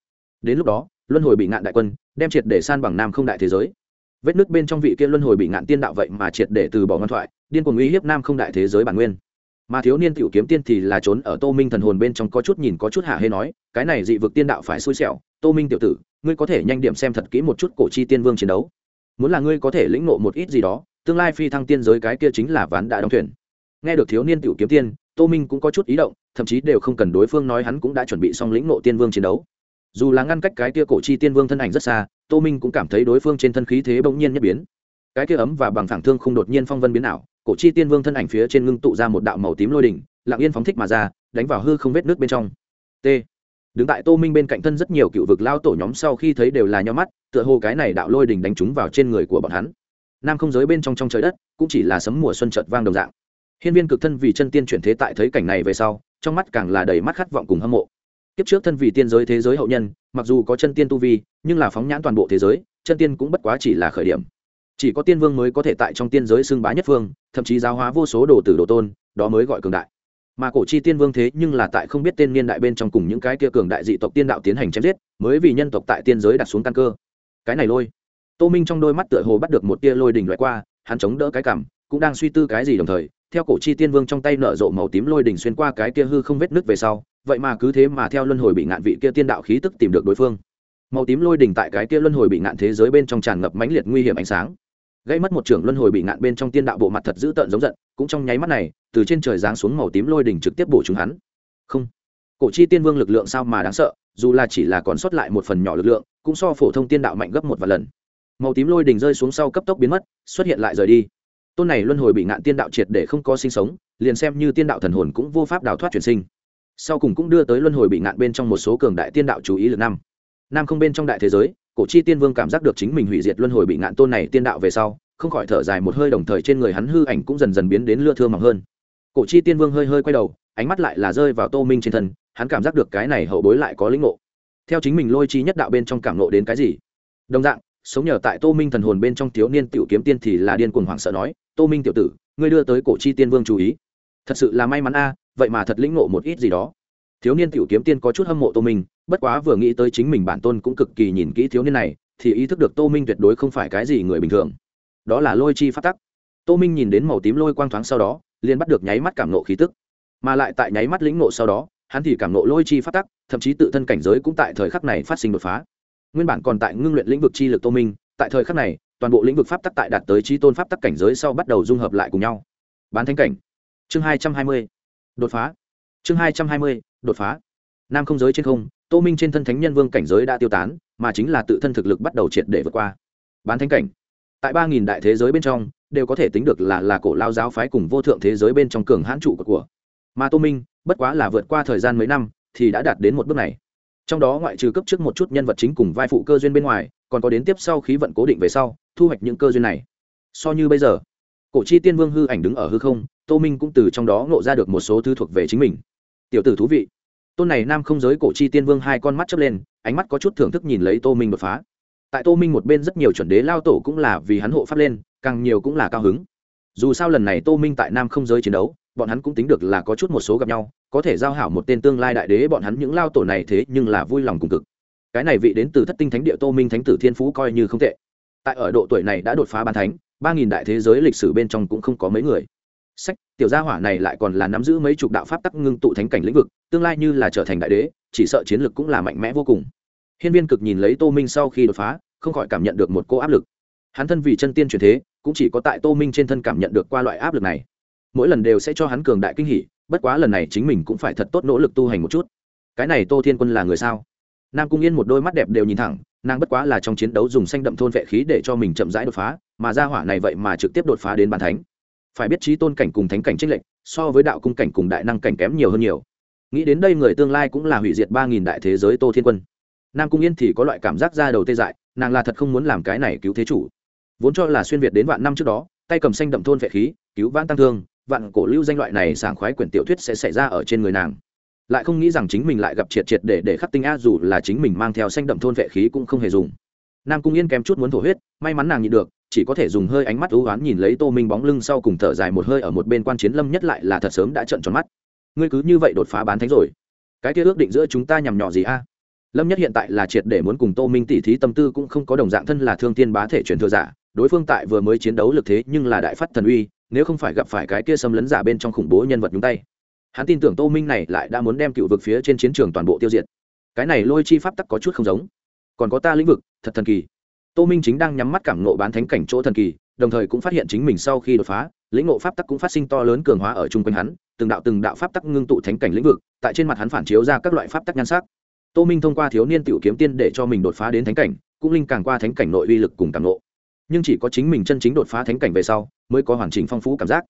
Đến lúc đó, luân hồi bị ngạn đại quân, đem triệt để san bằng nam không đại thế giới. Vết nước bên trong vị kia luân hồi bị ngạn tiên đạo vậy mà triệt để từ bỏ ngoan thoại, điên cuồng uy hiếp nam không đại thế giới bản nguyên mà thiếu niên tiểu kiếm tiên thì là trốn ở tô minh thần hồn bên trong có chút nhìn có chút hạ hê nói, cái này dị vực tiên đạo phải xui xẻo, tô minh tiểu tử, ngươi có thể nhanh điểm xem thật kỹ một chút cổ chi tiên vương chiến đấu. Muốn là ngươi có thể lĩnh nộ một ít gì đó, tương lai phi thăng tiên giới cái kia chính là ván đã đóng thuyền. Nghe được thiếu niên tiểu kiếm tiên, tô minh cũng có chút ý động, thậm chí đều không cần đối phương nói hắn cũng đã chuẩn bị xong lĩnh nộ tiên vương chiến đấu. Dù là ngăn cách cái kia cổ chi tiên vương thân ảnh rất xa, tô minh cũng cảm thấy đối phương trên thân khí thế bỗng nhiên nhất biến. Cái kia ấm và bằng thẳng thương không đột nhiên phong vân biến ảo cổ chi tiên vương thân ảnh phía trên ngưng tụ ra một đạo màu tím lôi đỉnh, lặng yên phóng thích mà ra, đánh vào hư không vết nước bên trong. T. Đứng tại tô minh bên cạnh thân rất nhiều cựu vực lao tổ nhóm sau khi thấy đều là nhau mắt, tựa hồ cái này đạo lôi đỉnh đánh trúng vào trên người của bọn hắn. Nam không giới bên trong trong trời đất, cũng chỉ là sấm mùa xuân chợt vang đồng dạng. Hiên viên cực thân vì chân tiên chuyển thế tại thấy cảnh này về sau, trong mắt càng là đầy mắt khát vọng cùng hâm mộ. Kiếp trước thân vì tiên giới thế giới hậu nhân, mặc dù có chân tiên tu vi, nhưng là phóng nhãn toàn bộ thế giới, chân tiên cũng bất quá chỉ là khởi điểm chỉ có tiên vương mới có thể tại trong tiên giới xưng bá nhất phương thậm chí giáo hóa vô số đồ tử đồ tôn, đó mới gọi cường đại. Mà cổ chi tiên vương thế nhưng là tại không biết tên niên đại bên trong cùng những cái kia cường đại dị tộc tiên đạo tiến hành chém giết, mới vì nhân tộc tại tiên giới đặt xuống căn cơ. Cái này lôi. Tô minh trong đôi mắt tựa hồ bắt được một tia lôi đỉnh loại qua, hắn chống đỡ cái cảm, cũng đang suy tư cái gì đồng thời, theo cổ chi tiên vương trong tay nở rộ màu tím lôi đỉnh xuyên qua cái kia hư không vết nứt về sau, vậy mà cứ thế mà theo luân hồi bị ngạn vị kia tiên đạo khí tức tìm được đối phương. Màu tím lôi đỉnh tại cái kia luân hồi bị ngạn thế giới bên trong tràn ngập mãnh liệt nguy hiểm ánh sáng gây mất một trưởng luân hồi bị ngạn bên trong tiên đạo bộ mặt thật dữ tợn giống giận, cũng trong nháy mắt này, từ trên trời giáng xuống màu tím lôi đỉnh trực tiếp bổ chúng hắn. Không. Cổ chi tiên vương lực lượng sao mà đáng sợ, dù là chỉ là còn sót lại một phần nhỏ lực lượng, cũng so phổ thông tiên đạo mạnh gấp một vài lần. Màu tím lôi đỉnh rơi xuống sau cấp tốc biến mất, xuất hiện lại rời đi. Tôn này luân hồi bị ngạn tiên đạo triệt để không có sinh sống, liền xem như tiên đạo thần hồn cũng vô pháp đào thoát chuyển sinh. Sau cùng cũng đưa tới luân hồi bị ngạn bên trong một số cường đại tiên đạo chú ý lực năm. Nam không bên trong đại thế giới cổ chi tiên vương cảm giác được chính mình hủy diệt luân hồi bị ngạn tôn này tiên đạo về sau, không khỏi thở dài một hơi đồng thời trên người hắn hư ảnh cũng dần dần biến đến lưa thưa mỏng hơn. Cổ chi tiên vương hơi hơi quay đầu, ánh mắt lại là rơi vào tô minh trên thân, hắn cảm giác được cái này hậu bối lại có lĩnh ngộ. Theo chính mình lôi chi nhất đạo bên trong cảm ngộ đến cái gì? Đồng dạng, sống nhờ tại tô minh thần hồn bên trong thiếu niên tiểu kiếm tiên thì là điên cuồng hoảng sợ nói, tô minh tiểu tử, ngươi đưa tới cổ chi tiên vương chú ý. Thật sự là may mắn a, vậy mà thật lĩnh ngộ một ít gì đó. Thiếu niên tiểu kiếm tiên có chút hâm mộ tô minh bất quá vừa nghĩ tới chính mình bản tôn cũng cực kỳ nhìn kỹ thiếu niên này, thì ý thức được tô minh tuyệt đối không phải cái gì người bình thường. Đó là lôi chi phát tắc. Tô minh nhìn đến màu tím lôi quang thoáng sau đó, liền bắt được nháy mắt cảm nộ khí tức. Mà lại tại nháy mắt lĩnh nộ sau đó, hắn thì cảm nộ lôi chi phát tắc, thậm chí tự thân cảnh giới cũng tại thời khắc này phát sinh đột phá. Nguyên bản còn tại ngưng luyện lĩnh vực chi lực tô minh, tại thời khắc này, toàn bộ lĩnh vực pháp tắc tại đạt tới trí tôn pháp tắc cảnh giới sau bắt đầu dung hợp lại cùng nhau. Bán thánh cảnh. Chương hai trăm hai mươi. Đột phá. Chương hai trăm hai mươi. Đột phá. Nam không giới trên không tô minh trên thân thánh nhân vương cảnh giới đã tiêu tán mà chính là tự thân thực lực bắt đầu triệt để vượt qua. Bán thánh cảnh. Tại ba nghìn đại thế giới bên trong đều có thể tính được là là cổ lao giáo phái cùng vô thượng thế giới bên trong cường hãn trụ của, của. mà tô minh bất quá là vượt qua thời gian mấy năm thì đã đạt đến một bước này. Trong đó ngoại trừ cấp trước một chút nhân vật chính cùng vai phụ cơ duyên bên ngoài còn có đến tiếp sau khí vận cố định về sau thu hoạch những cơ duyên này. So như bây giờ cổ chi tiên vương hư ảnh đứng ở hư không tô minh cũng từ trong đó ngộ ra được một số thứ thuộc về chính mình. Tiểu tử thú vị tôn này nam không giới cổ chi tiên vương hai con mắt chớp lên, ánh mắt có chút thưởng thức nhìn lấy tô minh đột phá. Tại tô minh một bên rất nhiều chuẩn đế lao tổ cũng là vì hắn hộ pháp lên, càng nhiều cũng là cao hứng. Dù sao lần này tô minh tại nam không giới chiến đấu, bọn hắn cũng tính được là có chút một số gặp nhau, có thể giao hảo một tên tương lai đại đế bọn hắn những lao tổ này thế nhưng là vui lòng cùng cực. Cái này vị đến từ thất tinh thánh địa tô minh thánh tử thiên phú coi như không tệ. Tại ở độ tuổi này đã đột phá ban thánh, ba nghìn đại thế giới lịch sử bên trong cũng không có mấy người sách, tiểu gia hỏa này lại còn là nắm giữ mấy chục đạo pháp tắc ngưng tụ thánh cảnh lĩnh vực, tương lai như là trở thành đại đế, chỉ sợ chiến lược cũng là mạnh mẽ vô cùng. Hiên viên cực nhìn lấy tô minh sau khi đột phá, không khỏi cảm nhận được một cô áp lực. Hắn thân vì chân tiên truyền thế, cũng chỉ có tại tô minh trên thân cảm nhận được qua loại áp lực này. Mỗi lần đều sẽ cho hắn cường đại kinh hỉ, bất quá lần này chính mình cũng phải thật tốt nỗ lực tu hành một chút. Cái này tô thiên quân là người sao? Nam cung yên một đôi mắt đẹp đều nhìn thẳng, nàng bất quá là trong chiến đấu dùng xanh đậm thôn vệ khí để cho mình chậm rãi đột phá, mà ra hỏa này vậy mà trực tiếp đột phá đến bàn thánh phải biết trí tôn cảnh cùng thánh cảnh trích lệnh so với đạo cung cảnh cùng đại năng cảnh kém nhiều hơn nhiều. Nghĩ đến đây người tương lai cũng là hủy diệt ba nghìn đại thế giới tô thiên quân. Nam cung yên thì có loại cảm giác ra đầu tê dại, nàng là thật không muốn làm cái này cứu thế chủ. Vốn cho là xuyên việt đến vạn năm trước đó, tay cầm xanh đậm thôn vệ khí, cứu vãn tăng thương, vạn cổ lưu danh loại này sảng khoái quyển tiểu thuyết sẽ xảy ra ở trên người nàng. Lại không nghĩ rằng chính mình lại gặp triệt triệt để để khắc tinh a dù là chính mình mang theo xanh đậm thôn vệ khí cũng không hề dùng. Nam cung yên kém chút muốn thổ huyết, may mắn nàng nhịn được chỉ có thể dùng hơi ánh mắt ưu oán nhìn lấy tô minh bóng lưng sau cùng thở dài một hơi ở một bên quan chiến lâm nhất lại là thật sớm đã trận tròn mắt. Ngươi cứ như vậy đột phá bán thánh rồi. Cái kia ước định giữa chúng ta nhằm nhỏ gì a? Lâm nhất hiện tại là triệt để muốn cùng tô minh tỉ thí tâm tư cũng không có đồng dạng thân là thương tiên bá thể truyền thừa giả. Đối phương tại vừa mới chiến đấu lực thế nhưng là đại phát thần uy, nếu không phải gặp phải cái kia xâm lấn giả bên trong khủng bố nhân vật nhúng tay. Hắn tin tưởng tô minh này lại đã muốn đem cựu vực phía trên chiến trường toàn bộ tiêu diệt. Cái này lôi chi pháp tắc có chút không giống. Còn có ta lĩnh vực, thật thần kỳ tô minh chính đang nhắm mắt cảm nộ bán thánh cảnh chỗ thần kỳ, đồng thời cũng phát hiện chính mình sau khi đột phá, lĩnh ngộ pháp tắc cũng phát sinh to lớn cường hóa ở chung quanh hắn, từng đạo từng đạo pháp tắc ngưng tụ thánh cảnh lĩnh vực, tại trên mặt hắn phản chiếu ra các loại pháp tắc nhan sắc. Tô minh thông qua thiếu niên tiểu kiếm tiên để cho mình đột phá đến thánh cảnh, cũng linh càng qua thánh cảnh nội uy lực cùng càng nộ nhưng chỉ có chính mình chân chính đột phá thánh cảnh về sau, mới có hoàn chỉnh phong phú cảm giác.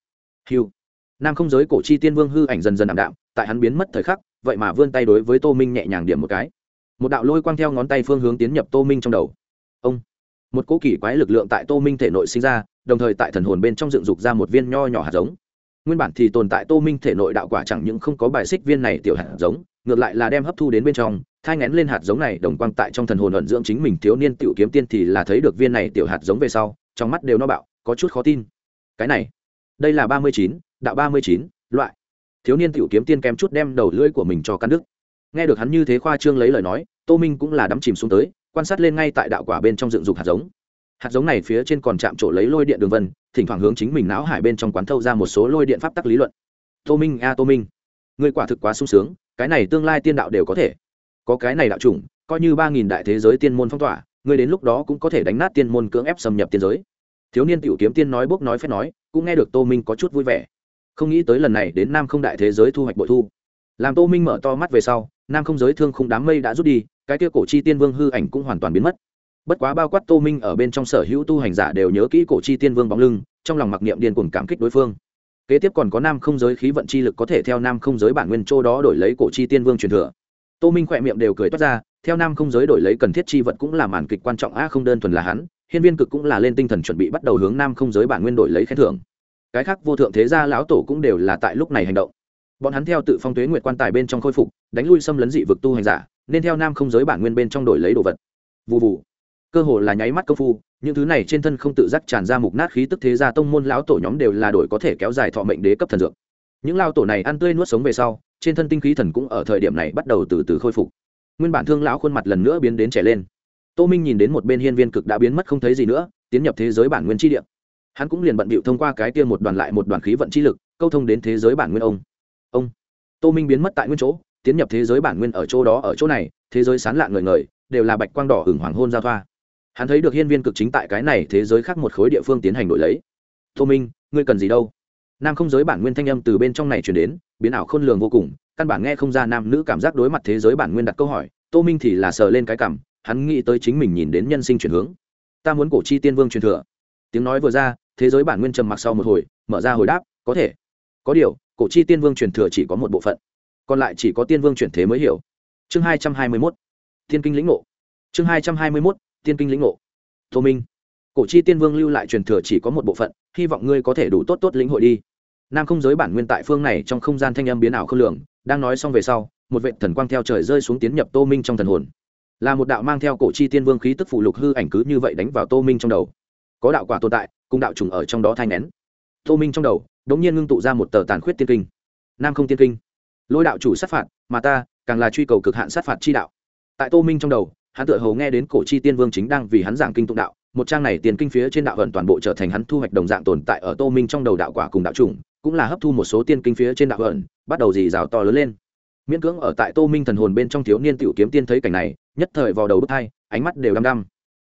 Hiu nam không giới cổ chi tiên vương hư ảnh dần dần ảm đạm, tại hắn biến mất thời khắc, vậy mà vươn tay đối với tô minh nhẹ nhàng điểm một cái. Một đạo lôi quang theo ngón tay phương hướng tiến nhập tô minh trong đầu. Ông một cỗ kỳ quái lực lượng tại tô minh thể nội sinh ra, đồng thời tại thần hồn bên trong dựng dục ra một viên nho nhỏ hạt giống. Nguyên bản thì tồn tại tô minh thể nội đạo quả chẳng những không có bài xích viên này tiểu hạt giống, ngược lại là đem hấp thu đến bên trong, thai ngén lên hạt giống này đồng quang tại trong thần hồn ẩn dưỡng chính mình thiếu niên tiểu kiếm tiên thì là thấy được viên này tiểu hạt giống về sau, trong mắt đều no bạo, có chút khó tin. Cái này, đây là ba mươi chín, đạo ba mươi chín, loại. Thiếu niên tiểu kiếm tiên kém chút đem đầu lưỡi của mình cho căn đức nghe được hắn như thế khoa trương lấy lời nói, tô minh cũng là đắm chìm xuống tới quan sát lên ngay tại đạo quả bên trong dựng dục hạt giống. Hạt giống này phía trên còn chạm trổ lấy lôi điện đường vân, thỉnh thoảng hướng chính mình não hải bên trong quán thâu ra một số lôi điện pháp tắc lý luận. Tô minh, a tô minh người quả thực quá sung sướng, cái này tương lai tiên đạo đều có thể. Có cái này đạo chủng, coi như ba nghìn đại thế giới tiên môn phong tỏa người đến lúc đó cũng có thể đánh nát tiên môn cưỡng ép xâm nhập tiên giới. Thiếu niên tiểu kiếm tiên nói bốc nói phép nói, cũng nghe được tô minh có chút vui vẻ. Không nghĩ tới lần này đến nam không đại thế giới thu hoạch bội thu. Làm tô minh mở to mắt về sau, nam không giới thương không đám mây đã rút đi cái kia cổ chi tiên vương hư ảnh cũng hoàn toàn biến mất. Bất quá bao quát tô minh ở bên trong sở hữu tu hành giả đều nhớ kỹ cổ chi tiên vương bóng lưng, trong lòng mặc niệm điên cuồng cảm kích đối phương. Kế tiếp còn có nam không giới khí vận chi lực có thể theo nam không giới bản nguyên châu đó đổi lấy cổ chi tiên vương truyền thừa. Tô minh khỏe miệng đều cười toát ra, theo nam không giới đổi lấy cần thiết chi vật cũng là màn kịch quan trọng a không đơn thuần là hắn, hiên viên cực cũng là lên tinh thần chuẩn bị bắt đầu hướng nam không giới bản nguyên đổi lấy khen thưởng. Cái khác vô thượng thế gia lão tổ cũng đều là tại lúc này hành động. Bọn hắn theo tự phong tuế nguyệt quan tài bên trong khôi phục, đánh lui xâm lấn dị vực tu hành giả nên theo nam không giới bản nguyên bên trong đổi lấy đồ vật. Vụ vụ cơ hồ là nháy mắt công phu, những thứ này trên thân không tự giác tràn ra mục nát khí tức thế gia tông môn lão tổ nhóm đều là đổi có thể kéo dài thọ mệnh đế cấp thần dược. Những lao tổ này ăn tươi nuốt sống về sau, trên thân tinh khí thần cũng ở thời điểm này bắt đầu từ từ khôi phục. Nguyên bản thương lão khuôn mặt lần nữa biến đến trẻ lên. Tô minh nhìn đến một bên hiên viên cực đã biến mất không thấy gì nữa, tiến nhập thế giới bản nguyên tri địa. Hắn cũng liền bận bịu thông qua cái kia một đoàn lại một đoàn khí vận chi lực, câu thông đến thế giới bản nguyên ông. Ông. Tô minh biến mất tại nguyên chỗ tiến nhập thế giới bản nguyên ở chỗ đó ở chỗ này, thế giới sán lạ người người đều là bạch quang đỏ hửng hoàng hôn giao thoa. Hắn thấy được hiên viên cực chính tại cái này thế giới khác một khối địa phương tiến hành đổi lấy. Tô minh, ngươi cần gì đâu? Nam không giới bản nguyên thanh âm từ bên trong này chuyển đến, biến ảo khôn lường vô cùng, căn bản nghe không ra nam nữ cảm giác đối mặt thế giới bản nguyên đặt câu hỏi, tô minh thì là sờ lên cái cảm, hắn nghĩ tới chính mình nhìn đến nhân sinh chuyển hướng. Ta muốn cổ chi tiên vương truyền thừa. Tiếng nói vừa ra, thế giới bản nguyên trầm mặc sau một hồi, mở ra hồi đáp, có thể. Có điều, cổ chi tiên vương truyền thừa chỉ có một bộ phận còn lại chỉ có tiên vương chuyển thế mới hiểu. Chương hai trăm hai mươi mốt, tiên kinh lĩnh ngộ. Chương hai trăm hai mươi mốt, tiên kinh lĩnh ngộ. Tô minh, cổ chi tiên vương lưu lại truyền thừa chỉ có một bộ phận, hy vọng ngươi có thể đủ tốt tốt lĩnh hội đi. Nam không giới bản nguyên tại phương này trong không gian thanh âm biến ảo không lường, đang nói xong về sau, một vệ thần quang theo trời rơi xuống tiến nhập tô minh trong thần hồn. Là một đạo mang theo cổ chi tiên vương khí tức phụ lục hư ảnh cứ như vậy đánh vào tô minh trong đầu. Có đạo quả tồn tại, cùng đạo trùng ở trong đó thai nén. Tô minh trong đầu đ ố n g nhiên ngưng tụ ra một tờ tàn khuyết tiên kinh. Nam không tiên kinh lôi đạo chủ sát phạt, mà ta càng là truy cầu cực hạn sát phạt chi đạo. Tại tô minh trong đầu, hắn tự hầu nghe đến cổ chi tiên vương chính đang vì hắn giảng kinh tụng đạo, một trang này tiền kinh phía trên đạo vận toàn bộ trở thành hắn thu hoạch đồng dạng tồn tại ở tô minh trong đầu đạo quả cùng đạo trùng cũng là hấp thu một số tiên kinh phía trên đạo vận bắt đầu dì rào to lớn lên. Miễn cưỡng ở tại tô minh thần hồn bên trong thiếu niên tiểu kiếm tiên thấy cảnh này, nhất thời vào đầu bức thai ánh mắt đều đăm đăm.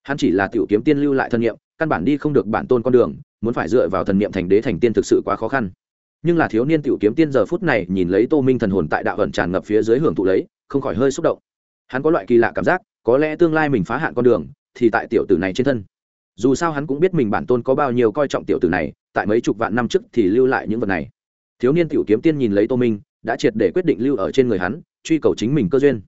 Hắn chỉ là tiểu kiếm tiên lưu lại thân nhiệm căn bản đi không được bản tôn con đường, muốn phải dựa vào thần niệm thành đế thành tiên thực sự quá khó khăn nhưng là thiếu niên tiểu kiếm tiên giờ phút này nhìn lấy tô minh thần hồn tại đạo ẩn tràn ngập phía dưới hưởng thụ lấy, không khỏi hơi xúc động. Hắn có loại kỳ lạ cảm giác, có lẽ tương lai mình phá hạn con đường, thì tại tiểu tử này trên thân. Dù sao hắn cũng biết mình bản tôn có bao nhiêu coi trọng tiểu tử này, tại mấy chục vạn năm trước thì lưu lại những vật này. Thiếu niên tiểu kiếm tiên nhìn lấy tô minh, đã triệt để quyết định lưu ở trên người hắn, truy cầu chính mình cơ duyên.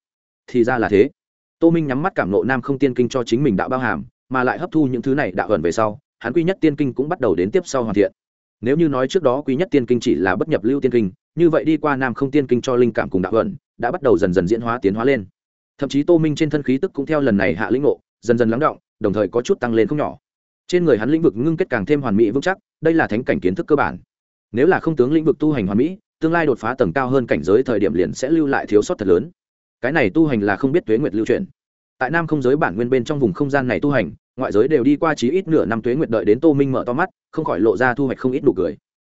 Thì ra là thế. Tô minh nhắm mắt cảm nộ nam không tiên kinh cho chính mình đạo bao hàm, mà lại hấp thu những thứ này đạo ẩn về sau, hắn quy nhất tiên kinh cũng bắt đầu đến tiếp sau hoàn thiện nếu như nói trước đó quý nhất tiên kinh chỉ là bất nhập lưu tiên kinh, như vậy đi qua nam không tiên kinh cho linh cảm cùng đạo vận đã bắt đầu dần dần diễn hóa tiến hóa lên. Thậm chí tô minh trên thân khí tức cũng theo lần này hạ lĩnh ngộ, dần dần lắng động, đồng thời có chút tăng lên không nhỏ. Trên người hắn lĩnh vực ngưng kết càng thêm hoàn mỹ vững chắc, đây là thánh cảnh kiến thức cơ bản. Nếu là không tướng lĩnh vực tu hành hoàn mỹ, tương lai đột phá tầng cao hơn cảnh giới thời điểm liền sẽ lưu lại thiếu sót thật lớn. Cái này tu hành là không biết tuế nguyệt lưu truyền. Tại nam không giới bản nguyên bên trong vùng không gian này tu hành ngoại giới đều đi qua chí ít nửa năm tuế nguyệt đợi đến tô minh mở to mắt, không khỏi lộ ra thu hoạch không ít đủ cười.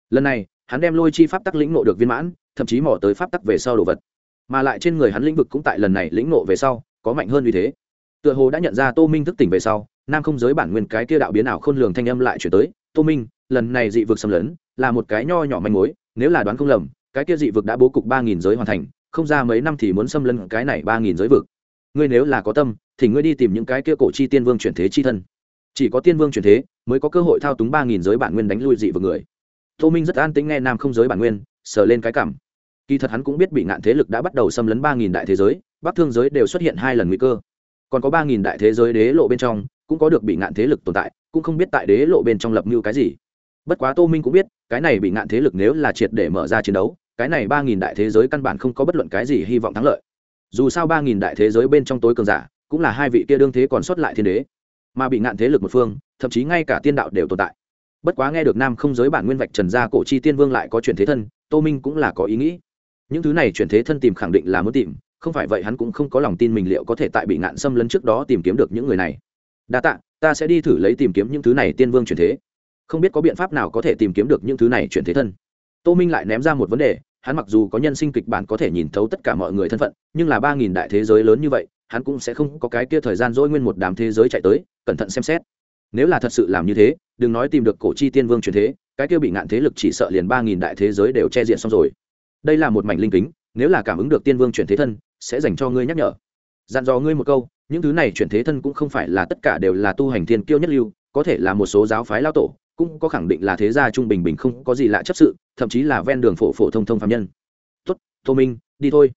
Lần này, hắn đem lôi chi pháp tắc lĩnh nộ được viên mãn, thậm chí mỏ tới pháp tắc về sau đồ vật. Mà lại trên người hắn lĩnh vực cũng tại lần này lĩnh nộ về sau, có mạnh hơn vì thế. Tựa hồ đã nhận ra tô minh thức tỉnh về sau, nam không giới bản nguyên cái kia đạo biến ảo khôn lường thanh âm lại chuyển tới, tô minh, lần này dị vực xâm lấn, là một cái nho nhỏ manh mối, nếu là đoán không lầm, cái kia dị vực đã bố cục ba nghìn giới hoàn thành, không ra mấy năm thì muốn xâm lấn cái này ba nghìn giới vực ngươi nếu là có tâm, thì ngươi đi tìm những cái kia cổ chi tiên vương chuyển thế chi thân. Chỉ có tiên vương chuyển thế, mới có cơ hội thao túng ba nghìn giới bản nguyên đánh lui dị vực người. Tô minh rất an tĩnh nghe nam không giới bản nguyên, sờ lên cái cảm. Kỳ thật hắn cũng biết bị ngạn thế lực đã bắt đầu xâm lấn ba nghìn đại thế giới, bắc thương giới đều xuất hiện hai lần nguy cơ. Còn có ba nghìn đại thế giới đế lộ bên trong, cũng có được bị ngạn thế lực tồn tại, cũng không biết tại đế lộ bên trong lập mưu cái gì. Bất quá tô minh cũng biết, cái này bị ngạn thế lực nếu là triệt để mở ra chiến đấu, cái này ba nghìn đại thế giới căn bản không có bất luận cái gì hy vọng thắng lợi dù sao ba nghìn đại thế giới bên trong tối cường giả, cũng là hai vị kia đương thế còn sót lại thiên đế. Mà bị ngạn thế lực một phương, thậm chí ngay cả tiên đạo đều tồn tại. Bất quá nghe được nam không giới bản nguyên vạch trần gia cổ chi tiên vương lại có chuyển thế thân, tô minh cũng là có ý nghĩ. Những thứ này chuyển thế thân tìm khẳng định là muốn tìm, không phải vậy hắn cũng không có lòng tin mình liệu có thể tại bị ngạn xâm lấn trước đó tìm kiếm được những người này. Đa tạ, ta sẽ đi thử lấy tìm kiếm những thứ này tiên vương chuyển thế. Không biết có biện pháp nào có thể tìm kiếm được những thứ này chuyển thế thân. Tô minh lại ném ra một vấn đề hắn mặc dù có nhân sinh kịch bản có thể nhìn thấu tất cả mọi người thân phận, nhưng là ba nghìn đại thế giới lớn như vậy, hắn cũng sẽ không có cái kia thời gian dỗi nguyên một đám thế giới chạy tới, cẩn thận xem xét. Nếu là thật sự làm như thế, đừng nói tìm được cổ chi tiên vương truyền thế, cái kia bị ngạn thế lực chỉ sợ liền ba nghìn đại thế giới đều che diện xong rồi. Đây là một mảnh linh kính, nếu là cảm ứng được tiên vương chuyển thế thân, sẽ dành cho ngươi nhắc nhở. Dặn dò ngươi một câu, những thứ này chuyển thế thân cũng không phải là tất cả đều là tu hành thiên kiêu nhất lưu, có thể là một số giáo phái lao tổ cũng có khẳng định là thế gia trung bình bình không có gì lạ chấp sự, thậm chí là ven đường phổ phổ thông thông phạm nhân. Tốt, tô minh, đi thôi.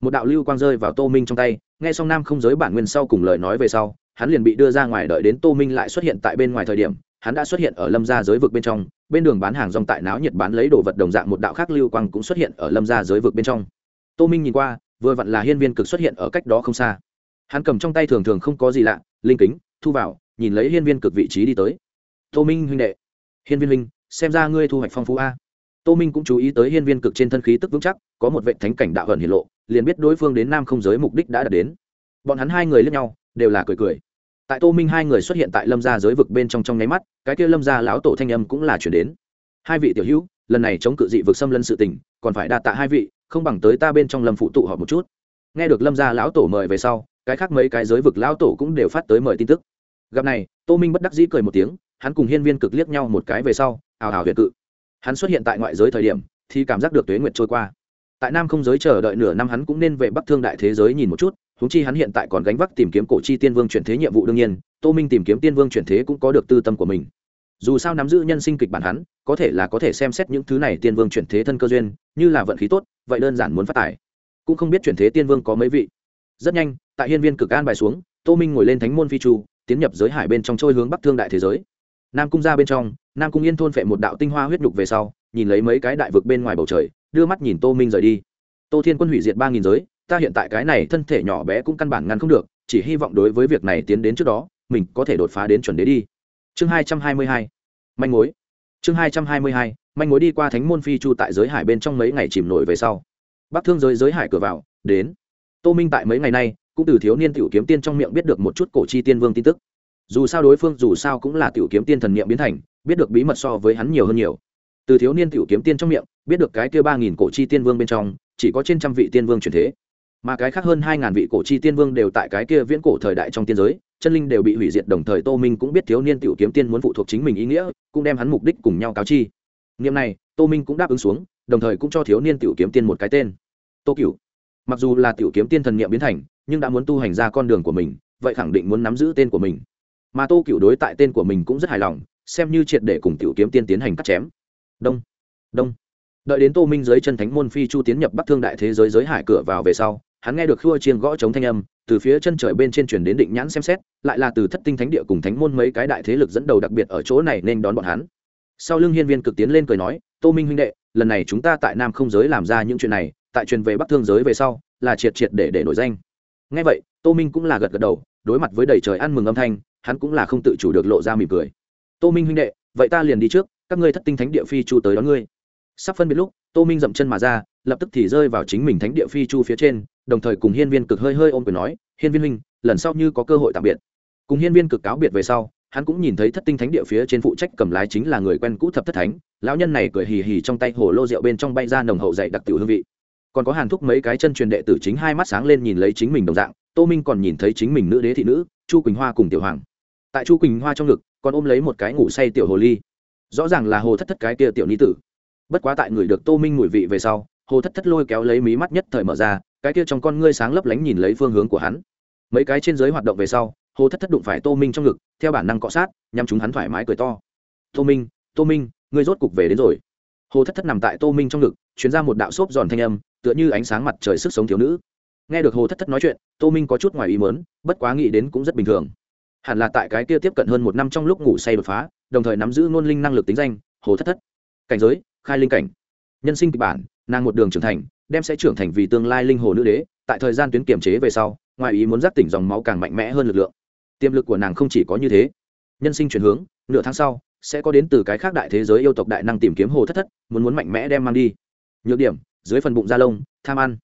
Một đạo lưu quang rơi vào tô minh trong tay, nghe xong nam không giới bản nguyên sau cùng lời nói về sau, hắn liền bị đưa ra ngoài đợi đến tô minh lại xuất hiện tại bên ngoài thời điểm, hắn đã xuất hiện ở lâm gia giới vực bên trong, bên đường bán hàng rong tại náo nhiệt bán lấy đồ vật đồng dạng một đạo khác lưu quang cũng xuất hiện ở lâm gia giới vực bên trong. Tô minh nhìn qua, vừa vặn là hiên viên cực xuất hiện ở cách đó không xa. Hắn cầm trong tay thường thường không có gì lạ, linh kính, thu vào, nhìn lấy hiên viên cực vị trí đi tới. Tô minh huynh đệ hiên viên huynh, xem ra ngươi thu hoạch phong phú a. Tô minh cũng chú ý tới hiên viên cực trên thân khí tức vững chắc, có một vệ thánh cảnh đạo hận hiển lộ, liền biết đối phương đến nam không giới mục đích đã đạt đến. Bọn hắn hai người lẫn nhau, đều là cười cười. Tại tô minh hai người xuất hiện tại lâm gia giới vực bên trong trong nháy mắt, cái kia lâm gia lão tổ thanh âm cũng là chuyển đến. Hai vị tiểu hữu, lần này chống cự dị vực xâm lân sự tình, còn phải đạt tạ hai vị, không bằng tới ta bên trong lâm phụ tụ họp một chút. Nghe được lâm gia lão tổ mời về sau, cái khác mấy cái giới vực lão tổ cũng đều phát tới mời tin tức. Gặp này, tô minh bất đắc dĩ cười một tiếng hắn cùng hiên viên cực liếc nhau một cái về sau, ào ào huyện cự. Hắn xuất hiện tại ngoại giới thời điểm, thì cảm giác được tuế nguyệt trôi qua. Tại nam không giới chờ đợi nửa năm hắn cũng nên về bắc thương đại thế giới nhìn một chút húng chi hắn hiện tại còn gánh vác tìm kiếm cổ chi tiên vương chuyển thế nhiệm vụ đương nhiên, tô minh tìm kiếm tiên vương chuyển thế cũng có được tư tâm của mình. Dù sao nắm giữ nhân sinh kịch bản hắn, có thể là có thể xem xét những thứ này tiên vương chuyển thế thân cơ duyên, như là vận khí tốt, vậy đơn giản muốn phát tài. Cũng không biết chuyển thế tiên vương có mấy vị. Rất nhanh, tại hiên viên cực an bài xuống, tô minh ngồi lên thánh môn phi chu, tiến nhập giới hải bên trong trôi hướng bắc thương đại thế giới nam cung ra bên trong, nam cung yên thôn phệ một đạo tinh hoa huyết nhục về sau, nhìn lấy mấy cái đại vực bên ngoài bầu trời, đưa mắt nhìn tô minh rời đi. Tô thiên quân hủy diệt ba nghìn giới, ta hiện tại cái này thân thể nhỏ bé cũng căn bản ngăn không được, chỉ hy vọng đối với việc này tiến đến trước đó, mình có thể đột phá đến chuẩn đế đi. Chương hai trăm hai mươi hai, manh mối. Chương hai trăm hai mươi hai, manh mối đi qua thánh môn phi chu tại giới hải bên trong mấy ngày chìm nổi về sau. Bắc thương giới giới hải cửa vào, đến. Tô minh tại mấy ngày nay, cũng từ thiếu niên tiểu kiếm tiên trong miệng biết được một chút cổ chi tiên vương tin tức dù sao đối phương dù sao cũng là tiểu kiếm tiên thần niệm biến thành, biết được bí mật so với hắn nhiều hơn nhiều. Từ thiếu niên tiểu kiếm tiên trong miệng, biết được cái kia ba nghìn cổ chi tiên vương bên trong, chỉ có trên trăm vị tiên vương truyền thế. Mà cái khác hơn hai ngàn vị cổ chi tiên vương đều tại cái kia viễn cổ thời đại trong tiên giới, chân linh đều bị hủy diệt đồng thời tô minh cũng biết thiếu niên tiểu kiếm tiên muốn phụ thuộc chính mình ý nghĩa, cũng đem hắn mục đích cùng nhau cáo chi. Niệm này, tô minh cũng đáp ứng xuống, đồng thời cũng cho thiếu niên tiểu kiếm tiên một cái tên. Tô cửu. Mặc dù là tiểu kiếm tiên thần niệm biến thành, nhưng đã muốn tu hành ra con đường của mình, vậy khẳng định muốn nắm giữ tên của mình mà tô cựu đối tại tên của mình cũng rất hài lòng, xem như triệt để cùng tiểu kiếm tiên tiến hành cắt chém. Đông đông. Đợi đến tô minh dưới chân thánh môn phi chu tiến nhập bắc thương đại thế giới giới hải cửa vào về sau, hắn nghe được khua chiêng gõ chống thanh âm, từ phía chân trời bên trên chuyển đến định nhãn xem xét, lại là từ thất tinh thánh địa cùng thánh môn mấy cái đại thế lực dẫn đầu đặc biệt ở chỗ này nên đón bọn hắn. Sau lưng hiên viên cực tiến lên cười nói, tô minh huynh đệ, lần này chúng ta tại nam không giới làm ra những chuyện này, tại truyền về bắc thương giới về sau, là triệt triệt để để nổi danh. Ngay vậy, tô minh cũng là gật gật đầu, đối mặt với đầy trời ăn mừng âm thanh hắn cũng là không tự chủ được lộ ra mỉm cười. Tô minh huynh đệ, vậy ta liền đi trước, các ngươi thất tinh thánh địa phi chu tới đón ngươi. Sắp phân biệt lúc, tô minh dậm chân mà ra, lập tức thì rơi vào chính mình thánh địa phi chu phía trên, đồng thời cùng hiên viên cực hơi hơi ôm quyền nói, hiên viên huynh, lần sau như có cơ hội tạm biệt. Cùng hiên viên cực cáo biệt về sau, hắn cũng nhìn thấy thất tinh thánh địa phía trên phụ trách cầm lái chính là người quen cũ thập thất thánh, lão nhân này cười hì hì trong tay hồ lô rượu bên trong bay ra nồng hậu dậy đặc tiểu hương vị. Còn có hàn thúc mấy cái chân truyền đệ tử chính hai mắt sáng lên nhìn lấy chính mình đồng dạng, tô minh còn nhìn thấy chính mình nữ đế thị nữ, chu quỳnh hoa cùng tiểu hoàng tại chu quỳnh hoa trong ngực, còn ôm lấy một cái ngủ say tiểu hồ ly. Rõ ràng là hồ thất thất cái kia tiểu ni tử. Bất quá tại người được tô minh mùi vị về sau, hồ thất thất lôi kéo lấy mí mắt nhất thời mở ra, cái kia trong con ngươi sáng lấp lánh nhìn lấy phương hướng của hắn. Mấy cái trên giới hoạt động về sau, hồ thất thất đụng phải tô minh trong ngực, theo bản năng cọ sát nhằm chúng hắn thoải mái cười to. Tô minh tô minh, ngươi rốt cục về đến rồi. Hồ thất thất nằm tại tô minh trong ngực, chuyến ra một đạo xốp giòn thanh âm, tựa như ánh sáng mặt trời sức sống thiếu nữ. Nghe được hồ thất thất nói chuyện, tô minh có chút ngoài ý mớn bất quá nghĩ đến cũng rất bình thường hẳn là tại cái kia tiếp cận hơn một năm trong lúc ngủ say đột phá, đồng thời nắm giữ ngôn linh năng lực tính danh, hồ thất thất. Cảnh giới, khai linh cảnh. Nhân sinh kịch bản, nàng một đường trưởng thành, đem sẽ trưởng thành vì tương lai linh hồ nữ đế, tại thời gian tuyến kiểm chế về sau, ngoài ý muốn giác tỉnh dòng máu càng mạnh mẽ hơn lực lượng. Tiềm lực của nàng không chỉ có như thế. Nhân sinh chuyển hướng, nửa tháng sau, sẽ có đến từ cái khác đại thế giới yêu tộc đại năng tìm kiếm hồ thất thất, muốn muốn mạnh mẽ đem mang đi. Nhược điểm, dưới phần bụng da lông, tham ăn.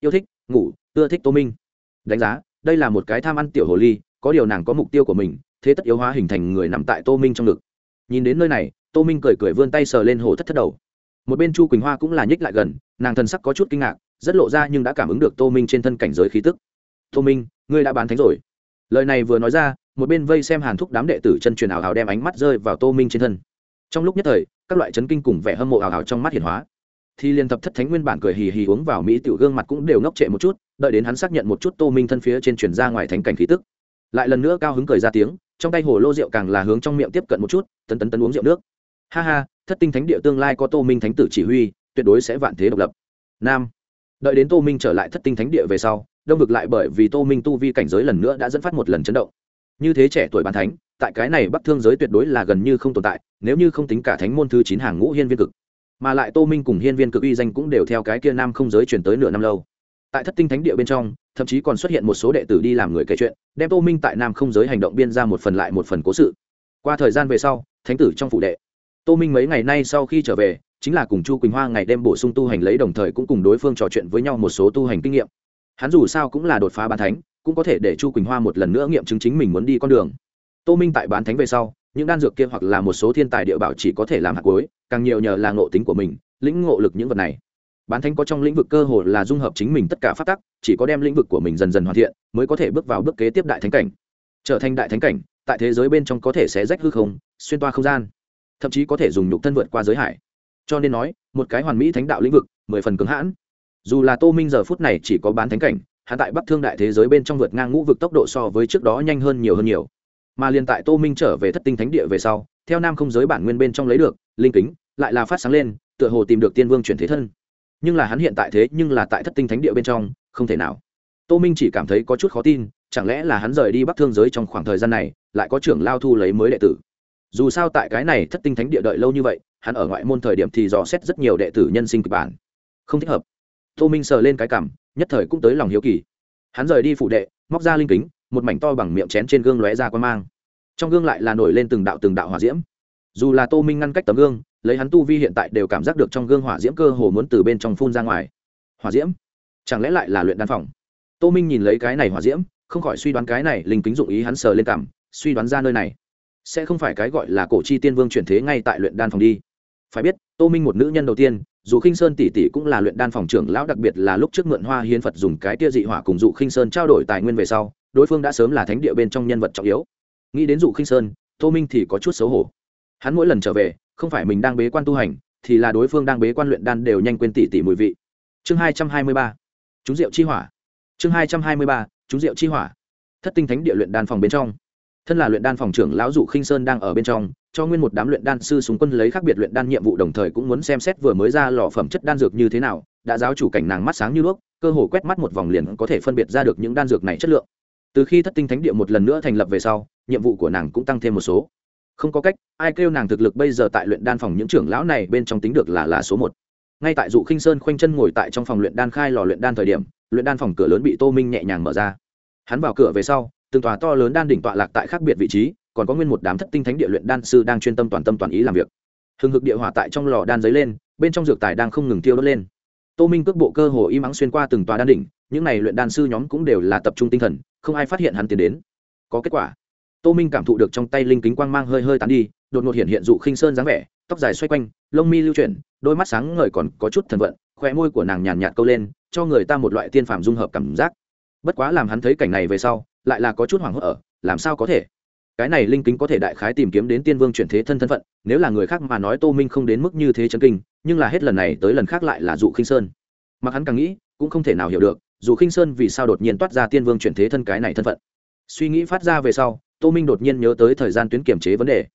Yêu thích, ngủ, ưa thích tô minh. Đánh giá, đây là một cái tham ăn tiểu hồ ly có điều nàng có mục tiêu của mình, thế tất yếu hóa hình thành người nằm tại tô minh trong ngực. Nhìn đến nơi này, tô minh cười cười vươn tay sờ lên hồ thất thất đầu. Một bên chu quỳnh hoa cũng là nhích lại gần, nàng thần sắc có chút kinh ngạc, rất lộ ra nhưng đã cảm ứng được tô minh trên thân cảnh giới khí tức. Tô minh, ngươi đã bán thánh rồi. Lời này vừa nói ra, một bên vây xem hàn thúc đám đệ tử chân truyền ảo hào đem ánh mắt rơi vào tô minh trên thân. Trong lúc nhất thời, các loại chấn kinh cùng vẻ hâm mộ ảo hào trong mắt hiển hóa. Thì liên tập thất thánh nguyên bản cười hì hì uống vào mỹ tiểu gương mặt cũng đều ngốc trệ một chút, đợi đến hắn xác nhận một chút tô minh thân phía trên truyền ra ngoài thánh cảnh khí tức lại lần nữa cao hứng cười ra tiếng, trong tay hồ lô rượu càng là hướng trong miệng tiếp cận một chút, tấn tấn tấn uống rượu nước. Ha ha, thất tinh thánh địa tương lai có tô minh thánh tử chỉ huy, tuyệt đối sẽ vạn thế độc lập. Nam. Đợi đến tô minh trở lại thất tinh thánh địa về sau, đông vực lại bởi vì tô minh tu vi cảnh giới lần nữa đã dẫn phát một lần chấn động. Như thế trẻ tuổi bàn thánh, tại cái này bắc thương giới tuyệt đối là gần như không tồn tại, nếu như không tính cả thánh môn thứ chín hàng ngũ hiên viên cực. Mà lại tô minh cùng hiên viên cực uy danh cũng đều theo cái kia nam không giới chuyển tới nửa năm lâu. Tại thất tinh thánh địa bên trong thậm chí còn xuất hiện một số đệ tử đi làm người kể chuyện, đem tô minh tại nam không giới hành động biên ra một phần lại một phần cố sự. Qua thời gian về sau, thánh tử trong phụ đệ. Tô minh mấy ngày nay sau khi trở về, chính là cùng chu quỳnh hoa ngày đêm bổ sung tu hành lấy đồng thời cũng cùng đối phương trò chuyện với nhau một số tu hành kinh nghiệm. Hắn dù sao cũng là đột phá bán thánh, cũng có thể để chu quỳnh hoa một lần nữa nghiệm chứng chính mình muốn đi con đường. Tô minh tại bán thánh về sau, những đan dược kia hoặc là một số thiên tài địa bảo chỉ có thể làm hạt cuối, càng nhiều nhờ là ngộ tính của mình, lĩnh ngộ lực những vật này bán thánh có trong lĩnh vực cơ hồ là dung hợp chính mình tất cả phát tắc, chỉ có đem lĩnh vực của mình dần dần hoàn thiện, mới có thể bước vào bước kế tiếp đại thánh cảnh. Trở thành đại thánh cảnh, tại thế giới bên trong có thể sẽ rách hư không, xuyên toa không gian, thậm chí có thể dùng nhục thân vượt qua giới hải. Cho nên nói, một cái hoàn mỹ thánh đạo lĩnh vực, mười phần cứng hãn. Dù là tô minh giờ phút này chỉ có bán thánh cảnh hạ tại bắc thương đại thế giới bên trong vượt ngang ngũ vực tốc độ so với trước đó nhanh hơn nhiều hơn nhiều. Mà liền tại tô minh trở về thất tinh thánh địa về sau, theo nam không giới bản nguyên bên trong lấy được, linh kính, lại là phát sáng lên, tựa hồ tìm được tiên vương chuyển thế thân nhưng là hắn hiện tại thế nhưng là tại thất tinh thánh địa bên trong, không thể nào. Tô minh chỉ cảm thấy có chút khó tin, chẳng lẽ là hắn rời đi bắc thương giới trong khoảng thời gian này, lại có trưởng lao thu lấy mới đệ tử? Dù sao tại cái này thất tinh thánh địa đợi lâu như vậy, hắn ở ngoại môn thời điểm thì dò xét rất nhiều đệ tử nhân sinh kịch bản. Không thích hợp. Tô minh sờ lên cái cảm, nhất thời cũng tới lòng hiếu kỳ. Hắn rời đi phụ đệ, móc ra linh kính, một mảnh to bằng miệng chén trên gương lóe ra quan mang. Trong gương lại là nổi lên từng đạo từng đạo hỏa diễm. Dù là tô minh ngăn cách tấm gương lấy hắn tu vi hiện tại đều cảm giác được trong gương hỏa diễm cơ hồ muốn từ bên trong phun ra ngoài. Hỏa diễm? Chẳng lẽ lại là luyện đan phòng? Tô minh nhìn lấy cái này hỏa diễm, không khỏi suy đoán cái này linh kính dụng ý hắn sờ lên cảm, suy đoán ra nơi này. Sẽ không phải cái gọi là cổ chi tiên vương chuyển thế ngay tại luyện đan phòng đi. Phải biết, tô minh một nữ nhân đầu tiên, dù khinh sơn tỷ tỷ cũng là luyện đan phòng trưởng lão đặc biệt là lúc trước mượn hoa hiến phật dùng cái tia dị hỏa cùng dụ khinh sơn trao đổi tài nguyên về sau, đối phương đã sớm là thánh địa bên trong nhân vật trọng yếu. Nghĩ đến dụ khinh sơn, tô minh thì có chút xấu hổ. Hắn mỗi lần trở về không phải mình đang bế quan tu hành, thì là đối phương đang bế quan luyện đan đều nhanh quên tỷ tỷ mùi vị. Chương hai trăm hai mươi ba, chúng rượu chi hỏa. Chương hai trăm hai mươi ba, chúng rượu chi hỏa. Thất tinh thánh địa luyện đan phòng bên trong. Thân là luyện đan phòng trưởng lão dụ khinh sơn đang ở bên trong, cho nguyên một đám luyện đan sư súng quân lấy khác biệt luyện đan nhiệm vụ đồng thời cũng muốn xem xét vừa mới ra lò phẩm chất đan dược như thế nào, đã giáo chủ cảnh nàng mắt sáng như đuốc, cơ hồ quét mắt một vòng liền có thể phân biệt ra được những đan dược này chất lượng. Từ khi thất tinh thánh địa một lần nữa thành lập về sau, nhiệm vụ của nàng cũng tăng thêm một số không có cách, ai kêu nàng thực lực bây giờ tại luyện đan phòng những trưởng lão này bên trong tính được là là số một. Ngay tại dụ khinh sơn khoanh chân ngồi tại trong phòng luyện đan khai lò luyện đan thời điểm, luyện đan phòng cửa lớn bị tô minh nhẹ nhàng mở ra. Hắn vào cửa về sau, từng tòa to lớn đan đỉnh tọa lạc tại khác biệt vị trí, còn có nguyên một đám thất tinh thánh địa luyện đan sư đang chuyên tâm toàn tâm toàn ý làm việc. Hừng hực địa hỏa tại trong lò đan dấy lên, bên trong dược tài đang không ngừng tiêu đốt lên. Tô minh cước bộ cơ hồ im ắng xuyên qua từng tòa đan đỉnh, những n à y luyện đan sư nhóm cũng đều là tập trung tinh thần, không ai phát hiện hắn tiến đến. Có kết quả tô minh cảm thụ được trong tay linh kính quang mang hơi hơi tán đi, đột ngột hiện hiện dụ khinh sơn dáng vẻ, tóc dài xoay quanh, lông mi lưu chuyển, đôi mắt sáng ngời còn có chút thần vận khoe môi của nàng nhàn nhạt câu lên, cho người ta một loại tiên phàm dung hợp cảm giác. Bất quá làm hắn thấy cảnh này về sau, lại là có chút hoảng hốt ở, làm sao có thể? Cái này linh kính có thể đại khái tìm kiếm đến tiên vương chuyển thế thân thân phận, nếu là người khác mà nói tô minh không đến mức như thế chân kinh, nhưng là hết lần này tới lần khác lại là dụ khinh sơn. Mặc hắn càng nghĩ, cũng không thể nào hiểu được dù khinh sơn vì sao đột nhiên toát ra tiên vương chuyển thế thân cái này thân phận. Suy nghĩ phát ra về sau tô minh đột nhiên nhớ tới thời gian tuyến kiểm chế vấn đề.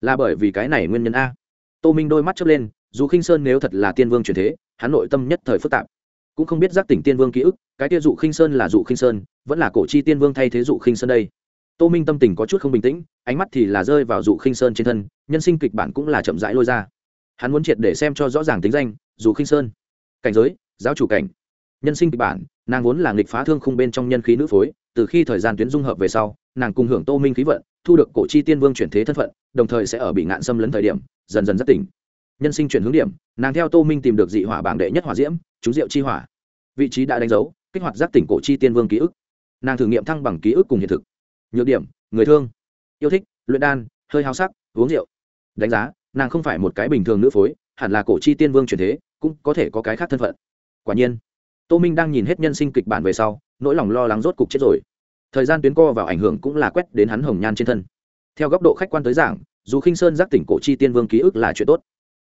Là bởi vì cái này nguyên nhân a. Tô minh đôi mắt chớp lên, dù khinh sơn nếu thật là tiên vương truyền thế, hắn nội tâm nhất thời phức tạp. Cũng không biết giác tỉnh tiên vương ký ức, cái kia dụ khinh sơn là dụ khinh sơn, vẫn là cổ chi tiên vương thay thế dụ khinh sơn đây. Tô minh tâm tình có chút không bình tĩnh, ánh mắt thì là rơi vào dụ khinh sơn trên thân, nhân sinh kịch bản cũng là chậm rãi lôi ra. Hắn muốn triệt để xem cho rõ ràng tính danh, dụ khinh sơn. Cảnh giới, giáo chủ cảnh. Nhân sinh kịch bản, nàng vốn là nghịch phá thương khung bên trong nhân khí nữ phối, từ khi thời gian tuyến dung hợp về sau nàng cùng hưởng tô minh khí vận, thu được cổ chi tiên vương chuyển thế thân phận, đồng thời sẽ ở bị ngạn xâm lấn thời điểm, dần dần rất tỉnh. Nhân sinh chuyển hướng điểm, nàng theo tô minh tìm được dị hỏa bảng đệ nhất hỏa diễm chú diệu chi hỏa. Vị trí đã đánh dấu, kích hoạt giác tỉnh cổ chi tiên vương ký ức. Nàng thử nghiệm thăng bằng ký ức cùng hiện thực. Nhược điểm, người thương. Yêu thích, luyện đan, hơi hao sắc, uống rượu. Đánh giá, nàng không phải một cái bình thường nữ phối, hẳn là cổ chi tiên vương chuyển thế, cũng có thể có cái khác thân phận. Quả nhiên, tô minh đang nhìn hết nhân sinh kịch bản về sau, nỗi lòng lo lắng rốt cục chết rồi thời gian tuyến co vào ảnh hưởng cũng là quét đến hắn hồng nhan trên thân. Theo góc độ khách quan tới giảng, dù khinh sơn giác tỉnh cổ chi tiên vương ký ức là chuyện tốt,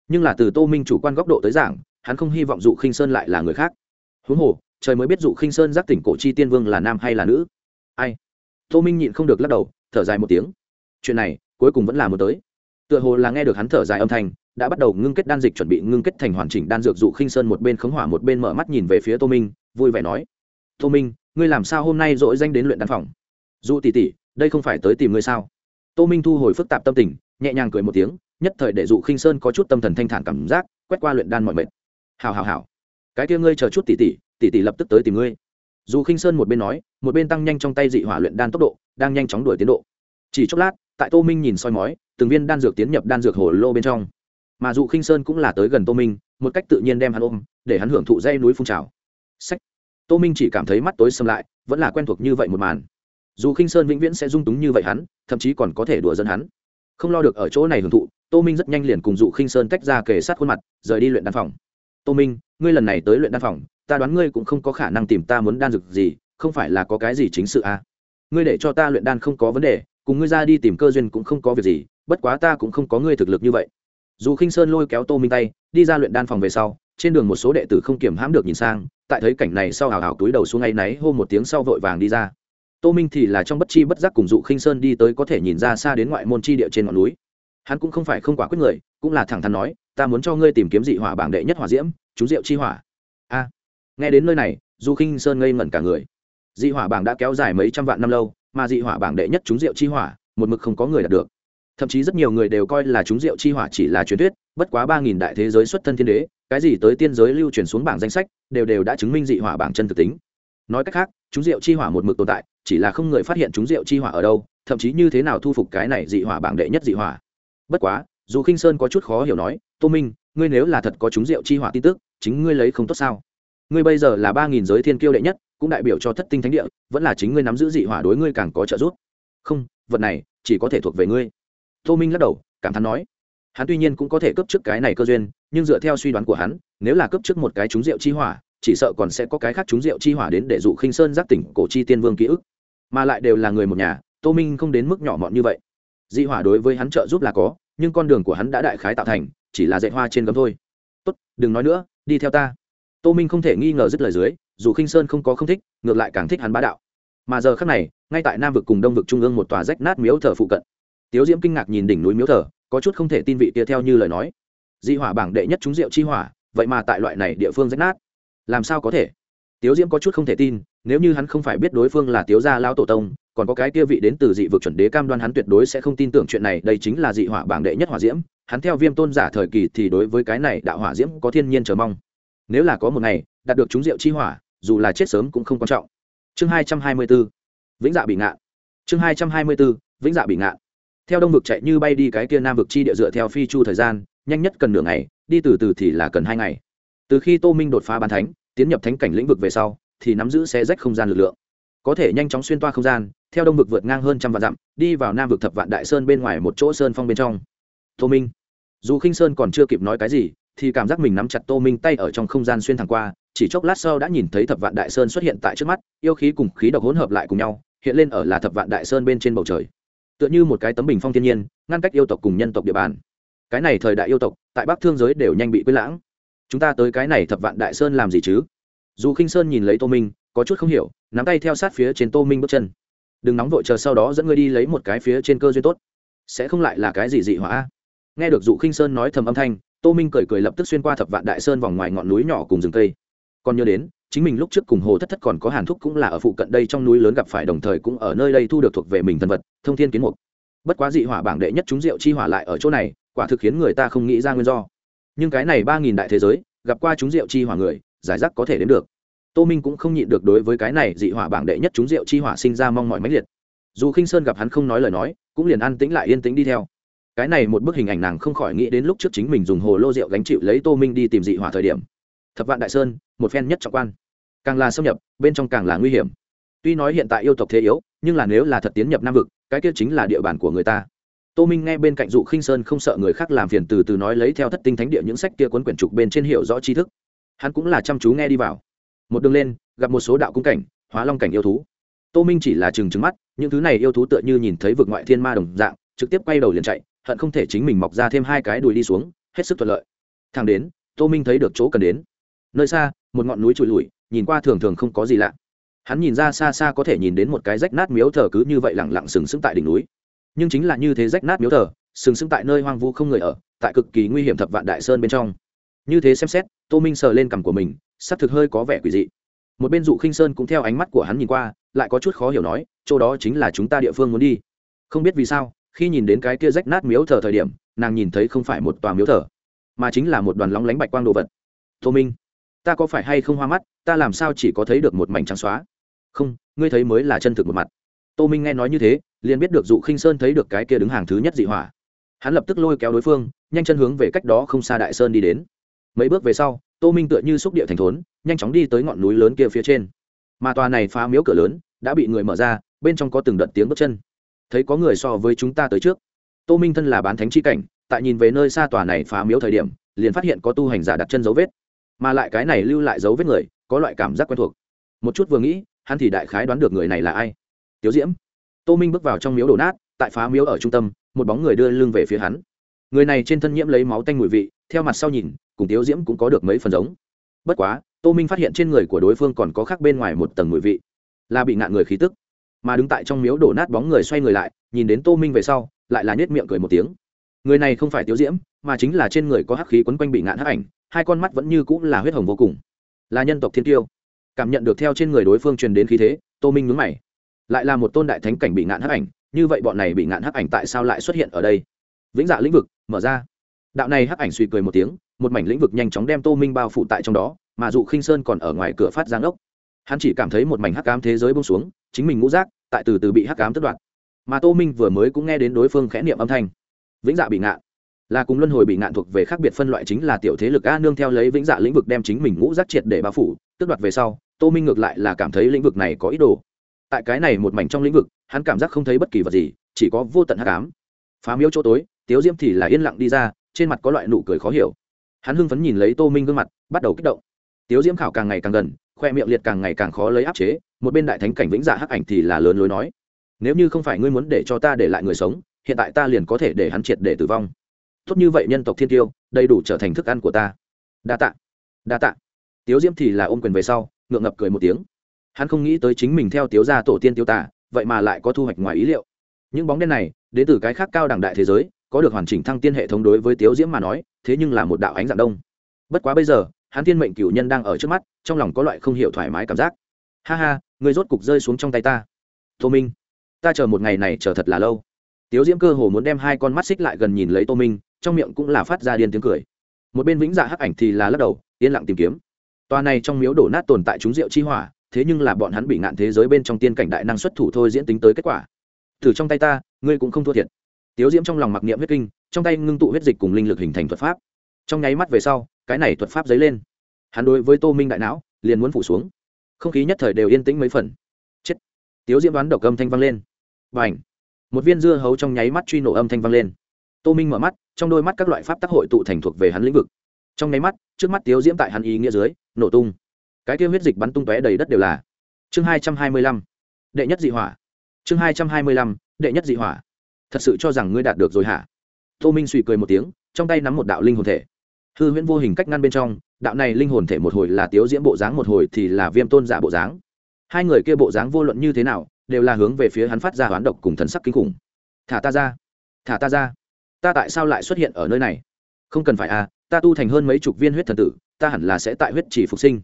nhưng là từ tô minh chủ quan góc độ tới giảng, hắn không hy vọng dụ khinh sơn lại là người khác. Huống hồ, trời mới biết dụ khinh sơn giác tỉnh cổ chi tiên vương là nam hay là nữ. Ai? Tô minh nhịn không được lắc đầu, thở dài một tiếng. Chuyện này, cuối cùng vẫn là một tới. Tựa hồ là nghe được hắn thở dài âm thanh, đã bắt đầu ngưng kết đan dịch chuẩn bị ngưng kết thành hoàn chỉnh đan dược dụ khinh sơn một bên khống hỏa một bên mở mắt nhìn về phía tô minh, vui vẻ nói. Tô minh ngươi làm sao hôm nay dội danh đến luyện đan phòng? Dụ tỷ tỷ, đây không phải tới tìm ngươi sao? Tô minh thu hồi phức tạp tâm tình, nhẹ nhàng cười một tiếng, nhất thời để dụ khinh sơn có chút tâm thần thanh thản cảm giác, quét qua luyện đan mọi mệt. Hào hào hào cái kia ngươi chờ chút tỷ tỷ tỷ tỷ lập tức tới tìm ngươi. Dù khinh sơn một bên nói, một bên tăng nhanh trong tay dị hỏa luyện đan tốc độ, đang nhanh chóng đuổi tiến độ. Chỉ chốc lát, tại tô minh nhìn soi mói, từng viên đan dược tiến nhập đan dược hồ lô bên trong. Mà dụ khinh sơn cũng là tới gần tô minh, một cách tự nhiên đem hắn ôm, để hắn hưởng thụ dây núi phun trào. Sách tô minh chỉ cảm thấy mắt tối xâm lại, vẫn là quen thuộc như vậy một màn. Dù khinh sơn vĩnh viễn sẽ dung túng như vậy hắn, thậm chí còn có thể đùa dân hắn. Không lo được ở chỗ này hưởng thụ, tô minh rất nhanh liền cùng dụ khinh sơn tách ra kề sát khuôn mặt, rời đi luyện đan phòng. Tô minh, ngươi lần này tới luyện đan phòng, ta đoán ngươi cũng không có khả năng tìm ta muốn đan dược gì, không phải là có cái gì chính sự à. ngươi để cho ta luyện đan không có vấn đề, cùng ngươi ra đi tìm cơ duyên cũng không có việc gì, bất quá ta cũng không có ngươi thực lực như vậy. Dù khinh sơn lôi kéo tô minh tay, đi ra luyện đan phòng về sau trên đường một số đệ tử không kiểm hãm được nhìn sang, tại thấy cảnh này sau hào hào túi đầu xuống ngay náy, hô một tiếng sau vội vàng đi ra. Tô minh thì là trong bất chi bất giác cùng dụ khinh sơn đi tới có thể nhìn ra xa đến ngoại môn chi địa trên ngọn núi. Hắn cũng không phải không quả quyết người, cũng là thẳng thắn nói, ta muốn cho ngươi tìm kiếm dị hỏa bảng đệ nhất hỏa diễm chú diệu chi hỏa. A. Nghe đến nơi này du khinh sơn ngây ngẩn cả người. Dị hỏa bảng đã kéo dài mấy trăm vạn năm lâu, mà dị hỏa bảng đệ nhất chúng diệu chi hỏa, một mực không có người đạt được. Thậm chí rất nhiều người đều coi là chúng diệu chi hỏa chỉ là truyền thuyết bất quá ba nghìn đại thế giới xuất thân thiên đế, cái gì tới tiên giới lưu truyền xuống bảng danh sách, đều đều đã chứng minh dị hỏa bảng chân thực tính. Nói cách khác, chúng rượu chi hỏa một mực tồn tại, chỉ là không người phát hiện chúng rượu chi hỏa ở đâu, thậm chí như thế nào thu phục cái này dị hỏa bảng đệ nhất dị hỏa. Bất quá, dù khinh sơn có chút khó hiểu nói, tô minh, ngươi nếu là thật có chúng rượu chi hỏa tin tức, chính ngươi lấy không tốt sao? Ngươi bây giờ là ba nghìn giới thiên kiêu đệ nhất, cũng đại biểu cho thất tinh thánh địa, vẫn là chính ngươi nắm giữ dị hỏa đối ngươi càng có trợ giúp. Không, vật này chỉ có thể thuộc về ngươi. Tô minh lắc đầu, cảm thán nói hắn tuy nhiên cũng có thể cấp trước cái này cơ duyên, nhưng dựa theo suy đoán của hắn, nếu là cấp trước một cái trúng rượu chi hỏa, chỉ sợ còn sẽ có cái khác trúng rượu chi hỏa đến để dụ khinh sơn giác tỉnh cổ chi tiên vương ký ức. Mà lại đều là người một nhà, tô minh không đến mức nhỏ mọn như vậy. Dị hỏa đối với hắn trợ giúp là có, nhưng con đường của hắn đã đại khái tạo thành, chỉ là dạy hoa trên gấm thôi. Tốt, đừng nói nữa, đi theo ta. Tô minh không thể nghi ngờ dứt lời dưới, dù khinh sơn không có không thích, ngược lại càng thích hắn bá đạo. Mà giờ khác này, ngay tại nam vực cùng đông vực trung ương một tòa rách nát miếu thờ phụ cận. Tiếu diễm kinh ngạc nhìn đỉnh núi miếu thờ có chút không thể tin vị kia theo như lời nói. Dị hỏa bảng đệ nhất chúng rượu chi hỏa, vậy mà tại loại này địa phương rách nát. Làm sao có thể? Tiếu diễm có chút không thể tin, nếu như hắn không phải biết đối phương là tiếu gia lao tổ tông, còn có cái kia vị đến từ dị vực chuẩn đế cam đoan hắn tuyệt đối sẽ không tin tưởng chuyện này, đây chính là dị hỏa bảng đệ nhất hỏa diễm, hắn theo viêm tôn giả thời kỳ thì đối với cái này đạo hỏa diễm có thiên nhiên chờ mong. Nếu là có một ngày, đạt được chúng rượu chi hỏa, dù là chết sớm cũng không quan trọng. Chương hai trăm hai mươi b ố vĩnh dạ bị ngạn. Chương hai trăm hai mươi b ố vĩnh dạ bị ngạn theo đông vực chạy như bay đi cái kia nam vực chi địa dựa theo phi chu thời gian, nhanh nhất cần nửa ngày, đi từ từ thì là cần hai ngày. Từ khi tô minh đột phá bàn thánh, tiến nhập thánh cảnh lĩnh vực về sau, thì nắm giữ xe rách không gian lực lượng. Có thể nhanh chóng xuyên toa không gian, theo đông vực vượt ngang hơn trăm vạn dặm, đi vào nam vực thập vạn đại sơn bên ngoài một chỗ sơn phong bên trong. Tô minh, dù khinh sơn còn chưa kịp nói cái gì, thì cảm giác mình nắm chặt tô minh tay ở trong không gian xuyên thẳng qua, chỉ chốc lát sau đã nhìn thấy thập vạn đại sơn xuất hiện tại trước mắt, yêu khí cùng khí độc hỗn hợp lại cùng nhau, hiện lên ở là thập vạn đại sơn bên trên bầu trời tựa như một cái tấm bình phong thiên nhiên, ngăn cách yêu tộc cùng nhân tộc địa bàn. Cái này thời đại yêu tộc, tại bắc thương giới đều nhanh bị quên lãng. Chúng ta tới cái này thập vạn đại sơn làm gì chứ? Dù khinh sơn nhìn lấy tô minh, có chút không hiểu, nắm tay theo sát phía trên tô minh bước chân. Đừng nóng vội chờ sau đó dẫn ngươi đi lấy một cái phía trên cơ duyên tốt. Sẽ không lại là cái gì dị hỏa. Nghe được dụ khinh sơn nói thầm âm thanh, tô minh cười cười lập tức xuyên qua thập vạn đại sơn vòng ngoài ngọn núi nhỏ cùng rừng cây. Còn nhớ đến chính mình lúc trước cùng hồ thất thất còn có hàn thúc cũng là ở phụ cận đây trong núi lớn gặp phải đồng thời cũng ở nơi đây thu được thuộc về mình thần vật, thông thiên kiến mục. Bất quá dị hỏa bảng đệ nhất chúng rượu chi hỏa lại ở chỗ này, quả thực khiến người ta không nghĩ ra nguyên do. Nhưng cái này ba nghìn đại thế giới, gặp qua chúng rượu chi hỏa người, giải rác có thể đến được. Tô minh cũng không nhịn được đối với cái này dị hỏa bảng đệ nhất chúng rượu chi hỏa sinh ra mong mọi mãnh liệt. Dù khinh sơn gặp hắn không nói lời nói, cũng liền an tĩnh lại yên tĩnh đi theo. Cái này một bức hình ảnh nàng không khỏi nghĩ đến lúc trước chính mình dùng hồ lô rượu gánh chịu lấy tô minh đi tìm dị hỏa thời điểm thập vạn đại sơn, một phen nhất trọng quan. Càng là xâm nhập, bên trong càng là nguy hiểm. Tuy nói hiện tại yêu tộc thế yếu, nhưng là nếu là thật tiến nhập nam vực, cái kia chính là địa bàn của người ta. Tô minh nghe bên cạnh dụ khinh sơn không sợ người khác làm phiền từ từ nói lấy theo thất tinh thánh địa những sách kia cuốn quyển trục bên trên hiểu rõ tri thức. Hắn cũng là chăm chú nghe đi vào. Một đường lên, gặp một số đạo cung cảnh, hóa long cảnh yêu thú. Tô minh chỉ là chừng trứng mắt, những thứ này yêu thú tựa như nhìn thấy vực ngoại thiên ma đồng dạng, trực tiếp quay đầu liền chạy, hận không thể chính mình mọc ra thêm hai cái đùi đi xuống, hết sức thuận lợi. Thang đến, tô minh thấy được chỗ cần đến nơi xa, một ngọn núi trụi lùi, nhìn qua thường thường không có gì lạ. Hắn nhìn ra xa xa có thể nhìn đến một cái rách nát miếu thờ cứ như vậy lẳng lặng sừng sững tại đỉnh núi. Nhưng chính là như thế rách nát miếu thờ, sừng sững tại nơi hoang vu không người ở, tại cực kỳ nguy hiểm thập vạn đại sơn bên trong. Như thế xem xét, tô minh sờ lên cằm của mình xác thực hơi có vẻ quỷ dị. Một bên dụ khinh sơn cũng theo ánh mắt của hắn nhìn qua, lại có chút khó hiểu nói, chỗ đó chính là chúng ta địa phương muốn đi. Không biết vì sao, khi nhìn đến cái kia rách nát miếu thờ thời điểm, nàng nhìn thấy không phải một tòa miếu thờ, mà chính là một đoàn lóng lánh bạch quang đồ vật. Tô minh ta có phải hay không hoa mắt, ta làm sao chỉ có thấy được một mảnh trắng xóa? Không, ngươi thấy mới là chân thực một mặt. Tô minh nghe nói như thế, liền biết được dụ khinh sơn thấy được cái kia đứng hàng thứ nhất dị hỏa. Hắn lập tức lôi kéo đối phương, nhanh chân hướng về cách đó không xa đại sơn đi đến. Mấy bước về sau, tô minh tựa như xúc địa thành thốn, nhanh chóng đi tới ngọn núi lớn kia phía trên. Mà tòa này phá miếu cửa lớn, đã bị người mở ra, bên trong có từng đợt tiếng bước chân. Thấy có người so với chúng ta tới trước. Tô minh thân là bán thánh chi cảnh, tại nhìn về nơi xa tòa này phá miếu thời điểm, liền phát hiện có tu hành giả đặt chân dấu vết mà lại cái này lưu lại dấu vết người, có loại cảm giác quen thuộc. Một chút vừa nghĩ, hắn thì đại khái đoán được người này là ai. Tiếu diễm. Tô minh bước vào trong miếu đổ nát, tại phá miếu ở trung tâm, một bóng người đưa lưng về phía hắn. Người này trên thân nhiễm lấy máu tanh mùi vị, theo mặt sau nhìn, cùng tiếu diễm cũng có được mấy phần giống. Bất quá, tô minh phát hiện trên người của đối phương còn có khác bên ngoài một tầng mùi vị, là bị ngạn người khí tức. Mà đứng tại trong miếu đổ nát bóng người xoay người lại, nhìn đến tô minh về sau, lại là nhét miệng cười một tiếng người này không phải tiêu diễm, mà chính là trên người có hắc khí quấn quanh bị ngạn hắc ảnh, hai con mắt vẫn như cũng là huyết hồng vô cùng. Là nhân tộc thiên tiêu. Cảm nhận được theo trên người đối phương truyền đến khí thế, tô minh nhúng mày. Lại là một tôn đại thánh cảnh bị ngạn hắc ảnh, như vậy bọn này bị ngạn hắc ảnh tại sao lại xuất hiện ở đây? Vĩnh dạ lĩnh vực, mở ra. Đạo này hắc ảnh suy cười một tiếng, một mảnh lĩnh vực nhanh chóng đem tô minh bao phủ tại trong đó, mà dụ khinh sơn còn ở ngoài cửa phát giang ốc hắn chỉ cảm thấy một mảnh hắc ám thế giới bông xuống, chính mình ngũ rác tại từ từ bị hắc ám tất đoạt. Mà tô minh vừa mới cũng nghe đến đối phương khẽ niệm âm thanh vĩnh dạ bị ngạn. Là cùng luân hồi bị ngạn thuộc về khác biệt phân loại chính là tiểu thế lực a nương theo lấy vĩnh dạ lĩnh vực đem chính mình ngũ giác triệt để bao phủ, tước đoạt về sau, tô minh ngược lại là cảm thấy lĩnh vực này có ý đồ. Tại cái này một mảnh trong lĩnh vực, hắn cảm giác không thấy bất kỳ vật gì, chỉ có vô tận hắc ám. Phá miếu chỗ tối, tiếu diễm thì là yên lặng đi ra, trên mặt có loại nụ cười khó hiểu. Hắn hưng phấn nhìn lấy tô minh gương mặt, bắt đầu kích động. Tiếu diễm khảo càng ngày càng gần, khoe miệng liệt càng ngày càng khó lấy áp chế, một bên đại thánh cảnh vĩnh dạ hắc ảnh thì là lớn lối nói, nếu như không phải ngươi muốn để cho ta để lại người sống hiện tại ta liền có thể để hắn triệt để tử vong. Tốt như vậy nhân tộc thiên tiêu, đầy đủ trở thành thức ăn của ta. Đa tạ. Đa tạ. Tiếu diễm thì là ôm quyền về sau, ngượng ngập cười một tiếng. Hắn không nghĩ tới chính mình theo tiếu gia tổ tiên tiêu tả vậy mà lại có thu hoạch ngoài ý liệu. Những bóng đen này, đến từ cái khác cao đẳng đại thế giới, có được hoàn chỉnh thăng tiên hệ thống đối với tiếu diễm mà nói, thế nhưng là một đạo ánh dạng đông. Bất quá bây giờ, hắn thiên mệnh cửu nhân đang ở trước mắt, trong lòng có loại không hiểu thoải mái cảm giác. Ha ha, người rốt cục rơi xuống trong tay ta. Tô minh, ta chờ một ngày này chờ thật là lâu tiếu diễm cơ hồ muốn đem hai con mắt xích lại gần nhìn lấy tô minh, trong miệng cũng là phát ra điên tiếng cười. Một bên vĩnh dạ hắc ảnh thì là lắc đầu, yên lặng tìm kiếm. Toa này trong miếu đổ nát tồn tại chúng rượu chi hỏa, thế nhưng là bọn hắn bị ngạn thế giới bên trong tiên cảnh đại năng xuất thủ thôi diễn tính tới kết quả. Thử trong tay ta, ngươi cũng không thua thiệt. Tiếu diễm trong lòng mặc niệm huyết kinh, trong tay ngưng tụ huyết dịch cùng linh lực hình thành thuật pháp. Trong nháy mắt về sau, cái này thuật pháp dấy lên. Hắn đối với tô minh đại não, liền muốn phủ xuống. Không khí nhất thời đều yên tĩnh mấy phần. Chết. Tiếu diễm đoán độc âm thanh vang lên. Và ảnh một viên dưa hấu trong nháy mắt truy nổ âm thanh vang lên. Tô minh mở mắt, trong đôi mắt các loại pháp tác hội tụ thành thuộc về hắn lĩnh vực. Trong nháy mắt, trước mắt tiếu diễm tại hắn ý nghĩa dưới, nổ tung. Cái tiêu huyết dịch bắn tung tóe đầy đất đều là. Chương hai trăm hai mươi lăm, đệ nhất dị hỏa. Chương hai trăm hai mươi lăm, đệ nhất dị hỏa. Thật sự cho rằng ngươi đạt được rồi hả? Tô minh suy cười một tiếng, trong tay nắm một đạo linh hồn thể. Hư huyễn vô hình cách ngăn bên trong, đạo này linh hồn thể một hồi là tiếu diễm bộ dáng, một hồi thì là viêm tôn giả bộ dáng. Hai người kia bộ dáng vô luận như thế nào đều là hướng về phía hắn phát ra hoán độc cùng thần sắc kinh khủng. Thả ta ra. Thả ta ra. Ta tại sao lại xuất hiện ở nơi này? Không cần phải à ta tu thành hơn mấy chục viên huyết thần tử, ta hẳn là sẽ tại huyết chỉ phục sinh.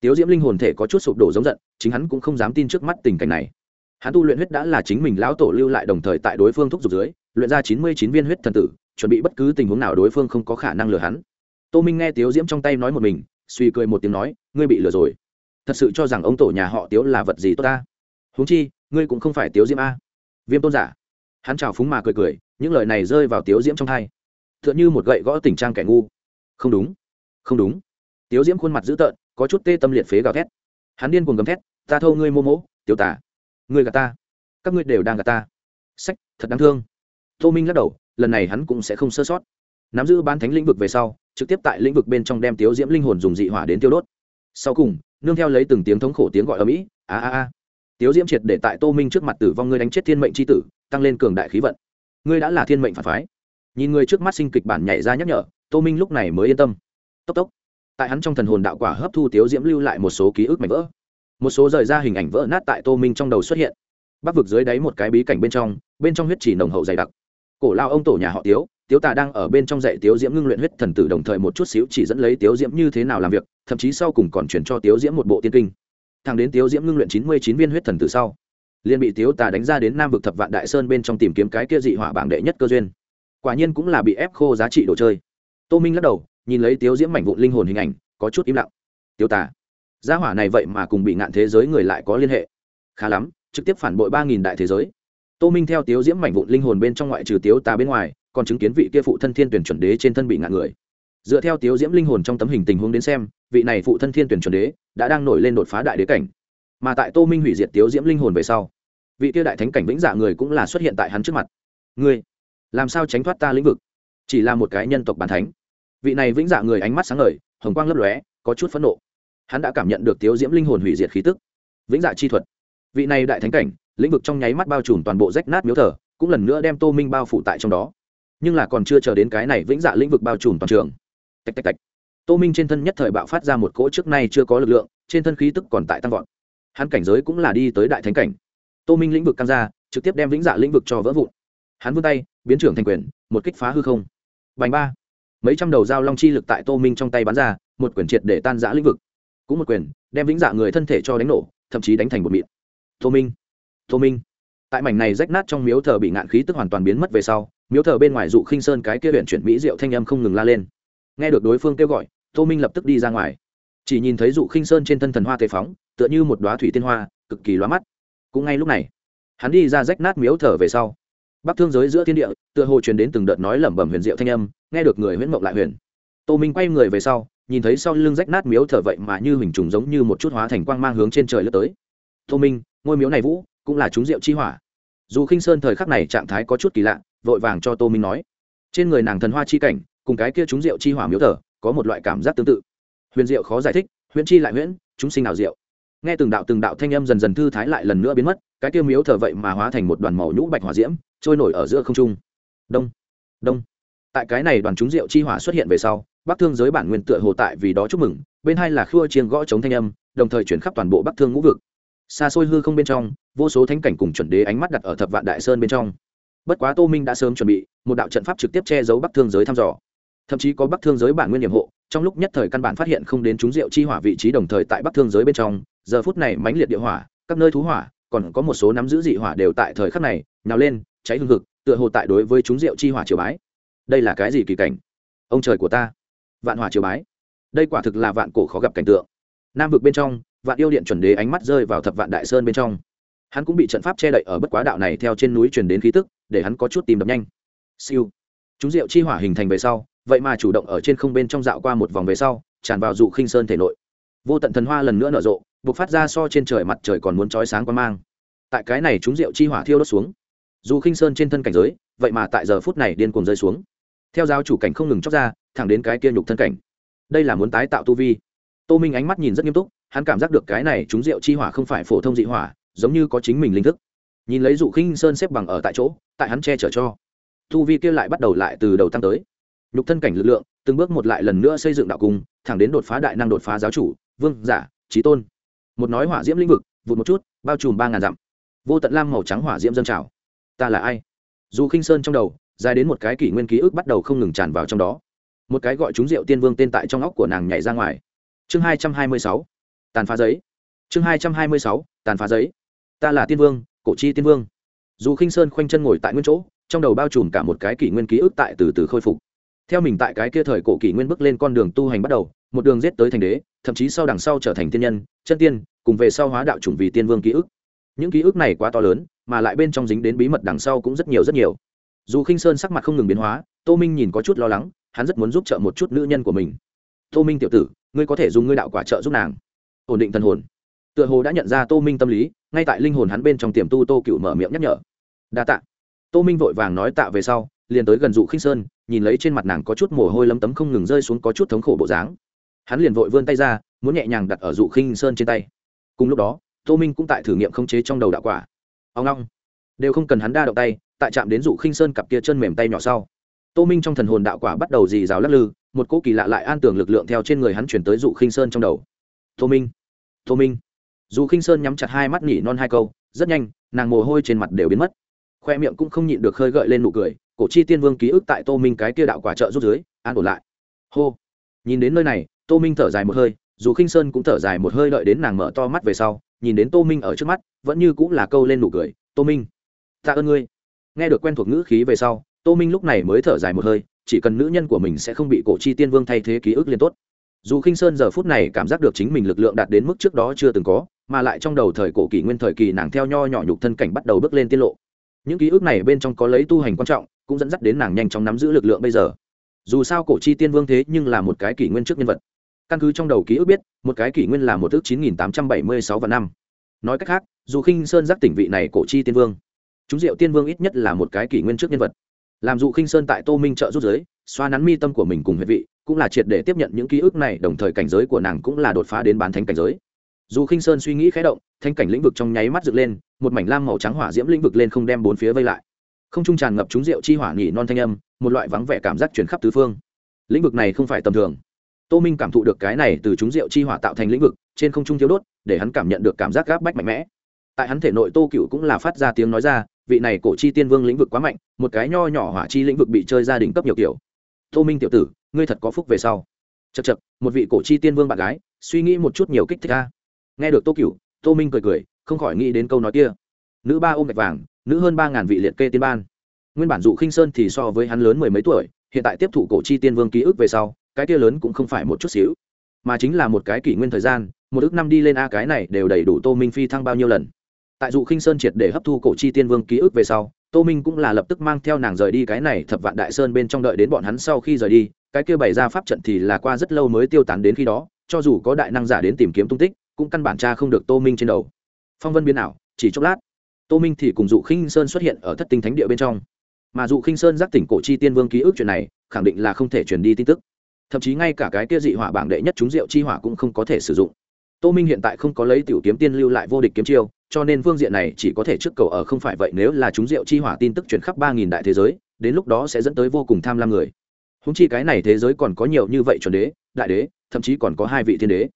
Tiếu diễm linh hồn thể có chút sụp đổ giống giận, chính hắn cũng không dám tin trước mắt tình cảnh này. Hắn tu luyện huyết đã là chính mình lão tổ lưu lại đồng thời tại đối phương thúc giục dưới, luyện ra chín mươi chín viên huyết thần tử, chuẩn bị bất cứ tình huống nào đối phương không có khả năng lừa hắn. Tô minh nghe tiếu diễm trong tay nói một mình, suy cười một tiếng nói, ngươi bị lừa rồi. Thật sự cho rằng ông tổ nhà họ tiếu là vật gì tốt ta? Huống chi ngươi cũng không phải tiếu diễm a. Viêm tôn giả. Hắn chào phúng mà cười cười, những lời này rơi vào tiếu diễm trong thai. T h ư ợ n h ư một gậy gõ tình trang kẻ ngu. Không đúng. Không đúng. Tiếu diễm khuôn mặt dữ tợn, có chút tê tâm liệt phế gào thét. Hắn điên cuồng gầm thét, ta thâu ngươi mô mỗ, tiểu tả ngươi gạt ta. Các ngươi đều đang gạt ta. Sách, thật đáng thương. Tô minh lắc đầu, lần này hắn cũng sẽ không sơ sót. Nắm giữ bán thánh lĩnh vực về sau, trực tiếp tại lĩnh vực bên trong đem tiếu diễm linh hồn dùng dị hỏa đến tiêu đốt. Sau cùng, nương theo lấy từng tiếng thống khổ tiếng gọi ở mỹ, a a a tiếu diễm triệt để tại tô minh trước mặt tử vong ngươi đánh chết thiên mệnh c h i tử, tăng lên cường đại khí vận. Ngươi đã là thiên mệnh phản phái. Nhìn người trước mắt sinh kịch bản nhảy ra nhắc nhở, tô minh lúc này mới yên tâm. Tốc tốc. Tại hắn trong thần hồn đạo quả hấp thu tiếu diễm lưu lại một số ký ức mảnh vỡ. Một số rời ra hình ảnh vỡ nát tại tô minh trong đầu xuất hiện. Bắc vực dưới đáy một cái bí cảnh bên trong bên trong huyết chỉ nồng hậu dày đặc. Cổ lao ông tổ nhà họ tiếu tiếu tà đang ở bên trong dạy tiếu diễm ngưng luyện huyết thần tử đồng thời một chút xíu chỉ dẫn lấy tiếu diễm như thế nào làm việc, thậm chí sau cùng còn chuyển cho tiếu diễm một bộ tiên kinh thằng đến tiếu diễm ngưng luyện chín mươi chín viên huyết thần từ sau, liền bị tiếu tà đánh ra đến nam vực thập vạn đại sơn bên trong tìm kiếm cái kia dị hỏa bảng đệ nhất cơ duyên. Quả nhiên cũng là bị ép khô giá trị đồ chơi. Tô minh lắc đầu, nhìn lấy tiếu diễm mảnh vụn linh hồn hình ảnh, có chút im lặng. Tiếu tà, gia hỏa này vậy mà cùng bị ngạn thế giới người lại có liên hệ. Khá lắm, trực tiếp phản bội ba nghìn đại thế giới. Tô minh theo tiếu diễm mảnh vụn linh hồn bên trong ngoại trừ tiếu tà bên ngoài, còn chứng kiến vị kia phụ thân thiên tuyển chuẩn đế trên thân bị ngạn người. Dựa theo tiếu diễm linh hồn trong tấm hình tình huống đến xem vị này phụ thân thiên tuyển chuẩn đế đã đang nổi lên đột phá đại đế cảnh. Mà tại tô minh hủy diệt tiếu diễm linh hồn về sau, vị tiêu đại thánh cảnh vĩnh dạ người cũng là xuất hiện tại hắn trước mặt. Ngươi, làm sao tránh thoát ta lĩnh vực? Chỉ là một cái nhân tộc bản thánh. Vị này vĩnh dạ người ánh mắt sáng ngời, hồng quang lấp lóe, có chút phẫn nộ. Hắn đã cảm nhận được tiếu diễm linh hồn hủy diệt khí tức. Vĩnh dạ chi thuật. Vị này đại thánh cảnh, lĩnh vực trong nháy mắt bao trùm toàn bộ rách nát miếu thờ, cũng lần nữa đem tô minh bao phủ tại trong đó. Nhưng là còn chưa chờ đến cái này vĩnh dạ lĩnh vực bao trùm toàn trường. Tạch tạch tạch tô minh trên thân nhất thời bạo phát ra một cỗ trước nay chưa có lực lượng, trên thân khí tức còn tại tăng vọt. Hắn cảnh giới cũng là đi tới đại thánh cảnh. Tô minh lĩnh vực căng ra, trực tiếp đem vĩnh dạ lĩnh vực cho vỡ vụn. Hắn vươn tay, biến trưởng thành quyền, một kích phá hư không. Bành ba. Mấy trăm đầu dao long chi lực tại tô minh trong tay bắn ra, một quyển triệt để tan giã lĩnh vực. Cũng một quyền, đem vĩnh dạ người thân thể cho đánh nổ, thậm chí đánh thành một mịn. Tô minh. Tô minh. Tại mảnh này rách nát trong miếu thờ bị ngạn khí tức hoàn toàn biến mất về sau, miếu thờ bên ngoài dụ khinh sơn cái kia huyện chuyển mỹ diệu thanh âm không ngừng la lên. Nghe được đối phương kêu gọi tô minh lập tức đi ra ngoài. Chỉ nhìn thấy dụ khinh sơn trên thân thần hoa tề phóng, tựa như một đoá thủy tiên hoa, cực kỳ loa mắt. Cũng ngay lúc này, hắn đi ra rách nát miếu thờ về sau. Bắc thương giới giữa thiên địa, tựa hồ truyền đến từng đợt nói lẩm bẩm huyền diệu thanh âm, nghe được người huyễn mộng lại huyền. Tô minh quay người về sau, nhìn thấy sau lưng rách nát miếu thờ vậy mà như hình trùng giống như một chút hóa thành quang mang hướng trên trời lướt tới. Tô minh, ngôi miếu này vũ, cũng là chúng diệu chi hỏa. Dù khinh sơn thời khắc này trạng thái có chút kỳ lạ, vội vàng cho tô minh nói. Trên người nàng thần hoa chi cảnh, cùng cái kia chúng rượu chi hỏa miếu thờ có một loại cảm giác tương tự. Huyền diệu khó giải thích, huyễn chi lại huyễn, chúng sinh nào diệu. Nghe từng đạo từng đạo thanh âm dần dần thư thái lại lần nữa biến mất, cái kia miếu thờ vậy mà hóa thành một đoàn màu nhũ bạch hỏa diễm, trôi nổi ở giữa không trung. Đông đông. Tại cái này đoàn chúng rượu chi hỏa xuất hiện về sau, bắc thương giới bản nguyên tựa hồ tại vì đó chúc mừng, bên hai là khua Chiêng gõ chống thanh âm, đồng thời chuyển khắp toàn bộ bắc thương ngũ vực. Xa xôi hư không bên trong, vô số thánh cảnh cùng chuẩn đế ánh mắt đặt ở thập vạn đại sơn bên trong. Bất quá tô minh đã sớm chuẩn bị, một đạo trận pháp trực tiếp che giấu bắc thương giới thăm dò thậm chí có bắc thương giới bản nguyên nhiệm hộ, trong lúc nhất thời căn bản phát hiện không đến chúng rượu chi hỏa vị trí đồng thời tại bắc thương giới bên trong, giờ phút này mãnh liệt địa hỏa, các nơi thú hỏa, còn có một số nắm giữ dị hỏa đều tại thời khắc này nào lên, cháy hương thực tựa hồ tại đối với chúng rượu chi hỏa triều bái. Đây là cái gì kỳ cảnh? Ông trời của ta. Vạn hỏa triều bái. Đây quả thực là vạn cổ khó gặp cảnh tượng. Nam vực bên trong, vạn yêu điện chuẩn đế ánh mắt rơi vào thập vạn đại sơn bên trong. Hắn cũng bị trận pháp che đậy ở bất quá đạo này theo trên núi truyền đến khí tức, để hắn có chút tìm đập nhanh. Siêu chúng rượu chi hỏa hình thành về sau, vậy mà chủ động ở trên không bên trong dạo qua một vòng về sau, tràn vào dụ khinh sơn thể nội. Vô tận thần hoa lần nữa nở rộ buộc phát ra so trên trời mặt trời còn muốn trói sáng quan mang. Tại cái này chúng rượu chi hỏa thiêu đốt xuống dù khinh sơn trên thân cảnh giới, vậy mà tại giờ phút này điên cuồng rơi xuống. Theo giáo chủ cảnh không ngừng chóc ra, thẳng đến cái kia nhục thân cảnh. Đây là muốn tái tạo tu vi. Tô minh ánh mắt nhìn rất nghiêm túc, hắn cảm giác được cái này chúng rượu chi hỏa không phải phổ thông dị hỏa, giống như có chính mình linh thức. Nhìn lấy dụ khinh sơn xếp bằng ở tại chỗ, tại hắn che chở cho. Thu vi kia lại bắt đầu lại từ đầu tăng tới. Nhục thân cảnh lực lượng, từng bước một lại lần nữa xây dựng đạo cung, thẳng đến đột phá đại năng đột phá giáo chủ, vương, giả trí tôn. Một nói hỏa diễm lĩnh vực, vụt một chút, bao trùm ba ngàn dặm. Vô tận lam màu trắng hỏa diễm dâng trào. Ta là ai? Dù khinh sơn trong đầu, dài đến một cái kỷ nguyên ký ức bắt đầu không ngừng tràn vào trong đó. Một cái gọi chúng rượu tiên vương tên tại trong óc của nàng nhảy ra ngoài. Chương hai trăm hai mươi sáu, tàn phá giấy. Chương hai trăm hai mươi sáu, tàn phá giấy. Ta là tiên vương, cổ chi tiên vương. Dù khinh sơn khoanh chân ngồi tại nguyên chỗ trong đầu bao trùm cả một cái kỷ nguyên ký ức tại từ từ khôi phục. Theo mình tại cái kia thời cổ kỷ nguyên bước lên con đường tu hành bắt đầu, một đường giết tới thành đế, thậm chí sau đằng sau trở thành tiên nhân, chân tiên, cùng về sau hóa đạo chủng vì tiên vương ký ức. Những ký ức này quá to lớn, mà lại bên trong dính đến bí mật đằng sau cũng rất nhiều rất nhiều. Dù khinh sơn sắc mặt không ngừng biến hóa, tô minh nhìn có chút lo lắng, hắn rất muốn giúp trợ một chút nữ nhân của mình. Tô minh tiểu tử, ngươi có thể dùng ngươi đạo quả trợ giúp nàng. Ổn định thần hồn. Tựa hồ đã nhận ra tô minh tâm lý, ngay tại linh hồn hắn bên trong tiềm tu tô cựu mở miệng nhắc nhở. Đa tạ tô minh vội vàng nói tạ về sau, liền tới gần dụ khinh sơn, nhìn lấy trên mặt nàng có chút mồ hôi lấm tấm không ngừng rơi xuống có chút thống khổ bộ dáng. Hắn liền vội vươn tay ra, muốn nhẹ nhàng đặt ở dụ khinh sơn trên tay. Cùng lúc đó, tô minh cũng tại thử nghiệm khống chế trong đầu đạo quả. Ông long đều không cần hắn đa động tay, tại chạm đến dụ khinh sơn cặp kia chân mềm tay nhỏ sau. Tô minh trong thần hồn đạo quả bắt đầu dì rào lắc lư, một cỗ kỳ lạ lại an tưởng lực lượng theo trên người hắn chuyển tới dụ khinh sơn trong đầu. Tô minh. Tô minh. Dù khinh sơn nhắm chặt hai mắt nhỉ non hai câu, rất nhanh, nàng mồ hôi trên mặt đều biến mất khoe miệng cũng không nhịn được khơi gợi lên nụ cười, cổ chi tiên vương ký ức tại tô minh cái kia đạo quả trợ rút dưới, an ổn lại. Hô. Nhìn đến nơi này, tô minh thở dài một hơi, dù khinh sơn cũng thở dài một hơi đợi đến nàng mở to mắt về sau, nhìn đến tô minh ở trước mắt, vẫn như cũng là câu lên nụ cười, tô minh, tạ ơn ngươi. Nghe được quen thuộc ngữ khí về sau, tô minh lúc này mới thở dài một hơi, chỉ cần nữ nhân của mình sẽ không bị cổ chi tiên vương thay thế ký ức liên tốt. Dù khinh sơn giờ phút này cảm giác được chính mình lực lượng đạt đến mức trước đó chưa từng có, mà lại trong đầu thời cổ kỷ nguyên thời kỳ nàng theo nho nhỏ nhục thân cảnh bắt đầu bước lên tiết lộ những ký ức này bên trong có lấy tu hành quan trọng, cũng dẫn dắt đến nàng nhanh chóng nắm giữ lực lượng bây giờ. Dù sao cổ chi tiên vương thế nhưng là một cái kỷ nguyên trước nhân vật. Căn cứ trong đầu ký ức biết, một cái kỷ nguyên là một ước chín nghìn tám trăm bảy mươi sáu vạn năm. Nói cách khác, dù khinh sơn giác tỉnh vị này cổ chi tiên vương, chúng diệu tiên vương ít nhất là một cái kỷ nguyên trước nhân vật. Làm dụ khinh sơn tại tô minh trợ rút giới, xoa nắn mi tâm của mình cùng huyệt vị, cũng là triệt để tiếp nhận những ký ức này, đồng thời cảnh giới của nàng cũng là đột phá đến bán thánh cảnh giới dù khinh sơn suy nghĩ khé động, thanh cảnh lĩnh vực trong nháy mắt dựng lên, một mảnh lam màu trắng hỏa diễm lĩnh vực lên không đem bốn phía vây lại. Không trung tràn ngập chúng rượu chi hỏa nhỉ non thanh âm, một loại vắng vẻ cảm giác chuyển khắp tứ phương. Lĩnh vực này không phải tầm thường. Tô minh cảm thụ được cái này từ chúng rượu chi hỏa tạo thành lĩnh vực, trên không trung thiếu đốt, để hắn cảm nhận được cảm giác gáp bách mạnh mẽ. Tại hắn thể nội tô cựu cũng là phát ra tiếng nói ra, vị này cổ chi tiên vương lĩnh vực quá mạnh, một cái nho nhỏ hỏa chi lĩnh vực bị chơi gia đình cấp nhiều kiểu. Tô minh tiểu tử, ngươi thật có phúc về sau. Chật chật một vị cổ chi tiên vương bạn gái, suy nghĩ một chút nhiều kích thích ca nghe được tô cựu tô minh cười cười, không khỏi nghĩ đến câu nói kia. Nữ ba ôm gạch vàng, nữ hơn ba ngàn vị liệt kê tiên ban. Nguyên bản dụ khinh sơn thì so với hắn lớn mười mấy tuổi, hiện tại tiếp thụ cổ chi tiên vương ký ức về sau, cái kia lớn cũng không phải một chút xíu. Mà chính là một cái kỷ nguyên thời gian, một ước năm đi lên a, cái này đều đầy đủ tô minh phi thăng bao nhiêu lần. Tại dụ khinh sơn triệt để hấp thu cổ chi tiên vương ký ức về sau, tô minh cũng là lập tức mang theo nàng rời đi cái này thập vạn đại sơn bên trong đợi đến bọn hắn sau khi rời đi, cái kia bày ra pháp trận thì là qua rất lâu mới tiêu tán đến khi đó, cho dù có đại năng giả đến tìm kiếm tung tích cũng căn bản cha không được tô minh trên đầu. Phong vân biến ảo, chỉ chốc lát, tô minh thì cùng dụ khinh sơn xuất hiện ở thất tinh thánh địa bên trong. Mà dụ khinh sơn giác tỉnh cổ chi tiên vương ký ức chuyện này, khẳng định là không thể truyền đi tin tức. Thậm chí ngay cả cái kia dị hỏa bảng đệ nhất chúng rượu chi hỏa cũng không có thể sử dụng. Tô minh hiện tại không có lấy tiểu kiếm tiên lưu lại vô địch kiếm chiêu, cho nên phương diện này chỉ có thể trước cầu ở không phải vậy nếu là chúng rượu chi hỏa tin tức chuyển khắp ba nghìn đại thế giới, đến lúc đó sẽ dẫn tới vô cùng tham lam người. Húng chi cái này thế giới còn có nhiều như vậy chuẩn đế, đại đế, thậm chí còn có hai vị thiên đế.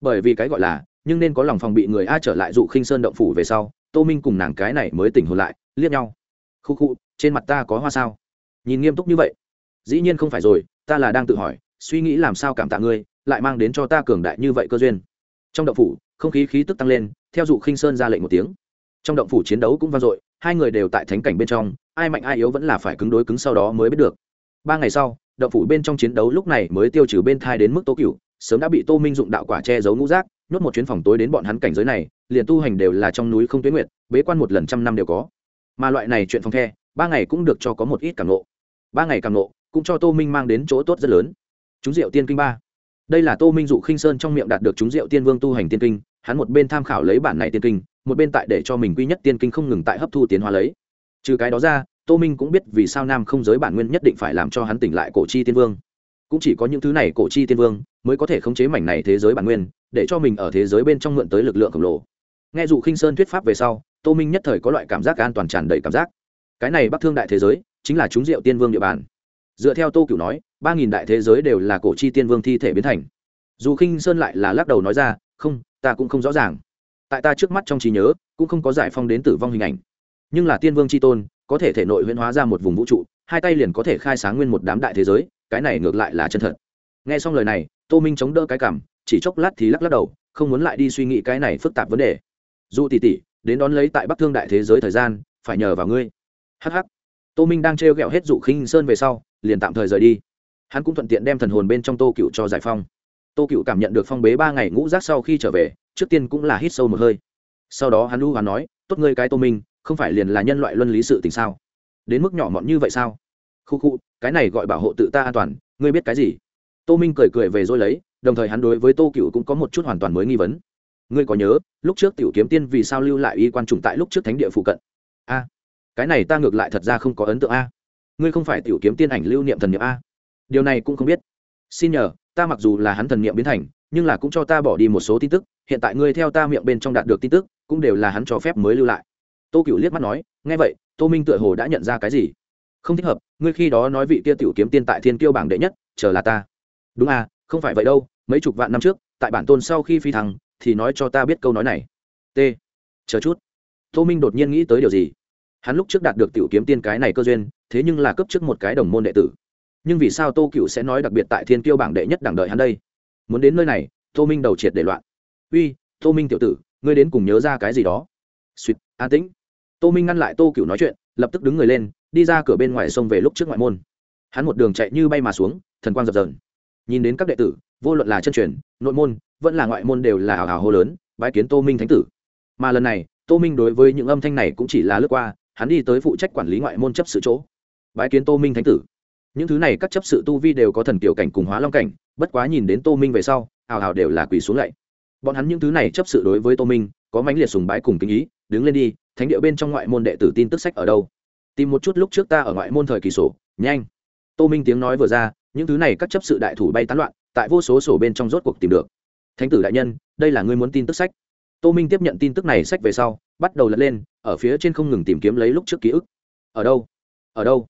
Bởi vì cái gọi là nhưng nên có lòng phòng bị người a trở lại dụ khinh sơn động phủ về sau, tô minh cùng nàng cái này mới tỉnh hồn lại, liếc nhau. Khu khu trên mặt ta có hoa sao? Nhìn nghiêm túc như vậy. Dĩ nhiên không phải rồi, ta là đang tự hỏi, suy nghĩ làm sao cảm tạ ngươi, lại mang đến cho ta cường đại như vậy cơ duyên. Trong động phủ, không khí khí tức tăng lên, theo dụ khinh sơn ra lệnh một tiếng. Trong động phủ chiến đấu cũng vang dội, hai người đều tại thánh cảnh bên trong, ai mạnh ai yếu vẫn là phải cứng đối cứng sau đó mới biết được. Ba ngày sau, động phủ bên trong chiến đấu lúc này mới tiêu trừ bên thai đến mức tố cựu sớm đã bị tô minh dụng đạo quả che giấu ngũ rác nhốt một chuyến phòng tối đến bọn hắn cảnh giới này, liền tu hành đều là trong núi không tuyến nguyệt, bế quan một lần trăm năm đều có. Mà loại này chuyện phòng the, ba ngày cũng được cho có một ít cảm nộ ba ngày cảm nộ cũng cho tô minh mang đến chỗ tốt rất lớn. Chúng diệu tiên kinh ba. Đây là tô minh dụ khinh sơn trong miệng đạt được chúng diệu tiên vương tu hành tiên kinh, hắn một bên tham khảo lấy bản này tiên kinh, một bên tại để cho mình quy nhất tiên kinh không ngừng tại hấp thu tiến hóa lấy. Trừ cái đó ra, tô minh cũng biết vì sao nam không giới bản nguyên nhất định phải làm cho hắn tỉnh lại cổ chi tiên vương. Cũng chỉ có những thứ này cổ chi tiên vương mới có thể khống chế mảnh này thế giới bản nguyên để cho mình ở thế giới bên trong mượn tới lực lượng khổng lồ. Nghe dụ khinh sơn thuyết pháp về sau, tô minh nhất thời có loại cảm giác an toàn tràn đầy cảm giác. Cái này bắc thương đại thế giới chính là chúng diệu tiên vương địa bàn. Dựa theo tô cửu nói, ba nghìn đại thế giới đều là cổ chi tiên vương thi thể biến thành. Dù khinh sơn lại là lắc đầu nói ra, không, ta cũng không rõ ràng. Tại ta trước mắt trong trí nhớ, cũng không có giải phong đến tử vong hình ảnh. Nhưng là tiên vương c h i tôn, có thể thể nội huyễn hóa ra một vùng vũ trụ, hai tay liền có thể khai sáng nguyên một đám đại thế giới, cái này ngược lại là chân thật. N g h e xong lời này, tô minh chống đỡ cái cảm chỉ chốc lát thì lắc lắc đầu, không muốn lại đi suy nghĩ cái này phức tạp vấn đề. Dù tỉ tỉ đến đón lấy tại bắc thương đại thế giới thời gian, phải nhờ vào ngươi. Hh tô minh đang trêu o hết dụ khinh sơn về sau, liền tạm thời rời đi. Hắn cũng thuận tiện đem thần hồn bên trong tô cựu cho giải phong tô cựu cảm nhận được phong bế ba ngày ngũ rác sau khi trở về, trước tiên cũng là hít sâu một hơi. Sau đó hắn lưu hắn nói, tốt ngươi cái tô minh, không phải liền là nhân loại luân lý sự tình sao? Đến mức nhỏ mọn như vậy sao? Khu khu, cái này gọi bảo hộ tự ta an toàn, ngươi biết cái gì? Tô minh cười cười về rồi lấy đồng thời hắn đối với tô cựu cũng có một chút hoàn toàn mới nghi vấn. Ngươi có nhớ, lúc trước tiểu kiếm tiên vì sao lưu lại y quan trùng tại lúc trước thánh địa phụ cận? A, cái này ta ngược lại thật ra không có ấn tượng a. Ngươi không phải tiểu kiếm tiên ảnh lưu niệm thần niệm a. Điều này cũng không biết. Xin nhờ, ta mặc dù là hắn thần niệm biến thành, nhưng là cũng cho ta bỏ đi một số tin tức, hiện tại ngươi theo ta miệng bên trong đạt được tin tức, cũng đều là hắn cho phép mới lưu lại. Tô cựu liếc mắt nói, nghe vậy, tô minh tựa hồ đã nhận ra cái gì? Không thích hợp, ngươi khi đó nói vị kia tiểu kiếm tiên tại thiên kiêu bảng đệ nhất, chờ là ta. Đúng à không phải vậy đâu, mấy chục vạn năm trước, tại bản tôn sau khi phi thăng, thì nói cho ta biết câu nói này. T. Chờ chút. Tô minh đột nhiên nghĩ tới điều gì? Hắn lúc trước đạt được tiểu kiếm tiên cái này cơ duyên, thế nhưng là cấp trước một cái đồng môn đệ tử. Nhưng vì sao tô cựu sẽ nói đặc biệt tại thiên kiêu bảng đệ nhất đẳng đợi hắn đây? Muốn đến nơi này, tô minh đầu triệt để loạn. Uy, tô minh tiểu tử, ngươi đến cùng nhớ ra cái gì đó? Suýt an tĩnh. Tô minh ngăn lại tô cựu nói chuyện, lập tức đứng người lên, đi ra cửa bên ngoài sông về lúc trước ngoại môn. Hắn một đường chạy như bay mà xuống, thần quang dập dờn nhìn đến các đệ tử, vô luận là chân truyền, nội môn, vẫn là ngoại môn đều là hào hào hô lớn, bái kiến tô minh thánh tử. Mà lần này, tô minh đối với những âm thanh này cũng chỉ là lướt qua, hắn đi tới phụ trách quản lý ngoại môn chấp sự chỗ. Bái kiến tô minh thánh tử. Những thứ này các chấp sự tu vi đều có thần kiểu cảnh cùng hóa long cảnh, bất quá nhìn đến tô minh về sau, hào hào đều là quỳ xuống lạy bọn hắn những thứ này chấp sự đối với tô minh, có mãnh liệt sùng bái cùng kinh ý, đứng lên đi, thánh địa bên trong ngoại môn đệ tử tin tức sách ở đâu? Tìm một chút lúc trước ta ở ngoại môn thời kỳ sổ, nhanh. Tô minh tiếng nói vừa ra những thứ này các chấp sự đại thủ bay tán loạn, tại vô số sổ bên trong rốt cuộc tìm được. Thánh tử đại nhân, đây là ngươi muốn tin tức sách. Tô minh tiếp nhận tin tức này sách về sau, bắt đầu lật lên, ở phía trên không ngừng tìm kiếm lấy lúc trước ký ức. Ở đâu? Ở đâu?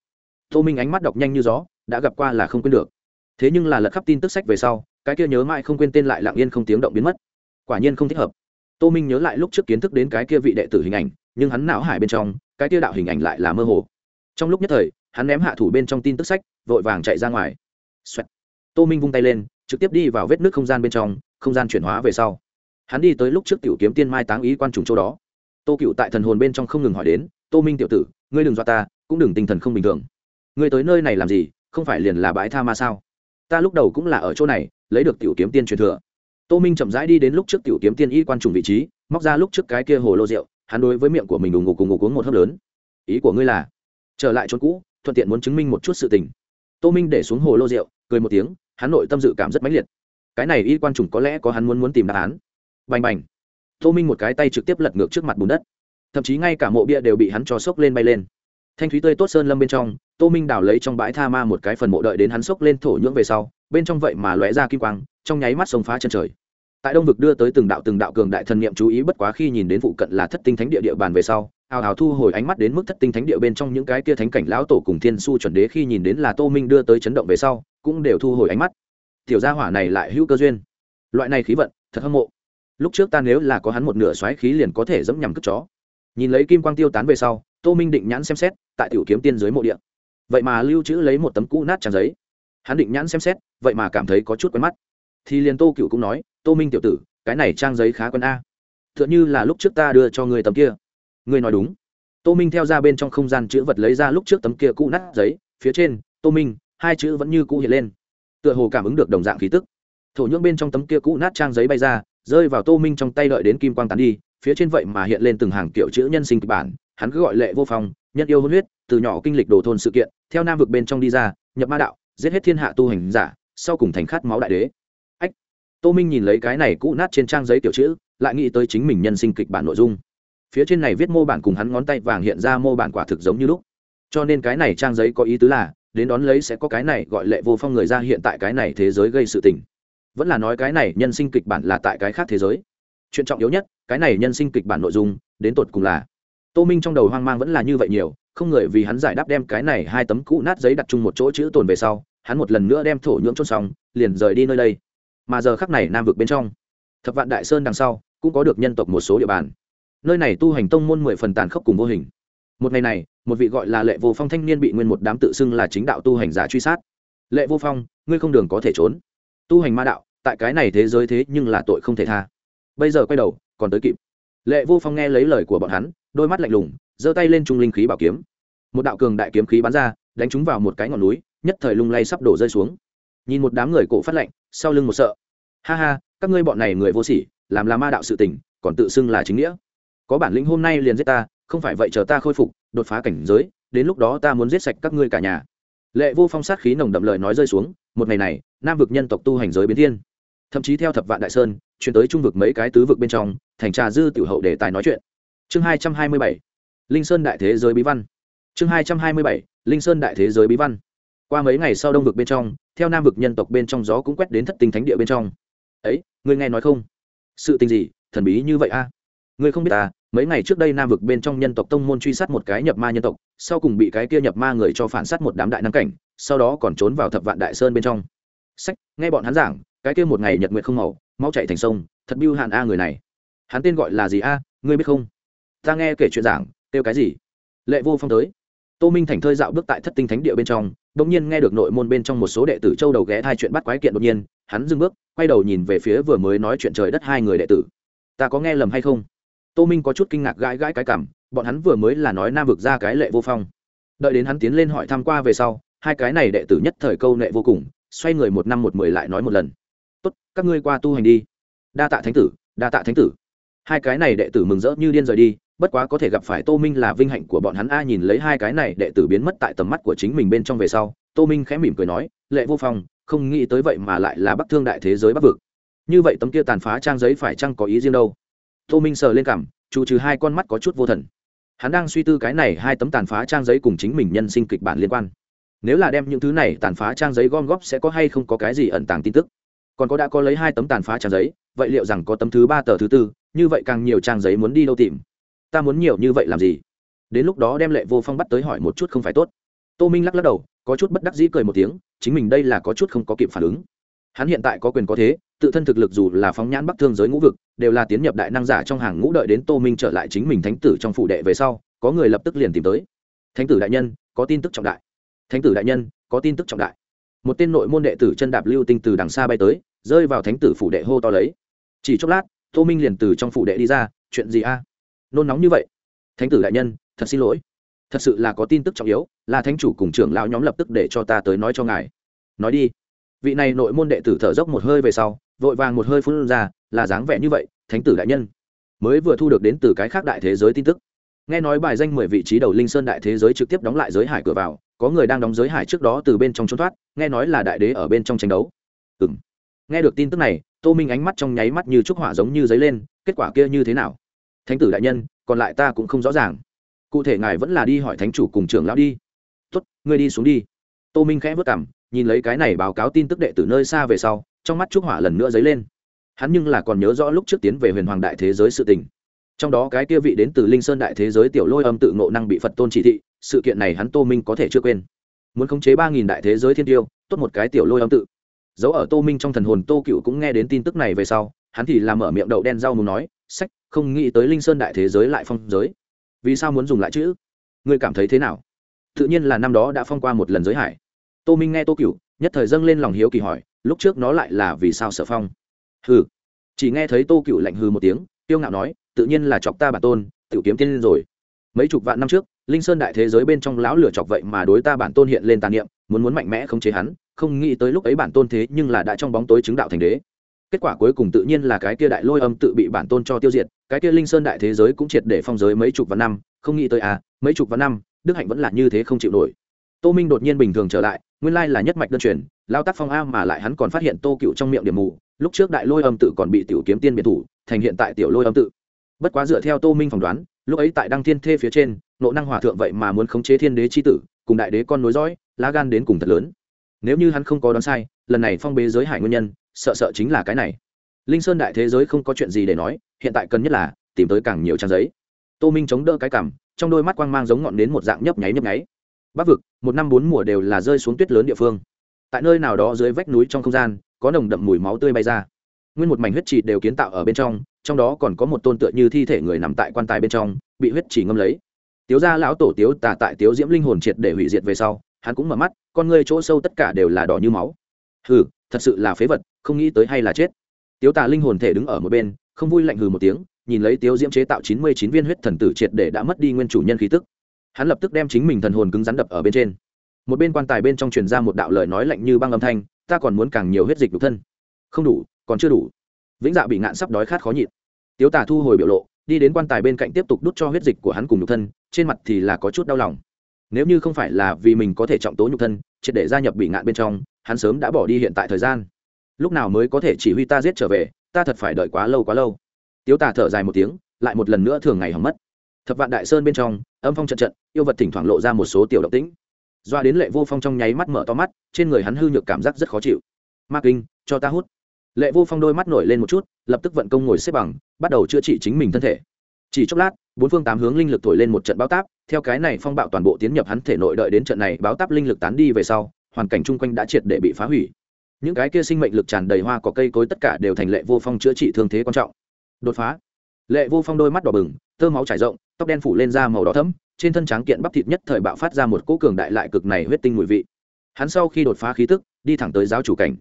Tô minh ánh mắt đọc nhanh như gió, đã gặp qua là không quên được. Thế nhưng là lật khắp tin tức sách về sau, cái kia nhớ mãi không quên tên lại lặng yên không tiếng động biến mất. Quả nhiên không thích hợp. Tô minh nhớ lại lúc trước kiến thức đến cái kia vị đệ tử hình ảnh, nhưng hắn não hải bên trong, cái kia đạo hình ảnh lại là mơ hồ. Trong lúc nhất thời, hắn ném hạ thủ bên trong tin tức sách, vội vàng chạy ra ngoài. Xoẹt. tô minh vung tay lên, trực tiếp đi vào vết nước không gian bên trong, không gian chuyển hóa về sau. Hắn đi tới lúc trước tiểu kiếm tiên mai táng ý quan trùng châu đó. Tô cựu tại thần hồn bên trong không ngừng hỏi đến, tô minh tiểu tử, ngươi đừng dọa ta, cũng đừng tinh thần không bình thường. Ngươi tới nơi này làm gì, không phải liền là bãi tha ma sao? Ta lúc đầu cũng là ở chỗ này, lấy được tiểu kiếm tiên truyền thừa. Tô minh chậm rãi đi đến lúc trước tiểu kiếm tiên y quan trùng vị trí, móc ra lúc trước cái kia hồ lô rượu, hắn đối với miệng của mình đùng ngục cùng ngục uống một hớp lớn. Ý của ngươi là, trở lại chỗ cũ, thuận tiện muốn chứng minh một chút sự tình. Tô minh để xuống hồ lô rượu cười một tiếng hắn nội tâm dự cảm rất mãnh liệt. Cái này y quan trùng có lẽ có hắn muốn muốn tìm đáp án. Bành bành. Tô minh một cái tay trực tiếp lật ngược trước mặt bùn đất. Thậm chí ngay cả mộ bia đều bị hắn cho sốc lên bay lên. Thanh thúy tươi tốt sơn lâm bên trong, tô minh đào lấy trong bãi tha ma một cái phần mộ đợi đến hắn sốc lên thổ nhưỡng về sau, bên trong vậy mà lóe ra kim quang, trong nháy mắt sông phá chân trời. Tại đông vực đưa tới từng đạo từng đạo cường đại thần niệm chú ý bất quá khi nhìn đến phụ cận là thất tinh thánh địa địa bàn về sau ào ào thu hồi ánh mắt đến mức thất tinh thánh địa bên trong những cái kia thánh cảnh lão tổ cùng thiên su chuẩn đế khi nhìn đến là tô minh đưa tới chấn động về sau, cũng đều thu hồi ánh mắt. Tiểu gia hỏa này lại hữu cơ duyên. Loại này khí vận, thật hâm mộ. Lúc trước ta nếu là có hắn một nửa xoáy khí liền có thể dẫm nhằm cất chó. Nhìn lấy kim quang tiêu tán về sau, tô minh định nhãn xem xét, tại tiểu kiếm tiên dưới mộ địa. Vậy mà lưu trữ lấy một tấm cũ nát trang giấy. Hắn định nhãn xem xét, vậy mà cảm thấy có chút quen mắt. Thì liền tô cựu cũng nói, tô minh tiểu tử, cái này trang giấy khá quen a. T h ư ợ n h ư là lúc trước ta đưa cho người tấm kia ngươi nói đúng. Tô minh theo ra bên trong không gian chữ vật lấy ra lúc trước tấm kia cũ nát giấy, phía trên, tô minh, hai chữ vẫn như cũ hiện lên. Tựa hồ cảm ứng được đồng dạng khí tức. Thổ nhưỡng bên trong tấm kia cũ nát trang giấy bay ra, rơi vào tô minh trong tay đợi đến kim quang tán đi, phía trên vậy mà hiện lên từng hàng kiểu chữ nhân sinh kịch bản, hắn cứ gọi lệ vô phong, nhân yêu hôn huyết, từ nhỏ kinh lịch đồ thôn sự kiện, theo nam vực bên trong đi ra, nhập ma đạo, giết hết thiên hạ tu hành giả, sau cùng thành khát máu đại đế. Ách! Tô minh nhìn lấy cái này cũ nát trên trang giấy tiểu chữ, lại nghĩ tới chính mình nhân sinh kịch bản nội dung phía trên này viết mô bản cùng hắn ngón tay vàng hiện ra mô bản quả thực giống như lúc. Cho nên cái này trang giấy có ý tứ là, đến đón lấy sẽ có cái này gọi lệ vô phong người ra hiện tại cái này thế giới gây sự tình. Vẫn là nói cái này nhân sinh kịch bản là tại cái khác thế giới. Chuyện trọng yếu nhất, cái này nhân sinh kịch bản nội dung, đến tột cùng là. Tô minh trong đầu hoang mang vẫn là như vậy nhiều, không người vì hắn giải đáp đem cái này hai tấm cũ nát giấy đặt chung một chỗ chữ tồn về sau, hắn một lần nữa đem thổ nhưỡng chôn xong, liền rời đi nơi đây. Mà giờ khắc này nam vực bên trong, thập vạn đại sơn đằng sau, cũng có được nhân tộc một số địa bàn nơi này tu hành tông môn mười phần tàn khốc cùng vô hình. Một ngày này, một vị gọi là lệ vô phong thanh niên bị nguyên một đám tự xưng là chính đạo tu hành giả truy sát. Lệ vô phong, ngươi không đường có thể trốn. Tu hành ma đạo, tại cái này thế giới thế nhưng là tội không thể tha. Bây giờ quay đầu, còn tới kịp. Lệ vô phong nghe lấy lời của bọn hắn, đôi mắt lạnh lùng, giơ tay lên trung linh khí bảo kiếm. Một đạo cường đại kiếm khí bắn ra, đánh chúng vào một cái ngọn núi, nhất thời lung lay sắp đổ rơi xuống. Nhìn một đám người cổ phát lạnh, sau lưng một sợ. Ha ha, các ngươi bọn này người vô sỉ, làm là ma đạo sự tình, còn tự xưng là chính nghĩa có bản lĩnh hôm nay liền giết ta, không phải vậy chờ ta khôi phục, đột phá cảnh giới, đến lúc đó ta muốn giết sạch các ngươi cả nhà. Lệ vô phong sát khí nồng đậm lời nói rơi xuống, một ngày này, nam vực nhân tộc tu hành giới biến thiên. Thậm chí theo thập vạn đại sơn, chuyển tới trung vực mấy cái tứ vực bên trong, thành trà dư tiểu hậu để tài nói chuyện. Chương hai trăm hai mươi bảy, linh sơn đại thế giới bí văn. Chương hai trăm hai mươi bảy, linh sơn đại thế giới bí văn. Qua mấy ngày sau đông vực bên trong, theo nam vực nhân tộc bên trong gió cũng quét đến thất tinh thánh địa bên trong. Ấy, ngươi nghe nói không? Sự tình gì, thần bí như vậy a? À? ngươi không biết à mấy ngày trước đây nam vực bên trong nhân tộc tông môn truy sát một cái nhập ma nhân tộc, sau cùng bị cái kia nhập ma người cho phản sát một đám đại năng cảnh, sau đó còn trốn vào thập vạn đại sơn bên trong. Sách, nghe bọn hắn giảng, cái kia một ngày nhật nguyện không màu, mau chạy thành sông, thật biêu hạn a người này. Hắn tên gọi là gì a, ngươi biết không? Ta nghe kể chuyện giảng, kêu cái gì? Lệ vô phong tới. Tô minh thành thơi dạo bước tại thất tinh thánh địa bên trong đ ỗ n g nhiên nghe được nội môn bên trong một số đệ tử châu đầu ghé thai chuyện bắt quái kiện đột nhiên, hắn dừng bước, quay đầu nhìn về phía vừa mới nói chuyện trời đất hai người đệ tử. Ta có nghe lầm hay không? Tô minh có chút kinh ngạc gãi gãi cái cảm bọn hắn vừa mới là nói nam vực ra cái lệ vô phong. Đợi đến hắn tiến lên hỏi tham q u a về sau, hai cái này đệ tử nhất thời câu nệ vô cùng, xoay người một năm một mười lại nói một lần. Tốt, các ngươi qua tu hành đi. Đa tạ thánh tử, đa tạ thánh tử. Hai cái này đệ tử mừng rỡ như điên rời đi, bất quá có thể gặp phải tô minh là vinh hạnh của bọn hắn. A nhìn lấy hai cái này đệ tử biến mất tại tầm mắt của chính mình bên trong về sau, tô minh khẽ mỉm cười nói, lệ vô phong, không nghĩ tới vậy mà lại là bắc thương đại thế giới bắc vực. Như vậy tấm kia tàn phá trang giấy phải chăng có ý riêng đâu? Tô minh sờ lên cảm trụ trừ hai con mắt có chút vô thần. Hắn đang suy tư cái này hai tấm tàn phá trang giấy cùng chính mình nhân sinh kịch bản liên quan. Nếu là đem những thứ này tàn phá trang giấy gom góp sẽ có hay không có cái gì ẩn tàng tin tức? Còn có đã có lấy hai tấm tàn phá trang giấy, vậy liệu rằng có tấm thứ ba tờ thứ tư, như vậy càng nhiều trang giấy muốn đi đâu tìm? Ta muốn nhiều như vậy làm gì? Đến lúc đó đem lệ vô phong bắt tới hỏi một chút không phải tốt. Tô minh lắc lắc đầu, có chút bất đắc dĩ cười một tiếng, chính mình đây là có chút không có kịp phản ứng. Hắn hiện tại có quyền có thế tự thân thực lực dù là phóng nhãn bắc thương giới ngũ vực, đều là tiến nhập đại năng giả trong hàng ngũ đợi đến tô minh trở lại chính mình thánh tử trong phủ đệ về sau, có người lập tức liền tìm tới. Thánh tử đại nhân, có tin tức trọng đại. Thánh tử đại nhân, có tin tức trọng đại. Một tên nội môn đệ tử chân đạp lưu tinh từ đằng xa bay tới, rơi vào thánh tử phủ đệ hô to lấy. Chỉ chốc lát, tô minh liền từ trong phủ đệ đi ra, chuyện gì a? Nôn nóng như vậy. Thánh tử đại nhân, thật xin lỗi. Thật sự là có tin tức trọng yếu, là thánh chủ cùng trưởng lão nhóm lập tức để cho ta tới nói cho ngài. Nói đi. Vị này nội môn đệ tử thở dốc một hơi về sau vội vàng một hơi phun ra, là dáng vẻ như vậy, thánh tử đại nhân. Mới vừa thu được đến từ cái khác đại thế giới tin tức. Nghe nói bài danh mười vị trí đầu linh sơn đại thế giới trực tiếp đóng lại giới hải cửa vào, có người đang đóng giới hải trước đó từ bên trong trốn thoát, nghe nói là đại đế ở bên trong tranh đấu. Ừ m nghe được tin tức này, tô minh ánh mắt trong nháy mắt như trúc hỏa giống như giấy lên, kết quả kia như thế nào? Thánh tử đại nhân, còn lại ta cũng không rõ ràng. Cụ thể ngài vẫn là đi hỏi thánh chủ cùng trưởng lão đi. Tuất ngươi đi xuống đi. Tô minh khẽ vất cảm, nhìn lấy cái này báo cáo tin tức đệ từ nơi xa về sau trong mắt trúc hỏa lần nữa dấy lên. Hắn nhưng là còn nhớ rõ lúc trước tiến về huyền hoàng đại thế giới sự tình. Trong đó cái kia vị đến từ linh sơn đại thế giới tiểu lôi âm tự ngộ năng bị phật tôn chỉ thị, sự kiện này hắn tô minh có thể chưa quên. Muốn khống chế ba nghìn đại thế giới thiên tiêu, tốt một cái tiểu lôi âm tự. Giấu ở tô minh trong thần hồn tô cựu cũng nghe đến tin tức này về sau, hắn thì làm mở miệng đậu đen rau muốn nói, sách, không nghĩ tới linh sơn đại thế giới lại phong giới. Vì sao muốn dùng lại chữ? Ngươi cảm thấy thế nào? Tự nhiên là năm đó đã phong qua một lần giới hải. Tô minh nghe tô cựu, nhất thời dâng lên lòng hiếu kỳ hỏi lúc trước nó lại là vì sao sở phong. Hừ. Chỉ nghe thấy tô cựu lạnh hừ một tiếng, tiêu ngạo nói, tự nhiên là chọc ta bản tôn tự kiếm tiên lên rồi. Mấy chục vạn năm trước, linh sơn đại thế giới bên trong lão lửa chọc vậy mà đối ta bản tôn hiện lên tàn niệm, muốn muốn mạnh mẽ khống chế hắn, không nghĩ tới lúc ấy bản tôn thế nhưng là đã trong bóng tối chứng đạo thành đế. Kết quả cuối cùng tự nhiên là cái kia đại lôi âm tự bị bản tôn cho tiêu diệt, cái kia linh sơn đại thế giới cũng triệt để phong giới mấy chục vạn năm, không nghĩ tới à mấy chục vạn năm, đức hạnh vẫn là như thế không chịu nổi. Tô minh đột nhiên bình thường trở lại nguyên lai là nhất mạch đơn truyền, lao tác phong a mà lại hắn còn phát hiện tô cựu trong miệng điểm mù, lúc trước đại lôi âm tự còn bị tiểu kiếm tiên biệt thủ, thành hiện tại tiểu lôi âm tự. Bất quá dựa theo tô minh phỏng đoán, lúc ấy tại đăng thiên thê phía trên, nộ năng hòa thượng vậy mà muốn khống chế thiên đế c h i tử, cùng đại đế con nối dõi, lá gan đến cùng thật lớn. Nếu như hắn không có đoán sai, lần này phong bế giới hải nguyên nhân, sợ sợ chính là cái này. Linh sơn đại thế giới không có chuyện gì để nói, hiện tại cần nhất là tìm tới càng nhiều trang giấy. Tô minh chống đỡ cái cảm, trong đôi mắt quang mang giống ngọn đến một dạng nhấp nháy nhấp nháy bắc vực, một năm bốn mùa đều là rơi xuống tuyết lớn địa phương. Tại nơi nào đó dưới vách núi trong không gian, có nồng đậm mùi máu tươi bay ra. Nguyên một mảnh huyết trì đều kiến tạo ở bên trong trong đó còn có một tôn tựa như thi thể người nằm tại quan tài bên trong, bị huyết trì ngâm lấy. Tiếu gia lão tổ tiếu tà tại tiếu diễm linh hồn triệt để hủy diệt về sau, hắn cũng mở mắt, con ngươi chỗ sâu tất cả đều là đỏ như máu. Hừ, thật sự là phế vật, không nghĩ tới hay là chết. Tiếu tà linh hồn thể đứng ở một bên, không vui lạnh hừ một tiếng, nhìn lấy tiếu diễm chế tạo chín mươi chín viên huyết thần tử triệt để đã mất đi nguyên chủ nhân khí tức hắn lập tức đem chính mình thần hồn cứng rắn đập ở bên trên. Một bên quan tài bên trong truyền ra một đạo lời nói lạnh như băng âm thanh, ta còn muốn càng nhiều huyết dịch đục thân. Không đủ, còn chưa đủ. Vĩnh dạ bị ngạn sắp đói khát khó nhịn. Tiếu tả thu hồi biểu lộ, đi đến quan tài bên cạnh tiếp tục đút cho huyết dịch của hắn cùng nhục thân, trên mặt thì là có chút đau lòng. Nếu như không phải là vì mình có thể trọng tố nhục thân, triệt để gia nhập bị ngạn bên trong, hắn sớm đã bỏ đi hiện tại thời gian. Lúc nào mới có thể chỉ huy ta giết trở về, ta thật phải đợi quá lâu quá lâu. Tiếu tả thở dài một tiếng, lại một lần nữa thường ngày hỏng mất thập vạn đại sơn bên trong, âm phong trận trận, yêu vật thỉnh thoảng lộ ra một số tiểu động tĩnh. Doa đến lệ vô phong trong nháy mắt mở to mắt, trên người hắn hư nhược cảm giác rất khó chịu. Ma kinh, cho ta hút. Lệ vô phong đôi mắt nổi lên một chút, lập tức vận công ngồi xếp bằng, bắt đầu chữa trị chính mình thân thể. Chỉ chốc lát, bốn phương tám hướng linh lực thổi lên một trận báo táp, theo cái này phong bạo toàn bộ tiến nhập hắn thể nội đợi đến trận này báo táp linh lực tán đi về sau, hoàn cảnh chung quanh đã triệt để bị phá hủy. Những cái kia sinh mệnh lực tràn đầy hoa có cây cối tất cả đều thành lệ vô phong chữa trị thương thế quan trọng. Đột phá. Lệ vô phong đôi mắt đỏ bừng, tơ máu trải rộng tóc đen phủ lên da màu đỏ thấm trên thân tráng kiện bắp thịt nhất thời bạo phát ra một cỗ cường đại lại cực này huyết tinh mùi vị. Hắn sau khi đột phá khí tức, đi thẳng tới giáo chủ cảnh.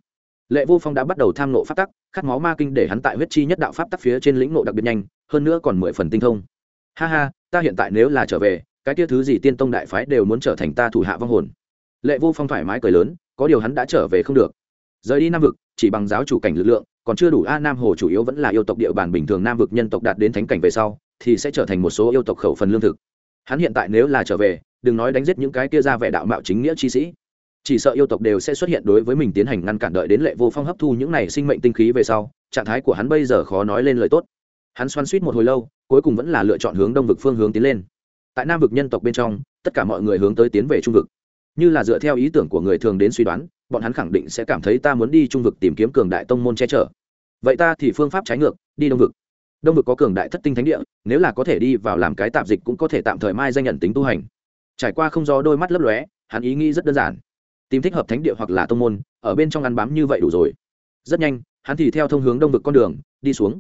Lệ vô phong đã bắt đầu tham nộ pháp tắc, khát máu ma kinh để hắn tại huyết chi nhất đạo pháp tắc phía trên lĩnh nộ đặc biệt nhanh, hơn nữa còn mười phần tinh thông. Ha ha, ta hiện tại nếu là trở về, cái kia thứ gì tiên tông đại phái đều muốn trở thành ta thủ hạ vong hồn. Lệ vô phong thoải mái cười lớn, có điều hắn đã trở về không được. Rời đi nam vực, chỉ bằng giáo chủ cảnh lực lượng, còn chưa đủ a nam hồ chủ yếu vẫn là yêu tộc địa bàn bình thường nam vực nhân tộc đạt đến thánh cảnh về sau thì sẽ trở thành một số yêu tộc khẩu phần lương thực. Hắn hiện tại nếu là trở về, đừng nói đánh giết những cái kia ra vẻ đạo mạo chính nghĩa chi sĩ. Chỉ sợ yêu tộc đều sẽ xuất hiện đối với mình tiến hành ngăn cản đợi đến lệ vô phong hấp thu những này sinh mệnh tinh khí về sau, trạng thái của hắn bây giờ khó nói lên lời tốt. Hắn xoắn suýt một hồi lâu, cuối cùng vẫn là lựa chọn hướng đông vực phương hướng tiến lên. Tại nam vực nhân tộc bên trong, tất cả mọi người hướng tới tiến về trung vực. Như là dựa theo ý tưởng của người thường đến suy đoán, bọn hắn khẳng định sẽ cảm thấy ta muốn đi trung vực tìm kiếm cường đại tông môn che chở. Vậy ta thì phương pháp trái ngược, đi đông vực đông vực có cường đại thất tinh thánh địa, nếu là có thể đi vào làm cái tạp dịch cũng có thể tạm thời mai danh nhận tính tu hành. Trải qua không do đôi mắt lấp lóe, hắn ý nghĩ rất đơn giản. Tìm thích hợp thánh địa hoặc là tông môn, ở bên trong ăn bám như vậy đủ rồi. Rất nhanh, hắn thì theo thông hướng đông vực con đường, đi xuống.